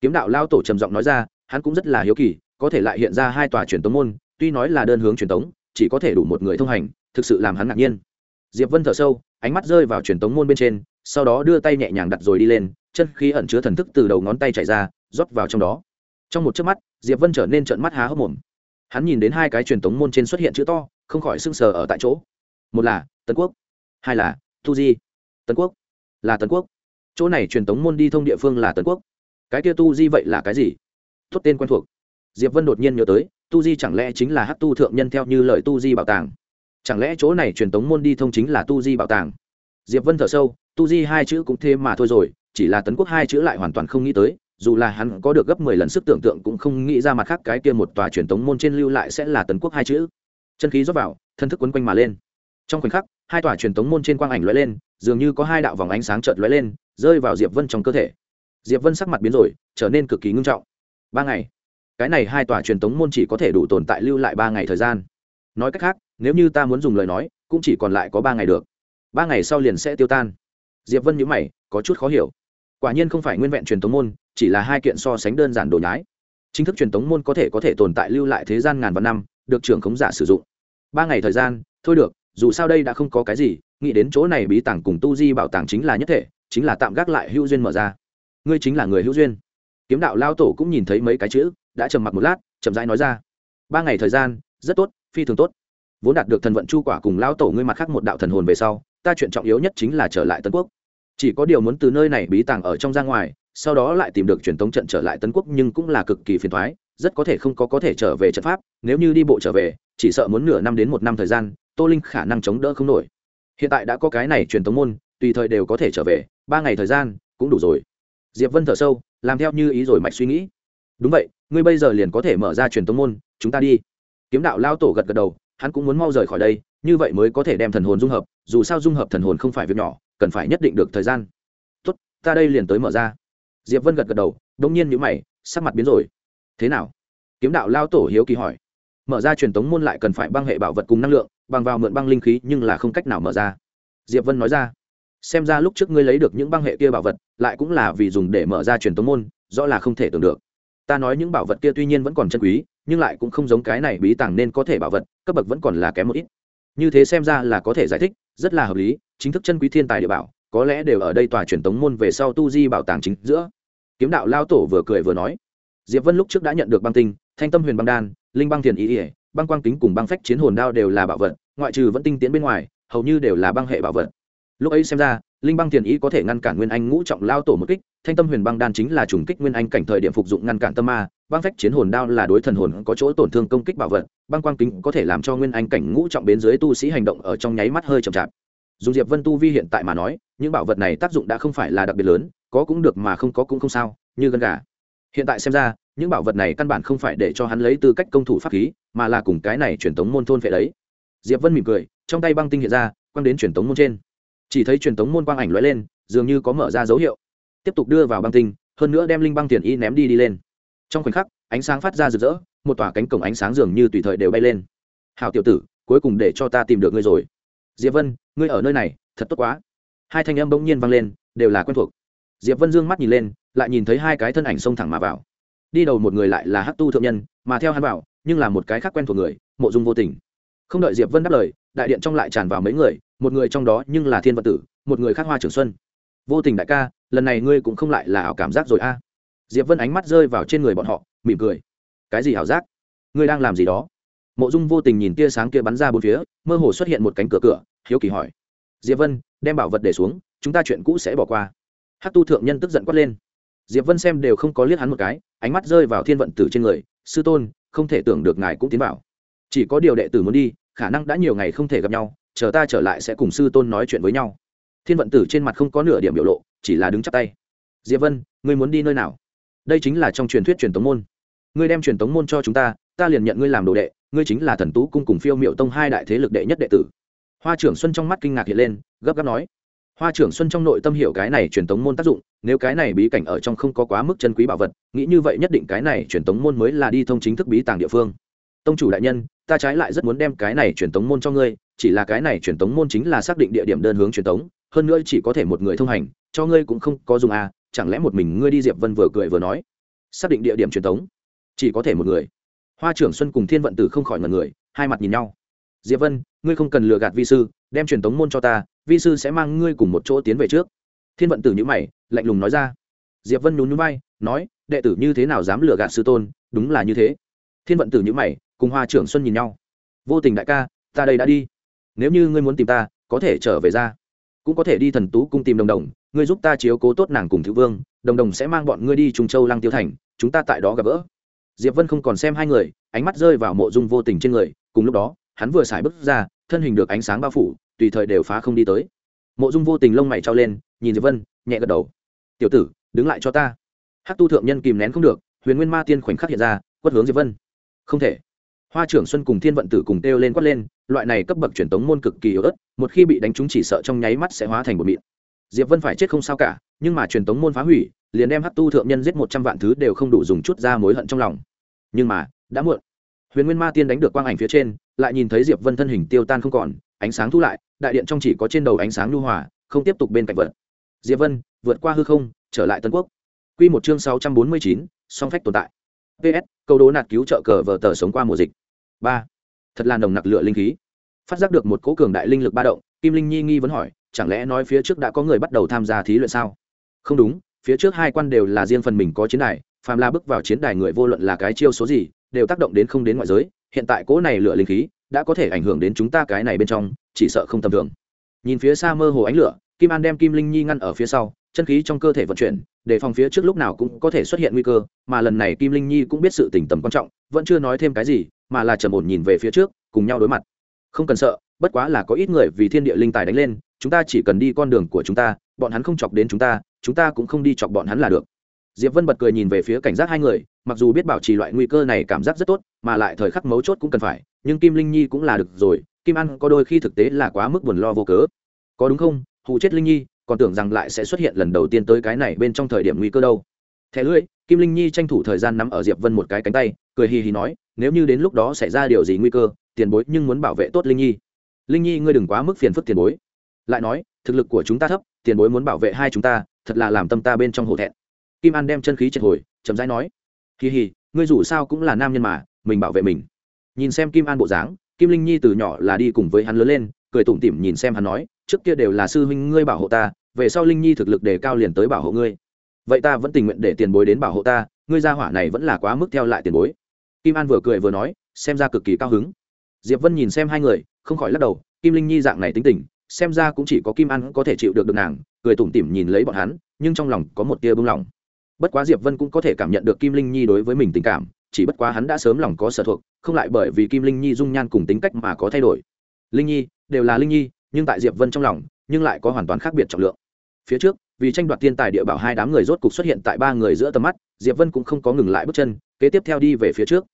Kiếm đạo lao tổ trầm giọng nói ra, hắn cũng rất là hiếu kỳ, có thể lại hiện ra hai tòa truyền tống môn, tuy nói là đơn hướng truyền tống, chỉ có thể đủ một người thông hành, thực sự làm hắn ngạc nhiên. Diệp vân thở sâu, ánh mắt rơi vào truyền tống môn bên trên, sau đó đưa tay nhẹ nhàng đặt rồi đi lên, chân khí ẩn chứa thần thức từ đầu ngón tay chảy ra, rót vào trong đó. Trong một chớp mắt, diệp vân trở nên trợn mắt há hốc mồm. Hắn nhìn đến hai cái truyền tống môn trên xuất hiện chữ to, không khỏi sưng sờ ở tại chỗ. Một là tấn quốc, hai là tu di. Tấn quốc. Là tấn quốc. Chỗ này truyền tống môn đi thông địa phương là tấn quốc. Cái kia tu di vậy là cái gì? Thốt tên quen thuộc. Diệp vân đột nhiên nhớ tới, tu di chẳng lẽ chính là hát tu thượng nhân theo như lời tu di bảo tàng? Chẳng lẽ chỗ này truyền tống môn đi thông chính là tu di bảo tàng? Diệp vân thở sâu, tu di hai chữ cũng thế mà thôi rồi, chỉ là tấn quốc hai chữ lại hoàn toàn không nghĩ tới, dù là hắn có được gấp mười lần sức tưởng tượng cũng không nghĩ ra mặt khác cái kia một tòa truyền tống môn trên lưu lại sẽ là tấn quốc hai chữ. Chân khí rót vào, thân thức quấn quanh mà lên. Trong khoảnh khắc hai tòa truyền tống môn trên quang ảnh lóe lên, dường như có hai đạo vòng ánh sáng chợt lóe lên, rơi vào diệp vân trong cơ thể. Diệp vân sắc mặt biến rồi, trở nên cực kỳ ngưng trọng. Ba ngày. Cái này hai tòa truyền tống môn chỉ có thể đủ tồn tại lưu lại ba ngày thời gian. Nói cách khác, nếu như ta muốn dùng lời nói, cũng chỉ còn lại có ba ngày được. Ba ngày sau liền sẽ tiêu tan. Diệp vân nhíu mày, có chút khó hiểu. Quả nhiên không phải nguyên vẹn truyền tống môn, chỉ là hai kiện so sánh đơn giản đồ nhái. Chính thức truyền tống môn có thể có thể tồn tại lưu lại thế gian ngàn vạn năm, được trưởng khống giả sử dụng. Ba ngày thời gian, thôi được dù sao đây đã không có cái gì, nghĩ đến chỗ này bí tàng cùng tu di bảo tàng chính là nhất thể, chính là tạm gác lại hữu duyên mở ra. Ngươi chính là người hữu duyên. Kiếm đạo lao tổ cũng nhìn thấy mấy cái chữ, đã trầm mặc một lát, chậm rãi nói ra. Ba ngày thời gian, rất tốt, phi thường tốt. Vốn đạt được thần vận chu quả cùng lao tổ ngươi mặt khác một đạo thần hồn về sau, ta chuyện trọng yếu nhất chính là trở lại tân quốc. Chỉ có điều muốn từ nơi này bí tàng ở trong ra ngoài, sau đó lại tìm được truyền thống trận trở lại tân quốc nhưng cũng là cực kỳ phiền thoái rất có thể không có có thể trở về trận pháp, nếu như đi bộ trở về, chỉ sợ muốn nửa năm đến một năm thời gian tô linh khả năng chống đỡ không nổi. Hiện tại đã có cái này truyền thống môn, tùy thời đều có thể trở về, ba ngày thời gian cũng đủ rồi. Diệp vân thở sâu, làm theo như ý rồi mạch suy nghĩ. Đúng vậy, ngươi bây giờ liền có thể mở ra truyền thống môn, chúng ta đi. Kiếm đạo lao tổ gật gật đầu, hắn cũng muốn mau rời khỏi đây, như vậy mới có thể đem thần hồn dung hợp, dù sao dung hợp thần hồn không phải việc nhỏ, cần phải nhất định được thời gian. Tốt, ta đây liền tới mở ra. Diệp vân gật gật đầu, đông nhiên nhữ mày, sắc mặt biến rồi. Thế nào? Kiếm đạo lao tổ hiếu kỳ hỏi. Mở ra truyền tống môn lại cần phải băng hệ bảo vật cùng năng lượng bằng vào mượn băng linh khí nhưng là không cách nào mở ra. Diệp vân nói ra, xem ra lúc trước ngươi lấy được những băng hệ kia bảo vật, lại cũng là vì dùng để mở ra truyền tống môn, rõ là không thể tưởng được. Ta nói những bảo vật kia tuy nhiên vẫn còn chân quý, nhưng lại cũng không giống cái này bí tàng nên có thể bảo vật, cấp bậc vẫn còn là kém một ít. Như thế xem ra là có thể giải thích, rất là hợp lý, chính thức chân quý thiên tài địa bảo, có lẽ đều ở đây tòa truyền tống môn về sau tu di bảo tàng chính giữa. Kiếm đạo lao tổ vừa cười vừa nói, diệp vân lúc trước đã nhận được băng tinh, thanh tâm huyền băng đan, linh băng thiền ý ỉa băng quang kính cùng băng phách chiến hồn đao đều là bảo vật, ngoại trừ vẫn tinh tiến bên ngoài, hầu như đều là băng hệ bảo vật. Lúc ấy xem ra, linh băng tiền ý có thể ngăn cản nguyên anh ngũ trọng lao tổ một kích, thanh tâm huyền băng đan chính là trùng kích nguyên anh cảnh thời điểm phục dụng ngăn cản tâm ma, băng phách chiến hồn đao là đối thần hồn có chỗ tổn thương công kích bảo vật, băng quang kính có thể làm cho nguyên anh cảnh ngũ trọng bên dưới tu sĩ hành động ở trong nháy mắt hơi chậm chạp. Dùng diệp vân tu vi hiện tại mà nói, những bảo vật này tác dụng đã không phải là đặc biệt lớn, có cũng được mà không có cũng không sao, như gân gà. Hiện tại xem ra những bảo vật này căn bản không phải để cho hắn lấy tư cách công thủ pháp khí, mà là cùng cái này truyền thống môn thôn phệ đấy. Diệp vân mỉm cười, trong tay băng tinh hiện ra, quăng đến truyền thống môn trên. Chỉ thấy truyền thống môn quang ảnh lóe lên, dường như có mở ra dấu hiệu. Tiếp tục đưa vào băng tinh, hơn nữa đem linh băng tiền y ném đi đi lên. Trong khoảnh khắc, ánh sáng phát ra rực rỡ, một tòa cánh cổng ánh sáng dường như tùy thời đều bay lên. Hào tiểu tử, cuối cùng để cho ta tìm được ngươi rồi. Diệp vân, ngươi ở nơi này, thật tốt quá. Hai thanh âm bỗng nhiên vang lên, đều là quen thuộc. Diệp vân dương mắt nhìn lên, lại nhìn thấy hai cái thân ảnh xông thẳng mà vào đi đầu một người lại là hắc tu thượng nhân, mà theo hắn bảo, nhưng là một cái khác quen thuộc người, mộ dung vô tình. Không đợi diệp vân đáp lời, đại điện trong lại tràn vào mấy người, một người trong đó nhưng là thiên vật tử, một người khác hoa trường xuân. Vô tình đại ca, lần này ngươi cũng không lại là ảo cảm giác rồi a? Diệp vân ánh mắt rơi vào trên người bọn họ, mỉm cười. Cái gì ảo giác? Ngươi đang làm gì đó? Mộ dung vô tình nhìn tia sáng kia bắn ra bốn phía, mơ hồ xuất hiện một cánh cửa cửa, hiếu kỳ hỏi. Diệp vân, đem bảo vật để xuống, chúng ta chuyện cũ sẽ bỏ qua. Hát tu thượng nhân tức giận quát lên diệp vân xem đều không có liếc hắn một cái, ánh mắt rơi vào thiên vận tử trên người, sư tôn, không thể tưởng được ngài cũng tiến vào. Chỉ có điều đệ tử muốn đi, khả năng đã nhiều ngày không thể gặp nhau, chờ ta trở lại sẽ cùng sư tôn nói chuyện với nhau. Thiên vận tử trên mặt không có nửa điểm biểu lộ, chỉ là đứng chắp tay. Diệp vân, ngươi muốn đi nơi nào? Đây chính là trong truyền thuyết truyền tống môn. Ngươi đem truyền tống môn cho chúng ta ta liền nhận ngươi làm đồ đệ, ngươi chính là thần tú cung cùng phiêu miệu tông hai đại thế lực đệ nhất đệ tử. Hoa trưởng xuân trong mắt kinh ngạc hiện lên, gấp gáp nói hoa trưởng xuân trong nội tâm hiểu cái này truyền tống môn tác dụng, nếu cái này bí cảnh ở trong không có quá mức chân quý bảo vật, nghĩ như vậy nhất định cái này truyền tống môn mới là đi thông chính thức bí tàng địa phương. Tông chủ đại nhân, ta trái lại rất muốn đem cái này truyền tống môn cho ngươi, chỉ là cái này truyền tống môn chính là xác định địa điểm đơn hướng truyền tống, hơn nữa chỉ có thể một người thông hành, cho ngươi cũng không có dùng à chẳng lẽ một mình ngươi đi diệp vân vừa cười vừa nói? Xác định địa điểm truyền tống, chỉ có thể một người. Hoa trưởng xuân cùng thiên vận tử không khỏi ngần người, hai mặt nhìn nhau diệp vân, ngươi không cần lừa gạt vi sư, đem truyền tống môn cho ta, vi sư sẽ mang ngươi cùng một chỗ tiến về trước. Thiên vận tử nhữ mày, lạnh lùng nói ra. Diệp vân nhún nhún vai, nói, đệ tử như thế nào dám lừa gạt sư tôn, đúng là như thế. Thiên vận tử nhữ mày, cùng hoa trưởng xuân nhìn nhau. Vô tình đại ca, ta đây đã đi. Nếu như ngươi muốn tìm ta, có thể trở về ra. Cũng có thể đi thần tú cung tìm đồng đồng, ngươi giúp ta chiếu cố tốt nàng cùng thứ vương, đồng đồng sẽ mang bọn ngươi đi trung châu lăng tiêu thành, chúng ta tại đó gặp gỡ. Diệp vân không còn xem hai người, ánh mắt rơi vào mộ dung vô tình trên người, cùng lúc đó hắn vừa xài bước ra, thân hình được ánh sáng bao phủ, tùy thời đều phá không đi tới. Mộ dung vô tình lông mày trao lên, nhìn diệp vân, nhẹ gật đầu. Tiểu tử, đứng lại cho ta. Hát tu thượng nhân kìm nén không được, huyền nguyên ma tiên khoảnh khắc hiện ra, quất hướng diệp vân. Không thể. Hoa trưởng xuân cùng thiên vận tử cùng kêu lên quát lên, loại này cấp bậc truyền tống môn cực kỳ yếu ớt, một khi bị đánh trúng chỉ sợ trong nháy mắt sẽ hóa thành một mịn. Diệp vân phải chết không sao cả, nhưng mà truyền tống môn phá hủy, liền đem hát tu thượng nhân giết một trăm vạn thứ đều không đủ dùng chút ra mối hận trong lòng. Nhưng mà, đã muộn. Huyền nguyên ma tiên đánh được quang ảnh phía trên lại nhìn thấy diệp vân thân hình tiêu tan không còn ánh sáng thu lại đại điện trong chỉ có trên đầu ánh sáng lưu hòa không tiếp tục bên cạnh vật. Diệp vân vượt qua hư không trở lại tân quốc. Quy một chương sáu trăm bốn mươi chín, song phách tồn tại. Ps câu đố nạt cứu trợ cờ vờ tờ sống qua mùa dịch. Ba. Thật là nồng nặc lửa linh khí. Phát giác được một cố cường đại linh lực ba động kim linh nhi nghi vấn hỏi chẳng lẽ nói phía trước đã có người bắt đầu tham gia thí luyện sao? Không đúng phía trước hai quan đều là riêng phần mình có chiến đài phàm la bước vào chiến đài người vô luận là cái chiêu số gì đều tác động đến không đến ngoại giới hiện tại cỗ này lửa linh khí đã có thể ảnh hưởng đến chúng ta cái này bên trong, chỉ sợ không tầm thường. Nhìn phía xa mơ hồ ánh lửa, kim an đem kim linh nhi ngăn ở phía sau, chân khí trong cơ thể vận chuyển để phòng phía trước lúc nào cũng có thể xuất hiện nguy cơ, mà lần này kim linh nhi cũng biết sự tỉnh tầm quan trọng, vẫn chưa nói thêm cái gì, mà là trầm ổn nhìn về phía trước, cùng nhau đối mặt. Không cần sợ, bất quá là có ít người vì thiên địa linh tài đánh lên, chúng ta chỉ cần đi con đường của chúng ta, bọn hắn không chọc đến chúng ta chúng ta cũng không đi chọc bọn hắn là được diệp vân bật cười nhìn về phía cảnh giác hai người, mặc dù biết bảo trì loại nguy cơ này cảm giác rất tốt, mà lại thời khắc mấu chốt cũng cần phải, nhưng kim linh nhi cũng là được rồi, kim ăn có đôi khi thực tế là quá mức buồn lo vô cớ. Có đúng không? Hù chết linh nhi, còn tưởng rằng lại sẽ xuất hiện lần đầu tiên tới cái này bên trong thời điểm nguy cơ đâu. Thẻ lưỡi, kim linh nhi tranh thủ thời gian nắm ở diệp vân một cái cánh tay, cười hì hì nói, nếu như đến lúc đó xảy ra điều gì nguy cơ, tiền bối nhưng muốn bảo vệ tốt linh nhi. Linh nhi ngươi đừng quá mức phiền phức tiền bối. Lại nói, thực lực của chúng ta thấp, tiền bối muốn bảo vệ hai chúng ta, thật là làm tâm ta bên trong hổ thẹn kim an đem chân khí triệt hồi, chậm rãi nói, kỳ hì ngươi dù sao cũng là nam nhân mà, mình bảo vệ mình. Nhìn xem kim an bộ dáng, kim linh nhi từ nhỏ là đi cùng với hắn lớn lên, cười tủm tỉm nhìn xem hắn nói, trước kia đều là sư huynh ngươi bảo hộ ta, về sau linh nhi thực lực đề cao liền tới bảo hộ ngươi. Vậy ta vẫn tình nguyện để tiền bối đến bảo hộ ta, ngươi gia hỏa này vẫn là quá mức theo lại tiền bối. Kim an vừa cười vừa nói, xem ra cực kỳ cao hứng. Diệp vân nhìn xem hai người, không khỏi lắc đầu, kim linh nhi dạng này tính tình, xem ra cũng chỉ có kim an có thể chịu được được nàng, cười tủm tỉm nhìn lấy bọn hắn, nhưng trong lòng có một tia bưng lòng bất quá diệp vân cũng có thể cảm nhận được kim linh nhi đối với mình tình cảm, chỉ bất quá hắn đã sớm lòng có sở thuộc, không lại bởi vì kim linh nhi dung nhan cùng tính cách mà có thay đổi. Linh nhi, đều là linh nhi, nhưng tại diệp vân trong lòng, nhưng lại có hoàn toàn khác biệt trọng lượng. Phía trước, vì tranh đoạt thiên tài địa bảo hai đám người rốt cục xuất hiện tại ba người giữa tầm mắt, diệp vân cũng không có ngừng lại bước chân, kế tiếp theo đi về phía trước.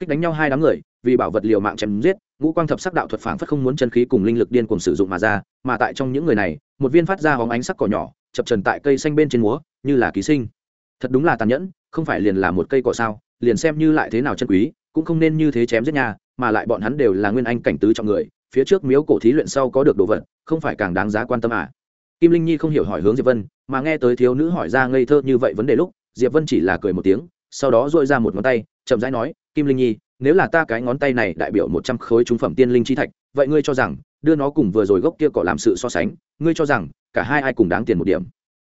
Kích đánh nhau hai đám người, vì bảo vật liều mạng chém giết, ngũ quang thập sắc đạo thuật phảng phất không muốn chân khí cùng linh lực điên cùng sử dụng mà ra, mà tại trong những người này, một viên phát ra hóng ánh sắc cỏ nhỏ, chập trần tại cây xanh bên trên múa, như là ký sinh thật đúng là tàn nhẫn, không phải liền là một cây cỏ sao, liền xem như lại thế nào chân quý, cũng không nên như thế chém giết nhà, mà lại bọn hắn đều là nguyên anh cảnh tứ trọng người, phía trước miếu cổ thí luyện sau có được đồ vật, không phải càng đáng giá quan tâm à? Kim linh nhi không hiểu hỏi hướng diệp vân, mà nghe tới thiếu nữ hỏi ra ngây thơ như vậy vấn đề lúc, diệp vân chỉ là cười một tiếng, sau đó dội ra một ngón tay, chậm rãi nói, kim linh nhi, nếu là ta cái ngón tay này đại biểu một trăm khối trung phẩm tiên linh chi thạch, vậy ngươi cho rằng, đưa nó cùng vừa rồi gốc kia cỏ làm sự so sánh, ngươi cho rằng, cả hai ai cùng đáng tiền một điểm?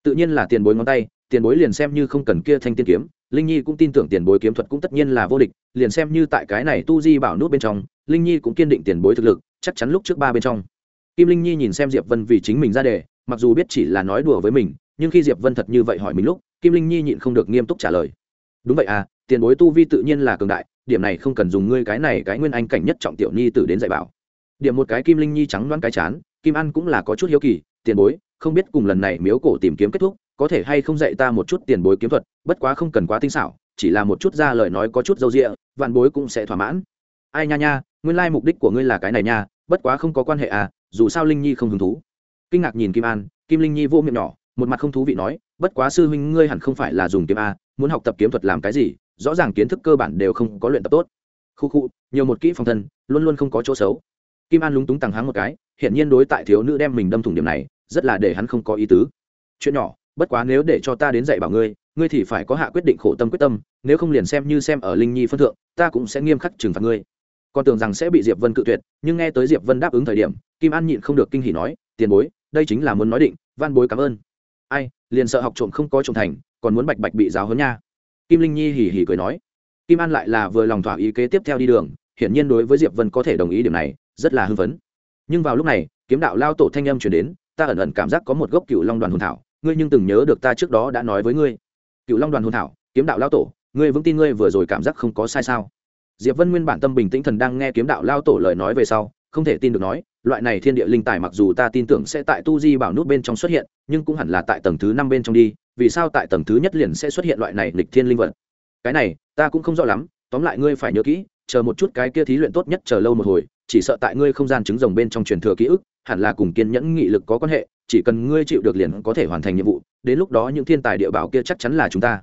Tự nhiên là tiền bối ngón tay tiền bối liền xem như không cần kia thanh tiên kiếm, linh nhi cũng tin tưởng tiền bối kiếm thuật cũng tất nhiên là vô địch, liền xem như tại cái này tu di bảo nút bên trong, linh nhi cũng kiên định tiền bối thực lực, chắc chắn lúc trước ba bên trong. Kim linh nhi nhìn xem diệp vân vì chính mình ra đề, mặc dù biết chỉ là nói đùa với mình, nhưng khi diệp vân thật như vậy hỏi mình lúc, kim linh nhi nhịn không được nghiêm túc trả lời. Đúng vậy à tiền bối tu vi tự nhiên là cường đại, điểm này không cần dùng ngươi cái này cái nguyên anh cảnh nhất trọng tiểu nhi tử đến dạy bảo. Điểm một cái kim linh nhi trắng đoán cái chán, kim ăn cũng là có chút hiếu kỳ, tiền bối, không biết cùng lần này miếu cổ tìm kiếm kết thúc có thể hay không dạy ta một chút tiền bối kiếm thuật, bất quá không cần quá tinh xảo, chỉ là một chút ra lời nói có chút dâu rịa vạn bối cũng sẽ thỏa mãn. Ai nha nha, nguyên lai mục đích của ngươi là cái này nha, bất quá không có quan hệ à dù sao linh nhi không hứng thú. Kinh ngạc nhìn kim an, kim linh nhi vô miệng nhỏ, một mặt không thú vị nói, bất quá sư huynh ngươi hẳn không phải là dùng kiếm a muốn học tập kiếm thuật làm cái gì, rõ ràng kiến thức cơ bản đều không có luyện tập tốt. Khu khu, nhiều một kỹ phòng thân, luôn luôn không có chỗ xấu. Kim an lúng túng tằng háng một cái hiện nhiên đối tại thiếu nữ đem mình đâm thủng điểm này, rất là để hắn không có ý tứ. Chuyện nhỏ bất quá nếu để cho ta đến dạy bảo ngươi ngươi thì phải có hạ quyết định khổ tâm quyết tâm, nếu không liền xem như xem ở linh nhi phân thượng, ta cũng sẽ nghiêm khắc trừng phạt ngươi. Con tưởng rằng sẽ bị diệp vân cự tuyệt, nhưng nghe tới diệp vân đáp ứng thời điểm, kim an nhịn không được kinh hỉ nói, tiền bối, đây chính là muốn nói định, van bối cảm ơn. Ai, liền sợ học trộm không có trộm thành, còn muốn bạch bạch bị giáo hơn nha. Kim linh nhi hỉ hỉ cười nói. Kim an lại là vừa lòng thỏa ý kế tiếp theo đi đường, hiển nhiên đối với diệp vân có thể đồng ý điểm này, rất là hưng phấn. Nhưng vào lúc này, kiếm đạo lao tổ thanh âm chuyển đến, ta ẩn ẩn cảm giác có một gốc cựu long đoàn hồn thảo ngươi nhưng từng nhớ được ta trước đó đã nói với ngươi. Cựu long đoàn hồn thảo, kiếm đạo lao tổ, ngươi vững tin ngươi vừa rồi cảm giác không có sai sao? Diệp vân nguyên bản tâm bình tĩnh thần đang nghe kiếm đạo lao tổ lời nói về sau, không thể tin được nói, loại này thiên địa linh tài mặc dù ta tin tưởng sẽ tại tu di bảo nút bên trong xuất hiện, nhưng cũng hẳn là tại tầng thứ năm bên trong đi, vì sao tại tầng thứ nhất liền sẽ xuất hiện loại này lịch thiên linh vật? Cái này, ta cũng không rõ lắm, tóm lại ngươi phải nhớ kỹ, chờ một chút cái kia thí luyện tốt nhất chờ lâu một hồi, chỉ sợ tại ngươi không gian trứng rồng bên trong truyền thừa ký ức, hẳn là cùng kiên nhẫn nghị lực có quan hệ chỉ cần ngươi chịu được liền có thể hoàn thành nhiệm vụ, đến lúc đó những thiên tài địa bảo kia chắc chắn là chúng ta.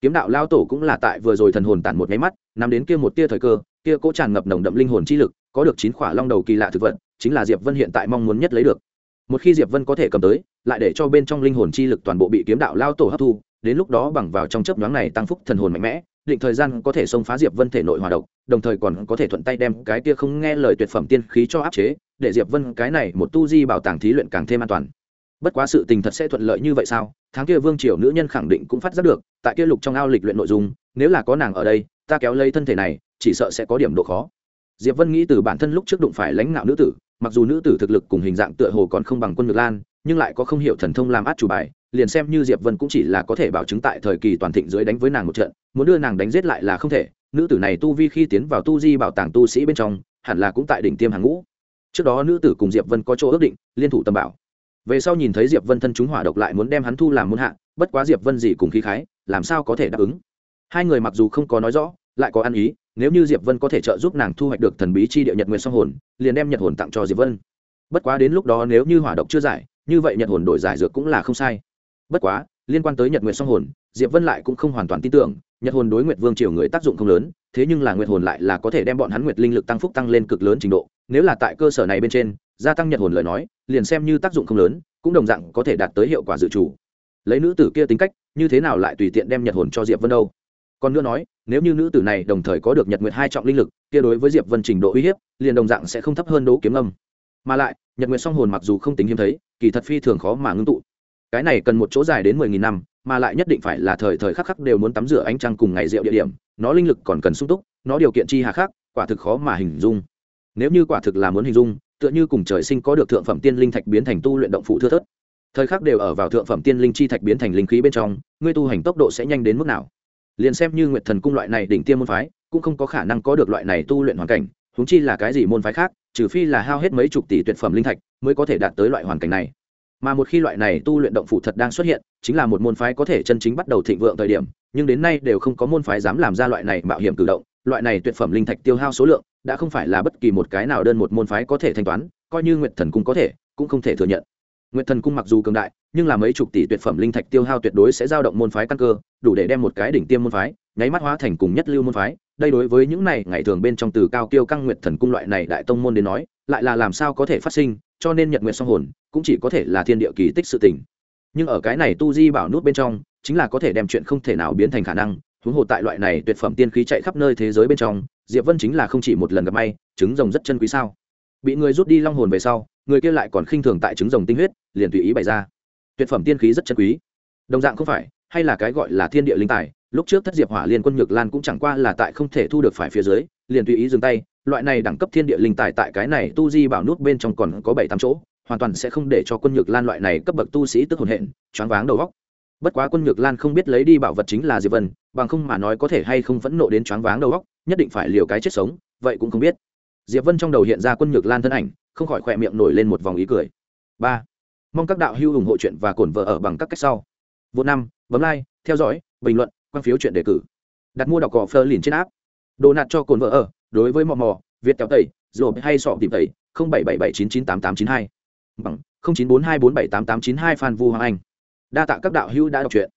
Kiếm đạo lao tổ cũng là tại vừa rồi thần hồn tản một máy mắt nằm đến kia một tia thời cơ, kia cố tràn ngập nồng đậm linh hồn chi lực, có được chín khỏa long đầu kỳ lạ thực vật, chính là diệp vân hiện tại mong muốn nhất lấy được. Một khi diệp vân có thể cầm tới, lại để cho bên trong linh hồn chi lực toàn bộ bị kiếm đạo lao tổ hấp thu, đến lúc đó bằng vào trong chớp nhoáng này tăng phúc thần hồn mạnh mẽ, định thời gian có thể xông phá diệp vân thể nội hòa độc, đồng thời còn có thể thuận tay đem cái kia không nghe lời tuyệt phẩm tiên khí cho áp chế, để diệp vân cái này một tu di bảo tàng thí luyện càng thêm an toàn bất quá sự tình thật sẽ thuận lợi như vậy sao? Tháng kia vương triều nữ nhân khẳng định cũng phát giác được, tại kia lục trong ao lịch luyện nội dung, nếu là có nàng ở đây, ta kéo lấy thân thể này, chỉ sợ sẽ có điểm độ khó. Diệp vân nghĩ từ bản thân lúc trước đụng phải lãnh ngạo nữ tử, mặc dù nữ tử thực lực cùng hình dạng tựa hồ còn không bằng quân ngược lan, nhưng lại có không hiểu thần thông làm át chủ bài, liền xem như diệp vân cũng chỉ là có thể bảo chứng tại thời kỳ toàn thịnh dưới đánh với nàng một trận, muốn đưa nàng đánh giết lại là không thể. Nữ tử này tu vi khi tiến vào tu di bảo tàng tu sĩ bên trong, hẳn là cũng tại đỉnh tiêm hàng ngũ. Trước đó nữ tử cùng diệp vân có chỗ ước định, liên thủ tầm bảo về sau nhìn thấy diệp vân thân chúng hỏa độc lại muốn đem hắn thu làm môn hạ, bất quá diệp vân gì cùng khí khái, làm sao có thể đáp ứng? Hai người mặc dù không có nói rõ, lại có ăn ý, nếu như diệp vân có thể trợ giúp nàng thu hoạch được thần bí chi địa nhật nguyệt song hồn, liền đem nhật hồn tặng cho diệp vân. Bất quá đến lúc đó nếu như hỏa độc chưa giải, như vậy nhật hồn đổi giải dược cũng là không sai. Bất quá liên quan tới nhật nguyện song hồn, diệp vân lại cũng không hoàn toàn tin tưởng, nhật hồn đối nguyệt vương triều người tác dụng không lớn, thế nhưng là nguyệt hồn lại là có thể đem bọn hắn nguyệt linh lực tăng phúc tăng lên cực lớn trình độ, nếu là tại cơ sở này bên trên, gia tăng nhật hồn lời nói, liền xem như tác dụng không lớn, cũng đồng dạng có thể đạt tới hiệu quả dự trù. Lấy nữ tử kia tính cách, như thế nào lại tùy tiện đem nhật hồn cho diệp vân đâu? Còn nữa nói, nếu như nữ tử này đồng thời có được nhật nguyệt hai trọng linh lực, kia đối với diệp vân trình độ uy hiếp, liền đồng dạng sẽ không thấp hơn đỗ kiếm âm. Mà lại, nhật nguyệt song hồn mặc dù không tính hiếm thấy, kỳ thật phi thường khó mà ngưng tụ cái này cần một chỗ dài đến mười nghìn năm, mà lại nhất định phải là thời thời khắc khắc đều muốn tắm rửa ánh trăng cùng ngày rượu địa điểm, nó linh lực còn cần sung túc, nó điều kiện chi hà khắc quả thực khó mà hình dung. Nếu như quả thực là muốn hình dung, tựa như cùng trời sinh có được thượng phẩm tiên linh thạch biến thành tu luyện động phụ thưa thớt. Thời khắc đều ở vào thượng phẩm tiên linh chi thạch biến thành linh khí bên trong, ngươi tu hành tốc độ sẽ nhanh đến mức nào? Liền xem như nguyệt thần cung loại này đỉnh tiêm môn phái, cũng không có khả năng có được loại này tu luyện hoàn cảnh húng chi là cái gì môn phái khác, trừ phi là hao hết mấy chục tỷ tuyệt phẩm linh thạch, mới có thể đạt tới loại hoàn cảnh này mà một khi loại này tu luyện động phủ thật đang xuất hiện, chính là một môn phái có thể chân chính bắt đầu thịnh vượng thời điểm, nhưng đến nay đều không có môn phái dám làm ra loại này mạo hiểm cử động, loại này tuyệt phẩm linh thạch tiêu hao số lượng, đã không phải là bất kỳ một cái nào đơn một môn phái có thể thanh toán, coi như nguyệt thần cung có thể, cũng không thể thừa nhận. Nguyệt thần cung mặc dù cường đại, nhưng là mấy chục tỷ tuyệt phẩm linh thạch tiêu hao tuyệt đối sẽ giao động môn phái căn cơ, đủ để đem một cái đỉnh tiêm môn phái, nháy mắt hóa thành cùng nhất lưu môn phái. Đây đối với những này, ngày thường bên trong từ cao kiêu căng nguyệt thần cung loại này đại tông môn đến nói, lại là làm sao có thể phát sinh, cho nên nhật nguyệt song hồn cũng chỉ có thể là thiên địa kỳ tích sự tình. Nhưng ở cái này tu di bảo nút bên trong, chính là có thể đem chuyện không thể nào biến thành khả năng. Huống hồ tại loại này tuyệt phẩm tiên khí chạy khắp nơi thế giới bên trong, diệp vân chính là không chỉ một lần gặp may trứng rồng rất chân quý sao? Bị người rút đi long hồn về sau, người kia lại còn khinh thường tại trứng rồng tinh huyết, liền tùy ý bày ra. Tuyệt phẩm tiên khí rất chân quý. Đồng dạng không phải, hay là cái gọi là thiên địa linh tài, lúc trước thất diệp hỏa liên quân nhược lan cũng chẳng qua là tại không thể thu được phải phía dưới, liền tùy ý dừng tay, loại này đẳng cấp thiên địa linh tài tại cái này tu di bảo nút bên trong còn có bảy tám chỗ hoàn toàn sẽ không để cho quân nhược lan loại này cấp bậc tu sĩ tức hồn hện, choáng váng đầu góc bất quá quân nhược lan không biết lấy đi bảo vật chính là diệp vân, bằng không mà nói có thể hay không phẫn nộ đến choáng váng đầu góc nhất định phải liều cái chết sống, vậy cũng không biết. Diệp vân trong đầu hiện ra quân nhược lan thân ảnh, không khỏi khỏe miệng nổi lên một vòng ý cười. Ba, mong các đạo hữu ủng hộ chuyện và cổn vợ ở bằng các cách sau. Vô năm, bấm like, theo dõi, bình luận, quan phiếu chuyện đề cử. Đặt mua đọc cỏ phơ liền trên áp đồ nạt cho cồn vợ ở, đối với mò mò, việt kéo tẩy rồi hay sọ tìm tẩy, không bảy bảy bảy chín chín tám tám chín hai bằng, không chín bốn hai bốn bảy tám tám chín hai phan vu hoàng anh. Đa tạ các đạo hữu đã đọc truyện.